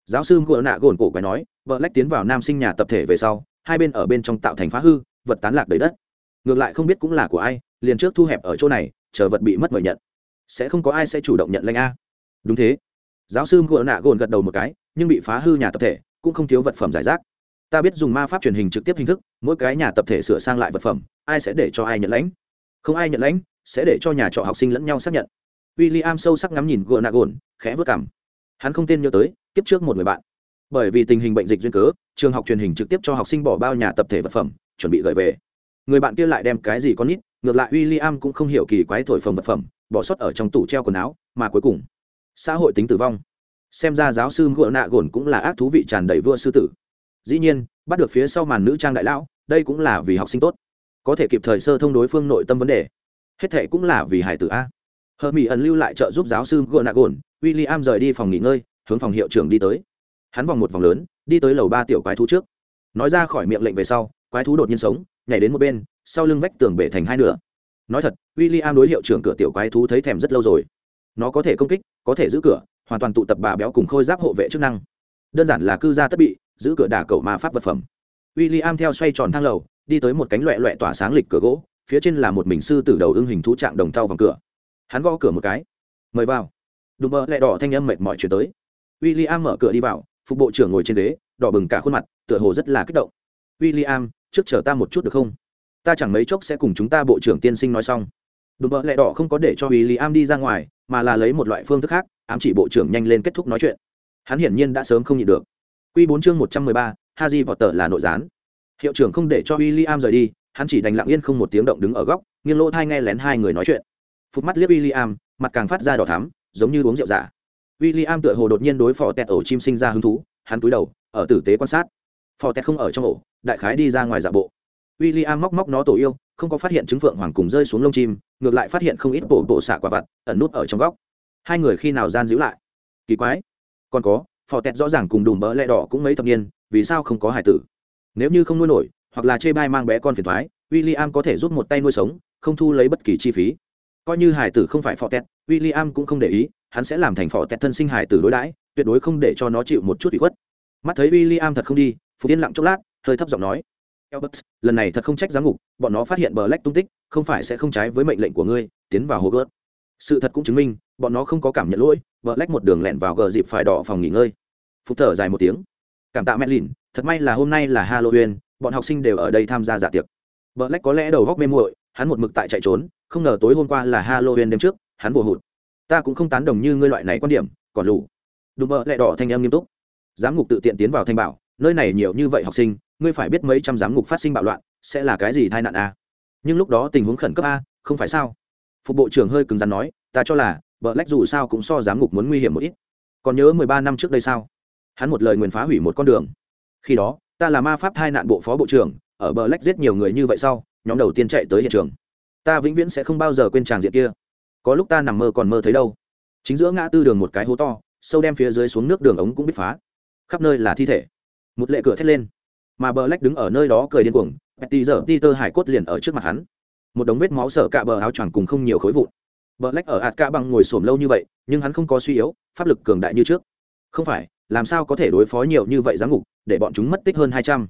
Speaker 1: Giáo sư ngựa nạ gồn cổ quái nói, vợ lách tiến vào nam sinh nhà tập thể về sau, hai bên ở bên trong tạo thành phá hư, vật tán lạc đầy đất. Ngược lại không biết cũng là của ai, liền trước thu hẹp ở chỗ này, chờ vật bị mất mời nhận. Sẽ không có ai sẽ chủ động nhận lệnh a. Đúng thế. Giáo sư ngựa nạ gồn gật đầu một cái, nhưng bị phá hư nhà tập thể, cũng không thiếu vật phẩm giải rác. Ta biết dùng ma pháp truyền hình trực tiếp hình thức, mỗi cái nhà tập thể sửa sang lại vật phẩm, ai sẽ để cho ai nhận lãnh? Không ai nhận lãnh, sẽ để cho nhà trọ học sinh lẫn nhau xác nhận w i l l i am sâu sắc ngắm nhìn gờ nạ gồn khẽ vớt cảm hắn không tên nhớ tới tiếp trước một người bạn. Bởi vì tình hình bệnh dịch duyên cớ, trường học truyền hình trực tiếp cho học sinh bỏ bao nhà tập thể vật phẩm, chuẩn bị gửi về. Người bạn kia lại đem cái gì con nít, ngược lại w i l l i am cũng không hiểu kỳ quái thổi phồng vật phẩm, bỏ sót ở trong tủ treo quần áo, mà cuối cùng, xã hội tính tử vong. Xem ra giáo sư ngựa nạ gồn cũng là ác thú vị tràn đầy vua sư tử. Dĩ nhiên, bắt được phía sau màn nữ trang đại lão, đây cũng là vì học sinh tốt. Có thể kịp thời sơ thông đối phương nội tâm vấn đề. Hết thệ cũng là vì hải tử a hờ mỹ ẩn lưu lại trợ giúp giáo sư gợ nạ gồn w i l l i am rời đi phòng nghỉ ngơi, hướng phòng hiệu trưởng đi tới. Hắn vòng một vòng lớn, đi tới lầu ba tiểu quái thú trước. Nói ra khỏi miệng lệnh về sau, quái thú đột nhiên sống, nhảy đến một bên, sau lưng vách tường bể thành hai nửa. Nói thật w i l l i am đối hiệu trưởng cửa tiểu quái thú thấy thèm rất lâu rồi. Nó có thể công kích, có thể giữ cửa, hoàn toàn tụ tập bà béo cùng khôi giáp hộ vệ chức năng. Đơn giản là cư gia tất bị, giữ cửa đả cầu ma pháp vật phẩm. W i l l i am theo xoay tròn thang lầu, đi tới một cánh loẹ loẹ tỏa sáng lịch cửa gỗ, phía trên là một mình sư từ đầu ưng hình thú trạng đồng thau vòng cửa hắn gõ cửa một cái. Mời vào. Đùm bơ lẹ đỏ thanh âm mệt mỏi chuyển tới. W i l l i am mở cửa đi vào, phục bộ trưởng ngồi trên ghế, đỏ bừng cả khuôn mặt, tựa hồ rất là kích động. W i l l i am trước chờ ta một chút được không? Ta chẳng mấy chốc sẽ cùng chúng ta bộ trưởng tiên sinh nói xong. Đùm bơ lẹ đỏ không có để cho w i l l i am đi ra ngoài, mà là lấy một loại phương thức khác, ám chỉ bộ trưởng nhanh lên kết thúc nói chuyện. Hắn hiển nhiên đã sớm không nhịn được. Q bốn chương một trăm mười ba, haji vào tờ là nội gián. Hiệu trưởng không để cho w i l l i am rời đi, hắn chỉ đành lặng yên không một tiếng động đứng ở góc, nghiêng lỗ thai nghe lén hai người nói chuyện phút mắt liếc w i l l i am mặt càng phát ra đỏ thắm, giống như uống rượu giả. W i l l i am tựa hồ đột nhiên đối phò tẹt ổ chim sinh ra hứng thú, hắn cúi đầu, ở tử tế quan sát. Phò tẹt không ở trong ổ, đại khái đi ra ngoài dạ bộ. W i l l i am móc móc nó tổ yêu, không có phát hiện trứng phượng hoàng cùng rơi xuống lông chim, ngược lại phát hiện không ít bộ bộ xạ quả vặt, ẩn nút ở trong góc. Hai người khi nào gian giữ lại? Kỳ quái. Còn có, phò tẹt rõ ràng cùng đùm bỡ lẹ đỏ cũng mấy thập niên, vì sao không có hải tử? Nếu như không nuôi nổi, hoặc là chê bai mang bé con phiền thoái w i l l i am có thể giúp một tay nuôi sống, không thu lấy bất kỳ chi phí coi như hải tử không phải phò tẹt w i l l i am cũng không để ý hắn sẽ làm thành phò tẹt thân sinh hải tử đối đãi tuyệt đối không để cho nó chịu một chút bị khuất mắt thấy w i l l i am thật không đi phú tiên lặng chốc lát hơi thấp giọng nói Elbert, lần này thật không trách giám ngục, bọn nó phát hiện bờ lách tung tích, không phải sẽ không trái với mệnh lệnh của ngươi, tiến vào hồ gớt. Sự thật cũng chứng minh, bọn nó không có cảm nhận lỗi, bờ lách một đường lẹn vào gờ dịp phải đỏ phòng nghỉ ngơi. phục thở dài một tiếng. Cảm tạ Medlin, thật may là hôm nay là Halloween, bọn học sinh đều ở đây tham gia dạ tiệc. Bờ lách có lẽ đầu góc mê muội, hắn một mực tại chạy trốn, không ngờ tối hôm qua là Halloween đêm trước, hắn vô hụt. Ta cũng không tán đồng như ngươi loại này quan điểm, còn lù. Đùm bờ lẹ đỏ thanh em nghiêm túc. Giám ngục tự tiện tiến vào thanh bảo, nơi này nhiều như vậy học sinh, ngươi phải biết mấy trăm giám ngục phát sinh bạo loạn sẽ là cái gì tai nạn a nhưng lúc đó tình huống khẩn cấp a không phải sao phục bộ trưởng hơi cứng rắn nói ta cho là bợ lách dù sao cũng so giám ngục muốn nguy hiểm một ít còn nhớ mười ba năm trước đây sao hắn một lời nguyền phá hủy một con đường khi đó ta là ma pháp thai nạn bộ phó bộ trưởng ở bờ lách giết nhiều người như vậy sau nhóm đầu tiên chạy tới hiện trường ta vĩnh viễn sẽ không bao giờ quên tràng diện kia. Có lúc ta nằm mơ còn mơ thấy đâu. Chính giữa ngã tư đường một cái hố to, sâu đem phía dưới xuống nước đường ống cũng biết phá. Khắp nơi là thi thể. Một lệ cửa thét lên. Mà bờ lách đứng ở nơi đó cười điên cuồng, petty giờ peter hải cốt liền ở trước mặt hắn. Một đống vết máu sợ cả bờ áo choàng cùng không nhiều khối vụn. Bờ lách ở ạt cả bằng ngồi xổm lâu như vậy, nhưng hắn không có suy yếu, pháp lực cường đại như trước. Không phải, làm sao có thể đối phó nhiều như vậy giám ngục, để bọn chúng mất tích hơn hai trăm.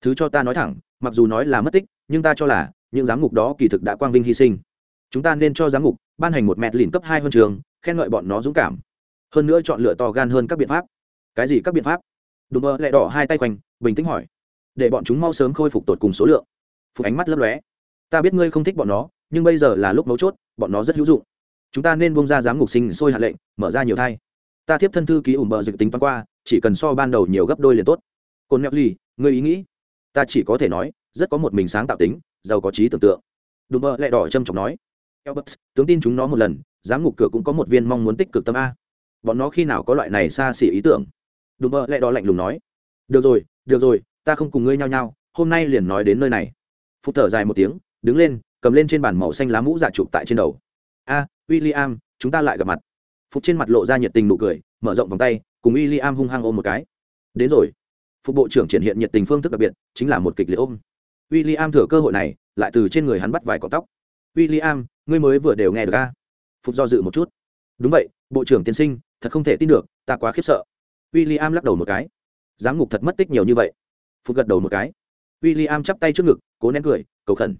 Speaker 1: Thứ cho ta nói thẳng, mặc dù nói là mất tích, nhưng ta cho là những giám ngục đó kỳ thực đã quang vinh hy sinh. Chúng ta nên cho giám ngục ban hành một mẹt lìn cấp hai huân trường, khen ngợi bọn nó dũng cảm. Hơn nữa chọn lựa to gan hơn các biện pháp. Cái gì các biện pháp? Đùm mơ lẹ đỏ hai tay quanh, bình tĩnh hỏi. Để bọn chúng mau sớm khôi phục tột cùng số lượng. Phục ánh mắt lấp lóe. Ta biết ngươi không thích bọn nó, nhưng bây giờ là lúc mấu chốt, bọn nó rất hữu dụng. Chúng ta nên bông ra giám ngục sinh sôi hạ lệnh, mở ra nhiều thai. Ta tiếp thân thư ký ủng bờ dịch tính toán qua, chỉ cần so ban đầu nhiều gấp đôi liền tốt. Cồn mẹo ly ngươi ý nghĩ? Ta chỉ có thể nói rất có một mình sáng tạo tính giàu có trí tưởng tượng. Đùm bơ lẹ đỏ trâm trọng nói Elbert, tướng tin chúng nó một lần giám ngục cửa cũng có một viên mong muốn tích cực tâm a. Bọn nó khi nào có loại này xa xỉ ý tưởng? Đùm bơ lẹ đỏ lạnh lùng nói được rồi được rồi ta không cùng ngươi nhau nhau hôm nay liền nói đến nơi này. Phục thở dài một tiếng đứng lên cầm lên trên bàn màu xanh lá mũ dạ chụp tại trên đầu. A William, chúng ta lại gặp mặt. Phục trên mặt lộ ra nhiệt tình nụ cười mở rộng vòng tay cùng William hung hăng ôm một cái. Đến rồi. Phục bộ trưởng triển hiện nhiệt tình phương thức đặc biệt chính là một kịch liệt ôm. William thừa cơ hội này lại từ trên người hắn bắt vài cọc tóc. William, ngươi mới vừa đều nghe được ca phục do dự một chút. Đúng vậy bộ trưởng tiên sinh thật không thể tin được ta quá khiếp sợ. William lắc đầu một cái. Giám ngục thật mất tích nhiều như vậy. Phục gật đầu một cái. William chắp tay trước ngực cố nén cười cầu khẩn.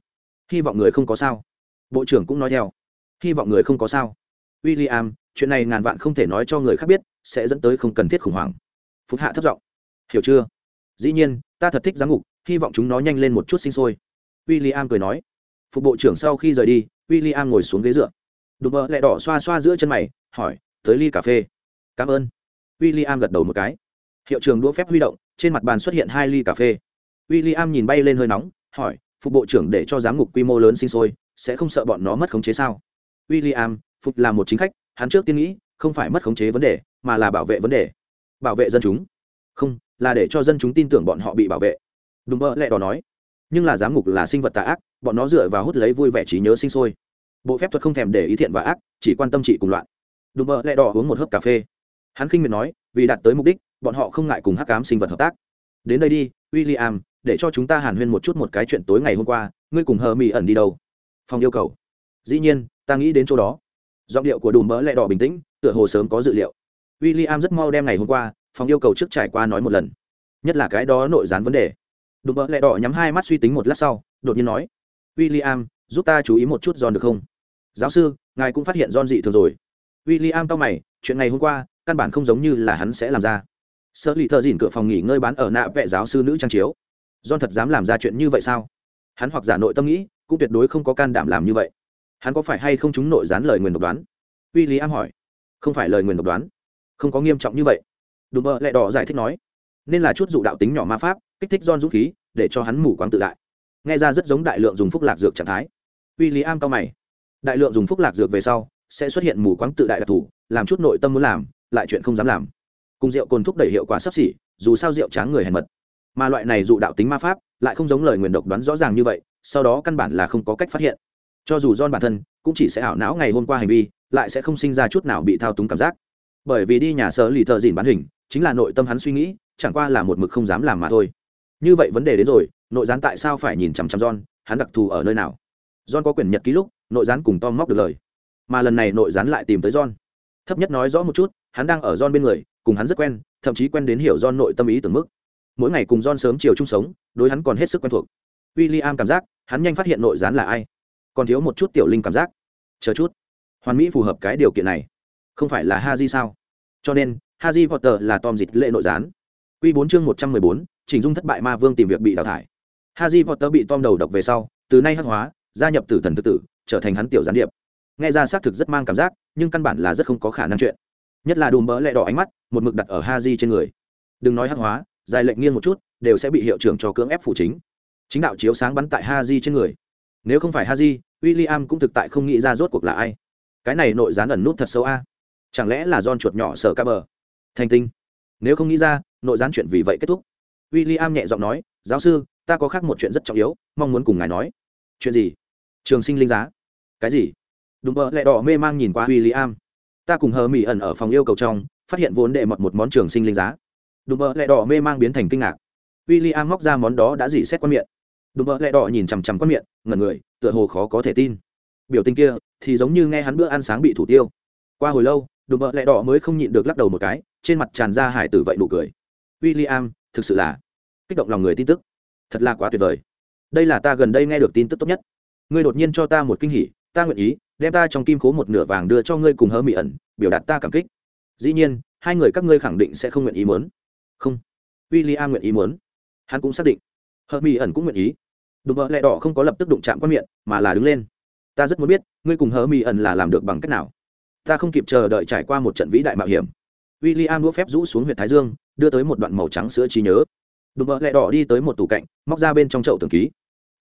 Speaker 1: Hy vọng người không có sao. Bộ trưởng cũng nói theo. Hy vọng người không có sao. William, chuyện này ngàn vạn không thể nói cho người khác biết sẽ dẫn tới không cần thiết khủng hoảng. Phục hạ thấp giọng. Hiểu chưa? Dĩ nhiên ta thật thích giám ngục hy vọng chúng nó nhanh lên một chút sinh sôi. William cười nói. Phục bộ trưởng sau khi rời đi William ngồi xuống ghế dựa. Đùm bơ lẹ đỏ xoa xoa giữa chân mày hỏi tới ly cà phê. Cảm ơn. William gật đầu một cái. Hiệu trường đũa phép huy động trên mặt bàn xuất hiện hai ly cà phê. William nhìn bay lên hơi nóng hỏi phục bộ trưởng để cho giám ngục quy mô lớn sinh sôi sẽ không sợ bọn nó mất khống chế sao? William, phục là một chính khách hắn trước tiên nghĩ không phải mất khống chế vấn đề mà là bảo vệ vấn đề. Bảo vệ dân chúng. Không là để cho dân chúng tin tưởng bọn họ bị bảo vệ đùm bơ lẹ đỏ nói, nhưng là giám ngục là sinh vật tà ác, bọn nó dựa vào hút lấy vui vẻ trí nhớ sinh sôi. Bộ phép thuật không thèm để ý thiện và ác, chỉ quan tâm trị cùng loạn. Đùm bơ lẹ đỏ uống một hớp cà phê. Hắn khinh miệt nói, vì đạt tới mục đích, bọn họ không ngại cùng hắc cám sinh vật hợp tác. Đến đây đi w i l l i am để cho chúng ta hàn huyên một chút một cái chuyện tối ngày hôm qua, ngươi cùng hờ mỹ ẩn đi đâu? Phòng yêu cầu. Dĩ nhiên, ta nghĩ đến chỗ đó. Giọng điệu của đùm bỡ lẹ đỏ bình tĩnh, tựa hồ sớm có dự liệu. W i l l i am rất mau đem ngày hôm qua, phòng yêu cầu trước trải qua nói một lần. Nhất là cái đó nội gián vấn đề đùm bỡ lẹ đỏ nhắm hai mắt suy tính một lát sau, đột nhiên nói w i l l i am giúp ta chú ý một chút giòn được không? Giáo sư, ngài cũng phát hiện giòn dị thường rồi. W i l l i am tao mày, chuyện ngày hôm qua, căn bản không giống như là hắn sẽ làm ra. Sợ lì thợ dìn cửa phòng nghỉ ngơi bán ở nạ vệ giáo sư nữ trang chiếu. John thật dám làm ra chuyện như vậy sao? Hắn hoặc giả nội tâm nghĩ, cũng tuyệt đối không có can đảm làm như vậy. Hắn có phải hay không chúng nội dán lời nguyền độc đoán? W i l l i am hỏi. Không phải lời nguyền độc đoán. Không có nghiêm trọng như vậy. Đùm bơ lẹ đỏ giải thích nói nên là chút dụ đạo tính nhỏ ma pháp, kích thích don dũng khí, để cho hắn mù quáng tự đại. Nghe ra rất giống đại lượng dùng phúc lạc dược trạng thái. W i l l i am cao mày. Đại lượng dùng phúc lạc dược về sau, sẽ xuất hiện mù quáng tự đại đặc thù, làm chút nội tâm muốn làm, lại chuyện không dám làm. Cùng rượu cồn thúc đẩy hiệu quả sắp xỉ, dù sao rượu tráng người hèn mật. Mà loại này dụ đạo tính ma pháp, lại không giống lời nguyền độc đoán rõ ràng như vậy, sau đó căn bản là không có cách phát hiện. Cho dù don bản thân, cũng chỉ sẽ ảo não ngày hôm qua hành vi, lại sẽ không sinh ra chút nào bị thao túng cảm giác. Bởi vì đi nhà sở lì thợ dìn bán hình, chính là nội tâm hắn suy nghĩ chẳng qua là một mực không dám làm mà thôi. Như vậy vấn đề đến rồi, nội gián tại sao phải nhìn chằm chằm john? Hắn đặc thù ở nơi nào? John có quyền nhật ký lúc, nội gián cùng tom móc được lời. Mà lần này nội gián lại tìm tới john. Thấp nhất nói rõ một chút, hắn đang ở john bên người, cùng hắn rất quen, thậm chí quen đến hiểu john nội tâm ý tưởng mức. Mỗi ngày cùng john sớm chiều chung sống, đối hắn còn hết sức quen thuộc. W i l l i am cảm giác, hắn nhanh phát hiện nội gián là ai. Còn thiếu một chút tiểu linh cảm giác. Chờ chút. Hoàn mỹ phù hợp cái điều kiện này. Không phải là ha di sao? Cho nên ha di potter là tom dịch lệ nội gián. Quy bốn chương một trăm mười bốn chỉnh dung thất bại ma vương tìm việc bị đào thải. Haji potter bị tom đầu độc về sau từ nay hắc hóa gia nhập tử thần tự tử trở thành hắn tiểu gián điệp. Nghe ra xác thực rất mang cảm giác nhưng căn bản là rất không có khả năng chuyện. Nhất là đùm bỡ lẹ đỏ ánh mắt một mực đặt ở Haji trên người. Đừng nói hắc hóa dài lệnh nghiêng một chút đều sẽ bị hiệu trưởng cho cưỡng ép phụ chính. Chính đạo chiếu sáng bắn tại Haji trên người. Nếu không phải Haji, William cũng thực tại không nghĩ ra rốt cuộc là ai. Cái này nội gián ẩn nút thật sâu a. Chẳng lẽ là John chuột nhỏ sở ca bờ? Thành tinh. Nếu không nghĩ ra nội gián chuyện vì vậy kết thúc. W i l l i am nhẹ giọng nói, giáo sư, ta có khác một chuyện rất trọng yếu, mong muốn cùng ngài nói. Chuyện gì? Trường sinh linh giá. Cái gì? Đúng bợ lẹ đỏ mê mang nhìn qua w i l l i am ta cùng hờ mỹ ẩn ở phòng yêu cầu trong, phát hiện vốn đệ mật một món trường sinh linh giá. Đùm bợ lẹ đỏ mê mang biến thành kinh ngạc. W i l l i am móc ra món đó đã dỉ xét quan miệng. Đùm bợ lẹ đỏ nhìn chằm chằm quan miệng, ngẩn người, tựa hồ khó có thể tin. Biểu tình kia thì giống như nghe hắn bữa ăn sáng bị thủ tiêu. Qua hồi lâu đùm bợ lẹ đỏ mới không nhịn được lắc đầu một cái, trên mặt tràn ra hải tử vậy nụ cười w i l l i am thực sự là kích động lòng người tin tức. Thật là quá tuyệt vời. Đây là ta gần đây nghe được tin tức tốt nhất. Ngươi đột nhiên cho ta một kinh hỉ, ta nguyện ý đem ta trong kim khố một nửa vàng đưa cho ngươi cùng hớ mỹ ẩn, biểu đạt ta cảm kích. Dĩ nhiên, hai người các ngươi khẳng định sẽ không nguyện ý muốn. Không. W i l l i am nguyện ý muốn. Hắn cũng xác định. Hờ mỹ ẩn cũng nguyện ý. Đùm bợ lẹ đỏ không có lập tức đụng chạm quan miệng, mà là đứng lên. Ta rất muốn biết, ngươi cùng hờ mỹ ẩn là làm được bằng cách nào? Ta không kịp chờ đợi trải qua một trận vĩ đại mạo hiểm. W i l l i am đũa phép rũ xuống h u y ệ t thái dương đưa tới một đoạn màu trắng sữa trí nhớ. Đùm bợ lẹ đỏ đi tới một tủ cạnh, móc ra bên trong chậu tường ký.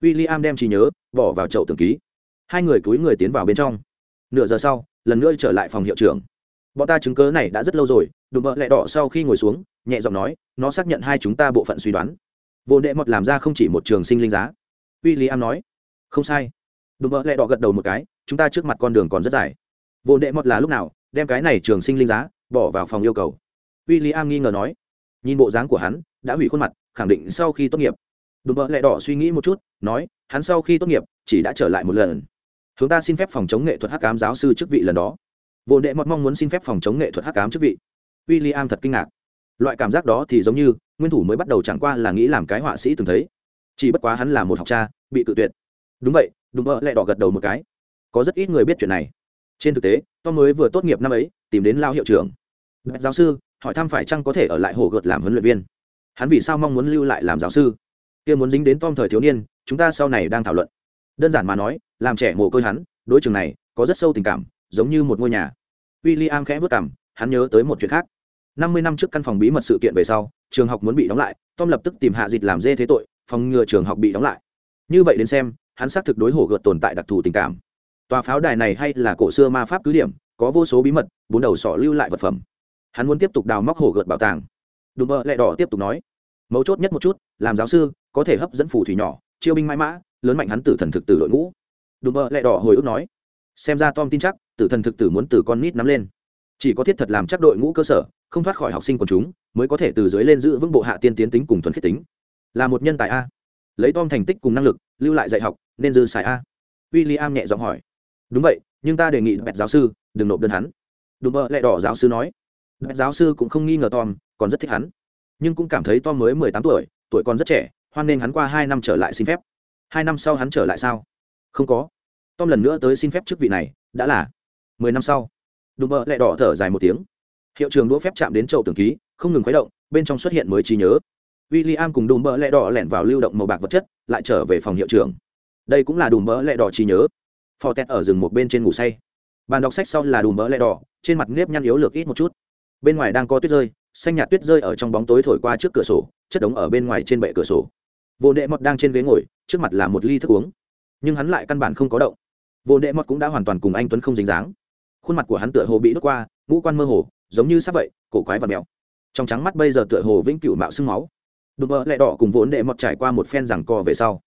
Speaker 1: W i l l i am đem trí nhớ bỏ vào chậu tường ký. Hai người cúi người tiến vào bên trong. Nửa giờ sau, lần nữa trở lại phòng hiệu trưởng. Bọn ta chứng cớ này đã rất lâu rồi đùm bợ lẹ đỏ sau khi ngồi xuống, nhẹ giọng nói, nó xác nhận hai chúng ta bộ phận suy đoán. Vô đệ mọt làm ra không chỉ một trường sinh linh giá. W i l l i am nói, không sai. Đùm bợ lẹ đỏ gật đầu một cái, chúng ta trước mặt con đường còn rất dài. Vô đệ mọt là lúc nào, đem cái này trường sinh linh giá bỏ vào phòng yêu cầu. W i l l i am nghi ngờ nói nhìn bộ dáng của hắn, đã hủy khuôn mặt, khẳng định sau khi tốt nghiệp. Đùm bợ lẹ đỏ suy nghĩ một chút, nói, hắn sau khi tốt nghiệp, chỉ đã trở lại một lần. Chúng ta xin phép phòng chống nghệ thuật hắc cám giáo sư chức vị lần đó. Vô đệ mọt mong muốn xin phép phòng chống nghệ thuật hắc cám chức vị. W i l l i am thật kinh ngạc. Loại cảm giác đó thì giống như, nguyên thủ mới bắt đầu chẳng qua là nghĩ làm cái họa sĩ từng thấy. Chỉ bất quá hắn là một học cha, bị tự tuyệt. Đúng vậy, đùm bợ lẹ đỏ gật đầu một cái. Có rất ít người biết chuyện này. Trên thực tế, tom mới vừa tốt nghiệp năm ấy, tìm đến lao hiệu trưởng. Giáo sư hỏi thăm phải chăng có thể ở lại hồ gợt làm huấn luyện viên. Hắn vì sao mong muốn lưu lại làm giáo sư? Kia muốn dính đến tom thời thiếu niên, chúng ta sau này đang thảo luận. Đơn giản mà nói, làm trẻ mồ côi hắn, đối trường này, có rất sâu tình cảm, giống như một ngôi nhà. W i l l i am khẽ vất cảm hắn nhớ tới một chuyện khác. Năm mươi năm trước căn phòng bí mật sự kiện về sau, trường học muốn bị đóng lại, tom lập tức tìm hạ dịch làm dê thế tội, phòng ngừa trường học bị đóng lại. Như vậy đến xem, hắn xác thực đối hổ gợt tồn tại đặc thù tình cảm. Tòa pháo đài này hay là cổ xưa ma pháp cứ điểm, có vô số bí mật, bốn đầu sọ lưu lại vật phẩm hắn muốn tiếp tục đào móc hổ gợt bảo tàng. Đùm bợ lẹ đỏ tiếp tục nói, mấu chốt nhất một chút, làm giáo sư, có thể hấp dẫn phù thủy nhỏ, chiêu binh mãi mã, lớn mạnh hắn tử thần thực tử đội ngũ. Đùm bợ lẹ đỏ hồi ức nói, xem ra tom tin chắc, tử thần thực tử muốn từ con nít nắm lên. Chỉ có thiết thật làm chắc đội ngũ cơ sở, không thoát khỏi học sinh của chúng, mới có thể từ dưới lên giữ vững bộ hạ tiên tiến tính cùng thuần khiết tính. Là một nhân tài a. Lấy tom thành tích cùng năng lực, lưu lại dạy học, nên dư xài a. W i l l i am nhẹ giọng hỏi, đúng vậy, nhưng ta đề nghị bẹt giáo sư, đừng nộp đơn hắn. Đùm bợ lẹ đỏ giáo sư nói giáo sư cũng không nghi ngờ tom, còn rất thích hắn. Nhưng cũng cảm thấy tom mới mười tám tuổi tuổi còn rất trẻ, hoan nên hắn qua hai năm trở lại xin phép. Hai năm sau hắn trở lại sao? Không có. Tom lần nữa tới xin phép chức vị này, đã là mười năm sau. Đùm bợ lẹ đỏ thở dài một tiếng. Hiệu trường đũa phép chạm đến chậu tường ký, không ngừng khuấy động, bên trong xuất hiện mới trí nhớ. W i l l i am cùng đùm bợ lẹ đỏ lẻn vào lưu động màu bạc vật chất, lại trở về phòng hiệu trường đây cũng là đùm bợ lẹ đỏ trí nhớ. Phò ở rừng một bên trên ngủ say. Bàn đọc sách sau là đùm bợ lẹ đỏ, trên mặt nếp nhăn yếu lược ít một chút bên ngoài đang có tuyết rơi, xanh nhạt tuyết rơi ở trong bóng tối thổi qua trước cửa sổ, chất đống ở bên ngoài trên bệ cửa sổ. Vô đệ mọt đang trên ghế ngồi, trước mặt là một ly thức uống. Nhưng hắn lại căn bản không có động. Vô đệ mọt cũng đã hoàn toàn cùng anh tuấn không dính dáng. Khuôn mặt của hắn tựa hồ bị đốt qua, ngũ quan mơ hồ, giống như sắp vậy, cổ quái và mèo. Trong trắng mắt bây giờ tựa hồ vĩnh cửu mạo sưng máu. Đụng vợ lẹ đỏ cùng vốn đệ mọt trải qua một phen rằng co về sau.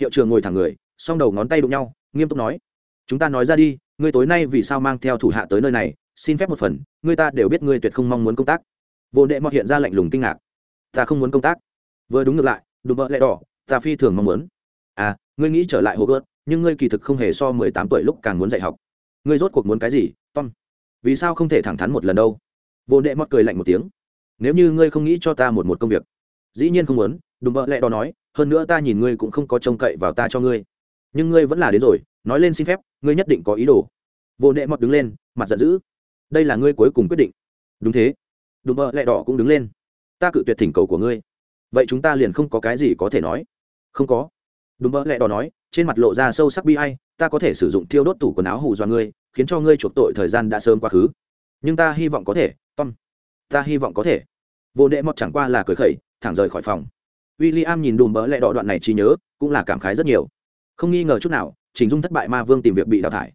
Speaker 1: Hiệu trường ngồi thẳng người, song đầu ngón tay đụng nhau, nghiêm túc nói, chúng ta nói ra đi, ngươi tối nay vì sao mang theo thủ hạ tới nơi này xin phép một phần, người ta đều biết ngươi tuyệt không mong muốn công tác. Vô đệ mọt hiện ra lạnh lùng kinh ngạc. Ta không muốn công tác. Vừa đúng ngược lại, đùm bợ lẹ đỏ, ta phi thường mong muốn. À ngươi nghĩ trở lại hồ gớt nhưng ngươi kỳ thực không hề so mười tám tuổi lúc càng muốn dạy học. Ngươi rốt cuộc muốn cái gì, tom? Vì sao không thể thẳng thắn một lần đâu? Vô đệ mọt cười lạnh một tiếng. Nếu như ngươi không nghĩ cho ta một một công việc, dĩ nhiên không muốn, đùm bợ lẹ đó nói, hơn nữa ta nhìn ngươi cũng không có trông cậy vào ta cho ngươi. Nhưng ngươi vẫn là đến rồi, nói lên xin phép, ngươi nhất định có ý đồ. Vô đệ mọt đứng lên, mặt giận dữ đây là ngươi cuối cùng quyết định. Đúng thế. Đùm bợ lẹ đỏ cũng đứng lên. Ta cự tuyệt thỉnh cầu của ngươi. Vậy chúng ta liền không có cái gì có thể nói. Không có. Đùm bợ lẹ đỏ nói, trên mặt lộ ra sâu sắc bi ai. ta có thể sử dụng thiêu đốt tủ quần áo hù dọa ngươi, khiến cho ngươi chuộc tội thời gian đã sớm quá khứ. Nhưng ta hy vọng có thể, tom. Ta hy vọng có thể. Vô đệ mọt chẳng qua là cười khẩy, thẳng rời khỏi phòng. W i l l i am nhìn đùm bỡ lẹ đỏ đoạn này trí nhớ, cũng là cảm khái rất nhiều. Không nghi ngờ chút nào, trình dung thất bại ma vương tìm việc bị đào thải.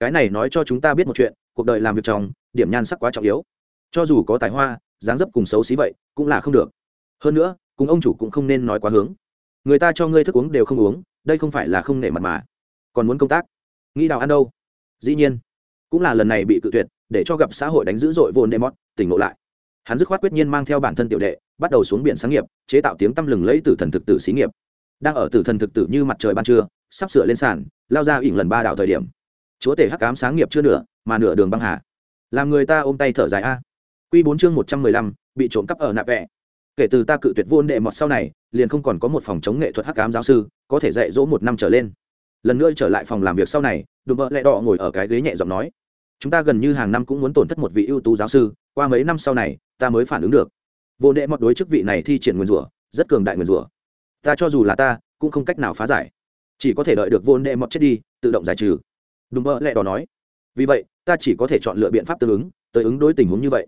Speaker 1: Cái này nói cho chúng ta biết một chuyện cuộc đời làm việc trong, điểm nhan sắc quá trọng yếu. Cho dù có tài hoa, dáng dấp cùng xấu xí vậy, cũng là không được. Hơn nữa, cùng ông chủ cũng không nên nói quá hướng. Người ta cho ngươi thức uống đều không uống, đây không phải là không nể mặt mà. Còn muốn công tác? Nghĩ đào ăn đâu? Dĩ nhiên. Cũng là lần này bị cự tuyệt, để cho gặp xã hội đánh dữ dội vồn đệ mót tỉnh ngộ lại. Hắn dứt khoát quyết nhiên mang theo bản thân tiểu đệ, bắt đầu xuống biển sáng nghiệp, chế tạo tiếng tăm lừng lấy từ thần thực tử xí nghiệp. Đang ở tử thần thực tử như mặt trời ban trưa, sắp sửa lên sàn, lao ra ỉn lần ba đảo thời điểm chúa tể hắc cám sáng nghiệp chưa nửa, mà nửa đường băng hà. Làm người ta ôm tay thở dài a. Q bốn chương một trăm mười lăm, bị trộm cắp ở nạp vẹ. Kể từ ta cự tuyệt vô đệ mọt sau này, liền không còn có một phòng chống nghệ thuật hắc cám giáo sư, có thể dạy dỗ một năm trở lên. Lần nữa trở lại phòng làm việc sau này, đùm bợ lẹ đỏ ngồi ở cái ghế nhẹ giọng nói. Chúng ta gần như hàng năm cũng muốn tổn thất một vị ưu tú giáo sư, qua mấy năm sau này, ta mới phản ứng được. Vô đệ mọt đối chức vị này thi triển nguyên rủa, rất cường đại nguyên rủa. Ta cho dù là ta, cũng không cách nào phá giải. Chỉ có thể đợi được vô đệ mọt chết đi, tự động giải trừ đùm bợ lẹ đỏ nói, vì vậy, ta chỉ có thể chọn lựa biện pháp tương ứng, tới ứng đối tình huống như vậy.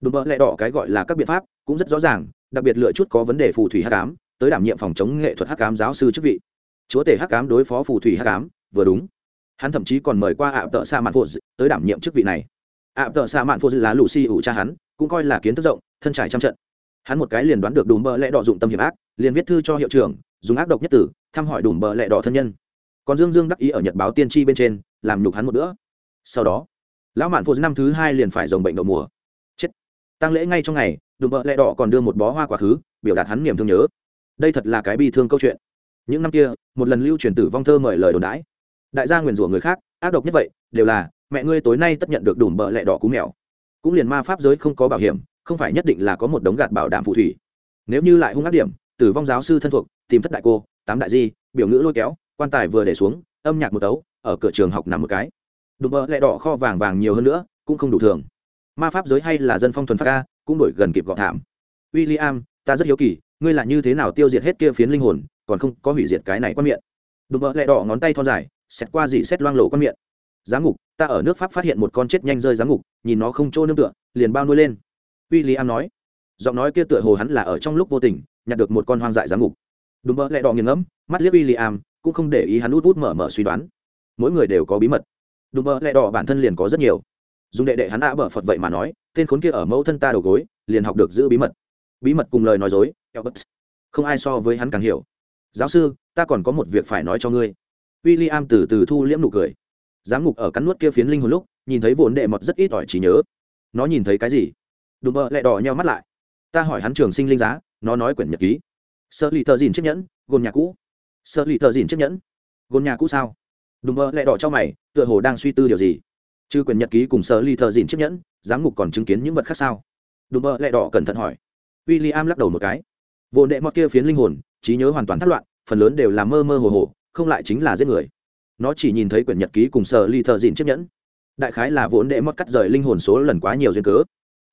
Speaker 1: Đùm bợ lẹ đỏ cái gọi là các biện pháp cũng rất rõ ràng, đặc biệt lựa chút có vấn đề phù thủy hắc ám, tới đảm nhiệm phòng chống nghệ thuật hắc ám giáo sư chức vị. Chúa tể hắc ám đối phó phù thủy hắc ám, vừa đúng. Hắn thậm chí còn mời qua ạ tợ sa mạn phụ tới đảm nhiệm chức vị này. Ạ tợ sa mạn phụ là lù xì ủ cha hắn, cũng coi là kiến thức rộng, thân trải trăm trận. Hắn một cái liền đoán được đùm bợ lẹ đỏ dụng tâm hiểm ác, liền viết thư cho hiệu trưởng, dùng ác độc nhất tử, thăm hỏi đùm bợ lẹ đỏ thân nhân còn dương dương đắc ý ở nhật báo tiên tri bên trên, làm nhục hắn một bữa. Sau đó, lão mạn phụ năm thứ hai liền phải dòng bệnh đậu mùa. Chết. Tăng lễ ngay trong ngày, đùm bợ lẹ đỏ còn đưa một bó hoa quá khứ, biểu đạt hắn niềm thương nhớ. Đây thật là cái bi thương câu chuyện. Những năm kia, một lần lưu truyền tử vong thơ mời lời đồn đãi. Đại gia nguyền rủa người khác, ác độc nhất vậy, đều là, mẹ ngươi tối nay tất nhận được đùm bợ lẹ đỏ cú mèo. Cũng liền ma pháp giới không có bảo hiểm, không phải nhất định là có một đống gạt bảo đảm phù thủy. Nếu như lại hung ác điểm, tử vong giáo sư thân thuộc, tìm thất đại cô, tám đại di, biểu ngữ lôi kéo quan tài vừa để xuống âm nhạc một tấu ở cửa trường học nằm một cái. Đùm bợ lẹ đỏ kho vàng vàng nhiều hơn nữa cũng không đủ thường. Ma pháp giới hay là dân phong thuần pháp ca cũng đổi gần kịp gọn thảm. William, ta rất hiếu kỳ ngươi là như thế nào tiêu diệt hết kia phiến linh hồn còn không có hủy diệt cái này quan miệng? Đùm bợ lẹ đỏ ngón tay thon dài xét qua dị xét loang lộ quan miệng. Giám ngục ta ở nước pháp phát hiện một con chết nhanh rơi giám ngục nhìn nó không trôi nương tựa liền bao nuôi lên. William nói. Giọng nói kia tựa hồ hắn là ở trong lúc vô tình nhặt được một con hoang dại giám ngục. Đùm bợ lẹ đỏ nghiền ngẫm mắt liếc William cũng không để ý hắn út út mở mở suy đoán. Mỗi người đều có bí mật. Đùm bơ lẹ đỏ bản thân liền có rất nhiều. Dùng đệ đệ hắn đã bở phật vậy mà nói, tên khốn kia ở mẫu thân ta đầu gối, liền học được giữ bí mật. Bí mật cùng lời nói dối không ai so với hắn càng hiểu. Giáo sư, ta còn có một việc phải nói cho ngươi. W i l l i am từ từ thu liễm nụ cười. Giám ngục ở cắn nuốt kia phiến linh hồn lúc, nhìn thấy vốn đệ mọt rất ít ỏi trí nhớ. Nó nhìn thấy cái gì? Đùm bơ lại đỏ nhau mắt lại. Ta hỏi hắn trường sinh linh giá, nó nói quyển nhật ký. Sợ lì thợ dìn chiếc nhẫn, gồm nhà cũ sợ lì thợ dìn chiếc nhẫn. Gồm nhà cũ sao? Đùm mơ lại đỏ cho mày, tựa hồ đang suy tư điều gì. Chứ quyển nhật ký cùng sợ lì thợ dìn chiếc nhẫn, giám ngục còn chứng kiến những vật khác sao? Đùm mơ lại đỏ cẩn thận hỏi. W i l l i am lắc đầu một cái. Vô đệ mọt kia phiến linh hồn, trí nhớ hoàn toàn thất loạn, phần lớn đều là mơ mơ hồ hồ, không lại chính là giết người. Nó chỉ nhìn thấy quyển nhật ký cùng sợ lì thợ dìn chiếc nhẫn. Đại khái là vốn đệ mất cắt rời linh hồn số lần quá nhiều duyên cớ.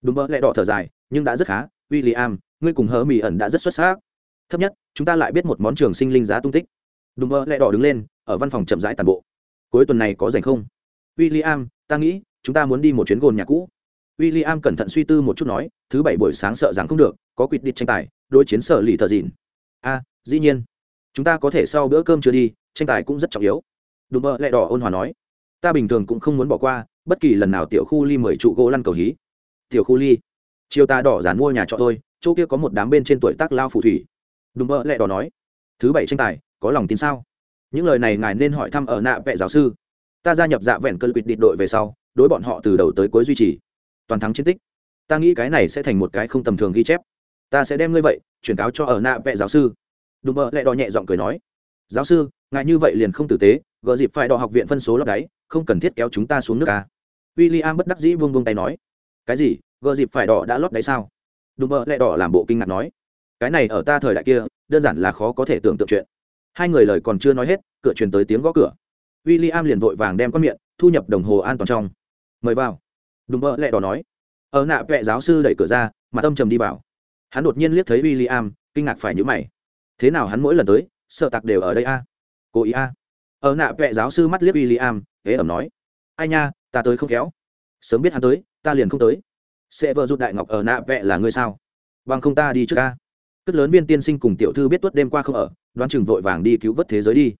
Speaker 1: Đúng mơ lại đỏ thở dài, nhưng đã rất khá. W i l l i am ngươi cùng hớ mỹ ẩn đã rất xuất sắc thấp nhất chúng ta lại biết một món trường sinh linh giá tung tích. Đùm mơ lẽ đỏ đứng lên ở văn phòng chậm rãi tàn bộ. Cuối tuần này có rảnh không? W i l l i am ta nghĩ chúng ta muốn đi một chuyến gồn nhà cũ. W i l l i am cẩn thận suy tư một chút nói thứ bảy buổi sáng sợ rằng không được có quyết định tranh tài đôi chiến sở lì thợ dìn a dĩ nhiên. Chúng ta có thể sau bữa cơm chưa đi tranh tài cũng rất trọng yếu. Đùm mơ lẹ đỏ ôn hòa nói. Ta bình thường cũng không muốn bỏ qua bất kỳ lần nào tiểu khu ly mười trụ gỗ lăn cầu hí. Tiểu khu ly. Chiều ta đỏ dán mua nhà trọ thôi, chỗ kia có một đám bên trên tuổi tác lao phù thủy đúng mơ lẹ đỏ nói, thứ bảy tranh tài, có lòng tin sao? Những lời này ngài nên hỏi thăm ở nạ vệ giáo sư. Ta gia nhập dạ vẹn cơn quỵt địch đội về sau, đối bọn họ từ đầu tới cuối duy trì. Toàn thắng chiến tích. Ta nghĩ cái này sẽ thành một cái không tầm thường ghi chép. Ta sẽ đem ngươi vậy, chuyển cáo cho ở nạ vệ giáo sư. Đùm mơ lẹ đỏ nhẹ giọng cười nói, giáo sư, ngài như vậy liền không tử tế gợ dịp phải đỏ học viện phân số lấp đáy, không cần thiết kéo chúng ta xuống nước à? ta w i l l i am bất đắc dĩ vương vương tay nói, cái gì? Gợ dịp phải đỏ đã lót đáy sao? Đùm mơ lẹ đỏ làm bộ kinh ngạc nói cái này ở ta thời đại kia, đơn giản là khó có thể tưởng tượng chuyện. Hai người lời còn chưa nói hết, cửa truyền tới tiếng gõ cửa. W i l l i am liền vội vàng đem con miệng thu nhập đồng hồ an toàn trong. Mời vào. Đùm bơ lẹ đỏ nói. Ở nạ vệ giáo sư đẩy cửa ra mà tâm trầm đi vào. Hắn đột nhiên liếc thấy w i l l i am kinh ngạc phải nhữ mày. Thế nào hắn mỗi lần tới, sợ tặc đều ở đây a? Cố ý a? Ở nạ vệ giáo sư mắt liếc w i l l i am ế ẩm nói. Ai nha, ta tới không khéo. Sớm biết hắn tới, ta liền không tới. Sẽ vợ rụt đại ngọc ở nạ vệ là ngươi sao? Bằng không ta đi trước a cất lớn viên tiên sinh cùng tiểu thư biết tuất đêm qua không ở, đoán chừng vội vàng đi cứu vớt thế giới đi.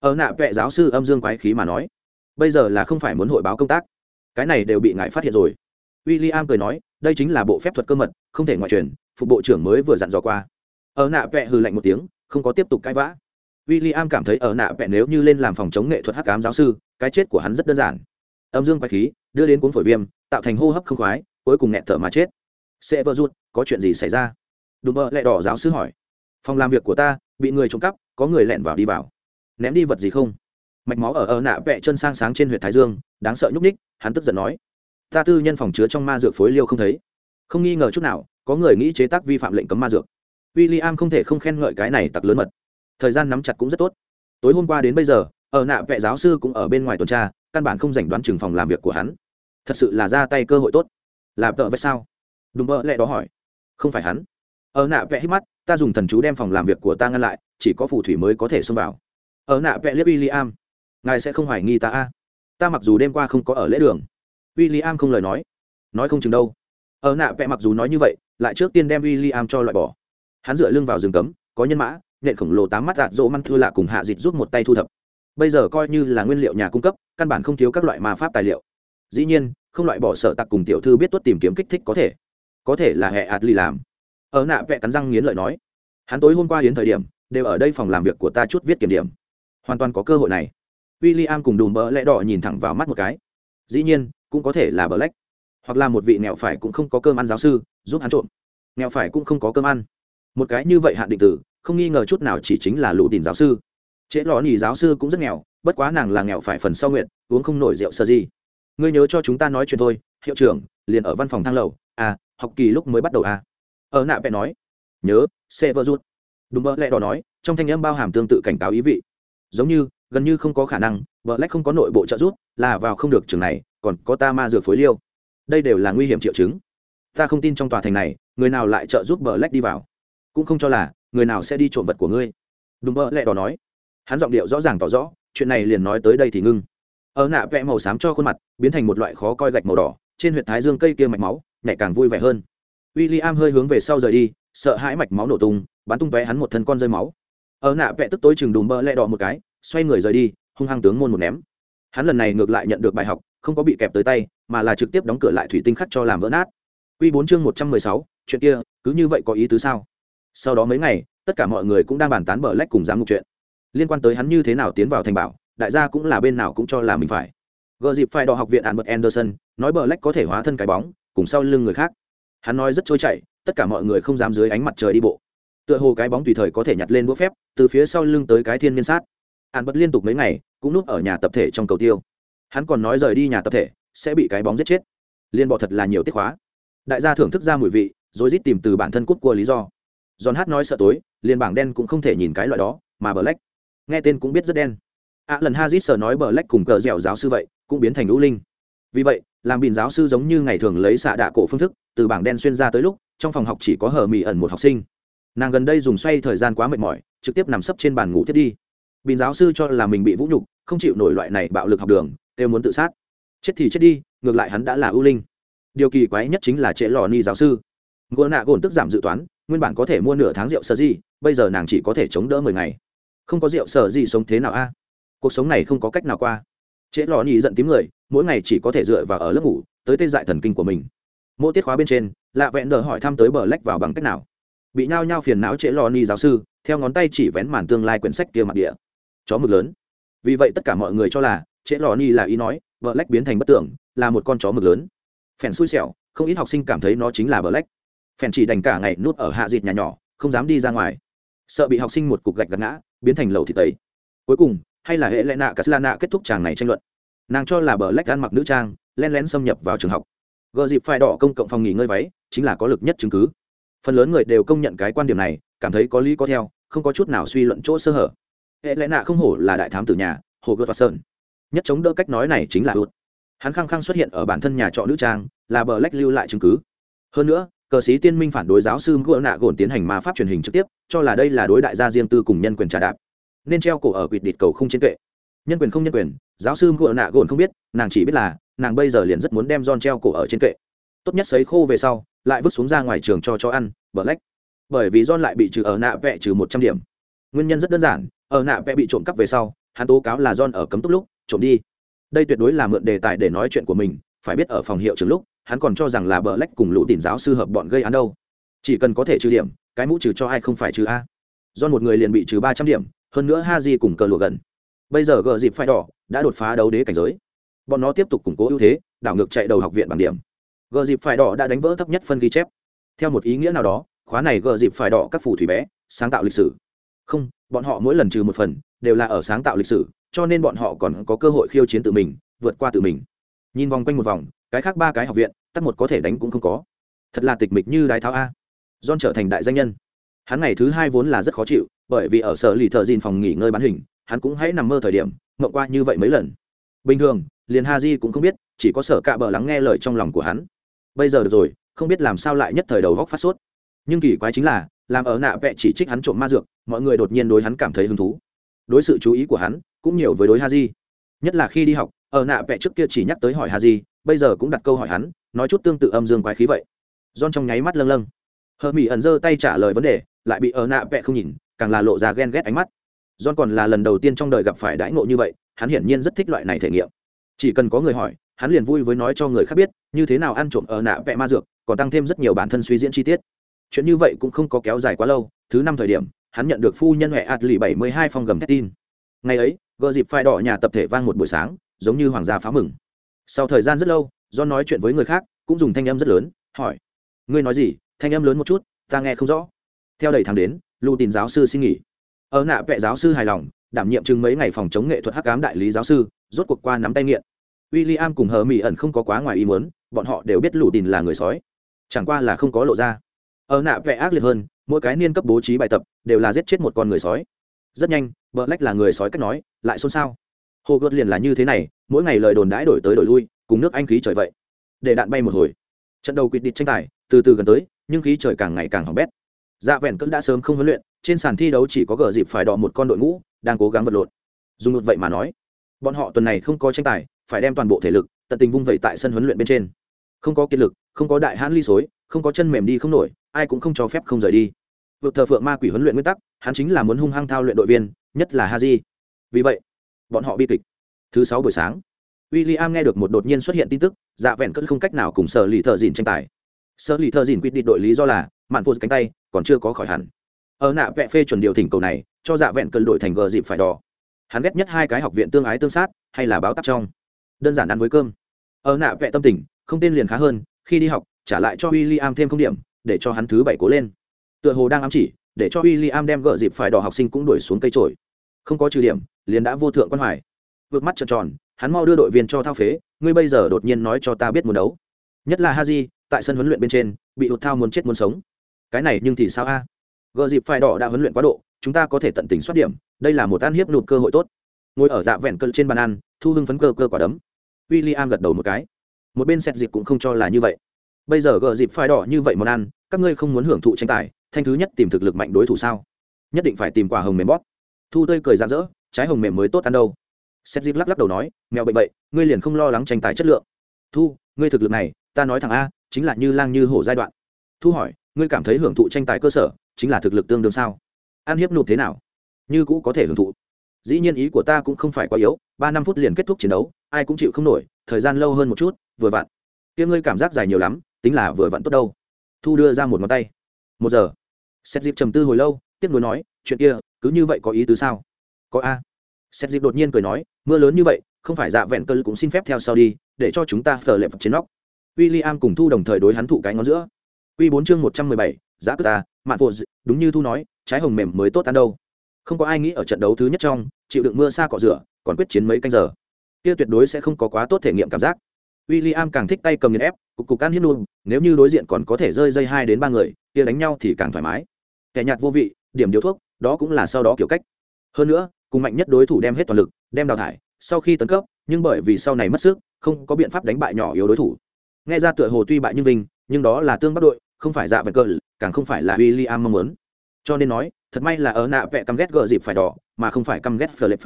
Speaker 1: Ở nạ vệ giáo sư âm dương quái khí mà nói, bây giờ là không phải muốn hội báo công tác. Cái này đều bị ngài phát hiện rồi. W i l l i am cười nói, đây chính là bộ phép thuật cơ mật, không thể ngoại truyền, phục bộ trưởng mới vừa dặn dò qua. Ở nạ vệ hừ lạnh một tiếng, không có tiếp tục cãi vã. W i l l i am cảm thấy ở nạ vệ nếu như lên làm phòng chống nghệ thuật hắc cám giáo sư, cái chết của hắn rất đơn giản. Âm dương quái khí, đưa đến cuốn phổi viêm, tạo thành hô hấp không khoái, cuối cùng nghẹt thở mà chết. Sẽ vỡ rút có chuyện gì xảy ra? Đùm mơ lẹ đỏ giáo sư hỏi. Phòng làm việc của ta, bị người trộm cắp, có người lẹn vào đi vào. Ném đi vật gì không? Mạch máu ở ở nạ vẹ chân sang sáng trên huyện thái dương, đáng sợ nhúc ních hắn tức giận nói. Ta tư nhân phòng chứa trong ma dược phối liêu không thấy. Không nghi ngờ chút nào, có người nghĩ chế tác vi phạm lệnh cấm ma dược. W i l l i am không thể không khen ngợi cái này tặc lớn mật. Thời gian nắm chặt cũng rất tốt. Tối hôm qua đến bây giờ, ở nạ vẹ giáo sư cũng ở bên ngoài tuần tra, căn bản không giành đoán chừng phòng làm việc của hắn. Thật sự là ra tay cơ hội tốt. Là vợ vậy sao? Đùm bơ lẹ đó hỏi. Không phải hắn ở nạ vẽ hít mắt, ta dùng thần chú đem phòng làm việc của ta ngăn lại, chỉ có phù thủy mới có thể xông vào. Ở nạ vẽ liếc w i l l i am ngài sẽ không hoài nghi ta a. Ta mặc dù đêm qua không có ở lễ đường. W i l l i am không lời nói. Nói không chừng đâu. Ở nạ vẽ mặc dù nói như vậy, lại trước tiên đem w i l l i am cho loại bỏ. Hắn dựa lưng vào rừng cấm, có nhân mã, nhện khổng lồ tám mắt đạt dỗ măn thưa lạ cùng hạ dịch rút một tay thu thập. Bây giờ coi như là nguyên liệu nhà cung cấp, căn bản không thiếu các loại ma pháp tài liệu. Dĩ nhiên, không loại bỏ sở tặc cùng tiểu thư biết tuất tìm kiếm kích thích có thể. Có thể là hệ ạt ly làm ở nạ vẽ cắn răng nghiến lợi nói, hắn tối hôm qua đến thời điểm, đều ở đây phòng làm việc của ta chút viết kiểm điểm. Hoàn toàn có cơ hội này. W i l l i am cùng đùm bỡ lẽ đỏ nhìn thẳng vào mắt một cái. Dĩ nhiên, cũng có thể là bờ lách. Hoặc là một vị nghèo phải cũng không có cơm ăn giáo sư, giúp hắn trộm. Nghèo phải cũng không có cơm ăn. Một cái như vậy hạn định tử, không nghi ngờ chút nào chỉ chính là lũ tìm giáo sư. Trễ lò nhì giáo sư cũng rất nghèo, bất quá nàng là nghèo phải phần sau nguyện, uống không nổi rượu sơ gì. Ngươi nhớ cho chúng ta nói chuyện thôi, hiệu trưởng, liền ở văn phòng thang lầu. À học kỳ lúc mới bắt đầu à ở nạ vẽ nói, nhớ xe vợ rút đúng vợ lẽ đỏ nói, trong thanh âm bao hàm tương tự cảnh cáo ý vị. Giống như, gần như không có khả năng vợ lách không có nội bộ trợ giúp, là vào không được trường này, còn có ta ma dược phối liêu. Đây đều là nguy hiểm triệu chứng. Ta không tin trong tòa thành này, người nào lại trợ giúp vợ lách đi vào? Cũng không cho là, người nào sẽ đi trộm vật của ngươi. Đúng vợ lẽ đỏ nói. Hắn giọng điệu rõ ràng tỏ rõ, chuyện này liền nói tới đây thì ngưng. Ở nạ vẽ màu xám cho khuôn mặt, biến thành một loại khó coi gạch màu đỏ, trên huyệt thái dương cây kia mạch máu, nhạy càng vui vẻ hơn w i l l i am hơi hướng về sau rời đi, sợ hãi mạch máu nổ tung, bắn tung tóe hắn một thân con rơi máu. Ở nạ vẽ tức tối chừng đùm bơ lẹ đỏ một cái, xoay người rời đi, hung hăng tướng môn một ném. Hắn lần này ngược lại nhận được bài học, không có bị kẹp tới tay, mà là trực tiếp đóng cửa lại thủy tinh khắc cho làm vỡ nát. Q bốn chương một trăm mười sáu, chuyện kia, cứ như vậy có ý tứ sao? Sau đó mấy ngày, tất cả mọi người cũng đang bàn tán bờ lách cùng giám mục chuyện. Liên quan tới hắn như thế nào tiến vào thành bảo, đại gia cũng là bên nào cũng cho là mình phải. Gợ dịp phải đỏ học viện albert anderson, nói bờ lách có thể hóa thân cái bóng, cùng sau lưng người khác hắn nói rất trôi chảy tất cả mọi người không dám dưới ánh mặt trời đi bộ. Tựa hồ cái bóng tùy thời có thể nhặt lên búa phép từ phía sau lưng tới cái thiên niên sát. Hắn bật liên tục mấy ngày cũng núp ở nhà tập thể trong cầu tiêu. Hắn còn nói rời đi nhà tập thể sẽ bị cái bóng giết chết. Liên bỏ thật là nhiều tiết hóa. Đại gia thưởng thức ra mùi vị rồi rít tìm từ bản thân cút cua lý do. Giòn hát nói sợ tối liền bảng đen cũng không thể nhìn cái loại đó mà bờ lách. Nghe tên cũng biết rất đen. Ạ à, lần hazit sợ nói bờ lách cùng cờ dẻo giáo sư vậy cũng biến thành lũ linh. Vì vậy làm bìn giáo sư giống như ngày thường lấy xạ đạ cổ phương thức từ bảng đen xuyên ra tới lúc, trong phòng học chỉ có hờ mỹ ẩn một học sinh. Nàng gần đây dùng xoay thời gian quá mệt mỏi, trực tiếp nằm sấp trên bàn ngủ thiết đi. Bình giáo sư cho là mình bị vũ nhục, không chịu nổi loại này bạo lực học đường đều muốn tự sát. Chết thì chết đi, ngược lại hắn đã là ưu linh. Điều kỳ quái nhất chính là trễ lò ni giáo sư. Gỗ nạ gồn tức giảm dự toán, nguyên bản có thể mua nửa tháng rượu sở gì, bây giờ nàng chỉ có thể chống đỡ mười ngày. Không có rượu sở gì sống thế nào a? Cuộc sống này không có cách nào qua. Trễ lò ni giận tím người, mỗi ngày chỉ có thể dựa vào ở lớp ngủ, tới tê dại thần kinh của mình mỗi tiết khóa bên trên, lạ vẹn đờ hỏi thăm tới bờ lách vào bằng cách nào. Bị nhao nhao phiền não trễ lò ni giáo sư, theo ngón tay chỉ vén màn tương lai quyển sách kia mặt địa. Chó mực lớn. Vì vậy tất cả mọi người cho là, trễ lò ni là ý nói, bờ lách biến thành bất tưởng, là một con chó mực lớn. Phèn xui xẻo, không ít học sinh cảm thấy nó chính là bờ lách. Phèn chỉ đành cả ngày nút ở hạ dịt nhà nhỏ, không dám đi ra ngoài. Sợ bị học sinh một cục gạch gạt ngã, biến thành lầu thịt tẩy. Cuối cùng, hay là hệ lệ nạ cắt la nạ kết thúc chàng này tranh luận. Nàng cho là bờ lách ăn mặc nữ trang len lén xâm nhập vào trường học gờ dịp phải đỏ công cộng phòng nghỉ ngơi váy, chính là có lực nhất chứng cứ. Phần lớn người đều công nhận cái quan điểm này, cảm thấy có lý có theo, không có chút nào suy luận chỗ sơ hở. Hệ lẽ nạ không hổ là đại thám tử nhà, hồ gợt và sơn. Nhất chống đỡ cách nói này chính là út hắn khăng khăng xuất hiện ở bản thân nhà trọ nữ trang, là bờ lách lưu lại chứng cứ. Hơn nữa, cờ sĩ tiên minh phản đối giáo sư gỡ nạ gồn tiến hành ma pháp truyền hình trực tiếp, cho là đây là đối đại gia riêng tư cùng nhân quyền trả đạp. Nên treo cổ ở quỵt địt cầu không trên kệ. Nhân quyền không nhân quyền, giáo sư gỡ nạ gồn không biết, nàng chỉ biết là nàng bây giờ liền rất muốn đem John treo cổ ở trên kệ. Tốt nhất sấy khô về sau, lại vứt xuống ra ngoài trường cho chó ăn bờ lách. Bởi vì John lại bị trừ ở nạ vẹ trừ một trăm điểm. Nguyên nhân rất đơn giản, ở nạ vẹ bị trộm cắp về sau, hắn tố cáo là john ở cấm túc lúc, trộm đi. Đây tuyệt đối là mượn đề tài để nói chuyện của mình, phải biết ở phòng hiệu trường lúc, hắn còn cho rằng là bờ lách cùng lũ tìm giáo sư hợp bọn gây án đâu. Chỉ cần có thể trừ điểm, cái mũ trừ cho ai không phải trừ a. Do một người liền bị trừ ba trăm điểm, hơn nữa ha di cùng cờ lụa gần. Bây giờ gờ dịp phải đỏ, đã đột phá đấu đế cảnh giới bọn nó tiếp tục củng cố ưu thế, đảo ngược chạy đầu học viện bằng điểm. Gờ dịp phải đỏ đã đánh vỡ thấp nhất phân ghi chép. Theo một ý nghĩa nào đó, khóa này gờ dịp phải đỏ các phù thủy bé, sáng tạo lịch sử. Không, bọn họ mỗi lần trừ một phần, đều là ở sáng tạo lịch sử, cho nên bọn họ còn có cơ hội khiêu chiến tự mình, vượt qua tự mình. Nhìn vòng quanh một vòng, cái khác ba cái học viện, tắt một có thể đánh cũng không có. Thật là tịch mịch như đái tháo a. John trở thành đại danh nhân. Hắn ngày thứ hai vốn là rất khó chịu, bởi vì ở sở lì thợ dìn phòng nghỉ ngơi bán hình, hắn cũng hãy nằm mơ thời điểm, mộng qua như vậy mấy lần. Bình thường liền ha di cũng không biết, chỉ có sở cạ bờ lắng nghe lời trong lòng của hắn. Bây giờ được rồi, không biết làm sao lại nhất thời đầu góc phát sốt. Nhưng kỳ quái chính là, làm ở nạ vẹ chỉ trích hắn trộm ma dược, mọi người đột nhiên đối hắn cảm thấy hứng thú. Đối sự chú ý của hắn, cũng nhiều với đối ha di nhất là khi đi học, ở nạ vẹ trước kia chỉ nhắc tới hỏi ha di bây giờ cũng đặt câu hỏi hắn, nói chút tương tự âm dương quái khí vậy. John trong nháy mắt lâng lâng. Hờ mỹ ẩn giơ tay trả lời vấn đề, lại bị ở nạ vẹ không nhìn, càng là lộ ra ghen ghét ánh mắt. John còn là lần đầu tiên trong đời gặp phải đãi ngộ như vậy, hắn hiển nhiên rất thích loại này thể nghiệm chỉ cần có người hỏi, hắn liền vui với nói cho người khác biết, như thế nào ăn trộm ở nạ vẽ ma dược, còn tăng thêm rất nhiều bản thân suy diễn chi tiết. Chuyện như vậy cũng không có kéo dài quá lâu, thứ năm thời điểm, hắn nhận được phu nhân huệ ạt lì bảy mươi hai phong gầm thét tin. Ngày ấy gợ dịp phai đỏ nhà tập thể vang một buổi sáng, giống như hoàng gia phá mừng. Sau thời gian rất lâu, do nói chuyện với người khác, cũng dùng thanh âm rất lớn, hỏi, ngươi nói gì? Thanh âm lớn một chút, ta nghe không rõ. Theo đầy tháng đến lưu tin giáo sư xin nghỉ. Ở nạ vệ giáo sư hài lòng, đảm nhiệm chừng mấy ngày phòng chống nghệ thuật hắc cám đại lý giáo sư rốt cuộc qua nắm tay nghiện. W i l l i am cùng hờ mỹ ẩn không có quá ngoài ý muốn, bọn họ đều biết lù tin là người sói. Chẳng qua là không có lộ ra. Ở nạ vẽ ác liệt hơn, mỗi cái niên cấp bố trí bài tập đều là giết chết một con người sói. Rất nhanh vợ lách là người sói cách nói, lại xôn xao. Hồ gợt liền là như thế này, mỗi ngày lời đồn đãi đổi tới đổi lui, cùng nước anh khí trời vậy. Để đạn bay một hồi. Trận đầu quyết định tranh tài, từ từ gần tới, nhưng khí trời càng ngày càng hỏng bét. Dạ vẹn cẫn đã sớm không huấn luyện, trên sàn thi đấu chỉ có gờ dịp phải đọ một con đội ngũ, đang cố gắng vật lộn. Dùng một vậy mà nói bọn họ tuần này không có tranh tài, phải đem toàn bộ thể lực, tận tình vung vẩy tại sân huấn luyện bên trên. Không có kiệt lực, không có đại hãn ly xối, không có chân mềm đi không nổi, ai cũng không cho phép không rời đi. Vượt thờ phượng ma quỷ huấn luyện nguyên tắc, hắn chính là muốn hung hăng thao luyện đội viên, nhất là haji. Vì vậy, bọn họ bi kịch. Thứ sáu buổi sáng w i l l i am nghe được một đột nhiên xuất hiện tin tức dạ vẹn cơn không cách nào cùng sở lì thợ dìn tranh tài. Sở lì thợ dìn quyết định đội lý do là, mạn vô cánh tay, còn chưa có khỏi hẳn. Ở nạ vẹ phê chuẩn điều thỉnh cầu này, cho dạ vẹn cơn đội thành gờ dịp phải đỏ hắn ghét nhất hai cái học viện tương ái tương sát, hay là báo tắc trong? Đơn giản ăn với cơm. Ở nạ vẹ tâm tình, không tên liền khá hơn, khi đi học, trả lại cho w i l l i am thêm không điểm, để cho hắn thứ bảy cố lên. Tựa hồ đang ám chỉ, để cho w i l l i am đem gỡ dịp phải đỏ học sinh cũng đuổi xuống cây trổi không có trừ điểm, liền đã vô thượng quan hoài. Vượt mắt trợn tròn, hắn mau đưa đội viên cho thao phế, ngươi bây giờ đột nhiên nói cho ta biết muốn đấu. Nhất là haji, tại sân huấn luyện bên trên, bị hụt thao muốn chết muốn sống. Cái này nhưng thì sao a? À? gợ dịp phải đỏ đã huấn luyện quá độ, chúng ta có thể tận tình soát điểm đây là một ăn hiếp nụt cơ hội tốt. Ngồi ở dạ vẹn cơn trên bàn ăn, thu hưng phấn cơ cơ quả đấm. W i l l i am gật đầu một cái. Một bên xét dịp cũng không cho là như vậy. Bây giờ gợ dịp phải đỏ như vậy món ăn, các ngươi không muốn hưởng thụ tranh tài, thanh thứ nhất tìm thực lực mạnh đối thủ sao? Nhất định phải tìm quả hồng mềm bóp. Thu tươi cười rạng rỡ, trái hồng mềm mới tốt ăn đâu. Xét dịp lắc lắc đầu nói, mèo bệnh vậy, ngươi liền không lo lắng tranh tài chất lượng. Thu, ngươi thực lực này, ta nói thằng a, chính là như lang như hổ giai đoạn. Thu hỏi, ngươi cảm thấy hưởng thụ tranh tài cơ sở, chính là thực lực tương đương sao? Ăn hiếp nụt thế nào? Như cũ có thể hưởng thụ. Dĩ nhiên ý của ta cũng không phải quá yếu, ba năm phút liền kết thúc chiến đấu, ai cũng chịu không nổi, thời gian lâu hơn một chút, vừa vặn. Kia ngươi cảm giác dài nhiều lắm, tính là vừa vặn tốt đâu. Thu đưa ra một ngón tay. Một giờ. Xét dịp trầm tư hồi lâu, tiếp nối nói, chuyện kia, cứ như vậy có ý tứ sao? Có a. Xét dịp đột nhiên cười nói, mưa lớn như vậy, không phải dạ vẹn cơ cũng xin phép theo sau đi, để cho chúng ta phở lệ phật trên nóc. W i l l i am cùng thu đồng thời đối hắn thụ cái ngón giữa. Q bốn chương một trăm mười bảy, giá cờ ta, mạn phụ đúng như thu nói, trái hồng mềm mới tốt ăn đâu không có ai nghĩ ở trận đấu thứ nhất trong, chịu đựng mưa xa cọ rửa, còn quyết chiến mấy canh giờ. Kia tuyệt đối sẽ không có quá tốt thể nghiệm cảm giác. W i l l i am càng thích tay cầm nghiền ép, cục cục ăn hiếp luôn. Nếu như đối diện còn có thể rơi dây hai đến ba người, kia đánh nhau thì càng thoải mái. Kẻ nhạt vô vị, điểm điếu thuốc, đó cũng là sau đó kiểu cách. Hơn nữa, cùng mạnh nhất đối thủ đem hết toàn lực, đem đào thải, sau khi tấn cấp, nhưng bởi vì sau này mất sức, không có biện pháp đánh bại nhỏ yếu đối thủ. Nghe ra tựa hồ tuy bại như vinh, nhưng đó là tương bắt đội, không phải dạ vật cờ càng không phải là w i l l i am mong muốn. Cho nên nói thật may là ở nạ vẽ căm ghét gờ dịp phải đỏ, mà không phải căm ghét phờ lệp.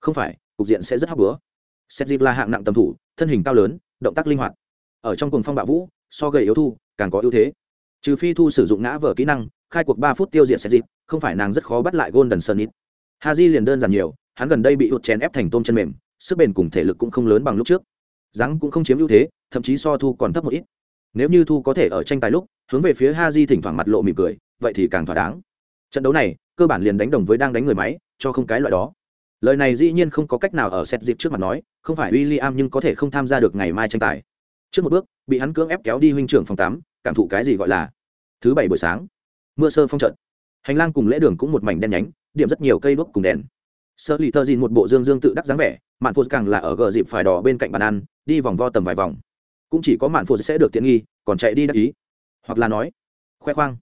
Speaker 1: Không phải, cục diện sẽ rất hấp búa. xét dịp là hạng nặng tầm thủ, thân hình cao lớn, động tác linh hoạt. Ở trong cùng phong bạo vũ, so gầy yếu thu, càng có ưu thế. Trừ phi thu sử dụng ngã vở kỹ năng, khai cuộc ba phút tiêu diệt xét dịp, không phải nàng rất khó bắt lại golden sunit haji liền đơn giản nhiều, hắn gần đây bị hụt chèn ép thành tôm chân mềm, sức bền cùng thể lực cũng không lớn bằng lúc trước. Rắn cũng không chiếm ưu thế, thậm chí so thu còn thấp một ít. Nếu như thu có thể ở tranh tài lúc, hướng về phía ha di thỉnh thoảng mặt lộ mỉm cười, vậy thì càng thỏa đáng trận đấu này, cơ bản liền đánh đồng với đang đánh người máy, cho không cái loại đó. Lời này dĩ nhiên không có cách nào ở xét dịp trước mặt nói, không phải w i l l i am nhưng có thể không tham gia được ngày mai tranh tài. Trước một bước, bị hắn cưỡng ép kéo đi huynh trưởng phòng tám, cảm thụ cái gì gọi là thứ bảy buổi sáng. Mưa sơ phong trận. Hành lang cùng lễ đường cũng một mảnh đen nhánh, điểm rất nhiều cây đuốc cùng đèn. Sơ lì thơ dìn một bộ dương dương tự đắc dáng vẻ, mạn phô càng là ở gờ dịp phải đỏ bên cạnh bàn ăn, đi vòng vo tầm vài vòng. Cũng chỉ có mạn phô sẽ được tiện nghi, còn chạy đi đắc ý. Hoặc là nói, khoe khoang.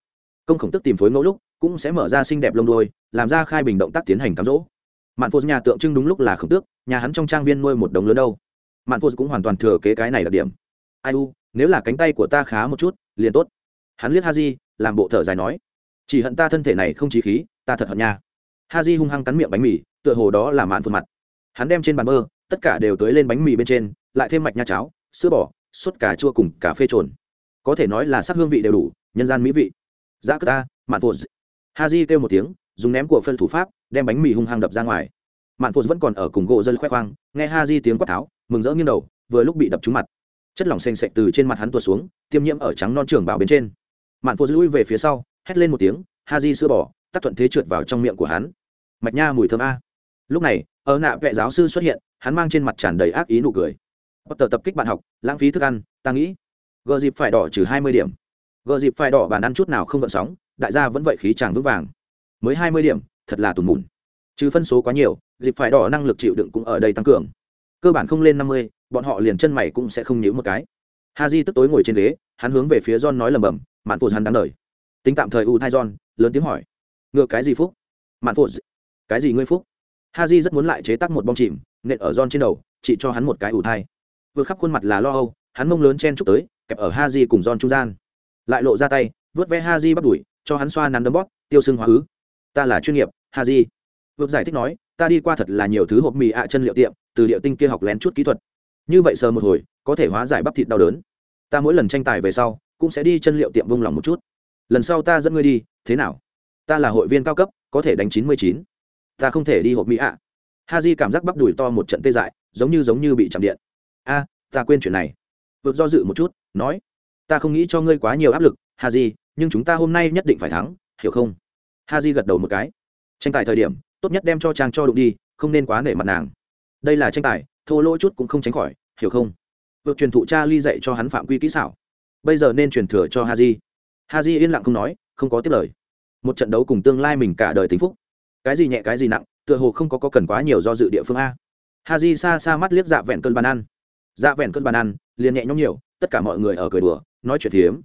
Speaker 1: Công khổng tức tìm phối ngẫu lúc cũng sẽ mở ra xinh đẹp lông đôi làm ra khai bình động tác tiến hành cám dỗ. Mạn phô nhà tượng trưng đúng lúc là khổng tước, nhà hắn trong trang viên nuôi một đồng lớn đâu. Mạn phô cũng hoàn toàn thừa kế cái này đặc điểm. Ai u, nếu là cánh tay của ta khá một chút, liền tốt. Hắn liếc ha di làm bộ thở dài nói. Chỉ hận ta thân thể này không trí khí, ta thật hận nha. Ha di hung hăng cắn miệng bánh mì, tựa hồ đó là mạn phô mặt. Hắn đem trên bàn mơ, tất cả đều tới lên bánh mì bên trên, lại thêm mạch nha cháo, sữa bò suốt cà chua cùng cà phê trồn có thể nói là sắc hương vị đều đủ, nhân gian mỹ vị. Giá cơ ta, mạn phô ha di kêu một tiếng, dùng ném của phân thủ pháp, đem bánh mì hung hăng đập ra ngoài. Mạn phụt vẫn còn ở cùng gỗ dân khoe khoang, nghe ha di tiếng quát tháo, mừng rỡ nghiêng đầu, vừa lúc bị đập trúng mặt. Chất lỏng xanh xệch từ trên mặt hắn tuột xuống, tiêm nhiễm ở trắng non trường bảo bên trên. Mạn phụt lui về phía sau, hét lên một tiếng ha di sữa bỏ tắt thuận thế trượt vào trong miệng của hắn. Mạch nha, mùi thơm a. Lúc này, ở nạ vệ giáo sư xuất hiện, hắn mang trên mặt tràn đầy ác ý nụ cười. Tờ tập kích bạn học, lãng phí thức ăn, ta nghĩ. Gờ dịp phải đỏ trừ hai mươi điểm. Gờ dịp phải đỏ bàn ăn chút nào không gợn sóng đại gia vẫn vậy khí chàng vững vàng. Mới hai mươi điểm, thật là tùn mùn Chứ phân số quá nhiều, dịp phải đỏ năng lực chịu đựng cũng ở đây tăng cường. Cơ bản không lên năm mươi, bọn họ liền chân mày cũng sẽ không nhíu một cái. Ha di tức tối ngồi trên ghế, hắn hướng về phía john nói lầm bầm mạn phụ hắn đáng đời tính tạm thời u thai john, lớn tiếng hỏi ngựa cái gì phúc? Mạn phụ cái gì ngươi phúc? Ha di rất muốn lại chế tác một bom chìm, nện ở john trên đầu, chỉ cho hắn một cái ủ thai. Vừa khắp khuôn mặt là lo âu, hắn mông lớn chen chúc tới, kẹp ở ha di cùng john trung gian. Lại lộ ra tay, vớt ve ha di bắt đuổi cho hắn xoa nắn đấm bóp, tiêu sưng hóa ứ. Ta là chuyên nghiệp hà di vượt giải thích nói, ta đi qua thật là nhiều thứ hộp mì ạ chân liệu tiệm, từ điệu tinh kia học lén chút kỹ thuật. Như vậy sờ một hồi, có thể hóa giải bắp thịt đau đớn. Ta mỗi lần tranh tài về sau, cũng sẽ đi chân liệu tiệm vung lòng một chút. Lần sau ta dẫn ngươi đi, thế nào? Ta là hội viên cao cấp, có thể đánh chín mươi chín. Ta không thể đi hộp mỹ ạ. Ha di cảm giác bắp đùi to một trận tê dại, giống như giống như bị chạm điện. A, ta quên chuyện này. Vượt do dự một chút, nói, ta không nghĩ cho ngươi quá nhiều áp lực ha di nhưng chúng ta hôm nay nhất định phải thắng hiểu không? Ha di gật đầu một cái. Tranh tài thời điểm tốt nhất đem cho trang cho đụng đi không nên quá nể mặt nàng. Đây là tranh tài thô lỗ chút cũng không tránh khỏi hiểu không? Vượt truyền thụ cha ly dạy cho hắn phạm quy kỹ xảo. Bây giờ nên truyền thừa cho ha di ha di yên lặng không nói không có tiếp lời. Một trận đấu cùng tương lai mình cả đời tính phúc. Cái gì nhẹ cái gì nặng tựa hồ không có, có cần quá nhiều do dự địa phương a. Ha di xa xa mắt liếc dạ vẹn cơn bàn ăn. Dạ vẹn cơn bàn ăn liền nhẹ nhõm nhiều tất cả mọi người ở cười đùa nói chuyện hiếm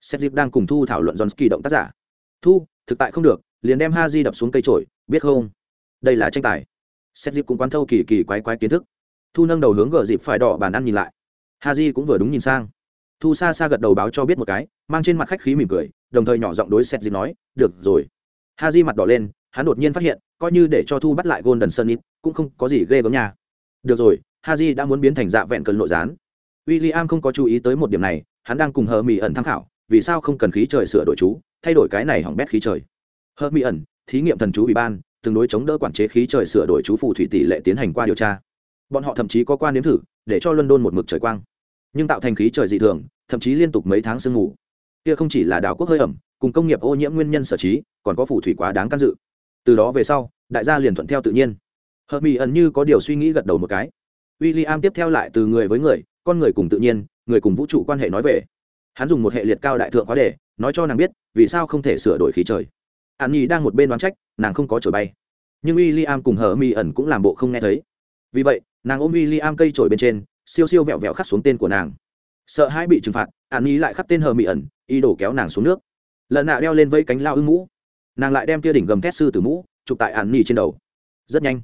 Speaker 1: seth dịp đang cùng thu thảo luận johnski động tác giả. Thu, thực tại không được, liền đem ha di đập xuống cây trổi biết không? Đây là tranh tài. Seth dịp cũng quán thâu kỳ kỳ quái quái kiến thức. Thu nâng đầu hướng gờ dịp phải đỏ bàn ăn nhìn lại. Ha di cũng vừa đúng nhìn sang. Thu xa xa gật đầu báo cho biết một cái, mang trên mặt khách khí mỉm cười, đồng thời nhỏ giọng đối seth dịp nói, được rồi. Ha di mặt đỏ lên, hắn đột nhiên phát hiện, coi như để cho thu bắt lại golden sun ít cũng không có gì ghê gớm nhà được rồi haji đã muốn biến thành dạ vẹn cơn nội gián. William không có chú ý tới một điểm này, hắn đang cùng hờ mỹ ẩn tham khảo vì sao không cần khí trời sửa đổi chú, thay đổi cái này hỏng bét khí trời? Hớt mỹ ẩn thí nghiệm thần chú ủy ban, tương đối chống đỡ quản chế khí trời sửa đổi chú phù thủy tỷ lệ tiến hành qua điều tra. Bọn họ thậm chí có quan nếm thử, để cho london một mực trời quang. Nhưng tạo thành khí trời dị thường, thậm chí liên tục mấy tháng sương mù. Kia không chỉ là đảo quốc hơi ẩm, cùng công nghiệp ô nhiễm nguyên nhân sở trí, còn có phù thủy quá đáng can dự. Từ đó về sau, đại gia liền thuận theo tự nhiên. Hợp mỹ ẩn như có điều suy nghĩ gật đầu một cái. W i l l i am tiếp theo lại từ người với người, con người cùng tự nhiên, người cùng vũ trụ quan hệ nói về hắn dùng một hệ liệt cao đại thượng khóa đề, nói cho nàng biết, vì sao không thể sửa đổi khí trời. An nhi đang một bên đoán trách, nàng không có trổi bay. Nhưng w i l l i am cùng hờ mi ẩn cũng làm bộ không nghe thấy. Vì vậy, nàng ôm w i l l i am cây trổi bên trên, siêu siêu vẹo vẹo khắc xuống tên của nàng. Sợ hai bị trừng phạt, an nhi lại khắc tên hờ mi ẩn y đổ kéo nàng xuống nước. Lần nạ đeo lên vây cánh lao ưng mũ. Nàng lại đem tia đỉnh gầm thét sư từ mũ, chụp tại ạn nhi trên đầu. Rất nhanh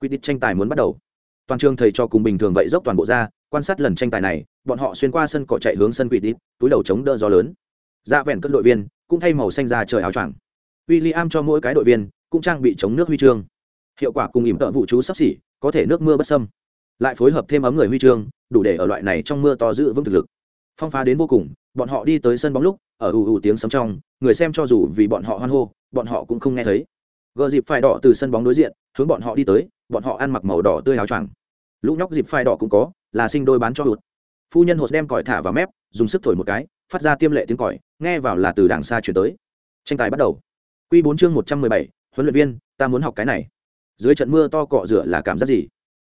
Speaker 1: quy định tranh tài muốn bắt đầu. Toàn trường thầy cho cùng bình thường vậy dốc toàn bộ ra quan sát lần tranh tài này, bọn họ xuyên qua sân cỏ chạy hướng sân quỷ đít, túi đầu chống đỡ gió lớn. Ra dạ vẹn cân đội viên cũng thay màu xanh ra trời áo choàng. W i l l i am cho mỗi cái đội viên cũng trang bị chống nước huy chương. Hiệu quả cùng ỉm tợ vụ chú sắp xỉ, có thể nước mưa bất sâm lại phối hợp thêm ấm người huy chương, đủ để ở loại này trong mưa to giữ vững thực lực. Phong phá đến vô cùng, bọn họ đi tới sân bóng lúc, ở ù ù tiếng sấm trong, người xem cho dù vì bọn họ hoan hô, bọn họ cũng không nghe thấy. Gờ dịp phải đỏ từ sân bóng đối diện, hướng bọn họ đi tới, bọn họ ăn mặc màu đỏ tươi áo choàng lũ nhóc dịp phai đỏ cũng có, là sinh đôi bán cho hụt. Phu nhân hột đem còi thả vào mép, dùng sức thổi một cái, phát ra tiêm lệ tiếng còi, nghe vào là từ đàng xa chuyển tới. Tranh tài bắt đầu. Q bốn chương một trăm mười bảy, huấn luyện viên, ta muốn học cái này. Dưới trận mưa to cọ rửa là cảm giác gì?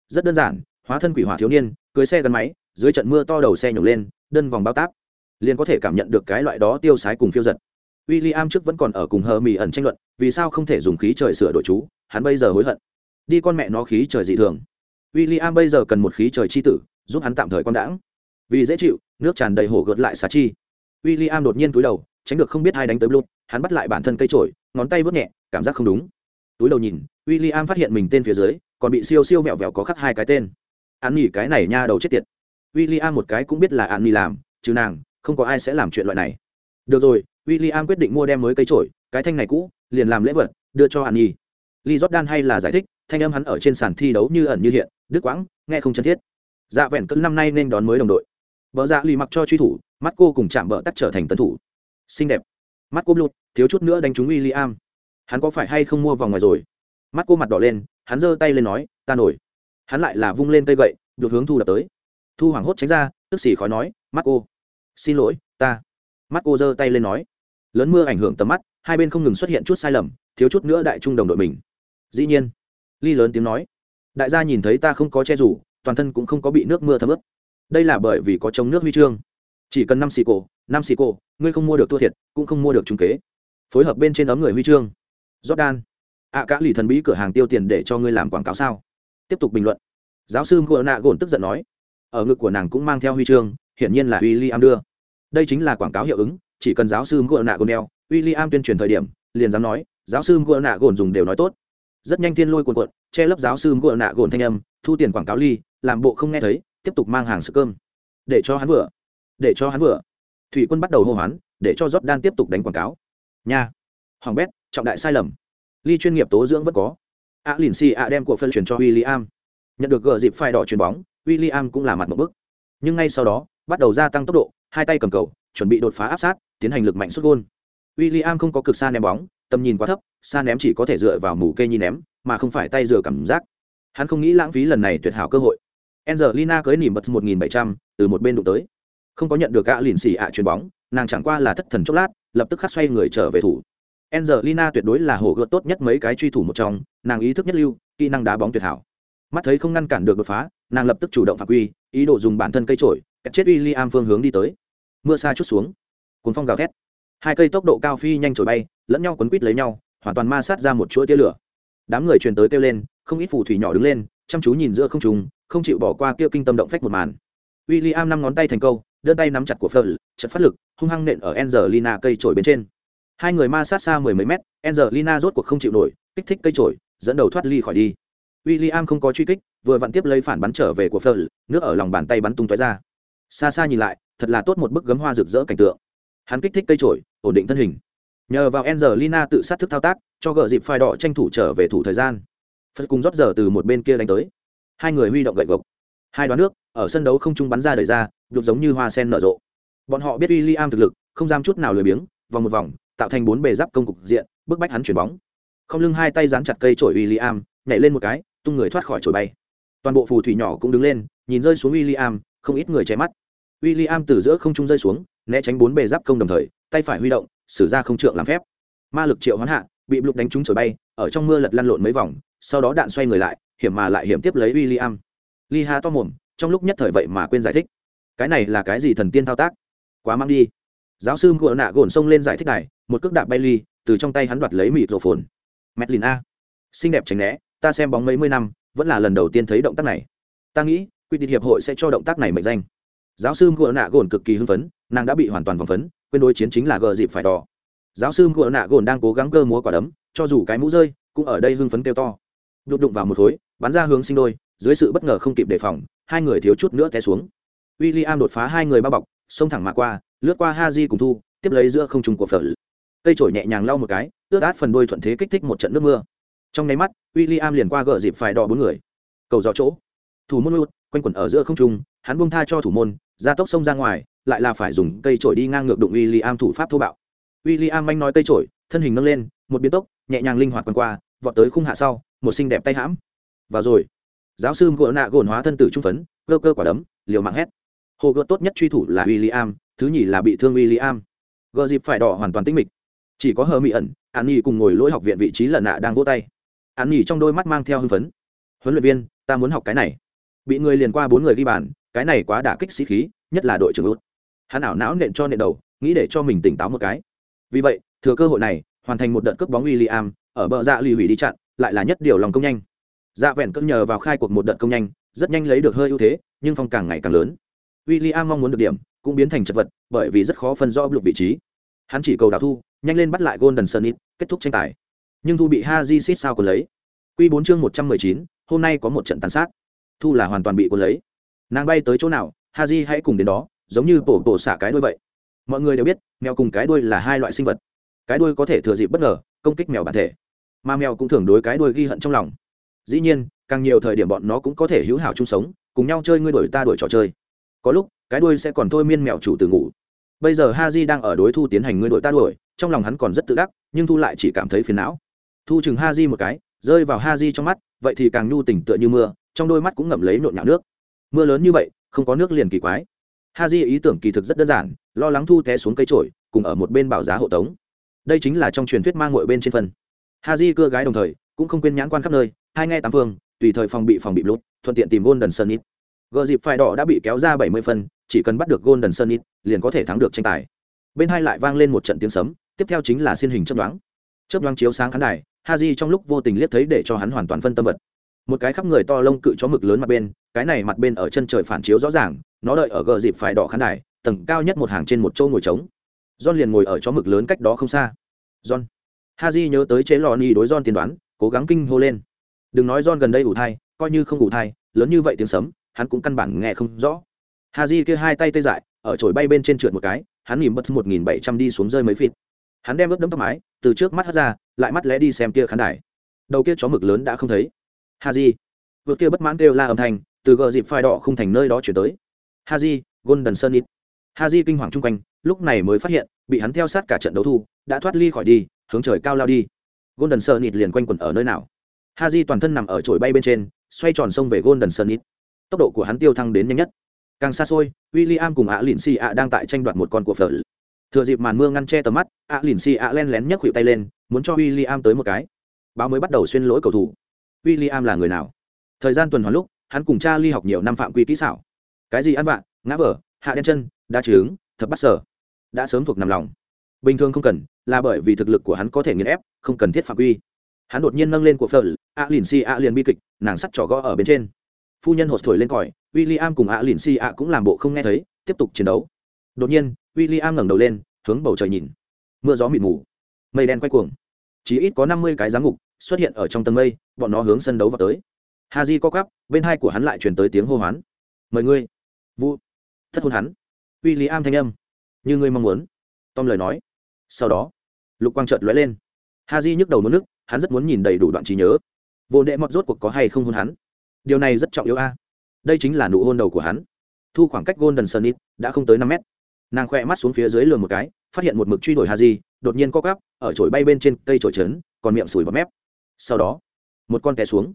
Speaker 1: Rất đơn giản, hóa thân quỷ hỏa thiếu niên, cưới xe gắn máy, dưới trận mưa to đầu xe nhổ lên, đơn vòng bao táp. Liền có thể cảm nhận được cái loại đó tiêu sái cùng phiêu giật. W i l l i am trước vẫn còn ở cùng hờ mỹ ẩn tranh luận, vì sao không thể dùng khí trời sửa đổi chú, hắn bây giờ hối hận. Đi con mẹ nó khí trời dị thường w i l l i am bây giờ cần một khí trời c h i tử, giúp hắn tạm thời quan đãng. Vì dễ chịu, nước tràn đầy hổ gợt lại xá chi. W i l l i am đột nhiên túi đầu, tránh được không biết ai đánh tới blut, hắn bắt lại bản thân cây trổi ngón tay vớt nhẹ, cảm giác không đúng. Túi đầu nhìn w i l l i am phát hiện mình tên phía dưới, còn bị siêu siêu vẹo vẹo có khắc hai cái tên. An nghỉ cái này nha đầu chết tiệt. W i l l i am một cái cũng biết là an nghỉ làm, chứ nàng, không có ai sẽ làm chuyện loại này. Được rồi w i l l i am quyết định mua đem mới cây trổi cái thanh này cũ, liền làm lễ vật, đưa cho an nghỉ lee jordan hay là giải thích, thanh âm hắn ở trên sàn thi đấu như ẩn như hiện đứt quãng, nghe không chân thiết. Dạ vẹn cỡ năm nay nên đón mới đồng đội. Vợ dạ lì mặc cho truy thủ, mắt cô cùng chạm bờ tắt trở thành tân thủ. Xinh đẹp. Mắt cô lụt thiếu chút nữa đánh trúng w i l l i am hắn có phải hay không mua vòng ngoài rồi? Mắt cô mặt đỏ lên, hắn giơ tay lên nói, ta nổi. Hắn lại là vung lên cây gậy, được hướng thu đập tới. Thu hoảng hốt tránh ra, tức xỉ khói nói, mắt cô. Xin lỗi, ta. Mắt cô giơ tay lên nói, lớn mưa ảnh hưởng tầm mắt, hai bên không ngừng xuất hiện chút sai lầm, thiếu chút nữa đại trung đồng đội mình. Dĩ nhiên, ly lớn tiếng nói đại gia nhìn thấy ta không có che rủ toàn thân cũng không có bị nước mưa thấm ướt. Đây là bởi vì có chống nước huy chương. Chỉ cần năm xì cổ năm xì cổ ngươi không mua được thua thiệt cũng không mua được trung kế. Phối hợp bên trên ấm người huy chương. Jordan ạ à, cả lì thần bí cửa hàng tiêu tiền để cho ngươi làm quảng cáo sao? Tiếp tục bình luận. Giáo sư ngựa nạ gồn tức giận nói. Ở ngực của nàng cũng mang theo huy chương hiển nhiên là w i l l i am đưa. Đây chính là quảng cáo hiệu ứng chỉ cần giáo sư ngựa nạ gồn đeo w i l l i am tuyên truyền thời điểm liền dám nói giáo sư ngựa nạ gồn dùng đều nói tốt rất nhanh thiên lôi cuộn cuộn, che lấp giáo sư ngựa nạ gồn thanh âm, thu tiền quảng cáo ly, làm bộ không nghe thấy, tiếp tục mang hàng sữa cơm. Để cho hắn vừa, để cho hắn vừa. Thủy quân bắt đầu hô hoán, để cho rót đan tiếp tục đánh quảng cáo. Nha. Hoàng bét, trọng đại sai lầm. Ly chuyên nghiệp tố dưỡng vẫn có. A lìn si a đem của phân chuyển cho w i l l i am nhận được gờ dịp phai đỏ chuyền bóng w i l l i am cũng là mặt một bức. Nhưng ngay sau đó, bắt đầu gia tăng tốc độ, hai tay cầm cầu, chuẩn bị đột phá áp sát, tiến hành lực mạnh xuất gôn. W i l l i am không có cực xa ném bóng tầm nhìn quá thấp xa ném chỉ có thể dựa vào mù cây nhi ném mà không phải tay dựa cảm giác hắn không nghĩ lãng phí lần này tuyệt hảo cơ hội Angelina cưới nỉm bật 1700, từ một bên đụng tới. Không có nhận được gã lìn xì ạ chuyền bóng, nàng chẳng qua là thất thần chốc lát, lập tức khắc xoay người trở về thủ. Angelina tuyệt đối là hổ gợt tốt nhất mấy cái truy thủ một trong, nàng ý thức nhất lưu, kỹ năng đá bóng tuyệt hảo. Mắt thấy không ngăn cản được đột phá, nàng lập tức chủ động phạm quy, ý đồ dùng bản thân cây chổi, cắt chết William phương hướng đi tới. Mưa xa chút xuống, cuốn phong gào thét. Hai cây tốc độ cao phi nhanh chổi bay, lẫn nhau quấn quýt lấy nhau, hoàn toàn ma sát ra một chuỗi tia lửa. Đám người truyền tới kêu lên, không ít phù thủy nhỏ đứng lên, chăm chú nhìn giữa không trung, không chịu bỏ qua kia kinh tâm động phách một màn. William năm ngón tay thành câu, đơn tay nắm chặt của Fleur, chật phát lực, hung hăng nện ở Angelina cây chổi bên trên. Hai người ma sát xa mười mấy mét, Angelina rốt cuộc không chịu nổi, kích thích cây chổi, dẫn đầu thoát ly khỏi đi. William không có truy kích, vừa vặn tiếp lấy phản bắn trở về của Fleur, nước ở lòng bàn tay bắn tung tóe ra. Xa xa nhìn lại, thật là tốt một bức gấm hoa rực rỡ cảnh tượng. Hắn kích thích cây chổi, ổn định thân hình. Nhờ vào Angelina tự sát thức thao tác, cho gỡ dịp phai đỏ tranh thủ trở về thủ thời gian. Phật cùng rót giờ từ một bên kia đánh tới. Hai người huy động gậy gộc. Hai đoán nước ở sân đấu không trung bắn ra đời ra đục giống như hoa sen nở rộ. Bọn họ biết w i l l i am thực lực không dám chút nào lười biếng vòng một vòng tạo thành bốn bề giáp công cục diện bức bách hắn chuyển bóng. Không lưng hai tay dán chặt cây trổi w i l l i am nhảy lên một cái tung người thoát khỏi trổi bay. Toàn bộ phù thủy nhỏ cũng đứng lên nhìn rơi xuống w i l l i am không ít người che mắt. W i l l i am từ giữa không trung rơi xuống né tránh bốn bề giáp công đồng thời tay phải huy động xử ra không trượng làm phép ma lực triệu hoán hạ bị lục đánh trúng trời bay ở trong mưa lật lăn lộn mấy vòng sau đó đạn xoay người lại hiểm mà lại hiểm tiếp lấy William. Li Ha to mồm, trong lúc nhất thời vậy mà quên giải thích. Cái này là cái gì thần tiên thao tác? Quá mang đi. Giáo sư ngựa nạ gồn xông lên giải thích này, một cước đạp bay Ly, từ trong tay hắn đoạt lấy mịt rổ phồn. Medlin A. Xinh đẹp tránh né, ta xem bóng mấy mươi năm, vẫn là lần đầu tiên thấy động tác này. Ta nghĩ, quy định hiệp hội sẽ cho động tác này mệnh danh. Giáo sư ngựa nạ gồn cực kỳ hưng phấn, nàng đã bị hoàn toàn vòng phấn, quên đối chiến chính là gờ dịp phải đỏ. Giáo sư ngựa nạ gồn đang cố gắng cơ múa quả đấm, cho dù cái mũ rơi, cũng ở đây hưng phấn kêu to. Đụng đụng vào một khối, bắn ra hướng sinh đôi dưới sự bất ngờ không kịp đề phòng hai người thiếu chút nữa té xuống. W i l l i am đột phá hai người bao bọc xông thẳng mà qua lướt qua ha di cùng thu tiếp lấy giữa không trùng của phở cây trổi nhẹ nhàng lau một cái ướt át phần đôi thuận thế kích thích một trận nước mưa. Trong nháy mắt w i l l i am liền qua gỡ dịp phải đỏ bốn người. Cầu dò chỗ. Thủ môn lụt quanh quẩn ở giữa không trung hắn bông tha cho thủ môn ra tốc sông ra ngoài lại là phải dùng cây trổi đi ngang ngược đụng w i l l i am thủ pháp thô bạo. W i l l i am anh nói cây trổi thân hình nâng lên, một biến tốc, nhẹ nhàng linh hoạt quần qua, vọt tới khung hạ sau, một xinh đẹp tay hãm. Và rồi. Giáo sư gỗ nạ gồn hóa thân tử trung phấn, cơ cơ quả đấm, liều mạng hét. Hồ gợt tốt nhất truy thủ là w i l l i am thứ nhì là bị thương w i l l i am gợ dịp phải đỏ hoàn toàn tinh mịch. Chỉ có hờ mỹ ẩn, an nhi cùng ngồi lỗi học viện vị trí lần nạ đang vỗ tay. An nhi trong đôi mắt mang theo hưng phấn. Huấn luyện viên, ta muốn học cái này. Bị người liền qua bốn người ghi bàn, cái này quá đả kích sĩ khí, nhất là đội trưởng út hắn ảo não nện cho nện đầu, nghĩ để cho mình tỉnh táo một cái. Vì vậy, thừa cơ hội này, hoàn thành một đợt cướp bóng w i l l i am ở bờ dạ lì hủy đi chặn, lại là nhất điều lòng công nhanh. Dạ vẹn cơn nhờ vào khai cuộc một đợt công nhanh, rất nhanh lấy được hơi ưu thế, nhưng phong càng ngày càng lớn. W i l l i am mong muốn được điểm, cũng biến thành chật vật, bởi vì rất khó phân rõ lục vị trí. Hắn chỉ cầu đào thu, nhanh lên bắt lại golden sunnit kết thúc tranh tài. Nhưng thu bị ha di xít sao còn lấy. Q bốn chương một trăm mười chín, hôm nay có một trận tàn sát. Thu là hoàn toàn bị quân lấy. Nàng bay tới chỗ nào ha di hãy cùng đến đó giống như bổ bổ xả cái đuôi vậy. Mọi người đều biết, mèo cùng cái đuôi là hai loại sinh vật. Cái đuôi có thể thừa dịp bất ngờ, công kích mèo bản thể. Mà mèo cũng thường đối cái đuôi ghi hận trong lòng. Dĩ nhiên, càng nhiều thời điểm bọn nó cũng có thể hữu hảo chung sống, cùng nhau chơi ngươi đuổi ta đuổi trò chơi. Có lúc, cái đuôi sẽ còn thôi miên mèo chủ từ ngủ. Bây giờ ha đang ở đối thu tiến hành ngươi đuổi ta đuổi, trong lòng hắn còn rất tự đắc, nhưng thu lại chỉ cảm thấy phiền não. Thu chừng ha một cái, rơi vào ha trong mắt, vậy thì càng nhu tỉnh tựa như mưa, trong đôi mắt cũng ngậm lấy nộn nhạo nước. Mưa lớn như vậy, không có nước liền kỳ quái ha di ý tưởng kỳ thực rất đơn giản, lo lắng thu té xuống cây trổi, cùng ở một bên bảo giá hộ tống. Đây chính là trong truyền thuyết mang ngội bên trên phần. Ha di cưa gái đồng thời, cũng không quên nhãn quan khắp nơi, hai ngay tám phương, tùy thời phòng bị phòng bị lút thuận tiện tìm golden sunnit gờ dịp phai đỏ đã bị kéo ra bảy mươi phân chỉ cần bắt được golden sunnit liền có thể thắng được tranh tài. Bên hai lại vang lên một trận tiếng sấm, tiếp theo chính là xiên hình chấp đoán chấp đoán chiếu sáng khán đài haji trong lúc vô tình liếc thấy để cho hắn hoàn toàn phân tâm vật. Một cái khắp người to lông cự chó mực lớn mặt bên, cái này mặt bên ở chân trời phản chiếu rõ ràng nó đợi ở gờ dịp phải đỏ khán đài, tầng cao nhất một hàng trên một châu ngồi trống. John liền ngồi ở chó mực lớn cách đó không xa. John, haji nhớ tới chế lò ni đối john tiên đoán, cố gắng kinh hô lên. Đừng nói John gần đây ủ thai, coi như không ủ thai, lớn như vậy tiếng sấm, hắn cũng căn bản nghe không rõ. Haji kia hai tay tê dại, ở chổi bay bên trên trượt một cái, hắn nhìn mất một nghìn bảy trăm đi xuống rơi mấy feet hắn đem ướp đấm tóc mái, từ trước mắt hất ra, lại mắt lẽ đi xem kia khán đài. Đầu kia chó mực lớn đã không thấy. Haji vượt kia bất mãn kêu la âm thanh, từ gờ dịp phai đỏ không thành nơi đó chuyển tới. Haji, golden sunnit. Haji kinh hoàng chung quanh, lúc này mới phát hiện, bị hắn theo sát cả trận đấu thu, đã thoát ly khỏi đi, hướng trời cao lao đi. Golden sunnit liền quanh quẩn ở nơi nào? Haji toàn thân nằm ở trồi bay bên trên, xoay tròn sông về golden sunnit. Tốc độ của hắn tiêu thăng đến nhanh nhất. Càng xa xôi w i l l i am cùng ạ lìn xì ạ đang tại tranh đoạt một con của phở. Thừa dịp màn mưa ngăn che tầm mắt ạ lìn xì ạ len lén nhấc khuỷu tay lên, muốn cho w i l l i am tới một cái. Báo mới bắt đầu xuyên lỗi cầu thủ. W i l l i am là người nào? Thời gian tuần hoàn lúc, hắn cùng cha ly học nhiều năm phạm quy kỹ xảo cái gì ăn vạ, ngã vở, hạ đen chân đa trứng thập bắt sở. Đã sớm thuộc nằm lòng. Bình thường không cần, là bởi vì thực lực của hắn có thể nghiền ép, không cần thiết phạm quy. Hắn đột nhiên nâng lên của phở a lìn si a liền bi kịch, nàng sắt trỏ gõ ở bên trên. Phu nhân hột thổi lên còi w i l l i am cùng a lìn si a cũng làm bộ không nghe thấy, tiếp tục chiến đấu. Đột nhiên w i l l i am ngẩng đầu lên, hướng bầu trời nhìn. Mưa gió mịt mù. Mây đen quay cuồng. Chỉ ít có năm mươi cái giám ngục xuất hiện ở trong tầng mây, bọn nó hướng sân đấu vào tới. Ha co cắp bên hai của hắn lại chuyển tới tiếng hô hoán. Mời ngươi vụ thất hôn hắn. W i l l i am thanh âm. Như ngươi mong muốn. Tom lời nói. Sau đó lục quang trợt lóe lên. Ha Di nhức đầu nôn nước hắn rất muốn nhìn đầy đủ đoạn trí nhớ. Vô đệ mọt rốt cuộc có hay không hôn hắn? Điều này rất trọng yếu a. Đây chính là nụ hôn đầu của hắn. Thu khoảng cách golden ít, đã không tới năm mét. Nàng khoe mắt xuống phía dưới lường một cái phát hiện một mực truy đuổi haji đột nhiên co cắp ở trổi bay bên trên cây trổi trấn còn miệng sùi bọt mép. Sau đó một con té xuống.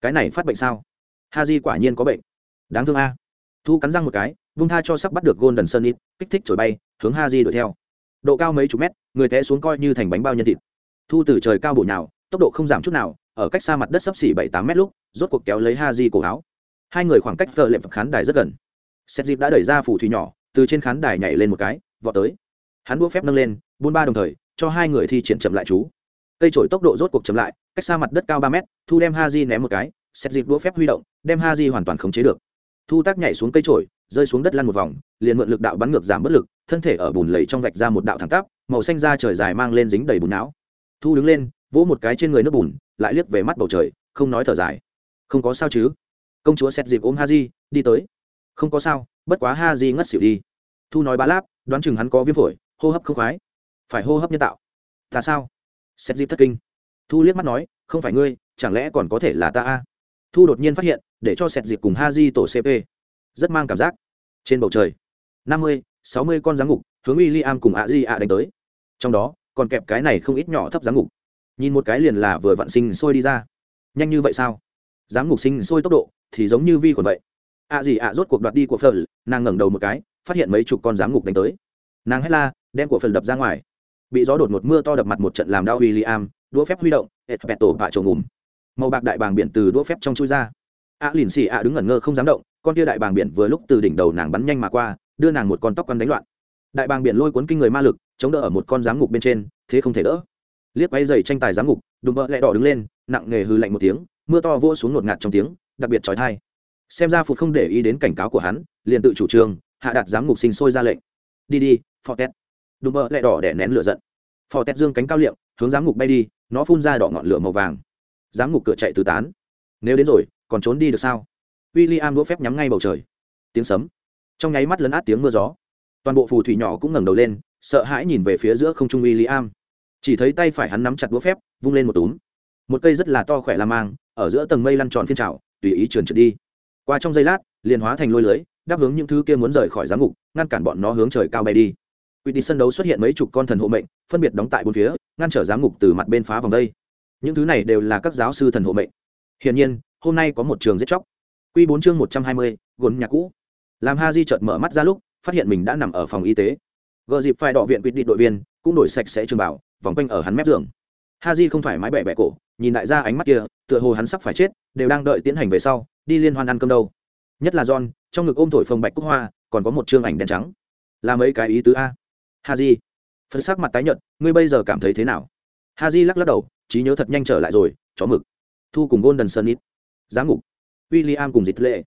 Speaker 1: Cái này phát bệnh sao? Haji quả nhiên có bệnh. Đáng thương a thu cắn răng một cái, vung tha cho sắp bắt được golden sunnit kích thích trổi bay, hướng haji đuổi theo. Độ cao mấy chục mét, người té xuống coi như thành bánh bao nhân thịt. Thu từ trời cao bổ nhào, tốc độ không giảm chút nào, ở cách xa mặt đất sấp xỉ bảy tám mét lúc, rốt cuộc kéo lấy ha di cổ áo. Hai người khoảng cách vợ lệm khán đài rất gần. Xét dịp đã đẩy ra phủ thủy nhỏ, từ trên khán đài nhảy lên một cái, vọt tới. Hắn đua phép nâng lên, buôn ba đồng thời, cho hai người thi triển chậm lại chú. Cây trổi tốc độ rốt cuộc chậm lại, cách xa mặt đất cao ba mét, thu đem ha di ném một cái, xét dịp đua phép huy động, đem ha di hoàn toàn khống chế được thu tác nhảy xuống cây trổi rơi xuống đất lăn một vòng, liền mượn lực đạo bắn ngược giảm bất lực, thân thể ở bùn lầy trong vạch ra một đạo thẳng tắp, màu xanh da trời dài mang lên dính đầy bùn não. Thu đứng lên, vỗ một cái trên người nước bùn, lại liếc về mắt bầu trời, không nói thở dài. Không có sao chứ? Công chúa xét dịp ôm ha di đi tới. Không có sao, bất quá ha di ngất xỉu đi. Thu nói bá láp, đoán chừng hắn có viêm phổi, hô hấp không khoái. Phải hô hấp nhân tạo. Ta sao? Xét dịp thất kinh. Thu liếc mắt nói, không phải ngươi, chẳng lẽ còn có thể là ta a? Thu đột nhiên phát hiện để cho sẹt dịp cùng ha di tổ cp rất mang cảm giác. Trên bầu trời năm mươi sáu mươi con giáng ngục hướng uy liam am cùng a di a đánh tới. Trong đó còn kẹp cái này không ít nhỏ thấp giáng ngục. Nhìn một cái liền là vừa vặn sinh sôi đi ra. Nhanh như vậy sao? Giám ngục sinh sôi tốc độ thì giống như vi khuẩn vậy. Ạ gì ạ rốt cuộc đoạt đi của phở nàng ngẩng đầu một cái phát hiện mấy chục con giám ngục đánh tới. Nàng hét la đem của phở đập ra ngoài. Bị gió đột một mưa to đập mặt một trận làm đau William, đũa phép huy động, hết bẹt tổ bạ trồng ngùm. Màu bạc đại bàng biển từ đũa phép trong chui ra. A Lìn Xì ạ đứng ngẩn ngơ không dám động, con kia đại bàng biển vừa lúc từ đỉnh đầu nàng bắn nhanh mà qua, đưa nàng một con tóc quăn đánh loạn. Đại bàng biển lôi cuốn kinh người ma lực, chống đỡ ở một con giám ngục bên trên, thế không thể đỡ. Liếc quay dày tranh tài giám ngục, đùm bỡ lẹ đỏ đứng lên, nặng nghề hư lạnh một tiếng, mưa to vỗ xuống ngột ngạt trong tiếng, đặc biệt chói tai. Xem ra phụt không để ý đến cảnh cáo của hắn, liền tự chủ trương, hạ đặt giám ngục sinh sôi ra lệnh. Đi đi, Phò Tét. Đùm bỡ lẹ đỏ đè nén lửa giận phò tét dương cánh cao liệm hướng giám ngục bay đi nó phun ra đỏ ngọn lửa màu vàng giám ngục cửa chạy tứ tán. Nếu đến rồi còn trốn đi được sao? W i l l i am đũa phép nhắm ngay bầu trời. Tiếng sấm. Trong nháy mắt lấn át tiếng mưa gió. Toàn bộ phù thủy nhỏ cũng ngẩng đầu lên sợ hãi nhìn về phía giữa không trung w i l l i am chỉ thấy tay phải hắn nắm chặt đũa phép vung lên một túm. Một cây rất là to khỏe la mang ở giữa tầng mây lăn tròn phiên trào tùy ý trườn trượt đi. Qua trong giây lát liền hóa thành lôi lưới đáp hướng những thứ kia muốn rời khỏi giám ngục ngăn cản bọn nó hướng trời cao bay đi. Quy đi sân đấu xuất hiện mấy chục con thần hộ mệnh, phân biệt đóng tại bốn phía, ngăn trở giám ngục từ mặt bên phá vòng đây. Những thứ này đều là các giáo sư thần hộ mệnh. Hiển nhiên, hôm nay có một trường giết chóc. Quy bốn chương một trăm hai mươi, gồn nhà cũ. Làm ha di chợt mở mắt ra lúc, phát hiện mình đã nằm ở phòng y tế. gợ dịp phải đọ viện quyết định đội viên, cũng đổi sạch sẽ trường bảo, vòng quanh ở hắn mép giường. ha di không thoải mái bẻ bẻ cổ, nhìn đại ra ánh mắt kia, tựa hồ hắn sắp phải chết, đều đang đợi tiến hành về sau, đi liên hoan ăn cơm đâu. Nhất là John, trong ngực ôm thổi phồng bạch cúc hoa, còn có một chương ảnh đen trắng. Là mấy cái ý tứ a? ha di phân sắc mặt tái nhợt ngươi bây giờ cảm thấy thế nào ha di lắc lắc đầu trí nhớ thật nhanh trở lại rồi, chó mực. Thu cùng golden sun ít giám ngục. W i l l i am cùng dịch lệ.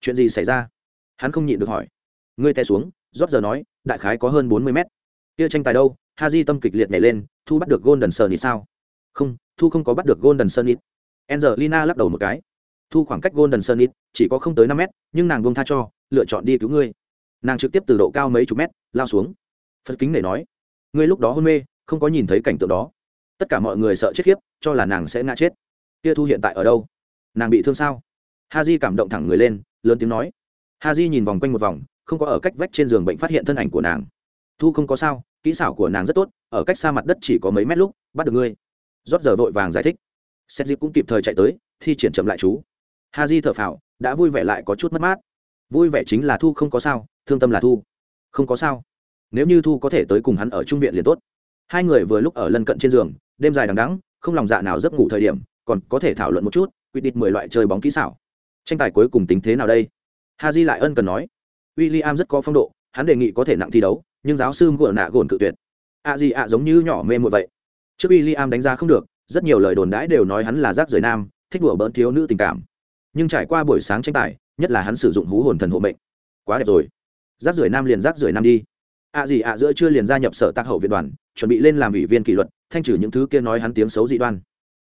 Speaker 1: Chuyện gì xảy ra? Hắn không nhịn được hỏi. Ngươi té xuống, rót giờ nói, đại khái có hơn bốn mươi mét. Kia tranh tài đâu? Ha di tâm kịch liệt nhảy lên, thu bắt được golden sun ít sao? Không, thu không có bắt được golden sun ít angelina lắc đầu một cái. Thu khoảng cách golden sun ít chỉ có không tới năm mét, nhưng nàng buông tha cho, lựa chọn đi cứu ngươi. Nàng trực tiếp từ độ cao mấy chục mét, lao xuống. Phật kính để nói. Ngươi lúc đó hôn mê, không có nhìn thấy cảnh tượng đó tất cả mọi người sợ chết khiếp, cho là nàng sẽ ngã chết. Kia thu hiện tại ở đâu? Nàng bị thương sao? Ha di cảm động thẳng người lên, lớn tiếng nói. Ha di nhìn vòng quanh một vòng, không có ở cách vách trên giường bệnh phát hiện thân ảnh của nàng. Thu không có sao, kỹ xảo của nàng rất tốt, ở cách xa mặt đất chỉ có mấy mét lúc, bắt được ngươi. Rót giờ vội vàng giải thích. Xét dịp cũng kịp thời chạy tới, thi triển chậm lại chú. Ha di thở phào, đã vui vẻ lại có chút mất mát. Vui vẻ chính là thu không có sao, thương tâm là thu. Không có sao. Nếu như thu có thể tới cùng hắn ở trung viện liền tốt. Hai người vừa lúc ở lân cận trên giường đêm dài đằng đẵng, không lòng dạ nào giấc ngủ thời điểm còn có thể thảo luận một chút quyết định mười loại chơi bóng kỹ xảo. Tranh tài cuối cùng tính thế nào đây? Ha di lại ân cần nói. W i l l i am rất có phong độ hắn đề nghị có thể nặng thi đấu nhưng giáo sư của nạ gồn cự tuyệt. A di ạ giống như nhỏ mê muội vậy. Trước w i l l i am đánh giá không được rất nhiều lời đồn đãi đều nói hắn là rác rời nam thích đùa bỡn thiếu nữ tình cảm. Nhưng trải qua buổi sáng tranh tài nhất là hắn sử dụng hú hồn thần hộ mệnh. Quá đẹp rồi. Rác rưởi nam liền rác rưởi nam đi. Ạ gì ạ giữa chưa liền gia nhập sở tác hậu viện đoàn chuẩn bị lên làm ủy viên kỷ luật thanh trừ những thứ kia nói hắn tiếng xấu dị đoan.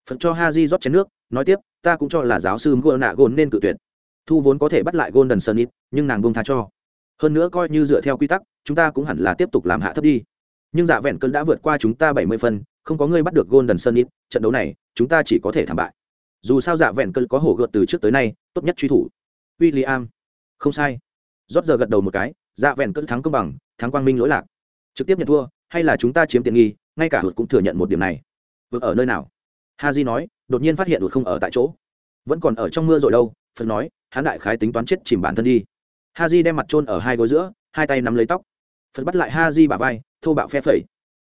Speaker 1: Phật cho ha di rót chén nước, nói tiếp, ta cũng cho là giáo sư gôn nạ gôn nên cự tuyệt. Thu vốn có thể bắt lại golden sun ít nhưng nàng bông tha cho. Hơn nữa coi như dựa theo quy tắc, chúng ta cũng hẳn là tiếp tục làm hạ thấp đi. Nhưng dạ vẹn cơn đã vượt qua chúng ta bảy mươi phân, không có người bắt được golden sun ít trận đấu này, chúng ta chỉ có thể thảm bại. Dù sao dạ vẹn cơn có hổ gợt từ trước tới nay, tốt nhất truy thủ. William. Không sai. Rót giờ gật đầu một cái dạ vẹn cơn thắng công bằng, thắng quang minh lỗi lạc. Trực tiếp nhận thua, hay là chúng ta chiếm tiện nghi ngay cả hụt cũng thừa nhận một điểm này. Vượt ở nơi nào? Ha di nói đột nhiên phát hiện hụt không ở tại chỗ. Vẫn còn ở trong mưa rồi đâu phật nói hắn đại khái tính toán chết chìm bản thân đi. Ha di đem mặt trôn ở hai gối giữa hai tay nắm lấy tóc. Phật bắt lại ha di bả vai thô bạo phe phẩy.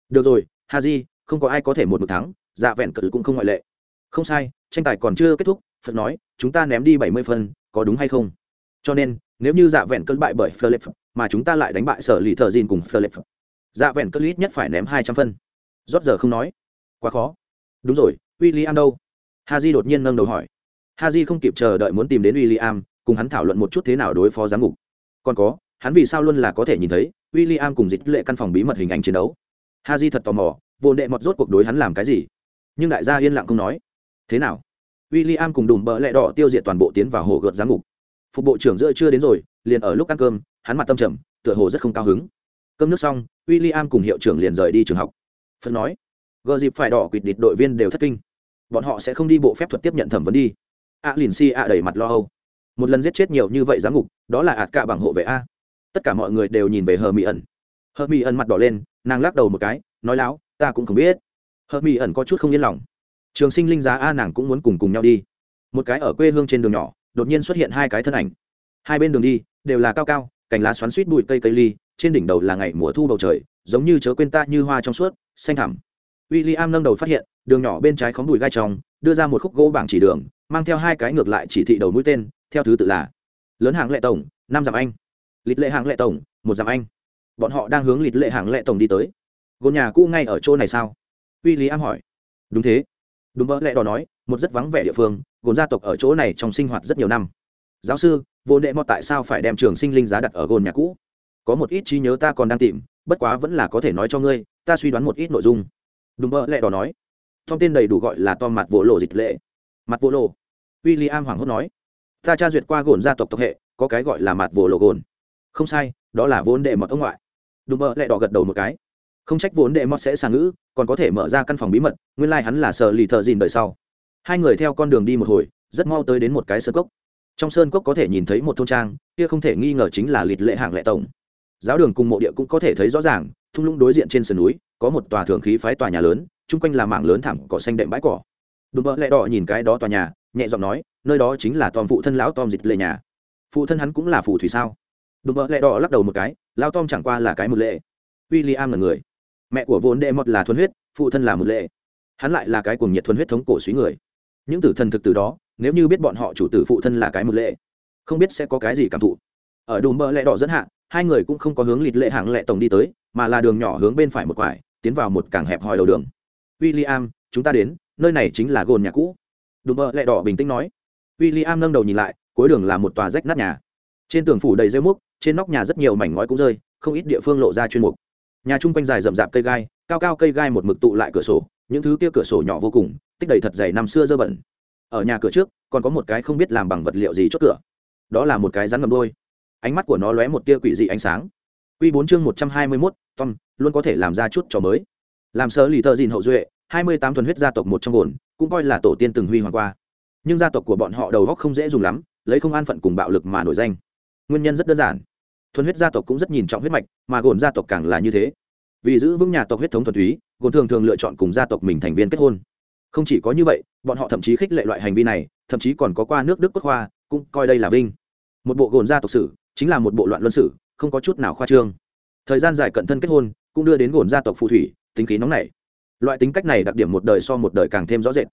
Speaker 1: Được rồi ha di không có ai có thể một một thắng dạ vẹn cự cũng không ngoại lệ. Không sai tranh tài còn chưa kết thúc phật nói chúng ta ném đi bảy mươi phân có đúng hay không? Cho nên nếu như dạ vẹn cơn bại bởi Philip, mà chúng ta lại đánh bại sở lì thợ dìn cùng Philip, dạ vẹn cơn ít nhất phải ném hai trăm phân rót giờ không nói. Quá khó. Đúng rồi William đâu? Ha haji đột nhiên nâng đầu hỏi. Ha haji không kịp chờ đợi muốn tìm đến William, cùng hắn thảo luận một chút thế nào đối phó giám ngục còn có hắn vì sao luôn là có thể nhìn thấy William cùng dịch lệ căn phòng bí mật hình ảnh chiến đấu? Ha haji thật tò mò vô đệ mọt rốt cuộc đối hắn làm cái gì? Nhưng đại gia yên lặng không nói. Thế nào? William cùng đùm bỡ lẹ đỏ tiêu diệt toàn bộ tiến vào hồ gợt giám ngục phục bộ trưởng giữa chưa đến rồi liền ở lúc ăn cơm hắn mặt tâm trầm tựa hồ rất không cao hứng. Cơm nước xong w i l l i am cùng hiệu trưởng liền rời đi trường học phật nói, gờ dịp phải đỏ quỵt địch đội viên đều thất kinh. Bọn họ sẽ không đi bộ phép thuật tiếp nhận thẩm vấn đi. A lìn si a đẩy mặt lo âu. Một lần giết chết nhiều như vậy giám ngục, đó là ạt cả bằng hộ vệ a. Tất cả mọi người đều nhìn về hờ mỹ ẩn. Hờ mỹ ẩn mặt đỏ lên, nàng lắc đầu một cái, nói láo, ta cũng không biết. Hờ mỹ ẩn có chút không yên lòng. Trường sinh linh giá a nàng cũng muốn cùng cùng nhau đi. Một cái ở quê hương trên đường nhỏ, đột nhiên xuất hiện hai cái thân ảnh. Hai bên đường đi, đều là cao cao, cành lá xoắn suýt bụi cây cây ly, trên đỉnh đầu là ngày mùa thu bầu trời, giống như chớ quên ta như hoa trong suốt xanh thẳm. W i l l i am nâng đầu phát hiện, đường nhỏ bên trái khóm bụi gai trong đưa ra một khúc gỗ bảng chỉ đường, mang theo hai cái ngược lại chỉ thị đầu mũi tên, theo thứ tự là, lớn hàng lệ tổng, năm dặm anh. Lịch lệ hàng lệ tổng, một dặm anh. Bọn họ đang hướng lịch lệ hàng lệ tổng đi tới. Gôn nhà cũ ngay ở chỗ này sao? W i l l i am hỏi. Đúng thế. Đúng mỡ lệ đỏ nói, một rất vắng vẻ địa phương gồn gia tộc ở chỗ này trong sinh hoạt rất nhiều năm. Giáo sư, vô đệ mọt tại sao phải đem trường sinh linh giá đặt ở gồn nhà cũ? Có một ít trí nhớ ta còn đang tìm bất quá vẫn là có thể nói cho ngươi, ta suy đoán một ít nội dung. Đùm bơ lẹ đỏ nói. Tom tên đầy đủ gọi là tom mặt vỗ lộ dịch lệ. Mặt vỗ lộ w i l l i am hoảng hốt nói. Ta tra duyệt qua gồn gia tộc tộc hệ, có cái gọi là mặt vỗ lộ gồn. Không sai, đó là vốn đệ mọt ông ngoại. Đùm bơ lẹ đỏ gật đầu một cái. Không trách vốn đệ mọt sẽ sang ngữ, còn có thể mở ra căn phòng bí mật, nguyên lai、like、hắn là sợ lì thợ dìn đời sau. Hai người theo con đường đi một hồi, rất mau tới đến một cái sơn cốc. Trong sơn cốc có thể nhìn thấy một thôn trang, kia không thể nghi ngờ chính là lịt lệ hạng lệ tổng giáo đường cùng mộ địa cũng có thể thấy rõ ràng, thung lũng đối diện trên sườn núi, có một tòa thường khí phái tòa nhà lớn, chung quanh là mảng lớn thảm cỏ xanh đệm bãi cỏ. Đùm bỡ lẹ đỏ nhìn cái đó tòa nhà, nhẹ giọng nói, nơi đó chính là tom phụ thân lão tom dịch lệ nhà. Phụ thân hắn cũng là phù thủy sao? Đùm bỡ lẹ đỏ lắc đầu một cái, lão tom chẳng qua là cái một lệ. W i l l i am là người. Mẹ của vốn đệ mọt là thuần huyết, phụ thân là một lệ. Hắn lại là cái cuồng nhiệt thuần huyết thống cổ suý người. Những tử thần thực từ đó, nếu như biết bọn họ chủ tử phụ thân là cái một lệ, không biết sẽ có cái gì cảm thụ. Ở đùm bỡ lẹ đỏ dẫn hạ hai người cũng không có hướng lịt lệ hạng lệ tổng đi tới, mà là đường nhỏ hướng bên phải một quải, tiến vào một cảng hẹp hòi đầu đường. W i l l i am chúng ta đến, nơi này chính là gồn nhà cũ. Đùm bơ lẹ đỏ bình tĩnh nói. W i l l i am nâng đầu nhìn lại, cuối đường là một tòa rách nát nhà. Trên tường phủ đầy rêu múc trên nóc nhà rất nhiều mảnh ngói cũng rơi, không ít địa phương lộ ra chuyên mục. Nhà chung quanh dài rậm rạp cây gai, cao cao cây gai một mực tụ lại cửa sổ, những thứ kia cửa sổ nhỏ vô cùng, tích đầy thật dày năm xưa dơ bẩn. Ở nhà cửa trước, còn có một cái không biết làm bằng vật liệu gì chốt cửa. Đó là một cái rắn ngầm đôi ánh mắt của nó lóe một tia quỷ dị ánh sáng. Q bốn chương một trăm hai mươi mốt, tom, luôn có thể làm ra chút trò mới. Làm sơ lì thợ dìn hậu duệ, hai mươi tám thuần huyết gia tộc một trong gồn, cũng coi là tổ tiên từng huy hoàng qua. Nhưng gia tộc của bọn họ đầu góc không dễ dùng lắm, lấy không an phận cùng bạo lực mà nổi danh. Nguyên nhân rất đơn giản. Thuần huyết gia tộc cũng rất nhìn trọng huyết mạch, mà gồn gia tộc càng là như thế. Vì giữ vững nhà tộc huyết thống thuần túy, gồn thường thường lựa chọn cùng gia tộc mình thành viên kết hôn. Không chỉ có như vậy, bọn họ thậm chí khích lệ loại hành vi này, thậm chí còn có qua nước đức quốc hoa, cũng coi đây là vinh. Một bộ gồn gia tộc sử chính là một bộ loạn luân sử, không có chút nào khoa trương. Thời gian dài cận thân kết hôn, cũng đưa đến gồn gia tộc phù thủy, tính khí nóng nảy. Loại tính cách này đặc điểm một đời so một đời càng thêm rõ rệt.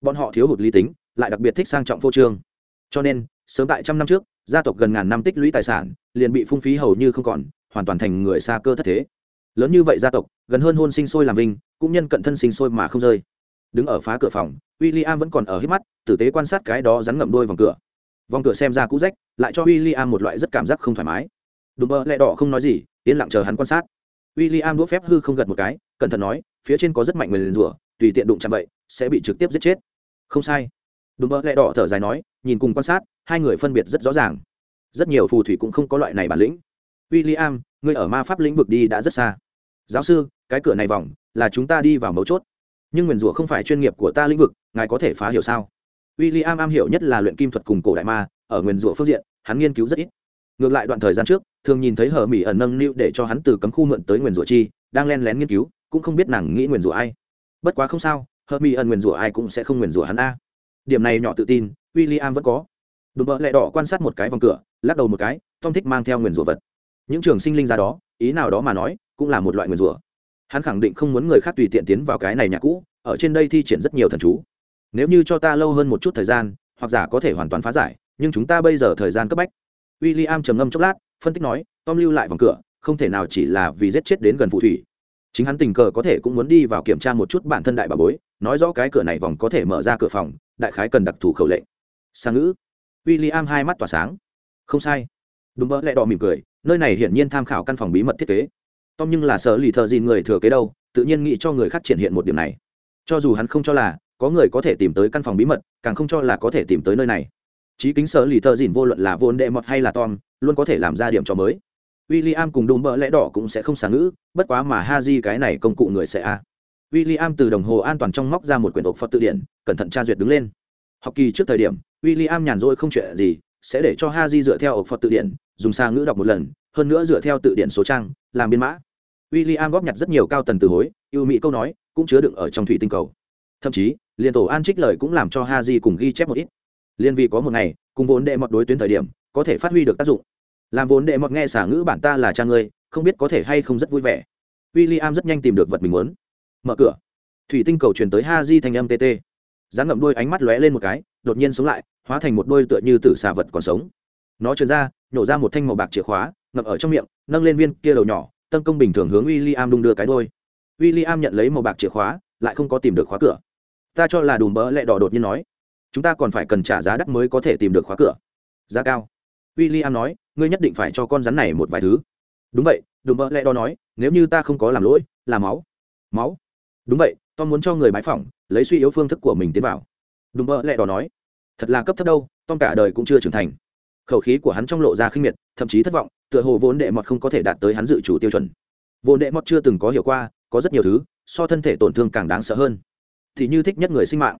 Speaker 1: Bọn họ thiếu hụt lý tính, lại đặc biệt thích sang trọng phô trương. Cho nên, sớm tại trăm năm trước, gia tộc gần ngàn năm tích lũy tài sản, liền bị phung phí hầu như không còn, hoàn toàn thành người xa cơ thất thế. Lớn như vậy gia tộc, gần hơn hôn sinh sôi làm vinh, cũng nhân cận thân sinh sôi mà không rơi. Đứng ở phá cửa phòng w i l l i am vẫn còn ở hít mắt, tử tế quan sát cái đó rắn ngậm đôi vòng cửa vòng cửa xem ra cũ rách, lại cho w i l l i am một loại rất cảm giác không thoải mái. Đùm bơ lẹ đỏ không nói gì, yên lặng chờ hắn quan sát. W i l l i am đũa phép hư không gật một cái, cẩn thận nói, phía trên có rất mạnh người liền rủa, tùy tiện đụng chạm vậy, sẽ bị trực tiếp giết chết. Không sai. Đùm bơ lẹ đỏ thở dài nói, nhìn cùng quan sát, hai người phân biệt rất rõ ràng. Rất nhiều phù thủy cũng không có loại này bản lĩnh. W i l l i am ngươi ở ma pháp lĩnh vực đi đã rất xa. Giáo sư, cái cửa này vòng, là chúng ta đi vào mấu chốt. Nhưng nguyền rủa không phải chuyên nghiệp của ta lĩnh vực, ngài có thể phá hiểu sao? W i l l i am am hiểu nhất là luyện kim thuật cùng cổ đại ma, ở Nguyên rủa phương diện, hắn nghiên cứu rất ít. Ngược lại đoạn thời gian trước, thường nhìn thấy hờ mỹ ẩn nâng niu để cho hắn từ cấm khu mượn tới Nguyên rủa chi, đang len lén nghiên cứu, cũng không biết nàng nghĩ Nguyên rủa ai. Bất quá không sao hờ mỹ ẩn Nguyên rủa ai cũng sẽ không Nguyên rủa hắn a. Điểm này nhỏ tự tin w i l l i am vẫn có. Đùm bợ lẹ đỏ quan sát một cái vòng cửa, lắc đầu một cái, tom thích mang theo Nguyên rủa vật. Những trường sinh linh ra đó, ý nào đó mà nói, cũng là một loại Nguyên rủa. Hắn khẳng định không muốn người khác tùy tiện tiến vào cái này nhà cũ, ở trên đây thi triển rất nhiều thần chú nếu như cho ta lâu hơn một chút thời gian, hoặc giả có thể hoàn toàn phá giải, nhưng chúng ta bây giờ thời gian cấp bách. W i l l i am trầm ngâm chốc lát, phân tích nói, tom lưu lại vòng cửa, không thể nào chỉ là vì giết chết đến gần phù thủy. Chính hắn tình cờ có thể cũng muốn đi vào kiểm tra một chút bản thân đại bà bối, nói rõ cái cửa này vòng có thể mở ra cửa phòng, đại khái cần đặc thù khẩu lệnh. Sang ngữ. W i l l i am hai mắt tỏa sáng. Không sai. Đúng mỡ lẹ đỏ mỉm cười, nơi này hiển nhiên tham khảo căn phòng bí mật thiết kế. Tom nhưng là sợ lì thợ gì người thừa kế đâu, tự nhiên nghĩ cho người khác triển hiện một điểm này. Cho dù hắn không cho là có người có thể tìm tới căn phòng bí mật, càng không cho là có thể tìm tới nơi này. Chí kính sở lì thợ dìn vô luận là vốn đệ mọt hay là tom, luôn có thể làm ra điểm cho mới. W i l l i am cùng đùm bỡ lẽ đỏ cũng sẽ không xả ngữ, bất quá mà ha di cái này công cụ người sẽ a à. w i l l i am từ đồng hồ an toàn trong móc ra một quyển ộc phật tự điển, cẩn thận tra duyệt đứng lên. Học kỳ trước thời điểm w i l l i am nhàn rỗi không chuyện gì, sẽ để cho ha di dựa theo ộc phật tự điển, dùng xa ngữ đọc một lần, hơn nữa dựa theo tự điển số trang, làm biên mã. W i l l i am góp nhặt rất nhiều cao tần từ hối ưu mỹ câu nói, cũng chứa đựng ở trong thủy tinh cầu. Thậm chí liền tổ an trích lời cũng làm cho ha di cùng ghi chép một ít. Liên vì có một ngày, cùng vốn đệ mọt đối tuyến thời điểm, có thể phát huy được tác dụng. Làm vốn đệ mọt nghe xả ngữ bản ta là cha ngươi, không biết có thể hay không rất vui vẻ. W i l l i am rất nhanh tìm được vật mình muốn. Mở cửa. Thủy tinh cầu truyền tới ha di thành âm tt rán ngậm đôi ánh mắt lóe lên một cái, đột nhiên sống lại, hóa thành một đôi tựa như tử xà vật còn sống. Nó trườn ra nhổ ra một thanh màu bạc chìa khóa, ngậm ở trong miệng, nâng lên viên kia đầu nhỏ tân công bình thường hướng w i l l i am đung đưa cái đôi w i l l i am nhận lấy màu bạc chìa khóa, lại không có tìm được khóa cửa ta cho là đùm bỡ lẹ đỏ đột nhiên nói, chúng ta còn phải cần trả giá đắt mới có thể tìm được khóa cửa. Giá cao. W i l l i am nói, ngươi nhất định phải cho con rắn này một vài thứ. Đúng vậy, đùm bỡ lẹ đỏ nói, nếu như ta không có làm lỗi, là máu. Máu? Đúng vậy, tom muốn cho người bái phỏng, lấy suy yếu phương thức của mình tiến vào. Đùm bỡ lẹ đỏ nói, thật là cấp thấp đâu, tom cả đời cũng chưa trưởng thành. Khẩu khí của hắn trong lộ ra khinh miệt, thậm chí thất vọng, tựa hồ vốn đệ mọt không có thể đạt tới hắn dự chủ tiêu chuẩn. Vốn đệ mọt chưa từng có hiểu qua, có rất nhiều thứ, so thân thể tổn thương càng đáng sợ hơn thì như thích nhất người sinh mạng.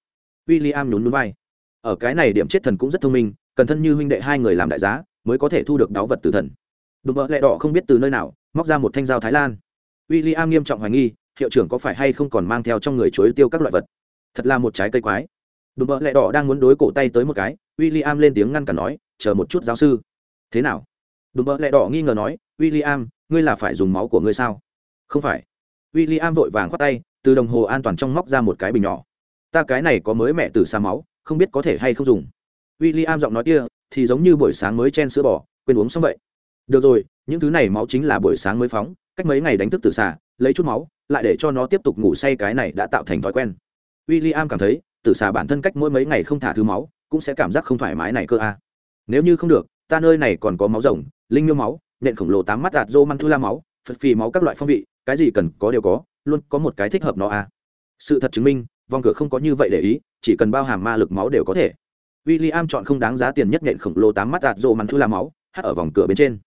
Speaker 1: W i l l i am nhún núi vai. Ở cái này điểm chết thần cũng rất thông minh, cần thân như huynh đệ hai người làm đại giá, mới có thể thu được đáo vật từ thần. Đùm bợ lẹ đỏ không biết từ nơi nào, móc ra một thanh dao thái lan. W i l l i am nghiêm trọng hoài nghi, hiệu trưởng có phải hay không còn mang theo trong người chuối tiêu các loại vật? Thật là một trái cây quái. Đùm bợ lẹ đỏ đang muốn đối cổ tay tới một cái w i l l i am lên tiếng ngăn cả nói, chờ một chút, giáo sư. Thế nào? Đùm bợ lẹ đỏ nghi ngờ nói w i l l i am ngươi là phải dùng máu của ngươi sao? Không phải. W i l l i am vội vàng khoát tay từ đồng hồ an toàn trong móc ra một cái bình nhỏ. Ta cái này có mới mẹ từ xa máu không biết có thể hay không dùng. W i l l i am giọng nói kia thì giống như buổi sáng mới chen sữa bò quên uống xong vậy. Được rồi những thứ này máu chính là buổi sáng mới phóng cách mấy ngày đánh thức từ xa, lấy chút máu lại để cho nó tiếp tục ngủ say cái này đã tạo thành thói quen. W i l l i am cảm thấy từ xa bản thân cách mỗi mấy ngày không thả thứ máu cũng sẽ cảm giác không thoải mái này cơ a nếu như không được ta nơi này còn có máu rồng linh miêu máu nện khổng lồ tám mắt đạt rô măng thu la máu phật phì máu các loại phong vị cái gì cần có đều có luôn có một cái thích hợp nó à? sự thật chứng minh vòng cửa không có như vậy để ý, chỉ cần bao hàm ma lực máu đều có thể. W i l l i am chọn không đáng giá tiền nhất nện khổng lồ tám mắt đạt rộ mắn thu la máu, hắt ở vòng cửa bên trên.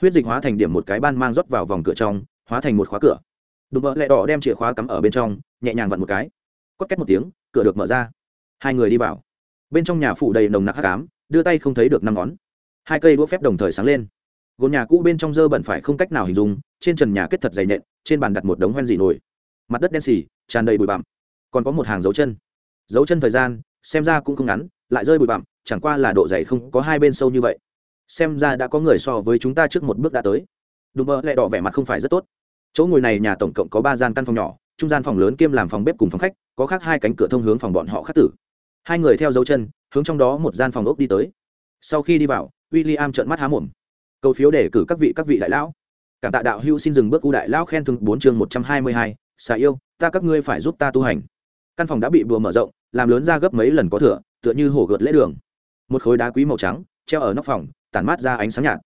Speaker 1: Huyết dịch hóa thành điểm một cái ban mang rót vào vòng cửa trong, hóa thành một khóa cửa. Đùm bợ lẹ đỏ đem chìa khóa cắm ở bên trong, nhẹ nhàng vặn một cái. Cót két một tiếng, cửa được mở ra. Hai người đi vào. Bên trong nhà phủ đầy nồng nặc hát cám đưa tay không thấy được năm ngón. Hai cây đũa phép đồng thời sáng lên. Gồm nhà cũ bên trong dơ bẩn phải không cách nào hình dung trên trần nhà kết thật dày nện, trên bàn đặt một đống hoen dị nổi mặt đất đen xì, tràn đầy bụi bặm. Còn có một hàng dấu chân. Dấu chân thời gian, xem ra cũng không ngắn, lại rơi bụi bặm, chẳng qua là độ dày không có hai bên sâu như vậy. Xem ra đã có người so với chúng ta trước một bước đã tới. Đùm bơ lại đỏ vẻ mặt không phải rất tốt. Chỗ ngồi này nhà tổng cộng có ba gian căn phòng nhỏ, trung gian phòng lớn kiêm làm phòng bếp cùng phòng khách, có khác hai cánh cửa thông hướng phòng bọn họ khắc tử. Hai người theo dấu chân, hướng trong đó một gian phòng ốc đi tới. Sau khi đi vào w i l l i am trợn mắt há mồm. Cầu phiếu để cử các vị các vị đại lão cảm tạ đạo hữu xin dừng bước u đại lão khen thường bốn chương một trăm hai mươi hai, xà yêu, ta các ngươi phải giúp ta tu hành. Căn phòng đã bị bùa mở rộng, làm lớn ra gấp mấy lần có thửa, tựa như hổ gợt lễ đường. Một khối đá quý màu trắng, treo ở nóc phòng, tản mát ra ánh sáng nhạt.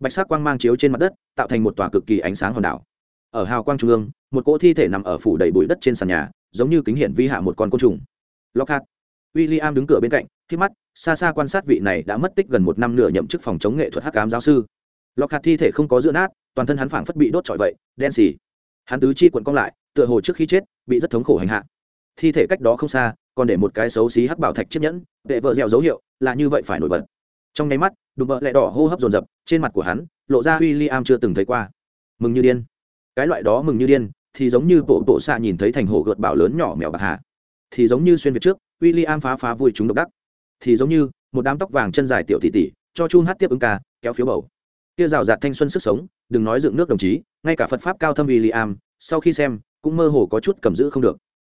Speaker 1: Bạch sắc quang mang chiếu trên mặt đất, tạo thành một tòa cực kỳ ánh sáng hòn đảo. Ở hào quang trung ương, một cỗ thi thể nằm ở phủ đầy bụi đất trên sàn nhà, giống như kính hiển vi hạ một con côn trùng. Lockhart. W i am đứng cửa bên cạnh, khi mắt xa xa quan sát vị này đã mất tích gần một năm nửa nhậm chức phòng chống nghệ thuật hắc cám giáo sư. Lockhart thi thể không có giữa nát toàn thân hắn phảng phất bị đốt trọi vậy, đen xì. Hắn tứ chi quận cong lại, tựa hồ trước khi chết, bị rất thống khổ hành hạ. Thi thể cách đó không xa, còn để một cái xấu xí hắc bảo thạch chiếc nhẫn vệ vợ dẻo dấu hiệu, là như vậy phải nổi bật. Trong nháy mắt, đùm bợ lẹ đỏ hô hấp dồn dập, trên mặt của hắn, lộ ra w i l l i am chưa từng thấy qua. Mừng như điên. Cái loại đó mừng như điên, thì giống như bộ bộ xạ nhìn thấy thành hồ gợt bảo lớn nhỏ mèo bạc hạ thì giống như xuyên việt trước w i l l i am phá phá vui chúng độc đắc. Thì giống như, một đám tóc vàng chân dài tiểu tỷ tỷ, cho chun hát tiếp ứng ca, kéo phiếu bầu kia rào rạt thanh xuân sức sống, đừng nói dựng nước đồng chí, ngay cả phật pháp cao thâm w i l l i am sau khi xem, cũng mơ hồ có chút cầm giữ không được.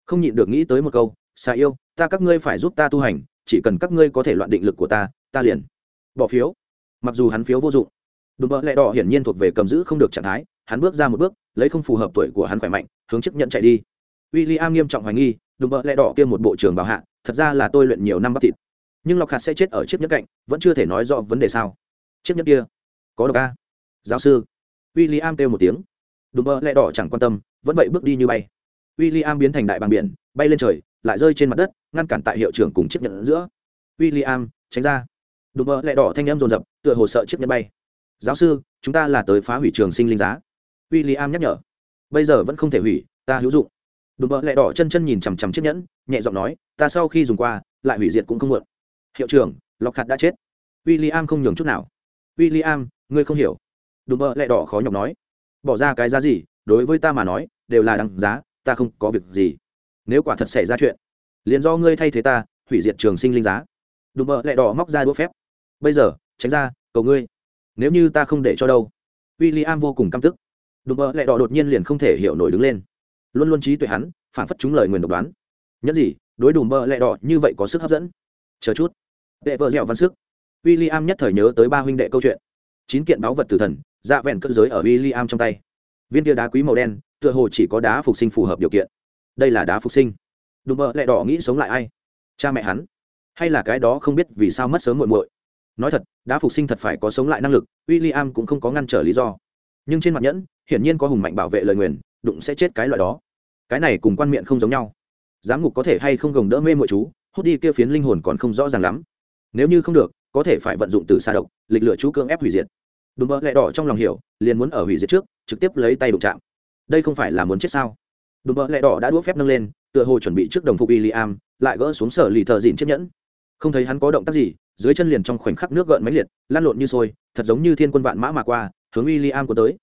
Speaker 1: Không nhịn được nghĩ tới một câu, xà yêu, ta các ngươi phải giúp ta tu hành, chỉ cần các ngươi có thể loạn định lực của ta ta liền bỏ phiếu. Mặc dù hắn phiếu vô dụng, đùm bợ lẹ đỏ hiển nhiên thuộc về cầm giữ không được trạng thái, hắn bước ra một bước, lấy không phù hợp tuổi của hắn khỏe mạnh, hướng chức nhận chạy đi. W i l l i am nghiêm trọng hoài nghi, đùm bợ lẹ đỏ kia một bộ trưởng bảo hạ, thật ra là tôi luyện nhiều năm bắp thịt. Nhưng lọc hạt sẽ chết ở chiếc nhẫn cạnh, vẫn chưa thể nói rõ vấn đề sao. Chiếc nhẫn kia có độc a. Giáo sư. W i l l i am kêu một tiếng. Đùm bơ lẹ đỏ chẳng quan tâm, vẫn vậy bước đi như bay. W i l l i am biến thành đại bàng biển, bay lên trời, lại rơi trên mặt đất, ngăn cản tại hiệu trưởng cùng chiếc nhẫn giữa. W i l l i am tránh ra. Đùm bơ lẹ đỏ thanh em dồn dập, tựa hồ sợ chiếc nhẫn bay. Giáo sư, chúng ta là tới phá hủy trường sinh linh giá. W i l l i am nhắc nhở. Bây giờ vẫn không thể hủy, ta hữu dụng. Đùm bơ lẹ đỏ chân chân nhìn chằm chằm chiếc nhẫn, nhẹ giọng nói, ta sau khi dùng qua, lại hủy diệt cũng không muộn. Hiệu trưởng lọc hạt đã chết. W i l l i am không nhường chút nào w i l l i am ngươi không hiểu. Đùm bơ lẹ đỏ khó nhọc nói. Bỏ ra cái giá gì, đối với ta mà nói, đều là đằng giá, ta không có việc gì. Nếu quả thật xảy ra chuyện, liền do ngươi thay thế ta, hủy diệt trường sinh linh giá. Đùm bơ lẹ đỏ móc ra đũa phép. Bây giờ, tránh ra, cầu ngươi. Nếu như ta không để cho đâu. W i l l i am vô cùng căm tức. Đùm bơ lẹ đỏ đột nhiên liền không thể hiểu nổi đứng lên. Luôn luôn trí tuệ hắn, phản phất chúng lời nguyền độc đoán. Nhất gì, đối đùm bơ lẹ đỏ như vậy có sức hấp dẫn. Chờ chút. Vệ vợ dẻo văn sức w i l l i am nhất thời nhớ tới ba huynh đệ câu chuyện. Chín kiện báu vật tử thần dạ vẹn cỡ giới ở w i l l i am trong tay. Viên tia đá quý màu đen, tựa hồ chỉ có đá phục sinh phù hợp điều kiện. Đây là đá phục sinh. Đùm bợ lẹ đỏ nghĩ sống lại ai? Cha mẹ hắn. Hay là cái đó không biết vì sao mất sớm muộn muội. Nói thật, đá phục sinh thật phải có sống lại năng lực w i l l i am cũng không có ngăn trở lý do. Nhưng trên mặt nhẫn, hiển nhiên có hùng mạnh bảo vệ lời nguyền, đụng sẽ chết cái loại đó. Cái này cùng quan miệng không giống nhau. Giám ngục có thể hay không gồng đỡ mê mọi chú, hút đi kia phiến linh hồn còn không rõ ràng lắm. Nếu như không được có thể phải vận dụng từ xa độc, lịch lựa chú cưỡng ép hủy diệt. Đùm bợ lẹ đỏ trong lòng hiểu, liền muốn ở hủy diệt trước, trực tiếp lấy tay đụng chạm. Đây không phải là muốn chết sao? Đùm bợ lẹ đỏ đã đũa phép nâng lên, tựa hồ chuẩn bị trước đồng phục y lại gỡ xuống sở lì thợ dịn chiếc nhẫn. Không thấy hắn có động tác gì, dưới chân liền trong khoảnh khắc nước gợn máy liệt lan lộn như sôi, thật giống như thiên quân vạn mã mà qua, hướng William i của tới.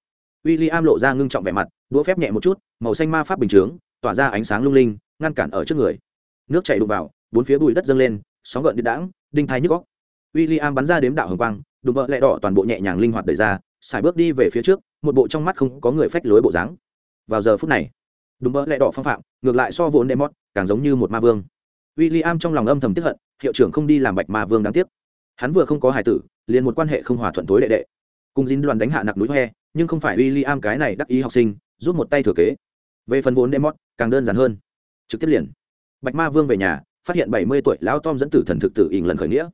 Speaker 1: William lộ ra ngưng trọng vẻ mặt, đũa phép nhẹ một chút, màu xanh ma pháp bình chướng, tỏa ra ánh sáng lung linh, ngăn cản ở trước người. Nước chảy đụng vào, bốn phía bụi đất dâng lên, sóng gợn điện đãng, đinh thái nhức góc w i l l i am bắn ra đếm đạo hồng quang, đùm bợ lẹ đỏ toàn bộ nhẹ nhàng linh hoạt đẩy ra, xài bước đi về phía trước, một bộ trong mắt không có người phách lối bộ dáng. Vào giờ phút này, đùm bợ lẹ đỏ phong phạm, ngược lại so vốn đệm mót càng giống như một ma vương. W i l l i am trong lòng âm thầm tiếp hận, hiệu trưởng không đi làm bạch ma vương đáng tiếc. Hắn vừa không có hài tử, liền một quan hệ không hòa thuận tối đệ đệ. Cùng dính đoàn đánh hạ nặc núi hoe, nhưng không phải William am cái này đắc ý học sinh, rút một tay thừa kế. Về phần vốn đệm mót càng đơn giản hơn. Trực tiếp liền. Bạch ma vương về nhà, phát hiện bảy mươi tuổi lão tom dẫn tử thần thực tử ỉn lần khởi nghĩa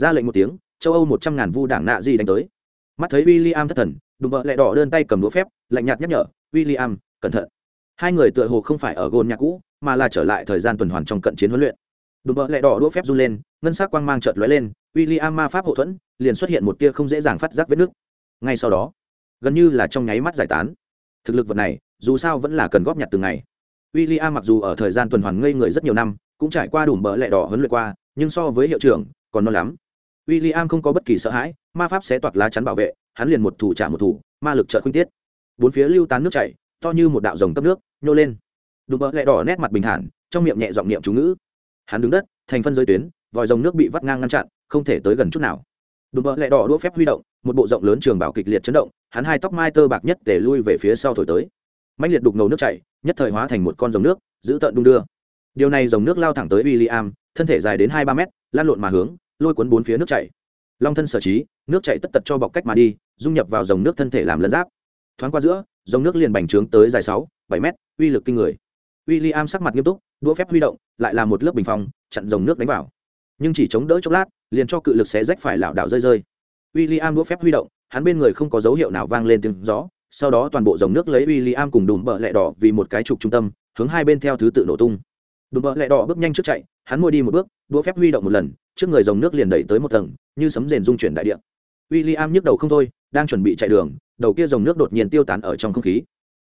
Speaker 1: ra lệnh một tiếng, châu âu một trăm ngàn vu đảng nạ gì đánh tới. Mắt thấy w i l l i am thất thần, đùm bợ lẹ đỏ đơn tay cầm đũa phép, lạnh nhạt nhắc nhở w i l l i am cẩn thận. Hai người tựa hồ không phải ở gôn nhà cũ, mà là trở lại thời gian tuần hoàn trong cận chiến huấn luyện. Đùm bợ lẹ đỏ đũa phép run lên, ngân s c quang mang trợt lóe lên w i l l i am ma pháp hậu thuẫn, liền xuất hiện một tia không dễ dàng phát giác vết nước ngay sau đó, gần như là trong nháy mắt giải tán. Thực lực vật này, dù sao vẫn là cần góp nhặt từng ngày. W i l l i am mặc dù ở thời gian tuần hoàn ngây người rất nhiều năm, cũng trải qua đủ bợ lẹ đỏ huấn luyện qua, nhưng so với hiệu trưởng, còn non lắm w i l l i am không có bất kỳ sợ hãi, ma pháp sẽ toạc lá chắn bảo vệ, hắn liền một thủ trả một thủ, ma lực trợ khuynh tiết. Bốn phía lưu tán nước chảy, to như một đạo dòng cấp nước, nhô lên. Đùm bỡ lẹ đỏ nét mặt bình thản, trong miệng nhẹ giọng niệm chú ngữ. Hắn đứng đất, thành phân giới tuyến, vòi dòng nước bị vắt ngang ngăn chặn, không thể tới gần chút nào. Đùm bỡ lẹ đỏ đũa phép huy động, một bộ rộng lớn trường bảo kịch liệt chấn động, hắn hai tóc mai tơ bạc nhất để lui về phía sau thổi tới. Mạnh liệt đục ngầu nước chảy, nhất thời hóa thành một con dòng nước giữ tợn đung đưa. Điều này dòng nước lao thẳng tới w i l l i am thân thể dài đến hai ba mét lan lộn mà hướng lôi cuốn bốn phía nước chảy. Long thân sở trí, nước chảy tất tật cho bọc cách mà đi, dung nhập vào dòng nước thân thể làm lân giáp. Thoáng qua giữa, dòng nước liền bành trướng tới dài sáu, bảy mét, uy lực kinh người. W i l l i am sắc mặt nghiêm túc, đũa phép huy động, lại là một lớp bình phong, chặn dòng nước đánh vào. Nhưng chỉ chống đỡ chốc lát, liền cho cự lực xé rách phải lảo đảo rơi rơi. W i l l i am đũa phép huy động, hắn bên người không có dấu hiệu nào vang lên tiếng gió, sau đó toàn bộ dòng nước lấy w i l l i am cùng đùm bợ lẹ đỏ vì một cái trục trung tâm, hướng hai bên theo thứ tự nổ tung đùm bợ lẹ đỏ bước nhanh trước chạy, hắn môi đi một bước, đũa phép huy động một lần, trước người dòng nước liền đẩy tới một tầng, như sấm rền dung chuyển đại địa. W i l l i am nhức đầu không thôi, đang chuẩn bị chạy đường, đầu kia dòng nước đột nhiên tiêu tán ở trong không khí.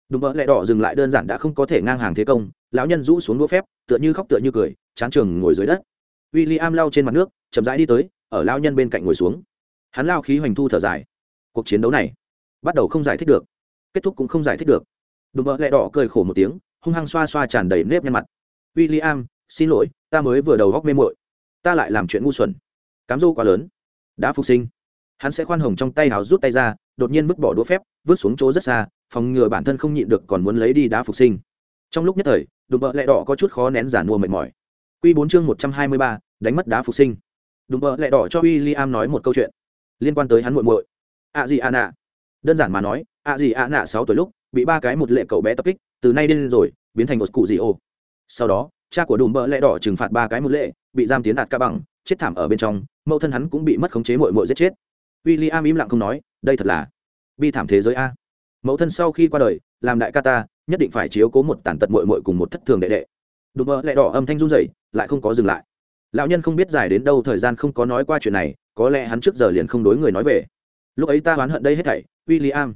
Speaker 1: Đùm bợ lẹ đỏ dừng lại đơn giản đã không có thể ngang hàng thế công, lão nhân rũ xuống đũa phép, tựa như khóc tựa như cười, chán trường ngồi dưới đất. W i l l i am lau trên mặt nước, chậm rãi đi tới, ở lao nhân bên cạnh ngồi xuống. Hắn lao khí hoành thu thở dài. Cuộc chiến đấu này, bắt đầu không giải thích được. Kết thúc cũng không giải thích được. Đùm bợ lẹ đỏ cười khổ một tiếng, hung hăng xoa xoa tràn đầy nếp nhăn mặt w i l l i am xin lỗi, ta mới vừa đầu góc mê mội ta lại làm chuyện ngu xuẩn. Cám dâu quá lớn. Đã phục sinh. Hắn sẽ khoan hồng trong tay hào rút tay ra, đột nhiên vứt bỏ đũa phép, vứt xuống chỗ rất xa, phòng ngừa bản thân không nhịn được còn muốn lấy đi đá phục sinh. Trong lúc nhất thời, đùm bợ lẹ đỏ có chút khó nén giản mua mệt mỏi. Q bốn chương một trăm hai mươi ba, đánh mất đá phục sinh. Đùm bợ lẹ đỏ cho w i l l i am nói một câu chuyện liên quan tới hắn muội muội. Ạ gì ạ nạ đơn giản mà nói ạ gì ạ nạ sáu tuổi lúc, bị ba cái một lệ cậu bé tập kích, từ nay đến rồi, biến thành một cụ gì ô sau đó, cha của đùm bợ lẽ đỏ trừng phạt ba cái một lệ, bị giam tiến đạt ca bằng, chết thảm ở bên trong, mẫu thân hắn cũng bị mất khống chế mội mội giết chết. W i l l i am im lặng không nói, đây thật là bi thảm thế giới a. Mẫu thân sau khi qua đời, làm đại ca ta, nhất định phải chiếu cố một tàn tật mội mội cùng một thất thường đệ đệ. Đùm bợ lẽ đỏ âm thanh run rẩy, lại không có dừng lại. Lão nhân không biết dài đến đâu thời gian không có nói qua chuyện này, có lẽ hắn trước giờ liền không đối người nói về. Lúc ấy ta oán hận đây hết thảy w i l l i am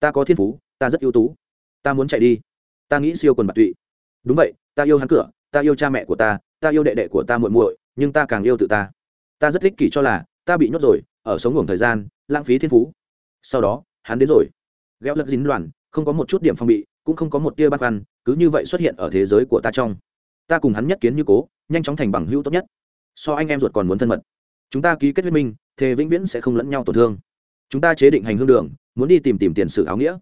Speaker 1: ta có thiên phú, ta rất ưu tú. Ta muốn chạy đi. Ta nghĩ siêu quần bạc tụy đúng vậy, ta yêu hắn cửa, ta yêu cha mẹ của ta ta yêu đệ đệ của ta muội muội, nhưng ta càng yêu tự ta. Ta rất thích kỷ cho là, ta bị nhốt rồi, ở sống ngủ thời gian, lãng phí thiên phú. Sau đó, hắn đến rồi. Ghéo lật dính đoàn không có một chút điểm phong bị, cũng không có một tia băn khoăn, cứ như vậy xuất hiện ở thế giới của ta trong. Ta cùng hắn nhất kiến như cố, nhanh chóng thành bằng hữu tốt nhất. So anh em ruột còn muốn thân mật. Chúng ta ký kết huyết minh, thề vĩnh viễn sẽ không lẫn nhau tổn thương. Chúng ta chế định hành hương đường, muốn đi tìm tìm tiền sử áo nghĩa.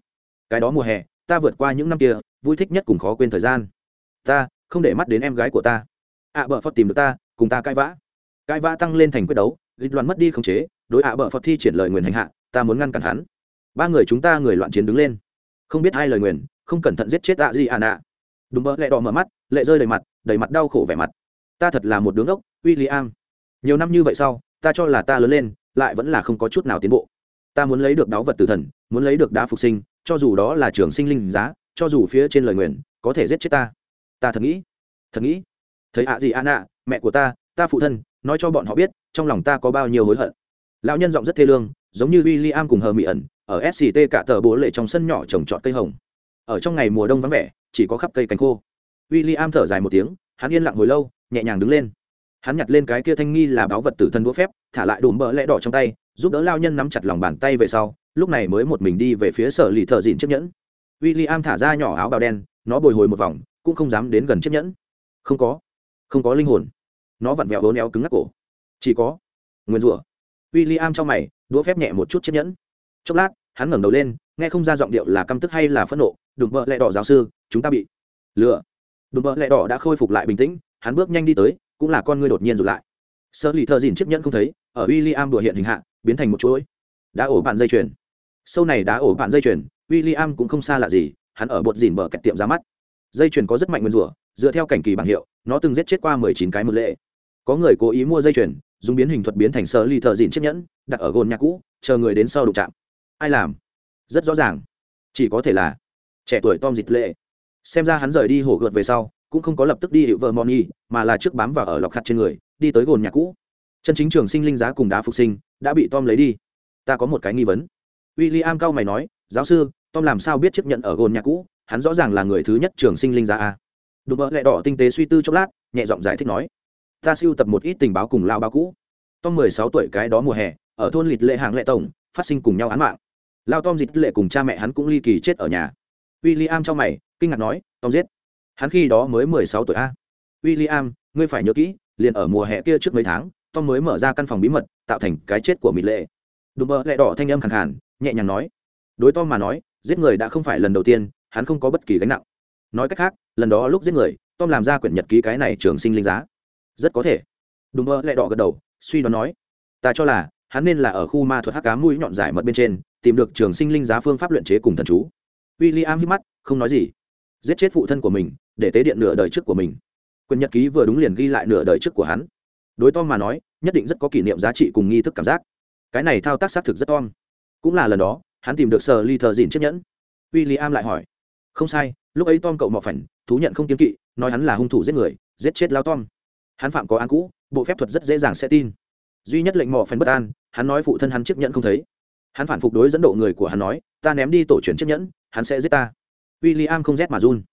Speaker 1: Cái đó mùa hè, ta vượt qua những năm kia, vui thích nhất cùng khó quên thời gian ta không để mắt đến em gái của ta. Ạ à, bờ phật tìm được ta cùng ta cãi vã. Cãi vã tăng lên thành quyết đấu dịch loạn mất đi khống chế đối ạ à bờ phật thi triển lời nguyền hành hạ ta muốn ngăn cản hắn. Ba người chúng ta người loạn chiến đứng lên. Không biết hai lời nguyền không cẩn thận giết chết ạ gì à nạ. Đúng mơ lẹ đỏ mở mắt lệ rơi đầy mặt đầy mặt đau khổ vẻ mặt. Ta thật là một đứa ngốc w i l l i am nhiều năm như vậy sau ta cho là ta lớn lên lại vẫn là không có chút nào tiến bộ. Ta muốn lấy được đáo vật tử thần muốn lấy được đá phục sinh cho dù đó là trường sinh linh giá cho dù phía trên lời nguyền có thể giết chết ta ta thật nghĩ thật nghĩ. Thấy ạ gì an ạ mẹ của ta ta phụ thân, nói cho bọn họ biết, trong lòng ta có bao nhiêu hối hận. Lão nhân giọng rất thê lương, giống như w i l l i am cùng hờ mỹ ẩn, ở sct cả tờ bố lệ trong sân nhỏ trồng trọt cây hồng. Ở trong ngày mùa đông vắng vẻ, chỉ có khắp cây cánh khô. W i l l i am thở dài một tiếng, hắn yên lặng hồi lâu, nhẹ nhàng đứng lên. Hắn nhặt lên cái kia thanh nghi là báo vật tử thân đũa phép, thả lại đùm bỡ lẽ đỏ trong tay, giúp đỡ lao nhân nắm chặt lòng bàn tay về sau, lúc này mới một mình đi về phía sở lì thợ dìn chiếc nhẫn. W i l l i am thả ra nhỏ áo bào đen, nó bồi hồi một vòng cũng không dám đến gần chiếc nhẫn. Không có. Không có linh hồn. Nó vặn vẹo hố néo cứng ngắc cổ. Chỉ có nguyên rủa. W i l l i am trong mày, đũa phép nhẹ một chút chiếc nhẫn. Chốc lát, hắn ngẩng đầu lên, nghe không ra giọng điệu là căm tức hay là phẫn nộ. Đùm bợ lẹ đỏ giáo sư, chúng ta bị lừa. Đùm bợ lẹ đỏ đã khôi phục lại bình tĩnh, hắn bước nhanh đi tới, cũng là con ngươi đột nhiên rụt lại. Sơ lì thợ dìn chiếc nhẫn không thấy, ở w i l l i am đùa hiện hình hạ, biến thành một chuỗi. Đã ổ bạn dây chuyền. Sâu này đã ổ bạn dây chuyền w i l l i am cũng không xa lạ gì, hắn ở bột dìn bờ kẹt tiệm ra mắt dây chuyền có rất mạnh nguyên rủa, dựa theo cảnh kỳ bảng hiệu, nó từng giết chết qua mười chín cái một lệ. Có người cố ý mua dây chuyền, dùng biến hình thuật biến thành sơ ly thợ dịn chiếc nhẫn, đặt ở gôn nhà cũ, chờ người đến sau đụng chạm. Ai làm? Rất rõ ràng. Chỉ có thể là trẻ tuổi tom dịch lệ. Xem ra hắn rời đi hổ gợt về sau, cũng không có lập tức đi hiệu vợ moni mà là trước bám vào ở lọc khặt trên người, đi tới gồn nhà cũ. Chân chính trường sinh linh giá cùng đá phục sinh, đã bị tom lấy đi. Ta có một cái nghi vấn. W i l l i am cao mày nói, giáo sư, tom làm sao biết chấp nhận ở gồn nhà cũ? Hắn rõ ràng là người thứ nhất trường sinh linh ra a. Đùm bợ lẹ đỏ tinh tế suy tư chốc lát nhẹ giọng giải thích nói ta siêu tập một ít tình báo cùng lao báo cũ. Tom mười sáu tuổi cái đó mùa hè ở thôn lịt lệ hàng lệ tổng phát sinh cùng nhau án mạng. Lao tom dịch lệ cùng cha mẹ hắn cũng ly kỳ chết ở nhà. W i l l i am cho mày kinh ngạc nói tom giết. Hắn khi đó mới mười sáu tuổi a. W i l l i am ngươi phải nhớ kỹ liền ở mùa hè kia trước mấy tháng tom mới mở ra căn phòng bí mật tạo thành cái chết của mỹ lệ. Đùm bơ lẹ đỏ thanh âm khẳng hẳn, nhẹ nhàng nói đối tom mà nói giết người đã không phải lần đầu tiên hắn không có bất kỳ gánh nặng. Nói cách khác, lần đó lúc giết người, tom làm ra quyển nhật ký cái này trường sinh linh giá. Rất có thể. Đùm mơ lẹ đỏ gật đầu, suy đoán nói, ta cho là, hắn nên là ở khu ma thuật hắc cá mũi nhọn giải mật bên trên, tìm được trường sinh linh giá phương pháp luyện chế cùng thần chú. W i l l i am hít mắt, không nói gì. Giết chết phụ thân của mình, để tế điện nửa đời trước của mình. Quyền nhật ký vừa đúng liền ghi lại nửa đời trước của hắn. Đối tom mà nói, nhất định rất có kỷ niệm giá trị cùng nghi thức cảm giác. Cái này thao tác xác thực rất tom. Cũng là lần đó, hắn tìm được sờ ly thờ dìn chiếc nhẫn. W i l l i am lại hỏi không sai, lúc ấy tom cậu mọ phảnh thú nhận không kiên kỵ, nói hắn là hung thủ giết người, giết chết lao tom. Hắn phạm có án cũ, bộ phép thuật rất dễ dàng sẽ tin. Duy nhất lệnh mọ phảnh bất an, hắn nói phụ thân hắn chiếc nhẫn không thấy. Hắn phản phục đối dẫn độ người của hắn nói, ta ném đi tổ truyền chiếc nhẫn, hắn sẽ giết ta. W i l l i am không rét mà run.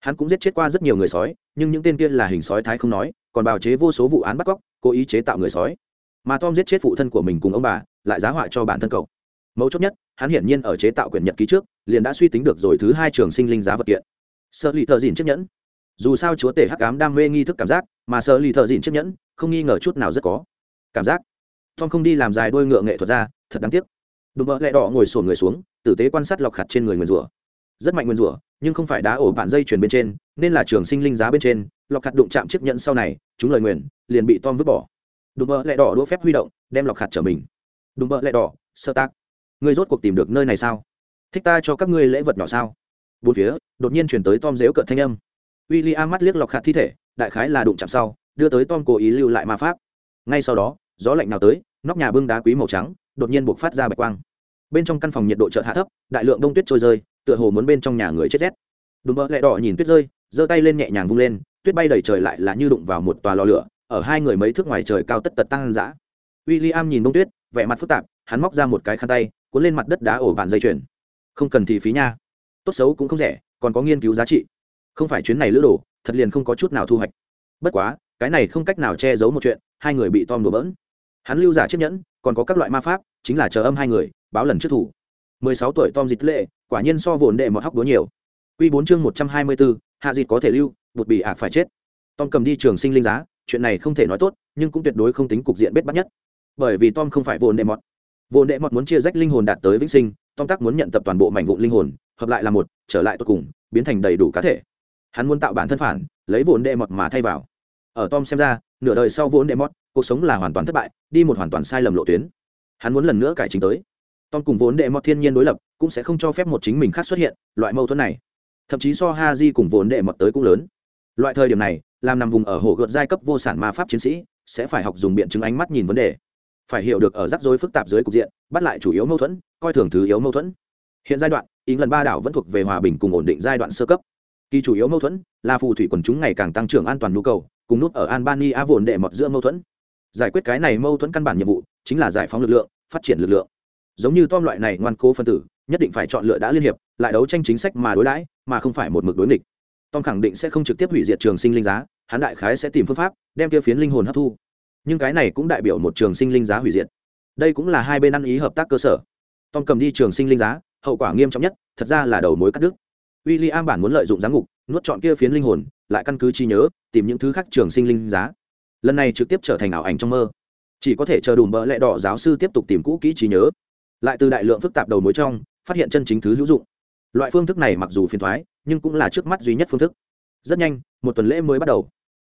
Speaker 1: Hắn cũng giết chết qua rất nhiều người sói, nhưng những tên kia là hình sói thái không nói, còn bào chế vô số vụ án bắt cóc, cố ý chế tạo người sói. Mà tom giết chết phụ thân của mình cùng ông bà, lại giá họa cho bản thân cậu. Mấu chốt nhất, hắn hiển nhiên ở chế tạo quyển nhật ký trước liền đã suy tính được rồi thứ hai trường sinh linh giá vật kiện. Sợ lì thợ dìn chiếc nhẫn dù sao chúa tể hắc cám đam mê nghi thức cảm giác, mà sợ lì thợ dìn chiếc nhẫn không nghi ngờ chút nào rất có cảm giác. Tom không đi làm dài đôi ngựa nghệ thuật ra, thật đáng tiếc. Đùm bợ lẹ đỏ ngồi sổn người xuống, tử tế quan sát lọc khặt trên người nguyền rủa. Rất mạnh nguyên rủa, nhưng không phải đá ổ bạn dây chuyền bên trên, nên là trường sinh linh giá bên trên, lọc khặt đụng chạm chiếc nhẫn sau này, chúng lời nguyền, liền bị tom vứt bỏ. Đùm bợ lẹ đỏ đũa phép huy động, đem lọc khặt trở mình. Đùm bợ lẹ đỏ, sơ tác. Ngươi rốt cuộc tìm được nơi này sao? Thích ta cho các ngươi lễ vật nhỏ sao? Bốn phía, đột nhiên chuyển tới tom dếu cợt thanh âm. W i l l i am mắt liếc lọc hạt thi thể, đại khái là đụng chạm sau, đưa tới tom cố ý lưu lại ma pháp. Ngay sau đó, gió lạnh nào tới, nóc nhà bưng đá quý màu trắng, đột nhiên buộc phát ra bạch quang. Bên trong căn phòng nhiệt độ chợt hạ thấp, đại lượng đông tuyết trôi rơi, tựa hồ muốn bên trong nhà người chết rét. Đùm bơ lẹ đỏ nhìn tuyết rơi, giơ tay lên nhẹ nhàng vung lên, tuyết bay đầy trời lại là như đụng vào một tòa lò lửa, ở hai người mấy thước ngoài trời cao tất tật tăng dã. W i l l i am nhìn đông tuyết, vẻ mặt phức tạp, hắn móc ra một cái khăn tay, cuốn lên mặt đất đá ổ vạn dây chuyền không cần thì phí nha. Tốt xấu cũng không rẻ còn có nghiên cứu giá trị. Không phải chuyến này lữ đồ thật liền không có chút nào thu hoạch. Bất quá cái này không cách nào che giấu một chuyện hai người bị tom đổ bỡn. Hắn lưu giả chiếc nhẫn còn có các loại ma pháp chính là chờ âm hai người báo lần trước thủ. 16 tuổi Tom Dịch Lệ, quả nhiên so vồn đệ một hóc đúa nhiều. Quy bốn chương 124, hạ dịch có thể lưu, bụt bị ạc phải chết. tom cầm đi trường sinh linh giá chuyện này không thể nói tốt nhưng cũng tuyệt đối không tính cục diện bết bắt nhất. Bởi vì tom không phải vồn đệ mọt vồn đệ mọt muốn chia rách linh hồn đạt tới vĩnh sinh tom tắc muốn nhận tập toàn bộ mảnh vụn linh hồn, hợp lại là một, trở lại tốt cùng, biến thành đầy đủ cá thể. Hắn muốn tạo bản thân phản, lấy vốn đệ mọt mà thay vào. Ở tom xem ra, nửa đời sau vốn đệ mọt, cuộc sống là hoàn toàn thất bại, đi một hoàn toàn sai lầm lộ tuyến. Hắn muốn lần nữa cải chính tới. Tom cùng vốn đệ mọt thiên nhiên đối lập, cũng sẽ không cho phép một chính mình khác xuất hiện, loại mâu thuẫn này. Thậm chí so ha di cùng vốn đệ mọt tới cũng lớn. Loại thời điểm này, làm nằm vùng ở hồ gợt giai cấp vô sản ma pháp chiến sĩ, sẽ phải học dùng biện chứng ánh mắt nhìn vấn đề phải hiểu được ở rắc rối phức tạp dưới cục diện, bắt lại chủ yếu mâu thuẫn, coi thường thứ yếu mâu thuẫn. Hiện giai đoạn ý lần ba đảo vẫn thuộc về hòa bình cùng ổn định giai đoạn sơ cấp. Kỳ chủ yếu mâu thuẫn là phù thủy quần chúng ngày càng tăng trưởng an toàn nhu cầu, cùng nút ở albania vồn đệ mọt giữa mâu thuẫn. Giải quyết cái này mâu thuẫn căn bản nhiệm vụ chính là giải phóng lực lượng, phát triển lực lượng. Giống như tom loại này ngoan cố phân tử, nhất định phải chọn lựa đã liên hiệp, lại đấu tranh chính sách mà đối đãi, mà không phải một mực đối nghịch. Tom khẳng định sẽ không trực tiếp hủy diệt trường sinh linh giá, hắn đại khái sẽ tìm phương pháp, đem kia phiến linh hồn hấp thu nhưng cái này cũng đại biểu một trường sinh linh giá hủy diệt. Đây cũng là hai bên ăn ý hợp tác cơ sở. Tom cầm đi trường sinh linh giá, hậu quả nghiêm trọng nhất, thật ra là đầu mối cắt đứt. W i l l i am bản muốn lợi dụng giám ngục, nuốt chọn kia phiến linh hồn, lại căn cứ trí nhớ, tìm những thứ khác trường sinh linh giá. Lần này trực tiếp trở thành ảo ảnh trong mơ. Chỉ có thể chờ đủ bỡ lẹ đỏ giáo sư tiếp tục tìm cũ kỹ trí nhớ. Lại từ đại lượng phức tạp đầu mối trong, phát hiện chân chính thứ hữu dụng. Loại phương thức này mặc dù phiền thoái nhưng cũng là trước mắt duy nhất phương thức. Rất nhanh, một tuần lễ mới bắt đầu.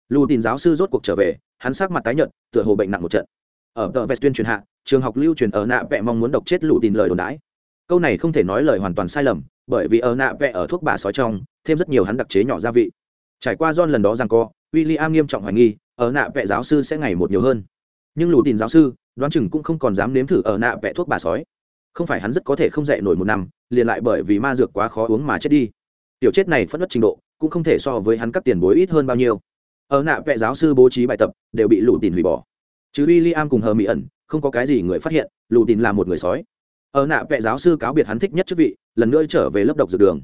Speaker 1: Lù tìm giáo sư rốt cuộc trở về hắn sắc mặt tái nhợt, tựa hồ bệnh nặng một trận. Ở tờ vest tuyên truyền hạ, trường học lưu truyền ở nạ vẽ mong muốn độc chết lù tin lời đồn đãi. Câu này không thể nói lời hoàn toàn sai lầm, bởi vì ở nạ vẽ ở thuốc bà sói trong, thêm rất nhiều hắn đặc chế nhỏ gia vị. Trải qua John lần đó rằng co, William nghiêm trọng hoài nghi, ở nạ vẽ giáo sư sẽ ngày một nhiều hơn. Nhưng lù tin giáo sư, đoán chừng cũng không còn dám nếm thử ở nạ vẽ thuốc bà sói. Không phải hắn rất có thể không dạy nổi một năm, liền lại bởi vì ma dược quá khó uống mà chết đi. Tiểu chết này phất đất trình độ, cũng không thể so với hắn các tiền bối ít hơn bao nhiêu ở nạ vẽ giáo sư bố trí bài tập, đều bị lù tìm hủy bỏ. Chứ William cùng hờ mỹ ẩn, không có cái gì người phát hiện lù tìm là một người sói. Ở nạ vẽ giáo sư cáo biệt hắn thích nhất chức vị, lần nữa trở về lớp độc dược đường.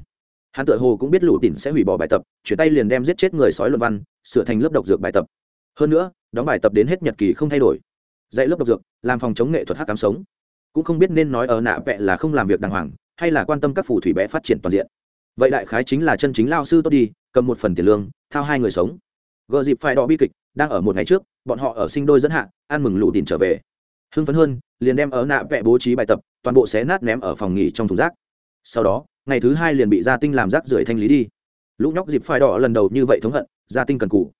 Speaker 1: Hắn tự hồ cũng biết lũ tìn sẽ hủy bỏ bài tập, chuyển tay liền đem giết chết người sói luận văn, sửa thành lớp độc dược bài tập. Hơn nữa, đóng bài tập đến hết nhật kỳ không thay đổi. Dạy lớp độc dược, làm phòng chống nghệ thuật hát cám sống. Cũng không biết nên nói ở nạ vẽ là không làm việc đàng hoàng, hay là quan tâm các phù thủy bé phát triển toàn diện. Vậy đại khái chính là chân chính lao sư tốt đi, cầm một phần tiền lương, thao hai người sống gờ dịp phải đỏ bi kịch, đang ở một ngày trước, bọn họ ở sinh đôi dẫn hạ, ăn mừng lụ đỉnh trở về. Hưng phấn hơn, liền đem ở nạ vẽ bố trí bài tập, toàn bộ xé nát ném ở phòng nghỉ trong thùng rác. Sau đó, ngày thứ hai liền bị gia tinh làm rác rưởi thanh lý đi. Lũ nhóc dịp phải đỏ lần đầu như vậy thống hận, gia tinh cần cụ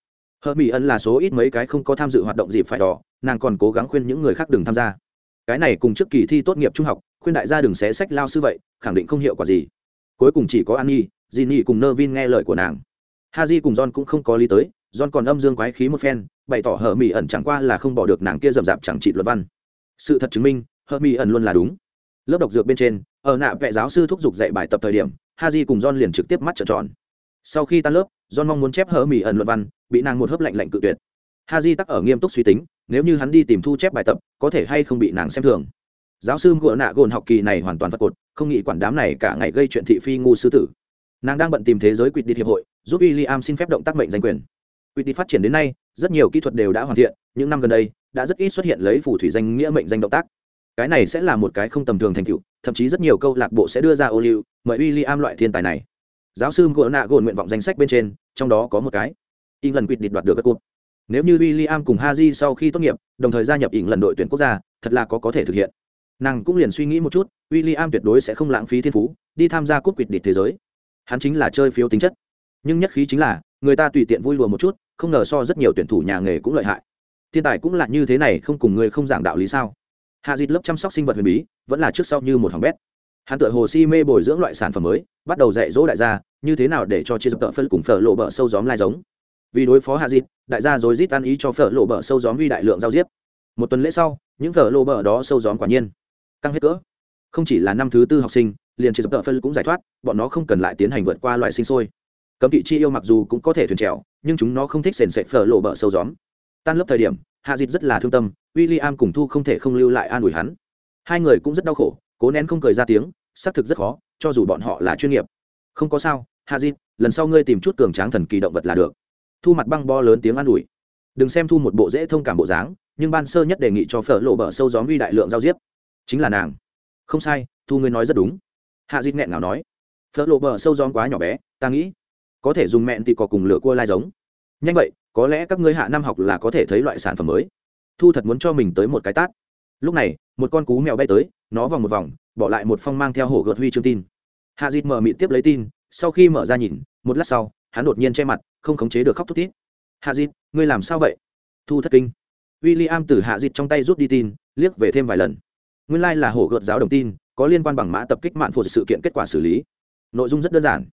Speaker 1: hờ mỹ ân là số ít mấy cái không có tham dự hoạt động dịp phải đỏ, nàng còn cố gắng khuyên những người khác đừng tham gia. Cái này cùng trước kỳ thi tốt nghiệp trung học, khuyên đại gia đừng xé sách lao sư vậy, khẳng định không hiệu quả gì. Cuối cùng chỉ có an nhi dì nhi cùng nơ vin nghe lời của nàng. Ha di cùng john cũng không có lý tới john còn âm dương quái khí một phen, bày tỏ hờ mỹ ẩn chẳng qua là không bỏ được nàng kia rậm rạp chẳng trị luật văn. Sự thật chứng minh hờ mỹ ẩn luôn là đúng. Lớp độc dược bên trên, ở nạ vệ giáo sư thúc giục dạy bài tập thời điểm, haji cùng john liền trực tiếp mắt trợn tròn. Sau khi tan lớp, john mong muốn chép hở mỹ ẩn luận văn, bị nàng một hớp lạnh lạnh cự tuyệt. Haji tắc ở nghiêm túc suy tính, nếu như hắn đi tìm thu chép bài tập, có thể hay không bị nàng xem thường. Giáo sư của nạ gồn học kỳ này hoàn toàn vật cột, không nghĩ quản đám này cả ngày gây chuyện thị phi ngu sư tử. Nàng đang bận tìm thế giới quyết đi hiệp hội, giúp w i am xin phép động tác mệnh danh quyền quyết đi phát triển đến nay, rất nhiều kỹ thuật đều đã hoàn thiện, những năm gần đây, đã rất ít xuất hiện lấy phù thủy danh, nghĩa mệnh danh động tác. Cái này sẽ là một cái không tầm thường thành tựu, thậm chí rất nhiều câu lạc bộ sẽ đưa ra ô liu, mời w i l l i am loại thiên tài này. Giáo sư gỗ nạ gồn nguyện vọng danh sách bên trên, trong đó có một cái. In lần quyết định đoạt được các cúp nếu như w i l l i am cùng haji sau khi tốt nghiệp, đồng thời gia nhập ỉn lần đội tuyển quốc gia, thật là có có thể thực hiện. Nàng cũng liền suy nghĩ một chút w i l l i am tuyệt đối sẽ không lãng phí thiên phú, đi tham gia cúp quyết định thế giới. Hắn chính là chơi phiếu tính chất. Nhưng nhất khí chính là, người ta tùy tiện vui lùa một chút không ngờ so rất nhiều tuyển thủ nhà nghề cũng lợi hại. Thiên tài cũng là như thế này, không cùng người không giảng đạo lý sao? Hạ dịt lớp chăm sóc sinh vật huyền bí, vẫn là trước sau như một hỏng bét. Hắn tự hồ si mê bồi dưỡng loại sản phẩm mới, bắt đầu dạy dỗ đại gia, như thế nào để cho chia dập tợ phân cùng phở lộ bờ sâu gióm lai giống. Vì đối phó hạ dịt đại gia rồi rít ăn ý cho phở lộ bờ sâu gióm vi đại lượng giao diếp. Một tuần lễ sau, những phở lộ bờ đó sâu gióm quả nhiên căng hết cỡ. Không chỉ là năm thứ tư học sinh, liền chia dập tợ phân cũng giải thoát, bọn nó không cần lại tiến hành vượt qua loại sinh sôi. Cấm kỵ chi yêu mặc dù cũng có thể thuyền trèo nhưng chúng nó không thích sền sệt phở lộ bờ sâu gióm. Tan lớp thời điểm, hạ dịt rất là thương tâm w i l l i am cùng thu không thể không lưu lại an ủi hắn. Hai người cũng rất đau khổ, cố nén không cười ra tiếng, xác thực rất khó, cho dù bọn họ là chuyên nghiệp. Không có sao, hạ dịt lần sau ngươi tìm chút cường tráng thần kỳ động vật là được. Thu mặt băng bo lớn tiếng an ủi. Đừng xem thu một bộ dễ thông cảm bộ dáng, nhưng ban sơ nhất đề nghị cho phở lộ bờ sâu gióm uy đại lượng giao diếp. Chính là nàng. Không sai, thu ngươi nói rất đúng. Hạ dịt nghẹn ngào nói. Phở lộ bờ sâu gióm quá nhỏ bé, ta nghĩ có thể dùng mẹn thì có cùng lửa cua lai giống. Nhanh vậy, có lẽ các ngươi hạ năm học là có thể thấy loại sản phẩm mới. Thu thật muốn cho mình tới một cái tát. Lúc này, một con cú mèo bay tới, nó vòng một vòng, bỏ lại một phong mang theo hổ gợt huy chương tin. Hạ dịt mở mịt tiếp lấy tin, sau khi mở ra nhìn, một lát sau, hắn đột nhiên che mặt, không khống chế được khóc thút thít. Hạ dịt ngươi làm sao vậy? Thu thất kinh. W i l l i am từ hạ dịt trong tay rút đi tin, liếc về thêm vài lần. Nguyên lai、like、là hổ gợt giáo đồng tin, có liên quan bằng mã tập kích mạng phụ sự kiện kết quả xử lý. Nội dung rất đơn giản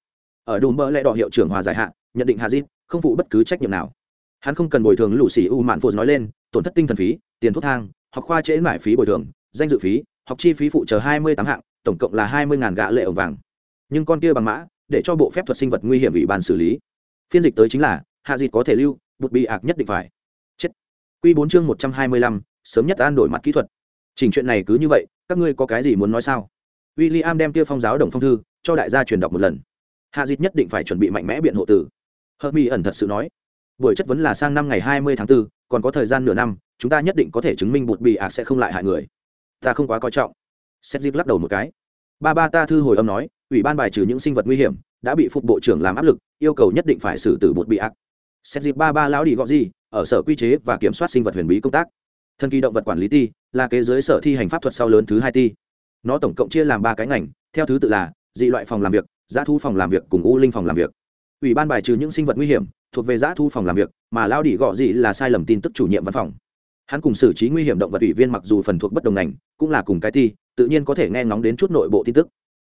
Speaker 1: ở đùm bơ lẽ đỏ hiệu trưởng hòa giải hạn nhận định hạ không phụ bất cứ trách nhiệm nào. Hắn không cần bồi thường lũ xì u mạn phụ nói lên, tổn thất tinh thần phí, tiền thuốc thang, học khoa trễ mải phí bồi thường, danh dự phí, học chi phí phụ chờ hai mươi tám hạng, tổng cộng là hai mươi gạ lệ ổng vàng. Nhưng con kia bằng mã, để cho bộ phép thuật sinh vật nguy hiểm ủy ban xử lý. Phiên dịch tới chính là hạ dịt có thể lưu, bụt bị ạc nhất định phải. Chết. Q bốn chương một trăm hai mươi lăm, sớm nhất an đổi mặt kỹ thuật. Chỉnh chuyện này cứ như vậy, các ngươi có cái gì muốn nói sao? W i l l i am đem kia phong giáo đồng phong thư, cho đại gia truyền đọc một lần hạ dịt nhất định phải chuẩn bị mạnh mẽ biện hộ tử hợp mỹ ẩn thật sự nói buổi chất vấn là sang năm ngày hai mươi tháng 4, còn có thời gian nửa năm chúng ta nhất định có thể chứng minh bụt bị ạc sẽ không lại hại người. Ta không quá coi trọng. Xét dịp lắc đầu một cái. Ba ba ta thư hồi âm nói ủy ban bài trừ những sinh vật nguy hiểm đã bị phục bộ trưởng làm áp lực yêu cầu nhất định phải xử tử bột bị ác xét dịp ba ba lão đi gọi gì ở sở quy chế và kiểm soát sinh vật huyền bí công tác. Thân kỳ động vật quản lý ti là kế giới sở thi hành pháp thuật sau lớn thứ hai ti. Nó tổng cộng chia làm ba cái ngành theo thứ tự là dị loại phòng làm việc giá thu phòng làm việc cùng u linh phòng làm việc. Ủy ban bài trừ những sinh vật nguy hiểm thuộc về giá thu phòng làm việc, mà lao Đỉ gọ gì là sai lầm tin tức chủ nhiệm văn phòng. Hắn cùng xử trí nguy hiểm động vật ủy viên mặc dù phần thuộc bất đồng ngành, cũng là cùng cái ti tự nhiên có thể nghe ngóng đến chút nội bộ tin tức.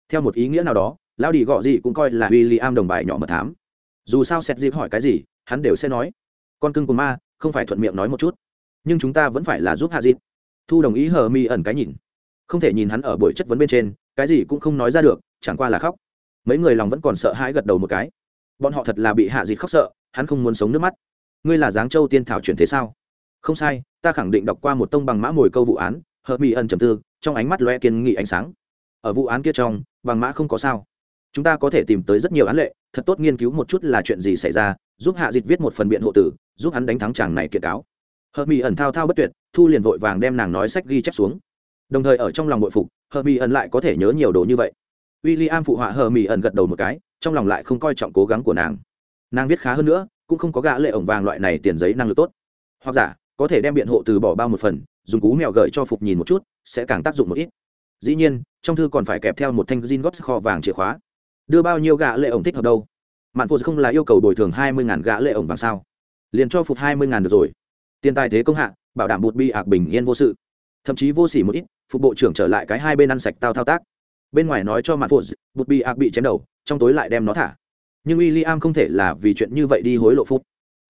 Speaker 1: Theo một ý nghĩa nào đó lao Đỉ gọ gì cũng coi là w i l l i am đồng bài nhỏ mật thám. Dù sao xét dịp hỏi cái gì, hắn đều sẽ nói. Con cưng của ma, không phải thuận miệng nói một chút. Nhưng chúng ta vẫn phải là giúp hạ dịp. Thu đồng ý hờ mi ẩn cái nhìn. Không thể nhìn hắn ở buổi chất vấn bên trên, cái gì cũng không nói ra được, chẳng qua là khóc mấy người lòng vẫn còn sợ hãi gật đầu một cái. Bọn họ thật là bị hạ dịt khóc sợ, hắn không muốn sống nước mắt. Ngươi là giáng châu tiên thảo chuyển thế sao? Không sai, ta khẳng định đọc qua một tông bằng mã mồi câu vụ án, hợp mỹ ẩn trầm tư, trong ánh mắt loe kiên nghị ánh sáng. Ở vụ án kia trong, bằng mã không có sao. Chúng ta có thể tìm tới rất nhiều án lệ, thật tốt nghiên cứu một chút là chuyện gì xảy ra, giúp hạ dịch viết một phần biện hộ tử, giúp hắn đánh thắng chàng này kiện cáo. Hợp mỹ ẩn thao thao bất tuyệt, thu liền vội vàng đem nàng nói sách ghi chép xuống. Đồng thời ở trong lòng bội phục, hợp mỹ ẩn lại có thể nhớ nhiều đồ như vậy w i l l i am phụ họa hờ mỹ ẩn gật đầu một cái, trong lòng lại không coi trọng cố gắng của nàng. Nàng viết khá hơn nữa, cũng không có gã lệ ổng vàng loại này tiền giấy năng lực tốt. Hoặc giả, có thể đem biện hộ từ bỏ bao một phần, dùng cú mèo gợi cho phục nhìn một chút, sẽ càng tác dụng một ít. Dĩ nhiên, trong thư còn phải kèm theo một thanh zin góp kho vàng chìa khóa. Đưa bao nhiêu gã lệ ổng thích hợp đâu? Mạn phụ không là yêu cầu bồi thường hai mươi ngàn gã lệ ổng vàng sao? Liền cho phục hai mươi ngàn được rồi. Tiền tài thế công hạ, bảo đảm bụt bi ạc bình yên vô sự. Thậm chí vô sỉ một ít, phục bộ trưởng trở lại cái hai bên ăn sạch tao thao tác bên ngoài nói cho mặt phụ bụt bị ạc bị chém đầu, trong tối lại đem nó thả. Nhưng w i l l i am không thể là vì chuyện như vậy đi hối lộ phút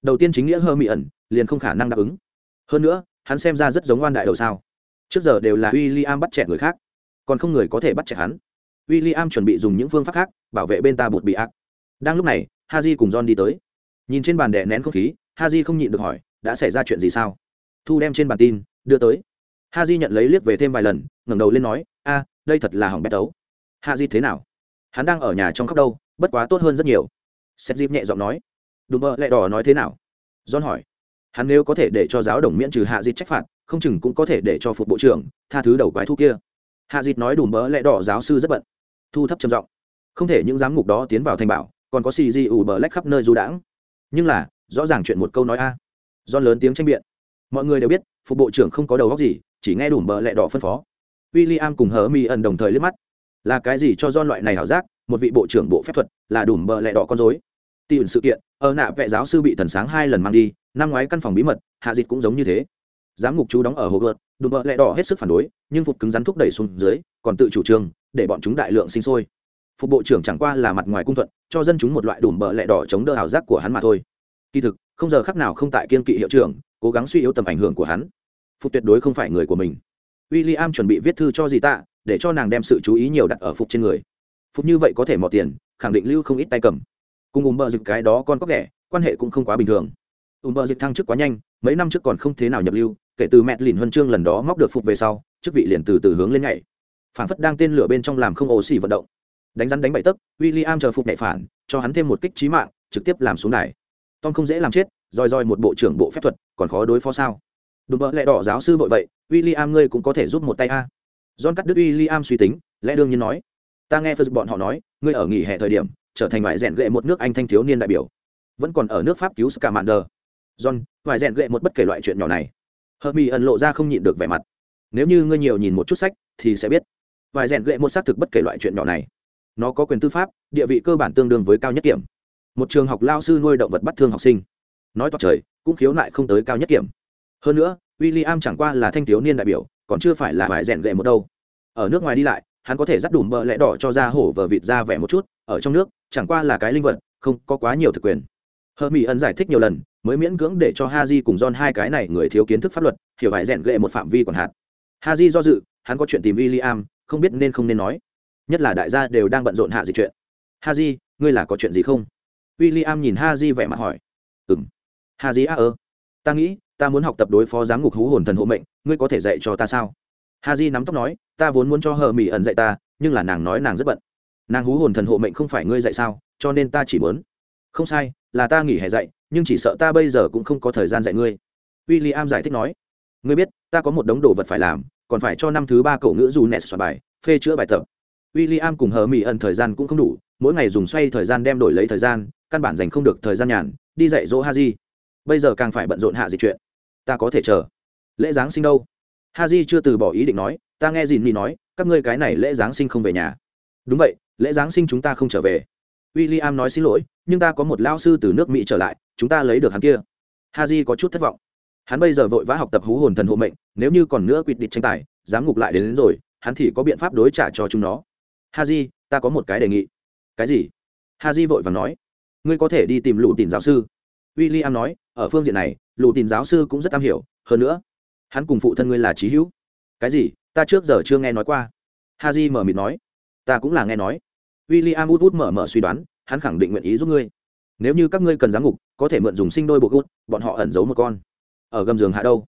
Speaker 1: đầu tiên chính nghĩa hơ mị ẩn, liền không khả năng đáp ứng. Hơn nữa, hắn xem ra rất giống oan đại đầu sao. Trước giờ đều là w i l l i am bắt trẻ người khác, còn không người có thể bắt chẹt hắn. W i l l i am chuẩn bị dùng những phương pháp khác, bảo vệ bên ta bột bị ác đang lúc này ha j cùng john đi tới. Nhìn trên bàn đè nén không khí ha j không nhịn được hỏi, đã xảy ra chuyện gì sao? Thu đem trên bàn tin, đưa tới. Ha j nhận lấy liếc về thêm vài lần, ngẩng đầu lên nói a, đây thật là hỏng bét tấu. Hạ Di thế nào? Hắn đang ở nhà trong khóc đâu, bất quá tốt hơn rất nhiều. Xét dịp nhẹ giọng nói. Đùm bơ lẹ đỏ nói thế nào? John hỏi. Hắn nếu có thể để cho giáo đồng miễn trừ hạ Di trách phạt, không chừng cũng có thể để cho phục bộ trưởng tha thứ đầu quái thu kia. Hạ dịt nói đủ mỡ lẽ đỏ giáo sư rất bận. Thu thấp trầm giọng. Không thể những giám ngục đó tiến vào thành bảo, còn có xì di ủ bờ lách khắp nơi du đãng. Nhưng là, rõ ràng chuyện một câu nói a. À. do lớn tiếng tranh biện. Mọi người đều biết, phục bộ trưởng không có đầu góc gì, chỉ nghe đủ bờ lẹ đỏ phân phó w i l l i am cùng hờ mi ẩn đồng thời liếc mắt. Là cái gì cho don loại này hảo giác? Một vị bộ trưởng bộ phép thuật, là đủ bờ lẹ đỏ con dối Tiền sự kiện, ở nạ vệ giáo sư bị thần sáng hai lần mang đi, năm ngoái căn phòng bí mật, hạ dịch cũng giống như thế. Giám ngục chú đóng ở hồ gợt đùm bờ lẹ đỏ hết sức phản đối, nhưng phục cứng rắn thúc đẩy xuống dưới, còn tự chủ trương, để bọn chúng đại lượng sinh sôi. Phục bộ trưởng chẳng qua là mặt ngoài cung thuận, cho dân chúng một loại đùm bờ lẹ đỏ chống đỡ ảo giác của hắn mà thôi. Kỳ thực, không giờ khắc nào không tại kiên kỵ hiệu trưởng, cố gắng suy yếu tầm ảnh hưởng của hắn. Phục tuyệt đối không phải người của mình w i l l i am chuẩn bị viết thư cho dì tạ, để cho nàng đem sự chú ý nhiều đặt ở phục trên người. Phục như vậy có thể mò tiền, khẳng định lưu không ít tay cầm. Cùng ùm bờ dịch cái đó con có ghẻ quan hệ cũng không quá bình thường. Ùm bờ dịch thăng chức quá nhanh, mấy năm trước còn không thế nào nhập lưu, kể từ mẹ lìn huân chương lần đó móc được phục về sau, chức vị liền từ từ hướng lên nhảy. Phản phất đang tên lửa bên trong làm không ổ xỉ vận động. Đánh rắn đánh bậy tấc w i l l i am chờ phục nhảy phản, cho hắn thêm một kích trí mạng, trực tiếp làm xuống đài. Tom không dễ làm chết, roi roi một bộ trưởng bộ phép thuật, còn khó đối phó sao? Đùm bờ lại đỏ giáo sư vội vậy w i l l i am ngươi cũng có thể giúp một tay a. John cắt đứt w i l l i am suy tính, lẽ đương nhiên nói. Ta nghe phật bọn họ nói, ngươi ở nghỉ hè thời điểm, trở thành ngoại rèn gệ một nước anh thanh thiếu niên đại biểu. Vẫn còn ở nước pháp cứu scamander. John, ngoại rèn gệ một bất kể loại chuyện nhỏ này. Hợp mỹ ẩn lộ ra không nhịn được vẻ mặt. Nếu như ngươi nhiều nhìn một chút sách, thì sẽ biết. Vài rèn gệ một xác thực bất kể loại chuyện nhỏ này. Nó có quyền tư pháp, địa vị cơ bản tương đương với cao nhất kiểm. Một trường học lao sư nuôi động vật bắt thương học sinh. Nói toạc trời, cũng khiếu nại không tới cao nhất kiểm. Hơn nữa w i l l i am chẳng qua là thanh thiếu niên đại biểu, còn chưa phải là vải rèn gậy một đâu. Ở nước ngoài đi lại, hắn có thể dắt đủ bờ lẽ đỏ cho ra hổ vờ vịt ra vẻ một chút, ở trong nước, chẳng qua là cái linh vật, không có quá nhiều thực quyền. Hờ mỹ ẩn giải thích nhiều lần, mới miễn cưỡng để cho ha cùng John hai cái này người thiếu kiến thức pháp luật, hiểu vải rèn gậy một phạm vi còn hạt. ha do dự, hắn có chuyện tìm w i l l i am không biết nên không nên nói. Nhất là đại gia đều đang bận rộn hạ dịch chuyện. Ha ngươi là có chuyện gì không? W i l l i am nhìn ha vẻ mặt hỏi. Ừ m ha di a ơ. Ta nghĩ ta muốn học tập đối phó giám ngục hú hồn thần hộ mệnh, ngươi có thể dạy cho ta sao? Ha di nắm tóc nói, ta vốn muốn cho hờ mỹ ẩn dạy ta, nhưng là nàng nói nàng rất bận. Nàng hú hồn thần hộ mệnh không phải ngươi dạy sao, cho nên ta chỉ muốn. Không sai, là ta nghỉ hè dạy, nhưng chỉ sợ ta bây giờ cũng không có thời gian dạy ngươi. W i l l i am giải thích nói, ngươi biết, ta có một đống đồ vật phải làm, còn phải cho năm thứ ba cậu ngữ dù nẹt soạn bài, phê chữa bài tập. W i l l i am cùng hờ mỹ ẩn thời gian cũng không đủ, mỗi ngày dùng xoay thời gian đem đổi lấy thời gian, căn bản dành không được thời gian nhàn, đi dạy dỗ ha di bây giờ càng phải bận rộn hạ dịch chuyện ta có thể chờ. Lễ giáng sinh đâu? Ha di chưa từ bỏ ý định nói ta nghe dìn mi nói các ngươi cái này lễ giáng sinh không về nhà. Đúng vậy lễ giáng sinh chúng ta không trở về. W i l l i am nói xin lỗi nhưng ta có một lao sư từ nước mỹ trở lại chúng ta lấy được hắn kia. Ha j có chút thất vọng. Hắn bây giờ vội vã học tập hú hồn thần hộ mệnh nếu như còn nữa quyết định tranh tài dám ngục lại đến, đến rồi hắn thì có biện pháp đối trả cho chúng nó. Ha j ta có một cái đề nghị. Cái gì? Ha j vội vàng nói. Ngươi có thể đi tìm lụ tìm giáo sư. W i l l i am nói ở phương diện này, lù tìm giáo sư cũng rất am hiểu, hơn nữa, hắn cùng phụ thân ngươi là trí hữu. Cái gì? Ta trước giờ chưa nghe nói qua. Ha j mở mịt nói. Ta cũng là nghe nói. W i l l i am út út mở mở suy đoán, hắn khẳng định nguyện ý giúp ngươi. Nếu như các ngươi cần giám ngục có thể mượn dùng sinh đôi bộ gút, bọn họ ẩn giấu một con. Ở gầm giường hạ đâu?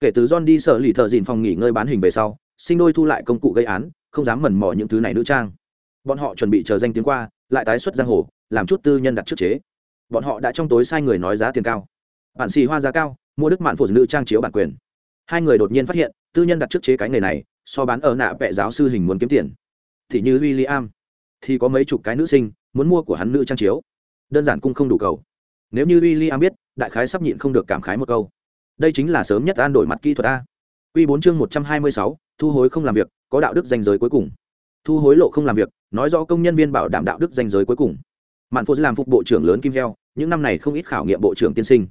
Speaker 1: Kể từ john đi sợ lì thợ dìn phòng nghỉ ngơi bán hình về sau, sinh đôi thu lại công cụ gây án, không dám mẩn mỏ những thứ này nữ trang. Bọn họ chuẩn bị chờ danh tiếng qua, lại tái xuất giang hồ, làm chút tư nhân đặt trước chế. Bọn họ đã trong tối sai người nói giá tiền cao bản xì hoa giá cao, mua đức mạn phụ nữ trang chiếu bản quyền. Hai người đột nhiên phát hiện, tư nhân đặt trước chế cái nghề này, so bán ở nạ vẽ giáo sư hình muốn kiếm tiền. Thì như w i l l i am thì có mấy chục cái nữ sinh, muốn mua của hắn nữ trang chiếu. Đơn giản cung không đủ cầu. Nếu như w i l l i am biết, đại khái sắp nhịn không được cảm khái một câu. Đây chính là sớm nhất an đổi mặt kỹ thuật a. Q bốn chương một trăm hai mươi sáu, thu hối không làm việc, có đạo đức danh giới cuối cùng. Thu hối lộ không làm việc, nói rõ công nhân viên bảo đảm đạo đức danh giới cuối cùng. Mạn phụ làm phục bộ trưởng lớn kim heo, những năm này không ít khảo nghiệm bộ trưởng tiên sinh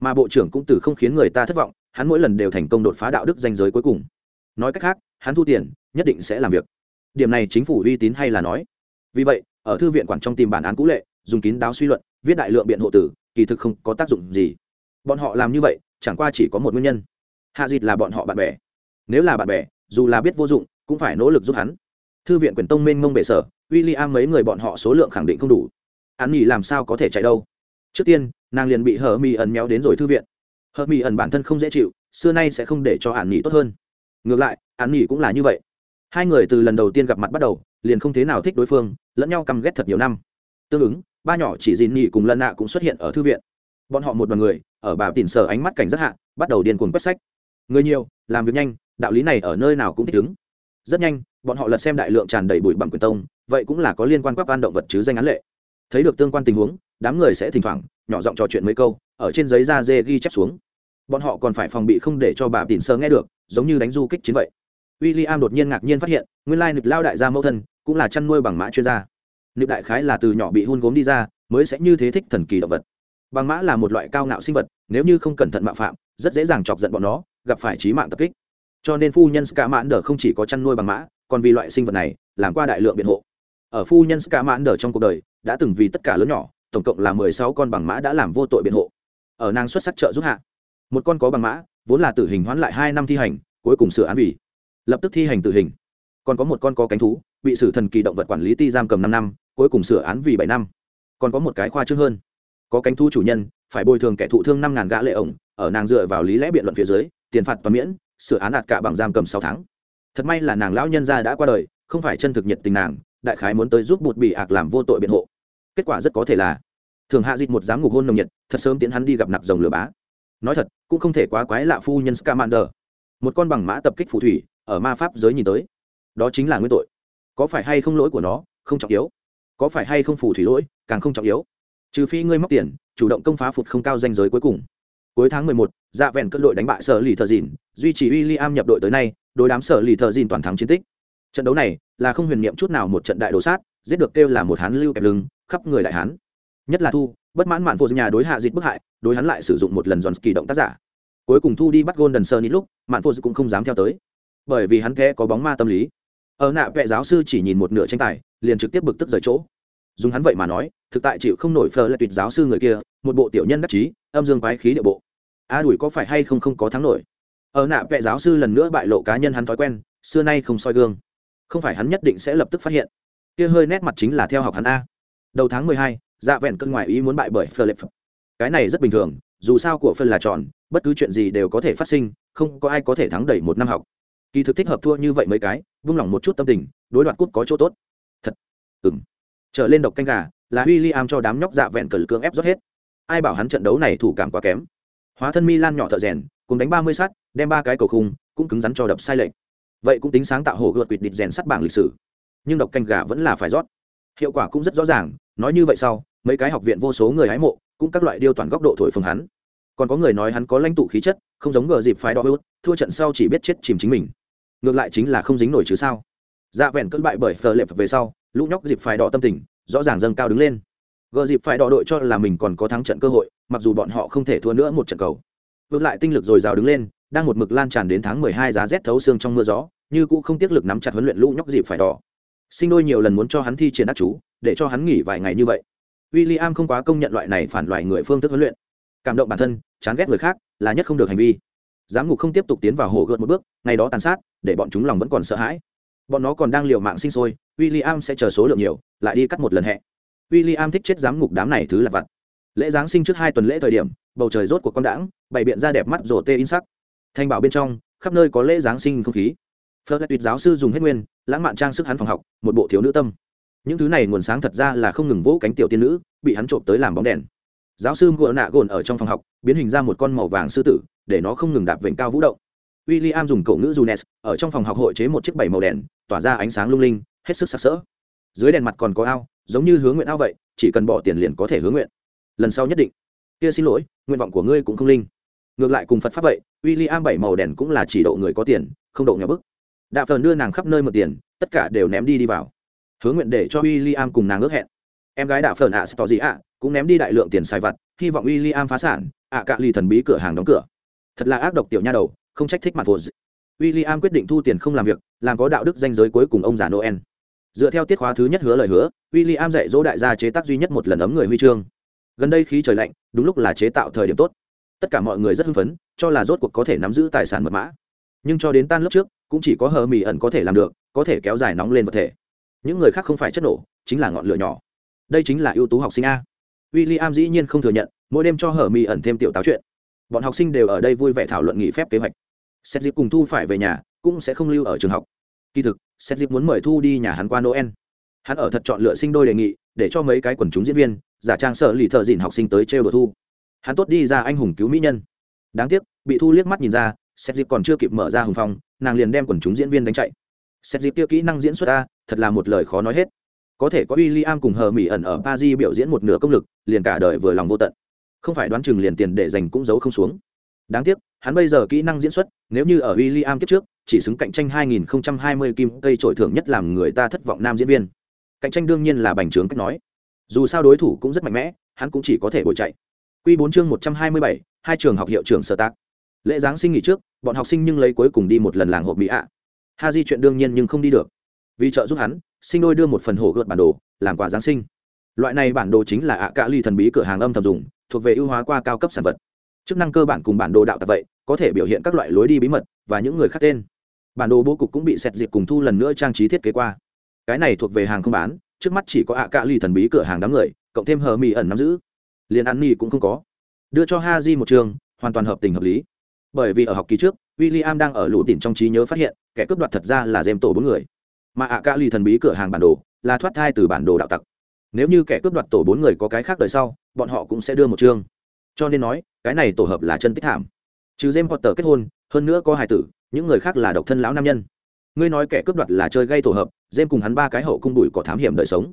Speaker 1: mà bộ trưởng cũng từ không khiến người ta thất vọng, hắn mỗi lần đều thành công đột phá đạo đức danh giới cuối cùng. Nói cách khác, hắn thu tiền, nhất định sẽ làm việc. Điểm này chính phủ uy tín hay là nói? Vì vậy, ở thư viện quản trong tìm bản án cũ lệ, dùng kín đáo suy luận, viết đại lượng biện hộ tử, kỳ thực không có tác dụng gì. Bọn họ làm như vậy, chẳng qua chỉ có một nguyên nhân. Hạ dịt là bọn họ bạn bè. Nếu là bạn bè, dù là biết vô dụng, cũng phải nỗ lực giúp hắn. Thư viện quyền tông mênh mông bệ sở w i l l i am mấy người bọn họ số lượng khẳng định không đủ. Hắn nghỉ làm sao có thể chạy đâu? Trước tiên nàng liền bị hờ mi ẩn méo đến rồi thư viện. Hờ mi ẩn bản thân không dễ chịu, xưa nay sẽ không để cho hạn nghỉ tốt hơn. Ngược lại hạn nghỉ cũng là như vậy. Hai người từ lần đầu tiên gặp mặt bắt đầu, liền không thế nào thích đối phương, lẫn nhau căm ghét thật nhiều năm. Tương ứng, ba nhỏ chỉ dìn nhị cùng lân nạ cũng xuất hiện ở thư viện. Bọn họ một đoàn người, ở bà tìm sở ánh mắt cảnh rất hạ, bắt đầu điên cuồng quét sách. Người nhiều, làm việc nhanh, đạo lý này ở nơi nào cũng thích ứng. Rất nhanh, bọn họ lật xem đại lượng tràn đầy bụi bặm quyền tông, vậy cũng là có liên quan quắc van động vật chứ danh án lệ. Thấy được tương quan tình huống đám người sẽ thỉnh thoảng, nhỏ giọng trò chuyện mấy câu, ở trên giấy da dê ghi chép xuống. Bọn họ còn phải phòng bị không để cho bà tìm sơ nghe được, giống như đánh du kích chiến vậy. W i l l i am đột nhiên ngạc nhiên phát hiện, nguyên lai nịp lao đại gia mẫu thân cũng là chăn nuôi bằng mã chuyên gia. Nịp đại khái là từ nhỏ bị hun gốm đi ra, mới sẽ như thế thích thần kỳ động vật. Bằng mã là một loại cao ngạo sinh vật, nếu như không cẩn thận mạo phạm, rất dễ dàng chọc giận bọn nó, gặp phải trí mạng tập kích. Cho nên phu nhân ska mãn đờ không chỉ có chăn nuôi bằng mã, còn vì loại sinh vật này, làm qua đại lượng biện hộ. Ở phu nhân ska mãn đờ trong cuộc đời, đã từng vì tất cả lớn nhỏ tổng cộng là mười sáu con bằng mã đã làm vô tội biện hộ. Ở nàng xuất sắc trợ giúp hạ, một con có bằng mã, vốn là tử hình hoãn lại hai năm thi hành, cuối cùng sửa án vì. Lập tức thi hành tử hình. Còn có một con có cánh thú, bị xử thần kỳ động vật quản lý ti giam cầm năm năm, cuối cùng sửa án vì bảy năm. Còn có một cái khoa trương hơn. Có cánh thú chủ nhân, phải bồi thường kẻ thụ thương năm ngàn gã lệ ổng, ở nàng dựa vào lý lẽ biện luận phía dưới, tiền phạt toàn miễn, sửa án đạt cả bằng giam cầm sáu tháng. Thật may là nàng lão nhân gia đã qua đời, không phải chân thực nhiệt tình nàng, đại khái muốn tới giúp bụt bị ạc làm vô tội biện hộ. Kết quả rất có thể là thường hạ dịch một giám ngục hôn nồng nhiệt thật sớm tiến hắn đi gặp nặc rồng lửa bá. Nói thật cũng không thể quá quái lạ phu nhân scamander. Một con bằng mã tập kích phù thủy ở ma pháp giới nhìn tới. Đó chính là nguyên tội. Có phải hay không lỗi của nó? Không trọng yếu. Có phải hay không phù thủy lỗi? Càng không trọng yếu. Trừ phi ngươi móc tiền chủ động công phá phụt không cao danh giới cuối cùng. Cuối tháng 11, dạ vẹn cơn đội đánh bại sở lì thợ dìn duy trì William nhập đội tới nay đối đám sở lì thợ dìn toàn thắng chiến tích. Trận đấu này là không huyền niệm chút nào một trận đại đồ sát giết được kêu là một hán lưu kẹp lưng khắp người đại hán nhất là thu, bất mãn mạn vô nhà đối hạ dịch bức hại, đối hắn lại sử dụng một lần giòn kỳ động tác giả. Cuối cùng thu đi bắt golden sơn ít lúc, mạn vô cũng không dám theo tới. Bởi vì hắn kẽ có bóng ma tâm lý. Ở nạ vệ giáo sư chỉ nhìn một nửa tranh tài, liền trực tiếp bực tức rời chỗ. Dùng hắn vậy mà nói, thực tại chịu không nổi phờ là tuyệt giáo sư người kia, một bộ tiểu nhân đắc chí, âm dương quái khí địa bộ. A đuổi có phải hay không không có thắng nổi. Ở nạ vệ giáo sư lần nữa bại lộ cá nhân hắn thói quen, xưa nay không soi gương. Không phải hắn nhất định sẽ lập tức phát hiện. Kia hơi nét mặt chính là theo học hắn a. Đầu tháng mười hai dạ vẹn cân ngoại ý muốn bại bởi philip cái này rất bình thường dù sao của phân là tròn bất cứ chuyện gì đều có thể phát sinh không có ai có thể thắng đẩy một năm học. Kỳ thực thích hợp thua như vậy mấy cái vung lòng một chút tâm tình đối đoạn cút có chỗ tốt. Thật. Ừng trở lên độc canh gà là w i l l i am cho đám nhóc dạ vẹn cờ cưỡng ép rót hết. Ai bảo hắn trận đấu này thủ cảm quá kém. Hóa thân mi lan nhỏ thợ rèn cùng đánh ba mươi sát, đem ba cái cầu khung cũng cứng rắn cho đập sai lệch. Vậy cũng tính sáng tạo hổ gợt quỵt địch rèn sắt bảng lịch sử. Nhưng độc canh gà vẫn là phải rót hiệu quả cũng rất rõ ràng, nói như vậy sau, mấy cái học viện vô số người hái mộ, cũng các loại điêu toàn góc độ thổi phồng hắn. Còn có người nói hắn có lãnh tụ khí chất, không giống gờ dịp phái đo hút thua trận sau chỉ biết chết chìm chính mình. Ngược lại chính là không dính nổi chứ sao? Dạ vẹn cơn bại bởi phờ lệp về sau, lũ nhóc dịp phái đỏ tâm tình, rõ ràng dâng cao đứng lên. Gờ dịp phái đỏ đội cho là mình còn có thắng trận cơ hội, mặc dù bọn họ không thể thua nữa một trận cầu. Ngược lại tinh lực dồi dào đứng lên, đang một mực lan tràn đến tháng mười hai giá rét thấu xương trong mưa gió, như cũ không tiếc lực nắm chặt huấn luyện lũ nhóc dịp phải đỏ sinh đôi nhiều lần muốn cho hắn thi triển ác chú, để cho hắn nghỉ vài ngày như vậy. William không quá công nhận loại này phản loại người phương thức huấn luyện. Cảm động bản thân, chán ghét người khác, là nhất không được hành vi. Giám ngục không tiếp tục tiến vào hồ gợt một bước, ngày đó tàn sát, để bọn chúng lòng vẫn còn sợ hãi. Bọn nó còn đang liều mạng sinh sôi, William sẽ chờ số lượng nhiều, lại đi cắt một lần hẹ. William thích chết giám ngục đám này thứ là vặt. Lễ giáng sinh trước hai tuần lễ thời điểm, bầu trời rốt của con đãng, bày biện ra đẹp mắt rổ tê in sắc. Thanh bảo bên trong, khắp nơi có lễ giáng sinh không khí. Phật tuyệt giáo sư dùng hết nguyên lãng mạn trang sức hắn phòng học, một bộ thiếu nữ tâm. Những thứ này nguồn sáng thật ra là không ngừng vỗ cánh tiểu tiên nữ, bị hắn trộm tới làm bóng đèn. Giáo sư ngựa nạ gồn ở trong phòng học, biến hình ra một con màu vàng sư tử, để nó không ngừng đạp vệnh cao vũ động. W i l l i am dùng cổ ngữ junes, ở trong phòng học hội chế một chiếc bảy màu đèn, tỏa ra ánh sáng lung linh, hết sức sặc sỡ. Dưới đèn mặt còn có ao, giống như hướng nguyện ao vậy, chỉ cần bỏ tiền liền có thể hướng nguyện. Lần sau nhất định. Kia xin lỗi, nguyện vọng của ngươi cũng không linh. Ngược lại cùng phật pháp vậy w i l l i am bảy màu đèn cũng là chỉ độ người có tiền, không độ nhà bức đạ phờn đưa nàng khắp nơi một tiền, tất cả đều ném đi đi vào. Hướng nguyện để cho w i l l i am cùng nàng ước hẹn. Em gái đạ phờn ạ sẽ tỏ gì ạ, cũng ném đi đại lượng tiền xài vặt, hy vọng w i l l i am phá sản, ạ cạ lì thần bí cửa hàng đóng cửa. Thật là ác độc tiểu nha đầu, không trách thích mặt vô w i l l i am quyết định thu tiền không làm việc, làm có đạo đức danh giới cuối cùng ông già noel. Dựa theo tiết khóa thứ nhất hứa lời hứa w i l l i am dạy dỗ đại gia chế tác duy nhất một lần ấm người huy chương. Gần đây khí trời lạnh, đúng lúc là chế tạo thời điểm tốt. Tất cả mọi người rất hưng phấn, cho là rốt cuộc có thể nắm giữ tài sản mật mã. Nhưng cho đến tan lớp trước cũng chỉ có hờ mì ẩn có thể làm được, có thể kéo dài nóng lên vật thể. Những người khác không phải chất nổ, chính là ngọn lửa nhỏ. Đây chính là ưu tú học sinh a. W i l l i am dĩ nhiên không thừa nhận, mỗi đêm cho hờ mì ẩn thêm tiểu táo chuyện. Bọn học sinh đều ở đây vui vẻ thảo luận nghỉ phép kế hoạch. Xét dịp cùng thu phải về nhà, cũng sẽ không lưu ở trường học. Kỳ thực xét dịp muốn mời thu đi nhà hắn qua noel. Hắn ở thật chọn lựa sinh đôi đề nghị, để cho mấy cái quần chúng diễn viên, giả trang sợ lì thợ dìn học sinh tới trêu đồ thu. Hắn tốt đi ra anh hùng cứu mỹ nhân. Đáng tiếc, bị thu liếc mắt nhìn ra xét dịp còn chưa kịp mở ra hùng phong, nàng liền đem quần chúng diễn viên đánh chạy. Xét dịp kia kỹ năng diễn xuất ta thật là một lời khó nói hết. Có thể có w i l l i am cùng hờ mỹ ẩn ở pa di biểu diễn một nửa công lực, liền cả đời vừa lòng vô tận. Không phải đoán chừng liền tiền để dành cũng giấu không xuống. Đáng tiếc, hắn bây giờ kỹ năng diễn xuất, nếu như ở w i l l i am kiếp trước, chỉ xứng cạnh tranh 2020 kim cây trội thưởng nhất làm người ta thất vọng nam diễn viên. Cạnh tranh đương nhiên là bành trướng cách nói. Dù sao đối thủ cũng rất mạnh mẽ, hắn cũng chỉ có thể bồi chạy. Q bốn chương một trăm hai mươi bảy, hai trường học hiệu trưởng sở tác lễ giáng sinh nghỉ trước, bọn học sinh nhưng lấy cuối cùng đi một lần làng hộp mỹ ạ. Ha di chuyện đương nhiên nhưng không đi được. Vì trợ giúp hắn, sinh đôi đưa một phần hổ gợt bản đồ, làm quà giáng sinh. Loại này bản đồ chính là ạ cạ ly thần bí cửa hàng âm thầm dùng, thuộc về ưu hóa qua cao cấp sản vật. Chức năng cơ bản cùng bản đồ đạo tặc vậy, có thể biểu hiện các loại lối đi bí mật và những người khác tên. Bản đồ bố cục cũng bị xét dịp cùng thu lần nữa trang trí thiết kế qua. Cái này thuộc về hàng không bán, trước mắt chỉ có ạ cạ ly thần bí cửa hàng đám người, cộng thêm hờ mì ẩn nắm giữ. Liền ăn mì cũng không có. Đưa cho ha di một trường, hoàn toàn hợp tình hợp lý bởi vì ở học kỳ trước, William đang ở lũ tỉnh trong trí nhớ phát hiện, kẻ cướp đoạt thật ra là dêm tổ bốn người. Mà ạ ca ly thần bí cửa hàng bản đồ là thoát thai từ bản đồ đạo tặc. Nếu như kẻ cướp đoạt tổ bốn người có cái khác đời sau, bọn họ cũng sẽ đưa một chương. Cho nên nói, cái này tổ hợp là chân tích thảm. Trừ jem potter kết hôn, hơn nữa có hài tử, những người khác là độc thân lão nam nhân. Ngươi nói kẻ cướp đoạt là chơi gây tổ hợp jem cùng hắn ba cái hậu cung đùi có thám hiểm đời sống.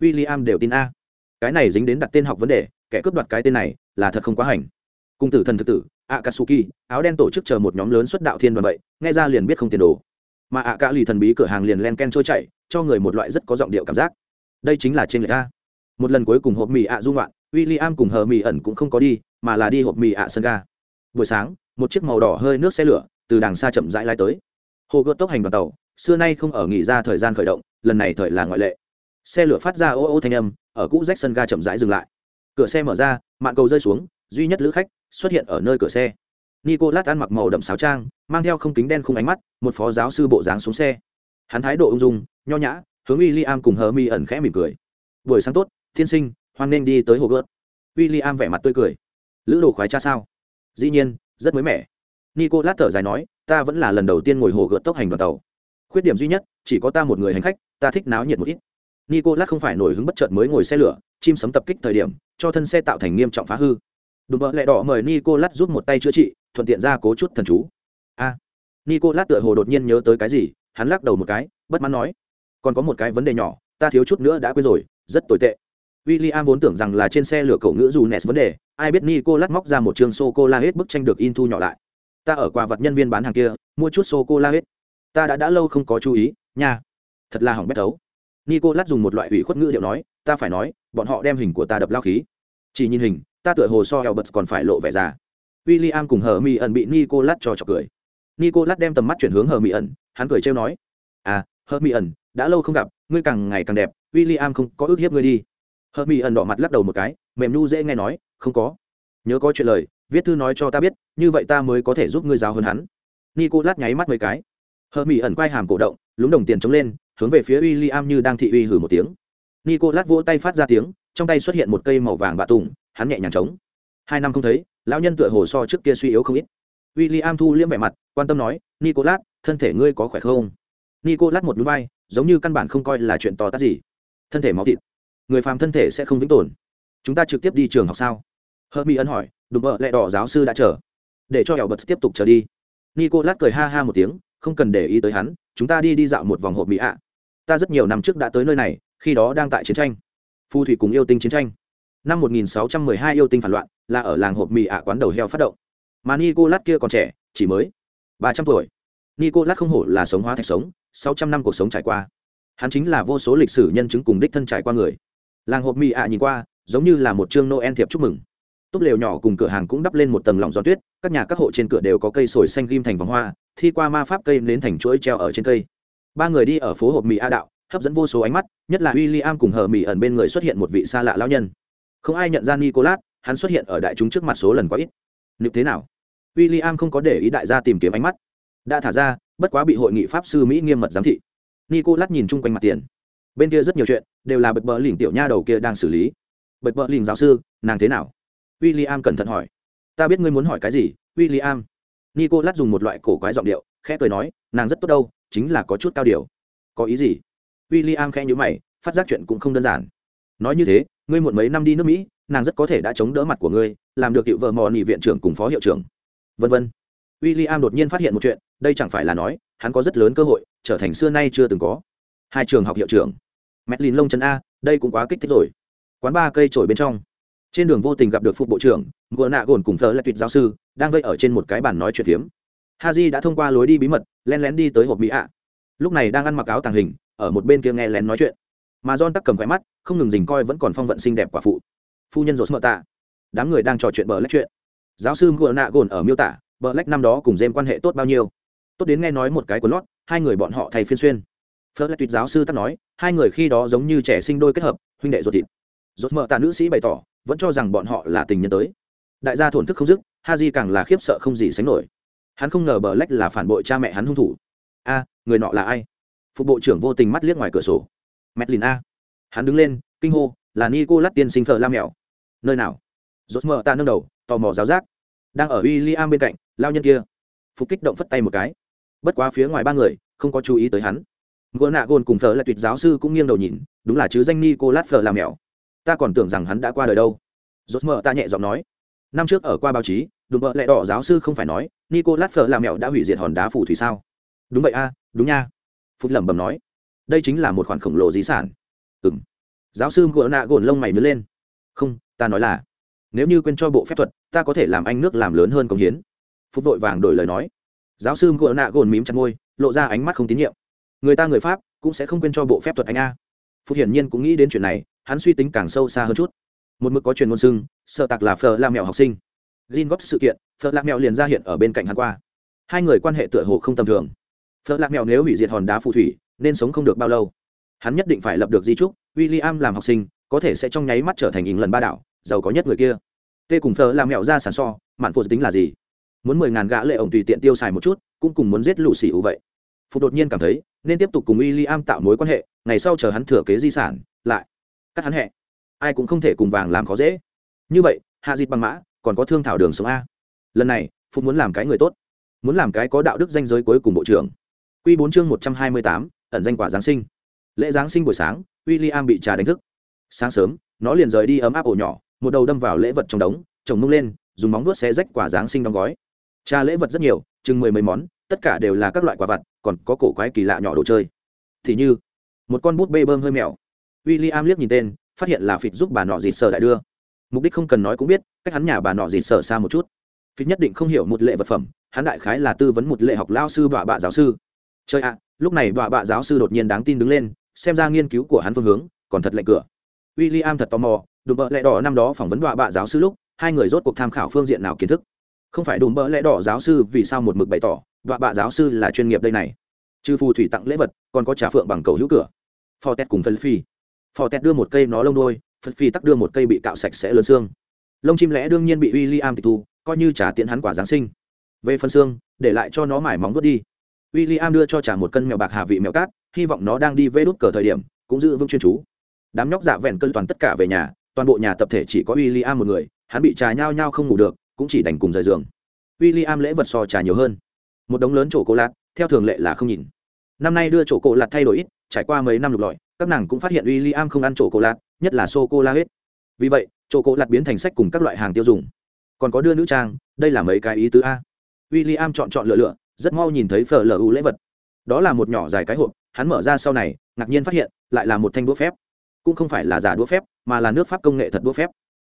Speaker 1: W i l l i am đều tin a. Cái này dính đến đặt tên học vấn đề, kẻ cướp đoạt cái tên này là thật không quá hành cung tử thần thực tử, akatsuki, áo đen tổ chức chờ một nhóm lớn xuất đạo thiên đoàn vậy, nghe ra liền biết không tiền đồ. Mà ạ cả lì thần bí cửa hàng liền len ken trôi chạy cho người một loại rất có giọng điệu cảm giác. Đây chính là trên người ta. Một lần cuối cùng hộp mì ạ dung loạn w i l l i am cùng hờ mì ẩn cũng không có đi, mà là đi hộp mì ạ sân ga. Buổi sáng, một chiếc màu đỏ hơi nước xe lửa, từ đằng xa chậm rãi lai tới. Hồ gợt tốc hành đoàn tàu, xưa nay không ở nghỉ ra thời gian khởi động, lần này thời là ngoại lệ. Xe lửa phát ra ô ô thanh âm, ở cũ rách sân ga chậm rãi dừng lại. Cửa xe mở ra mạng cầu rơi xuống duy nhất lữ khách xuất hiện ở nơi cửa xe. Nicolas ăn mặc màu đậm sáo trang, mang theo không kính đen khung ánh mắt, một phó giáo sư bộ dáng xuống xe. Hắn thái độ ung dung, nho nhã, hướng w i l l i am cùng hờ mi ẩn khẽ mỉm cười. Buổi sáng tốt thiên sinh, hoan nên đi tới hồ gớt w i l l i am vẻ mặt tươi cười. Lữ đồ khoái cha sao? Dĩ nhiên, rất mới mẻ. Nicolas thở dài nói, ta vẫn là lần đầu tiên ngồi hồ gợt tốc hành đoàn tàu. Khuyết điểm duy nhất, chỉ có ta một người hành khách, ta thích náo nhiệt một ít. Nicolas không phải nổi hứng bất chợt mới ngồi xe lửa, chim sấm tập kích thời điểm, cho thân xe tạo thành nghiêm trọng phá hư đùm bợ lẹ đỏ mời nicolas giúp một tay chữa trị thuận tiện ra cố chút thần chú a à, nicolas tựa hồ đột nhiên nhớ tới cái gì hắn lắc đầu một cái bất mãn nói còn có một cái vấn đề nhỏ ta thiếu chút nữa đã quên rồi rất tồi tệ William vốn tưởng rằng là trên xe lửa cậu ngữ dù nes vấn đề, ai biết Nicolas móc ra một trường sô cô la hết bức tranh được in thu nhỏ lại. Ta ở quà vật nhân viên bán hàng kia, mua chút sô cô la hết. Ta đã đã lâu không có chú ý, nha. Thật là hỏng bét thấu Nicolas dùng một loại ủy khuất ngữ điệu nói, ta phải nói, bọn họ đem hình của ta đập lao khí. Chỉ nhìn hình, ta tựa hồ so Albert còn phải lộ vẻ già. William cùng hờ Mị ẩn bị Nicolas cho chọc cười. Nicolas đem tầm mắt chuyển hướng hờ Mị ẩn, hắn cười trêu nói, à, hờ Mị ẩn, đã lâu không gặp, ngươi càng ngày càng đẹp, William không có ước hiếp ngươi đi. Hờ Mị ẩn đỏ mặt lắc đầu một cái mềm nu dễ nghe nói không có. Nhớ có chuyện lời viết thư nói cho ta biết như vậy ta mới có thể giúp ngươi giáo hơn hắn. Nicolas nháy mắt mấy cái. Hờ Mị ẩn quay hàm cổ động lúng đồng tiền chống lên hướng về phía William như đang thị uy hử một tiếng. Nicolas vỗ tay phát ra tiếng trong tay xuất hiện một cây màu vàng bạ tùng hắn nhẹ nhàng trống hai năm không thấy, lão nhân tựa hồ so trước kia suy yếu không ít. W i l l i am thu liễm vẻ mặt, quan tâm nói, nicolas, thân thể ngươi có khỏe không? Nicolas một núi vai giống như căn bản không coi là chuyện to tát gì. Thân thể máu thịt. Người phàm thân thể sẽ không vĩnh tồn. Chúng ta trực tiếp đi trường học sao? Hơ ân hỏi, đùm bợ, lẹ đỏ giáo sư đã chờ. Để cho hẻo bật tiếp tục chờ đi. Nicolas cười ha ha một tiếng, không cần để ý tới hắn, chúng ta đi đi dạo một vòng hộp mỹ ạ. Ta rất nhiều năm trước đã tới nơi này, khi đó đang tại chiến tranh. Phu thủy cùng yêu tinh chiến tranh năm 1612 yêu tinh phản loạn, là ở làng hộp mì ạ quán đầu heo phát động. Mà nicolas kia còn trẻ, chỉ mới ba trăm tuổi. Nicolas không hổ là sống hóa thạch sống, sáu trăm năm cuộc sống trải qua. Hắn chính là vô số lịch sử nhân chứng cùng đích thân trải qua người. Làng hộp mì ạ nhìn qua, giống như là một chương noel thiệp chúc mừng. Túp lều nhỏ cùng cửa hàng cũng đắp lên một tầng lỏng gió tuyết, các nhà các hộ trên cửa đều có cây sồi xanh ghim thành vòng hoa, thi qua ma pháp cây nến thành chuỗi treo ở trên cây. Ba người đi ở phố hộp mì a đạo, hấp dẫn vô số ánh mắt, nhất là w i l l i am cùng hờ mì ẩn bên người xuất hiện một vị xa lạ lao nhân không ai nhận ra nicolas, hắn xuất hiện ở đại chúng trước mặt số lần quá ít. Nếu thế nào? W i l l i am không có để ý đại gia tìm kiếm ánh mắt. Đã thả ra, bất quá bị hội nghị pháp sư mỹ nghiêm mật giám thị. Nicolas nhìn chung quanh mặt tiền. Bên kia rất nhiều chuyện, đều là bật bờ lỉnh tiểu nha đầu kia đang xử lý. Bật bờ lỉnh giáo sư, nàng thế nào? W i l l i am cẩn thận hỏi. Ta biết ngươi muốn hỏi cái gì w i l l i am dùng một loại cổ quái giọng điệu, khẽ cười nói, nàng rất tốt đâu, chính là có chút cao điều. Có ý gì? W i l l i am khẽ nhữ mày, phát giác chuyện cũng không đơn giản nói như thế, ngươi muộn mấy năm đi nước mỹ, nàng rất có thể đã chống đỡ mặt của ngươi, làm được hiệu vợ mò nị viện trưởng cùng phó hiệu trưởng. Vân vân. W i l l i am đột nhiên phát hiện một chuyện, đây chẳng phải là nói, hắn có rất lớn cơ hội, trở thành xưa nay chưa từng có. Hai trường học hiệu trưởng. Mẹt lìn lông chân a, đây cũng quá kích thích rồi. Quán ba cây trổi bên trong. Trên đường vô tình gặp được phụ bộ trưởng, ngựa nạ gồn cùng thờ là tuyệt giáo sư, đang vây ở trên một cái bàn nói chuyện phiếm. Ha j đã thông qua lối đi bí mật len lén đi tới hộp mỹ ạ. Lúc này đang ăn mặc áo tàng hình, ở một bên kia nghe lén nói chuyện mà john tắc cầm khỏe mắt, không ngừng dình coi vẫn còn phong vận xinh đẹp quả phụ. Phu nhân rột mợ tạ. Đám người đang trò chuyện bờ lách chuyện. Giáo sư ngựa nạ gồn ở miêu tả, bờ lách năm đó cùng dêm quan hệ tốt bao nhiêu. Tốt đến nghe nói một cái của lót, hai người bọn họ thay phiên xuyên. Phớt lại tuyệt giáo sư tắc nói, hai người khi đó giống như trẻ sinh đôi kết hợp, huynh đệ ruột thịt. Rột mợ tạ nữ sĩ bày tỏ, vẫn cho rằng bọn họ là tình nhân tới. Đại gia thổn thức không dứt ha di càng là khiếp sợ không gì sánh nổi. Hắn không ngờ bờ lách là phản bội cha mẹ hắn hung thủ. A, người nọ là ai? Phục bộ trưởng vô tình mắt liếc ngoài cửa sổ medlin a. Hắn đứng lên, kinh hô, là nico lát tiên sinh thờ la mèo. Nơi nào? Rốt mợ ta nâng đầu, tò mò giáo giác. Đang ở w i l l i am bên cạnh, lao nhân kia. Phục kích động phất tay một cái. Bất quá phía ngoài ba người, không có chú ý tới hắn. Gona nạ cùng phở là tuyệt giáo sư cũng nghiêng đầu nhìn, đúng là chứ danh ni lát phở làm mèo. Ta còn tưởng rằng hắn đã qua đời đâu. Rốt mơ ta nhẹ giọng nói. Năm trước ở qua báo chí, đùm bợ lẹ đỏ giáo sư không phải nói nico lát phở làm mèo đã hủy diệt hòn đá phù thủy sao? Đúng vậy a, đúng nha. Phút lẩm bẩm nói đây chính là một khoản khổng lồ di sản. Ừng giáo sư gỗ nạ gồn lông mày mới lên. Không, ta nói là, nếu như quên cho bộ phép thuật, ta có thể làm anh nước làm lớn hơn công hiến. Phúc vội vàng đổi lời nói. Giáo sư ngựa nạ gồn mím chặt môi, lộ ra ánh mắt không tín nhiệm. Người ta người pháp, cũng sẽ không quên cho bộ phép thuật anh a. Phúc hiển nhiên cũng nghĩ đến chuyện này, hắn suy tính càng sâu xa hơn chút. Một mực có truyền ngôn xưng, sợ tặc là phờ la mèo học sinh. Gin góp sự kiện phờ la mèo liền ra hiện ở bên cạnh hắn qua. Hai người quan hệ tựa hồ không tầm thường. Phờ la mèo nếu hủy diệt hòn đá phù thủy nên sống không được bao lâu. Hắn nhất định phải lập được di trúc, William làm học sinh, có thể sẽ trong nháy mắt trở thành ỉng lần ba đảo, giàu có nhất người kia. Tê cùng phờ làm mẹo ra sản so, mạn phụ tính là gì? Muốn mười ngàn gã lệ ổng tùy tiện tiêu xài một chút, cũng cùng muốn giết lũ xỉ vậy. Phụ đột nhiên cảm thấy, nên tiếp tục cùng William tạo mối quan hệ, ngày sau chờ hắn thừa kế di sản, lại cắt hắn hẹ. Ai cũng không thể cùng vàng làm khó dễ. Như vậy, hạ dịt bằng mã, còn có thương thảo đường sống a. Lần này Phúc muốn làm cái người tốt, muốn làm cái có đạo đức danh giới cuối cùng bộ trưởng. Q bốn chương một trăm hai mươi tám ẩn danh quả giáng sinh. Lễ giáng sinh buổi sáng w i l l i am bị trà đánh thức. Sáng sớm, nó liền rời đi ấm áp ổ nhỏ, một đầu đâm vào lễ vật trong đống, chồng nung lên, dùng móng vuốt xé rách quả giáng sinh đóng gói. Trà lễ vật rất nhiều, chừng mười mấy món, tất cả đều là các loại quả vặt, còn có cổ quái kỳ lạ nhỏ đồ chơi. Thì như, một con bút bê bơm hơi mèo. W i l l i am liếc nhìn tên, phát hiện là phịt giúp bà nọ dịt sở đại đưa. Mục đích không cần nói cũng biết, cách hắn nhà bà nọ dịt sở xa một chút. Phịt nhất định không hiểu một lệ vật phẩm, hắn đại khái là tư vấn một lệ học lao sư và bạ giáo sư. Chơi ạ lúc này bạ bạ giáo sư đột nhiên đáng tin đứng lên, xem ra nghiên cứu của hắn phương hướng còn thật lạnh cửa. W i l l i am thật tò mò, đùm bợ lẽ đỏ năm đó phỏng vấn bạ bạ giáo sư lúc, hai người rốt cuộc tham khảo phương diện nào kiến thức. Không phải đùm bợ lẽ đỏ giáo sư vì sao một mực bày tỏ bạ bạ giáo sư là chuyên nghiệp đây này. Trừ phù thủy tặng lễ vật, còn có trà phượng bằng cầu hữu cửa. Phò tét cùng phân phi. Phò tét đưa một cây nó lông đôi phân phi tắc đưa một cây bị cạo sạch sẽ lớn xương. Lông chim lẽ đương nhiên bị w i l l i am tịch thu, coi như trả tiện hắn quả giáng sinh. Về phân xương, để lại cho nó mải móng vớt đi w i l l i am đưa cho trả một cân mèo bạc hà vị mèo cát, hy vọng nó đang đi vê đốt cờ thời điểm, cũng giữ vững chuyên chú. Đám nhóc dạ vẹn cân toàn tất cả về nhà, toàn bộ nhà tập thể chỉ có w i l l i am một người, hắn bị trà nhao nhao không ngủ được, cũng chỉ đành cùng rời giường. W i l l i am lễ vật so trà nhiều hơn. Một đống lớn chỗ cô lạt theo thường lệ là không nhìn. Năm nay đưa chỗ cổ lạt thay đổi ít, trải qua mấy năm lục lọi, các nàng cũng phát hiện w i l l i am không ăn chỗ cổ lạt nhất là sô cô la hết. Vì vậy chỗ cổ lạt biến thành sách cùng các loại hàng tiêu dùng. Còn có đưa nữ trang, đây là mấy cái ý tứ a. W i l l i am chọn chọn lựa lựa rất mau nhìn thấy phở u lễ vật. Đó là một nhỏ dài cái hộp, hắn mở ra sau này, ngạc nhiên phát hiện, lại là một thanh đũa phép. Cũng không phải là giả đũa phép, mà là nước pháp công nghệ thật đũa phép.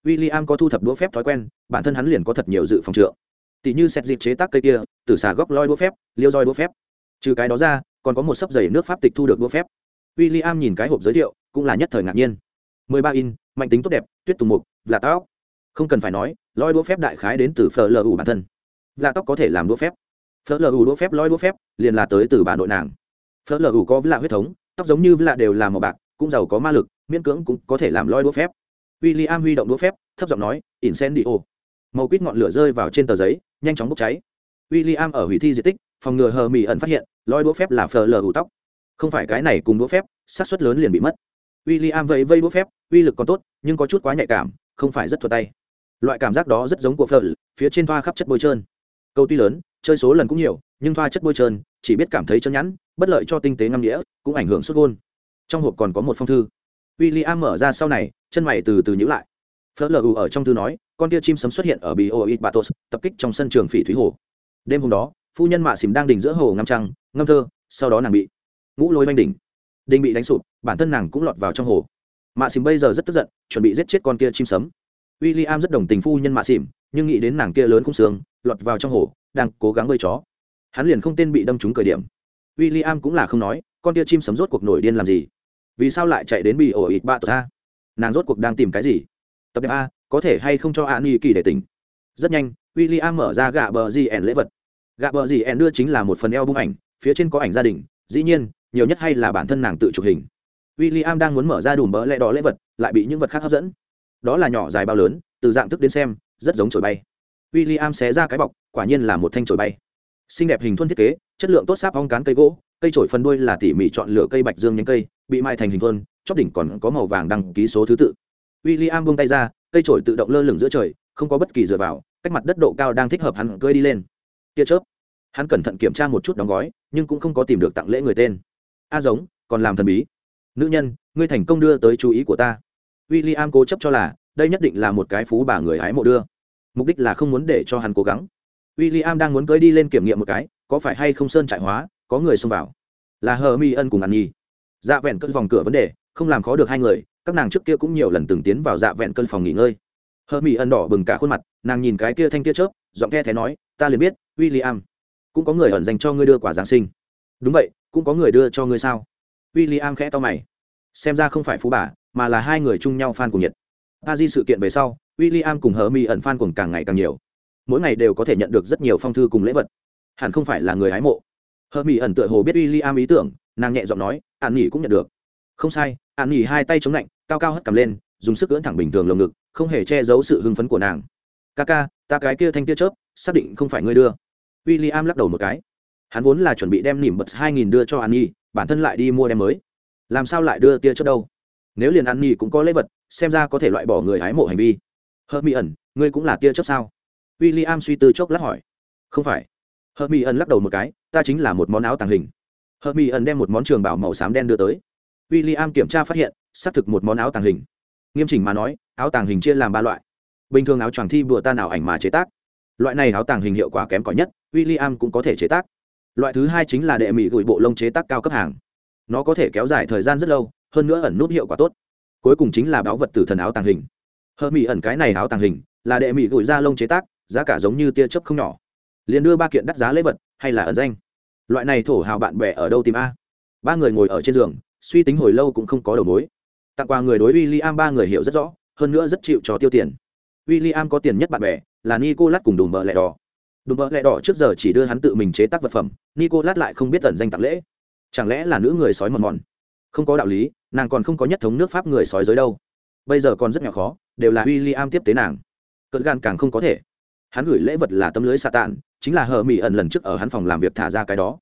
Speaker 1: W i l l i am có thu thập đũa phép thói quen, bản thân hắn liền có thật nhiều dự phòng trượng. Tỷ như xét dịp chế tác cây kia từ xà góc loi đũa phép, liêu roi đũa phép. Trừ cái đó ra, còn có một sấp giày nước pháp tịch thu được đũa phép. W i l l i am nhìn cái hộp giới thiệu, cũng là nhất thời ngạc nhiên. Mười ba in, mạnh tính tốt đẹp, tuyết tùng mục là tóc không cần phải nói, loi đũa phép đại khái đến từ phở lờ ủ bản thân. Là tóc có thể làm đũa phép phớt lờ ủ đũa phép lói đũa phép, liền là tới từ bà nội nàng. Phớt lờ ủ có vĩ lạ huyết thống, tóc giống như vĩ lạ đều là màu bạc, cũng giàu có ma lực, miễn cưỡng cũng có thể làm lói đũa phép. W i l l i am huy động đũa phép, thấp giọng nói, incendio. Màu quýt ngọn lửa rơi vào trên tờ giấy, nhanh chóng bốc cháy. W i l l i am ở hủy thi di tích, phòng ngừa hờ mỹ ẩn phát hiện lói đũa phép là phờ lờ ủ tóc. Không phải cái này cùng đũa phép sát xuất lớn liền bị mất. W i l l i am vẫy vây đũa phép, uy lực còn tốt, nhưng có chút quá nhạy cảm, không phải rất thuật tay. Loại cảm giác đó rất giống của phở phía trên thoa khắp chất bôi trơn. Câu tuy lớn chơi số lần cũng nhiều, nhưng thoa chất bôi trơn, chỉ biết cảm thấy chân nhẵn, bất lợi cho tinh tế ngâm nghĩa, cũng ảnh hưởng xuất gôn. Trong hộp còn có một phong thư. W i l l i am mở ra sau này, chân mày từ từ nhữ lại. Phớt lờ ở trong thư nói, con tia chim sấm xuất hiện ở bio it batos, tập kích trong sân trường phỉ thúy hồ. Đêm hôm đó, phu nhân mạ xìm đang đỉnh giữa hồ ngâm trăng, ngâm thơ, sau đó nàng bị ngũ lôi oanh đỉnh. Đinh bị đánh sụp, bản thân nàng cũng lọt vào trong hồ. Mạ xìm bây giờ rất tức giận, chuẩn bị giết chết con kia chim sấm. W i l l i am rất đồng tình phu nhân mạ xìm nhưng nghĩ đến nàng kia lớn không sướng lọt vào trong hồ đang cố gắng bơi chó. Hắn liền không tên bị đâm trúng cởi điểm. W i l l i am cũng là không nói, con tia chim sấm rốt cuộc nổi điên làm gì? Vì sao lại chạy đến bị ổ ịt ba tờ a nàng rốt cuộc đang tìm cái gì? Tập đẹp a, có thể hay không cho a ni kỳ để tỉnh? Rất nhanh w i l l i am mở ra gạ bờ gì ẻn lễ vật. Gạ bờ gì ẻn đưa chính là một phần eo bung ảnh, phía trên có ảnh gia đình, dĩ nhiên, nhiều nhất hay là bản thân nàng tự chụp hình. W i l l i am đang muốn mở ra đùm bỡ lẽ đỏ lễ vật, lại bị những vật khác hấp dẫn. Đó là nhỏ dài bao lớn, từ dạng thức đến xem, rất giống chổi bay. W i l l i am xé ra cái bọc quả nhiên là một thanh chổi bay. Xinh đẹp hình thuân thiết kế, chất lượng tốt sáp ong cán cây gỗ, cây chổi phần đuôi là tỉ mỉ chọn lựa cây bạch dương nhánh cây, bị mai thành hình thuân chóp đỉnh còn có màu vàng đăng ký số thứ tự. W i l l i am buông tay ra, cây chổi tự động lơ lửng giữa trời, không có bất kỳ dựa vào, cách mặt đất độ cao đang thích hợp hắn cưỡi đi lên. Tia chớp. Hắn cẩn thận kiểm tra một chút đóng gói, nhưng cũng không có tìm được tặng lễ người tên. A giống, còn làm thần bí. Nữ nhân, ngươi thành công đưa tới chú ý của ta. W i l l i am cố chấp cho là, đây nhất định là một cái phú bà người hái mộ đưa. Mục đích là không muốn để cho hắn cố gắng w i l l i am đang muốn cưới đi lên kiểm nghiệm một cái, có phải hay không sơn trại hóa, có người xông vào? Là hờ mi ân cùng ăn nhi dạ vẹn cơn vòng cửa vấn đề, không làm khó được hai người, các nàng trước kia cũng nhiều lần từng tiến vào dạ vẹn cơn phòng nghỉ ngơi. Hờ ẩn đỏ bừng cả khuôn mặt, nàng nhìn cái kia thanh kia chớp, giọng the thé nói, ta liền biết w i l l i am cũng có người ẩn dành cho ngươi đưa quả giáng sinh. Đúng vậy, cũng có người đưa cho ngươi sao? W i l l i am khẽ to mày. Xem ra không phải phú bà, mà là hai người chung nhau fan a cùng nhiệt. A di sự kiện về sau w i l l i am cùng hờ ẩn fan cuồng cùng càng ngày càng nhiều mỗi ngày đều có thể nhận được rất nhiều phong thư cùng lễ vật. Hẳn không phải là người hái mộ. Hờ mỹ ẩn tựa hồ biết w i l l i am ý tưởng, nàng nhẹ giọng nói, an nghỉ cũng nhận được. Không sai. An nghỉ hai tay chống lạnh, cao cao hất cầm lên, dùng sức ưỡn thẳng bình thường lồng ngực, không hề che giấu sự hưng phấn của nàng. Ca ca, ta cái kia thanh tia chớp, xác định không phải ngươi đưa. W i l l i am lắc đầu một cái. Hắn vốn là chuẩn bị đem nỉm bật hai nghìn đưa cho an nhi, bản thân lại đi mua đem mới. Làm sao lại đưa tia chớp đâu? Nếu liền an nhi cũng có lễ vật, xem ra có thể loại bỏ người hái mộ hành vi. Hơ mỹ ẩn, ngươi cũng là tia chớp sao? W i l l i am suy tư chốc lát hỏi. Không phải. Hơ mỹ ẩn lắc đầu một cái, ta chính là một món áo tàng hình. Hơ mỹ ẩn đem một món trường bảo màu xám đen đưa tới. W i l l i am kiểm tra phát hiện, xác thực một món áo tàng hình. Nghiêm chỉnh mà nói, áo tàng hình chia làm ba loại. Bình thường áo choàng thi bùa ta nào ảnh mà chế tác. Loại này áo tàng hình hiệu quả kém cỏi nhất w i l l i am cũng có thể chế tác. Loại thứ hai chính là đệ mỹ gửi bộ lông chế tác cao cấp hàng. Nó có thể kéo dài thời gian rất lâu, hơn nữa ẩn nút hiệu quả tốt. Cuối cùng chính là báo vật tử thần áo tàng hình. Hơ mỹ ẩn cái này áo tàng hình, là đệ mỹ gửi ra lông chế tác giá cả giống như tia chớp không nhỏ. Liền đưa ba kiện đắt giá lễ vật, hay là ẩn danh. Loại này thổ hào bạn bè ở đâu tìm a? Ba người ngồi ở trên giường, suy tính hồi lâu cũng không có đầu mối. Tặng quà người đối w i l l i am ba người hiểu rất rõ, hơn nữa rất chịu trò tiêu tiền. W i l l i am có tiền nhất bạn bè, là nicolas cùng đùm bợ lẹ đỏ. Đùm bợ lẹ đỏ trước giờ chỉ đưa hắn tự mình chế tác vật phẩm, nicolas lại không biết tẩn danh tặng lễ. Chẳng lẽ là nữ người sói mòn mòn? Không có đạo lý, nàng còn không có nhất thống nước pháp người sói giới đâu. Bây giờ còn rất nhỏ khó, đều là w i l l i am tiếp tế nàng. Cận gan càng không có thể hắn gửi lễ vật là tấm lưới xạ tàn chính là hờ mỹ ẩn lần trước ở hắn phòng làm việc thả ra cái đó.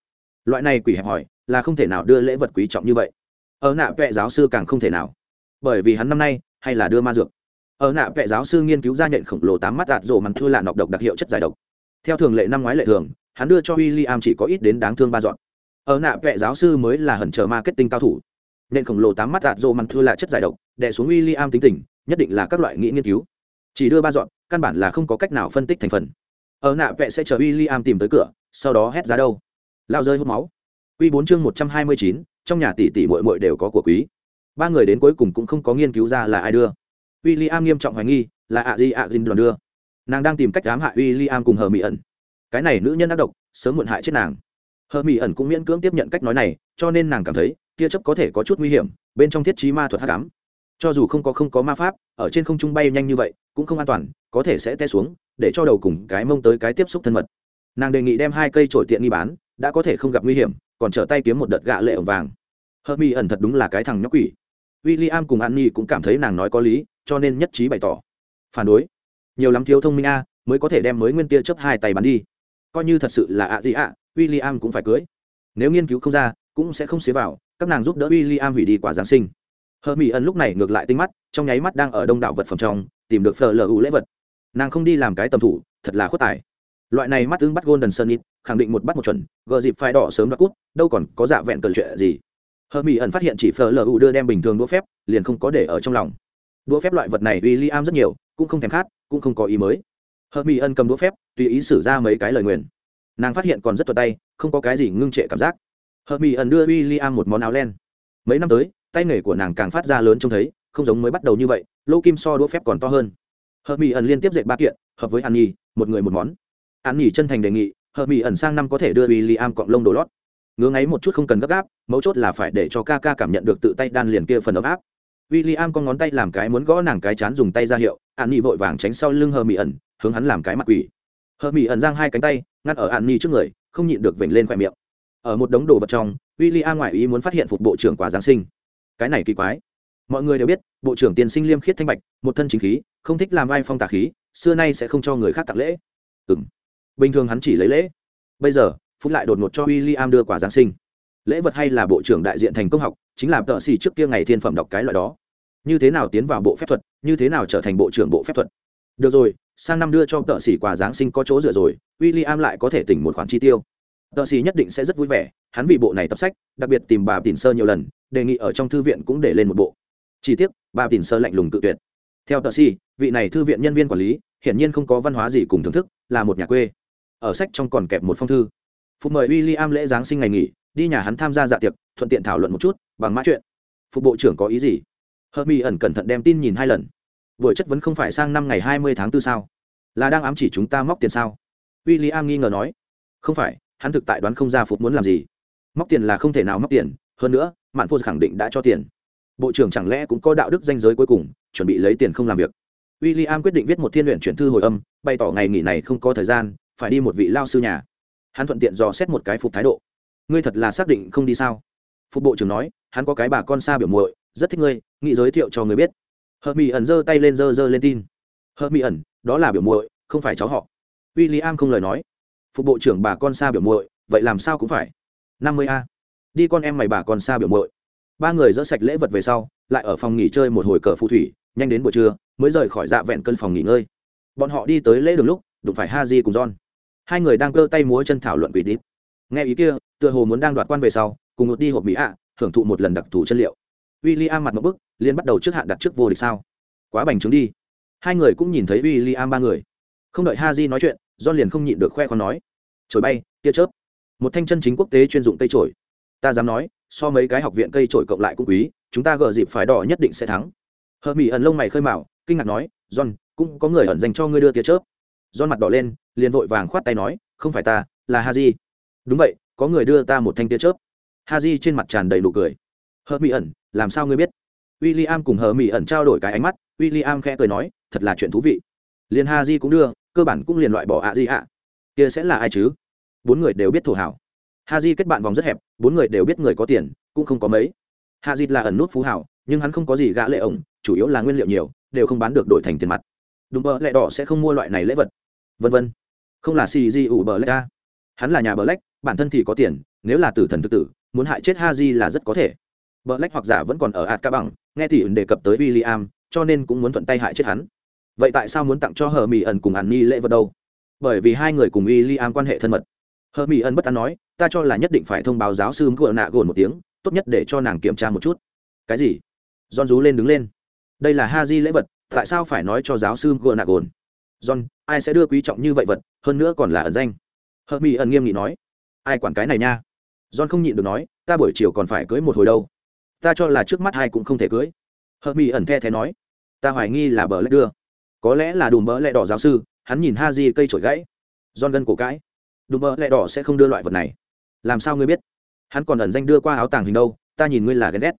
Speaker 1: Loại này quỷ hẹp hỏi là không thể nào đưa lễ vật quý trọng như vậy. Ở nạ vệ giáo sư càng không thể nào. Bởi vì hắn năm nay, hay là đưa ma dược. Ở nạ vệ giáo sư nghiên cứu ra nhện khổng lồ tám mắt đạt rộ mắn thua lạ nọc độc đặc hiệu chất giải độc. Theo thường lệ năm ngoái lệ thường, hắn đưa cho w i l l i am chỉ có ít đến đáng thương ba dọn. Ở nạ vệ giáo sư mới là hẩn chờ marketing cao thủ. Nhện khổng lồ tám mắt đạt rộ mắn thua lạ chất giải độc, đè xuống w i l l i am tính tình, nhất định là các loại nghĩ nghiên cứu chỉ đưa ba dọn, căn bản là không có cách nào phân tích thành phần. Ở nạ vẽ sẽ chờ w i l l i am tìm tới cửa, sau đó hét giá đâu? Lao rơi hút máu. Q bốn chương một trăm hai mươi chín, trong nhà tỷ tỷ mội mội đều có của quý. Ba người đến cuối cùng cũng không có nghiên cứu ra là ai đưa. W i l l i am nghiêm trọng hoài nghi, là ạ di ạ dinh đoàn đưa. Nàng đang tìm cách ám hại w i l l i am cùng hờ mỹ ẩn. Cái này nữ nhân ác độc, sớm muộn hại chết nàng. Hờ mỹ ẩn cũng miễn cưỡng tiếp nhận cách nói này, cho nên nàng cảm thấy, tia chấp có thể có chút nguy hiểm, bên trong thiết trí ma thuật hát cám cho dù không có không có ma pháp, ở trên không trung bay nhanh như vậy, cũng không an toàn, có thể sẽ té xuống, để cho đầu cùng cái mông tới cái tiếp xúc thân mật. Nàng đề nghị đem hai cây trổi tiện nghi bán, đã có thể không gặp nguy hiểm, còn trở tay kiếm một đợt gạ lệ ổng vàng. Hợp mi ẩn thật đúng là cái thằng nhóc quỷ. W i l l i am cùng an nhi cũng cảm thấy nàng nói có lý, cho nên nhất trí bày tỏ. Phản đối. Nhiều lắm thiếu thông minh a, mới có thể đem mới nguyên tia chấp hai tay bắn đi. Coi như thật sự là ạ gì ạ w i l l i am cũng phải cưới. Nếu nghiên cứu không ra, cũng sẽ không xế vào, các nàng giúp đỡ w i l l i am hủy đi quả giáng sinh hờ mỹ ẩn lúc này ngược lại tinh mắt, trong nháy mắt đang ở đông đảo vật phẩm trong, tìm được phờ lờ lễ vật. Nàng không đi làm cái tầm thủ, thật là khuất tài. Loại này mắt ứng bắt golden sun ít khẳng định một bắt một chuẩn, gờ dịp phai đỏ sớm đoạt cút, đâu còn có dạ vẹn cờ chuyện gì. Hờ mỹ ẩn phát hiện chỉ phờ u đưa đem bình thường đũa phép, liền không có để ở trong lòng. Đũa phép loại vật này w i am rất nhiều, cũng không thèm khát, cũng không có ý mới. Hờ mỹ ẩn cầm đũa phép, tùy ý xử ra mấy cái lời nguyền. Nàng phát hiện còn rất thuật tay, không có cái gì ngưng trệ cảm giác. Hờ mỹ ẩn đưa w i i am một món áo len. Mấy năm tới tay nghề của nàng càng phát ra lớn trông thấy, không giống mới bắt đầu như vậy lô kim so đũa phép còn to hơn. Hờ mỹ ẩn liên tiếp dạy ba kiện, hợp với an nhi, một người một món. An nhi chân thành đề nghị hờ mỹ ẩn sang năm có thể đưa w i l l i am cọng lông đồ lót. Ngứa ngáy một chút không cần gấp gáp, mấu chốt là phải để cho ca ca cảm nhận được tự tay đan liền kia phần ấm áp. W i l l i am con ngón tay làm cái muốn gõ nàng cái chán dùng tay ra hiệu, an nhi vội vàng tránh sau lưng hờ mỹ ẩn, hướng hắn làm cái mặt quỷ. Hờ mỹ ẩn giang hai cánh tay ngắt ở an nhi trước người, không nhịn được vểnh lên khoe miệng. Ở một đống đồ vật trong w i l l i am ngoại ý muốn phát hiện phục bộ trưởng quà giáng sinh cái này kỳ quái. Mọi người đều biết, bộ trưởng tiền sinh liêm khiết thanh bạch, một thân chính khí, không thích làm ai phong tà khí, xưa nay sẽ không cho người khác tặng lễ. Ừ m bình thường hắn chỉ lấy lễ. Bây giờ, phúc lại đột ngột cho w i l l i am đưa quả giáng sinh. Lễ vật hay là bộ trưởng đại diện thành công học, chính là tợ xì trước kia ngày thiên phẩm đọc cái loại đó. Như thế nào tiến vào bộ phép thuật, như thế nào trở thành bộ trưởng bộ phép thuật? Được rồi, sang năm đưa cho tợ xỉ quà giáng sinh có chỗ dựa rồi w i l l i am lại có thể tỉnh một khoản chi tiêu tờ xì nhất định sẽ rất vui vẻ, hắn vì bộ này tập sách, đặc biệt tìm bà tìm sơ nhiều lần, đề nghị ở trong thư viện cũng để lên một bộ. Chi tiết bà tìm sơ lạnh lùng tự tuyệt. Theo tờ xì, vị này thư viện nhân viên quản lý, hiển nhiên không có văn hóa gì cùng thưởng thức, là một nhà quê. Ở sách trong còn kẹp một phong thư. Phục mời w i l l i am lễ giáng sinh ngày nghỉ, đi nhà hắn tham gia dạ tiệc, thuận tiện thảo luận một chút, bằng mã chuyện. Phục bộ trưởng có ý gì? Hợp mi ẩn cẩn thận đem tin nhìn hai lần. Buổi chất vấn không phải sang năm ngày hai mươi tháng 4 sao? Là đang ám chỉ chúng ta móc tiền sao? W i l l i am nghi ngờ nói. Không phải hắn thực tại đoán không ra phục muốn làm gì. Móc tiền là không thể nào móc tiền, hơn nữa, mạn phô khẳng định đã cho tiền. Bộ trưởng chẳng lẽ cũng có đạo đức danh giới cuối cùng, chuẩn bị lấy tiền không làm việc? W i l l i am quyết định viết một thiên luyện chuyển thư hồi âm, bày tỏ ngày nghỉ này không có thời gian, phải đi một vị lao sư nhà. Hắn thuận tiện dò xét một cái phục thái độ. Ngươi thật là xác định không đi sao? Phục bộ trưởng nói, hắn có cái bà con xa biểu muội, rất thích ngươi, nghĩ giới thiệu cho người biết. Hợp mỹ ẩn giơ tay lên, giơ giơ lên tin. Hợp mỹ ẩn đó là biểu muội, không phải cháu họ. W i l l i am không lời nói phục bộ trưởng bà con xa biểu muội, vậy làm sao cũng phải. Năm mươi a. Đi con em mày bà con xa biểu muội. Ba người dỡ sạch lễ vật về sau, lại ở phòng nghỉ chơi một hồi cờ phù thủy, nhanh đến buổi trưa, mới rời khỏi dạ vẹn cân phòng nghỉ ngơi. Bọn họ đi tới lễ đường lúc, đụng phải ha di cùng john. Hai người đang cơ tay múa chân thảo luận quỷ đít. Nghe ý kia, tựa hồ muốn đang đoạt quan về sau, cùng một đi hộp mỹ ạ hưởng thụ một lần đặc thù chân liệu. W i l l i am mặt một bức liên bắt đầu trước hạn đặt trước vô địch sao. Quá bành trướng đi. Hai người cũng nhìn thấy w i l l i am ba người. Không đợi ha di nói chuyện john liền không nhịn được khoe con nói trồi bay, tia chớp. Một thanh chân chính quốc tế chuyên dụng cây trổi ta dám nói, so mấy cái học viện cây trổi cộng lại cũng quý, chúng ta gờ dịp phải đỏ nhất định sẽ thắng. Hờ mỹ ẩn lông mày khơi mào, kinh ngạc nói, john, cũng có người ẩn dành cho ngươi đưa tia chớp. John mặt đỏ lên, liền vội vàng khoát tay nói, không phải ta, là ha di đúng vậy, có người đưa ta một thanh tia chớp. Ha di trên mặt tràn đầy nụ cười. Hờ mỹ ẩn, làm sao ngươi biết? W i l l i am cùng hờ mỹ ẩn trao đổi cái ánh mắt w i l l i am khẽ cười nói, thật là chuyện thú vị liền ha di cũng đưa, cơ bản cũng liền loại bỏ ạ di ạ. Kia sẽ là ai chứ? Bốn người đều biết thổ hảo ha di kết bạn vòng rất hẹp, bốn người đều biết người có tiền, cũng không có mấy. Ha di là ẩn nút phú hảo nhưng hắn không có gì gã lệ ổng, chủ yếu là nguyên liệu nhiều, đều không bán được đổi thành tiền mặt. Đúng bờ lẹ đỏ sẽ không mua loại này lễ vật. Vân vân. Không là xì di ủ bờ lách ca hắn là nhà bờ lách, bản thân thì có tiền, nếu là tử thần tự tử, muốn hại chết ha di là rất có thể. Bờ lách hoặc giả vẫn còn ở ạt ca bằng, nghe thì đề cập tới w i l l i am cho nên cũng muốn thuận tay hại chết hắn vậy tại sao muốn tặng cho hờ mỹ ẩn cùng hàn ni lễ vật đâu? Bởi vì hai người cùng y li am quan hệ thân mật. Hờ mỹ ẩn bất tán nói, ta cho là nhất định phải thông báo giáo sư ngựa nạ gồn một tiếng, tốt nhất để cho nàng kiểm tra một chút. Cái gì? John rú lên đứng lên. Đây là ha di lễ vật, tại sao phải nói cho giáo sư ngựa nạ gồn? John, ai sẽ đưa quý trọng như vậy vật, hơn nữa còn là ẩn danh? Hờ mỹ ẩn nghiêm nghị nói. Ai quản cái này nha? John không nhịn được nói, ta buổi chiều còn phải cưới một hồi đâu. Ta cho là trước mắt hai cũng không thể cưới. Hờ mỹ ẩn the thế nói. Ta hoài nghi là bờ lách đưa có lẽ là đùm bỡ lẹ đỏ giáo sư, hắn nhìn ha di cây trổi gãy. Giòn gân cổ cãi, đùm bỡ lẹ đỏ sẽ không đưa loại vật này. Làm sao ngươi biết? Hắn còn ẩn danh đưa qua áo tàng hình đâu, ta nhìn ngươi là ghen ghét.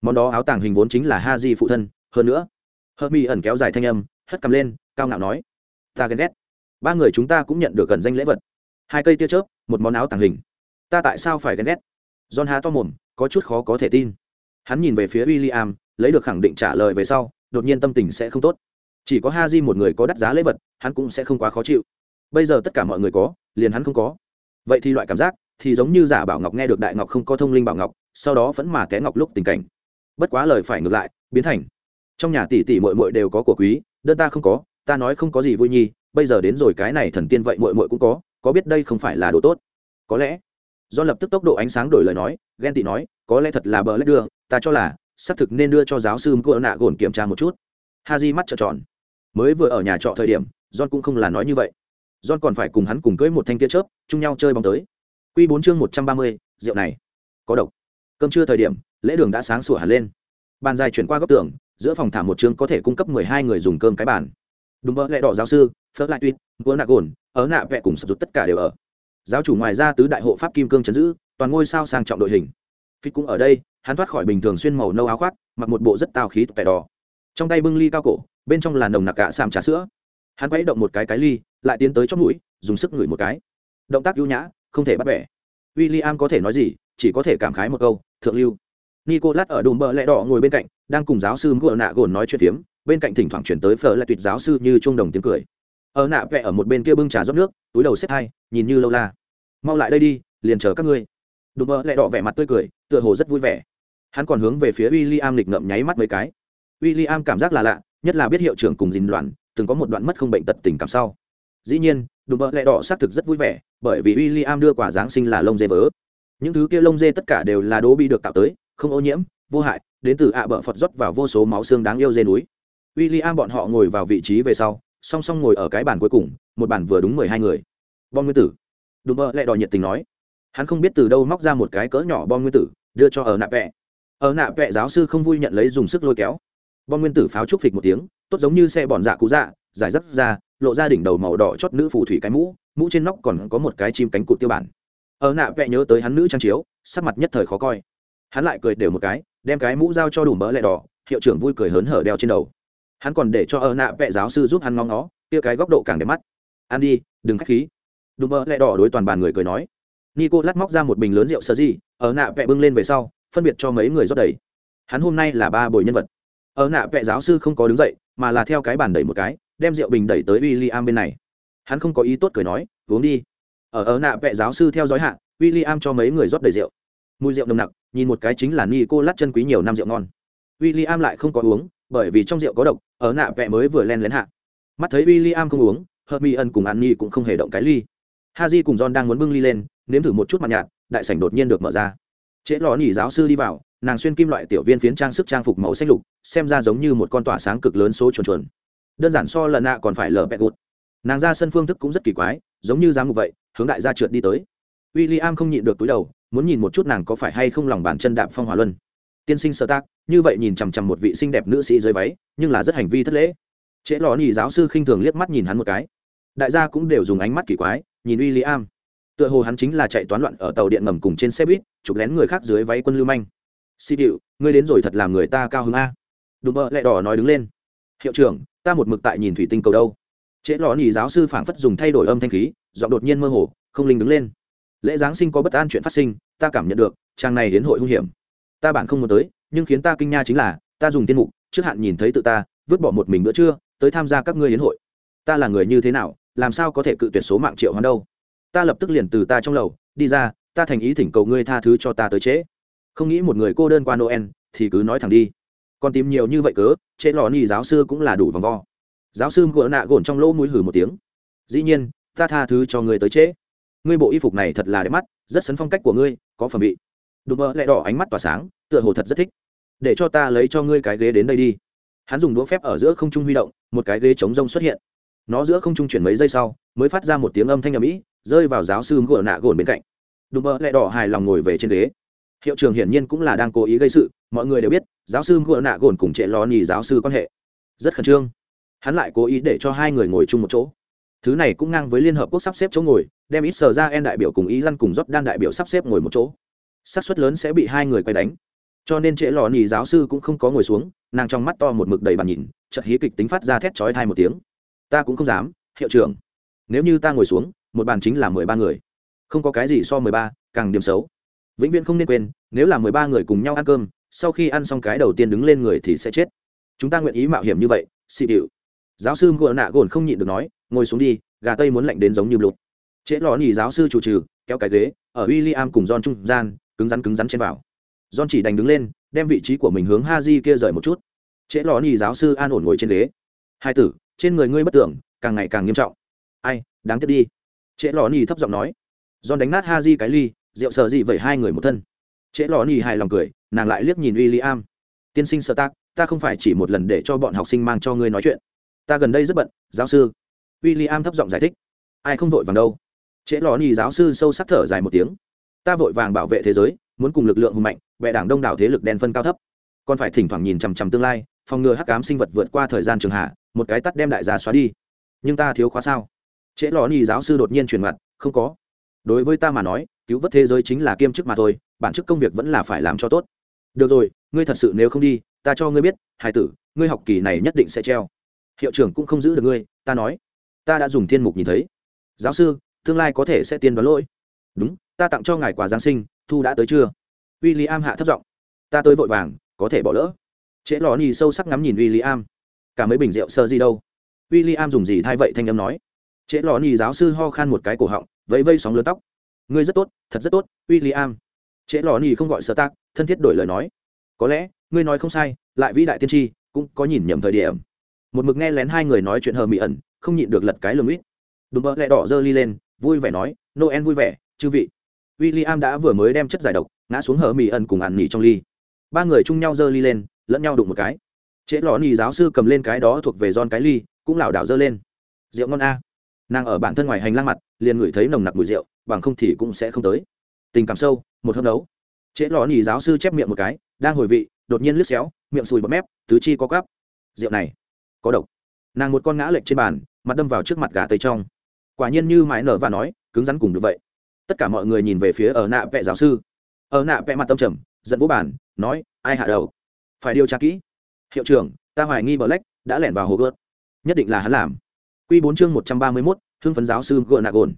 Speaker 1: Món đó áo tàng hình vốn chính là ha di phụ thân, hơn nữa hơ mi ẩn kéo dài thanh âm, hất cầm lên, cao ngạo nói, ta ghen ghét. Ba người chúng ta cũng nhận được gần danh lễ vật. Hai cây tia chớp, một món áo tàng hình. Ta tại sao phải ghen ghét? John há to mồm, có chút khó có thể tin. Hắn nhìn về phía w i l l i am lấy được khẳng định trả lời về sau, đột nhiên tâm tình sẽ không tốt chỉ có ha di một người có đắt giá lễ vật, hắn cũng sẽ không quá khó chịu. Bây giờ tất cả mọi người có, liền hắn không có. Vậy thì loại cảm giác thì giống như giả bảo ngọc nghe được đại ngọc không có thông linh bảo ngọc, sau đó vẫn mà té ngọc lúc tình cảnh. Bất quá lời phải ngược lại, biến thành, trong nhà tỷ tỷ mội mội đều có của quý, đơn ta không có, ta nói không có gì vui nhi, bây giờ đến rồi cái này thần tiên vậy mội mội cũng có có biết đây không phải là đồ tốt? Có lẽ, do lập tức tốc độ ánh sáng đổi lời nói, ghen tị nói, có lẽ thật là bờ lách đưa, ta cho là, xác thực nên đưa cho giáo sư mcỡ nạ gồn kiểm tra một chút ha di mắt trợn tròn. Mới vừa ở nhà trọ thời điểm, john cũng không là nói như vậy. John còn phải cùng hắn cùng cưới một thanh tia chớp, chung nhau chơi bóng tới. Q bốn chương một trăm ba mươi, rượu này có độc. Cơm trưa thời điểm, lễ đường đã sáng sủa hẳn lên. Bàn dài chuyển qua góc tường, giữa phòng thả một chương có thể cung cấp mười hai người dùng cơm cái bàn. Đúng vỡ lẽ đỏ giáo sư, phớt lại tuyết vỡ nạ gồn ở nạ vẹ cùng sập rụt tất cả đều ở. Giáo chủ ngoài ra tứ đại hộ pháp kim cương chấn giữ, toàn ngôi sao sang trọng đội hình. Phi cũng ở đây, hắn thoát khỏi bình thường xuyên màu nâu áo khoác, mặc một bộ rất tao khí tẻ đỏ trong tay bưng ly cao cổ, bên trong là nồng nặc cả sàm trà sữa. Hắn quấy động một cái cái ly, lại tiến tới chót mũi, dùng sức ngửi một cái. Động tác ưu nhã, không thể bắt bẻ. W i l l i am có thể nói gì, chỉ có thể cảm khái một câu, thượng lưu. Nicolas ở đùm bờ lẹ đỏ ngồi bên cạnh, đang cùng giáo sư ngựa nạ gồn nói chuyện phiếm, bên cạnh thỉnh thoảng chuyển tới phở lại tuyệt giáo sư như trung đồng tiếng cười. Ở nạ vẽ ở một bên kia bưng trà rót nước, túi đầu xếp hai, nhìn như lâu la. Mau lại đây đi, liền chờ các ngươi. Đùm bờ lẹ đỏ vẻ mặt tươi cười, tựa hồ rất vui vẻ. Hắn còn hướng về phía w i l l i am lịch ngậm nháy mắt mấy cái w i l l i am cảm giác là lạ, nhất là biết hiệu trưởng cùng dình loạn từng có một đoạn mất không bệnh tật tình cảm sau. Dĩ nhiên, đùm bợ lẹ đỏ xác thực rất vui vẻ, bởi vì w i l l i am đưa quả giáng sinh là lông dê vớ. Những thứ kia lông dê tất cả đều là đố bị được tạo tới, không ô nhiễm, vô hại, đến từ ạ bợ phật rót vào vô số máu xương đáng yêu dê núi. W i l l i am bọn họ ngồi vào vị trí về sau, song song ngồi ở cái bàn cuối cùng, một bàn vừa đúng mười hai người. Bom nguyên tử. Đùm bợ lẹ đỏ nhiệt tình nói. Hắn không biết từ đâu móc ra một cái cỡ nhỏ bom nguyên tử, đưa cho ở nạ vẹ ở nạ vẹ giáo sư không vui nhận lấy dùng sức lôi kéo bom nguyên tử pháo trúc phịch một tiếng, tốt giống như xe bòn dạ cú dạ giải dấp ra, lộ ra đỉnh đầu màu đỏ chót nữ phù thủy cái mũ mũ trên nóc còn có một cái chim cánh cụt tiêu bản. Ở nạ vẽ nhớ tới hắn nữ trang chiếu, sắc mặt nhất thời khó coi. Hắn lại cười đều một cái, đem cái mũ giao cho đủ mỡ lẹ đỏ, hiệu trưởng vui cười hớn hở đeo trên đầu. Hắn còn để cho ở nạ vẽ giáo sư giúp hắn ngóng nó kia cái góc độ càng đẹp mắt. Ăn đi, đừng k h á c h khí. Đủ mỡ lẹ đỏ đối toàn bàn người cười nói. Nico lát móc ra một bình lớn rượu sơ gì, ở nạ vẽ bưng lên về sau, phân biệt cho mấy người rót đầy. Hắn hôm nay là ba buổi nhân vật ở nạ vệ giáo sư không có đứng dậy, mà là theo cái bàn đẩy một cái, đem rượu bình đẩy tới w i l l i am bên này. Hắn không có ý tốt cười nói, uống đi. Ở ở nạ vệ giáo sư theo dõi hạ w i l l i am cho mấy người rót đầy rượu. Mùi rượu nồng nặc, nhìn một cái chính là ni cô lát chân quý nhiều năm rượu ngon. W i l l i am lại không có uống, bởi vì trong rượu có độc, ở nạ vệ mới vừa len lén hạ. Mắt thấy w i l l i am không uống hợp mi ân cùng an ni cũng không hề động cái ly. Ha j cùng john đang muốn bưng ly lên, nếm thử một chút mặt nhạt, đại sảnh đột nhiên được mở ra. Trễ lò nỉ giáo sư đi vào nàng xuyên kim loại tiểu viên phiến trang sức trang phục màu xanh lục, xem ra giống như một con tỏa sáng cực lớn số chuồn chuồn. Đơn giản so lần nạ còn phải lở bẹt gụt. Nàng ra sân phương thức cũng rất kỳ quái, giống như dáng ngục vậy, hướng đại gia trượt đi tới. W i l l i am không nhịn được túi đầu, muốn nhìn một chút nàng có phải hay không lòng bàn chân đạp phong hỏa luân. Tiên sinh sơ tác, như vậy nhìn chằm chằm một vị xinh đẹp nữ sĩ dưới váy, nhưng là rất hành vi thất lễ. Trễ lò nhì giáo sư khinh thường liếc mắt nhìn hắn một cái. Đại gia cũng đều dùng ánh mắt kỳ quái, nhìn w i l l i am tựa hồ hắn chính là chạy toán loạn ở tàu điện ngầm cùng trên xe buýt, chụp lén người khác dưới váy quân lưu manh si điệu ngươi đến rồi thật làm người ta cao hứng a. Đùm bợ lẹ đỏ nói đứng lên. Hiệu trưởng, ta một mực tại nhìn thủy tinh cầu đâu. Trễ lò nhì giáo sư phảng phất dùng thay đổi âm thanh khí, giọng đột nhiên mơ hồ, không linh đứng lên. Lễ giáng sinh có bất an chuyện phát sinh, ta cảm nhận được trang này đến hội hung hiểm. Ta bản không muốn tới, nhưng khiến ta kinh nha chính là, ta dùng tiên mục, trước hạn nhìn thấy tự ta, vứt bỏ một mình bữa trưa, tới tham gia các ngươi hiến hội. Ta là người như thế nào, làm sao có thể cự tuyệt số mạng triệu hoán đâu? Ta lập tức liền từ ta trong lầu, đi ra, ta thành ý thỉnh cầu ngươi tha thứ cho ta tới trễ không nghĩ một người cô đơn qua noel, thì cứ nói thẳng đi. Còn tìm nhiều như vậy cớ, chế lò ni giáo sư cũng là đủ vòng vo. Giáo sư gỡ nạ gồn trong lỗ mũi hử một tiếng. Dĩ nhiên, ta tha thứ cho ngươi tới trễ ngươi bộ y phục này thật là đẹp mắt, rất sấn phong cách của ngươi, có phẩm vị. Đùm mơ lại đỏ ánh mắt tỏa sáng, tựa hồ thật rất thích. Để cho ta lấy cho ngươi cái ghế đến đây đi. Hắn dùng đũa phép ở giữa không trung huy động, một cái ghế chống rông xuất hiện. Nó giữa không trung chuyển mấy giây sau, mới phát ra một tiếng âm thanh ầm ĩ, rơi vào giáo sư gỡ nạ gồn bên cạnh. Đùm mơ lại đỏ hài lòng ngồi về trên ghế hiệu trưởng hiển nhiên cũng là đang cố ý gây sự, mọi người đều biết, giáo sư ngựa nạ gồn cùng trệ lò nhì giáo sư quan hệ. Rất khẩn trương. Hắn lại cố ý để cho hai người ngồi chung một chỗ. Thứ này cũng ngang với liên hợp quốc sắp xếp chỗ ngồi, đem ít sờ ra en đại biểu cùng ý dân cùng dốc đan đại biểu sắp xếp ngồi một chỗ. Xác suất lớn sẽ bị hai người quay đánh. Cho nên trễ lò nhì giáo sư cũng không có ngồi xuống, nàng trong mắt to một mực đầy bàn nhìn chật hí kịch tính phát ra thét chói thai một tiếng. Ta cũng không dám, hiệu trưởng. Nếu như ta ngồi xuống, một bàn chính là mười ba người. Không có cái gì so mười ba, càng điểm xấu vĩnh viễn không nên quên, nếu là mười ba người cùng nhau ăn cơm, sau khi ăn xong cái đầu tiên đứng lên người thì sẽ chết. Chúng ta nguyện ý mạo hiểm như vậy, xị điệu giáo sư ngựa nạ gồn không nhịn được nói, ngồi xuống đi, gà tây muốn lạnh đến giống như blục trễ lò nhì giáo sư chủ trừ, kéo cái ghế, ở w i l l i am cùng john trung gian, cứng rắn cứng rắn trên vào. John chỉ đành đứng lên, đem vị trí của mình hướng ha di kia rời một chút. Trễ lò nhì giáo sư an ổn ngồi trên ghế. Hai tử, trên người ngươi bất tưởng, càng ngày càng nghiêm trọng. Ai, đáng tiếc đi. Trễ lò nhì thấp giọng nói. John đánh nát ha di cái ly rượu sợ gì vậy hai người một thân? Trễ lò nhì hài lòng cười, nàng lại liếc nhìn w i l l i am tiên sinh sợ tác ta không phải chỉ một lần để cho bọn học sinh mang cho ngươi nói chuyện. Ta gần đây rất bận, giáo sư. W i l l i am thấp giọng giải thích. Ai không vội vàng đâu. Trễ lò nhì giáo sư sâu sắc thở dài một tiếng. Ta vội vàng bảo vệ thế giới, muốn cùng lực lượng hùng mạnh vệ đảng đông đảo thế lực đen phân cao thấp. Còn phải thỉnh thoảng nhìn chằm chằm tương lai, phòng ngừa hắc cám sinh vật vượt qua thời gian trường hạ, một cái tắt đem đại gia xóa đi. Nhưng ta thiếu khóa sao? Trễ lò nhì giáo sư đột nhiên truyền mặt, không có đối với ta mà nói, cứu vớt thế giới chính là kiêm chức mà thôi, bản chức công việc vẫn là phải làm cho tốt. Được rồi, ngươi thật sự nếu không đi, ta cho ngươi biết hải tử, ngươi học kỳ này nhất định sẽ treo. Hiệu trưởng cũng không giữ được ngươi, ta nói. Ta đã dùng thiên mục nhìn thấy. Giáo sư, tương lai có thể sẽ tiên đoán lỗi. Đúng, ta tặng cho ngài quà giáng sinh, thu đã tới chưa? W i l l i am hạ thấp giọng. Ta tới vội vàng, có thể bỏ lỡ. Trễ lò ni sâu sắc ngắm nhìn w i l l i am cả mấy bình rượu sơ gì đâu? W i l l i am dùng gì thay vậy thanh âm nói? Trễ lò ni giáo sư ho khan một cái cổ họng vẫy vây sóng lớn tóc. Ngươi rất tốt, thật rất tốt w i l l i am trễ lò ni không gọi sơ tác thân thiết đổi lời nói. Có lẽ, ngươi nói không sai, lại vĩ đại tiên tri, cũng có nhìn nhầm thời điểm. Một mực nghe lén hai người nói chuyện hờ mị ẩn, không nhịn được lật cái lồng ít. Đùm bơ lẹ đỏ dơ ly lên, vui vẻ nói, noel vui vẻ, chư vị. W i l l i am đã vừa mới đem chất giải độc, ngã xuống hờ mị ẩn cùng ăn nỉ trong ly. Ba người chung nhau dơ ly lên, lẫn nhau đụng một cái. Trễ lò ni giáo sư cầm lên cái đó thuộc về giòn cái ly, cũng lảo đảo dơ lên. Rượu ngon a nàng ở bản thân ngoài hành lang mặt, liền ngửi thấy nồng nặc mùi rượu, bằng không thì cũng sẽ không tới. Tình cảm sâu, một hâm đấu trễ lò nỉ giáo sư chép miệng một cái, đang hồi vị, đột nhiên lướt xéo, miệng sùi bọt mép, tứ chi có cắp rượu này, có độc. Nàng một con ngã lệch trên bàn, mặt đâm vào trước mặt gà tây trong. Quả nhiên như mãi nở và nói, cứng rắn cùng như vậy. Tất cả mọi người nhìn về phía ở nạ vẽ giáo sư. Ở nạ vẽ mặt tâm trầm, giận vũ bản, nói, ai hạ đầu? Phải điều tra kỹ. Hiệu trưởng, ta hoài nghi black đã lẻn vào hồ gớt nhất định là hắn làm. Quy bốn chương một trăm ba mươi mốt hưng phấn giáo sư gợn nạ gồn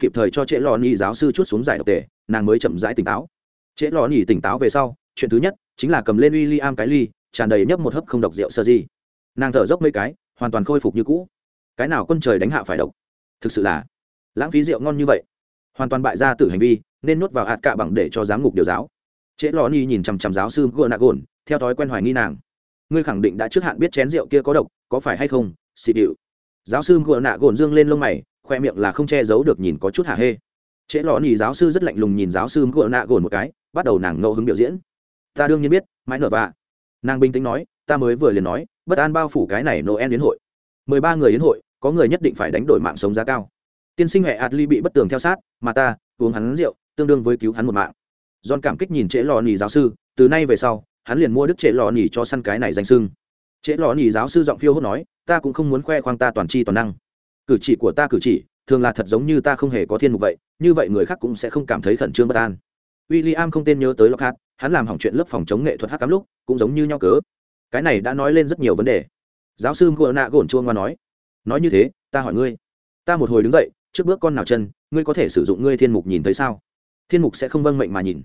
Speaker 1: kịp thời cho trễ lọ nhì giáo sư chút xuống giải độc tề nàng mới chậm rãi tỉnh táo. Trễ lọ nhì tỉnh táo về sau chuyện thứ nhất chính là cầm lên William cái ly tràn đầy nhấp một hớp không độc rượu sơ gì. nàng thở dốc mấy cái hoàn toàn khôi phục như cũ. Cái nào quân trời đánh hạ phải độc? Thực sự là lãng phí rượu ngon như vậy. Hoàn toàn bại ra tử hành vi nên nuốt vào hạt cạ bằng để cho giám ngục điều giáo. Trễ lọ ni nhìn chằm chằm giáo sư Gonagon, theo thói quen hoài nghi nàng. Ngươi khẳng định đã trước hạn biết chén rượu kia có độc có phải hay không? Xịt điệu giáo sư ngựa nạ gồn dương lên lông mày, khoe miệng là không che giấu được nhìn có chút hả hê. Trễ lò ni giáo sư rất lạnh lùng nhìn giáo sư ngựa nạ gồn một cái, bắt đầu nàng ngẫu hứng biểu diễn. Ta đương nhiên biết, mãi nở vạ. Nàng bình tĩnh nói, ta mới vừa liền nói, bất an bao phủ cái này noel đến hội. Mười ba người đến hội, có người nhất định phải đánh đổi mạng sống giá cao. Tiên sinh huệ adli bị bất tường theo sát, mà ta, uống hắn rượu, tương đương với cứu hắn một mạng. John cảm kích nhìn trễ lò nỉ giáo sư, từ nay về sau, hắn liền mua đức trễ lò nỉ cho săn cái này danh sưng trễ lò nỉ giáo sư giọng phiêu hốt nói ta cũng không muốn khoe khoang ta toàn tri toàn năng cử chỉ của ta cử chỉ thường là thật giống như ta không hề có thiên mục vậy như vậy người khác cũng sẽ không cảm thấy khẩn trương bất an William không tên nhớ tới Lockhart, hắn làm hỏng chuyện lớp phòng chống nghệ thuật hát cắm lúc, cũng giống như nhau cớ. Cái này đã nói lên rất nhiều vấn đề. Giáo sư Gona gổn chuông ngoa nói, nói như thế, ta hỏi ngươi, ta một hồi đứng dậy, trước bước con nào chân, ngươi có thể sử dụng ngươi thiên mục nhìn thấy sao? Thiên mục sẽ không vâng mệnh mà nhìn.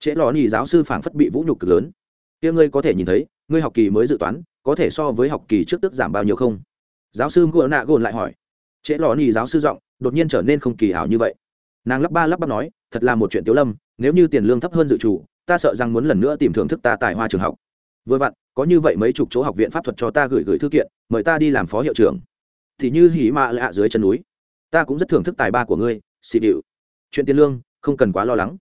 Speaker 1: Trễ lò nhì giáo sư phảng phất bị vũ nhục cực lớn. Kia ngươi có thể nhìn thấy, ngươi học kỳ mới dự toán, có thể so với học kỳ trước tức giảm bao nhiêu không? Giáo sư ngựa nạ gồn lại hỏi. Trễ lò nhì giáo sư giọng, đột nhiên trở nên không kỳ ảo như vậy. Nàng lắp ba lắp bắp nói, thật là một chuyện tiểu lâm, nếu như tiền lương thấp hơn dự trù ta sợ rằng muốn lần nữa tìm thưởng thức ta tại hoa trường học vừa vặn có như vậy mấy chục chỗ học viện pháp thuật cho ta gửi gửi thư kiện mời ta đi làm phó hiệu trưởng thì như hỉ mạ lạ dưới chân núi ta cũng rất thưởng thức tài ba của ngươi xị điệu chuyện tiền lương không cần quá lo lắng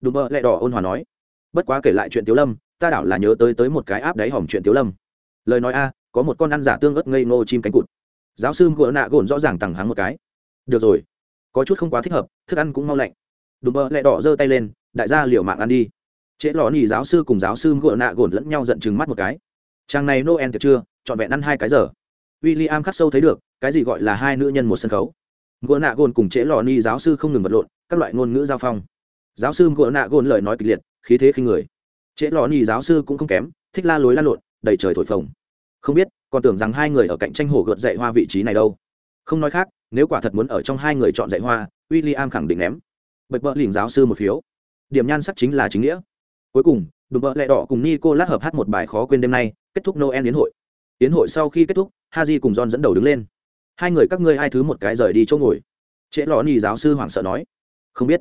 Speaker 1: đùm bơ lẹ đỏ ôn hòa nói bất quá kể lại chuyện tiếu lâm ta đảo là nhớ tới tới một cái áp đáy hỏng chuyện tiếu lâm. Lời nói a, có một con ăn giả tương ớt ngây ngô chim cánh cụt. Giáo sư ngựa nạ gồn rõ ràng tằng hắng một cái. Được rồi, có chút không quá thích hợp, thức ăn cũng mau lạnh. Đùm bơ lẹ đỏ giơ tay lên, đại gia liều mạng ăn đi. Trễ lò nỉ giáo sư cùng giáo sư ngựa nạ gồn lẫn nhau giận chừng mắt một cái. Trang này noel thật chưa, trọn vẹn ăn hai cái giờ. W i l l i am khắc sâu thấy được, cái gì gọi là hai nữ nhân một sân khấu. Ngựa nạ gồn cùng trễ lò nỉ giáo sư không ngừng vật lộn, các loại ngôn ngữ giao phong. Giáo sư ngựa nạ gồn lời nói kịch liệt, khí thế khinh người trễ lò nhì giáo sư cũng không kém, thích la lối la lộn, đầy trời thổi phồng. Không biết, còn tưởng rằng hai người ở cạnh tranh hổ gợt dạy hoa vị trí này đâu. Không nói khác, nếu quả thật muốn ở trong hai người chọn dạy hoa w i l l i am khẳng định ném. Bật bỡ liền giáo sư một phiếu. Điểm nhan sắc chính là chính nghĩa. Cuối cùng, đùm bỡ lẹ đỏ cùng nico lát hợp hát một bài khó quên đêm nay, kết thúc noel đến hội. Tiến hội sau khi kết thúc, haji cùng john dẫn đầu đứng lên. Hai người các ngươi hai thứ một cái rời đi chỗ ngồi. Trễ lò nhi giáo sư hoảng sợ nói. Không biết.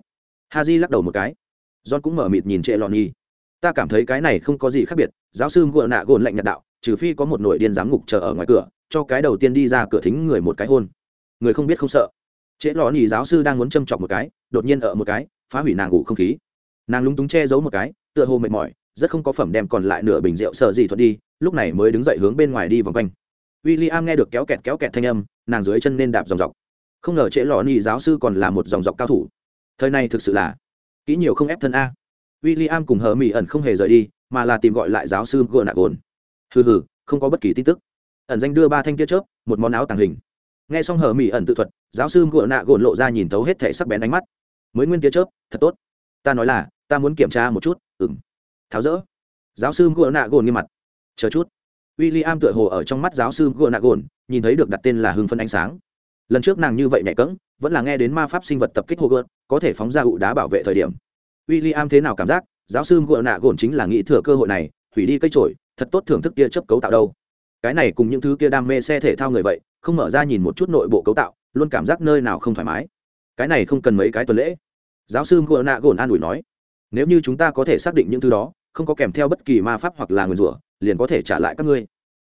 Speaker 1: Haji lắc đầu một cái. John cũng mở mịt nhìn trễ lò nhi ta cảm thấy cái này không có gì khác biệt, giáo sư ngựa nạ gồn lạnh nhạt đạo, trừ phi có một nội điên giám ngục chờ ở ngoài cửa, cho cái đầu tiên đi ra cửa thính người một cái hôn. Người không biết không sợ. Trễ lò nhì giáo sư đang muốn châm chọc một cái, đột nhiên ở một cái, phá hủy nàng ngủ không khí. Nàng lúng túng che giấu một cái, tựa hồ mệt mỏi, rất không có phẩm đem còn lại nửa bình rượu sợ gì thuật đi, lúc này mới đứng dậy hướng bên ngoài đi vòng quanh. W i l l i am nghe được kéo kẹt kéo kẹt thanh âm, nàng dưới chân nên đạp dòng dọc. Không ngờ trễ lò nhì giáo sư còn là một dòng dọc cao thủ. Thời này thực sự là kỹ nhiều không ép thân a w i l l i am cùng hờ mỹ ẩn không hề rời đi, mà là tìm gọi lại giáo sư gợ nạ gồn hừ hừ, không có bất kỳ tin tức. Ẩn danh đưa ba thanh tia chớp, một món áo tàng hình. Nghe xong hờ mỹ ẩn tự thuật, giáo sư gợ nạ gồn lộ ra nhìn thấu hết thể sắc bén ánh mắt. Mới nguyên tia chớp, thật tốt. Ta nói là, ta muốn kiểm tra một chút ừng tháo rỡ. Giáo sư gỗ nạ gồn nghiêm mặt. Chờ chút. W i l l i am tựa hồ ở trong mắt giáo sư gỗ nạ gồn nhìn thấy được đặt tên là hưng phân ánh sáng. Lần trước nàng như vậy nhạy cẫng, vẫn là nghe đến ma pháp sinh vật tập kích hồ gợt có thể phóng ra ụ đá bảo vệ thời điểm w i l l i am thế nào cảm giác? Giáo sư gỗ nạ gồn chính là nghĩ thừa cơ hội này, hủy đi cây trổi thật tốt thưởng thức tia chấp cấu tạo đâu. Cái này cùng những thứ kia đam mê xe thể thao người vậy, không mở ra nhìn một chút nội bộ cấu tạo, luôn cảm giác nơi nào không thoải mái. Cái này không cần mấy cái tuần lễ. Giáo sư gỗ nạ gồn an ủi nói, nếu như chúng ta có thể xác định những thứ đó, không có kèm theo bất kỳ ma pháp hoặc là nguyền rủa, liền có thể trả lại các ngươi.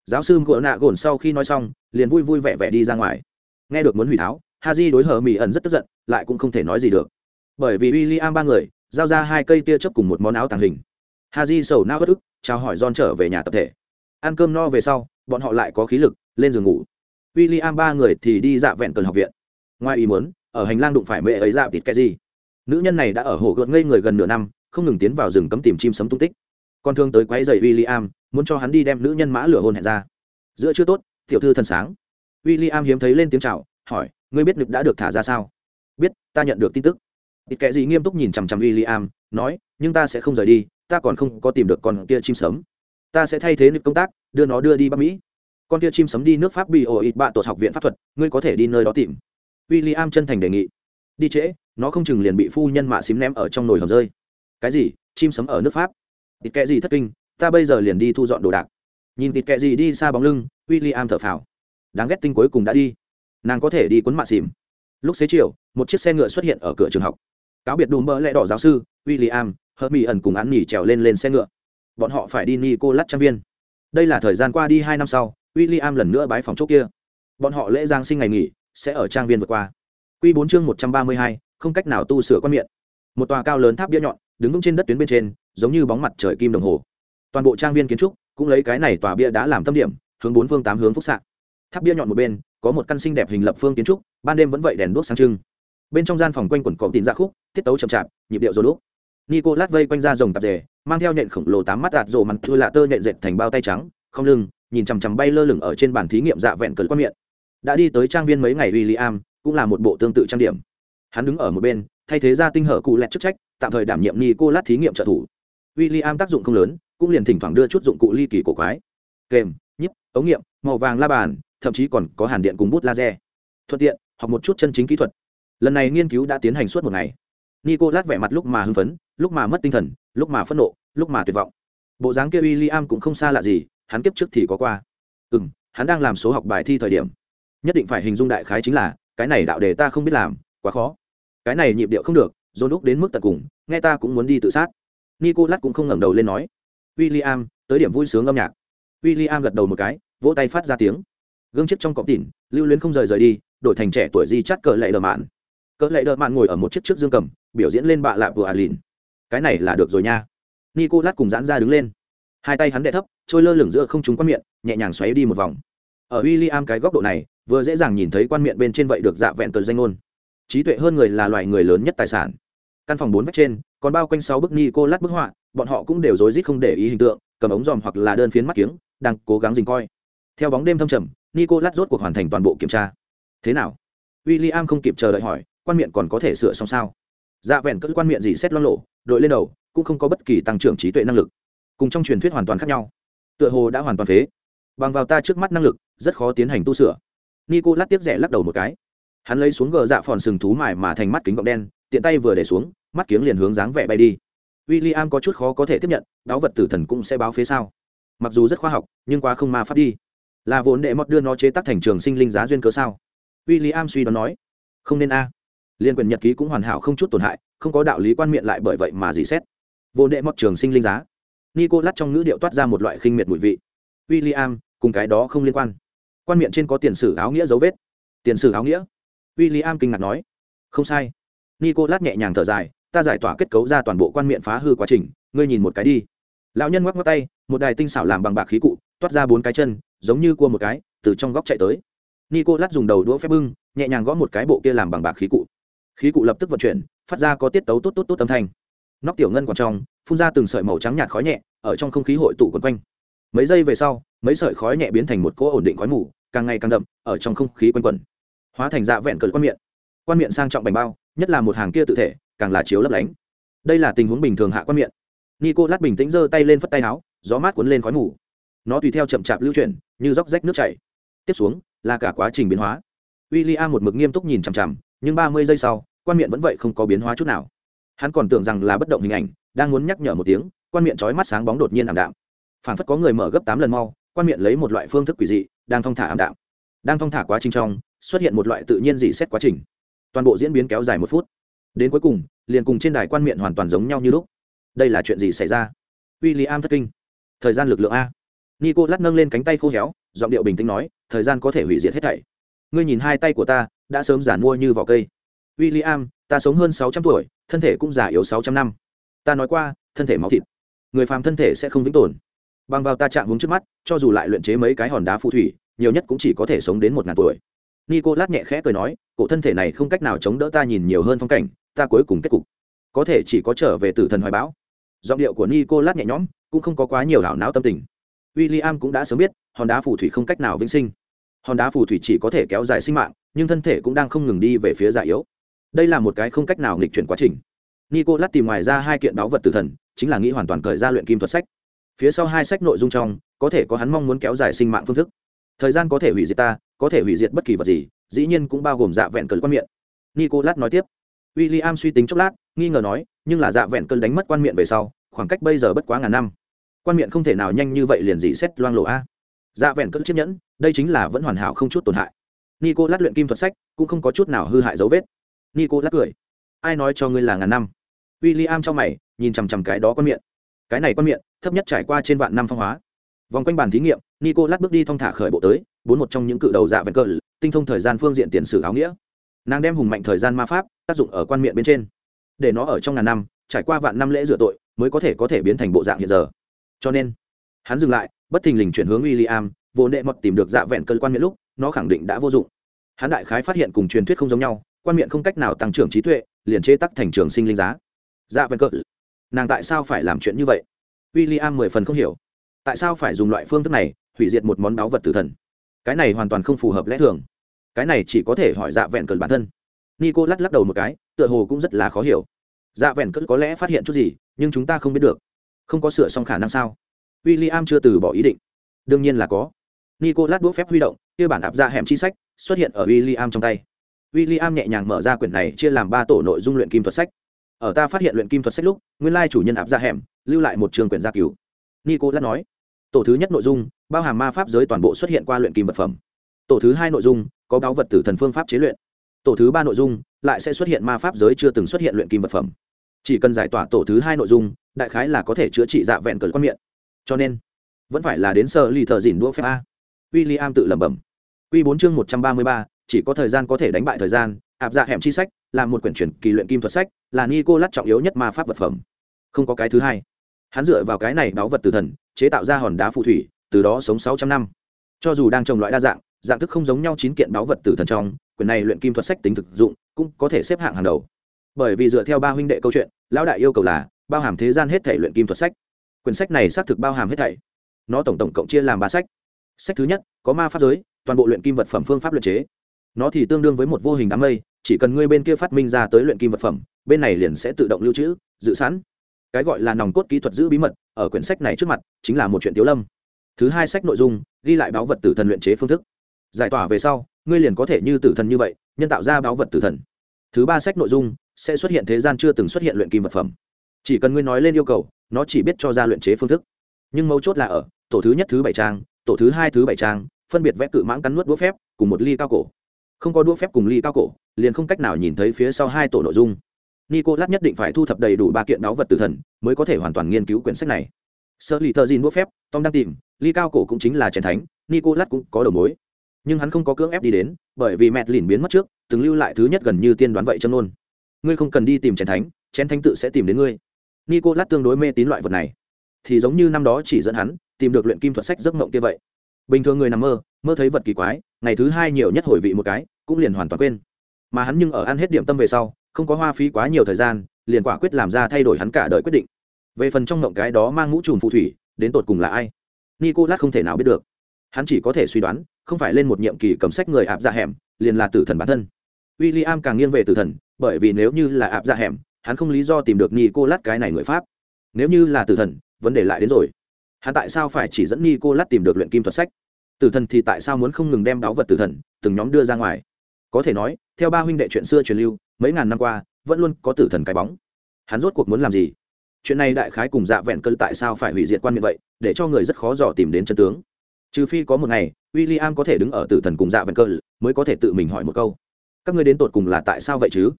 Speaker 1: Giáo sư gỗ nạ gồn sau khi nói xong, liền vui vui vẻ vẻ đi ra ngoài. Nghe được muốn hủy tháo, Haji đối hờ mỹ ẩn rất tức giận, lại cũng không thể nói gì được. Bởi vì w i l l i am ba người giao ra hai cây tia chớp cùng một món áo tàng hình. Haji sầu nao bất ức, chào hỏi don trở về nhà tập thể. Ăn cơm no về sau, bọn họ lại có khí lực, lên giường ngủ. W i l l i am ba người thì đi dạ vẹn cần học viện. Ngoài ý muốn, ở hành lang đụng phải mẹ ấy dạ tịt cái gì? Nữ nhân này đã ở hồ gợn ngây người gần nửa năm, không ngừng tiến vào rừng cấm tìm chim sấm tung tích. Con thương tới quấy giày w i l l i am muốn cho hắn đi đem nữ nhân mã lửa hôn hẹn ra. Giữa chưa tốt, tiểu thư thần sáng. W i l l i am hiếm thấy lên tiếng c h à o hỏi, ngươi biết nực đã được thả ra sao? Biết, ta nhận được tin tức ít kệ gì nghiêm túc nhìn chằm chằm w i l l i am nói, nhưng ta sẽ không rời đi, ta còn không có tìm được con kia chim sấm. Ta sẽ thay thế nực công tác, đưa nó đưa đi bắc mỹ. Con kia chim sấm đi nước pháp bị ổ ít bạ tột học viện pháp thuật, ngươi có thể đi nơi đó tìm. W i l l i am chân thành đề nghị. Đi trễ, nó không chừng liền bị phu nhân mạ xím ném ở trong nồi hầm rơi. Cái gì? Chim sấm ở nước pháp? Ít kệ gì thất kinh, ta bây giờ liền đi thu dọn đồ đạc. Nhìn ít kệ gì đi xa bóng lưng w i l l i am thở phào. Đáng ghét tinh cuối cùng đã đi. Nàng có thể đi quấn mạ xìm lúc xế chiều, một chiếc xe ngựa xuất hiện ở cửa trường học cáo biệt đùm bơ lẽ đỏ giáo sư w i l l i am hớt mỹ ẩn cùng án nghỉ trèo lên lên xe ngựa. Bọn họ phải đi ni cô lát trang viên. Đây là thời gian qua đi hai năm sau w i l l i am lần nữa bái phòng chốt kia. Bọn họ lễ giang sinh ngày nghỉ sẽ ở trang viên vượt qua. Q bốn chương một trăm ba mươi hai, không cách nào tu sửa quan miệng. Một tòa cao lớn tháp bia nhọn, đứng vững trên đất tuyến bên trên, giống như bóng mặt trời kim đồng hồ. Toàn bộ trang viên kiến trúc cũng lấy cái này tòa bia đã làm tâm điểm, hướng bốn phương tám hướng phúc xạ. Tháp bia nhọn một bên, có một căn sinh đẹp hình lập phương kiến trúc, ban đêm vẫn vậy đèn đuốc sáng trưng bên trong gian phòng quanh quẩn cọm tin ra dạ khúc, tiết tấu chậm chạp, nhịp điệu rô đúc nico lát vây quanh ra dòng tạp dề, mang theo nhện khổng lồ tám mắt đạt rộ mặt thư lạ tơ nhện dệt thành bao tay trắng, không lưng, nhìn chằm chằm bay lơ lửng ở trên bàn thí nghiệm dạ vẹn cờ quan miệng. Đã đi tới trang viên mấy ngày William, cũng là một bộ tương tự trang điểm. Hắn đứng ở một bên, thay thế ra tinh hở cụ lẹt chức trách, tạm thời đảm nhiệm nico lát thí nghiệm trợ thủ. William tác dụng không lớn, cũng liền thỉnh thoảng đưa chút dụng cụ ly kỳ cổ quái. Kèm nhíp, ống nghiệm, màu vàng la bàn, thậm chí còn có hàn điện cùng bút laser. Thuận tiện, học một chút chân chính kỹ thuật lần này nghiên cứu đã tiến hành suốt một ngày. Nico lát vẻ mặt lúc mà hưng phấn, lúc mà mất tinh thần, lúc mà phẫn nộ, lúc mà tuyệt vọng. Bộ dáng kia w i l l i am cũng không xa lạ gì, hắn kiếp trước thì có qua. Ừ m hắn đang làm số học bài thi thời điểm. Nhất định phải hình dung đại khái chính là, cái này đạo đề ta không biết làm, quá khó. Cái này nhịp điệu không được, dồn lúc đến mức tận cùng, nghe ta cũng muốn đi tự sát. Nico lát cũng không ngẩng đầu lên nói. W i l l i am tới điểm vui sướng âm nhạc. W i l l i am gật đầu một cái, vỗ tay phát ra tiếng. Gương chiếc trong cọp tỉn, lưu luyến không rời rời đi, đổi thành trẻ tuổi di chắt cờ lệ đờ mạn cỡ lệ đợt mạn ngồi ở một chiếc trước dương cầm, biểu diễn lên bạ lạ vừa à lìn. Cái này là được rồi nha. Nicolas lát cùng giãn ra đứng lên. Hai tay hắn đệ thấp, trôi lơ lửng giữa không trúng quan miệng, nhẹ nhàng xoáy đi một vòng. Ở w i l l i am cái góc độ này, vừa dễ dàng nhìn thấy quan miệng bên trên vậy được dạ vẹn tờ danh ngôn. Trí tuệ hơn người là loài người lớn nhất tài sản. Căn phòng bốn vách trên, còn bao quanh sáu bức nicolas lát bức họa, bọn họ cũng đều rối rít không để ý hình tượng, cầm ống dòm hoặc là đơn phiến mắt kiếng, đang cố gắng dình coi. Theo bóng đêm thâm trầm, nicolas lát rốt cuộc hoàn thành toàn bộ kiểm tra. Thế nào? W i l l i am không kịp chờ đợi hỏi quan miệng còn có thể sửa xong sao? Dạ vẹn cỡ quan miệng gì xét lo lộ, đội lên đầu, cũng không có bất kỳ tăng trưởng trí tuệ năng lực. Cùng trong truyền thuyết hoàn toàn khác nhau. Tựa hồ đã hoàn toàn phế. Bằng vào ta trước mắt năng lực, rất khó tiến hành tu sửa. Nico lát tiếp rẻ lắc đầu một cái. Hắn lấy xuống gờ dạ phòn sừng thú mài mà thành mắt kính gọng đen, tiện tay vừa để xuống, mắt kiếng liền hướng dáng vẻ bay đi. W i l l i am có chút khó có thể tiếp nhận, đáo vật tử thần cũng sẽ báo phế sao? Mặc dù rất khoa học, nhưng quá không ma pháp đi. Là vốn đệ mọt đưa nó chế tác thành trường sinh linh giá duyên cớ sao? W i l l i am suy đoán nói. Không nên a liên quyền nhật ký cũng hoàn hảo không chút tổn hại, không có đạo lý quan miệng lại bởi vậy mà dì xét. Vô đệ mọc trường sinh linh giá. Nico lát trong ngữ điệu toát ra một loại khinh miệt mùi vị. W i l l i am cùng cái đó không liên quan. Quan miệng trên có tiền sử áo nghĩa dấu vết. Tiền sử áo nghĩa? W i l l i am kinh ngạc nói. Không sai. Nico lát nhẹ nhàng thở dài, ta giải tỏa kết cấu ra toàn bộ quan miệng phá hư quá trình, ngươi nhìn một cái đi. Lão nhân ngoắc ngoắc tay, một đài tinh xảo làm bằng bạc khí cụ, toát ra bốn cái chân, giống như cua một cái, từ trong góc chạy tới. Nico lát dùng đầu đũa phép bưng, nhẹ nhàng gõ một cái bộ kia làm bằng bạc khí cụ khí cụ lập tức vận chuyển, phát ra có tiết tấu tốt tốt tốt âm thanh. Nóc tiểu ngân còn trong, phun ra từng sợi màu trắng nhạt khói nhẹ, ở trong không khí hội tụ quấn quanh. Mấy giây về sau, mấy sợi khói nhẹ biến thành một cỗ ổn định khói mù, càng ngày càng đậm, ở trong không khí quanh quẩn. Hóa thành dạ vẹn cờ quan miệng. Quan miệng sang trọng bành bao, nhất là một hàng kia tự thể, càng là chiếu lấp lánh. Đây là tình huống bình thường hạ quan miệng. Nico lát bình tĩnh giơ tay lên phất tay áo, gió mát cuốn lên khói mù. Nó tùy theo chậm chạp lưu chuyển, như róc rách nước chảy. Tiếp xuống, là cả quá trình biến hóa. W i l l i am một mực nghiêm túc nhìn chằm chằm nhưng ba mươi giây sau, quan miệng vẫn vậy không có biến hóa chút nào. Hắn còn tưởng rằng là bất động hình ảnh, đang muốn nhắc nhở một tiếng, quan miệng trói mắt sáng bóng đột nhiên ảm đạm. Phản phất có người mở gấp tám lần mau, quan miệng lấy một loại phương thức quỷ dị, đang thong thả ảm đạm. Đang thong thả quá trình trong, xuất hiện một loại tự nhiên dị xét quá trình. Toàn bộ diễn biến kéo dài một phút. Đến cuối cùng, liền cùng trên đài quan miệng hoàn toàn giống nhau như lúc. Đây là chuyện gì xảy ra? W i l l i am thất kinh. Thời gian lực lượng a. Nico lát nâng lên cánh tay khô héo, giọng điệu bình tĩnh nói, thời gian có thể hủy diệt hết thảy. Ngươi nhìn hai tay của ta đã sớm giản mua như vỏ cây. W i l l i am ta sống hơn sáu trăm tuổi, thân thể cũng già yếu sáu trăm năm. Ta nói qua, thân thể máu thịt. Người phàm thân thể sẽ không vĩnh tồn. Bằng vào ta chạm hướng trước mắt, cho dù lại luyện chế mấy cái hòn đá phù thủy, nhiều nhất cũng chỉ có thể sống đến một ngàn tuổi. Nico lát nhẹ khẽ cười nói, cổ thân thể này không cách nào chống đỡ ta nhìn nhiều hơn phong cảnh, ta cuối cùng kết cục. Có thể chỉ có trở về tử thần hoài bão. Giọng điệu của nico lát nhẹ nhõm, cũng không có quá nhiều hảo não tâm tình. William cũng đã sớm biết, hòn đá phù thủy không cách nào vĩnh sinh hòn đá phù thủy chỉ có thể kéo dài sinh mạng, nhưng thân thể cũng đang không ngừng đi về phía già yếu. Đây là một cái không cách nào nghịch chuyển quá trình. Nico lát tìm ngoài ra hai kiện báu vật tử thần, chính là nghĩ hoàn toàn cởi ra luyện kim thuật sách. Phía sau hai sách nội dung trong, có thể có hắn mong muốn kéo dài sinh mạng phương thức. Thời gian có thể hủy diệt ta, có thể hủy diệt bất kỳ vật gì, dĩ nhiên cũng bao gồm dạ vẹn cơn quan miệng. Nico lát nói tiếp. W i l l i am suy tính chốc lát, nghi ngờ nói, nhưng là dạ vẹn cơn đánh mất quan miệng về sau, khoảng cách bây giờ bất quá ngàn năm. Quan miệng không thể nào nhanh như vậy liền dị xét loang lộ a dạ vẹn cỡ chiếc nhẫn, đây chính là vẫn hoàn hảo không chút tổn hại. Nicolas luyện kim thuật sách, cũng không có chút nào hư hại dấu vết. Nicolas cười. Ai nói cho ngươi là ngàn năm? W i l l i am trong mày, nhìn chằm chằm cái đó con miệng. Cái này con miệng, thấp nhất trải qua trên vạn năm phong hóa. Vòng quanh bàn thí nghiệm, nicolas bước đi thong thả khởi bộ tới, bốn một trong những cự đầu dạ vẹn cỡ, tinh thông thời gian phương diện tiền sử áo nghĩa. Nàng đem hùng mạnh thời gian ma pháp, tác dụng ở quan miệng bên trên. Để nó ở trong ngàn năm, trải qua vạn năm lễ rửa tội, mới có thể có thể biến thành bộ dạng hiện giờ. Cho nên, hắn dừng lại bất thình lình chuyển hướng w i l l i am vô nệ mọt tìm được dạ vẹn cơn quan miệng lúc, nó khẳng định đã vô dụng. Hắn đại khái phát hiện cùng truyền thuyết không giống nhau, quan miệng không cách nào tăng trưởng trí tuệ, liền chế tắc thành trường sinh linh giá. Dạ vẹn cơn. Nàng tại sao phải làm chuyện như vậy? W i l l i am mười phần không hiểu. Tại sao phải dùng loại phương thức này, hủy diệt một món báu vật tử thần? Cái này hoàn toàn không phù hợp lẽ thường. Cái này chỉ có thể hỏi dạ vẹn cơn bản thân. Nico lắc lắc đầu một cái, tựa hồ cũng rất là khó hiểu. Dạ vẹn cơn có lẽ phát hiện chút gì, nhưng chúng ta không biết được. Không có sửa xong khả năng sao? W i l l i am chưa từ bỏ ý định. Đương nhiên là có. Nico lát đũa phép huy động, kia bản áp ra dạ hẻm chi sách xuất hiện ở w i l l i am trong tay. W i l l i am nhẹ nhàng mở ra quyển này chia làm ba tổ nội dung luyện kim thuật sách. Ở ta phát hiện luyện kim thuật sách lúc, nguyên lai chủ nhân áp ra dạ hẻm, lưu lại một trường quyển gia cứu nico lát nói, tổ thứ nhất nội dung, bao hàm ma pháp giới toàn bộ xuất hiện qua luyện kim vật phẩm. Tổ thứ hai nội dung, có báo vật tử thần phương pháp chế luyện. Tổ thứ ba nội dung, lại sẽ xuất hiện ma pháp giới chưa từng xuất hiện luyện kim vật phẩm. Chỉ cần giải tỏa tổ thứ hai nội dung, đại khái là có thể chữa trị dạ vẹn cờ quan miệng cho nên vẫn phải là đến sơ ly thợ dìn đũa phép a. W i l l i am tự lẩm bẩm. Q bốn chương một trăm ba mươi ba, chỉ có thời gian có thể đánh bại thời gian áp dạ hẻm chi sách, là một quyển chuyển kỳ luyện kim thuật sách, là ni cô lát trọng yếu nhất ma pháp vật phẩm. Không có cái thứ hai. Hắn dựa vào cái này báu vật từ thần, chế tạo ra hòn đá phù thủy, từ đó sống sáu trăm năm. Cho dù đang trồng loại đa dạng dạng thức không giống nhau chín kiện báu vật tử thần trong, quyển này luyện kim thuật sách tính thực dụng, cũng có thể xếp hạng hàng đầu. Bởi vì dựa theo ba huynh đệ câu chuyện, lão đại yêu cầu là bao hàm thế gian hết thể luyện kim thuật sách quyển sách này xác thực bao hàm hết thảy. Nó tổng tổng cộng chia làm ba sách. Sách thứ nhất, có ma pháp giới, toàn bộ luyện kim vật phẩm phương pháp luyện chế. Nó thì tương đương với một vô hình đám mây, chỉ cần ngươi bên kia phát minh ra tới luyện kim vật phẩm, bên này liền sẽ tự động lưu trữ, dự sẵn. Cái gọi là nòng cốt kỹ thuật giữ bí mật, ở quyển sách này trước mặt, chính là một chuyện tiếu lâm. Thứ hai sách nội dung, ghi lại báu vật tử thần luyện chế phương thức. Giải tỏa về sau, ngươi liền có thể như tử thần như vậy, nhân tạo ra báu vật tử thần. Thứ ba sách nội dung, sẽ xuất hiện thế gian chưa từng xuất hiện luyện kim vật phẩm. Chỉ cần ngươi nói lên yêu cầu nó chỉ biết cho ra luyện chế phương thức. Nhưng mấu chốt là ở, tổ thứ nhất thứ bảy trang, tổ thứ hai thứ bảy trang, phân biệt vẽ cự mãng cắn nuốt đũa phép, cùng một ly cao cổ. Không có đũa phép cùng ly cao cổ, liền không cách nào nhìn thấy phía sau hai tổ nội dung. Nico lát nhất định phải thu thập đầy đủ ba kiện đáo vật tử thần, mới có thể hoàn toàn nghiên cứu quyển sách này. Sơ lì thợ dìn đũa phép, tom đang tìm, ly cao cổ cũng chính là trần thánh nico lát cũng có đầu mối. Nhưng hắn không có cưỡng ép đi đến, bởi vì mẹ lìn biến mất trước, từng lưu lại thứ nhất gần như tiên đoán vậy châm nôn ngươi không cần đi tìm chén thánh chén thánh tự sẽ tìm đến ngươi nico lát tương đối mê tín loại vật này. Thì giống như năm đó chỉ dẫn hắn tìm được luyện kim thuật sách giấc mộng kia vậy. Bình thường người nằm mơ mơ thấy vật kỳ quái, ngày thứ hai nhiều nhất hồi vị một cái, cũng liền hoàn toàn quên. Mà hắn nhưng ở ăn hết điểm tâm về sau, không có hoa phí quá nhiều thời gian, liền quả quyết làm ra thay đổi hắn cả đời quyết định. Về phần trong mộng cái đó mang mũ trùm phù thủy, đến tột cùng là ai? Nicolas không thể nào biết được. Hắn chỉ có thể suy đoán, không phải lên một nhiệm kỳ cầm sách người ạp ra hẻm, liền là tử thần bản thân. W i l l i am càng nghiêng về tử thần, bởi vì nếu như là ạp ra hẻm hắn không lý do tìm được nicolas cái này người pháp. Nếu như là tử thần, vấn đề lại đến rồi. Hắn tại sao phải chỉ dẫn ni cô lát tìm được luyện kim thuật sách? Tử thần thì tại sao muốn không ngừng đem đáo vật tử thần, từng nhóm đưa ra ngoài? Có thể nói, theo ba huynh đệ chuyện xưa truyền lưu, mấy ngàn năm qua, vẫn luôn có tử thần cái bóng. Hắn rốt cuộc muốn làm gì? Chuyện này đại khái cùng dạ vẹn cơ tại sao phải hủy diệt quan miệng vậy, để cho người rất khó dò tìm đến chân tướng. Trừ phi có một ngày w i l l i am có thể đứng ở tử thần cùng dạ vẹn cơ, mới có thể tự mình hỏi một câu. Các ngươi đến tột cùng là tại sao vậy chứ?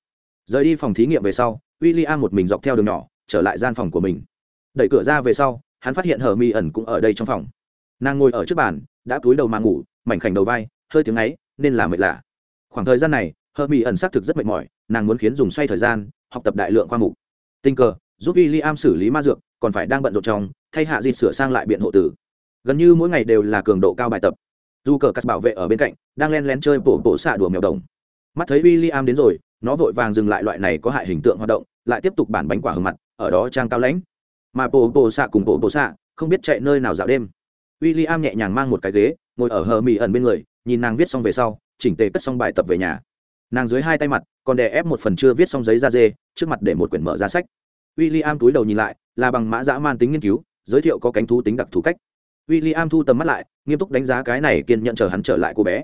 Speaker 1: Rời đi phòng thí nghiệm về sau w i l l i am một mình dọc theo đường nhỏ, trở lại gian phòng của mình. Đẩy cửa ra về sau, hắn phát hiện hờ mi ẩn cũng ở đây trong phòng. Nàng ngồi ở trước bàn, đã túi đầu mà ngủ, mảnh khảnh đầu vai, hơi tiếng ấy, nên là mệt lạ. Khoảng thời gian này hờ mi ẩn xác thực rất mệt mỏi, nàng muốn khiến dùng xoay thời gian, học tập đại lượng khoa mục. Tình cờ, giúp w i l l i am xử lý ma dược, còn phải đang bận rộn trong, thay hạ dịt sửa sang lại biện hộ tử. Gần như mỗi ngày đều là cường độ cao bài tập. Dù cờ cắt bảo vệ ở bên cạnh, đang len lén chơi bổ bổ xạ đùa mèo đồng mắt thấy w i l l i am đến rồi, nó vội vàng dừng lại loại này có hại hình tượng hoạt động, lại tiếp tục bản bánh quả hở mặt, ở đó trang cao lãnh. Mà bộ bộ xạ cùng bộ bộ xạ không biết chạy nơi nào dạo đêm. W i l l i am nhẹ nhàng mang một cái ghế, ngồi ở hờ mỹ ẩn bên người, nhìn nàng viết xong về sau, chỉnh tề cất xong bài tập về nhà. Nàng dưới hai tay mặt, còn đè ép một phần chưa viết xong giấy da dê, trước mặt để một quyển mở ra sách. W i l l i am túi đầu nhìn lại, là bằng mã dã man tính nghiên cứu, giới thiệu có cánh thú tính đặc thù cách. W i l l i am thu tầm mắt lại, nghiêm túc đánh giá cái này kiên nhận chờ hắn trở lại cô bé.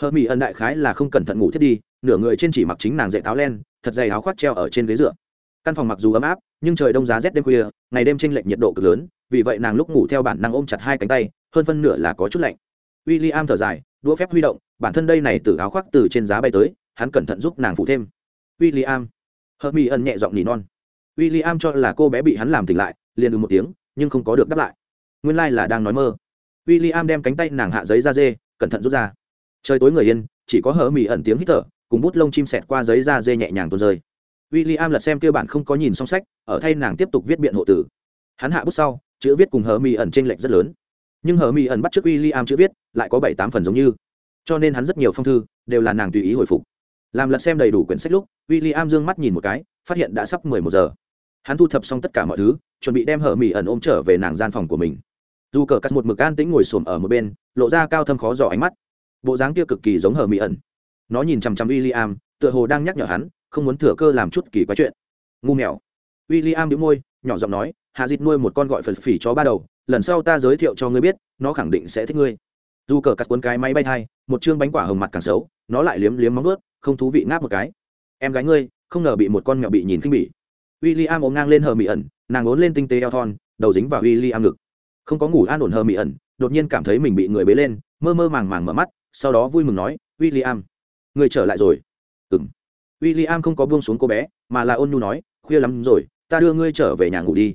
Speaker 1: Hờ mỹ ẩn đại khái là không cẩn thận ngủ thiết đi nửa người trên chỉ mặc chính nàng dậy táo len, thật dày áo khoác treo ở trên ghế dựa. Căn phòng mặc dù ấm áp, nhưng trời đông giá rét đêm khuya, ngày đêm tranh lệch nhiệt độ cực lớn, vì vậy nàng lúc ngủ theo bản năng ôm chặt hai cánh tay, hơn phân nửa là có chút lạnh. W i l l i am thở dài, đũa phép huy động, bản thân đây này từ áo khoác từ trên giá bay tới, hắn cẩn thận giúp nàng phụ thêm. W i am ẩn nhẹ giọng nỉ non. W i l l i am cho là cô bé bị hắn làm tỉnh lại, liền ừ một tiếng, nhưng không có được đáp lại. Nguyên lai、like、là đang nói mơ. W i l l i am đem cánh tay nàng hạ giấy ra dê, cẩn thận rút ra. Trời tối người yên, chỉ có hờ mỹ ẩn tiếng hít thở cùng bút lông chim sẹt qua giấy da dê nhẹ nhàng tuôn rơi. William lật xem tiêu bản không có nhìn xong sách, ở thay nàng tiếp tục viết biện hộ tử. Hắn hạ bút sau, chữ viết cùng Hở mỹ ẩn t lệch rất lớn. Nhưng Hở mỹ ẩn bắt trước William chữ viết, lại có bảy tám phần giống như. Cho nên hắn rất nhiều phong thư, đều là nàng tùy ý hồi phục. Làm lật xem đầy đủ quyển sách lúc, William dương mắt nhìn một cái, phát hiện đã sắp mười một giờ. Hắn thu thập xong tất cả mọi thứ, chuẩn bị đem Hở mỹ ẩn ôm trở về nàng gian phòng của mình. Dù cờ cắt một mực an tĩnh ngồi xổm ở một bên, lộ ra cao thâm khó dò ánh mắt. Bộ dáng kia cực kỳ giống Hở mỹ ẩn nó nhìn chằm chằm w i l l i am tựa hồ đang nhắc nhở hắn, không muốn thừa cơ làm chút kỳ quái chuyện. Ngu mèo. W i l l i am đĩu môi, nhỏ giọng nói, hạ dịt nuôi một con gọi phật phỉ chó ba đầu, lần sau ta giới thiệu cho ngươi biết, nó khẳng định sẽ thích ngươi. Dù cờ cắt cuốn cái máy bay thai một chương bánh quả hồng mặt càng xấu, nó lại liếm liếm móng ướt không thú vị ngáp một cái. Em gái ngươi, không ngờ bị một con mèo bị nhìn khinh bỉ. W i l l i am ôm ngang lên hờ mỹ ẩn, nàng ốn lên tinh tế eo thon, đầu dính vào w i l l i am ngực. Không có ngủ an ổn hờ mỹ ẩn, đột nhiên cảm thấy mình bị người bế lên, mơ mơ màng màng mở mắt, sau đó vui mừng nói w i l l i am người trở lại rồi. Ừng w i l l i am không có buông xuống cô bé, mà là ôn nhu nói, khuya lắm rồi, ta đưa ngươi trở về nhà ngủ đi.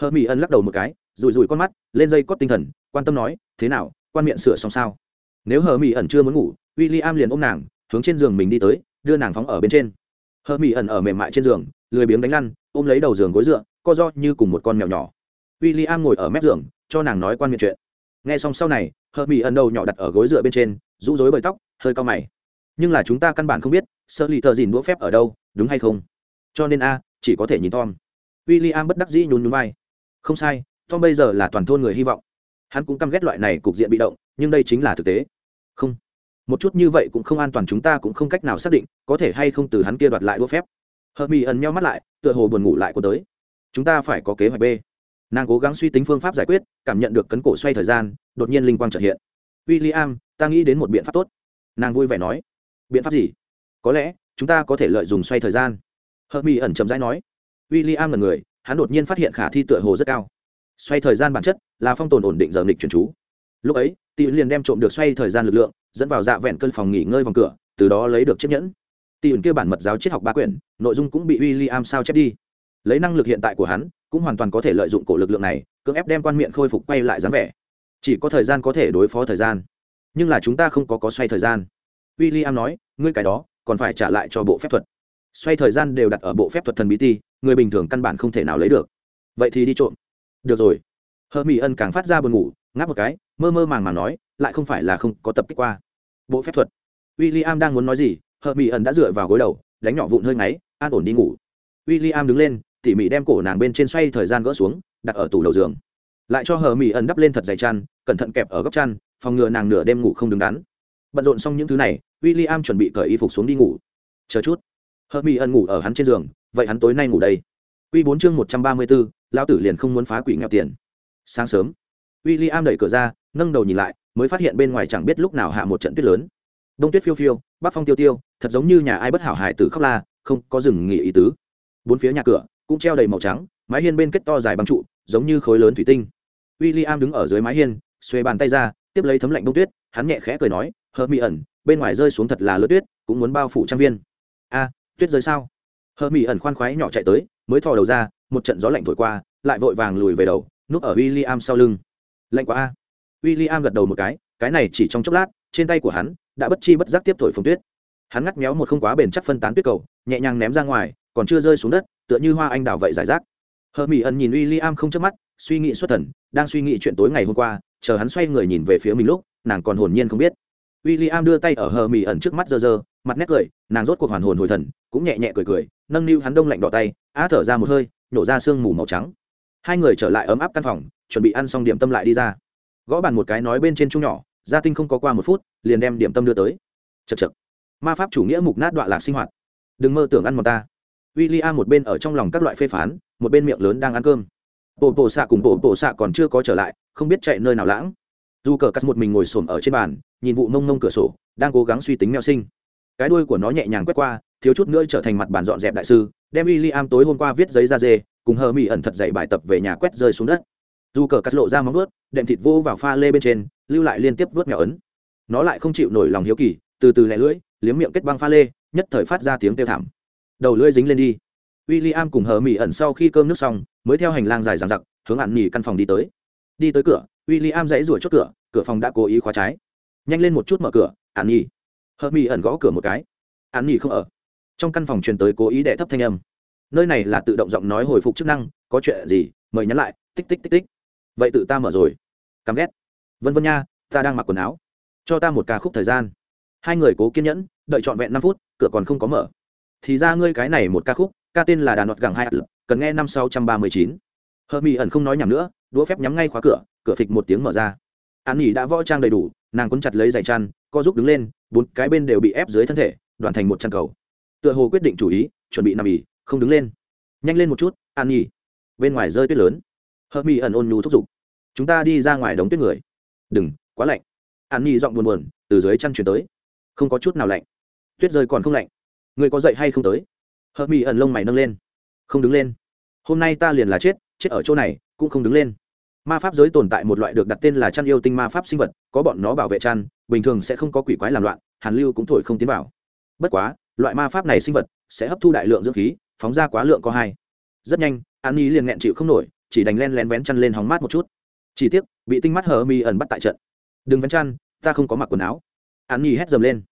Speaker 1: Hờ mỹ ân lắc đầu một cái rùi rùi con mắt, lên dây cót tinh thần, quan tâm nói, thế nào, quan miệng sửa xong sao? Nếu hờ mỹ ẩn chưa muốn ngủ w i l l i am liền ôm nàng, hướng trên giường mình đi tới, đưa nàng phóng ở bên trên. Hờ mỹ ẩn ở mềm mại trên giường, lười biếng đánh lăn, ôm lấy đầu giường gối dựa, co do như cùng một con mèo nhỏ. W i l l i am ngồi ở mép giường, cho nàng nói quan miệng chuyện. Nghe xong sau này hờ mỹ ẩn đầu nhỏ đặt ở gối dựa bên trên, rũ rối bời tóc, hơi cao mày nhưng là chúng ta căn bản không biết sơ lì thợ dìn đũa phép ở đâu, đúng hay không? Cho nên a, chỉ có thể nhìn tom. W i l l i am bất đắc dĩ nhún nhún vai. Không sai, tom bây giờ là toàn thôn người hy vọng. Hắn cũng căm ghét loại này cục diện bị động, nhưng đây chính là thực tế. Không. Một chút như vậy cũng không an toàn chúng ta cũng không cách nào xác định, có thể hay không từ hắn kia đoạt lại đũa phép. Hợp mỹ ẩn nhau mắt lại, tựa hồ buồn ngủ lại của tới. Chúng ta phải có kế hoạch b. Nàng cố gắng suy tính phương pháp giải quyết, cảm nhận được cấn cổ xoay thời gian, đột nhiên linh quang trợ hiện. W i l l i am ta nghĩ đến một biện pháp tốt. Nàng vui vẻ nói biện pháp gì? Có lẽ, chúng ta có thể lợi dụng xoay thời gian. Hợp mỹ ẩn chậm rãi nói. W i l l i am là người, hắn đột nhiên phát hiện khả thi tựa hồ rất cao. Xoay thời gian bản chất là phong tồn ổn định giờ nghịch chuyển chú. Lúc ấy tỷ liền đem trộm được xoay thời gian lực lượng, dẫn vào dạ vẹn cơn phòng nghỉ ngơi vòng cửa, từ đó lấy được chiếc nhẫn. Tỷ kia bản mật giáo triết học ba quyển, nội dung cũng bị w i l l i am sao chép đi. Lấy năng lực hiện tại của hắn, cũng hoàn toàn có thể lợi dụng cổ lực lượng này, cưỡng ép đem quan miệng khôi phục quay lại dáng vẻ. Chỉ có thời gian có thể đối phó thời gian. Nhưng là chúng ta không có có xoay thời gian w i l l i am nói, ngươi cái đó, còn phải trả lại cho bộ phép thuật. Xoay thời gian đều đặt ở bộ phép thuật thần bí ti, người bình thường căn bản không thể nào lấy được. Vậy thì đi trộm. Được rồi. Hờ mỹ ân càng phát ra buồn ngủ, ngáp một cái, mơ mơ màng màng nói, lại không phải là không có tập kích qua. Bộ phép thuật? W i l l i am đang muốn nói gì hờ mỹ ân đã dựa vào gối đầu, đánh nhỏ vụn hơi ngáy, an ổn đi ngủ. W i l l i am đứng lên, tỉ mỉ đem cổ nàng bên trên xoay thời gian gỡ xuống, đặt ở tủ đầu giường. Lại cho hờ mỹ ân đắp lên thật dày chăn, cẩn thận kẹp ở góc chăn, phòng ngừa nàng nửa đêm ngủ không đứng đắn bận rộn xong những thứ này w i l l i am chuẩn bị cởi y phục xuống đi ngủ. Chờ chút. Hờ mỹ ẩn ngủ ở hắn trên giường, vậy hắn tối nay ngủ đây. Q bốn chương một trăm ba mươi bốn, lão tử liền không muốn phá quỷ nghèo tiền. Sáng sớm w i l l i am đẩy cửa ra, nâng đầu nhìn lại, mới phát hiện bên ngoài chẳng biết lúc nào hạ một trận tuyết lớn. Đông tuyết phiêu phiêu, bắc phong tiêu tiêu, thật giống như nhà ai bất hảo hải tử khóc la, không có rừng nghỉ ý tứ. Bốn phía nhà cửa cũng treo đầy màu trắng, mái hiên bên kết to dài băng trụ, giống như khối lớn thủy tinh. W i l l i am đứng ở dưới mái hiên xuê bàn tay ra, tiếp lấy thấm lạnh đông tuyết, hắn nhẹ khẽ cười nói hờ mỹ ẩn, bên ngoài rơi xuống thật là lỡ tuyết, cũng muốn bao phủ trang viên. A, tuyết rơi sao? Hờ mỹ ẩn khoan khoái nhỏ chạy tới, mới thò đầu ra, một trận gió lạnh thổi qua, lại vội vàng lùi về đầu, núp ở w i l l i am sau lưng. Lạnh quá a. W i l l i am gật đầu một cái cái này chỉ trong chốc lát, trên tay của hắn đã bất chi bất giác tiếp thổi phồng tuyết. Hắn ngắt méo một không quá bền chắc phân tán tuyết cầu, nhẹ nhàng ném ra ngoài, còn chưa rơi xuống đất, tựa như hoa anh đào vậy giải rác. Hờ mỹ ẩn nhìn w i l l i am không chớp mắt, suy nghĩ xuất thần, đang suy nghĩ chuyện tối ngày hôm qua, chờ hắn xoay người nhìn về phía mình lúc, nàng còn hồn nhiên không biết w i l l i am đưa tay ở hờ mỹ ẩn trước mắt giờ giờ, mặt nét cười nàng rốt cuộc hoàn hồn hồi thần cũng nhẹ nhẹ cười cười nâng niu hắn đông lạnh đỏ tay á thở ra một hơi nhổ ra sương mù màu trắng. Hai người trở lại ấm áp căn phòng chuẩn bị ăn xong điểm tâm lại đi ra. Gõ bàn một cái nói bên trên chung nhỏ gia tinh không có qua một phút liền đem điểm tâm đưa tới. Chật chật ma pháp chủ nghĩa mục nát đoạn lạc sinh hoạt. Đừng mơ tưởng ăn một ta. W i l l i am một bên ở trong lòng các loại phê phán một bên miệng lớn đang ăn cơm. Bộ bộ xạ cùng bộ bộ xạ còn chưa có trở lại không biết chạy nơi nào lãng dù cờ cắt một mình ngồi xổm ở trên bàn, nhìn vụ mông mông cửa sổ, đang cố gắng suy tính mèo sinh. Cái đuôi của nó nhẹ nhàng quét qua, thiếu chút nữa trở thành mặt bàn dọn dẹp đại sư, đem w i l l i am tối hôm qua viết giấy ra dê, cùng hờ mỹ ẩn thật dạy bài tập về nhà quét rơi xuống đất. Dù cờ cắt lộ ra móng ướt đệm thịt vô vào pha lê bên trên, lưu lại liên tiếp vớt mèo ấn. Nó lại không chịu nổi lòng hiếu kỳ, từ từ lẻ lưỡi, liếm miệng kết băng pha lê, nhất thời phát ra tiếng kêu thảm. Đầu lưỡi dính lên đi. W i l l i am cùng hờ mỹ ẩn sau khi cơm nước xong, mới theo hành lang dài dằng dặc, hướng ạn nghỉ căn phòng đi tới. Đi tới cửa w i l l i am dãy rủa chốt cửa cửa phòng đã cố ý khóa trái. Nhanh lên một chút mở cửa ạn nhi. Hờ mi ẩn gõ cửa một cái. Ạn nhi không ở. Trong căn phòng truyền tới cố ý đệ thấp thanh âm. Nơi này là tự động giọng nói hồi phục chức năng, có chuyện gì, mời nhắn lại, tích tích tích tích. Vậy tự ta mở rồi. Cắm ghét. Vân vân nha, ta đang mặc quần áo. Cho ta một ca khúc thời gian. Hai người cố kiên nhẫn, đợi trọn vẹn năm phút, cửa còn không có mở. Thì ra ngươi cái này một ca khúc, ca tên là đà nọt gẳng hai cần nghe năm sáu trăm ba mươi chín. Hờ mỹ ẩn không nói nhầm nữa, đũa phép nhắm ngay khóa cửa cửa phịch một tiếng mở ra. An nghỉ đã võ trang đầy đủ, nàng quấn chặt lấy giày chăn, co giúp đứng lên, bốn cái bên đều bị ép dưới thân thể, đoàn thành một chăn cầu. Tựa hồ quyết định chủ ý, chuẩn bị nằm ỉ không đứng lên. Nhanh lên một chút, an nghỉ bên ngoài rơi tuyết lớn. Hờ mỹ ẩn ôn nhu thúc giục. Chúng ta đi ra ngoài đống tuyết người. Đừng, quá lạnh. An nghỉ giọng buồn buồn, từ dưới chăn chuyển tới. Không có chút nào lạnh. Tuyết rơi còn không lạnh. Người có dậy hay không tới? Hờ mỹ ẩn lông mày nâng lên. Không đứng lên. Hôm nay ta liền là chết chết ở chỗ này, cũng không đứng lên ma pháp giới tồn tại một loại được đặt tên là chăn yêu tinh ma pháp sinh vật, có bọn nó bảo vệ chăn, bình thường sẽ không có quỷ quái làm loạn, hàn lưu cũng thổi không tiến vào. Bất quá, loại ma pháp này sinh vật sẽ hấp thu đại lượng dưỡng khí, phóng ra quá lượng có hai. Rất nhanh, an nhi liền nghẹn chịu không nổi, chỉ đành len lén vén chăn lên hóng mát một chút. Chỉ tiếc, bị tinh mắt hờ mi ẩn bắt tại trận. Đừng vén chăn, ta không có mặc quần áo. An nhi hét dầm lên.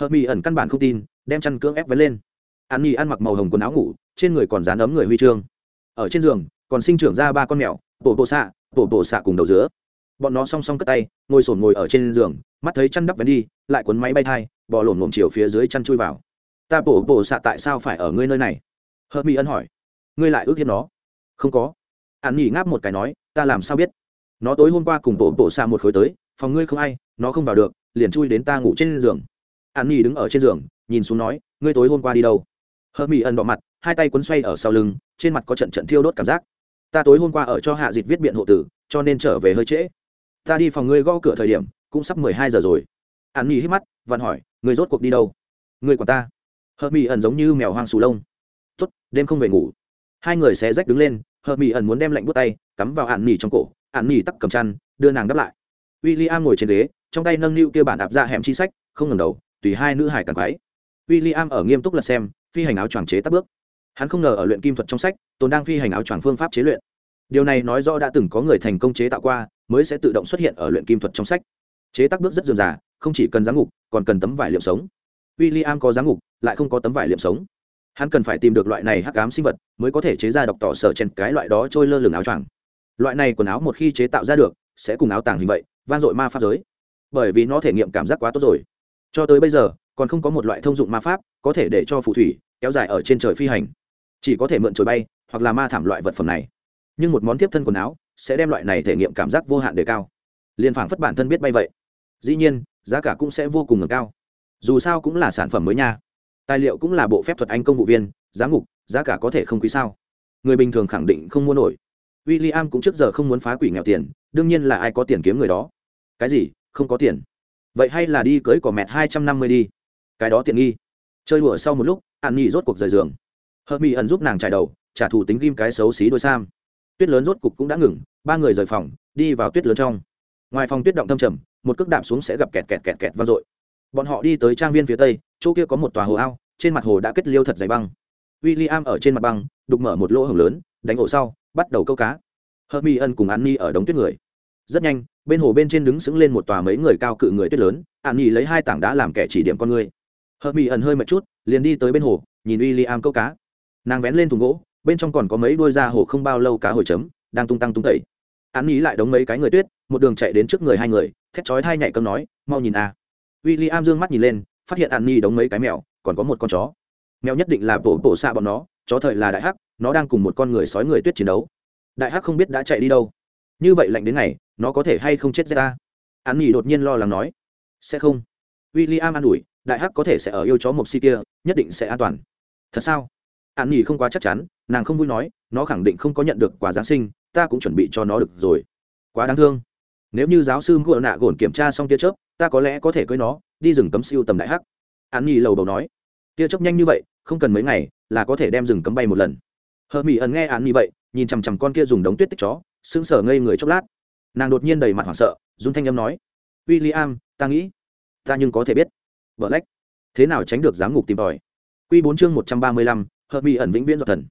Speaker 1: Hờ mi ẩn căn bản không tin, đem chăn cưỡng ép vén lên. An nhi ăn mặc màu hồng quần áo ngủ, trên người còn dán ấm người huy chương. Ở trên giường, còn sinh trưởng ra ba con mèo bổ bộ xạ bổ bộ xạ cùng đầu giữa bọn nó song song cất tay, ngồi sổn ngồi ở trên giường, mắt thấy chăn đắp vén đi, lại cuốn máy bay thai, bò lổm lổm chiều phía dưới chăn chui vào. Ta bổ bộ xạ tại sao phải ở ngươi nơi này? Hớt mỹ ân hỏi. Ngươi lại ước hiếp nó? Không có. Hắn nhỉ ngáp một cái nói, ta làm sao biết? Nó tối hôm qua cùng bộ bộ xạ một khối tới, phòng ngươi không ai, nó không vào được, liền chui đến ta ngủ trên giường. Hắn nhỉ đứng ở trên giường, nhìn xuống nói, ngươi tối hôm qua đi đâu? Hớt mỹ ân bọ mặt, hai tay quấn xoay ở sau lưng, trên mặt có trận trận thiêu đốt cảm giác ta tối hôm qua ở cho hạ dịch viết biện hộ tử, cho nên trở về hơi trễ. Ta đi phòng ngươi gõ cửa thời điểm, cũng sắp mười hai giờ rồi. Hắn nghỉ hít mắt, vặn hỏi người rốt cuộc đi đâu? Người của ta. Hợp mỹ ẩn giống như mèo hoang sù lông. Tốt, đêm không về ngủ. Hai người xé rách đứng lên, Hợp mỹ ẩn muốn đem lạnh bút tay, cắm vào hạn nghỉ trong cổ. Hạn nghỉ tắc cầm chăn, đưa nàng đáp lại. W i l l i am ngồi trên ghế, trong tay nâng niu kia bản ạp ra hẻm chi sách, không ngầm đầu, tùy hai nữ hải càng quái w i l l i am ở nghiêm túc lật xem, phi hành áo choàng chế tắt bước hắn không ngờ ở luyện kim thuật trong sách, tồn đang phi hành áo choàng phương pháp chế luyện. Điều này nói rõ đã từng có người thành công chế tạo qua, mới sẽ tự động xuất hiện ở luyện kim thuật trong sách. Chế tác bước rất dườm dà không chỉ cần giáng ngục, còn cần tấm vải liệm sống. W i l l i am có giáng ngục, lại không có tấm vải liệm sống. Hắn cần phải tìm được loại này hắc ám sinh vật, mới có thể chế ra độc tỏ sở chen cái loại đó trôi lơ lửng áo choàng. Loại này quần áo một khi chế tạo ra được, sẽ cùng áo tàng hình vậy van dội ma pháp giới. Bởi vì nó thể nghiệm cảm giác quá tốt rồi. Cho tới bây giờ, còn không có một loại thông dụng ma pháp có thể để cho phù thủy kéo dài ở trên trời phi hành chỉ có thể mượn trồi bay hoặc là ma thảm loại vật phẩm này. Nhưng một món tiếp thân quần áo sẽ đem loại này thể nghiệm cảm giác vô hạn đề cao. Liền phảng phất bản thân biết bay vậy. Dĩ nhiên, giá cả cũng sẽ vô cùng ngừng cao. Dù sao cũng là sản phẩm mới nha. Tài liệu cũng là bộ phép thuật anh công vụ viên, giá ngục giá cả có thể không quý sao. Người bình thường khẳng định không mua nổi. W i l l i am cũng trước giờ không muốn phá quỷ nghèo tiền, đương nhiên là ai có tiền kiếm người đó. Cái gì? Không có tiền. Vậy hay là đi cưới cỏ mẹt hai trăm năm mươi đi. Cái đó tiện nghi. Chơi đùa sau một lúc, an nhi rốt cuộc rời giường hợp mỹ ẩn giúp nàng trải đầu, trả thù tính ghim cái xấu xí đôi sam. Tuyết lớn rốt cục cũng đã ngừng, ba người rời phòng, đi vào tuyết lớn trong. Ngoài phòng tuyết động thâm trầm, một cước đạp xuống sẽ gặp kẹt kẹt kẹt kẹt vang dội. Bọn họ đi tới trang viên phía tây, chỗ kia có một tòa hồ ao, trên mặt hồ đã kết liêu thật dày băng. W i l l i am ở trên mặt băng, đục mở một lỗ hồng lớn, đánh ổ sau, bắt đầu câu cá. Hợp mỹ ân cùng an ni ở đống tuyết người. Rất nhanh, bên hồ bên trên đứng sững lên một tòa mấy người cao cự người tuyết lớn an ni lấy hai tảng đá làm kẻ chỉ điểm con người. Hợp mỹ ẩn hơi mệt chút, liền đi tới bên hồ, nhìn w i l l i am câu cá nàng vén lên thùng gỗ, bên trong còn có mấy đôi da hổ không bao lâu cá hồi chấm, đang tung tăng tung tẩy. Án ý lại đóng mấy cái người tuyết, một đường chạy đến trước người hai người, thét chói thai nhảy cơm nói, mau nhìn a. À. w i l l i am dương mắt nhìn lên, phát hiện an nhi đóng mấy cái mèo, còn có một con chó. Mèo nhất định là bổ bổ xạ bọn nó, chó thời là đại hắc, nó đang cùng một con người sói người tuyết chiến đấu. Đại hắc không biết đã chạy đi đâu. Như vậy lạnh đến ngày, nó có thể hay không chết ra? Ta ý nhi đột nhiên lo lắng nói, sẽ không. W i l l i am an ủi, đại hắc có thể sẽ ở yêu chó mộc si kia, nhất định sẽ an toàn. Thật sao? An nghỉ không quá chắc chắn, nàng không vui nói, nó khẳng định không có nhận được quà giáng sinh, ta cũng chuẩn bị cho nó được rồi. Quá đáng thương. Nếu như giáo sư ngựa nạ gồn kiểm tra xong tia chớp, ta có lẽ có thể cưới nó, đi rừng cấm siêu tầm đại hắc. An nghỉ lầu đầu nói. Tia chớp nhanh như vậy, không cần mấy ngày, là có thể đem rừng cấm bay một lần. Hờ mỹ ẩn nghe án như vậy, nhìn chằm chằm con kia dùng đống tuyết tích chó, sững sờ ngây người chốc lát. Nàng đột nhiên đầy mặt hoảng sợ, run thanh âm nói w i l l i am ta nghĩ, ta nhưng có thể biết. Vợ lách thế nào tránh được giám ngục tìm tòi? Q bốn chương một trăm ba mươi lăm hợp mỹ ẩn vĩnh viễn dọc thần.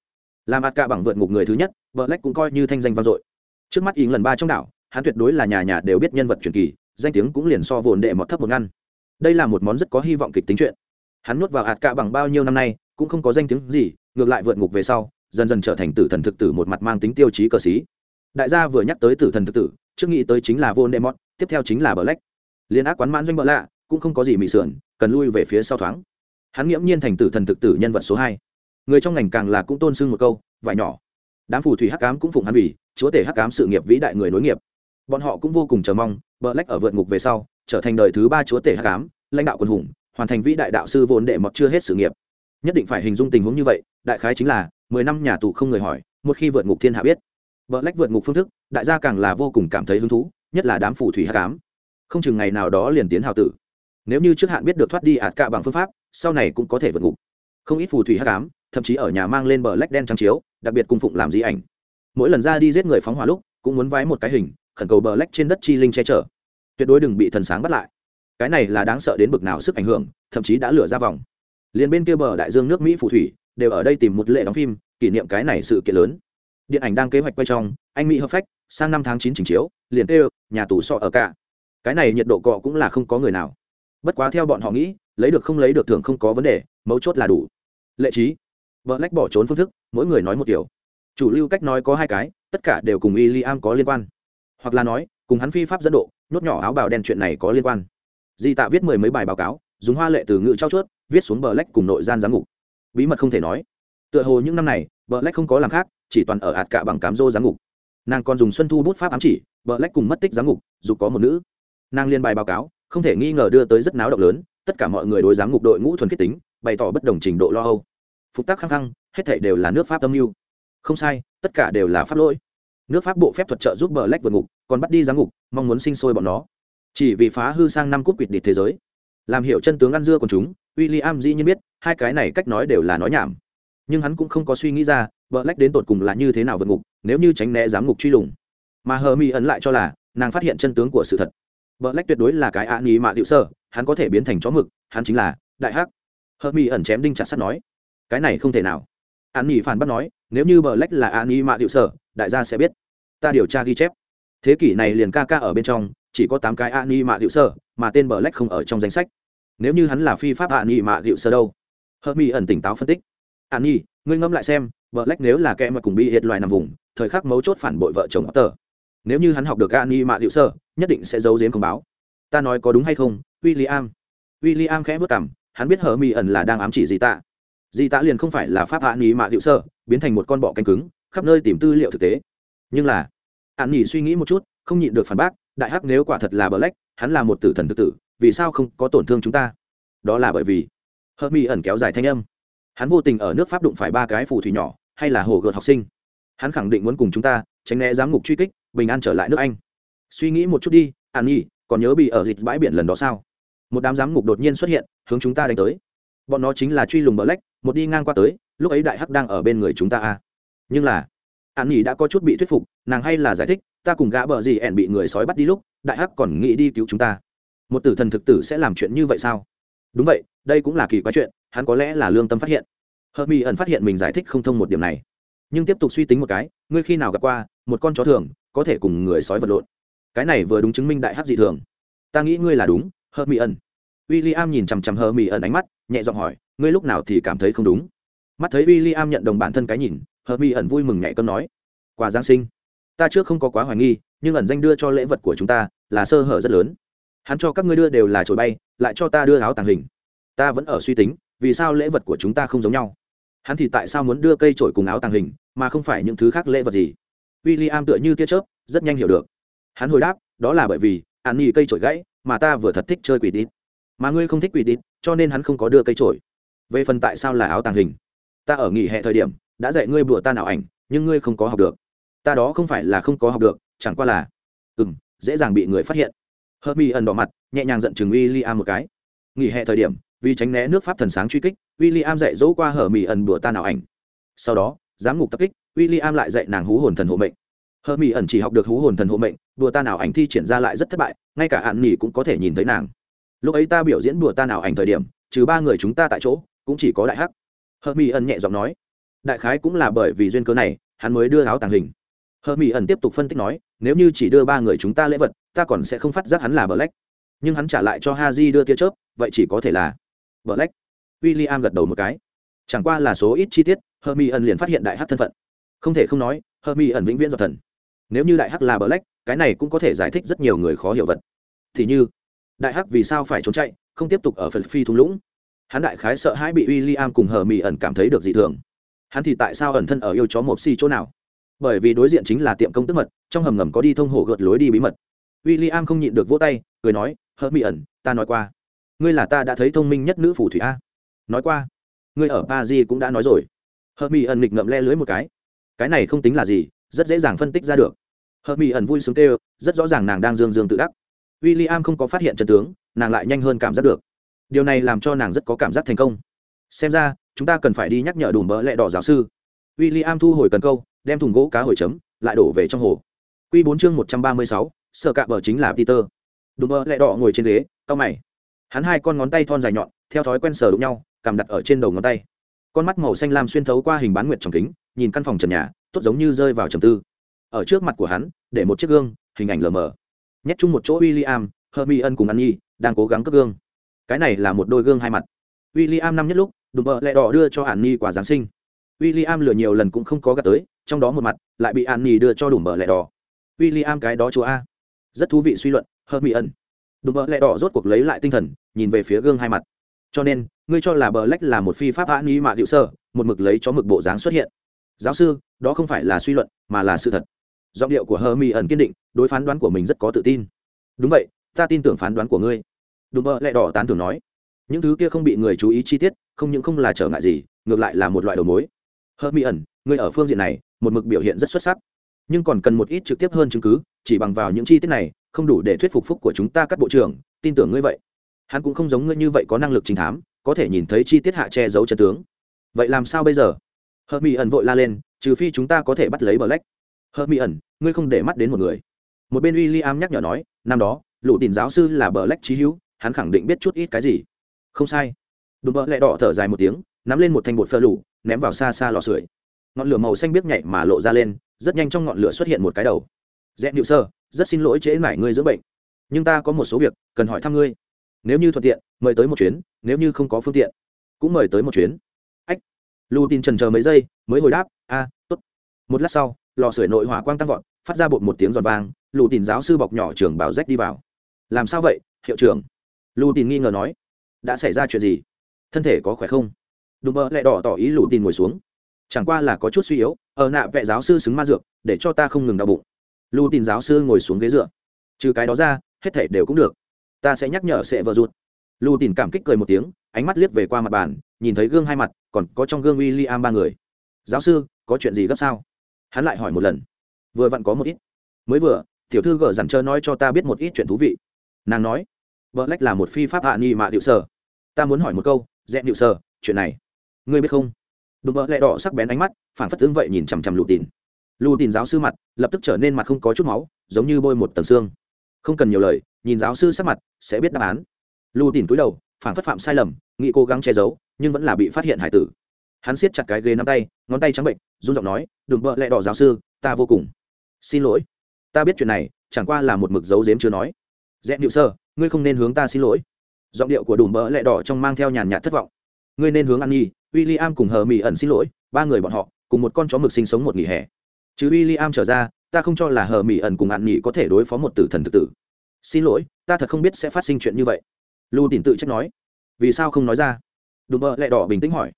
Speaker 1: Làm ạt cả bằng vượt ngục người thứ nhất vợ lách cũng coi như thanh danh vang dội. Trước mắt ý lần ba trong đảo, hắn tuyệt đối là nhà nhà đều biết nhân vật truyền kỳ, danh tiếng cũng liền so vồn đệ mọt thấp một ngăn. Đây là một món rất có hy vọng kịch tính chuyện. Hắn nuốt vào ạt cả bằng bao nhiêu năm nay, cũng không có danh tiếng gì, ngược lại vượt ngục về sau, dần dần trở thành tử thần thực tử một mặt mang tính tiêu chí cờ xí. Đại gia vừa nhắc tới tử thần thực tử, trước nghĩ tới chính là vô nệ mót tiếp theo chính là bờ lách. Liên ác quán mãn doanh bờ lạ, cũng không có gì mị sườn, cần lui về phía sau thoáng. Hắn nghiễm nhiên thành tử thần thực tử nhân vật số hai người trong ngành càng là cũng tôn sưng một câu, vải nhỏ. Đám phù thủy hắc cám cũng phụng hắn vì, chúa tể hắc cám sự nghiệp vĩ đại người nối nghiệp. Bọn họ cũng vô cùng chờ mong bờ lách ở vượt ngục về sau, trở thành đời thứ ba chúa tể hắc cám lãnh đạo quân hùng, hoàn thành vĩ đại đạo sư vốn đệ mọt chưa hết sự nghiệp. Nhất định phải hình dung tình huống như vậy, đại khái chính là, mười năm nhà tù không người hỏi, một khi vượt ngục thiên hạ biết. Vợ lách vượt ngục phương thức, đại gia càng là vô cùng cảm thấy hứng thú, nhất là đám phù thủy hát cám không chừng ngày nào đó liền tiến hào tử. Nếu như trước hạn biết được thoát đi ạt cạ bằng phương pháp, sau này cũng có thể vượt ngục. Không ít phù thủy hát cám thậm chí ở nhà mang lên bờ lách đen trắng chiếu, đặc biệt cung phụng làm di ảnh. Mỗi lần ra đi giết người phóng hỏa lúc, cũng muốn vái một cái hình, khẩn cầu bờ lách trên đất chi linh che chở. Tuyệt đối đừng bị thần sáng bắt lại. Cái này là đáng sợ đến bực nào sức ảnh hưởng, thậm chí đã lửa ra vòng. Liền bên kia bờ đại dương nước mỹ phù thủy, đều ở đây tìm một lệ đóng phim, kỷ niệm cái này sự kiện lớn. Điện ảnh đang kế hoạch quay trong, anh mỹ hợp phách, sang năm tháng chín trình chiếu, liền tê nhà tù sọ ở cả. Cái này nhiệt độ cọ cũng là không có người nào. Bất quá theo bọn họ nghĩ, lấy được không lấy được thường không có vấn đề, mấu chốt là đủ. Lệ trí vợ lách bỏ trốn phương thức, mỗi người nói một kiểu. Chủ lưu cách nói có hai cái, tất cả đều cùng w i l l i am có liên quan. Hoặc là nói, cùng hắn phi pháp dẫn độ, nhốt nhỏ áo bào đen chuyện này có liên quan. Di tạ viết mười mấy bài báo cáo, dùng hoa lệ từ ngữ trao chuốt, viết xuống bờ lách cùng nội gian giám ngục. Bí mật không thể nói. Tựa hồ những năm này, bờ lách không có làm khác, chỉ toàn ở ạt cả bằng cám rô giám ngục. Nàng còn dùng xuân thu bút pháp ám chỉ, bờ lách cùng mất tích giám ngục, dù có một nữ. Nàng liên bài báo cáo, không thể nghi ngờ đưa tới rất náo động lớn, tất cả mọi người đối giám ngục đội ngũ thuần khiết tính, bày tỏ bất đồng trình độ lo âu phục tác khăng khăng, hết thảy đều là nước pháp âm mưu. Không sai, tất cả đều là pháp lỗi. Nước pháp bộ phép thuật trợ giúp bờ lách vượt ngục, còn bắt đi giám ngục, mong muốn sinh sôi bọn nó. Chỉ vì phá hư sang năm cúp quỵt địch thế giới. Làm hiểu chân tướng ăn dưa của chúng w i l l i am dĩ nhiên biết, hai cái này cách nói đều là nói nhảm. Nhưng hắn cũng không có suy nghĩ ra, bờ lách đến tột cùng là như thế nào vượt ngục, nếu như tránh né giám ngục truy lùng. Mà hờ mi ấn lại cho là, nàng phát hiện chân tướng của sự thật. Bờ lách tuyệt đối là cái ạ nghi mạ liệu sơ, hắn có thể biến thành chó mực, hắn chính là đại hắc. Hờ mi ẩn chém đinh chặt sắt nói cái này không thể nào. An nghỉ phản bác nói, nếu như bờ lách là an nghỉ mạ hiệu sở, đại gia sẽ biết. Ta điều tra ghi chép. Thế kỷ này liền ca ca ở bên trong, chỉ có tám cái an nghỉ mạ hiệu sở, mà tên bờ lách không ở trong danh sách. Nếu như hắn là phi pháp an nghỉ mạ hiệu sở đâu? Hờ mi ẩn tỉnh táo phân tích. An nghỉ ngươi ngẫm lại xem bờ lách nếu là kẻ mà cùng bị hiệt loài nằm vùng, thời khắc mấu chốt phản bội vợ chồng tờ nếu như hắn học được an ni mạ hiệu sơ nhất định sẽ giấu giếm công báo. Ta nói có đúng hay không, William. William khẽ vứt cằm, hắn biết hờ mi ẩn là đang ám chỉ gì ta. Di tạ liền không phải là pháp hạ nghỉ mạ hiệu sơ, biến thành một con bọ canh cứng, khắp nơi tìm tư liệu thực tế. Nhưng là, an nghỉ suy nghĩ một chút, không nhịn được phản bác, đại hắc, nếu quả thật là bờ lách hắn là một tử thần tự tử, vì sao không có tổn thương chúng ta? Đó là bởi vì Hợp mi ẩn kéo dài thanh âm. Hắn vô tình ở nước pháp đụng phải ba cái phù thủy nhỏ, hay là hồ gợt học sinh. Hắn khẳng định muốn cùng chúng ta tránh né giám ngục truy kích, bình an trở lại nước anh. Suy nghĩ một chút đi, an nhi, còn nhớ bị ở dịch bãi biển lần đó sao? Một đám giám ngục đột nhiên xuất hiện, hướng chúng ta đánh tới bọn nó chính là truy lùng bờ lách, một đi ngang qua tới, lúc ấy đại hắc đang ở bên người chúng ta à. nhưng là, an nhỉ đã có chút bị thuyết phục, nàng hay là giải thích, ta cùng gã bờ gì ẻn bị người sói bắt đi lúc, đại hắc còn nghĩ đi cứu chúng ta. Một tử thần thực tử sẽ làm chuyện như vậy sao? Đúng vậy, đây cũng là kỳ quái chuyện, hắn có lẽ là lương tâm phát hiện. Hợp mỹ ẩn phát hiện mình giải thích không thông một điểm này. Nhưng tiếp tục suy tính một cái, ngươi khi nào gặp qua, một con chó thường, có thể cùng người sói vật lộn. Cái này vừa đúng chứng minh đại hắc dị thường. Ta nghĩ ngươi là đúng, hợp mỹ ẩn w i l l i am nhìn chằm chằm hờ mỹ ẩn ánh mắt, nhẹ giọng hỏi, ngươi lúc nào thì cảm thấy không đúng? Mắt thấy w i l l i am nhận đồng bản thân cái nhìn, hờ mỹ ẩn vui mừng nhảy cơm nói quà giáng sinh. Ta trước không có quá hoài nghi, nhưng ẩn danh đưa cho lễ vật của chúng ta là sơ hở rất lớn. Hắn cho các ngươi đưa đều là trồi bay, lại cho ta đưa áo tàng hình. Ta vẫn ở suy tính, vì sao lễ vật của chúng ta không giống nhau? Hắn thì tại sao muốn đưa cây trổi cùng áo tàng hình, mà không phải những thứ khác lễ vật gì? W i l l i am tựa như tia chớp, rất nhanh hiểu được. Hắn hồi đáp, đó là bởi vì an nghỉ cây trổi gãy, mà ta vừa thật thích chơi quỷ đít mà ngươi không thích quỷ đít, cho nên hắn không có đưa cây trổi. Về phần tại sao là áo tàng hình? Ta ở nghỉ hè thời điểm, đã dạy ngươi bùa ta nào ảnh, nhưng ngươi không có học được. Ta đó không phải là không có học được, chẳng qua là ừ m dễ dàng bị người phát hiện. Hớt mi ẩn đỏ mặt, nhẹ nhàng giận chừng w i l l i am một cái. Nghỉ hè thời điểm, vì tránh né nước pháp thần sáng truy kích w i l l i am dạy dỗ qua hở mi ẩn bùa ta nào ảnh. Sau đó, giám ngục tập kích w i l l i am lại dạy nàng hú hồn thần hộ mệnh. Hơ mi ẩn chỉ học được hú hồn thần hộ mệnh, bùa ta nào ảnh thi triển ra lại rất thất bại, ngay cả hạn nghỉ cũng có thể nhìn thấy nàng lúc ấy ta biểu diễn đùa ta nào ảnh thời điểm, trừ ba người chúng ta tại chỗ, cũng chỉ có đại hắc. Hợp mỹ ẩn nhẹ giọng nói, đại khái cũng là bởi vì duyên cớ này, hắn mới đưa áo tàng hình. Hợp mỹ ẩn tiếp tục phân tích nói, nếu như chỉ đưa ba người chúng ta lễ vật, ta còn sẽ không phát giác hắn là bờ lách nhưng hắn trả lại cho ha di đưa tia chớp, vậy chỉ có thể là bờ lách w i l l i am gật đầu một cái. Chẳng qua là số ít chi tiết hợp mỹ ẩn liền phát hiện đại hắc thân phận. Không thể không nói hợp mỹ ẩn vĩnh viễn dọc thần. Nếu như đại hắc là bờ lách cái này cũng có thể giải thích rất nhiều người khó hiểu vật. Thì như đại hắc vì sao phải trốn chạy, không tiếp tục ở phần phi thung lũng. Hắn đại khái sợ hãi bị w i l l i am cùng hờ mỹ ẩn cảm thấy được dị thường. Hắn thì tại sao ẩn thân ở yêu chó mộp si chỗ nào? Bởi vì đối diện chính là tiệm công tức mật, trong hầm ngầm có đi thông hồ gợt lối đi bí mật. W i l l i am không nhịn được vỗ tay, cười nói, hờ mỹ ẩn, ta nói qua. Ngươi là ta đã thấy thông minh nhất nữ phủ thủy a. Nói qua. Ngươi ở pa di cũng đã nói rồi. Hờ mỹ ẩn nghịch ngậm le lưới một cái. Cái này không tính là gì, rất dễ dàng phân tích ra được. Hờ mỹ ẩn vui sướng kêu, rất rõ ràng nàng đang dương dương tự đắc w i l l i am không có phát hiện chân tướng, nàng lại nhanh hơn cảm giác được. Điều này làm cho nàng rất có cảm giác thành công. Xem ra, chúng ta cần phải đi nhắc nhở đùm bỡ lẹ đỏ giáo sư. W i l l i am thu hồi cần câu, đem thùng gỗ cá hồi chấm, lại đổ về trong hồ. Q bốn chương một trăm ba mươi sáu sợ cạ bờ chính là peter. Đùm bỡ lẹ đỏ ngồi trên ghế, cau mày. Hắn hai con ngón tay thon dài nhọn, theo thói quen sờ đụng nhau, cằm đặt ở trên đầu ngón tay. Con mắt màu xanh lam xuyên thấu qua hình bán nguyệt trong kính, nhìn căn phòng trần nhà, tốt giống như rơi vào trầm tư. Ở trước mặt của hắn, để một chiếc gương, hình ảnh lờ mờ nhét chung một chỗ William hermione cùng Annie đang cố gắng cất gương. Cái này là một đôi gương hai mặt. William năm nhất lúc đùm bợ lẹ đỏ đưa cho Annie quả giáng sinh. William lừa nhiều lần cũng không có gạt tới trong đó một mặt lại bị Annie đưa cho đùm bợ lẹ đỏ. William cái đó chúa a. Rất thú vị suy luận Hermione. mỹ đùm bợ lẹ đỏ rốt cuộc lấy lại tinh thần nhìn về phía gương hai mặt. Cho nên ngươi cho là bờ lách là một phi pháp Annie mà mạ liệu sở, một mực lấy cho mực bộ dáng xuất hiện. Giáo sư đó không phải là suy luận mà là sự thật giọng điệu của hờ mỹ ẩn kiên định, đối phán đoán của mình rất có tự tin. Đúng vậy, ta tin tưởng phán đoán của ngươi. Đùm bợ lẹ đỏ tán thưởng nói. Những thứ kia không bị người chú ý chi tiết, không những không là trở ngại gì, ngược lại là một loại đầu mối. Hớt mỹ ẩn ở phương diện này, một mực biểu hiện rất xuất sắc. Nhưng còn cần một ít trực tiếp hơn chứng cứ, chỉ bằng vào những chi tiết này, không đủ để thuyết phục phúc của chúng ta các bộ trưởng, tin tưởng ngươi vậy. Hắn cũng không giống ngươi như vậy có năng lực trình thám, có thể nhìn thấy chi tiết hạ che giấu chân tướng. Vậy làm sao bây giờ? Hớt mỹ ẩn vội la lên, trừ phi chúng ta có thể bắt lấy bờ lách hớt mỹ ẩn ngươi không để mắt đến một người. Một bên w i l l i am nhắc nhở nói năm đó lũ tìm giáo sư là bờ lách trí hữu hắn khẳng định biết chút ít cái gì. Không sai. Đùm bợ lẹ đỏ thở dài một tiếng nắm lên một thanh bột phơ lủ ném vào xa xa lò sưởi. Ngọn lửa màu xanh biếc nhảy mà lộ ra lên rất nhanh trong ngọn lửa xuất hiện một cái đầu. Rẽ nịu sơ rất xin lỗi trễ mải ngươi dưỡng bệnh. Nhưng ta có một số việc cần hỏi thăm ngươi. Nếu như thuận tiện mời tới một chuyến nếu như không có phương tiện cũng mời tới một chuyến. Ách. Lu tin trần chờ mấy giây mới hồi đáp a à, tốt. Một lát sau lò sưởi nội hỏa quang tăng vọt, phát ra bột một tiếng giòn vang, lù tin giáo sư bọc nhỏ trường bảo rách đi vào. Làm sao vậy, hiệu trưởng? Lù tin nghi ngờ nói. Đã xảy ra chuyện gì? Thân thể có khỏe không? Đùm bơ lại đỏ tỏ ý lù tin ngồi xuống. Chẳng qua là có chút suy yếu, ở nạ vệ giáo sư xứng ma dược, để cho ta không ngừng đau bụng. Lù tin giáo sư ngồi xuống ghế dựa. Trừ cái đó ra, hết thể đều cũng được. Ta sẽ nhắc nhở sẽ vợ rụt. Lù tin cảm kích cười một tiếng, ánh mắt liếc về qua mặt bàn, nhìn thấy gương hai mặt, còn có trong gương w i l l i am ba người. Giáo sư, có chuyện gì gấp sao? Hắn lại hỏi một lần. Vừa vặn có một ít. Mới vừa, tiểu thư gở dằn chơ nói cho ta biết một ít chuyện thú vị. Nàng nói vợ lách là một phi pháp hạ ni mạ điệu sở. Ta muốn hỏi một câu dẹp điệu sở, chuyện này, ngươi biết không? Đụng vợ lẹ đỏ sắc bén ánh mắt phản phất tướng vậy nhìn chằm chằm lù tìn. Lù tìn giáo sư mặt, lập tức trở nên mặt không có chút máu, giống như bôi một tầng xương. Không cần nhiều lời, nhìn giáo sư sắc mặt, sẽ biết đáp án. Lù tìn cúi đầu phản phất phạm sai lầm, nghĩ cố gắng che giấu, nhưng vẫn là bị phát hiện hải tử hắn siết chặt cái ghế nắm tay, ngón tay trắng bệnh, run giọng nói, đừng bợ lẹ đỏ giáo sư, ta vô cùng xin lỗi. Ta biết chuyện này, chẳng qua là một mực dấu dếm chưa nói. Dạ, Dẹp điệu sơ, ngươi không nên hướng ta xin lỗi. Giọng điệu của đủ bỡ lẹ đỏ trong mang theo nhàn nhạt thất vọng. Ngươi nên hướng ăn nhi w i l l i am cùng hờ mỹ ẩn xin lỗi, ba người bọn họ, cùng một con chó mực sinh sống một nghỉ hè. Chứ w i l l i am trở ra, ta không cho là hờ mỹ ẩn cùng ăn nhi có thể đối phó một tử thần thực tử. Xin lỗi, ta thật không biết sẽ phát sinh chuyện như vậy. Lu tìm tự trách nói. Vì sao không nói ra? Đùm bỡ lẹ đỏ bình tĩnh hỏi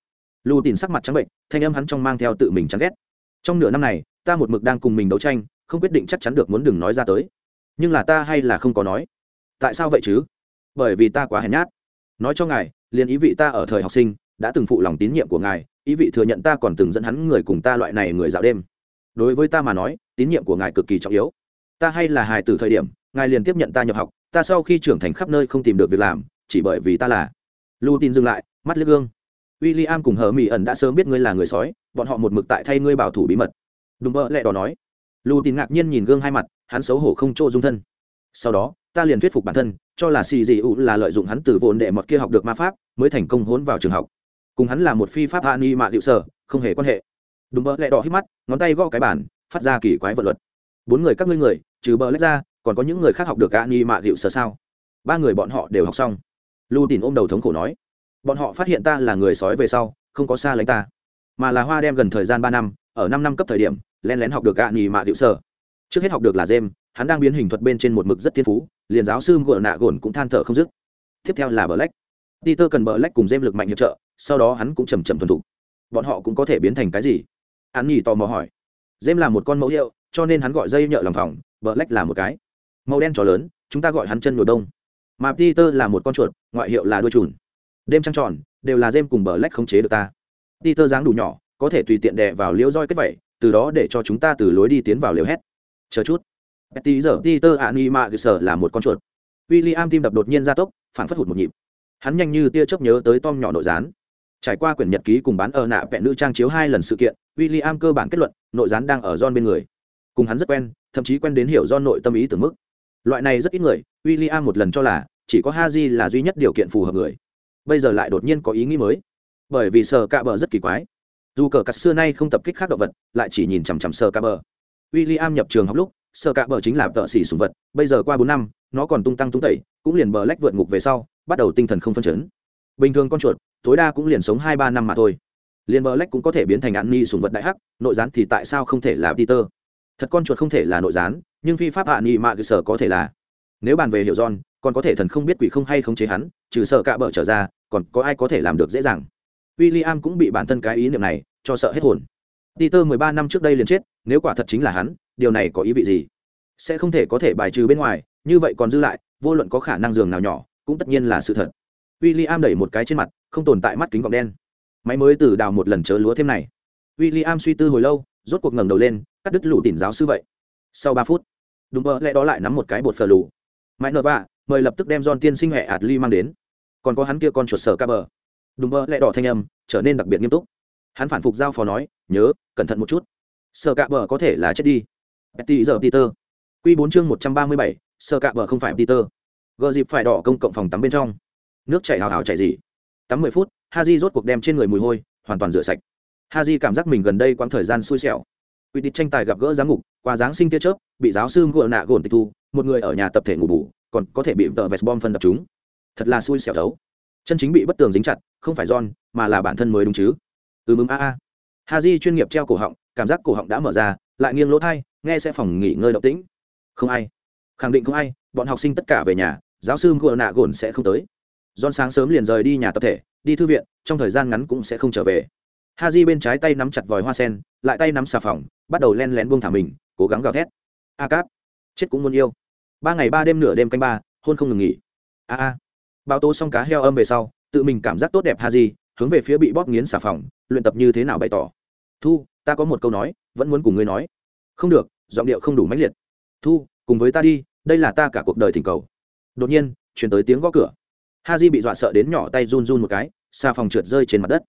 Speaker 1: lù tìm sắc mặt trắng bệnh, thanh âm hắn trong mang theo tự mình chán ghét. Trong nửa năm này, ta một mực đang cùng mình đấu tranh, không quyết định chắc chắn được muốn đừng nói ra tới. Nhưng là ta hay là không có nói. Tại sao vậy chứ? Bởi vì ta quá hèn nhát. Nói cho ngài, liền ý vị ta ở thời học sinh, đã từng phụ lòng tín nhiệm của ngài, ý vị thừa nhận ta còn từng dẫn hắn người cùng ta loại này người dạo đêm. Đối với ta mà nói, tín nhiệm của ngài cực kỳ trọng yếu. Ta hay là hài từ thời điểm, ngài liền tiếp nhận ta nhập học, ta sau khi trưởng thành khắp nơi không tìm được việc làm, chỉ bởi vì ta là. Lu tin dừng lại, mắt liếc gương w i l l i am cùng hờ mỹ ẩn đã sớm biết ngươi là người sói, bọn họ một mực tại thay ngươi bảo thủ bí mật. Đùm bơ lẹ đỏ nói. Lù tín ngạc nhiên nhìn gương hai mặt, hắn xấu hổ không chỗ dung thân. Sau đó, ta liền thuyết phục bản thân, cho là xì dị ụ là lợi dụng hắn từ vốn đệ mọt kia học được ma pháp, mới thành công hốn vào trường học. Cùng hắn là một phi pháp hạ ni mạ hiệu sở, không hề quan hệ. Đùm bơ lẹ đỏ hít mắt, ngón tay gõ cái bản phát ra kỳ quái vật luật. Bốn người các ngươi người, trừ bờ lách ra, còn có những người khác học được hạ ni mạ hiệu sở sao? Ba người bọn họ đều học xong. Lù tín ôm đầu thống khổ nói bọn họ phát hiện ta là người sói về sau, không có xa lánh ta, mà là hoa đem gần thời gian ba năm, ở năm năm cấp thời điểm len lén học được gạ nhì mạ hiệu sở. Trước hết học được là dêm hắn đang biến hình thuật bên trên một mực rất thiên phú, liền giáo sư gỡ nạ gồn cũng than thở không dứt. Tiếp theo là bờ lách peter cần bờ lách cùng dêm lực mạnh hiệp trợ, sau đó hắn cũng chầm chậm thuần thục. Bọn họ cũng có thể biến thành cái gì? Hắn nhì tò mò hỏi. Dêm là một con mẫu hiệu, cho nên hắn gọi dây nhợ lòng phòng bờ lách là một cái. Màu đen trò lớn, chúng ta gọi hắn chân nhồi đông. Mà peter là một con chuột, ngoại hiệu là đuôi trùn đêm trăng tròn đều là dêm cùng bờ lách khống chế được ta peter dáng đủ nhỏ có thể tùy tiện đè vào liễu roi kết vẩy từ đó để cho chúng ta từ lối đi tiến vào liều hét chờ chút Petty giờ Peter Anima sở là một con chuột. William tim đập đột nhiên gia tốc, phản phất hụt một nhịp. Hắn nhanh như tia chớp nhớ tới Tom nhỏ nội gián. Trải qua quyển nhật ký cùng bán ở nạ vẹn nữ trang chiếu hai lần sự kiện, William cơ bản kết luận, nội gián đang ở John bên người. Cùng hắn rất quen, thậm chí quen đến hiểu John nội tâm ý tưởng mức. Loại này rất ít người, William một lần cho là chỉ có Haji là duy nhất điều kiện phù hợp người. Bây giờ lại đột nhiên có ý nghĩ mới. Bởi vì sờ cạ bờ rất kỳ quái. Dù cờ cắt xưa nay không tập kích khác động vật, lại chỉ nhìn chằm chằm sờ cạ bờ. William nhập trường học lúc, sờ cạ bờ chính là tợ xỉ sùng vật, bây giờ qua bốn năm, nó còn tung tăng tung tẩy, cũng liền bờ lách vượt ngục về sau, bắt đầu tinh thần không phân chấn. Bình thường con chuột, tối đa cũng liền sống hai ba năm mà thôi. liền bờ lách cũng có thể biến thành ăn ni sùng vật đại hắc, nội gián thì tại sao không thể là Peter? Thật con chuột không thể là nội gián, nhưng phi pháp hạ ni mạ cơ sở có thể là. Nếu bàn về hiểu John, còn có thể thần không biết quỷ không hay không chế hắn, trừ sợ cạ bờ trở ra, còn có ai có thể làm được dễ dàng. William cũng bị bản thân cái ý niệm này cho sợ hết hồn. Peter 13 năm trước đây liền chết, nếu quả thật chính là hắn, điều này có ý vị gì? Sẽ không thể có thể bài trừ bên ngoài, như vậy còn dư lại, vô luận có khả năng giường nào nhỏ, cũng tất nhiên là sự thật. William đẩy một cái trên mặt, không tồn tại mắt kính gọng đen. Máy mới từ đào một lần chớ lúa thêm này. William suy tư hồi lâu, rốt cuộc ngẩng đầu lên, cắt đứt lũ tỉnh giáo sư vậy. Sau 3 phút, đúng bơ lẽ đó lại nắm một cái bột phở lù. Mãi nở vạ, mời lập tức đem John tiên sinh hệ Adli mang đến. Còn có hắn kia con chuột sở ca bờ. Đúng bơ lẹ đỏ thanh âm, trở nên đặc biệt nghiêm túc. Hắn phản phục giao phó nói, nhớ, cẩn thận một chút. Sợ cạ bờ có thể là chết đi. Petty giờ peter. Quy bốn chương một trăm ba mươi bảy sợ cạ bờ không phải peter. Gờ dịp phải đỏ công cộng phòng tắm bên trong. Nước chảy hào hào chảy gì tắm mười phút, Haji rốt cuộc đem trên người mùi hôi, hoàn toàn rửa sạch. Haji cảm giác mình gần đây quãng thời gian xui xẻo. Quy định tranh tài gặp gỡ giáng ngục qua giáng sinh tia chớp, bị giáo sư ngựa nạ gồn tịch thu, một người ở nhà tập thể ngủ bù còn có thể bị tờ vest bom phân đập chúng. Thật là xui xẻo thấu. Chân chính bị bất tường dính chặt, không phải john, mà là bản thân mới đúng chứ. Ừ mừng, a a. Ha di chuyên nghiệp treo cổ họng, cảm giác cổ họng đã mở ra, lại nghiêng lỗ thai, nghe sẽ phòng nghỉ ngơi động tĩnh. Không ai. Khẳng định không ai, bọn học sinh tất cả về nhà, giáo sư ngựa nạ gồn sẽ không tới. John sáng sớm liền rời đi nhà tập thể, đi thư viện, trong thời gian ngắn cũng sẽ không trở về. Ha di bên trái tay nắm chặt vòi hoa sen, lại tay nắm xà phòng, bắt đầu len lén buông thả mình, cố gắng gào thét. A cáp, chết cũng muốn yêu ba ngày ba đêm nửa đêm canh ba, hôn không ngừng nghỉ. A a. Bao tố xong cá heo âm về sau, tự mình cảm giác tốt đẹp ha di hướng về phía bị bóp nghiến xà phòng, luyện tập như thế nào bày tỏ. Thu, ta có một câu nói, vẫn muốn cùng ngươi nói. Không được, giọng điệu không đủ mãnh liệt. Thu, cùng với ta đi, đây là ta cả cuộc đời thỉnh cầu. Đột nhiên, chuyển tới tiếng gõ cửa. Ha di bị dọa sợ đến nhỏ tay run run một cái, xà phòng trượt rơi trên mặt đất.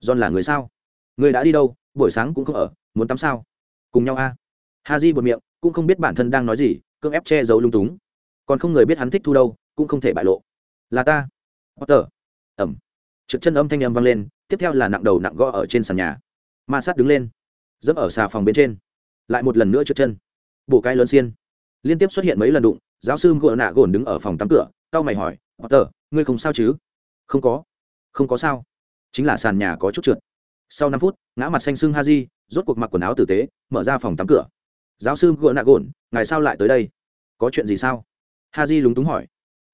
Speaker 1: John là người sao? Người đã đi đâu? Buổi sáng cũng không ở, muốn tắm sao? Cùng nhau a. Ha di buồn miệng, cũng không biết bản thân đang nói gì cưỡng ép che giấu lung túng. Còn không người biết hắn thích thu đâu, cũng không thể bại lộ. Là ta. Potter. Ẩm. Trượt chân âm thanh âm vang lên, tiếp theo là nặng đầu nặng gõ ở trên sàn nhà. Ma sát đứng lên, dẫm ở xà phòng bên trên. Lại một lần nữa trượt chân. Bổ cái lớn xiên. Liên tiếp xuất hiện mấy lần đụng, giáo sư gội nạ gồn đứng ở phòng tắm cửa tao mày hỏi, potter, ngươi không sao chứ? Không có. Không có sao. Chính là sàn nhà có chút trượt. Sau năm phút, ngã mặt xanh xưng ha di, rốt cuộc mặc quần áo tử tế, mở ra phòng tắm cửa giáo sư gội nạ gồn ngài sao lại tới đây? Có chuyện gì sao? Ha di lúng túng hỏi.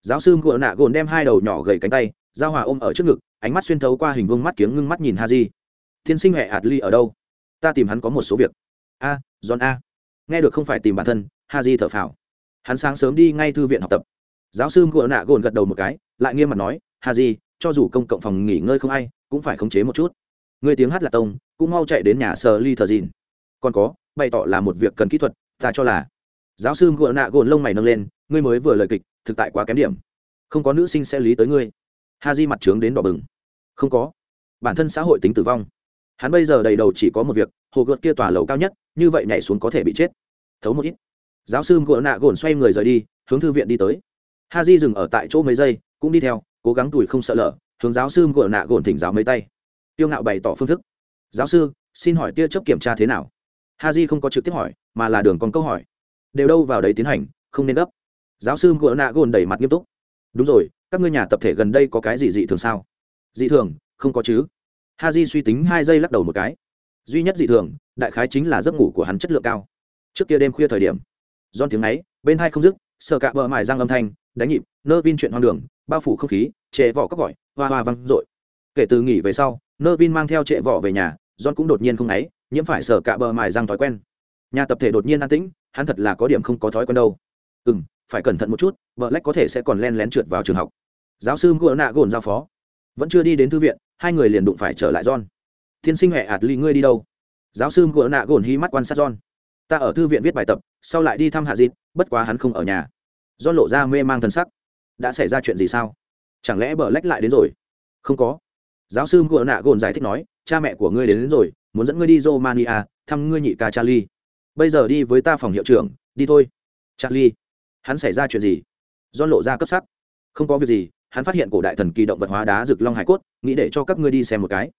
Speaker 1: Giáo sư ngựa nạ gồn đem hai đầu nhỏ gầy cánh tay, giao hòa ôm ở trước ngực, ánh mắt xuyên thấu qua hình vương mắt kiếng ngưng mắt nhìn ha di tiên sinh huệ hạt ly ở đâu? Ta tìm hắn có một số việc. A, john a. Nghe được không phải tìm bản thân ha di thở phào. Hắn sáng sớm đi ngay thư viện học tập. Giáo sư ngựa nạ gồn gật đầu một cái, lại nghiêm mặt nói ha di cho dù công cộng phòng nghỉ ngơi không ai, cũng phải khống chế một chút. Người tiếng hát là tông, cũng mau chạy đến nhà sờ ly thờ dìn. Còn có bày tỏ là một việc cần kỹ thuật, ta cho là. Giáo sư ngựa nạ gồn lông mày nâng lên, ngươi mới vừa lời kịch, thực tại quá kém điểm. Không có nữ sinh sẽ lý tới ngươi. Ha di mặt trướng đến đỏ bừng. Không có. Bản thân xã hội tính tử vong. Hắn bây giờ đầy đầu chỉ có một việc, hồ gợt kia tòa lầu cao nhất, như vậy nhảy xuống có thể bị chết. Thấu một ít. Giáo sư ngựa nạ gồn xoay người rời đi, hướng thư viện đi tới. Ha di dừng ở tại chỗ mấy giây, cũng đi theo, cố gắng tuổi không sợ lở, hướng giáo sư ngựa nạ gồn thỉnh giáo mấy tay. Tiêu ngạo bày tỏ phương thức. Giáo sư, xin hỏi tia chấp kiểm tra thế nào? Ha di không có trực tiếp hỏi, mà là đường còn câu hỏi. Đều đâu vào đấy tiến hành, không nên gấp. Giáo sư ngựa nạ gồn đẩy mặt nghiêm túc. Đúng rồi, các ngươi nhà tập thể gần đây có cái gì dị thường sao? Dị thường, không có chứ. Ha di suy tính hai giây lắc đầu một cái. Duy nhất dị thường, đại khái chính là giấc ngủ của hắn chất lượng cao. Trước kia đêm khuya thời điểm don tiếng ấy, bên hai không dứt sợ cạ bờ mài răng âm thanh, đánh nhịp, nơ vin chuyện hoang đường, bao phủ không khí, trệ vỏ các gọi, hoa hoa văng dội. Kể từ nghỉ về sau, nơ vin mang theo trệ vỏ về nhà don cũng đột nhiên không ấy nhiễm phải sở cạ bờ mài răng thói quen. Nhà tập thể đột nhiên an tĩnh hắn thật là có điểm không có thói quen đâu. Ừ m phải cẩn thận một chút vợ lách có thể sẽ còn len lén trượt vào trường học. Giáo sư ngựa nạ gồn giao phó. Vẫn chưa đi đến thư viện hai người liền đụng phải trở lại john. Tiên sinh huệ ạt ly ngươi đi đâu? Giáo sư ngựa nạ gồn hi mắt quan sát john. Ta ở thư viện viết bài tập sau lại đi thăm hạ dịt bất quá hắn không ở nhà. John lộ ra mê mang thân sắc. Đã xảy ra chuyện gì sao? Chẳng lẽ bờ lách lại đến rồi? Không có. Giáo sư ngựa nạ gồn giải thích nói cha mẹ của ngươi đến, đến rồi muốn dẫn ngươi đi romania thăm ngươi nhị ca charlie. Bây giờ đi với ta phòng hiệu trưởng đi thôi. Charlie. Hắn xảy ra chuyện gì? Do lộ ra cấp sắc. Không có việc gì hắn phát hiện cổ đại thần kỳ động vật hóa đá rực long hải cốt nghĩ để cho các ngươi đi xem một cái.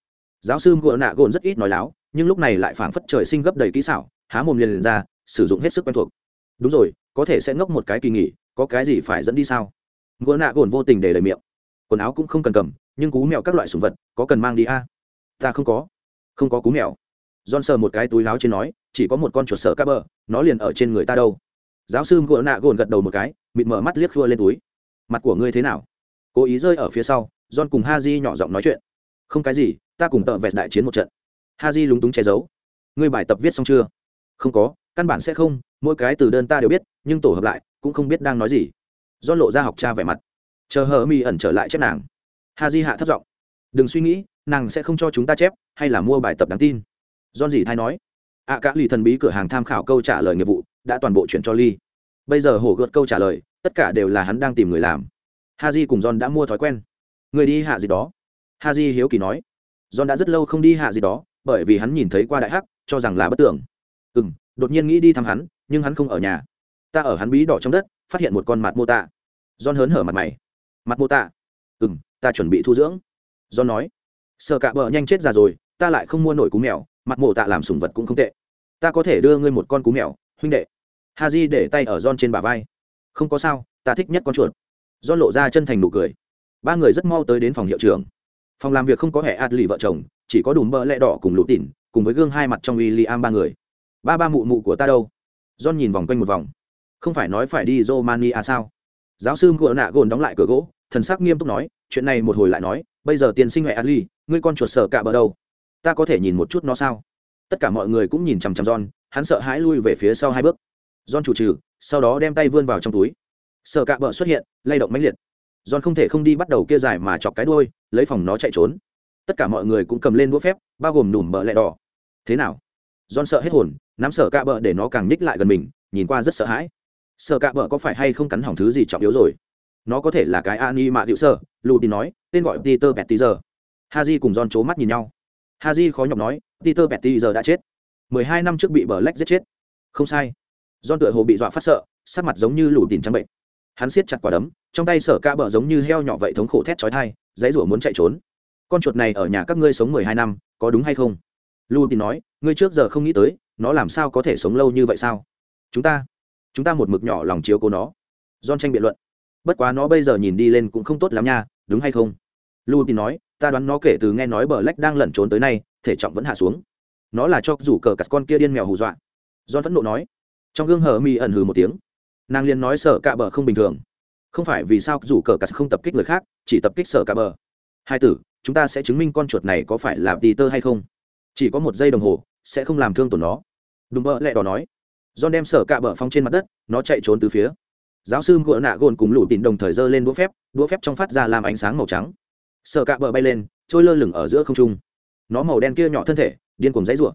Speaker 1: Giáo sư ngựa nạ gồn rất ít nói láo nhưng lúc này lại phảng phất trời sinh gấp đầy kỹ xảo há mồm liền, liền ra sử dụng hết sức quen thuộc. Đúng rồi có thể sẽ ngốc một cái kỳ nghỉ có cái gì phải dẫn đi sao? Ngựa nạ gồn vô tình để lời miệng. Quần áo cũng không cần cầm nhưng cú mèo các loại sùng vật có cần mang đi a? À? ta không có không có cú mèo John sờ một cái túi láo trên nói, chỉ có một con chuột sở cá bờ, nó liền ở trên người ta đâu. Giáo sư gỗ nạ gồn gật đầu một cái, mịt mở mắt liếc khua lên túi. Mặt của ngươi thế nào? Cố ý rơi ở phía sau, John cùng ha di nhỏ giọng nói chuyện. Không cái gì, ta cùng tợ vẹt đại chiến một trận. ha di lúng túng che giấu. Ngươi bài tập viết xong chưa? Không có, căn bản sẽ không, mỗi cái từ đơn ta đều biết, nhưng tổ hợp lại cũng không biết đang nói gì. John lộ ra học cha vẻ mặt. Chờ hờ mi ẩn trở lại chép nàng. ha di hạ thấp giọng. Đừng suy nghĩ, nàng sẽ không cho chúng ta chép, hay là mua bài tập đáng tin John gì thay nói, ạ à, lì thần bí cửa hàng tham khảo câu trả lời nghiệp vụ đã toàn bộ chuyển cho ly. Bây giờ hổ gợt câu trả lời, tất cả đều là hắn đang tìm người làm. Haji cùng John đã mua thói quen. Người đi hạ gì đó. Haji hiếu kỳ nói, John đã rất lâu không đi hạ gì đó, bởi vì hắn nhìn thấy qua đại hắc, cho rằng là bất tưởng. Ừm, đột nhiên nghĩ đi thăm hắn, nhưng hắn không ở nhà. Ta ở hắn bí đỏ trong đất, phát hiện một con mặt mô tạ. John hớn hở mặt mày. Mặt mô tạ? Ừm, ta chuẩn bị thu dưỡng. John nói, sợ cả bờ nhanh chết già rồi, ta lại không mua nổi cú mèo, mặt mộ tạ làm sùng vật cũng không tệ. Ta có thể đưa ngươi một con cú mèo huynh đệ. Ha di để tay ở john trên bả vai. Không có sao ta thích nhất con chuột. John lộ ra chân thành nụ cười. Ba người rất mau tới đến phòng hiệu trưởng. Phòng làm việc không có hệ ạt lì vợ chồng chỉ có đùm bơ lẹ đỏ cùng lũ tỉn cùng với gương hai mặt trong uy li am ba người. Ba ba mụ mụ của ta đâu? John nhìn vòng quanh một vòng. Không phải nói phải đi romania sao? Giáo sư ngựa nạ gồn đóng lại cửa gỗ thần sắc nghiêm túc nói chuyện này một hồi lại nói bây giờ tiền sinh hệ ali ngươi con chuột sợ cả bờ đâu? Ta có thể nhìn một chút nó sao? Tất cả mọi người cũng nhìn chằm chằm john, hắn sợ hãi lui về phía sau hai bước. John chủ trừ, sau đó đem tay vươn vào trong túi. Sợ cạ bờ xuất hiện, lay động mãnh liệt. John không thể không đi bắt đầu kia dài mà chọc cái đuôi, lấy phòng nó chạy trốn. Tất cả mọi người cũng cầm lên đũa phép, bao gồm nùm bờ lẹ đỏ. Thế nào? John sợ hết hồn, nắm sợ cạ bờ để nó càng ních lại gần mình, nhìn qua rất sợ hãi. Sợ cạ bờ có phải hay không cắn hỏng thứ gì trọng yếu rồi? Nó có thể là cái ani mạ hiệu sơ lù tin nói, tên gọi peter pettizer haji cùng john c mắt nhìn nhau. Haji khó nhọc nói, peter petty giờ đã chết. Mười hai năm trước bị bờ lách giết chết. Không sai. John tựa hồ bị dọa phát sợ, sắc mặt giống như lù tin trắng bệnh. Hắn siết chặt quả đấm, trong tay sở ca bờ giống như heo nhỏ vậy thống khổ thét chói thai dãy rủa muốn chạy trốn. Con chuột này ở nhà các ngươi sống mười hai năm, có đúng hay không? Lù tin nói, ngươi trước giờ không nghĩ tới, nó làm sao có thể sống lâu như vậy sao? Chúng ta chúng ta một mực nhỏ lòng chiếu cố nó. John tranh biện luận bất quá nó bây giờ nhìn đi lên cũng không tốt lắm nha, đúng hay không? Lu tin nói, ta đoán nó kể từ nghe nói bờ lách đang lẩn trốn tới nay, thể trọng vẫn hạ xuống. Nó là cho rủ cờ cắt con kia điên mèo hù dọa. John phẫn nộ nói. Trong gương hờ mi ẩn hừ một tiếng. Nàng liền nói sợ cạ bờ không bình thường. Không phải vì sao rủ cờ cắt không tập kích người khác, chỉ tập kích sợ cạ bờ. Hai tử, chúng ta sẽ chứng minh con chuột này có phải là tì tơ hay không? Chỉ có một giây đồng hồ, sẽ không làm thương tổn nó. Đùm bơ lẹ đỏ nói. John đem sở cạ bờ phong trên mặt đất, nó chạy trốn từ phía giáo sư ngựa nạ gồn cùng lũ tìm đồng thời giơ lên đũa phép đũa phép trong phát ra làm ánh sáng màu trắng. Sợ cạ bờ bay lên, trôi lơ lửng ở giữa không trung. Nó màu đen kia nhỏ thân thể, điên cuồng dãy rủa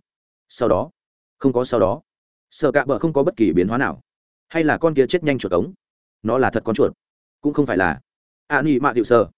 Speaker 1: sau đó, không có sau đó. Sợ cạ bờ không có bất kỳ biến hóa nào. Hay là con kia chết nhanh chuột ống nó là thật con chuột. Cũng không phải là. À, A ni mạ hiệu sơ